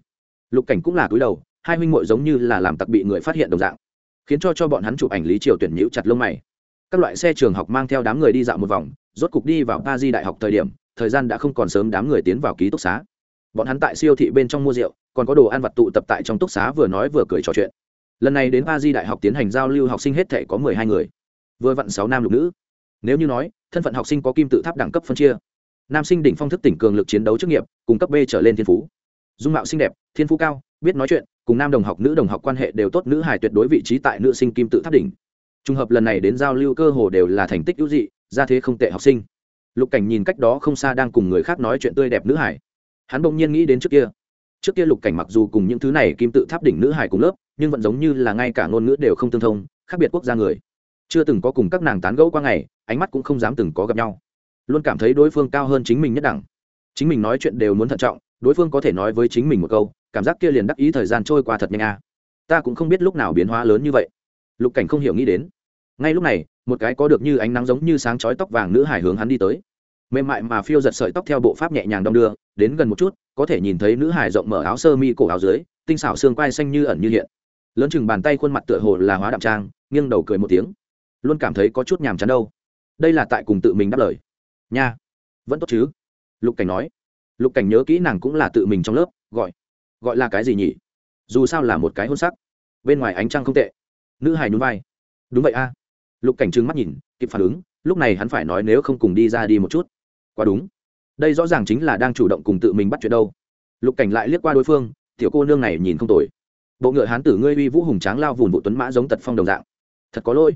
Lục cảnh cũng là cúi đầu, hai huynh muội giống như là làm tặc bị người phát hiện đồng dạng, khiến cho cho bọn hắn chụp ảnh lý triều tuyển nhữ chặt lông mày. Các loại xe trường học mang theo đám người đi dạo một vòng, rốt cục đi vào pa di đại học thời điểm, thời gian đã không còn sớm đám người tiến vào ký túc xá. Bọn hắn tại siêu thị bên trong mua rượu còn có đồ ăn vặt tụ tập tại trong túc xá vừa nói vừa cười trò chuyện. Lần này đến pa di đại học tiến hành giao lưu học sinh hết thể có mười hai người. Vừa vặn sáu nam lục nữ. Nếu như nói, thân phận học sinh có kim tự tháp đẳng cấp phân chia. Nam sinh đỉnh phong thức tỉnh cường lực chiến đấu chức nghiệp, cùng cấp b trở lên thiên phú. Dung mạo xinh đẹp, thiên phú cao, biết nói chuyện, cùng nam đồng học, nữ đồng học quan hệ đều tốt, nữ hài tuyệt đối vị trí tại nữ sinh kim tự tháp đỉnh. Trùng hợp lần này đến giao lưu cơ hồ đều là thành tích hữu dị, ra thế không tệ học sinh. Lục cảnh nhìn cách đó không xa đang cùng người khác nói chuyện tươi đẹp nữ hải hắn bỗng nhiên nghĩ đến trước kia trước kia lục cảnh mặc dù cùng những thứ này kim tự tháp đỉnh nữ hải cùng lớp, nhưng vẫn giống như là ngay cả ngôn ngữ đều không tương thông, khác biệt quốc gia người. Chưa từng có cùng các nàng tán gẫu qua ngày, ánh mắt cũng không dám từng có gặp nhau. Luôn cảm thấy đối phương cao hơn chính mình nhất đẳng. Chính mình nói chuyện đều muốn thận trọng, đối phương có thể nói với chính mình một câu, cảm giác kia liền đắc ý thời gian trôi qua thật nhanh a. Ta cũng không biết lúc nào biến hóa lớn như vậy. Lục cảnh không hiểu nghĩ đến. Ngay lúc này, một cái có được như ánh nắng giống như sáng chói tóc vàng nữ hải hướng hắn đi tới. Mềm mại mà phiêu giật sợi tóc theo bộ pháp nhẹ nhàng đong đưa, đến gần một chút có thể nhìn thấy nữ hải rộng mở áo sơ mi cổ áo dưới, tinh xảo xương quai xanh như ẩn như hiện. Lớn chừng bàn tay khuôn mặt tựa hồ là hóa đạm trang, nghiêng đầu cười một tiếng. Luôn cảm thấy có chút nhàm chán đâu. Đây là tại cùng tự mình đáp lời. Nha, vẫn tốt chứ. Lục cảnh nói. Lục cảnh nhớ kỹ nàng cũng là tự mình trong lớp, gọi. Gọi là cái gì nhỉ? Dù sao là một cái hôn sắc. Bên ngoài ánh trăng không tệ. Nữ hài nhún vai. Đúng vậy a. Lục cảnh trừng mắt nhìn, kịp phản ứng, lúc này hắn phải nói nếu không cùng đi ra đi một chút. Quá đúng đây rõ ràng chính là đang chủ động cùng tự mình bắt chuyện đâu. Lục cảnh lại liếc qua đối phương, tiểu cô nương này nhìn không tồi. Bộ ngựa hán tử ngươi uy vũ hùng tráng lao vùn vụ tuấn mã giống tật phong đồng dạng. Thật có lỗi.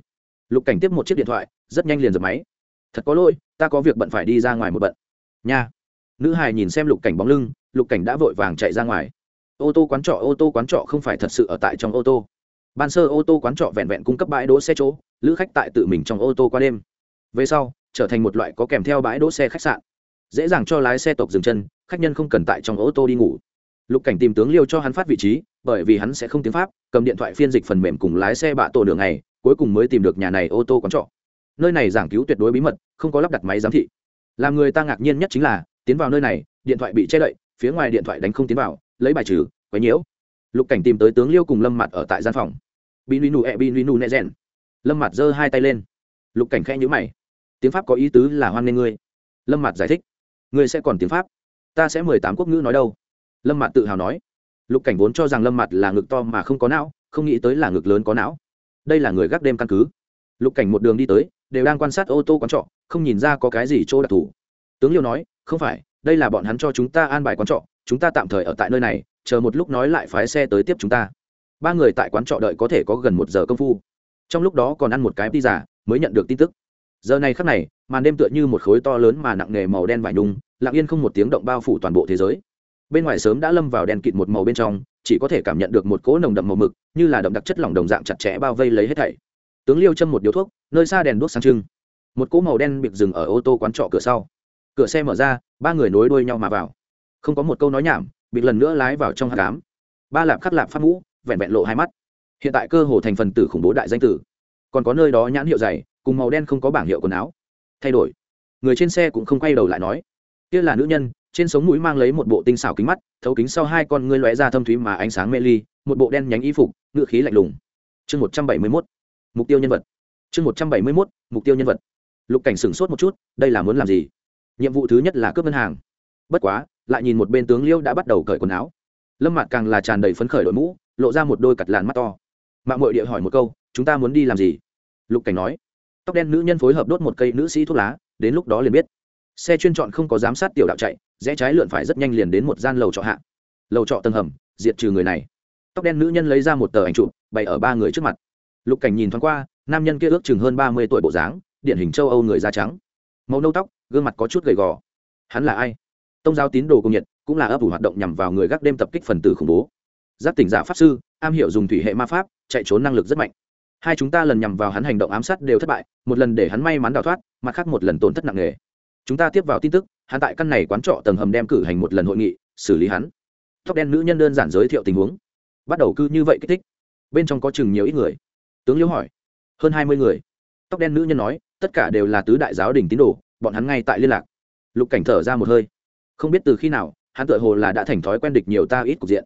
Lục cảnh tiếp một chiếc điện thoại, rất nhanh liền dập máy. Thật có lỗi, ta có việc bận phải đi ra ngoài một bận. Nha. Nữ hài nhìn xem lục cảnh bóng lưng, lục cảnh đã vội vàng chạy ra ngoài. Ô tô quán trọ, ô tô quán trọ không phải thật sự ở tại trong ô tô. Ban sơ ô tô quán trọ vẹn vẹn cung cấp bãi đỗ xe chỗ, lữ khách tại tự mình trong ô tô qua đêm. Về sau, trở thành một loại có kèm theo bãi đỗ xe khách sạn dễ dàng cho lái xe tộc dừng chân, khách nhân không cần tại trong ô tô đi ngủ. Lục cảnh tìm tướng liêu cho hắn phát vị trí, bởi vì hắn sẽ không tiếng pháp, cầm điện thoại phiên dịch phần mềm cùng lái xe bạ tổ đường này, cuối cùng mới tìm được nhà này ô tô quán trọ. Nơi này giảng cứu tuyệt đối bí mật, không có lắp đặt máy giám thị. Làm người ta ngạc nhiên nhất chính là, tiến vào nơi này, điện thoại bị che đậy, phía ngoài điện thoại đánh không tiến vào, lấy bài trừ, quấy nhiễu. Lục cảnh tìm tới tướng liêu cùng lâm mặt ở tại gian phòng. Bin vinu e bin vinu ne rèn. Lâm mặt giơ hai tay lên. Lục cảnh khẽ nhữ mày. Tiếng pháp có ý tứ là hoan nghê ngươi. Lâm mặt giải thích ngươi sẽ còn tiếng pháp. Ta sẽ mười tám quốc ngữ nói đâu? Lâm mặt tự hào nói. Lục cảnh vốn cho rằng lâm mặt là ngực to mà không có não, không nghĩ tới là ngực lớn có não. Đây là người gác đêm căn cứ. Lục cảnh một đường đi tới, đều đang quan sát ô tô quán trọ, không nhìn ra có cái gì chỗ đặc thù. Tướng liêu nói, không phải, đây là bọn hắn cho chúng ta an bài quán trọ, chúng ta tạm thời ở tại nơi này, chờ một lúc nói lại phái xe tới tiếp chúng ta. Ba người tại quán trọ đợi có thể có gần một giờ công phu. Trong lúc đó còn ăn một cái pizza, mới nhận được tin tức giờ này khắc này, màn đêm tựa như một khối to lớn mà nặng nề màu đen vải nhung, lặng yên không một tiếng động bao phủ toàn bộ thế giới. Bên ngoài sớm đã lâm vào đèn kịt một màu bên trong, chỉ có thể cảm nhận được một cỗ nồng đậm màu mực, như là đậm đặc chất lỏng đồng dạng chặt chẽ bao vây lấy hết thảy. Tướng liêu châm một điếu thuốc, nơi xa đèn đuốc sáng trưng. Một cỗ màu đen bịt dừng ở ô tô quán trọ cửa sau. Cửa xe mở ra, ba người nối đuôi nhau mà vào. Không có một câu nói nhảm bị lần nữa lái vào trong hát cám ba lạp khắc lạp phát mũ, vẹn vẹn lộ hai mắt. Hiện tại cơ hồ thành phần tử khủng bố đại danh tử. Còn có nơi đó nhãn hiệu dày cùng màu đen không có bảng hiệu quần áo. Thay đổi. Người trên xe cũng không quay đầu lại nói, kia là nữ nhân, trên sống mũi mang lấy một bộ tinh xảo kính mắt, thấu kính sau hai con ngươi lóe ra thâm thúy mà ánh sáng mê ly, một bộ đen nhánh y phục, ngựa khí lạnh lùng. Chương một trăm bảy mươi mốt. Mục tiêu nhân vật. Chương một trăm bảy mươi mốt, mục tiêu nhân vật. Lục cảnh sửng sốt một chút, đây là muốn làm gì? Nhiệm vụ thứ nhất là cướp ngân hàng. Bất quá, lại nhìn một bên tướng liêu đã bắt đầu cởi quần áo. Lâm mặt càng là tràn đầy phấn khởi đội mũ, lộ ra một đôi cặt làn mắt to. Mạng mội địa hỏi một câu, chúng ta muốn đi làm gì? Lục cảnh nói tóc đen nữ nhân phối hợp đốt một cây nữ sĩ thuốc lá, đến lúc đó liền biết. Xe chuyên chọn không có giám sát tiểu đạo chạy, rẽ trái lượn phải rất nhanh liền đến một gian lầu trọ hạ. Lầu trọ tầng hầm, diệt trừ người này. Tóc đen nữ nhân lấy ra một tờ ảnh chụp, bày ở ba người trước mặt. Lục cảnh nhìn thoáng qua, nam nhân kia ước chừng hơn ba mươi tuổi bộ dáng, điển hình châu âu người da trắng. Màu nâu tóc, gương mặt có chút gầy gò. Hắn là ai? Tông giáo tín đồ công nhiệt, cũng là ấp ủ hoạt động nhằm vào người gác đêm tập kích phần tử khủng bố. Giáp tỉnh giả pháp sư, am hiểu dùng thủy hệ ma pháp, chạy trốn năng lực rất mạnh hai chúng ta lần nhằm vào hắn hành động ám sát đều thất bại, một lần để hắn may mắn đào thoát, mặt khác một lần tổn thất nặng nề. Chúng ta tiếp vào tin tức, hắn tại căn này quán trọ tầng hầm đem cử hành một lần hội nghị, xử lý hắn. Tóc đen nữ nhân đơn giản giới thiệu tình huống. Bắt đầu cư như vậy kích thích. Bên trong có chừng nhiều ít người. Tướng liễu hỏi. Hơn hai mươi người. Tóc đen nữ nhân nói, tất cả đều là tứ đại giáo đình tín đồ, bọn hắn ngay tại liên lạc. Lục cảnh thở ra một hơi. Không biết từ khi nào, hắn tự hồ là đã thành thói quen địch nhiều ta ít cục diện.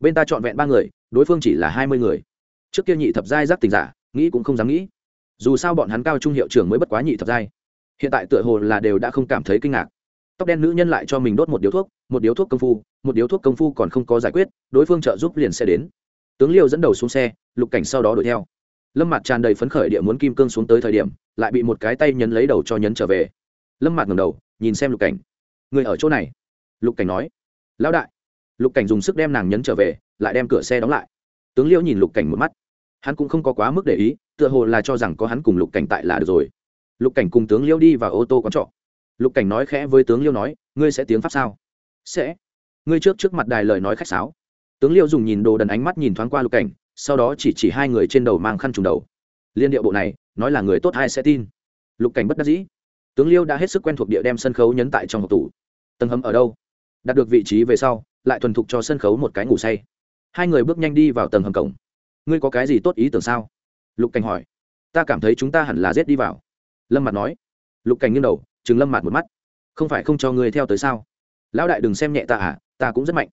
Bên ta trọn vẹn ba người, đối phương chỉ là hai mươi người. Trước kia nhị thập giai giác tình giả nghĩ cũng không dám nghĩ. Dù sao bọn hắn cao trung hiệu trưởng mới bất quá nhị thập giai. Hiện tại tựa hồ là đều đã không cảm thấy kinh ngạc. Tóc đen nữ nhân lại cho mình đốt một điếu thuốc, một điếu thuốc công phu, một điếu thuốc công phu còn không có giải quyết, đối phương trợ giúp liền sẽ đến. Tướng liêu dẫn đầu xuống xe, lục cảnh sau đó đuổi theo. Lâm mặt tràn đầy phấn khởi địa muốn kim cương xuống tới thời điểm, lại bị một cái tay nhấn lấy đầu cho nhấn trở về. Lâm mặt ngầm đầu, nhìn xem lục cảnh. Người ở chỗ này? Lục cảnh nói. Lão đại. Lục cảnh dùng sức đem nàng nhấn trở về, lại đem cửa xe đóng lại. Tướng liêu nhìn lục cảnh một mắt hắn cũng không có quá mức để ý, tựa hồ là cho rằng có hắn cùng lục cảnh tại là được rồi. Lục cảnh cùng tướng liêu đi vào ô tô quán trọ. Lục cảnh nói khẽ với tướng liêu nói, ngươi sẽ tiếng pháp sao? Sẽ. Ngươi trước trước mặt đài lời nói khách sáo. Tướng liêu dùng nhìn đồ đần ánh mắt nhìn thoáng qua lục cảnh, sau đó chỉ chỉ hai người trên đầu mang khăn trùng đầu. Liên điệu bộ này, nói là người tốt ai sẽ tin? Lục cảnh bất đắc dĩ. Tướng liêu đã hết sức quen thuộc địa đem sân khấu nhấn tại trong học tủ. Tầng hầm ở đâu? Đạt được vị trí về sau, lại thuần thục cho sân khấu một cái ngủ say. Hai người bước nhanh đi vào tầng hầm cổng ngươi có cái gì tốt ý tưởng sao? Lục cảnh hỏi. Ta cảm thấy chúng ta hẳn là rét đi vào. Lâm mặt nói. Lục cảnh nghiêng đầu chừng lâm mặt một mắt. Không phải không cho ngươi theo tới sao? Lão đại đừng xem nhẹ ta à ta cũng rất mạnh.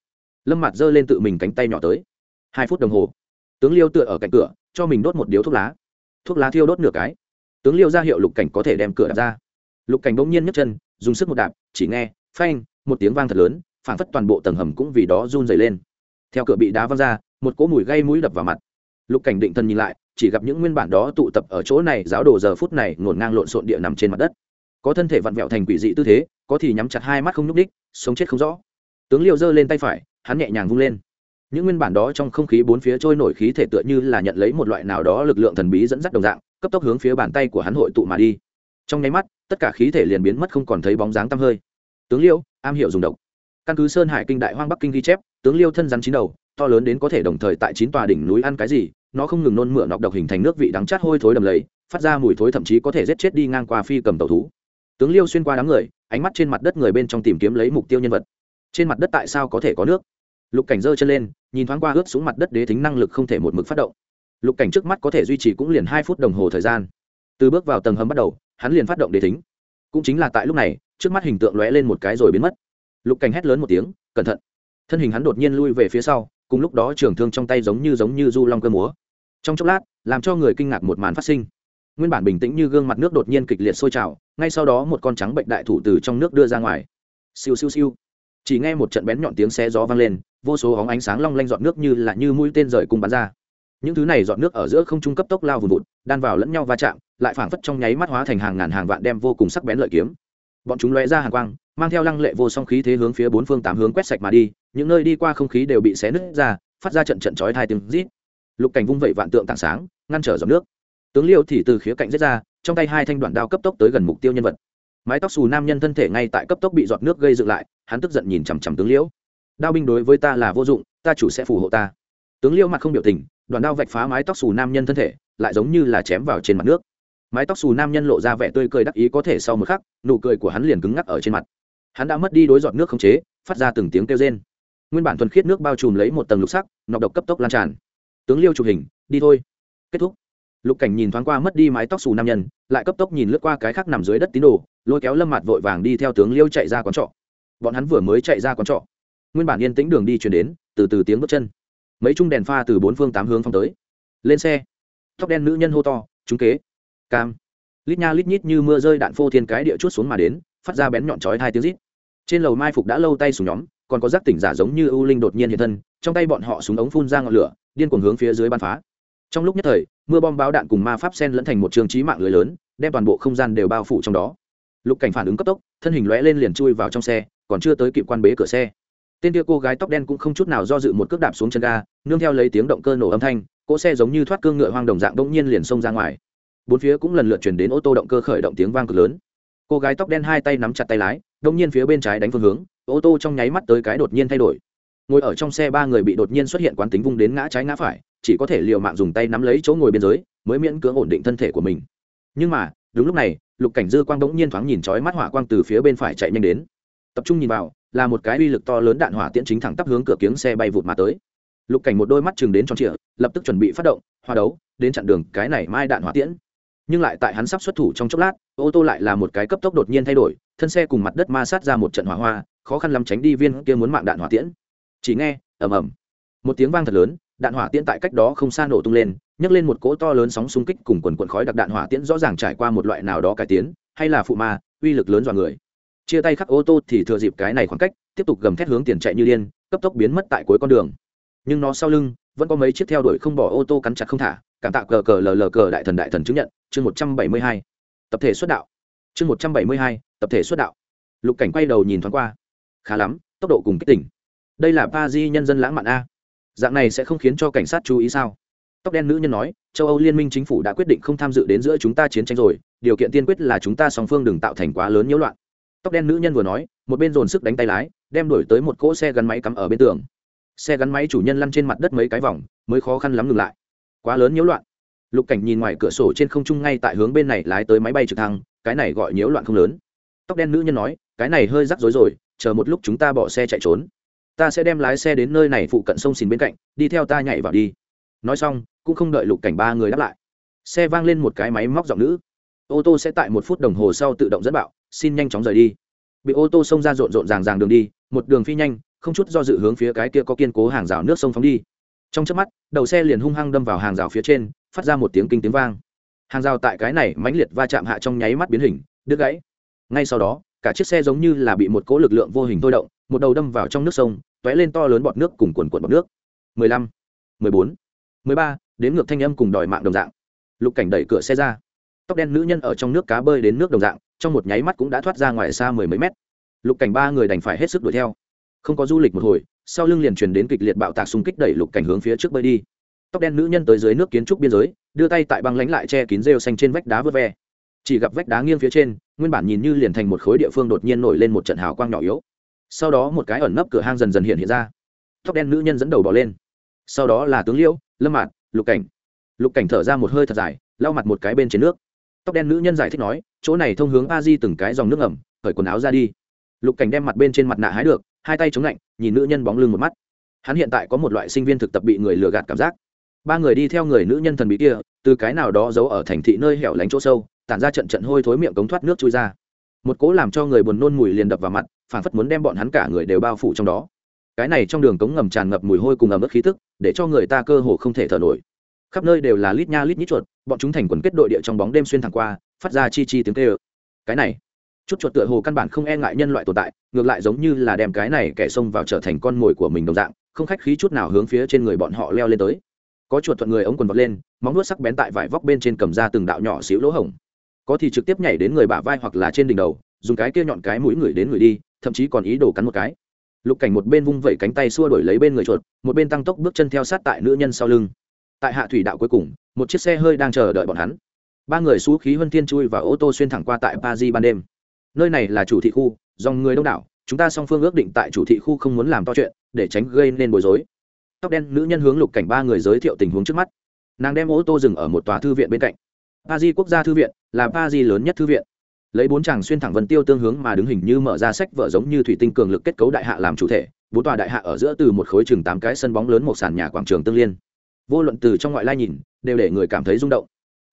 Lâm mặt giơ lên tự mình cánh tay nhỏ tới. Hai phút đồng hồ. Tướng liêu tựa ở cạnh cửa, cho mình đốt một điếu thuốc lá. Thuốc lá thiêu đốt nửa cái. Tướng liêu ra hiệu lục cảnh có thể đem cửa đạp ra. Lục cảnh bỗng nhiên nhấc chân, dùng sức một đạp, chỉ nghe, phanh, một tiếng vang thật lớn, phảng phất toàn bộ tầng hầm cũng vì đó run dày lên. Theo cửa bị đá văng ra, một cỗ mùi gây mũi đập vào mặt lục cảnh định thân nhìn lại, chỉ gặp những nguyên bản đó tụ tập ở chỗ này giáo đồ giờ phút này ngổn ngang lộn xộn địa nằm trên mặt đất. Có thân thể vặn vẹo thành quỷ dị tư thế, có thì nhắm chặt hai mắt không nhúc đích sống chết không rõ. Tướng liêu giơ lên tay phải, hắn nhẹ nhàng vung lên. Những nguyên bản đó trong không khí bốn phía trôi nổi khí thể tựa như là nhận lấy một loại nào đó lực lượng thần bí dẫn dắt đồng dạng, cấp tốc hướng phía bàn tay của hắn hội tụ mà đi. Trong nháy mắt, tất cả khí thể liền biến mất không còn thấy bóng dáng tăm hơi. Tướng liêu, am hiểu dùng độc. Căn cứ sơn hải kinh đại hoang bắc kinh ghi chép, tướng liêu thân rắn chín đầu to lớn đến có thể đồng thời tại chín tòa đỉnh núi ăn cái gì, nó không ngừng nôn mửa nọc độc hình thành nước vị đắng chát hôi thối đầm lầy, phát ra mùi thối thậm chí có thể giết chết đi ngang qua phi cầm tàu thú. Tướng liêu xuyên qua đám người, ánh mắt trên mặt đất người bên trong tìm kiếm lấy mục tiêu nhân vật. Trên mặt đất tại sao có thể có nước? Lục cảnh giơ chân lên, nhìn thoáng qua ướt xuống mặt đất đế thính năng lực không thể một mực phát động. Lục cảnh trước mắt có thể duy trì cũng liền hai phút đồng hồ thời gian. Từ bước vào tầng hầm bắt đầu, hắn liền phát động đế thính. Cũng chính là tại lúc này, trước mắt hình tượng lóe lên một cái rồi biến mất. Lục cảnh hét lớn một tiếng, cẩn thận! Thân hình hắn đột nhiên lui về phía sau cùng lúc đó trường thương trong tay giống như giống như du long cơ múa. Trong chốc lát, làm cho người kinh ngạc một màn phát sinh. Nguyên bản bình tĩnh như gương mặt nước đột nhiên kịch liệt sôi trào, ngay sau đó một con trắng bệnh đại thủ từ trong nước đưa ra ngoài. Siêu siêu siêu. Chỉ nghe một trận bén nhọn tiếng xe gió vang lên, vô số hóng ánh sáng long lanh dọn nước như là như mũi tên rời cùng bắn ra. Những thứ này dọn nước ở giữa không trung cấp tốc lao vùn vụt, đan vào lẫn nhau va chạm, lại phảng phất trong nháy mắt hóa thành hàng ngàn hàng vạn đem vô cùng sắc bén lợi kiếm. Bọn chúng lóe ra hàng quang mang theo lăng lệ vô song khí thế hướng phía bốn phương tám hướng quét sạch mà đi, những nơi đi qua không khí đều bị xé nứt ra, phát ra trận trận chói thai tiếng rít. Lục cảnh vung vẩy vạn tượng tảng sáng, ngăn trở dòng nước. Tướng liêu thì từ khía cạnh giết ra, trong tay hai thanh đoạn đao cấp tốc tới gần mục tiêu nhân vật. Mái tóc xù nam nhân thân thể ngay tại cấp tốc bị giọt nước gây dựng lại, hắn tức giận nhìn chằm chằm tướng liễu đao binh đối với ta là vô dụng, ta chủ sẽ phù hộ ta. Tướng liễu mặt không biểu tình đoàn đao vạch phá mái tóc xù nam nhân thân thể, lại giống như là chém vào trên mặt nước. Mái tóc xù nam nhân lộ ra vẻ tươi cười đắc ý có thể sau một khắc, nụ cười của hắn liền cứng ngắc ở trên mặt hắn đã mất đi đối giọt nước khống chế, phát ra từng tiếng kêu rên. Nguyên bản thuần khiết nước bao trùm lấy một tầng lục sắc, nọc độc cấp tốc lan tràn. Tướng liêu chụp hình, đi thôi. Kết thúc. Lục cảnh nhìn thoáng qua mất đi mái tóc xù nam nhân, lại cấp tốc nhìn lướt qua cái khác nằm dưới đất tín đồ, lôi kéo lâm mặt vội vàng đi theo tướng liêu chạy ra quán trọ. Bọn hắn vừa mới chạy ra quán trọ. Nguyên bản yên tĩnh đường đi chuyển đến, từ từ tiếng bước chân. Mấy chung đèn pha từ bốn phương tám hướng phong tới. Lên xe. Tóc đen nữ nhân hô to, trúng kế. Cam. Lít nha lít nhít như mưa rơi đạn phô thiên cái địa chút xuống mà đến, phát ra bén nhọn chói hai tiếng rít trên lầu mai phục đã lâu tay súng nhóm, còn có giác tỉnh giả giống như ưu linh đột nhiên hiện thân, trong tay bọn họ súng ống phun ra ngọn lửa, điên cuồng hướng phía dưới ban phá. Trong lúc nhất thời, mưa bom báo đạn cùng ma pháp sen lẫn thành một trường trí mạng lưới lớn, đem toàn bộ không gian đều bao phủ trong đó. Lục cảnh phản ứng cấp tốc, thân hình lóe lên liền chui vào trong xe, còn chưa tới kịp quan bế cửa xe. Tên kia cô gái tóc đen cũng không chút nào do dự một cước đạp xuống chân ga, nương theo lấy tiếng động cơ nổ âm thanh, cỗ xe giống như thoát cương ngựa hoang đồng dạng bỗng nhiên liền xông ra ngoài. Bốn phía cũng lần lượt chuyển đến ô tô động cơ khởi động tiếng vang cực lớn cô gái tóc đen hai tay nắm chặt tay lái, đông nhiên phía bên trái đánh phương hướng, ô tô trong nháy mắt tới cái đột nhiên thay đổi. Ngồi ở trong xe ba người bị đột nhiên xuất hiện quán tính vung đến ngã trái ngã phải, chỉ có thể liều mạng dùng tay nắm lấy chỗ ngồi biên giới mới miễn cưỡng ổn định thân thể của mình. Nhưng mà, đúng lúc này, lục cảnh dư quang đống nhiên thoáng nhìn trói mắt hỏa quang từ phía bên phải chạy nhanh đến. Tập trung nhìn vào, là một cái uy lực to lớn đạn hỏa tiễn chính thẳng tắp hướng cửa kiếng xe bay vụt mà tới. Lục cảnh một đôi mắt chừng đến tròn trịa, lập tức chuẩn bị phát động hoa đấu, đến chặn đường cái này mai đạn hỏa tiễn nhưng lại tại hắn sắp xuất thủ trong chốc lát, ô tô lại là một cái cấp tốc đột nhiên thay đổi, thân xe cùng mặt đất ma sát ra một trận hỏa hoa, khó khăn lắm tránh đi viên kia muốn mạng đạn hỏa tiễn. Chỉ nghe, ầm ầm, một tiếng vang thật lớn, đạn hỏa tiễn tại cách đó không xa nổ tung lên, nhấc lên một cỗ to lớn sóng xung kích cùng quần quần khói đặc đạn hỏa tiễn rõ ràng trải qua một loại nào đó cải tiến, hay là phụ ma, uy lực lớn dọa người. Chia tay khắc ô tô thì thừa dịp cái này khoảng cách, tiếp tục gầm thét hướng tiền chạy như điên, cấp tốc biến mất tại cuối con đường. Nhưng nó sau lưng, vẫn có mấy chiếc theo đuổi không bỏ ô tô cắn chặt không thả cảm tạ cờ cờ lờ lờ cờ đại thần đại thần chứng nhận, chương một trăm bảy mươi hai, tập thể xuất đạo. Chương một trăm bảy mươi hai, tập thể xuất đạo. Lục cảnh quay đầu nhìn thoáng qua. Khá lắm, tốc độ cùng kích tỉnh đây là pa di nhân dân lãng mạn a. Dạng này sẽ không khiến cho cảnh sát chú ý sao? Tóc đen nữ nhân nói, châu âu liên minh chính phủ đã quyết định không tham dự đến giữa chúng ta chiến tranh rồi, điều kiện tiên quyết là chúng ta song phương đừng tạo thành quá lớn nhiễu loạn. Tóc đen nữ nhân vừa nói, một bên dồn sức đánh tay lái, đem đổi tới một cỗ xe gắn máy cắm ở bên tường. Xe gắn máy chủ nhân lăn trên mặt đất mấy cái vòng, mới khó khăn lắm ngừng lại quá lớn nhiễu loạn. Lục cảnh nhìn ngoài cửa sổ trên không trung ngay tại hướng bên này lái tới máy bay trực thăng, cái này gọi nhiễu loạn không lớn. Tóc đen nữ nhân nói, cái này hơi rắc rối rồi, chờ một lúc chúng ta bỏ xe chạy trốn. Ta sẽ đem lái xe đến nơi này phụ cận sông xìn bên cạnh, đi theo ta nhảy vào đi. Nói xong, cũng không đợi lục cảnh ba người đáp lại. Xe vang lên một cái máy móc giọng nữ. Ô tô sẽ tại một phút đồng hồ sau tự động dẫn bạo, xin nhanh chóng rời đi. Bị ô tô xông ra rộn rộn ràng ràng đường đi, một đường phi nhanh, không chút do dự hướng phía cái kia có kiên cố hàng rào nước sông phóng đi trong chớp mắt, đầu xe liền hung hăng đâm vào hàng rào phía trên, phát ra một tiếng kinh tiếng vang. Hàng rào tại cái này mãnh liệt va chạm hạ trong nháy mắt biến hình, đứt gãy. Ngay sau đó, cả chiếc xe giống như là bị một cỗ lực lượng vô hình thôi động, một đầu đâm vào trong nước sông t ó é lên to lớn bọt nước cùng quần quần bọt nước. Mười lăm, mười bốn, mười ba, đến ngược thanh âm cùng đòi mạng đồng dạng. Lục cảnh đẩy cửa xe ra. Tóc đen nữ nhân ở trong nước cá bơi đến nước đồng dạng, trong một nháy mắt cũng đã thoát ra ngoài xa mười mấy mét. Lục cảnh ba người đành phải hết sức đuổi theo. Không có du lịch một hồi sau lưng liền truyền đến kịch liệt bạo tạc xung kích đẩy lục cảnh hướng phía trước bơi đi. Tóc đen nữ nhân tới dưới nước kiến trúc biên giới, đưa tay tại băng lánh lại che kín rêu xanh trên vách đá vớt ve. Chỉ gặp vách đá nghiêng phía trên, nguyên bản nhìn như liền thành một khối địa phương đột nhiên nổi lên một trận hào quang nhỏ yếu. Sau đó một cái ẩn nấp cửa hang dần dần hiện hiện ra. Tóc đen nữ nhân dẫn đầu bỏ lên. Sau đó là tướng liễu, lâm mạt, lục cảnh. Lục cảnh thở ra một hơi thật dài, lau mặt một cái bên trên nước. Tóc đen nữ nhân giải thích nói, chỗ này thông hướng a di từng cái dòng nước ẩm khởi quần áo ra đi. Lục cảnh đem mặt bên trên mặt nạ hái được hai tay chống lạnh, nhìn nữ nhân bóng lưng một mắt. Hắn hiện tại có một loại sinh viên thực tập bị người lừa gạt cảm giác. Ba người đi theo người nữ nhân thần bí kia, từ cái nào đó giấu ở thành thị nơi hẻo lánh chỗ sâu, tản ra trận trận hôi thối miệng cống thoát nước chui ra. Một cỗ làm cho người buồn nôn mùi liền đập vào mặt phản phất muốn đem bọn hắn cả người đều bao phủ trong đó. Cái này trong đường cống ngầm tràn ngập mùi hôi cùng ẩm ướt khí tức, để cho người ta cơ hồ không thể thở nổi. Khắp nơi đều là lít nha lít nhít chuột, bọn chúng thành quần kết đội địa trong bóng đêm xuyên thẳng qua, phát ra chi chi tiếng kêu. Cái này chút chuột tựa hồ căn bản không e ngại nhân loại tồn tại, ngược lại giống như là đem cái này kẻ xông vào trở thành con mồi của mình đồng dạng, không khách khí chút nào hướng phía trên người bọn họ leo lên tới. Có chuột thuận người ống quần vọt lên, móng nuốt sắc bén tại vải vóc bên trên cầm ra từng đạo nhỏ xíu lỗ hổng. Có thì trực tiếp nhảy đến người bả vai hoặc là trên đỉnh đầu, dùng cái kia nhọn cái mũi người đến người đi, thậm chí còn ý đồ cắn một cái. Lục cảnh một bên vung vẩy cánh tay xua đổi lấy bên người chuột, một bên tăng tốc bước chân theo sát tại nữ nhân sau lưng. Tại hạ thủy đạo cuối cùng, một chiếc xe hơi đang chờ đợi bọn hắn. Ba người xú khí huân thiên chui và ô tô xuyên thẳng qua tại paris ban đêm nơi này là chủ thị khu, dòng người đông đảo, chúng ta song phương ước định tại chủ thị khu không muốn làm to chuyện, để tránh gây nên bối rối. Tóc đen nữ nhân hướng lục cảnh ba người giới thiệu tình huống trước mắt. Nàng đem ô tô dừng ở một tòa thư viện bên cạnh. Pa di quốc gia thư viện, là pa di lớn nhất thư viện. Lấy bốn chàng xuyên thẳng vân tiêu tương hướng mà đứng hình như mở ra sách vở giống như thủy tinh cường lực kết cấu đại hạ làm chủ thể, bốn tòa đại hạ ở giữa từ một khối chừng tám cái sân bóng lớn một sàn nhà quảng trường tương liên. Vô luận từ trong ngoại lai nhìn, đều để người cảm thấy rung động.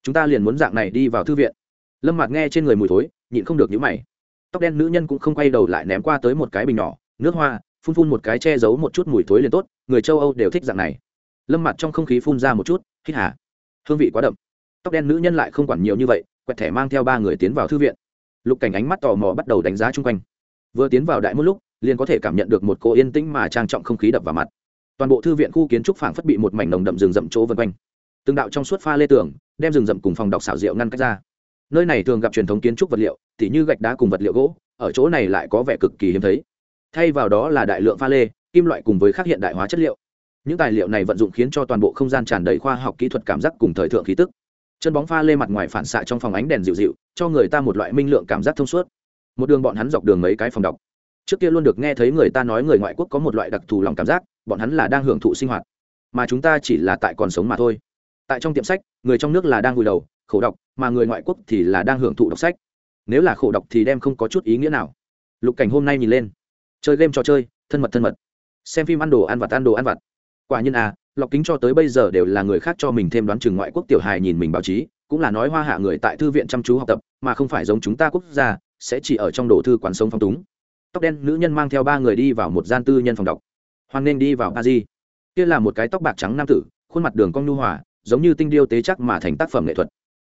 Chúng ta liền muốn dạng này đi vào thư viện. Lâm mặt nghe trên người mùi thối, nhịn không được nhữ mày tóc đen nữ nhân cũng không quay đầu lại ném qua tới một cái bình nhỏ, nước hoa, phun phun một cái che giấu một chút mùi thối liền tốt, người châu âu đều thích dạng này. Lâm mặt trong không khí phun ra một chút, hít hà. Hương vị quá đậm. Tóc đen nữ nhân lại không quản nhiều như vậy, quẹt thẻ mang theo ba người tiến vào thư viện. Lục cảnh ánh mắt tò mò bắt đầu đánh giá chung quanh. Vừa tiến vào đại một lúc, liền có thể cảm nhận được một cô yên tĩnh mà trang trọng không khí đập vào mặt. Toàn bộ thư viện khu kiến trúc phảng phất bị một mảnh nồng đậm rừng rậm chỗ vân quanh. Từng đạo trong suốt pha lê tường, đem rừng rậm cùng phòng đọc xảo diệu ngăn cách ra nơi này thường gặp truyền thống kiến trúc vật liệu, tỉ như gạch đá cùng vật liệu gỗ, ở chỗ này lại có vẻ cực kỳ hiếm thấy. Thay vào đó là đại lượng pha lê, kim loại cùng với các hiện đại hóa chất liệu. Những tài liệu này vận dụng khiến cho toàn bộ không gian tràn đầy khoa học kỹ thuật cảm giác cùng thời thượng khí tức. Chân bóng pha lê mặt ngoài phản xạ trong phòng ánh đèn dịu dịu, cho người ta một loại minh lượng cảm giác thông suốt. Một đường bọn hắn dọc đường mấy cái phòng đọc. Trước kia luôn được nghe thấy người ta nói người ngoại quốc có một loại đặc thù lòng cảm giác, bọn hắn là đang hưởng thụ sinh hoạt. Mà chúng ta chỉ là tại còn sống mà thôi. Tại trong tiệm sách, người trong nước là đang vùi đầu khổ đọc, mà người ngoại quốc thì là đang hưởng thụ đọc sách. Nếu là khổ đọc thì đem không có chút ý nghĩa nào. Lục cảnh hôm nay nhìn lên. Chơi game trò chơi, thân mật thân mật. Xem phim ăn đồ ăn vặt ăn đồ ăn vặt. Quả nhiên à lọc kính cho tới bây giờ đều là người khác cho mình thêm đoán chừng ngoại quốc tiểu hài nhìn mình báo chí, cũng là nói hoa hạ người tại thư viện chăm chú học tập, mà không phải giống chúng ta quốc gia, sẽ chỉ ở trong đồ thư quán sống phong túng. Tóc đen nữ nhân mang theo ba người đi vào một gian tư nhân phòng đọc. Hoan nên đi vào ba di kia là một cái tóc bạc trắng nam tử, khuôn mặt đường cong nhu hòa, giống như tinh điêu tế chắc mà thành tác phẩm nghệ thuật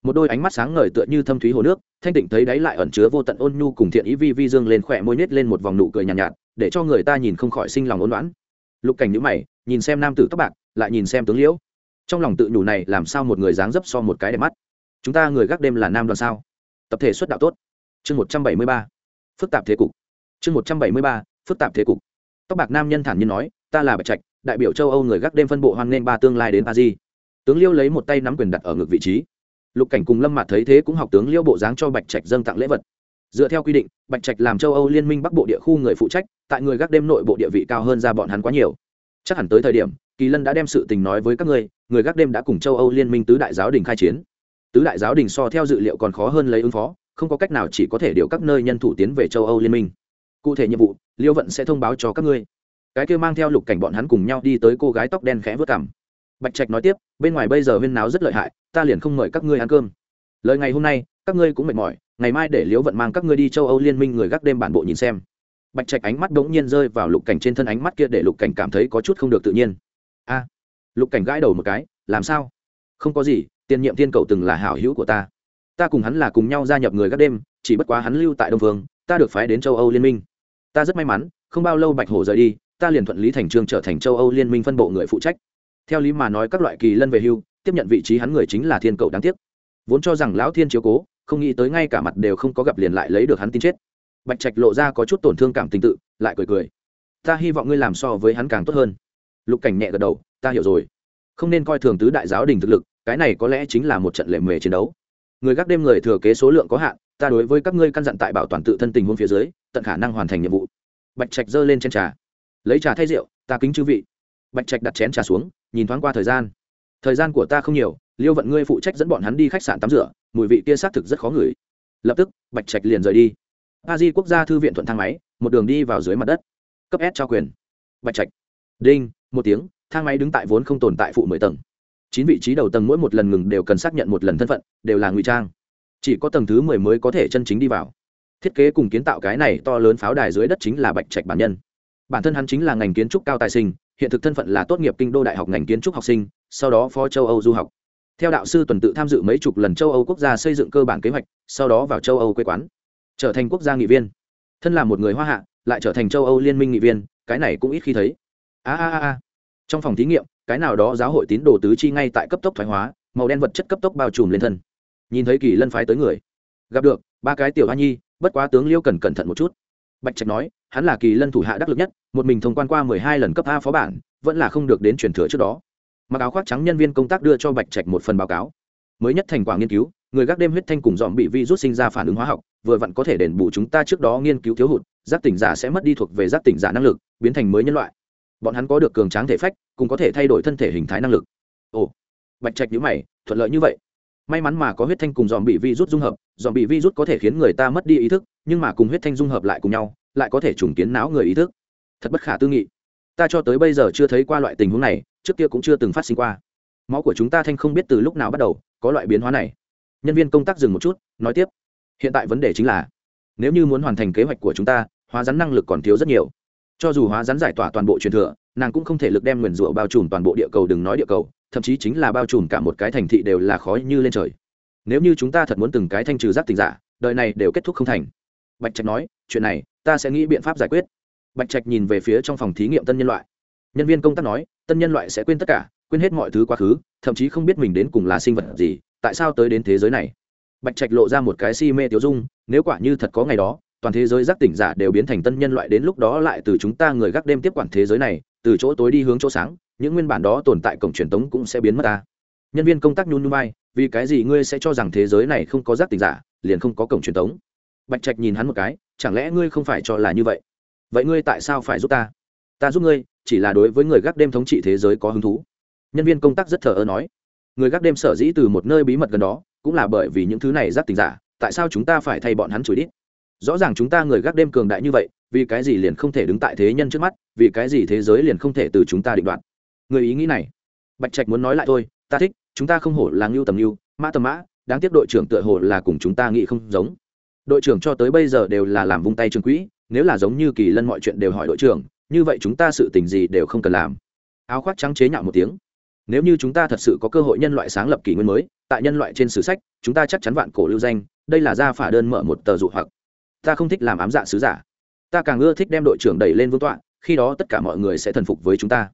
một đôi ánh mắt sáng ngời tựa như thâm thúy hồ nước thanh tịnh thấy đáy lại ẩn chứa vô tận ôn nhu cùng thiện ý vi vi dương lên khỏe môi nhét lên một vòng nụ cười nhàn nhạt, nhạt để cho người ta nhìn không khỏi sinh lòng ôn loãn lục cảnh nhữ mày nhìn xem nam tử tóc bạc lại nhìn xem tướng liễu. Trong lòng tự nhủ này làm sao một người dáng dấp so một cái đẹp mắt? Chúng ta người gác đêm là nam đoàn sao? Tập thể xuất đạo tốt. Chương một trăm bảy mươi ba. Phức tạp thế cục. Chương một trăm bảy mươi ba phức tạp thế cục. Tóc bạc nam nhân thản nhiên nói ta là bạch trạch đại biểu châu âu người gác đêm phân bộ hoan nghênh ba tương lai đến a di tướng liêu lấy một tay nắm quyền đặt ở ngực vị trí lục cảnh cùng lâm mạt thấy thế cũng học tướng liêu bộ dáng cho bạch trạch dâng tặng lễ vật. Dựa theo quy định, bạch trạch làm châu âu liên minh bắc bộ địa khu người phụ trách, tại người gác đêm nội bộ địa vị cao hơn ra bọn hắn quá nhiều. Chắc hẳn tới thời điểm, kỳ lân đã đem sự tình nói với các ngươi, người gác đêm đã cùng châu âu liên minh tứ đại giáo đình khai chiến. Tứ đại giáo đình so theo dự liệu còn khó hơn lấy ứng phó, không có cách nào chỉ có thể điều các nơi nhân thủ tiến về châu âu liên minh. Cụ thể nhiệm vụ liêu vận sẽ thông báo cho các ngươi. Cái kia mang theo lục cảnh bọn hắn cùng nhau đi tới cô gái tóc đen khẽ vớt cảm bạch trạch nói tiếp, bên ngoài bây giờ huyên náo rất lợi hại, ta liền không mời các ngươi ăn cơm. Lời ngày hôm nay, các ngươi cũng mệt mỏi, ngày mai để liễu vận mang các ngươi đi châu âu liên minh người gác đêm bản bộ nhìn xem. Bạch trạch ánh mắt đ ố n g nhiên rơi vào lục cảnh trên thân ánh mắt kia để lục cảnh cảm thấy có chút không được tự nhiên. A, lục cảnh gãi đầu một cái, làm sao? Không có gì, tiền nhiệm tiên cầu từng là hảo hữu của ta. Ta cùng hắn là cùng nhau gia nhập người gác đêm, chỉ bất quá hắn lưu tại đông phương, ta được phái đến châu âu liên minh. Ta rất may mắn, không bao lâu bạch hổ rời đi, ta liền thuận lý thành trương trở thành châu âu liên minh phân bộ người phụ trách theo lý mà nói các loại kỳ lân về hưu, tiếp nhận vị trí hắn người chính là thiên cầu đáng tiếc. Vốn cho rằng lão thiên chiếu cố, không nghĩ tới ngay cả mặt đều không có gặp liền lại lấy được hắn tin chết. Bạch trạch lộ ra có chút tổn thương cảm tình tự, lại cười cười. Ta hy vọng ngươi làm so với hắn càng tốt hơn. Lục cảnh nhẹ gật đầu, ta hiểu rồi. Không nên coi thường tứ đại giáo đình thực lực, cái này có lẽ chính là một trận lệ mề chiến đấu. Người gác đêm người thừa kế số lượng có hạn, ta đối với các ngươi căn dặn tại bảo toàn tự thân tình huống phía dưới, tận khả năng hoàn thành nhiệm vụ. Bạch trạch giơ lên trên trà. Lấy trà thay rượu, ta kính chư vị. Bạch trạch đặt chén trà xuống nhìn thoáng qua thời gian. Thời gian của ta không nhiều, liêu vận ngươi phụ trách dẫn bọn hắn đi khách sạn tắm rửa, mùi vị kia xác thực rất khó ngửi. Lập tức, bạch trạch liền rời đi. A di quốc gia thư viện thuận thang máy, một đường đi vào dưới mặt đất. Cấp s trao quyền. Bạch trạch. Đinh, một tiếng, thang máy đứng tại vốn không tồn tại phụ mười tầng. Chín vị trí đầu tầng mỗi một lần ngừng đều cần xác nhận một lần thân phận, đều là ngụy trang. Chỉ có tầng thứ mười mới có thể chân chính đi vào. Thiết kế cùng kiến tạo cái này to lớn pháo đài dưới đất chính là bạch trạch bản nhân. Bản thân hắn chính là ngành kiến trúc cao tài sinh hiện thực thân phận là tốt nghiệp kinh đô đại học ngành kiến trúc học sinh, sau đó phó châu âu du học. Theo đạo sư tuần tự tham dự mấy chục lần châu âu quốc gia xây dựng cơ bản kế hoạch, sau đó vào châu âu quê quán. Trở thành quốc gia nghị viên. Thân là một người hoa hạ, lại trở thành châu âu liên minh nghị viên, cái này cũng ít khi thấy. A a a trong phòng thí nghiệm, cái nào đó giáo hội tín đồ tứ chi ngay tại cấp tốc thoái hóa, màu đen vật chất cấp tốc bao trùm lên thân. Nhìn thấy kỳ lân phái tới người. Gặp được, ba cái tiểu hoa nhi, bất quá tướng liêu cần cẩn thận một chút bạch trạch nói, hắn là kỳ lân thủ hạ đắc lực nhất, một mình thông quan qua mười hai lần cấp a phó bản, vẫn là không được đến truyền thừa trước đó. Mặc áo khoác trắng nhân viên công tác đưa cho bạch trạch một phần báo cáo. Mới nhất thành quả nghiên cứu, người gác đêm huyết thanh cùng dòm bị vi rút sinh ra phản ứng hóa học, vừa vặn có thể đền bù chúng ta trước đó nghiên cứu thiếu hụt, giác tỉnh giả sẽ mất đi thuộc về giác tỉnh giả năng lực, biến thành mới nhân loại. Bọn hắn có được cường tráng thể phách, cũng có thể thay đổi thân thể hình thái năng lực. Ồ, bạch trạch nhữ mày, thuận lợi như vậy may mắn mà có huyết thanh cùng dòm bị vi rút dung hợp dòm bị vi rút có thể khiến người ta mất đi ý thức, nhưng mà cùng huyết thanh dung hợp lại cùng nhau, lại có thể trùng kiến não người ý thức. Thật bất khả tư nghị. Ta cho tới bây giờ chưa thấy qua loại tình huống này, trước kia cũng chưa từng phát sinh qua. Máu của chúng ta thanh không biết từ lúc nào bắt đầu, có loại biến hóa này. Nhân viên công tác dừng một chút, nói tiếp. Hiện tại vấn đề chính là, nếu như muốn hoàn thành kế hoạch của chúng ta, hóa rắn năng lực còn thiếu rất nhiều. Cho dù hóa rắn giải tỏa toàn bộ truyền thừa, nàng cũng không thể lực đem nguyền rủa bao trùm toàn bộ địa cầu đừng nói địa cầu thậm chí chính là bao trùm cả một cái thành thị đều là khó như lên trời. Nếu như chúng ta thật muốn từng cái thanh trừ giác tình giả, đời này đều kết thúc không thành. Bạch trạch nói, chuyện này, ta sẽ nghĩ biện pháp giải quyết. Bạch trạch nhìn về phía trong phòng thí nghiệm tân nhân loại. Nhân viên công tác nói, tân nhân loại sẽ quên tất cả, quên hết mọi thứ quá khứ, thậm chí không biết mình đến cùng là sinh vật gì, tại sao tới đến thế giới này. Bạch trạch lộ ra một cái si mê tiêu dung, nếu quả như thật có ngày đó, toàn thế giới giác tỉnh giả đều biến thành tân nhân loại đến lúc đó lại từ chúng ta người gác đêm tiếp quản thế giới này từ chỗ tối đi hướng chỗ sáng, những nguyên bản đó tồn tại cổng truyền tống cũng sẽ biến mất ta. Nhân viên công tác nhún nhún vai, vì cái gì ngươi sẽ cho rằng thế giới này không có giác tình giả, liền không có cổng truyền tống? Bạch trạch nhìn hắn một cái, chẳng lẽ ngươi không phải cho là như vậy? Vậy ngươi tại sao phải giúp ta? Ta giúp ngươi, chỉ là đối với người gác đêm thống trị thế giới có hứng thú. Nhân viên công tác rất thờ ơ nói. Người gác đêm sở dĩ từ một nơi bí mật gần đó, cũng là bởi vì những thứ này giác tình giả, tại sao chúng ta phải thay bọn hắn chửi đít? Rõ ràng chúng ta người gác đêm cường đại như vậy vì cái gì liền không thể đứng tại thế nhân trước mắt, vì cái gì thế giới liền không thể từ chúng ta định đoạt? Người ý nghĩ này, bạch trạch muốn nói lại thôi, ta thích, chúng ta không hổ là ngưu tầm ngưu, mã tầm mã, đáng tiếc đội trưởng tựa hồ là cùng chúng ta nghĩ không giống. Đội trưởng cho tới bây giờ đều là làm vung tay trường quỹ, nếu là giống như kỳ lân mọi chuyện đều hỏi đội trưởng, như vậy chúng ta sự tình gì đều không cần làm. Áo khoác trắng chế nhạo một tiếng. Nếu như chúng ta thật sự có cơ hội nhân loại sáng lập kỷ nguyên mới, tại nhân loại trên sử sách, chúng ta chắc chắn vạn cổ lưu danh, đây là gia phả đơn mở một tờ dụ hoặc. Ta không thích làm ám dạ sứ giả ta càng ưa thích đem đội trưởng đẩy lên vương tọa, khi đó tất cả mọi người sẽ thần phục với chúng ta.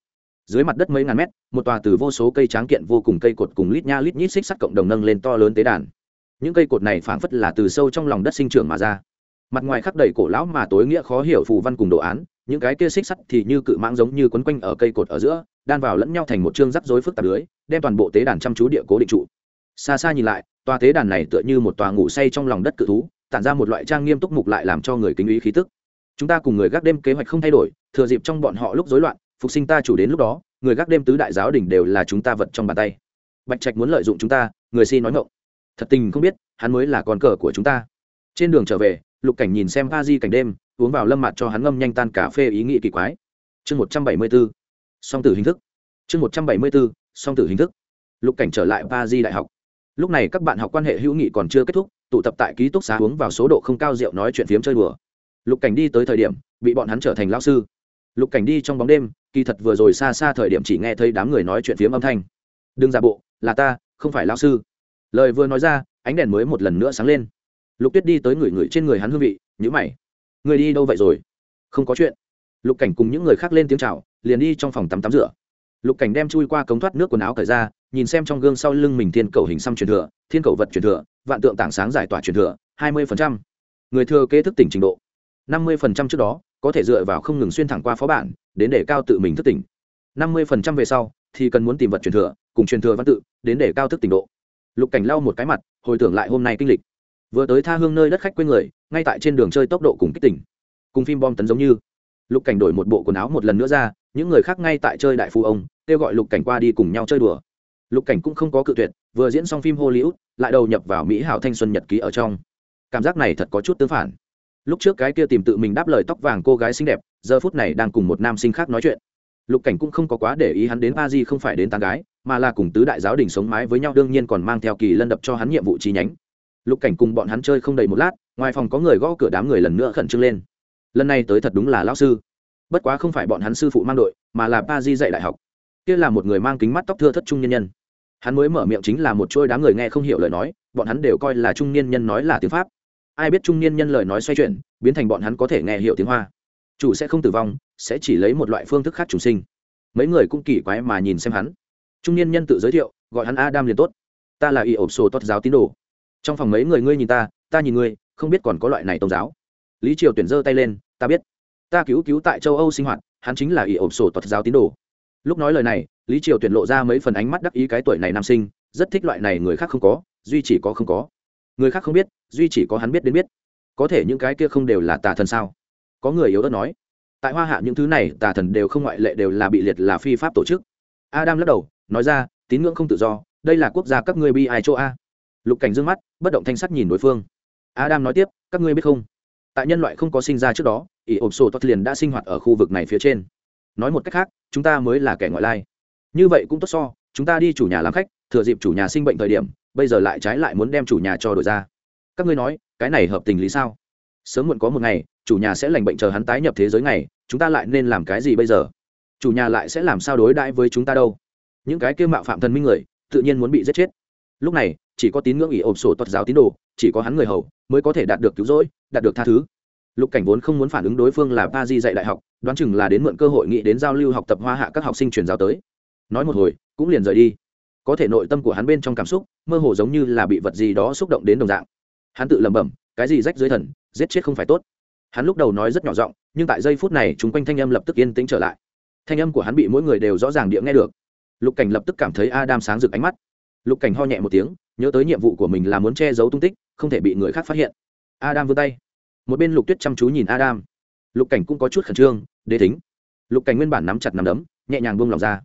Dưới mặt đất mấy ngàn mét, một tòa từ vô số cây tráng kiện vô cùng cây cột cùng lít nha lít nhít xích sắt cộng đồng nâng lên to lớn tế đàn. Những cây cột này phảng phất là từ sâu trong lòng đất sinh trưởng mà ra. Mặt ngoài khắc đầy cổ lão mà tối nghĩa khó hiểu phù văn cùng đồ án, những cái kia xích sắt thì như cự mãng giống như quấn quanh ở cây cột ở giữa, đan vào lẫn nhau thành một chương rắc rối phức tạp lưới, đem toàn bộ tế đàn chăm chú địa cố định trụ. Xa xa nhìn lại, tòa tế đàn này tựa như một tòa ngủ say trong lòng đất cự thú, tản ra một loại trang nghiêm túc mục lại làm cho người kính ý khí tức chúng ta cùng người gác đêm kế hoạch không thay đổi, thừa dịp trong bọn họ lúc rối loạn, phục sinh ta chủ đến lúc đó, người gác đêm tứ đại giáo đình đều là chúng ta vật trong bàn tay. Bạch trạch muốn lợi dụng chúng ta, người si nói ngộng thật tình không biết, hắn mới là con cờ của chúng ta. Trên đường trở về, lục cảnh nhìn xem pa di cảnh đêm, uống vào lâm mặt cho hắn ngâm nhanh tan cà phê ý nghĩ kỳ quái. Chương một trăm bảy mươi b ố song tử hình thức. Chương một trăm bảy mươi b ố song tử hình thức. Lục cảnh trở lại pa di đại học. Lúc này các bạn học quan hệ hữu nghị còn chưa kết thúc, tụ tập tại ký túc xá uống vào số độ không cao rượu nói chuyện phiếm chơi đùa lục cảnh đi tới thời điểm, bị bọn hắn trở thành lao sư. Lục cảnh đi trong bóng đêm, kỳ thật vừa rồi xa xa thời điểm chỉ nghe thấy đám người nói chuyện phiếm âm thanh. Đừng giả bộ, là ta, không phải lao sư. Lời vừa nói ra, ánh đèn mới một lần nữa sáng lên. Lục tuyết đi tới người người trên người hắn hương vị nhữ mày. Người đi đâu vậy rồi? Không có chuyện. Lục cảnh cùng những người khác lên tiếng c h à o liền đi trong phòng tắm tắm rửa. Lục cảnh đem chui qua cống thoát nước quần áo cởi ra, nhìn xem trong gương sau lưng mình thiên cầu hình xăm truyền thừa, thiên cầu vật truyền thừa, vạn tượng tảng sáng giải tỏa truyền thừa, hai mươi người thừa kế thức tỉnh trình độ năm mươi trước đó, có thể dựa vào không ngừng xuyên thẳng qua phó bản, đến để cao tự mình thức tỉnh. Năm mươi về sau, thì cần muốn tìm vật truyền thừa, cùng truyền thừa văn tự, đến để cao thức tỉnh độ. Lục cảnh lau một cái mặt, hồi tưởng lại hôm nay kinh lịch. Vừa tới tha hương nơi đất khách quê người, ngay tại trên đường chơi tốc độ cùng kích tỉnh. Cùng phim bom tấn giống như. Lục cảnh đổi một bộ quần áo một lần nữa ra, những người khác ngay tại chơi đại phu ông, kêu gọi lục cảnh qua đi cùng nhau chơi đùa. Lục cảnh cũng không có cự tuyệt, vừa diễn xong phim hollywood, lại đầu nhập vào mỹ hảo thanh xuân nhật ký ở trong. Cảm giác này thật có chút tương phản lúc trước cái kia tìm tự mình đáp lời tóc vàng cô gái xinh đẹp, giờ phút này đang cùng một nam sinh khác nói chuyện. Lục cảnh cũng không có quá để ý hắn đến ba di không phải đến tán gái, mà là cùng tứ đại giáo đình sống mái với nhau, đương nhiên còn mang theo kỳ lân đập cho hắn nhiệm vụ chi nhánh. Lục cảnh cùng bọn hắn chơi không đầy một lát, ngoài phòng có người gõ cửa đám người lần nữa khẩn trương lên. Lần này tới thật đúng là lão sư. Bất quá không phải bọn hắn sư phụ mang đội, mà là ba di dạy đại học. Kia là một người mang kính mắt tóc thưa thất trung nhân nhân. Hắn mới mở miệng chính là một trôi đám người nghe không hiểu lời nói, bọn hắn đều coi là trung niên nhân nói là tiếng pháp ai biết trung niên nhân lời nói xoay chuyển, biến thành bọn hắn có thể nghe hiểu tiếng hoa. Chủ sẽ không tử vong, sẽ chỉ lấy một loại phương thức khác chủ sinh. Mấy người cũng kỳ quái mà nhìn xem hắn. Trung niên nhân tự giới thiệu, gọi hắn adam liền tốt. Ta là y ổ sổ tốt giáo tín đồ. Trong phòng mấy người ngươi nhìn ta ta nhìn ngươi, không biết còn có loại này tôn giáo. Lý triều tuyển giơ tay lên, ta biết. Ta cứu cứu tại châu âu sinh hoạt, hắn chính là y ổ sổ tốt giáo tín đồ. Lúc nói lời này, lý triều tuyển lộ ra mấy phần ánh mắt đắc ý cái tuổi này nam sinh, rất thích loại này người khác không có, duy chỉ có không có người khác không biết, duy chỉ có hắn biết đến biết. Có thể những cái kia không đều là tà thần sao? Có người yếu ớt nói. Tại hoa hạ những thứ này, tà thần đều không ngoại lệ đều là bị liệt là phi pháp tổ chức. Adam lắc đầu, nói ra, tín ngưỡng không tự do, đây là quốc gia các ngươi bi ai chỗ a. Lục cảnh dương mắt, bất động thanh sắc nhìn đối phương. Adam nói tiếp, các ngươi biết không? Tại nhân loại không có sinh ra trước đó, ỷ ộp sổ toát liền đã sinh hoạt ở khu vực này phía trên. Nói một cách khác, chúng ta mới là kẻ ngoại lai. Như vậy cũng tốt so, chúng ta đi chủ nhà làm khách, thừa dịp chủ nhà sinh bệnh thời điểm bây giờ lại trái lại muốn đem chủ nhà cho đổi ra. Các ngươi nói, cái này hợp tình lý sao? Sớm muộn có một ngày, chủ nhà sẽ lành bệnh chờ hắn tái nhập thế giới này chúng ta lại nên làm cái gì bây giờ? Chủ nhà lại sẽ làm sao đối đãi với chúng ta đâu? Những cái kêu mạo phạm thần minh người, tự nhiên muốn bị giết chết. Lúc này, chỉ có tín ngưỡng ỷ ộp sổ tuật giáo tín đồ, chỉ có hắn người hầu mới có thể đạt được cứu rỗi, đạt được tha thứ. Lục cảnh vốn không muốn phản ứng đối phương là ba di dạy đại học, đoán chừng là đến mượn cơ hội nghĩ đến giao lưu học tập hoa hạ các học sinh truyền giáo tới. Nói một hồi, cũng liền rời đi có thể nội tâm của hắn bên trong cảm xúc, mơ hồ giống như là bị vật gì đó xúc động đến đồng dạng. Hắn tự lẩm bẩm, cái gì rách dưới thần, giết chết không phải tốt. Hắn lúc đầu nói rất nhỏ giọng, nhưng tại giây phút này, chúng quanh thanh âm lập tức yên tĩnh trở lại. Thanh âm của hắn bị mỗi người đều rõ ràng địa nghe được. Lục cảnh lập tức cảm thấy adam sáng rực ánh mắt. Lục cảnh ho nhẹ một tiếng, nhớ tới nhiệm vụ của mình là muốn che giấu tung tích, không thể bị người khác phát hiện. Adam vươn tay. Một bên lục tuyết chăm chú nhìn adam. Lục cảnh cũng có chút khẩn trương, đế thính. Lục cảnh nguyên bản nắm chặt nắm đấm, nhẹ nhàng buông lòng ra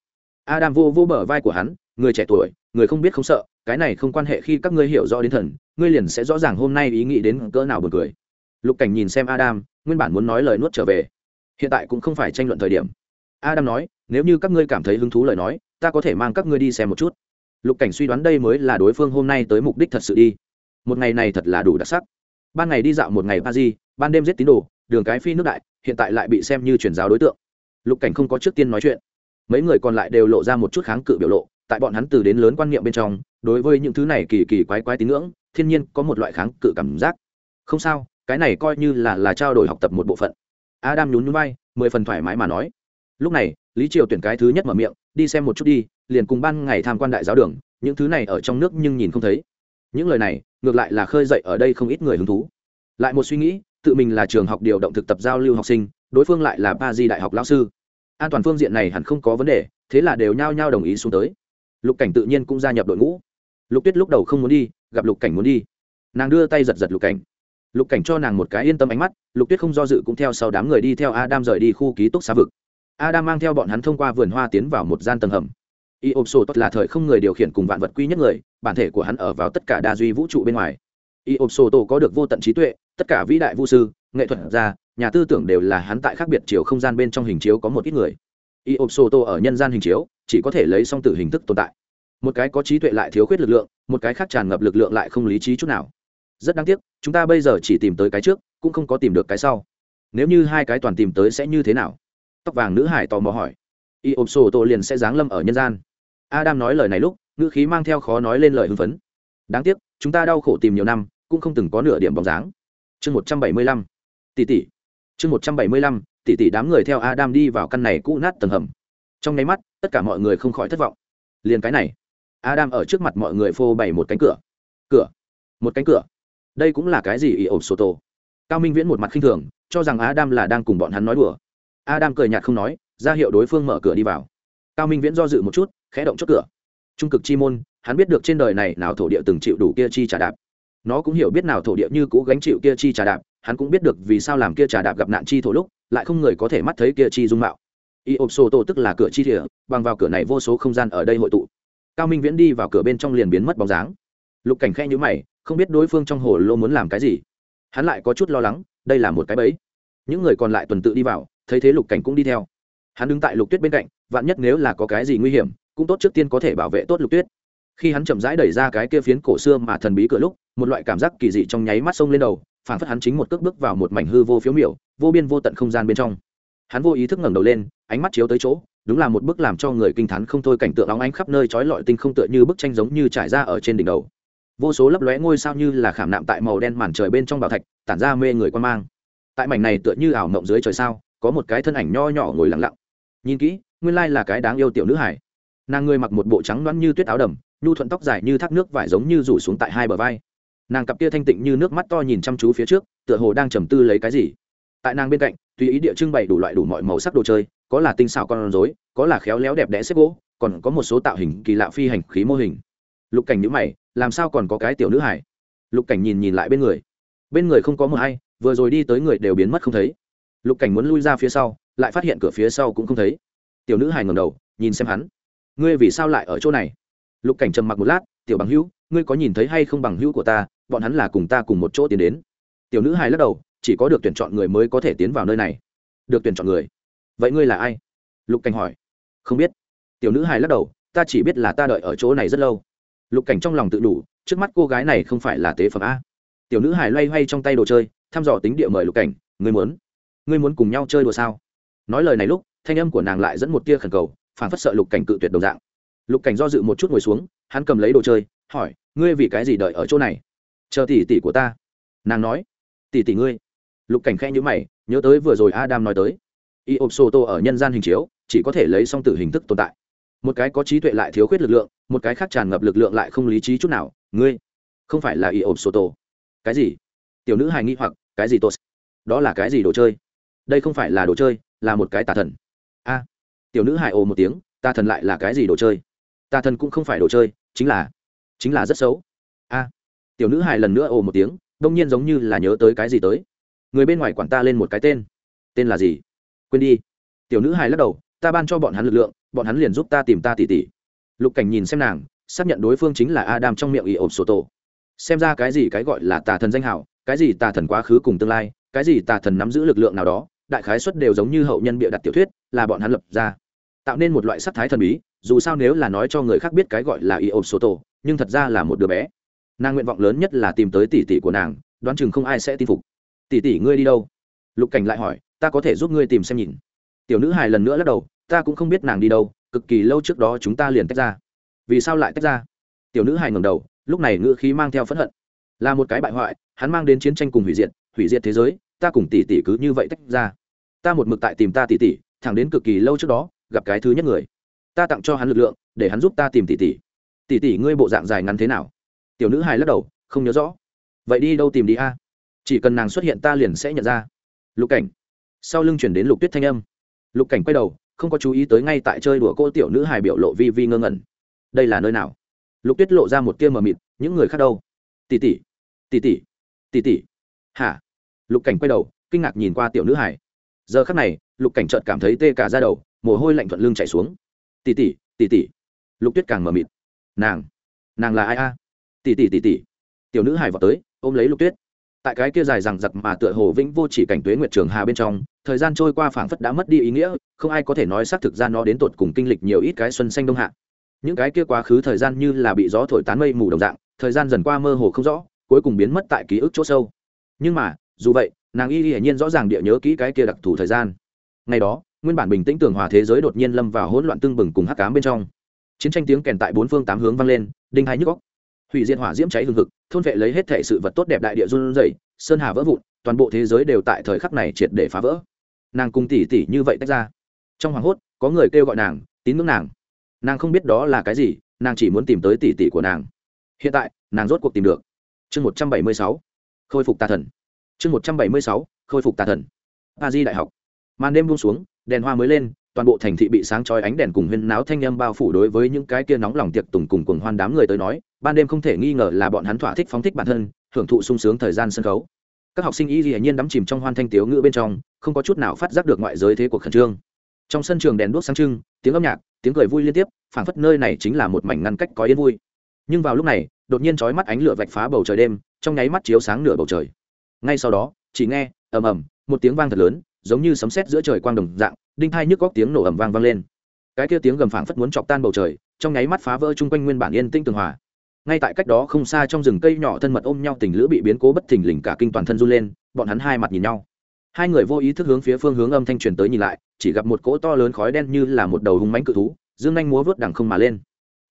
adam vô vô bờ vai của hắn, người trẻ tuổi, người không biết không sợ, cái này không quan hệ khi các ngươi hiểu rõ đến thần, ngươi liền sẽ rõ ràng hôm nay ý nghĩ đến cỡ nào buồn cười. Lục cảnh nhìn xem adam, nguyên bản muốn nói lời nuốt trở về. Hiện tại cũng không phải tranh luận thời điểm. Adam nói, nếu như các ngươi cảm thấy hứng thú lời nói, ta có thể mang các ngươi đi xem một chút. Lục cảnh suy đoán đây mới là đối phương hôm nay tới mục đích thật sự đi. Một ngày này thật là đủ đặc sắc. Ban ngày đi dạo một ngày ba di ban đêm giết tín đồ, đường cái phi nước đại, hiện tại lại bị xem như truyền giáo đối tượng. Lục cảnh không có trước tiên nói chuyện mấy người còn lại đều lộ ra một chút kháng cự biểu lộ, tại bọn hắn từ đến lớn quan niệm bên trong, đối với những thứ này kỳ kỳ quái quái tín ngưỡng, thiên nhiên có một loại kháng cự cảm giác. Không sao, cái này coi như là là trao đổi học tập một bộ phận. Adam nhún nhún vai, mười phần thoải mái mà nói. Lúc này, lý triều tuyển cái thứ nhất mở miệng, đi xem một chút đi, liền cùng ban ngày tham quan đại giáo đường, những thứ này ở trong nước nhưng nhìn không thấy. Những lời này, ngược lại là khơi dậy ở đây không ít người hứng thú. Lại một suy nghĩ, tự mình là trường học điều động thực tập giao lưu học sinh, đối phương lại là ba di đại học lao sư an toàn phương diện này hẳn không có vấn đề, thế là đều nhao nhao đồng ý xuống tới. Lục cảnh tự nhiên cũng gia nhập đội ngũ. Lục tuyết lúc đầu không muốn đi, gặp lục cảnh muốn đi. Nàng đưa tay giật giật lục cảnh. Lục cảnh cho nàng một cái yên tâm ánh mắt, lục tuyết không do dự cũng theo sau đám người đi theo adam rời đi khu ký túc xá vực. Adam mang theo bọn hắn thông qua vườn hoa tiến vào một gian tầng hầm. Y ộp sổ tốt là thời không người điều khiển cùng vạn vật quy nhất người, bản thể của hắn ở vào tất cả đa duy vũ trụ bên ngoài. Y ộp sổ tổ có được vô tận trí tuệ, tất cả vĩ đại vũ sư, nghệ thuật gia nhà tư tưởng đều là hắn tại khác biệt chiều không gian bên trong hình chiếu có một ít người. Y ộp sô tô ở nhân gian hình chiếu, chỉ có thể lấy song tử hình thức tồn tại. Một cái có trí tuệ lại thiếu khuyết lực lượng, một cái khác tràn ngập lực lượng lại không lý trí chút nào. Rất đáng tiếc, chúng ta bây giờ chỉ tìm tới cái trước, cũng không có tìm được cái sau. Nếu như hai cái toàn tìm tới sẽ như thế nào? Tóc vàng nữ hải tò mò hỏi. Y ộp sô tô liền sẽ giáng lâm ở nhân gian. Adam nói lời này lúc, ngữ khí mang theo khó nói lên lời hưng phấn. Đáng tiếc, chúng ta đau khổ tìm nhiều năm, cũng không từng có nửa điểm bóng dáng. Chương một trăm bảy mươi lăm. Tỷ tỷ chương một trăm bảy mươi lăm tỷ tỷ đám người theo adam đi vào căn này cũ nát tầng hầm. Trong nháy mắt, tất cả mọi người không khỏi thất vọng. Liền cái này, adam ở trước mặt mọi người phô bày một cánh cửa. Cửa, một cánh cửa. Đây cũng là cái gì ỷ ổn sô tô cao minh viễn một mặt khinh thường, cho rằng adam là đang cùng bọn hắn nói đùa. Adam cười nhạt không nói, ra hiệu đối phương mở cửa đi vào. Cao minh viễn do dự một chút, khẽ động chốt cửa. Trung cực chi môn, hắn biết được trên đời này nào thổ địa từng chịu đủ kia chi trả đạp. Nó cũng hiểu biết nào thổ địa như cũ gánh chịu kia chi trả đạp hắn cũng biết được vì sao làm kia trà đạp gặp nạn chi thổ lúc, lại không người có thể mắt thấy kia chi dung mạo. Y ộp sô tô tức là cửa chi thỉa bằng vào cửa này vô số không gian ở đây hội tụ. Cao minh viễn đi vào cửa bên trong liền biến mất bóng dáng. Lục cảnh khẽ nhữ mày, không biết đối phương trong hồ lô muốn làm cái gì. Hắn lại có chút lo lắng, đây là một cái bẫy. Những người còn lại tuần tự đi vào, thấy thế lục cảnh cũng đi theo. Hắn đứng tại lục tuyết bên cạnh, vạn nhất nếu là có cái gì nguy hiểm, cũng tốt trước tiên có thể bảo vệ tốt lục tuyết. Khi hắn chậm rãi đẩy ra cái kia phiến cổ xưa mà thần bí cửa lúc, một loại cảm giác kỳ dị trong nháy mắt sông lên đầu phản phất hắn chính một cước bước vào một mảnh hư vô phiếu miểu, vô biên vô tận không gian bên trong. Hắn vô ý thức ngẩng đầu lên, ánh mắt chiếu tới chỗ, đúng là một bức làm cho người kinh t h á n không thôi cảnh tượng óng ánh khắp nơi trói lọi tinh không tựa như bức tranh giống như trải ra ở trên đỉnh đầu. Vô số lấp lóe ngôi sao như là khảm nạm tại màu đen màn trời bên trong bảo thạch, tản ra mê người quan mang. Tại mảnh này tựa như ảo mộng dưới trời sao, có một cái thân ảnh nho nhỏ ngồi lặng lặng. Nhìn kỹ, nguyên lai là cái đáng yêu tiểu nữ hải nàng ngươi mặc một bộ trắng đoán như tuyết áo đầm, nhu thuận tóc dài như thác nước vải giống như rủ xuống tại hai bờ vai nàng cặp kia thanh tịnh như nước mắt to nhìn chăm chú phía trước, tựa hồ đang trầm tư lấy cái gì. Tại nàng bên cạnh, tùy ý địa trưng bày đủ loại đủ mọi màu sắc đồ chơi, có là tinh xảo con rối, có là khéo léo đẹp đẽ xếp gỗ, còn có một số tạo hình kỳ lạ phi hành khí mô hình. Lục cảnh nhữ mày, làm sao còn có cái tiểu nữ hải lục cảnh nhìn nhìn lại bên người. Bên người không có một ai, vừa rồi đi tới người đều biến mất không thấy. Lục cảnh muốn lui ra phía sau, lại phát hiện cửa phía sau cũng không thấy. Tiểu nữ hải ngầm đầu, nhìn xem hắn. Ngươi vì sao lại ở chỗ này? Lục cảnh trầm mặc một lát, tiểu bằng hữu, ngươi có nhìn thấy hay không bằng hữu của ta bọn hắn là cùng ta cùng một chỗ tiến đến. Tiểu nữ hài lắc đầu, chỉ có được tuyển chọn người mới có thể tiến vào nơi này. Được tuyển chọn người. Vậy ngươi là ai? Lục cảnh hỏi. Không biết. Tiểu nữ hài lắc đầu, ta chỉ biết là ta đợi ở chỗ này rất lâu. Lục cảnh trong lòng tự đủ, trước mắt cô gái này không phải là tế phẩm a. Tiểu nữ hài loay hoay trong tay đồ chơi, thăm dò tính địa mời lục cảnh, ngươi muốn? Ngươi muốn cùng nhau chơi đùa sao? Nói lời này lúc, thanh âm của nàng lại dẫn một tia khẩn cầu phản phất sợ lục cảnh cự tuyệt đồng dạng. Lục cảnh do dự một chút ngồi xuống, hắn cầm lấy đồ chơi, hỏi, ngươi vì cái gì đợi ở chỗ này? Chờ tỷ tỷ của ta. Nàng nói. Tỷ tỷ ngươi. Lục cảnh khẽ nhữ mày, nhớ tới vừa rồi adam nói tới. Y ộp sô tô ở nhân gian hình chiếu, chỉ có thể lấy song tử hình thức tồn tại. Một cái có trí tuệ lại thiếu khuyết lực lượng, một cái khác tràn ngập lực lượng lại không lý trí chút nào. Ngươi, không phải là y ộp sô tô cái gì? Tiểu nữ hài nghi hoặc, cái gì tốt đó là cái gì đồ chơi? Đây không phải là đồ chơi, là một cái tà thần. A. Tiểu nữ hài ồ một tiếng, tà thần lại là cái gì đồ chơi? Tà thần cũng không phải đồ chơi, chính là chính là rất xấu. A tiểu nữ hài lần nữa ồ một tiếng, đông nhiên giống như là nhớ tới cái gì tới. Người bên ngoài quản ta lên một cái tên. Tên là gì? Quên đi. Tiểu nữ hài lắc đầu, ta ban cho bọn hắn lực lượng, bọn hắn liền giúp ta tìm ta tỉ tỉ. Lục cảnh nhìn xem nàng, xác nhận đối phương chính là adam trong miệng ỷ ộp sổ tổ. Xem ra cái gì cái gọi là tà thần danh hảo, cái gì tà thần quá khứ cùng tương lai, cái gì tà thần nắm giữ lực lượng nào đó, đại khái xuất đều giống như hậu nhân bịa đặt tiểu thuyết, là bọn hắn lập ra. Tạo nên một loại sắc thái thần bí, dù sao nếu là nói cho người khác biết cái gọi là ỷ ộp sổ tổ, nhưng thật ra là một đứa bé nàng nguyện vọng lớn nhất là tìm tới tỷ tỷ của nàng, đoán chừng không ai sẽ tin phục. Tỷ tỷ ngươi đi đâu? Lục cảnh lại hỏi, ta có thể giúp ngươi tìm xem nhìn. Tiểu nữ hài lần nữa lắc đầu, ta cũng không biết nàng đi đâu, cực kỳ lâu trước đó chúng ta liền tách ra. Vì sao lại tách ra? Tiểu nữ hài ngầm đầu, lúc này ngữ khí mang theo phẫn hận. Là một cái bại hoại, hắn mang đến chiến tranh cùng hủy diệt hủy diệt thế giới, ta cùng tỷ tỷ cứ như vậy tách ra. Ta một mực tại tìm ta tỷ tỷ, thẳng đến cực kỳ lâu trước đó, gặp cái thứ nhất người. Ta tặng cho hắn lực lượng, để hắn giúp ta tìm tỷ tỷ. Tỷ tỷ ngươi bộ dạng dài ngắn thế nào? Tiểu nữ hài lắc đầu, không nhớ rõ. Vậy đi đâu tìm đi a? Chỉ cần nàng xuất hiện ta liền sẽ nhận ra. Lục cảnh. Sau lưng chuyển đến lục tuyết thanh âm. Lục cảnh quay đầu, không có chú ý tới ngay tại chơi đùa cô tiểu nữ hài biểu lộ vi vi ngơ ngẩn. Đây là nơi nào? Lục tuyết lộ ra một tia mờ mịt, những người khác đâu? Tỉ tỉ tỉ tỉ tỉ tỉ hả? Lục cảnh quay đầu, kinh ngạc nhìn qua tiểu nữ hải giờ khắc này, lục cảnh trợt cảm thấy tê cả ra đầu, mồ hôi lạnh thuận lưng chạy xuống. Tỉ tỉ tỉ tỉ lục tuyết càng mờ mịt. Nàng. Nàng là ai a? Tỉ tỉ tỉ tỉ tiểu nữ hải vào tới, ôm lấy lục tuyết. Tại cái kia dài rằng giặc mà tựa hồ vĩnh vô chỉ cảnh tuế nguyệt trường hà bên trong, thời gian trôi qua phảng phất đã mất đi ý nghĩa, không ai có thể nói xác thực ra nó đến tột cùng kinh lịch nhiều ít cái xuân xanh đông hạ. Những cái kia quá khứ thời gian như là bị gió thổi tán mây mù đồng dạng, thời gian dần qua mơ hồ không rõ, cuối cùng biến mất tại ký ức chỗ sâu. Nhưng mà, dù vậy, nàng y hiển nhiên rõ ràng địa nhớ kỹ cái kia đặc thù thời gian. Ngày đó, nguyên bản bình tĩnh tường hòa thế giới đột nhiên lâm vào hỗn loạn tương bừng cùng hắc cám bên trong. Chiến tranh tiếng kèn tại bốn phương tám hướng vang lên, đinh hai nhức góc hủy diệt hỏa diễm cháy hừng hực, thôn vệ lấy hết thể sự vật tốt đẹp đại địa run rẩy, sơn hà vỡ vụn, toàn bộ thế giới đều tại thời khắc này triệt để phá vỡ. Nàng cùng tỷ tỷ như vậy tách ra. Trong hoàng hốt, có người kêu gọi nàng, tín ngưỡng nàng. Nàng không biết đó là cái gì, nàng chỉ muốn tìm tới tỷ tỷ của nàng. Hiện tại, nàng rốt cuộc tìm được. Chương một trăm bảy mươi sáu, khôi phục tà thần. Chương một trăm bảy mươi sáu, khôi phục tà thần. A di đại học. Màn đêm buông xuống, đèn hoa mới lên toàn bộ thành thị bị sáng chói ánh đèn cùng huyên náo thanh âm bao phủ đối với những cái kia nóng lòng tiệc tùng cùng cùng hoan đám người tới nói, ban đêm không thể nghi ngờ là bọn hắn thỏa thích phóng thích bản thân, hưởng thụ sung sướng thời gian sân khấu. Các học sinh y hiển nhiên đắm chìm trong hoan thanh tiếu ngữ bên trong, không có chút nào phát giác được ngoại giới thế cuộc khẩn trương. Trong sân trường đèn đuốc sáng trưng, tiếng âm nhạc, tiếng cười vui liên tiếp, phảng phất nơi này chính là một mảnh ngăn cách có yên vui. Nhưng vào lúc này, đột nhiên trói mắt ánh lửa vạch phá bầu trời đêm, trong nháy mắt chiếu sáng nửa bầu trời. Ngay sau đó, chỉ nghe, ầm ầm, một tiếng vang thật lớn giống như sấm sét giữa trời quang đồng dạng, đinh thai nhức góc tiếng nổ ầm vang vang lên. Cái kia tiếng gầm phảng phất muốn chọc tan bầu trời, trong nháy mắt phá vỡ chung quanh nguyên bản yên tĩnh tường hòa. Ngay tại cách đó không xa trong rừng cây nhỏ thân mật ôm nhau tình lữ bị biến cố bất thình lình cả kinh toàn thân run lên, bọn hắn hai mặt nhìn nhau. Hai người vô ý thức hướng phía phương hướng âm thanh truyền tới nhìn lại, chỉ gặp một cỗ to lớn khói đen như là một đầu hung mánh cự thú, dương nhanh múa vớt đằng không mà lên.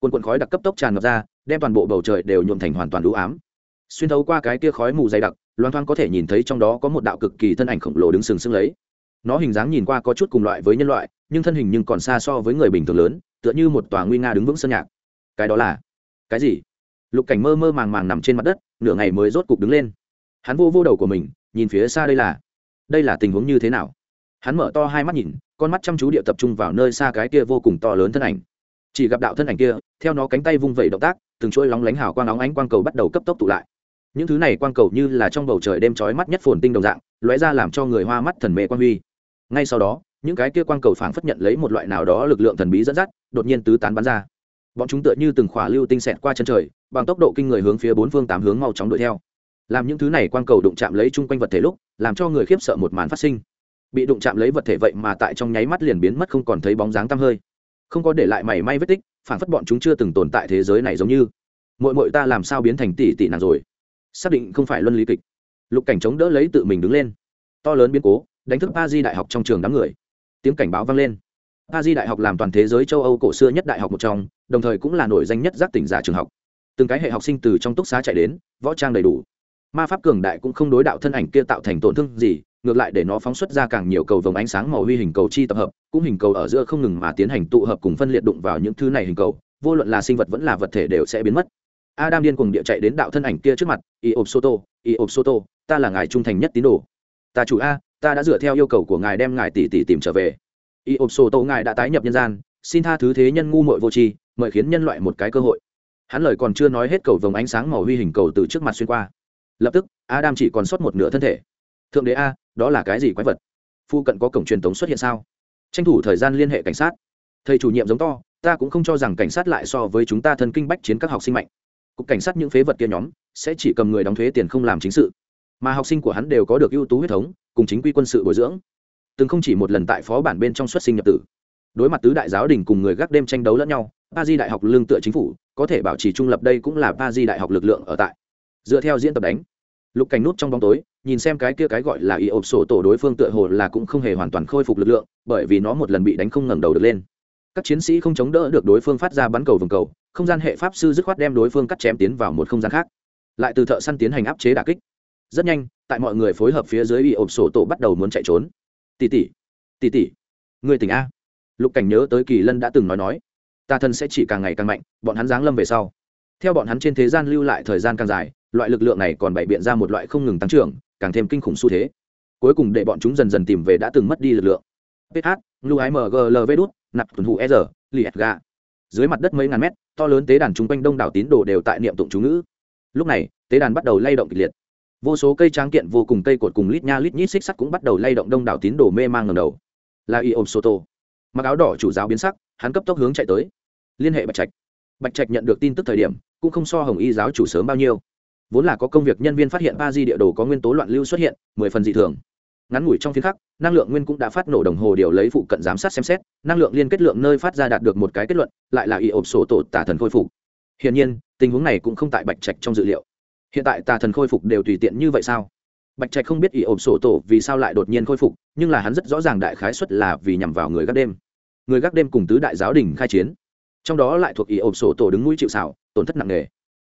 Quần quần khói đặc cấp tốc tràn ngập ra, đem toàn bộ bầu trời đều nhuộm thành hoàn toàn đũ ám. Xuyên thấu qua cái kia khói mù dày đặc loan thoang có thể nhìn thấy trong đó có một đạo cực kỳ thân ảnh khổng lồ đứng sừng sững lấy nó hình dáng nhìn qua có chút cùng loại với nhân loại, nhưng thân hình nhưng còn xa so với người bình thường lớn, tựa như một tòa nguy nga đứng vững sân nhạc. Cái đó là cái gì? Lục cảnh mơ mơ màng màng nằm trên mặt đất, nửa ngày mới rốt cục đứng lên. Hắn vô vô đầu của mình, nhìn phía xa đây là đây là tình huống như thế nào? Hắn mở to hai mắt nhìn, con mắt chăm chú địa tập trung vào nơi xa cái kia vô cùng to lớn thân ảnh. Chỉ gặp đạo thân ảnh kia, theo nó cánh tay vung vẩy động tác, từng chuỗi lóng lánh hào quang óng ánh quang cầu bắt đầu cấp tốc tụ lại. Những thứ này quang cầu như là trong bầu trời đêm trói mắt nhất phồn tinh đồng dạng lóe ra làm cho người hoa mắt thần mê quan huy. Ngay sau đó, những cái kia quang cầu phảng phất nhận lấy một loại nào đó lực lượng thần bí dẫn dắt, đột nhiên tứ tán bắn ra. Bọn chúng tựa như từng khỏa lưu tinh xẹt qua chân trời, bằng tốc độ kinh người hướng phía bốn phương tám hướng mau chóng đuổi theo. Làm những thứ này quang cầu đụng chạm lấy chung quanh vật thể lúc, làm cho người khiếp sợ một màn phát sinh. Bị đụng chạm lấy vật thể vậy mà tại trong nháy mắt liền biến mất không còn thấy bóng dáng tăm hơi. Không có để lại mảy may vết tích phản phất bọn chúng chưa từng tồn tại thế giới này giống như. Mội mội ta làm sao biến thành tỷ tỷ nàng rồi? Xác định không phải luân lý kịch lục cảnh chống đỡ lấy tự mình đứng lên. To lớn biến cố, đánh thức pa di đại học trong trường đám người. Tiếng cảnh báo vang lên. Pa di đại học làm toàn thế giới châu âu cổ xưa nhất đại học một trong, đồng thời cũng là nổi danh nhất giác tỉnh giả trường học. Từng cái hệ học sinh từ trong túc xá chạy đến, võ trang đầy đủ. Ma pháp cường đại cũng không đối đạo thân ảnh kia tạo thành tổn thương gì, ngược lại để nó phóng xuất ra càng nhiều cầu vồng ánh sáng màu huy hình cầu chi tập hợp, cũng hình cầu ở giữa không ngừng mà tiến hành tụ hợp cùng phân liệt đụng vào những thứ này hình cầu, vô luận là sinh vật vẫn là vật thể đều sẽ biến mất. Adam điên cùng địa chạy đến đạo thân ảnh kia trước mặt y ộp soto y ộp soto ta là ngài trung thành nhất tín đồ. Ta chủ a, ta đã dựa theo yêu cầu của ngài đem ngài tỷ tỷ tìm trở về. Y ộp soto ngài đã tái nhập nhân gian, xin tha thứ thế nhân ngu mội vô tri, mời khiến nhân loại một cái cơ hội. Hắn lời còn chưa nói hết cầu vồng ánh sáng màu huy hình cầu từ trước mặt xuyên qua. Lập tức, adam chỉ còn sót một nửa thân thể. Thượng đế a, đó là cái gì quái vật? Phu cận có cổng truyền tống xuất hiện sao? Tranh thủ thời gian liên hệ cảnh sát. Thầy chủ nhiệm giống to, ta cũng không cho rằng cảnh sát lại so với chúng ta thân kinh bách chiến các học sinh mạnh. Cục cảnh sát những phế vật kia nhóm, sẽ chỉ cầm người đóng thuế tiền không làm chính sự mà học sinh của hắn đều có được ưu tú huyết thống, cùng chính quy quân sự bồi dưỡng. Từng không chỉ một lần tại phó bản bên trong xuất sinh nhập tử. Đối mặt tứ đại giáo đình cùng người gác đêm tranh đấu lẫn nhau Ba di đại học lương tựa chính phủ, có thể bảo trì trung lập đây cũng là Ba di đại học lực lượng ở tại. Dựa theo diễn tập đánh, lục cảnh nút trong bóng tối, nhìn xem cái kia cái gọi là y ộp sổ tổ đối phương tựa hồ là cũng không hề hoàn toàn khôi phục lực lượng, bởi vì nó một lần bị đánh không ngẩng đầu được lên. Các chiến sĩ không chống đỡ được đối phương phát ra bắn cầu vòng cầu, không gian hệ pháp sư dứt khoát đem đối phương cắt chém tiến vào một không gian khác. Lại từ thợ săn tiến hành áp chế đà kích rất nhanh, tại mọi người phối hợp phía dưới bị ộp sổ tổ bắt đầu muốn chạy trốn. Tỷ tỷ tỷ tỷ, người tỉnh a. Lục cảnh nhớ tới kỳ lân đã từng nói nói. Tà thần sẽ chỉ càng ngày càng mạnh, bọn hắn giáng lâm về sau. Theo bọn hắn trên thế gian lưu lại thời gian càng dài, loại lực lượng này còn bày biện ra một loại không ngừng tăng trưởng, càng thêm kinh khủng xu thế. Cuối cùng để bọn chúng dần dần tìm về đã từng mất đi lực lượng. Ph lu mglv đút, nạp tuần hụ e r liệt ga dưới mặt đất mấy ngàn mét, to lớn tế đàn chung quanh đông đảo tín đồ đều tại niệm tụng chú ngữ. Lúc này, tế đàn bắt đầu lay động kịch liệt vô số cây tráng kiện vô cùng cây cột cùng lít nha lít nhít xích sắt cũng bắt đầu lay động đông đảo tín đồ mê mang ngầm đầu. Là y ôm soto. Mặc áo đỏ chủ giáo biến sắc, hắn cấp tốc hướng chạy tới. Liên hệ bạch trạch. Bạch trạch nhận được tin tức thời điểm, cũng không so hồng y giáo chủ sớm bao nhiêu. Vốn là có công việc, nhân viên phát hiện ba di địa đồ có nguyên tố loạn lưu xuất hiện, mười phần dị thường. Ngắn ngủi trong phiên khắc, năng lượng nguyên cũng đã phát nổ đồng hồ điều lấy phụ cận giám sát xem xét, năng lượng liên kết lượng nơi phát ra đạt được một cái kết luận, lại là y ộp sổ tổ tả thần khôi phục. Hiển nhiên, tình huống này cũng không tại bạch trạch trong dự liệu hiện tại tà thần khôi phục đều tùy tiện như vậy sao? Bạch trạch không biết y ộp sổ tổ vì sao lại đột nhiên khôi phục, nhưng là hắn rất rõ ràng đại khái xuất là vì nhằm vào người gác đêm. Người gác đêm cùng tứ đại giáo đình khai chiến. Trong đó lại thuộc y ộp sổ tổ đứng mũi chịu xảo tổn thất nặng nề.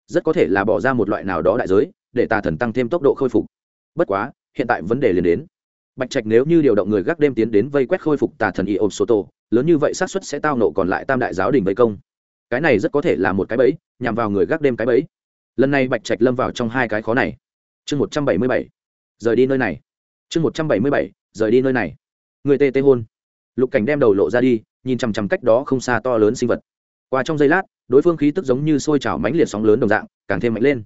Rất có thể là bỏ ra một loại nào đó đại giới, để tà thần tăng thêm tốc độ khôi phục. Bất quá, hiện tại vấn đề liền đến. Bạch trạch nếu như điều động người gác đêm tiến đến vây quét khôi phục tà thần y ôm sổ tổ, lớn như vậy xác suất sẽ tao nộ còn lại tam đại giáo đình vây công. Cái này rất có thể là một cái bẫy, nhằm vào người gác đêm cái bẫy lần này bạch trạch lâm vào trong hai cái khó này. Chương một trăm bảy mươi bảy. Rời đi nơi này. Chương một trăm bảy mươi bảy. Rời đi nơi này. Người tê tê hôn. Lục cảnh đem đầu lộ ra đi, nhìn chằm chằm cách đó không xa to lớn sinh vật. Qua trong giây lát, đối phương khí tức giống như sôi trào mãnh liệt sóng lớn đồng dạng, càng thêm mạnh lên.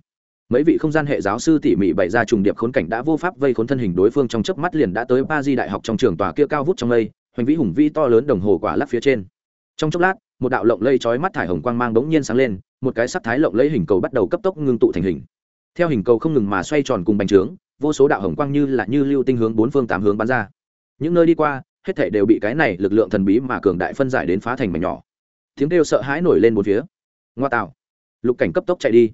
Mấy vị không gian hệ giáo sư tỉ mỉ bày ra trùng điệp khốn cảnh đã vô pháp vây khốn thân hình đối phương trong chớp mắt liền đã tới ba di đại học trong trường tòa kia cao vút trong lây hoành vĩ hùng vĩ to lớn đồng hồ quả lắc phía trên. Trong chốc lát một đạo lộng lây chói mắt thải hồng quang mang bỗng nhiên sáng lên, một cái sắc thái lộng lây hình cầu bắt đầu cấp tốc ngưng tụ thành hình. Theo hình cầu không ngừng mà xoay tròn cùng bành trướng, vô số đạo hồng quang như là như lưu tinh hướng bốn phương tám hướng bắn ra. Những nơi đi qua, hết thảy đều bị cái này lực lượng thần bí mà cường đại phân giải đến phá thành mảnh nhỏ. Tiếng kêu sợ hãi nổi lên một phía. Ngoa tạo. Lục cảnh cấp tốc chạy đi.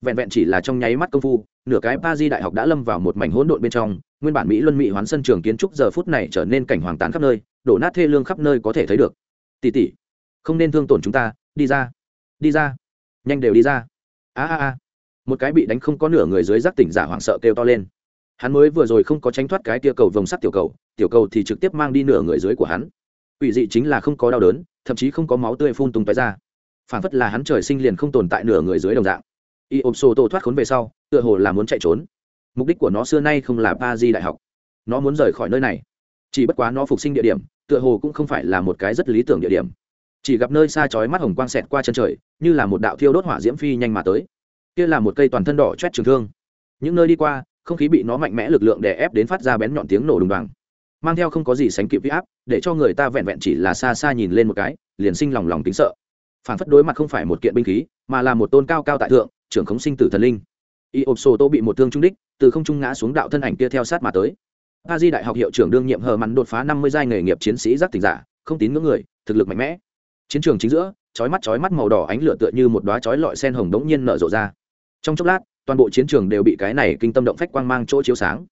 Vẹn vẹn chỉ là trong nháy mắt công phu, nửa cái ba di đại học đã lâm vào một mảnh hỗn độn bên trong, nguyên bản mỹ luân mỹ hoán sân trường kiến trúc giờ phút này trở nên cảnh hoàng tán khắp nơi, đổ nát thê lương khắp nơi có thể thấy được. Tỷ tỷ không nên thương tổn chúng ta, đi ra. Đi ra. Nhanh đều đi ra. A a a. Một cái bị đánh không có nửa người dưới giác tỉnh giả hoảng sợ kêu to lên. Hắn mới vừa rồi không có tránh thoát cái tia cầu vồng sắt tiểu cầu tiểu cầu thì trực tiếp mang đi nửa người dưới của hắn. Ủy dị chính là không có đau đớn, thậm chí không có máu tươi phun tung tói ra. Phản phất là hắn trời sinh liền không tồn tại nửa người dưới đồng dạng. Y ôm xô tô thoát khốn về sau, tựa hồ là muốn chạy trốn. Mục đích của nó xưa nay không là ba di đại học. Nó muốn rời khỏi nơi này. Chỉ bất quá nó phục sinh địa điểm, tựa hồ cũng không phải là một cái rất lý tưởng địa điểm chỉ gặp nơi xa chói mắt hồng quang xẹt qua chân trời, như là một đạo thiêu đốt hỏa diễm phi nhanh mà tới. Kia là một cây toàn thân đỏ chét trường thương. Những nơi đi qua, không khí bị nó mạnh mẽ lực lượng đè ép đến phát ra bén nhọn tiếng nổ đùng đoàng. Mang theo không có gì sánh kịp huy áp, để cho người ta vẹn vẹn chỉ là xa xa nhìn lên một cái, liền sinh lòng lòng tính sợ. Phản phất đối mặt không phải một kiện binh khí, mà là một tôn cao cao tại thượng, trưởng khống sinh tử thần linh. Y ộp sô tô bị một thương trung đích, từ không trung ngã xuống đạo thân ảnh kia theo sát mà tới. A di đại học hiệu trưởng đương nhiệm hờ mắn đột phá năm mươi giai nghề nghiệp chiến sĩ giác tỉnh giả, không tín ngưỡng người, thực lực mạnh mẽ chiến trường chính giữa, chói mắt chói mắt màu đỏ ánh lửa tựa như một đoá chói lọi sen hồng đống nhiên nở rộ ra. Trong chốc lát, toàn bộ chiến trường đều bị cái này kinh tâm động phách quang mang chỗ chiếu sáng.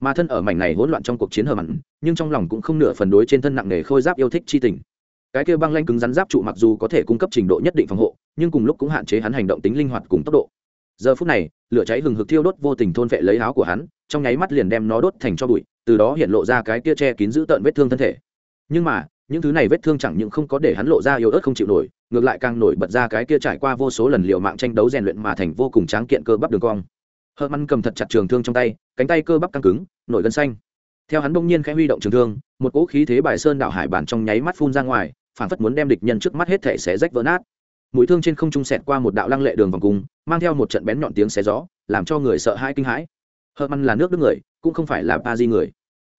Mà thân ở mảnh này hỗn loạn trong cuộc chiến hờ mặn, nhưng trong lòng cũng không nửa phần đối trên thân nặng nề khôi giáp yêu thích chi tình. Cái kia băng lanh cứng rắn giáp trụ mặc dù có thể cung cấp trình độ nhất định phòng hộ, nhưng cùng lúc cũng hạn chế hắn hành động tính linh hoạt cùng tốc độ. Giờ phút này, lửa cháy hừng hực thiêu đốt vô tình thôn vệ lấy áo của hắn, trong nháy mắt liền đem nó đốt thành cho bụi, từ đó hiện lộ ra cái kia che kín giữ tợn vết thương thân thể. Nhưng mà những thứ này vết thương chẳng những không có để hắn lộ ra yếu ớt không chịu nổi, ngược lại càng nổi bật ra cái kia trải qua vô số lần liệu mạng tranh đấu rèn luyện mà thành vô cùng tráng kiện cơ bắp đường cong. Hơ măn cầm thật chặt trường thương trong tay, cánh tay cơ bắp căng cứng, nổi gân xanh. Theo hắn bỗng nhiên khẽ huy động trường thương, một cỗ khí thế bài sơn đảo hải bản trong nháy mắt phun ra ngoài, phản phất muốn đem địch nhân trước mắt hết thể xé rách vỡ nát. Mũi thương trên không trung sẹt qua một đạo lăng lệ đường vòng cung, mang theo một trận bén nhọn tiếng xé gió, làm cho người sợ hãi kinh hãi. Hơ măn là nước đức người, cũng không phải là ba di người.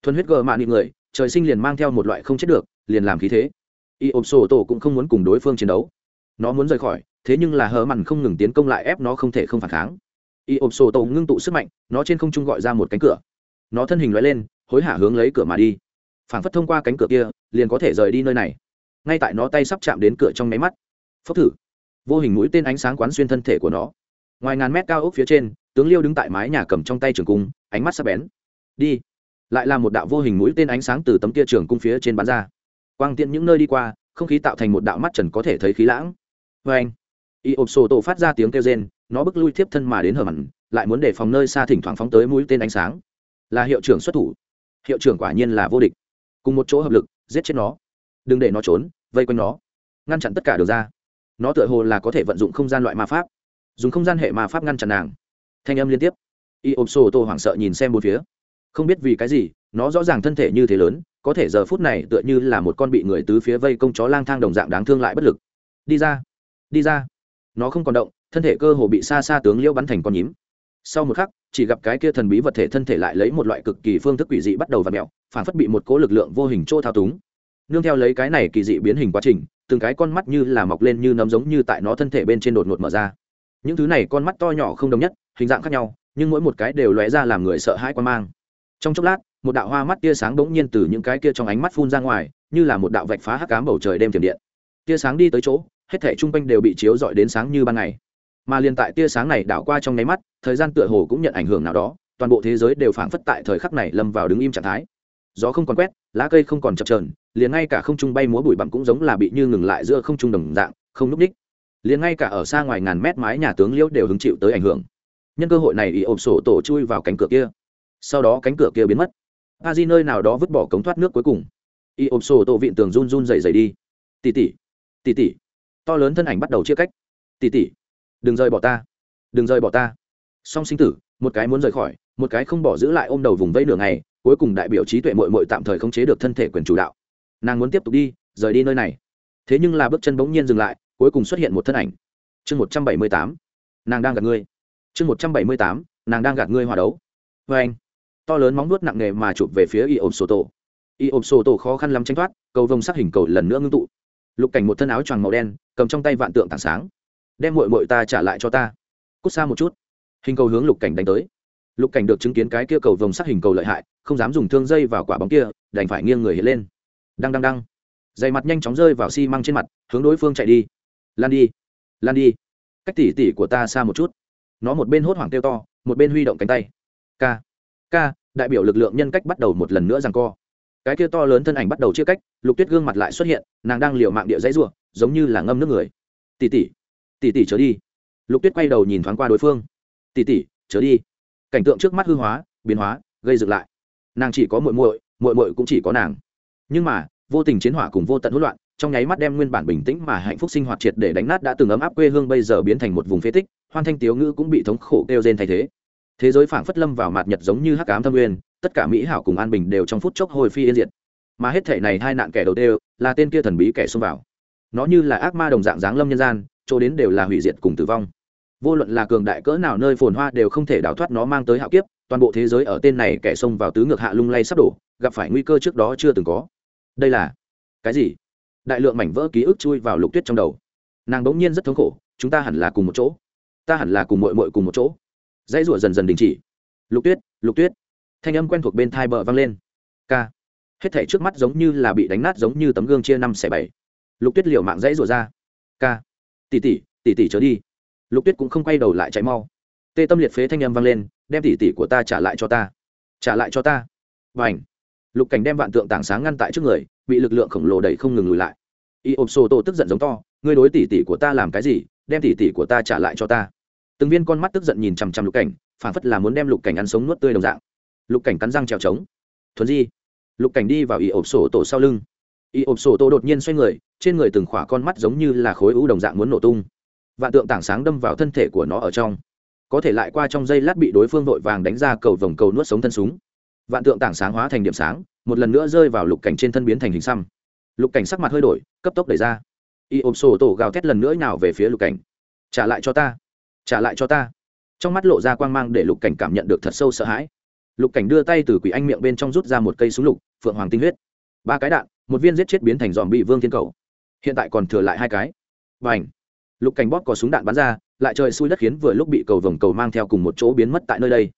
Thuần huyết gờ mạn người, trời sinh liền mang theo một loại không chết được liền làm khí thế. Y ôm sổ tổ cũng không muốn cùng đối phương chiến đấu. Nó muốn rời khỏi, thế nhưng là hờ mặn không ngừng tiến công lại ép nó không thể không phản kháng. Y ôm sổ tổ ngưng tụ sức mạnh, nó trên không trung gọi ra một cánh cửa. Nó thân hình loại lên, hối hả hướng lấy cửa mà đi. Phản phất thông qua cánh cửa kia, liền có thể rời đi nơi này. Ngay tại nó tay sắp chạm đến cửa trong máy mắt, phốc thử. Vô hình mũi tên ánh sáng quán xuyên thân thể của nó. Ngoài ngàn mét cao ốc phía trên, tướng liêu đứng tại mái nhà cầm trong tay trường cung, ánh mắt sắp bén. Đi. Lại là một đạo vô hình mũi tên ánh sáng từ tấm kia trường cung phía trên bán ra quang tiện những nơi đi qua, không khí tạo thành một đạo mắt trần có thể thấy khí lãng. Vê anh, y ộp sổ tổ phát ra tiếng kêu rên, nó bước lui tiếp thân mà đến hở mặn, lại muốn để phòng nơi xa thỉnh thoảng phóng tới mũi tên ánh sáng. Là hiệu trưởng xuất thủ. Hiệu trưởng quả nhiên là vô địch. Cùng một chỗ hợp lực, giết chết nó. Đừng để nó trốn, vây quanh nó. Ngăn chặn tất cả đường ra. Nó tựa hồ là có thể vận dụng không gian loại ma pháp. Dùng không gian hệ ma pháp ngăn chặn nàng. Thanh âm liên tiếp. Y ôm sô tô hoảng sợ nhìn xem một phía. Không biết vì cái gì nó rõ ràng thân thể như thế lớn, có thể giờ phút này tựa như là một con bị người tứ phía vây công chó lang thang đồng dạng đáng thương lại bất lực. Đi ra đi ra. Nó không còn động, thân thể cơ hồ bị xa xa tướng liễu bắn thành con nhím. Sau một khắc, chỉ gặp cái kia thần bí vật thể thân thể lại lấy một loại cực kỳ phương thức quỷ dị bắt đầu và mẹo phản phất bị một cố lực lượng vô hình chỗ thao túng. Nương theo lấy cái này kỳ dị biến hình quá trình, từng cái con mắt như là mọc lên như nấm giống như tại nó thân thể bên trên đột ngột mở ra. Những thứ này con mắt to nhỏ không đồng nhất, hình dạng khác nhau, nhưng mỗi một cái đều lóe ra làm người sợ hãi quan mang. Trong chốc lát một đạo hoa mắt tia sáng bỗng nhiên từ những cái kia trong ánh mắt phun ra ngoài, như là một đạo vạch phá hắc cám bầu trời đêm thiểm điện. Tia sáng đi tới chỗ, hết thể chung quanh đều bị chiếu dọi đến sáng như ban ngày. Mà liền tại tia sáng này đảo qua trong nháy mắt, thời gian tựa hồ cũng nhận ảnh hưởng nào đó, toàn bộ thế giới đều phảng phất tại thời khắc này lâm vào đứng im trạng thái. Gió không còn quét, lá cây không còn chập trờn liền ngay cả không trung bay múa bụi bặm cũng giống là bị như ngừng lại giữa không trung đồng dạng, không núp ních liền ngay cả ở xa ngoài ngàn mét mái nhà tướng liễu đều hứng chịu tới ảnh hưởng. Nhân cơ hội này ý ộp sổ tổ chui vào cánh cửa kia. Sau đó cánh cửa kia biến mất a di nơi nào đó vứt bỏ cống thoát nước cuối cùng. Y ôm sổ tổ vịn tường run run dày dày đi. Tỉ tỉ tỉ tỉ. To lớn thân ảnh bắt đầu chia cách. Tỉ tỉ, đừng rời bỏ ta. Đừng rời bỏ ta. Song sinh tử, một cái muốn rời khỏi, một cái không bỏ giữ lại ôm đầu vùng vây nửa ngày, cuối cùng đại biểu trí tuệ mội mội tạm thời khống chế được thân thể quyền chủ đạo. Nàng muốn tiếp tục đi, rời đi nơi này. Thế nhưng là bước chân bỗng nhiên dừng lại, cuối cùng xuất hiện một thân ảnh. Chương một trăm bảy mươi tám, nàng đang gạt ngươi. Chương một trăm bảy mươi tám, nàng đang gạt ngươi hòa đấu. Vê anh to lớn móng nuốt nặng nề mà chụp về phía y ôm sổ tổ y ôm sổ tổ khó khăn lắm tranh thoát, cầu vông sắc hình cầu lần nữa ngưng tụ. Lục cảnh một thân áo choàng màu đen, cầm trong tay vạn tượng tảng sáng. Đem mội mội ta trả lại cho ta. Cút xa một chút. Hình cầu hướng lục cảnh đánh tới. Lục cảnh được chứng kiến cái kia cầu vồng sắc hình cầu lợi hại, không dám dùng thương dây vào quả bóng kia, đành phải nghiêng người hiện lên. Đăng đăng đăng. Dày mặt nhanh chóng rơi vào xi măng trên mặt, hướng đối phương chạy đi. Lan đi lan đi. Cách tỉ tỉ của ta xa một chút. Nó một bên hốt hoảng kêu to, một bên huy động cánh tay. K k đại biểu lực lượng nhân cách bắt đầu một lần nữa rằng co. Cái kia to lớn thân ảnh bắt đầu chia cách, lục tuyết gương mặt lại xuất hiện, nàng đang liều mạng địa dãy r u ộ giống như là ngâm nước người. Tỉ tỉ tỉ tỉ trở đi. Lục tuyết quay đầu nhìn thoáng qua đối phương. Tỉ tỉ trở đi. Cảnh tượng trước mắt hư hóa, biến hóa, gây dựng lại. Nàng chỉ có muội muội muội muội cũng chỉ có nàng. Nhưng mà, vô tình chiến hỏa cùng vô tận hỗn loạn, trong nháy mắt đem nguyên bản bình tĩnh mà hạnh phúc sinh hoạt triệt để đánh nát đã từng ấm áp quê hương bây giờ biến thành một vùng phế tích, hoan thanh tiếu ngữ cũng bị thống khổ kêu gen thay thế thế giới phảng phất lâm vào mạt nhật giống như hắc ám thâm nguyên, tất cả mỹ hảo cùng an bình đều trong phút chốc hồi phi yên diệt. Mà hết thể này hai nạn kẻ đầu tiên là tên kia thần bí kẻ xông vào. Nó như là ác ma đồng dạng dáng lâm nhân gian, chỗ đến đều là hủy diệt cùng tử vong. Vô luận là cường đại cỡ nào nơi phồn hoa đều không thể đào thoát nó mang tới hạo kiếp, toàn bộ thế giới ở tên này kẻ xông vào tứ ngược hạ lung lay sắp đổ, gặp phải nguy cơ trước đó chưa từng có. Đây là cái gì? Đại lượng mảnh vỡ ký ức chui vào lục tuyết trong đầu. Nàng bỗng nhiên rất thống khổ, chúng ta hẳn là cùng một chỗ. Ta hẳn là cùng mội mội cùng một chỗ dãy rủa dần dần đình chỉ. Lục tuyết lục tuyết. Thanh âm quen thuộc bên thai bờ vang lên. K hết thể trước mắt giống như là bị đánh nát giống như tấm gương chia năm xẻ bảy. Lục tuyết liều mạng dãy rủa ra. K tỉ tỉ tỉ tỉ trở đi. Lục tuyết cũng không quay đầu lại chạy mau. Tê tâm liệt phế thanh âm vang lên, đem tỉ tỉ của ta trả lại cho ta. Trả lại cho ta. Và ảnh lục cảnh đem vạn tượng tảng sáng ngăn tại trước người, bị lực lượng khổng lồ đẩy không ngừng lùi lại. Y ôm sô tô tức giận giống to, ngươi đối tỉ tỉ của ta làm cái gì? Đem tỉ tỉ của ta trả lại cho ta từng viên con mắt tức giận nhìn chằm chằm lục cảnh phản phất là muốn đem lục cảnh ăn sống nuốt tươi đồng dạng. Lục cảnh cắn răng trèo trống. Thuần di. Lục cảnh đi vào y ộp sổ tổ sau lưng. Y ộp sổ tổ đột nhiên xoay người, trên người từng khỏa con mắt giống như là khối u đồng dạng muốn nổ tung. Vạn tượng tảng sáng đâm vào thân thể của nó ở trong. Có thể lại qua trong giây lát bị đối phương vội vàng đánh ra cầu vòng cầu nuốt sống thân súng. Vạn tượng tảng sáng hóa thành điểm sáng, một lần nữa rơi vào lục cảnh trên thân biến thành hình xăm. Lục cảnh sắc mặt hơi đổi, cấp tốc đẩy ra. Y ôm sổ tổ gào thét lần nữa nào về phía lục cảnh. Trả lại cho ta trả lại cho ta. Trong mắt lộ ra quang mang để lục cảnh cảm nhận được thật sâu sợ hãi. Lục cảnh đưa tay từ quỷ anh miệng bên trong rút ra một cây súng lục, phượng hoàng tinh huyết. Ba cái đạn, một viên giết chết biến thành dòm bị vương thiên cầu. Hiện tại còn thừa lại hai cái. Và ảnh lục cảnh bóp có súng đạn bắn ra, lại trời xui đất khiến vừa lúc bị cầu vồng cầu mang theo cùng một chỗ biến mất tại nơi đây.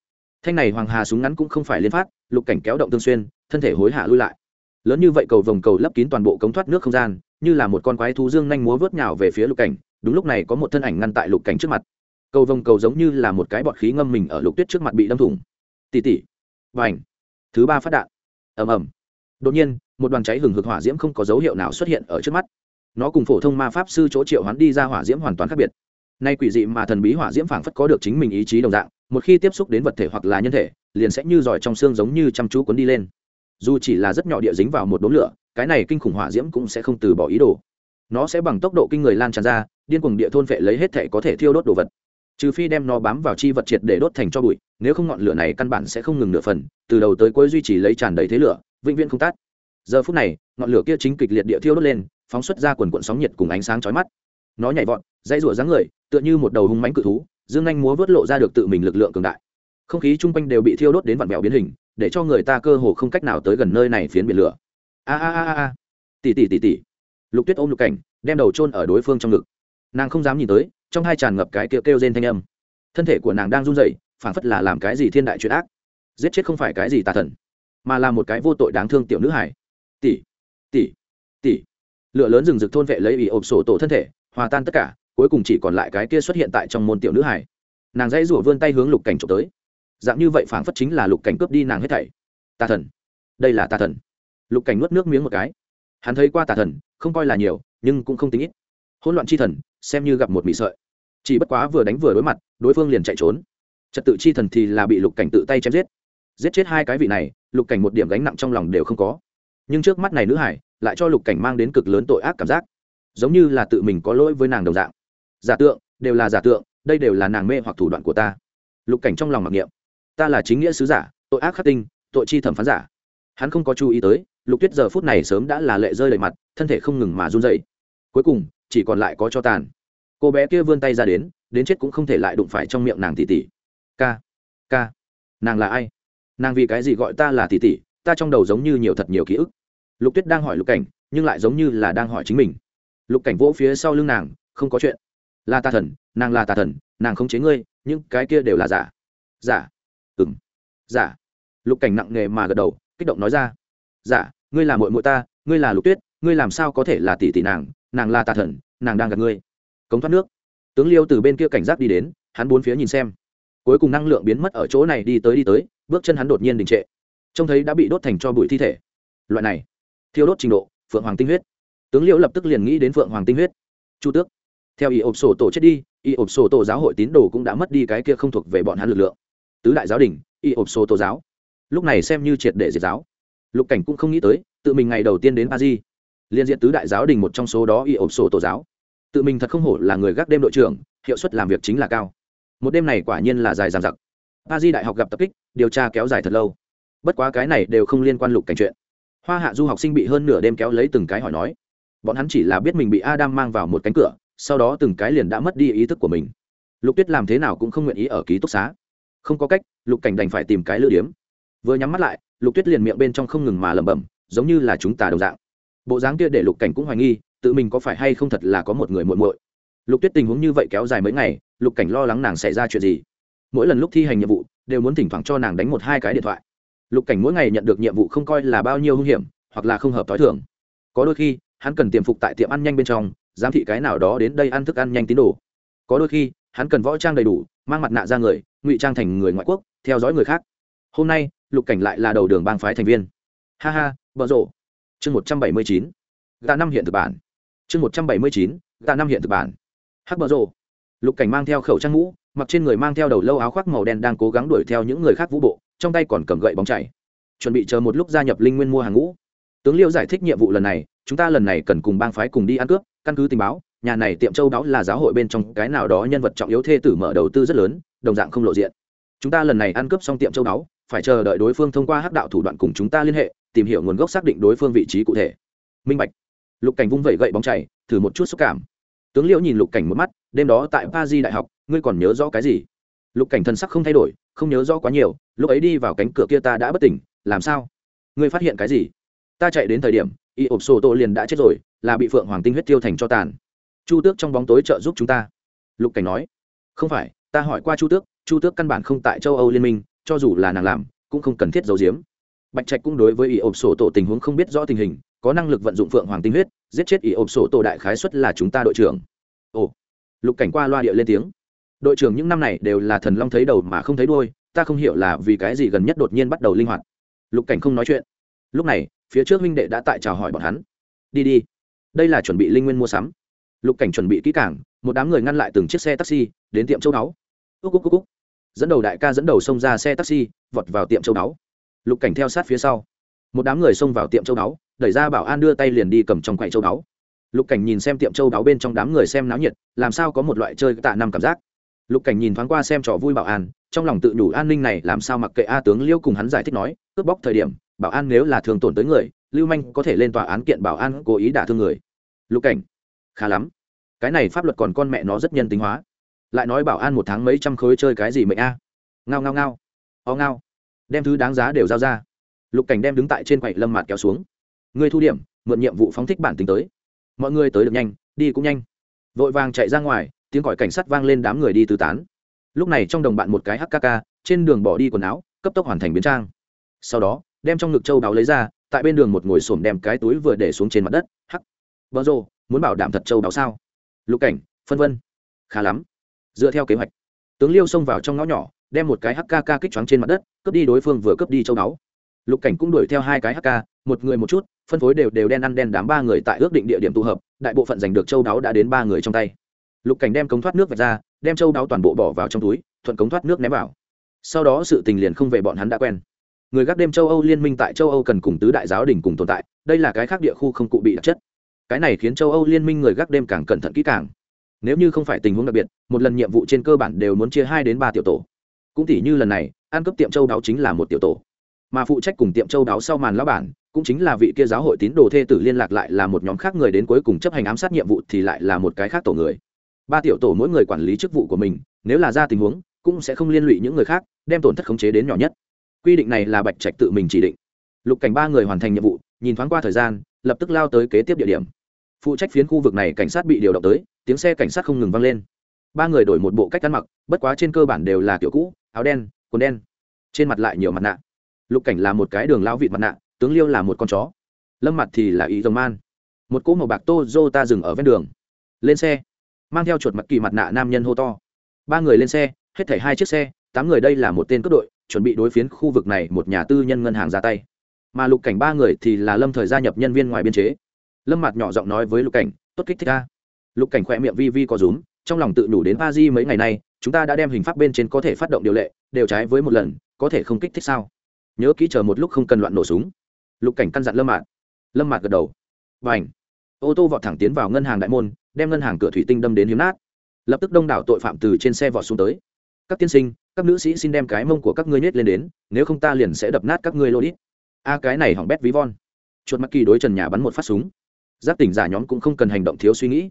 Thanh này hoàng hà súng ngắn cũng không phải liên phát, lục cảnh kéo động tương xuyên, thân thể hối hạ lui lại. Lớn như vậy cầu vồng cầu lấp kín toàn bộ cống thoát nước không gian, như là một con quái thú dương nhanh múa vớt nhào về phía lục cảnh, đúng lúc này có một thân ảnh ngăn tại lục cảnh trước mặt cầu vồng cầu giống như là một cái bọt khí ngâm mình ở lục tuyết trước mặt bị đâm thủng. Tỉ tỉ. Và ảnh thứ ba phát đạn. Ầm ầm. Đột nhiên, một đoàn cháy hừng hực hỏa diễm không có dấu hiệu nào xuất hiện ở trước mắt. Nó cùng phổ thông ma pháp sư chỗ triệu hoán đi ra hỏa diễm hoàn toàn khác biệt. Nay quỷ dị mà thần bí hỏa diễm phảng phất có được chính mình ý chí đồng dạng, một khi tiếp xúc đến vật thể hoặc là nhân thể, liền sẽ như giỏi trong xương giống như chăm chú cuốn đi lên. Dù chỉ là rất nhỏ địa dính vào một đốm lửa, cái này kinh khủng hỏa diễm cũng sẽ không từ bỏ ý đồ. Nó sẽ bằng tốc độ kinh người lan tràn ra, điên cuồng địa thôn vệ lấy hết thể có thể thiêu đốt đồ vật trừ phi đem nó bám vào chi vật triệt để đốt thành cho bụi, nếu không ngọn lửa này căn bản sẽ không ngừng nửa phần, từ đầu tới cuối duy trì lấy tràn đầy thế lửa, vĩnh viễn không tát giờ phút này, ngọn lửa kia chính kịch liệt địa thiêu đốt lên, phóng xuất ra quần cuộn sóng nhiệt cùng ánh sáng chói mắt. Nó nhảy vọt, dãy rủa dáng người, tựa như một đầu hung mánh cự thú, dương anh múa vớt lộ ra được tự mình lực lượng cường đại. Không khí chung quanh đều bị thiêu đốt đến vặn vẹo biến hình, để cho người ta cơ hồ không cách nào tới gần nơi này phiến biển lửa. A a a a tỉ tỉ tỉ tỷ lục tuyết ôm lục cảnh, đem đầu chôn ở đối phương trong ngực. Nàng không dám nhìn tới trong hai tràn ngập cái kêu kêu rên thanh âm. Thân thể của nàng đang run rẩy, phảng phất là làm cái gì thiên đại chuyện ác. Giết chết không phải cái gì tà thần, mà là một cái vô tội đáng thương tiểu nữ hải tỷ tỷ tỷ. Lửa lớn rừng rực thôn vệ lấy ỉ ộp sổ tổ thân thể, hòa tan tất cả, cuối cùng chỉ còn lại cái kia xuất hiện tại trong môn tiểu nữ hải nàng dãy rủa vươn tay hướng lục cảnh trộm tới. Dạng như vậy phảng phất chính là lục cảnh cướp đi nàng hết thảy. Tà thần. Đây là tà thần. Lục cảnh nuốt nước miếng một cái. Hắn thấy qua tà thần, không coi là nhiều, nhưng cũng không tính ít. Hỗn loạn chi thần xem như gặp một mị sợi. Chỉ bất quá vừa đánh vừa đối mặt, đối phương liền chạy trốn. Trật tự chi thần thì là bị lục cảnh tự tay chém giết. Giết chết hai cái vị này, lục cảnh một điểm gánh nặng trong lòng đều không có. Nhưng trước mắt này nữ hải, lại cho lục cảnh mang đến cực lớn tội ác cảm giác. Giống như là tự mình có lỗi với nàng đồng dạng. Giả tượng, đều là giả tượng, đây đều là nàng mê hoặc thủ đoạn của ta. Lục cảnh trong lòng mặc niệm. Ta là chính nghĩa sứ giả, tội ác khắc tinh, tội chi thẩm phán giả. Hắn không có chú ý tới, lục tuyết giờ phút này sớm đã là lệ rơi đầy mặt, thân thể không ngừng mà run dậy cuối cùng chỉ còn lại có cho tàn. Cô bé kia vươn tay ra đến đến chết cũng không thể lại đụng phải trong miệng nàng tỷ tỷ. Ca ca nàng là ai? Nàng vì cái gì gọi ta là tỷ tỷ, ta trong đầu giống như nhiều thật nhiều ký ức. Lục tuyết đang hỏi lục cảnh, nhưng lại giống như là đang hỏi chính mình. Lục cảnh vỗ phía sau lưng nàng, không có chuyện. Là tà thần, nàng là tà thần, nàng không chế ngươi nhưng cái kia đều là giả. Giả. Ừng giả. Lục cảnh nặng nề mà gật đầu, kích động nói ra. Giả, ngươi là mội mội ta, ngươi là lục tuyết, ngươi làm sao có thể là tỷ tỷ nàng nàng là tà thần, nàng đang gặp ngươi. Cống thoát nước. Tướng liêu từ bên kia cảnh giác đi đến, hắn bốn phía nhìn xem. Cuối cùng năng lượng biến mất ở chỗ này đi tới đi tới, bước chân hắn đột nhiên đình trệ. Trông thấy đã bị đốt thành cho bụi thi thể. Loại này. Thiêu đốt trình độ, phượng hoàng tinh huyết. Tướng liễu lập tức liền nghĩ đến phượng hoàng tinh huyết. Chu tước. Theo y ộp sổ tổ chết đi, y ộp sổ tổ giáo hội tín đồ cũng đã mất đi cái kia không thuộc về bọn hắn lực lượng. Tứ đại giáo đình, y ộp sổ tổ giáo. Lúc này xem như triệt để diệt giáo. Lục cảnh cũng không nghĩ tới, tự mình ngày đầu tiên đến pa di liên diện tứ đại giáo đình một trong số đó y ổn sổ tổ giáo. Tự mình thật không hổ là người gác đêm đội trưởng, hiệu suất làm việc chính là cao. Một đêm này quả nhiên là dài dằng dặc. A di đại học gặp tập kích, điều tra kéo dài thật lâu. Bất quá cái này đều không liên quan lục cảnh chuyện. Hoa hạ du học sinh bị hơn nửa đêm kéo lấy từng cái hỏi nói. Bọn hắn chỉ là biết mình bị adam mang vào một cánh cửa, sau đó từng cái liền đã mất đi ý thức của mình. Lục tuyết làm thế nào cũng không nguyện ý ở ký túc xá. Không có cách, lục cảnh đành phải tìm cái lựa điếm. Vừa nhắm mắt lại, lục tuyết liền miệng bên trong không ngừng mà lẩm bẩm, giống như là chúng ta đồng dạng bộ dáng kia để lục cảnh cũng hoài nghi, tự mình có phải hay không thật là có một người muộn muội. Lục tuyết tình huống như vậy kéo dài mấy ngày, lục cảnh lo lắng nàng xảy ra chuyện gì. Mỗi lần lúc thi hành nhiệm vụ, đều muốn thỉnh thoảng cho nàng đánh một hai cái điện thoại. Lục cảnh mỗi ngày nhận được nhiệm vụ không coi là bao nhiêu hung hiểm, hoặc là không hợp t h o i thường. Có đôi khi, hắn cần tiềm phục tại tiệm ăn nhanh bên trong, giám thị cái nào đó đến đây ăn thức ăn nhanh tín đồ. Có đôi khi, hắn cần võ trang đầy đủ, mang mặt nạ ra người, ngụy trang thành người ngoại quốc, theo dõi người khác. Hôm nay, lục cảnh lại là đầu đường bang phái thành viên. Ha ha, bợ rộ chương một trăm bảy mươi chín, gà năm hiện thực bản. Chương một trăm bảy mươi chín, gà năm hiện thực bản. Hắc bờ rồ. Lục cảnh mang theo khẩu trang mũ, mặc trên người mang theo đầu lâu áo khoác màu đen đang cố gắng đuổi theo những người khác vũ bộ, trong tay còn cầm gậy bóng chảy. Chuẩn bị chờ một lúc gia nhập linh nguyên mua hàng ngũ. Tướng liêu giải thích nhiệm vụ lần này, chúng ta lần này cần cùng bang phái cùng đi ăn cướp, căn cứ tình báo, nhà này tiệm châu đáo là giáo hội bên trong cái nào đó nhân vật trọng yếu thê tử mở đầu tư rất lớn, đồng dạng không lộ diện. Chúng ta lần này ăn cướp xong tiệm châu đáo, phải chờ đợi đối phương thông qua hắc đạo thủ đoạn cùng chúng ta liên hệ tìm hiểu nguồn gốc xác định đối phương vị trí cụ thể. Minh bạch. Lục cảnh vung vẩy gậy bóng chảy, thử một chút xúc cảm. Tướng liễu nhìn lục cảnh một mắt, đêm đó tại pa di đại học, ngươi còn nhớ rõ cái gì? Lục cảnh thân sắc không thay đổi, không nhớ rõ quá nhiều, lúc ấy đi vào cánh cửa kia ta đã bất tỉnh, làm sao? Ngươi phát hiện cái gì? Ta chạy đến thời điểm, y ộp sổ tô liền đã chết rồi, là bị phượng hoàng tinh huyết tiêu thành cho tàn. Chu tước trong bóng tối trợ giúp chúng ta. Lục cảnh nói. Không phải, ta hỏi qua chu tước chu tước căn bản không tại châu âu liên minh, cho dù là nàng làm, cũng không cần thiết giấu giếm bạch trạch cũng đối với ý ộp sổ tổ tình huống không biết rõ tình hình, có năng lực vận dụng phượng hoàng tinh huyết, giết chết ý ộp sổ tổ đại khái xuất là chúng ta đội trưởng. Ồ, lục cảnh qua loa địa lên tiếng. Đội trưởng những năm này đều là thần long thấy đầu mà không thấy đôi ta không hiểu là vì cái gì gần nhất đột nhiên bắt đầu linh hoạt. Lục cảnh không nói chuyện. Lúc này, phía trước huynh đệ đã tại chào hỏi bọn hắn. Đi đi, đây là chuẩn bị linh nguyên mua sắm. Lục cảnh chuẩn bị kỹ cảng một đám người ngăn lại từng chiếc xe taxi, đến tiệm châu đáo. Úc úc úc úc. Dẫn đầu đại ca dẫn đầu xông ra xe taxi, vọt vào tiệm châu đáo lục cảnh theo sát phía sau. Một đám người xông vào tiệm châu đáo, đẩy ra bảo an đưa tay liền đi cầm trong quậy châu đáo. Lục cảnh nhìn xem tiệm châu đáo bên trong đám người xem náo nhiệt, làm sao có một loại chơi tạ năm cảm giác. Lục cảnh nhìn thoáng qua xem trò vui bảo an, trong lòng tự đủ an ninh này làm sao mặc kệ a tướng liêu cùng hắn giải thích nói, cướp bóc thời điểm, bảo an nếu là thường tổn tới người, lưu manh có thể lên tòa án kiện bảo an cố ý đả thương người. Lục cảnh, khá lắm. Cái này pháp luật còn con mẹ nó rất nhân tính hóa. Lại nói bảo an một tháng mấy trăm khối chơi cái gì mệnh a? Ngao ngao ngao. O ngao đem thứ đáng giá đều giao ra. Lục cảnh đem đứng tại trên quầy lâm mạt kéo xuống. Người thu điểm, mượn nhiệm vụ phóng thích bản tính tới. Mọi người tới được nhanh, đi cũng nhanh. Vội vàng chạy ra ngoài, tiếng còi cảnh sát vang lên đám người đi tứ tán. Lúc này trong đồng bạn một cái hkk trên đường bỏ đi quần áo, cấp tốc hoàn thành biến trang. Sau đó, đem trong ngực châu đáo lấy ra, tại bên đường một ngồi xổm đem cái túi vừa để xuống trên mặt đất, hắc. Vợ rồ, muốn bảo đảm thật châu đáo sao? Lục cảnh, phân vân. Khá lắm. Dựa theo kế hoạch, tướng liêu xông vào trong ngõ nhỏ đem một cái hkk kích choáng trên mặt đất, cướp đi đối phương vừa cướp đi châu đáo lục cảnh cũng đuổi theo hai cái hk một người một chút, phân phối đều đều đen ăn đen đám ba người tại ước định địa điểm tụ hợp, đại bộ phận giành được châu đáo đã đến ba người trong tay. Lục cảnh đem cống thoát nước vạch ra, đem châu đáo toàn bộ bỏ vào trong túi, thuận cống thoát nước ném vào. Sau đó sự tình liền không về bọn hắn đã quen. Người gác đêm châu âu liên minh tại châu âu cần cùng tứ đại giáo đình cùng tồn tại, đây là cái khác địa khu không cụ bị đặc chất. Cái này khiến châu âu liên minh người gác đêm càng cẩn thận kỹ càng. Nếu như không phải tình huống đặc biệt, một lần nhiệm vụ trên cơ bản đều muốn chia hai đến ba tiểu tổ cũng tỉ như lần này, ăn cướp tiệm châu đáo chính là một tiểu tổ. Mà phụ trách cùng tiệm châu đáo sau màn lão bản, cũng chính là vị kia giáo hội tín đồ thê tử liên lạc lại là một nhóm khác người đến cuối cùng chấp hành ám sát nhiệm vụ thì lại là một cái khác tổ người. Ba tiểu tổ mỗi người quản lý chức vụ của mình, nếu là ra tình huống, cũng sẽ không liên lụy những người khác, đem tổn thất khống chế đến nhỏ nhất. Quy định này là bạch trạch tự mình chỉ định. Lục cảnh ba người hoàn thành nhiệm vụ, nhìn thoáng qua thời gian, lập tức lao tới kế tiếp địa điểm. Phụ trách phiến khu vực này cảnh sát bị điều động tới, tiếng xe cảnh sát không ngừng vang lên. Ba người đổi một bộ cách ăn mặc, bất quá trên cơ bản đều là kiểu cũ áo đen, quần đen. Trên mặt lại nhiều mặt nạ. Lục cảnh là một cái đường lao vịt mặt nạ, tướng liêu là một con chó. Lâm mặt thì là ý dòng man. Một cỗ màu bạc tô dô ta dừng ở ven đường. Lên xe. Mang theo chuột mặt kỳ mặt nạ nam nhân hô to. Ba người lên xe, hết thảy hai chiếc xe, tám người đây là một tên cướp đội, chuẩn bị đối phiến khu vực này một nhà tư nhân ngân hàng ra tay. Mà lục cảnh ba người thì là lâm thời gia nhập nhân viên ngoài biên chế. Lâm mặt nhỏ giọng nói với lục cảnh, tốt kích thích ta lục cảnh khỏe miệng vi vi có rúm trong lòng tự đủ đến ba di mấy ngày nay, chúng ta đã đem hình pháp bên trên có thể phát động điều lệ, đều trái với một lần, có thể không kích thích sao? Nhớ kỹ chờ một lúc không cần loạn nổ súng. Lục cảnh căn dặn lâm mạt. Lâm mạt gật đầu. Và ảnh ô tô vọt thẳng tiến vào ngân hàng đại môn, đem ngân hàng cửa thủy tinh đâm đến hiếm nát. Lập tức đông đảo tội phạm từ trên xe vọt xuống tới. Các tiên sinh, các nữ sĩ xin đem cái mông của các ngươi nhét lên đến, nếu không ta liền sẽ đập nát các ngươi lô đít. A, cái này hỏng bét ví von. Chuột mắc kỳ đối trần nhà bắn một phát súng. Giác tỉnh giả nhóm cũng không cần hành động thiếu suy nghĩ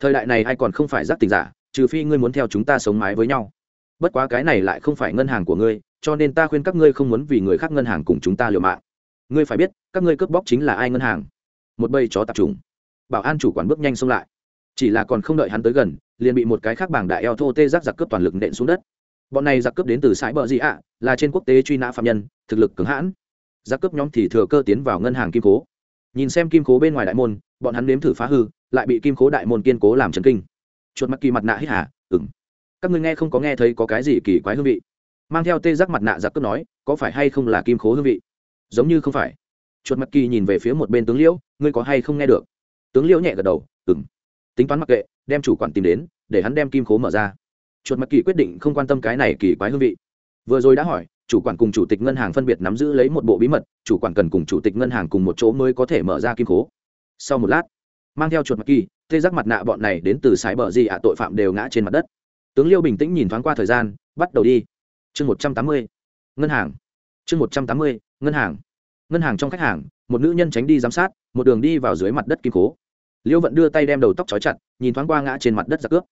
thời đại này ai còn không phải giác tình giả, trừ phi ngươi muốn theo chúng ta sống mái với nhau. Bất quá cái này lại không phải ngân hàng của ngươi, cho nên ta khuyên các ngươi không muốn vì người khác ngân hàng cùng chúng ta liều mạng. Ngươi phải biết, các ngươi cướp bóc chính là ai ngân hàng? Một bầy chó tạp trùng bảo an chủ quản bước nhanh xông lại. Chỉ là còn không đợi hắn tới gần, liền bị một cái khác bảng đại eo thô tê giác giặc cướp toàn lực nện xuống đất. Bọn này giặc cướp đến từ sãi bờ gì ạ, là trên quốc tế truy nã phạm nhân, thực lực cứng hãn. Giặc cướp nhóm thì thừa cơ tiến vào ngân hàng kim cố nhìn xem kim cố bên ngoài đại môn, bọn hắn nếm thử phá hư lại bị kim cố đại môn kiên cố làm chấn kinh. Chuột mắt kỳ mặt nạ hít hả ừng các ngươi nghe không có nghe thấy có cái gì kỳ quái hương vị? Mang theo tê giác mặt nạ giặc cướp nói, có phải hay không là kim khố hương vị? Giống như không phải. Chuột mắt kỳ nhìn về phía một bên tướng liễu, ngươi có hay không nghe được? Tướng liễu nhẹ gật đầu ừng tính toán mặc kệ, đem chủ quản tìm đến, để hắn đem kim khố mở ra. Chuột mắt kỳ quyết định không quan tâm cái này kỳ quái hương vị. Vừa rồi đã hỏi, chủ quản cùng chủ tịch ngân hàng phân biệt nắm giữ lấy một bộ bí mật, chủ quản cần cùng chủ tịch ngân hàng cùng một chỗ mới có thể mở ra kim khố. Sau một lát mang theo chuột mặt kỳ, tê giác mặt nạ bọn này đến từ sái bờ gì ạ, tội phạm đều ngã trên mặt đất. Tướng liêu bình tĩnh nhìn thoáng qua thời gian, bắt đầu đi. Chương một trăm tám mươi, ngân hàng. Chương một trăm tám mươi, ngân hàng. Ngân hàng trong khách hàng, một nữ nhân tránh đi giám sát, một đường đi vào dưới mặt đất kim cố liễu vận đưa tay đem đầu tóc trói chặt, nhìn thoáng qua ngã trên mặt đất giặc cướp.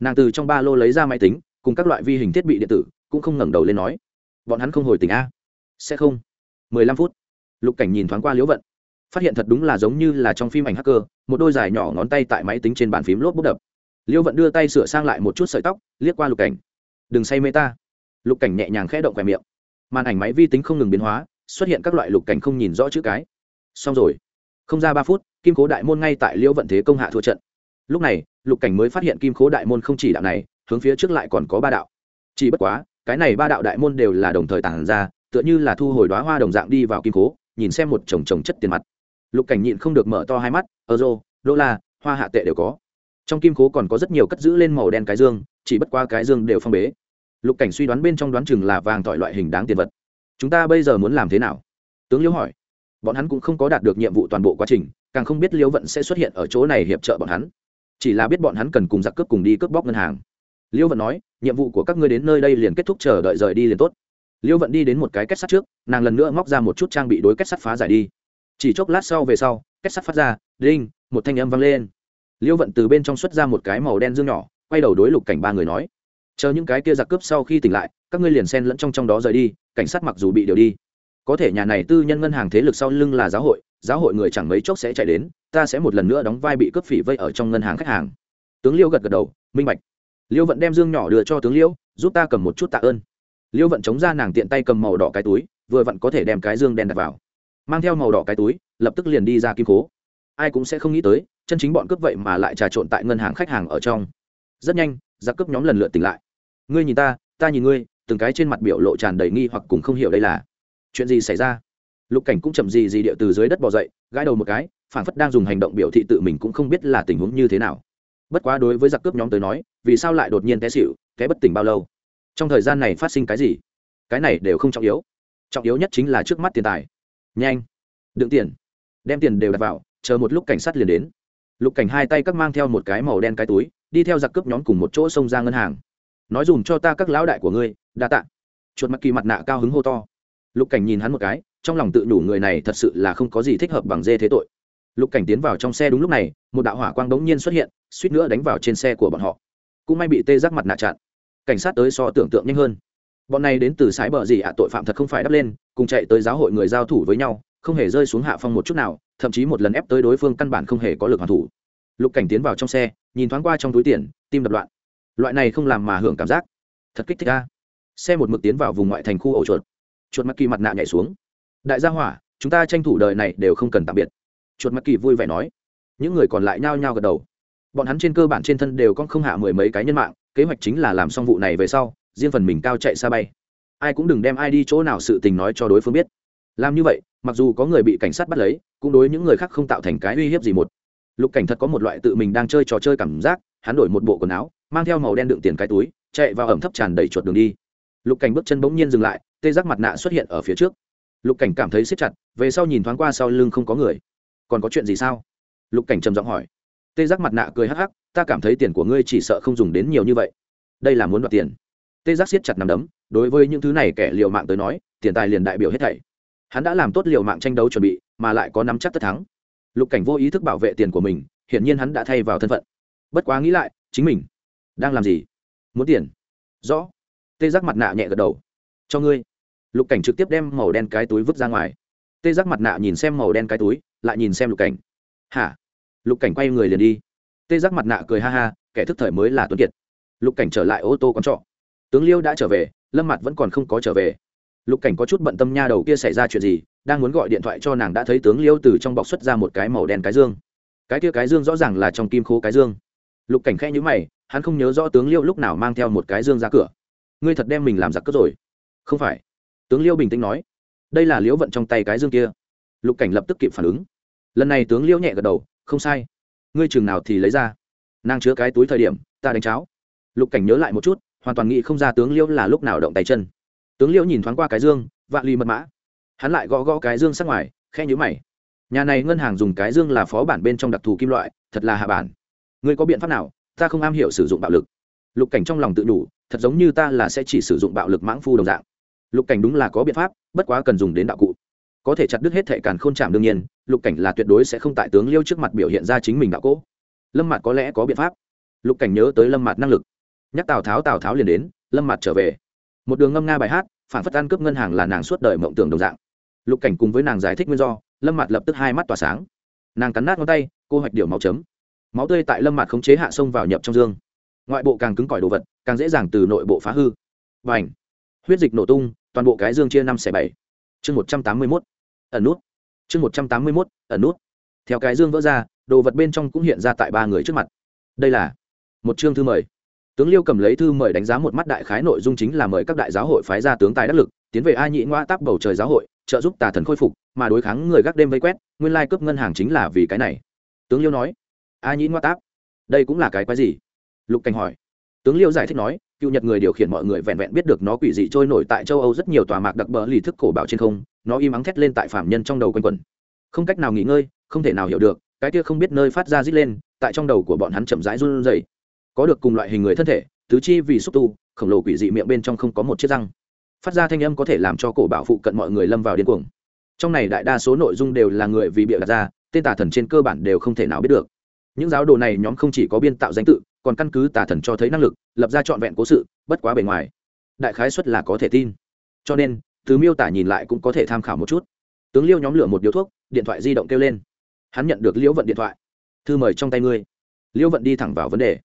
Nàng từ trong ba lô lấy ra máy tính, cùng các loại vi hình thiết bị điện tử, cũng không ngẩng đầu lên nói, bọn hắn không hồi tỉnh a? Sẽ không. Mười lăm phút. Lục cảnh nhìn thoáng qua liễu vận phát hiện thật đúng là giống như là trong phim ảnh hacker, một đôi dài nhỏ ngón tay tại máy tính trên bàn phím lốp bút đập. Liễu vận đưa tay sửa sang lại một chút sợi tóc, liếc qua lục cảnh. Đừng say mê ta. Lục cảnh nhẹ nhàng khẽ động khỏe miệng. Màn ảnh máy vi tính không ngừng biến hóa, xuất hiện các loại lục cảnh không nhìn rõ chữ cái. Xong rồi. Không ra ba phút, kim cố đại môn ngay tại liễu vận thế công hạ thua trận. Lúc này, lục cảnh mới phát hiện kim cố đại môn không chỉ đạo này, hướng phía trước lại còn có ba đạo. Chỉ bất quá, cái này ba đạo đại môn đều là đồng thời tản ra, tựa như là thu hồi đoá hoa đồng dạng đi vào kim cố nhìn xem một chồng chồng chất tiền mặt lục cảnh nhịn không được mở to hai mắt, euro, đô la, hoa hạ tệ đều có. Trong kim khố còn có rất nhiều cất giữ lên màu đen cái dương, chỉ bất qua cái dương đều phong bế. Lục cảnh suy đoán bên trong đoán chừng là vàng tỏi loại hình đáng tiền vật. Chúng ta bây giờ muốn làm thế nào? Tướng liễu hỏi. Bọn hắn cũng không có đạt được nhiệm vụ toàn bộ quá trình, càng không biết liễu vận sẽ xuất hiện ở chỗ này hiệp trợ bọn hắn. Chỉ là biết bọn hắn cần cùng giặc cướp cùng đi cướp bóc ngân hàng. Liễu vận nói, nhiệm vụ của các ngươi đến nơi đây liền kết thúc, chờ đợi rời đi liền tốt. Liễu vận đi đến một cái kết sắt trước, nàng lần nữa móc ra một chút trang bị đối kết sắt phá giải đi chỉ chốc lát sau về sau, kết sắt phát ra, đinh, một thanh âm vang lên. Liễu vận từ bên trong xuất ra một cái màu đen dương nhỏ, quay đầu đối lục cảnh ba người nói, chờ những cái kia giặc cướp sau khi tỉnh lại, các ngươi liền xen lẫn trong trong đó rời đi, cảnh sát mặc dù bị điều đi. Có thể nhà này tư nhân ngân hàng thế lực sau lưng là giáo hội giáo hội người chẳng mấy chốc sẽ chạy đến, ta sẽ một lần nữa đóng vai bị cướp phỉ vây ở trong ngân hàng khách hàng. Tướng liêu gật gật đầu, minh bạch. Liêu vận đem dương nhỏ đưa cho tướng liêu, giúp ta cầm một chút tạ ơn. Liêu vận chống ra nàng tiện tay cầm màu đỏ cái túi, vừa vặn có thể đem cái dương đen đặt vào mang theo màu đỏ cái túi, lập tức liền đi ra kim cố ai cũng sẽ không nghĩ tới, chân chính bọn cướp vậy mà lại trà trộn tại ngân hàng khách hàng ở trong. Rất nhanh, giặc cướp nhóm lần lượt tỉnh lại. Ngươi nhìn ta ta nhìn ngươi, từng cái trên mặt biểu lộ tràn đầy nghi hoặc cùng không hiểu đây là chuyện gì xảy ra. Lục cảnh cũng chậm gì gì điệu từ dưới đất bỏ dậy, gãi đầu một cái phản phất đang dùng hành động biểu thị tự mình cũng không biết là tình huống như thế nào. Bất quá đối với giặc cướp nhóm tới nói, vì sao lại đột nhiên té xịu té bất tỉnh bao lâu? Trong thời gian này phát sinh cái gì? Cái này đều không trọng yếu. Trọng yếu nhất chính là trước mắt tiền tài nhanh. Đựng tiền. Đem tiền đều đặt vào, chờ một lúc cảnh sát liền đến. Lục cảnh hai tay các mang theo một cái màu đen cái túi, đi theo giặc cướp nhóm cùng một chỗ xông ra ngân hàng. Nói dùm cho ta các lão đại của ngươi, đa tạ. Chuột mặt kỳ mặt nạ cao hứng hô to. Lục cảnh nhìn hắn một cái, trong lòng tự đủ người này thật sự là không có gì thích hợp bằng dê thế tội. Lục cảnh tiến vào trong xe đúng lúc này, một đạo hỏa quang đống nhiên xuất hiện, suýt nữa đánh vào trên xe của bọn họ. Cũng may bị tê giác mặt nạ chặn. Cảnh sát tới so tưởng tượng nhanh hơn bọn này đến từ sái bờ gì ạ, tội phạm thật không phải đắp lên, cùng chạy tới giáo hội người giao thủ với nhau, không hề rơi xuống hạ phong một chút nào, thậm chí một lần ép tới đối phương căn bản không hề có lực hoàn thủ. Lục cảnh tiến vào trong xe, nhìn thoáng qua trong túi tiền, tim đập loạn. Loại này không làm mà hưởng cảm giác. Thật kích thích ca xe một mực tiến vào vùng ngoại thành khu ổ chuột. Chuột mắt kỳ mặt nạ nhảy xuống. Đại gia hỏa, chúng ta tranh thủ đời này đều không cần tạm biệt. Chuột mắt kỳ vui vẻ nói. Những người còn lại nhao nhao gật đầu. Bọn hắn trên cơ bản trên thân đều có không hạ mười mấy cái nhân mạng, kế hoạch chính là làm xong vụ này về sau riêng phần mình cao chạy xa bay. Ai cũng đừng đem ai đi chỗ nào sự tình nói cho đối phương biết. Làm như vậy, mặc dù có người bị cảnh sát bắt lấy, cũng đối những người khác không tạo thành cái uy hiếp gì một. Lục cảnh thật có một loại tự mình đang chơi trò chơi cảm giác, hắn đổi một bộ quần áo, mang theo màu đen đựng tiền cái túi, chạy vào ẩm thấp tràn đầy chuột đường đi. Lục cảnh bước chân bỗng nhiên dừng lại, tê giác mặt nạ xuất hiện ở phía trước. Lục cảnh cảm thấy xếp chặt, về sau nhìn thoáng qua sau lưng không có người. Còn có chuyện gì sao? Lục cảnh trầm giọng hỏi. Tê giác mặt nạ cười hắc hắc, ta cảm thấy tiền của ngươi chỉ sợ không dùng đến nhiều như vậy. Đây là muốn đoạt tiền tê giác siết chặt nằm đấm, đối với những thứ này kẻ liều mạng tới nói, tiền tài liền đại biểu hết thảy. Hắn đã làm tốt liều mạng tranh đấu chuẩn bị, mà lại có nắm chắc tất thắng. Lục cảnh vô ý thức bảo vệ tiền của mình, hiển nhiên hắn đã thay vào thân phận. Bất quá nghĩ lại, chính mình đang làm gì? Muốn tiền. Rõ. Tê giác mặt nạ nhẹ gật đầu. Cho ngươi. Lục cảnh trực tiếp đem màu đen cái túi vứt ra ngoài. Tê giác mặt nạ nhìn xem màu đen cái túi, lại nhìn xem lục cảnh. Hả? Lục cảnh quay người liền đi. Tê giác mặt nạ cười ha ha, kẻ thức thời mới là tuấn kiệt. Lục cảnh trở lại ô tô con trọ tướng liêu đã trở về, lâm mặt vẫn còn không có trở về. Lục cảnh có chút bận tâm nha đầu kia xảy ra chuyện gì, đang muốn gọi điện thoại cho nàng đã thấy tướng liêu từ trong bọc xuất ra một cái màu đen cái dương. Cái kia cái dương rõ ràng là trong kim khố cái dương. Lục cảnh khẽ nhữ mày, hắn không nhớ rõ tướng liêu lúc nào mang theo một cái dương ra cửa. Ngươi thật đem mình làm giặc cướp rồi. Không phải. Tướng liêu bình tĩnh nói. Đây là liễu vận trong tay cái dương kia. Lục cảnh lập tức kịp phản ứng. Lần này tướng liễu nhẹ gật đầu, không sai. Ngươi chừng nào thì lấy ra. Nàng chứa cái túi thời điểm, ta đánh cháo. Lục cảnh nhớ lại một chút hoàn toàn nghĩ không ra tướng liễu là lúc nào động tay chân. Tướng liễu nhìn thoáng qua cái dương vạn ly mật mã. Hắn lại gõ gõ cái dương sát ngoài khe nhữ mày. Nhà này ngân hàng dùng cái dương là phó bản bên trong đặc thù kim loại, thật là hạ bản. Ngươi có biện pháp nào? Ta không am hiểu sử dụng bạo lực. Lục cảnh trong lòng tự đủ thật giống như ta là sẽ chỉ sử dụng bạo lực mãng phu đồng dạng. Lục cảnh đúng là có biện pháp, bất quá cần dùng đến đạo cụ. Có thể chặt đứt hết thệ càn k h ô n chạm đương nhiên, lục cảnh là tuyệt đối sẽ không tại tướng liêu trước mặt biểu hiện ra chính mình đạo cỗ lâm mặt có lẽ có biện pháp. Lục cảnh nhớ tới lâm mặt năng lực nhắc tào tháo tào tháo liền đến, lâm mặt trở về. Một đường ngâm nga bài hát, phản phất ăn cướp ngân hàng là nàng suốt đời mộng tưởng đồng dạng. Lục cảnh cùng với nàng giải thích nguyên do, lâm mặt lập tức hai mắt tỏa sáng. Nàng cắn nát ngón tay, cô hoạch điều máu chấm. Máu tươi tại lâm mặt khống chế hạ sông vào nhập trong dương. Ngoại bộ càng cứng cỏi đồ vật, càng dễ dàng từ nội bộ phá hư. Và ảnh huyết dịch nổ tung, toàn bộ cái dương chia năm xẻ bảy. Chương một trăm tám mươi mốt. Ẩn nút. Chương một trăm tám mươi mốt, ẩn nút. Theo cái dương vỡ ra, đồ vật bên trong cũng hiện ra tại ba người trước mặt. Đây là một chương thư mời tướng liêu cầm lấy thư mời đánh giá một mắt đại khái nội dung chính là mời các đại giáo hội phái ra tướng tài đắc lực, tiến về a nhị ngoa táp bầu trời giáo hội, trợ giúp tà thần khôi phục, mà đối kháng người gác đêm vây quét, nguyên lai cướp ngân hàng chính là vì cái này. Tướng liêu nói, a nhị ngoa táp, đây cũng là cái quái gì? Lục cảnh hỏi. Tướng liêu giải thích nói, cựu nhật người điều khiển mọi người vẹn vẹn biết được nó quỷ dị trôi nổi tại châu âu rất nhiều tòa mạc đặc bờ lì thức cổ bảo trên không, nó im ắng thét lên tại phạm nhân trong đầu quanh quẩn. Không cách nào nghỉ ngơi, không thể nào hiểu được, cái kia không biết nơi phát ra rít lên, tại trong đầu của bọn hắn chậm rãi run rẩy có được cùng loại hình người thân thể, tứ chi vì xúc tu, khổng lồ quỷ dị miệng bên trong không có một chiếc răng. Phát ra thanh âm có thể làm cho cổ bảo phụ cận mọi người lâm vào điên cuồng. Trong này đại đa số nội dung đều là người vì bịa đặt ra, tên tà thần trên cơ bản đều không thể nào biết được. Những giáo đồ này nhóm không chỉ có biên tạo danh tự, còn căn cứ tà thần cho thấy năng lực, lập ra trọn vẹn cố sự, bất quá bề ngoài. Đại khái xuất là có thể tin. Cho nên, từ miêu tả nhìn lại cũng có thể tham khảo một chút. Tướng liêu nhóm lửa một điếu thuốc, điện thoại di động kêu lên. Hắn nhận được liễu vận điện thoại. Thư mời trong tay ngươi. Liễu vận đi thẳng vào vấn đề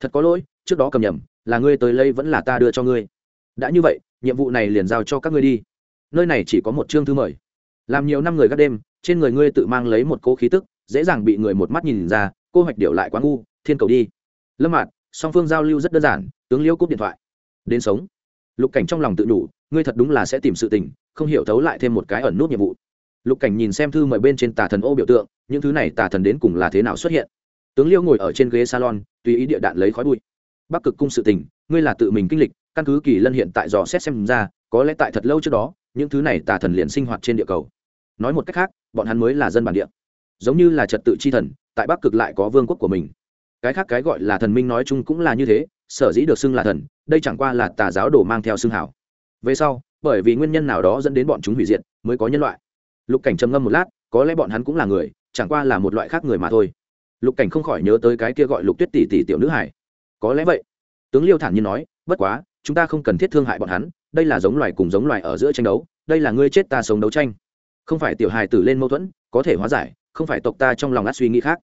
thật có lỗi, trước đó cầm nhầm, là ngươi tới lấy vẫn là ta đưa cho ngươi. Đã như vậy, nhiệm vụ này liền giao cho các ngươi đi. Nơi này chỉ có một chương thư mời. Làm nhiều năm người gác đêm, trên người ngươi tự mang lấy một cỗ khí tức, dễ dàng bị người một mắt nhìn ra, cô hoạch điệu lại quá ngu, thiên cầu đi. Lâm mạt, song phương giao lưu rất đơn giản, tướng liêu cúp điện thoại. Đến sống. Lục cảnh trong lòng tự đủ, ngươi thật đúng là sẽ tìm sự tình, không hiểu thấu lại thêm một cái ẩn nút nhiệm vụ. Lục cảnh nhìn xem thư mời bên trên tà thần ô biểu tượng, những thứ này tà thần đến cùng là thế nào xuất hiện? Tướng liêu ngồi ở trên ghế salon, tùy ý địa đạn lấy khói bụi. Bắc cực cung sự tình, ngươi là tự mình kinh lịch, căn cứ kỳ lân hiện tại dò xét xem ra, có lẽ tại thật lâu trước đó, những thứ này tà thần liền sinh hoạt trên địa cầu. Nói một cách khác, bọn hắn mới là dân bản địa. Giống như là trật tự chi thần, tại bắc cực lại có vương quốc của mình. Cái khác cái gọi là thần minh nói chung cũng là như thế, sở dĩ được xưng là thần, đây chẳng qua là tà giáo đồ mang theo xưng hảo về sau, bởi vì nguyên nhân nào đó dẫn đến bọn chúng hủy diệt, mới có nhân loại. Lục cảnh trầm ngâm một lát, có lẽ bọn hắn cũng là người, chẳng qua là một loại khác người mà thôi lục cảnh không khỏi nhớ tới cái kia gọi lục tuyết tỷ tỷ tiểu nữ hải có lẽ vậy. Tướng liêu thản nhiên nói, bất quá, chúng ta không cần thiết thương hại bọn hắn, đây là giống loài cùng giống loài ở giữa tranh đấu, đây là ngươi chết ta sống đấu tranh. Không phải tiểu hài tử lên mâu thuẫn, có thể hóa giải, không phải tộc ta trong lòng át suy nghĩ khác.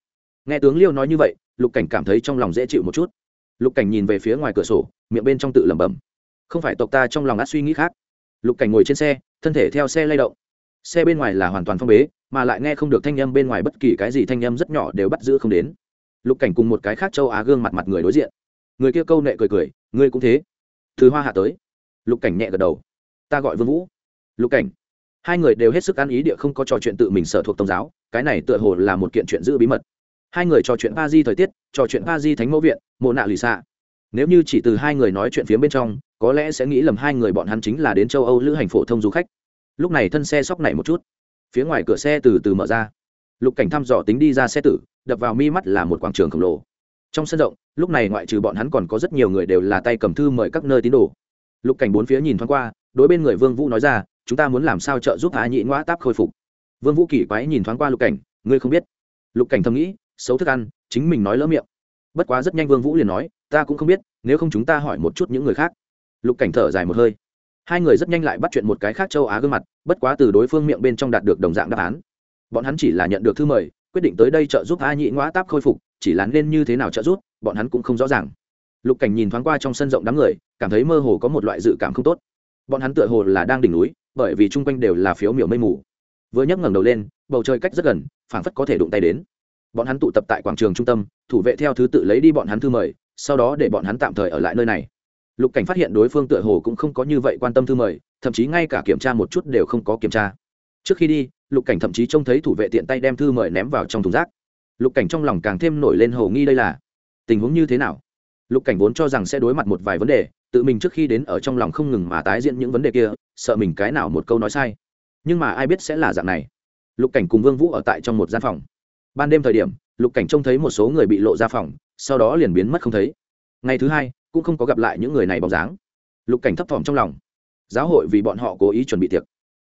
Nghe tướng liêu nói như vậy, lục cảnh cảm thấy trong lòng dễ chịu một chút. Lục cảnh nhìn về phía ngoài cửa sổ, miệng bên trong tự lẩm bẩm, không phải tộc ta trong lòng át suy nghĩ khác. Lục cảnh ngồi trên xe, thân thể theo xe lay động. Xe bên ngoài là hoàn toàn phong bế mà lại nghe không được thanh âm bên ngoài bất kỳ cái gì, thanh âm rất nhỏ đều bắt giữ không đến. Lục cảnh cùng một cái khác châu á gương mặt mặt người đối diện. Người kia câu nệ cười cười, ngươi cũng thế. Thứ hoa hạ tới. Lục cảnh nhẹ gật đầu. Ta gọi vương vũ. Lục cảnh. Hai người đều hết sức ăn ý địa không có trò chuyện tự mình sở thuộc tôn giáo, cái này tựa hồ là một kiện chuyện giữ bí mật. Hai người trò chuyện ba di thời tiết, trò chuyện ba di thánh mẫu viện, mộ nạ lì xạ. Nếu như chỉ từ hai người nói chuyện phía bên trong, có lẽ sẽ nghĩ lầm hai người bọn hắn chính là đến châu âu lữ hành phổ thông du khách. Lúc này thân xe sóc nảy một chút phía ngoài cửa xe từ từ mở ra. Lục cảnh thăm dò tính đi ra xe tử, đập vào mi mắt là một quảng trường khổng lồ. Trong sân rộng, lúc này ngoại trừ bọn hắn còn có rất nhiều người đều là tay cầm thư mời các nơi tín đồ. Lục cảnh bốn phía nhìn thoáng qua, đối bên người vương vũ nói ra, chúng ta muốn làm sao trợ giúp hạ nhị ngoã táp khôi phục? Vương vũ kỳ quái nhìn thoáng qua lục cảnh, ngươi không biết. Lục cảnh thầm nghĩ, xấu thức ăn, chính mình nói lỡ miệng. Bất quá rất nhanh vương vũ liền nói, ta cũng không biết, nếu không chúng ta hỏi một chút những người khác. Lục cảnh thở dài một hơi hai người rất nhanh lại bắt chuyện một cái khác châu á gương mặt, bất quá từ đối phương miệng bên trong đạt được đồng dạng đáp án. Bọn hắn chỉ là nhận được thư mời, quyết định tới đây trợ giúp a nhị ngoã táp khôi phục, chỉ là nên như thế nào trợ giúp, bọn hắn cũng không rõ ràng. Lục cảnh nhìn thoáng qua trong sân rộng đám người, cảm thấy mơ hồ có một loại dự cảm không tốt. Bọn hắn tựa hồ là đang đỉnh núi, bởi vì chung quanh đều là phiếu miểu mây mù. Vừa nhấc ngẩng đầu lên, bầu trời cách rất gần, phảng phất có thể đụng tay đến. Bọn hắn tụ tập tại quảng trường trung tâm, thủ vệ theo thứ tự lấy đi bọn hắn thư mời, sau đó để bọn hắn tạm thời ở lại nơi này lục cảnh phát hiện đối phương tựa hồ cũng không có như vậy quan tâm thư mời, thậm chí ngay cả kiểm tra một chút đều không có kiểm tra. Trước khi đi, lục cảnh thậm chí trông thấy thủ vệ tiện tay đem thư mời ném vào trong thùng rác. Lục cảnh trong lòng càng thêm nổi lên hồ nghi đây là, tình huống như thế nào? Lục cảnh vốn cho rằng sẽ đối mặt một vài vấn đề, tự mình trước khi đến ở trong lòng không ngừng mà tái diễn những vấn đề kia, sợ mình cái nào một câu nói sai. Nhưng mà ai biết sẽ là dạng này? Lục cảnh cùng vương vũ ở tại trong một gian phòng. Ban đêm thời điểm, lục cảnh trông thấy một số người bị lộ ra phòng, sau đó liền biến mất không thấy. Ngày thứ hai cũng không có gặp lại những người này bóng dáng. Lục cảnh thấp thỏm trong lòng. Giáo hội vì bọn họ cố ý chuẩn bị tiệc.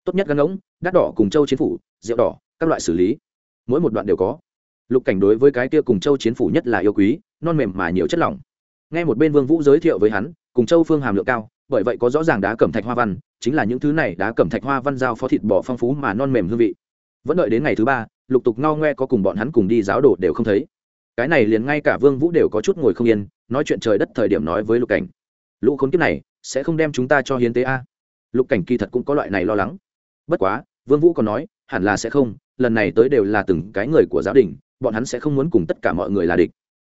Tốt nhất gắn ngỗng đắt đỏ cùng châu chiến phủ, rượu đỏ, các loại xử lý. Mỗi một đoạn đều có. Lục cảnh đối với cái kia cùng châu chiến phủ nhất là yêu quý, non mềm mà nhiều chất lỏng. Nghe một bên vương vũ giới thiệu với hắn, cùng châu phương hàm lượng cao, bởi vậy có rõ ràng đá cẩm thạch hoa văn, chính là những thứ này đá cẩm thạch hoa văn giao phó thịt bò phong phú mà non mềm hương vị. Vẫn đợi đến ngày thứ ba, lục tục ngao ngoe có cùng bọn hắn cùng đi giáo đồ đều không thấy. Cái này liền ngay cả vương vũ đều có chút ngồi không yên nói chuyện trời đất thời điểm nói với lục cảnh. Lũ khốn kiếp này, sẽ không đem chúng ta cho hiến tế a. Lục cảnh kỳ thật cũng có loại này lo lắng. Bất quá, vương vũ còn nói, hẳn là sẽ không, lần này tới đều là từng cái người của giáo đình, bọn hắn sẽ không muốn cùng tất cả mọi người là địch.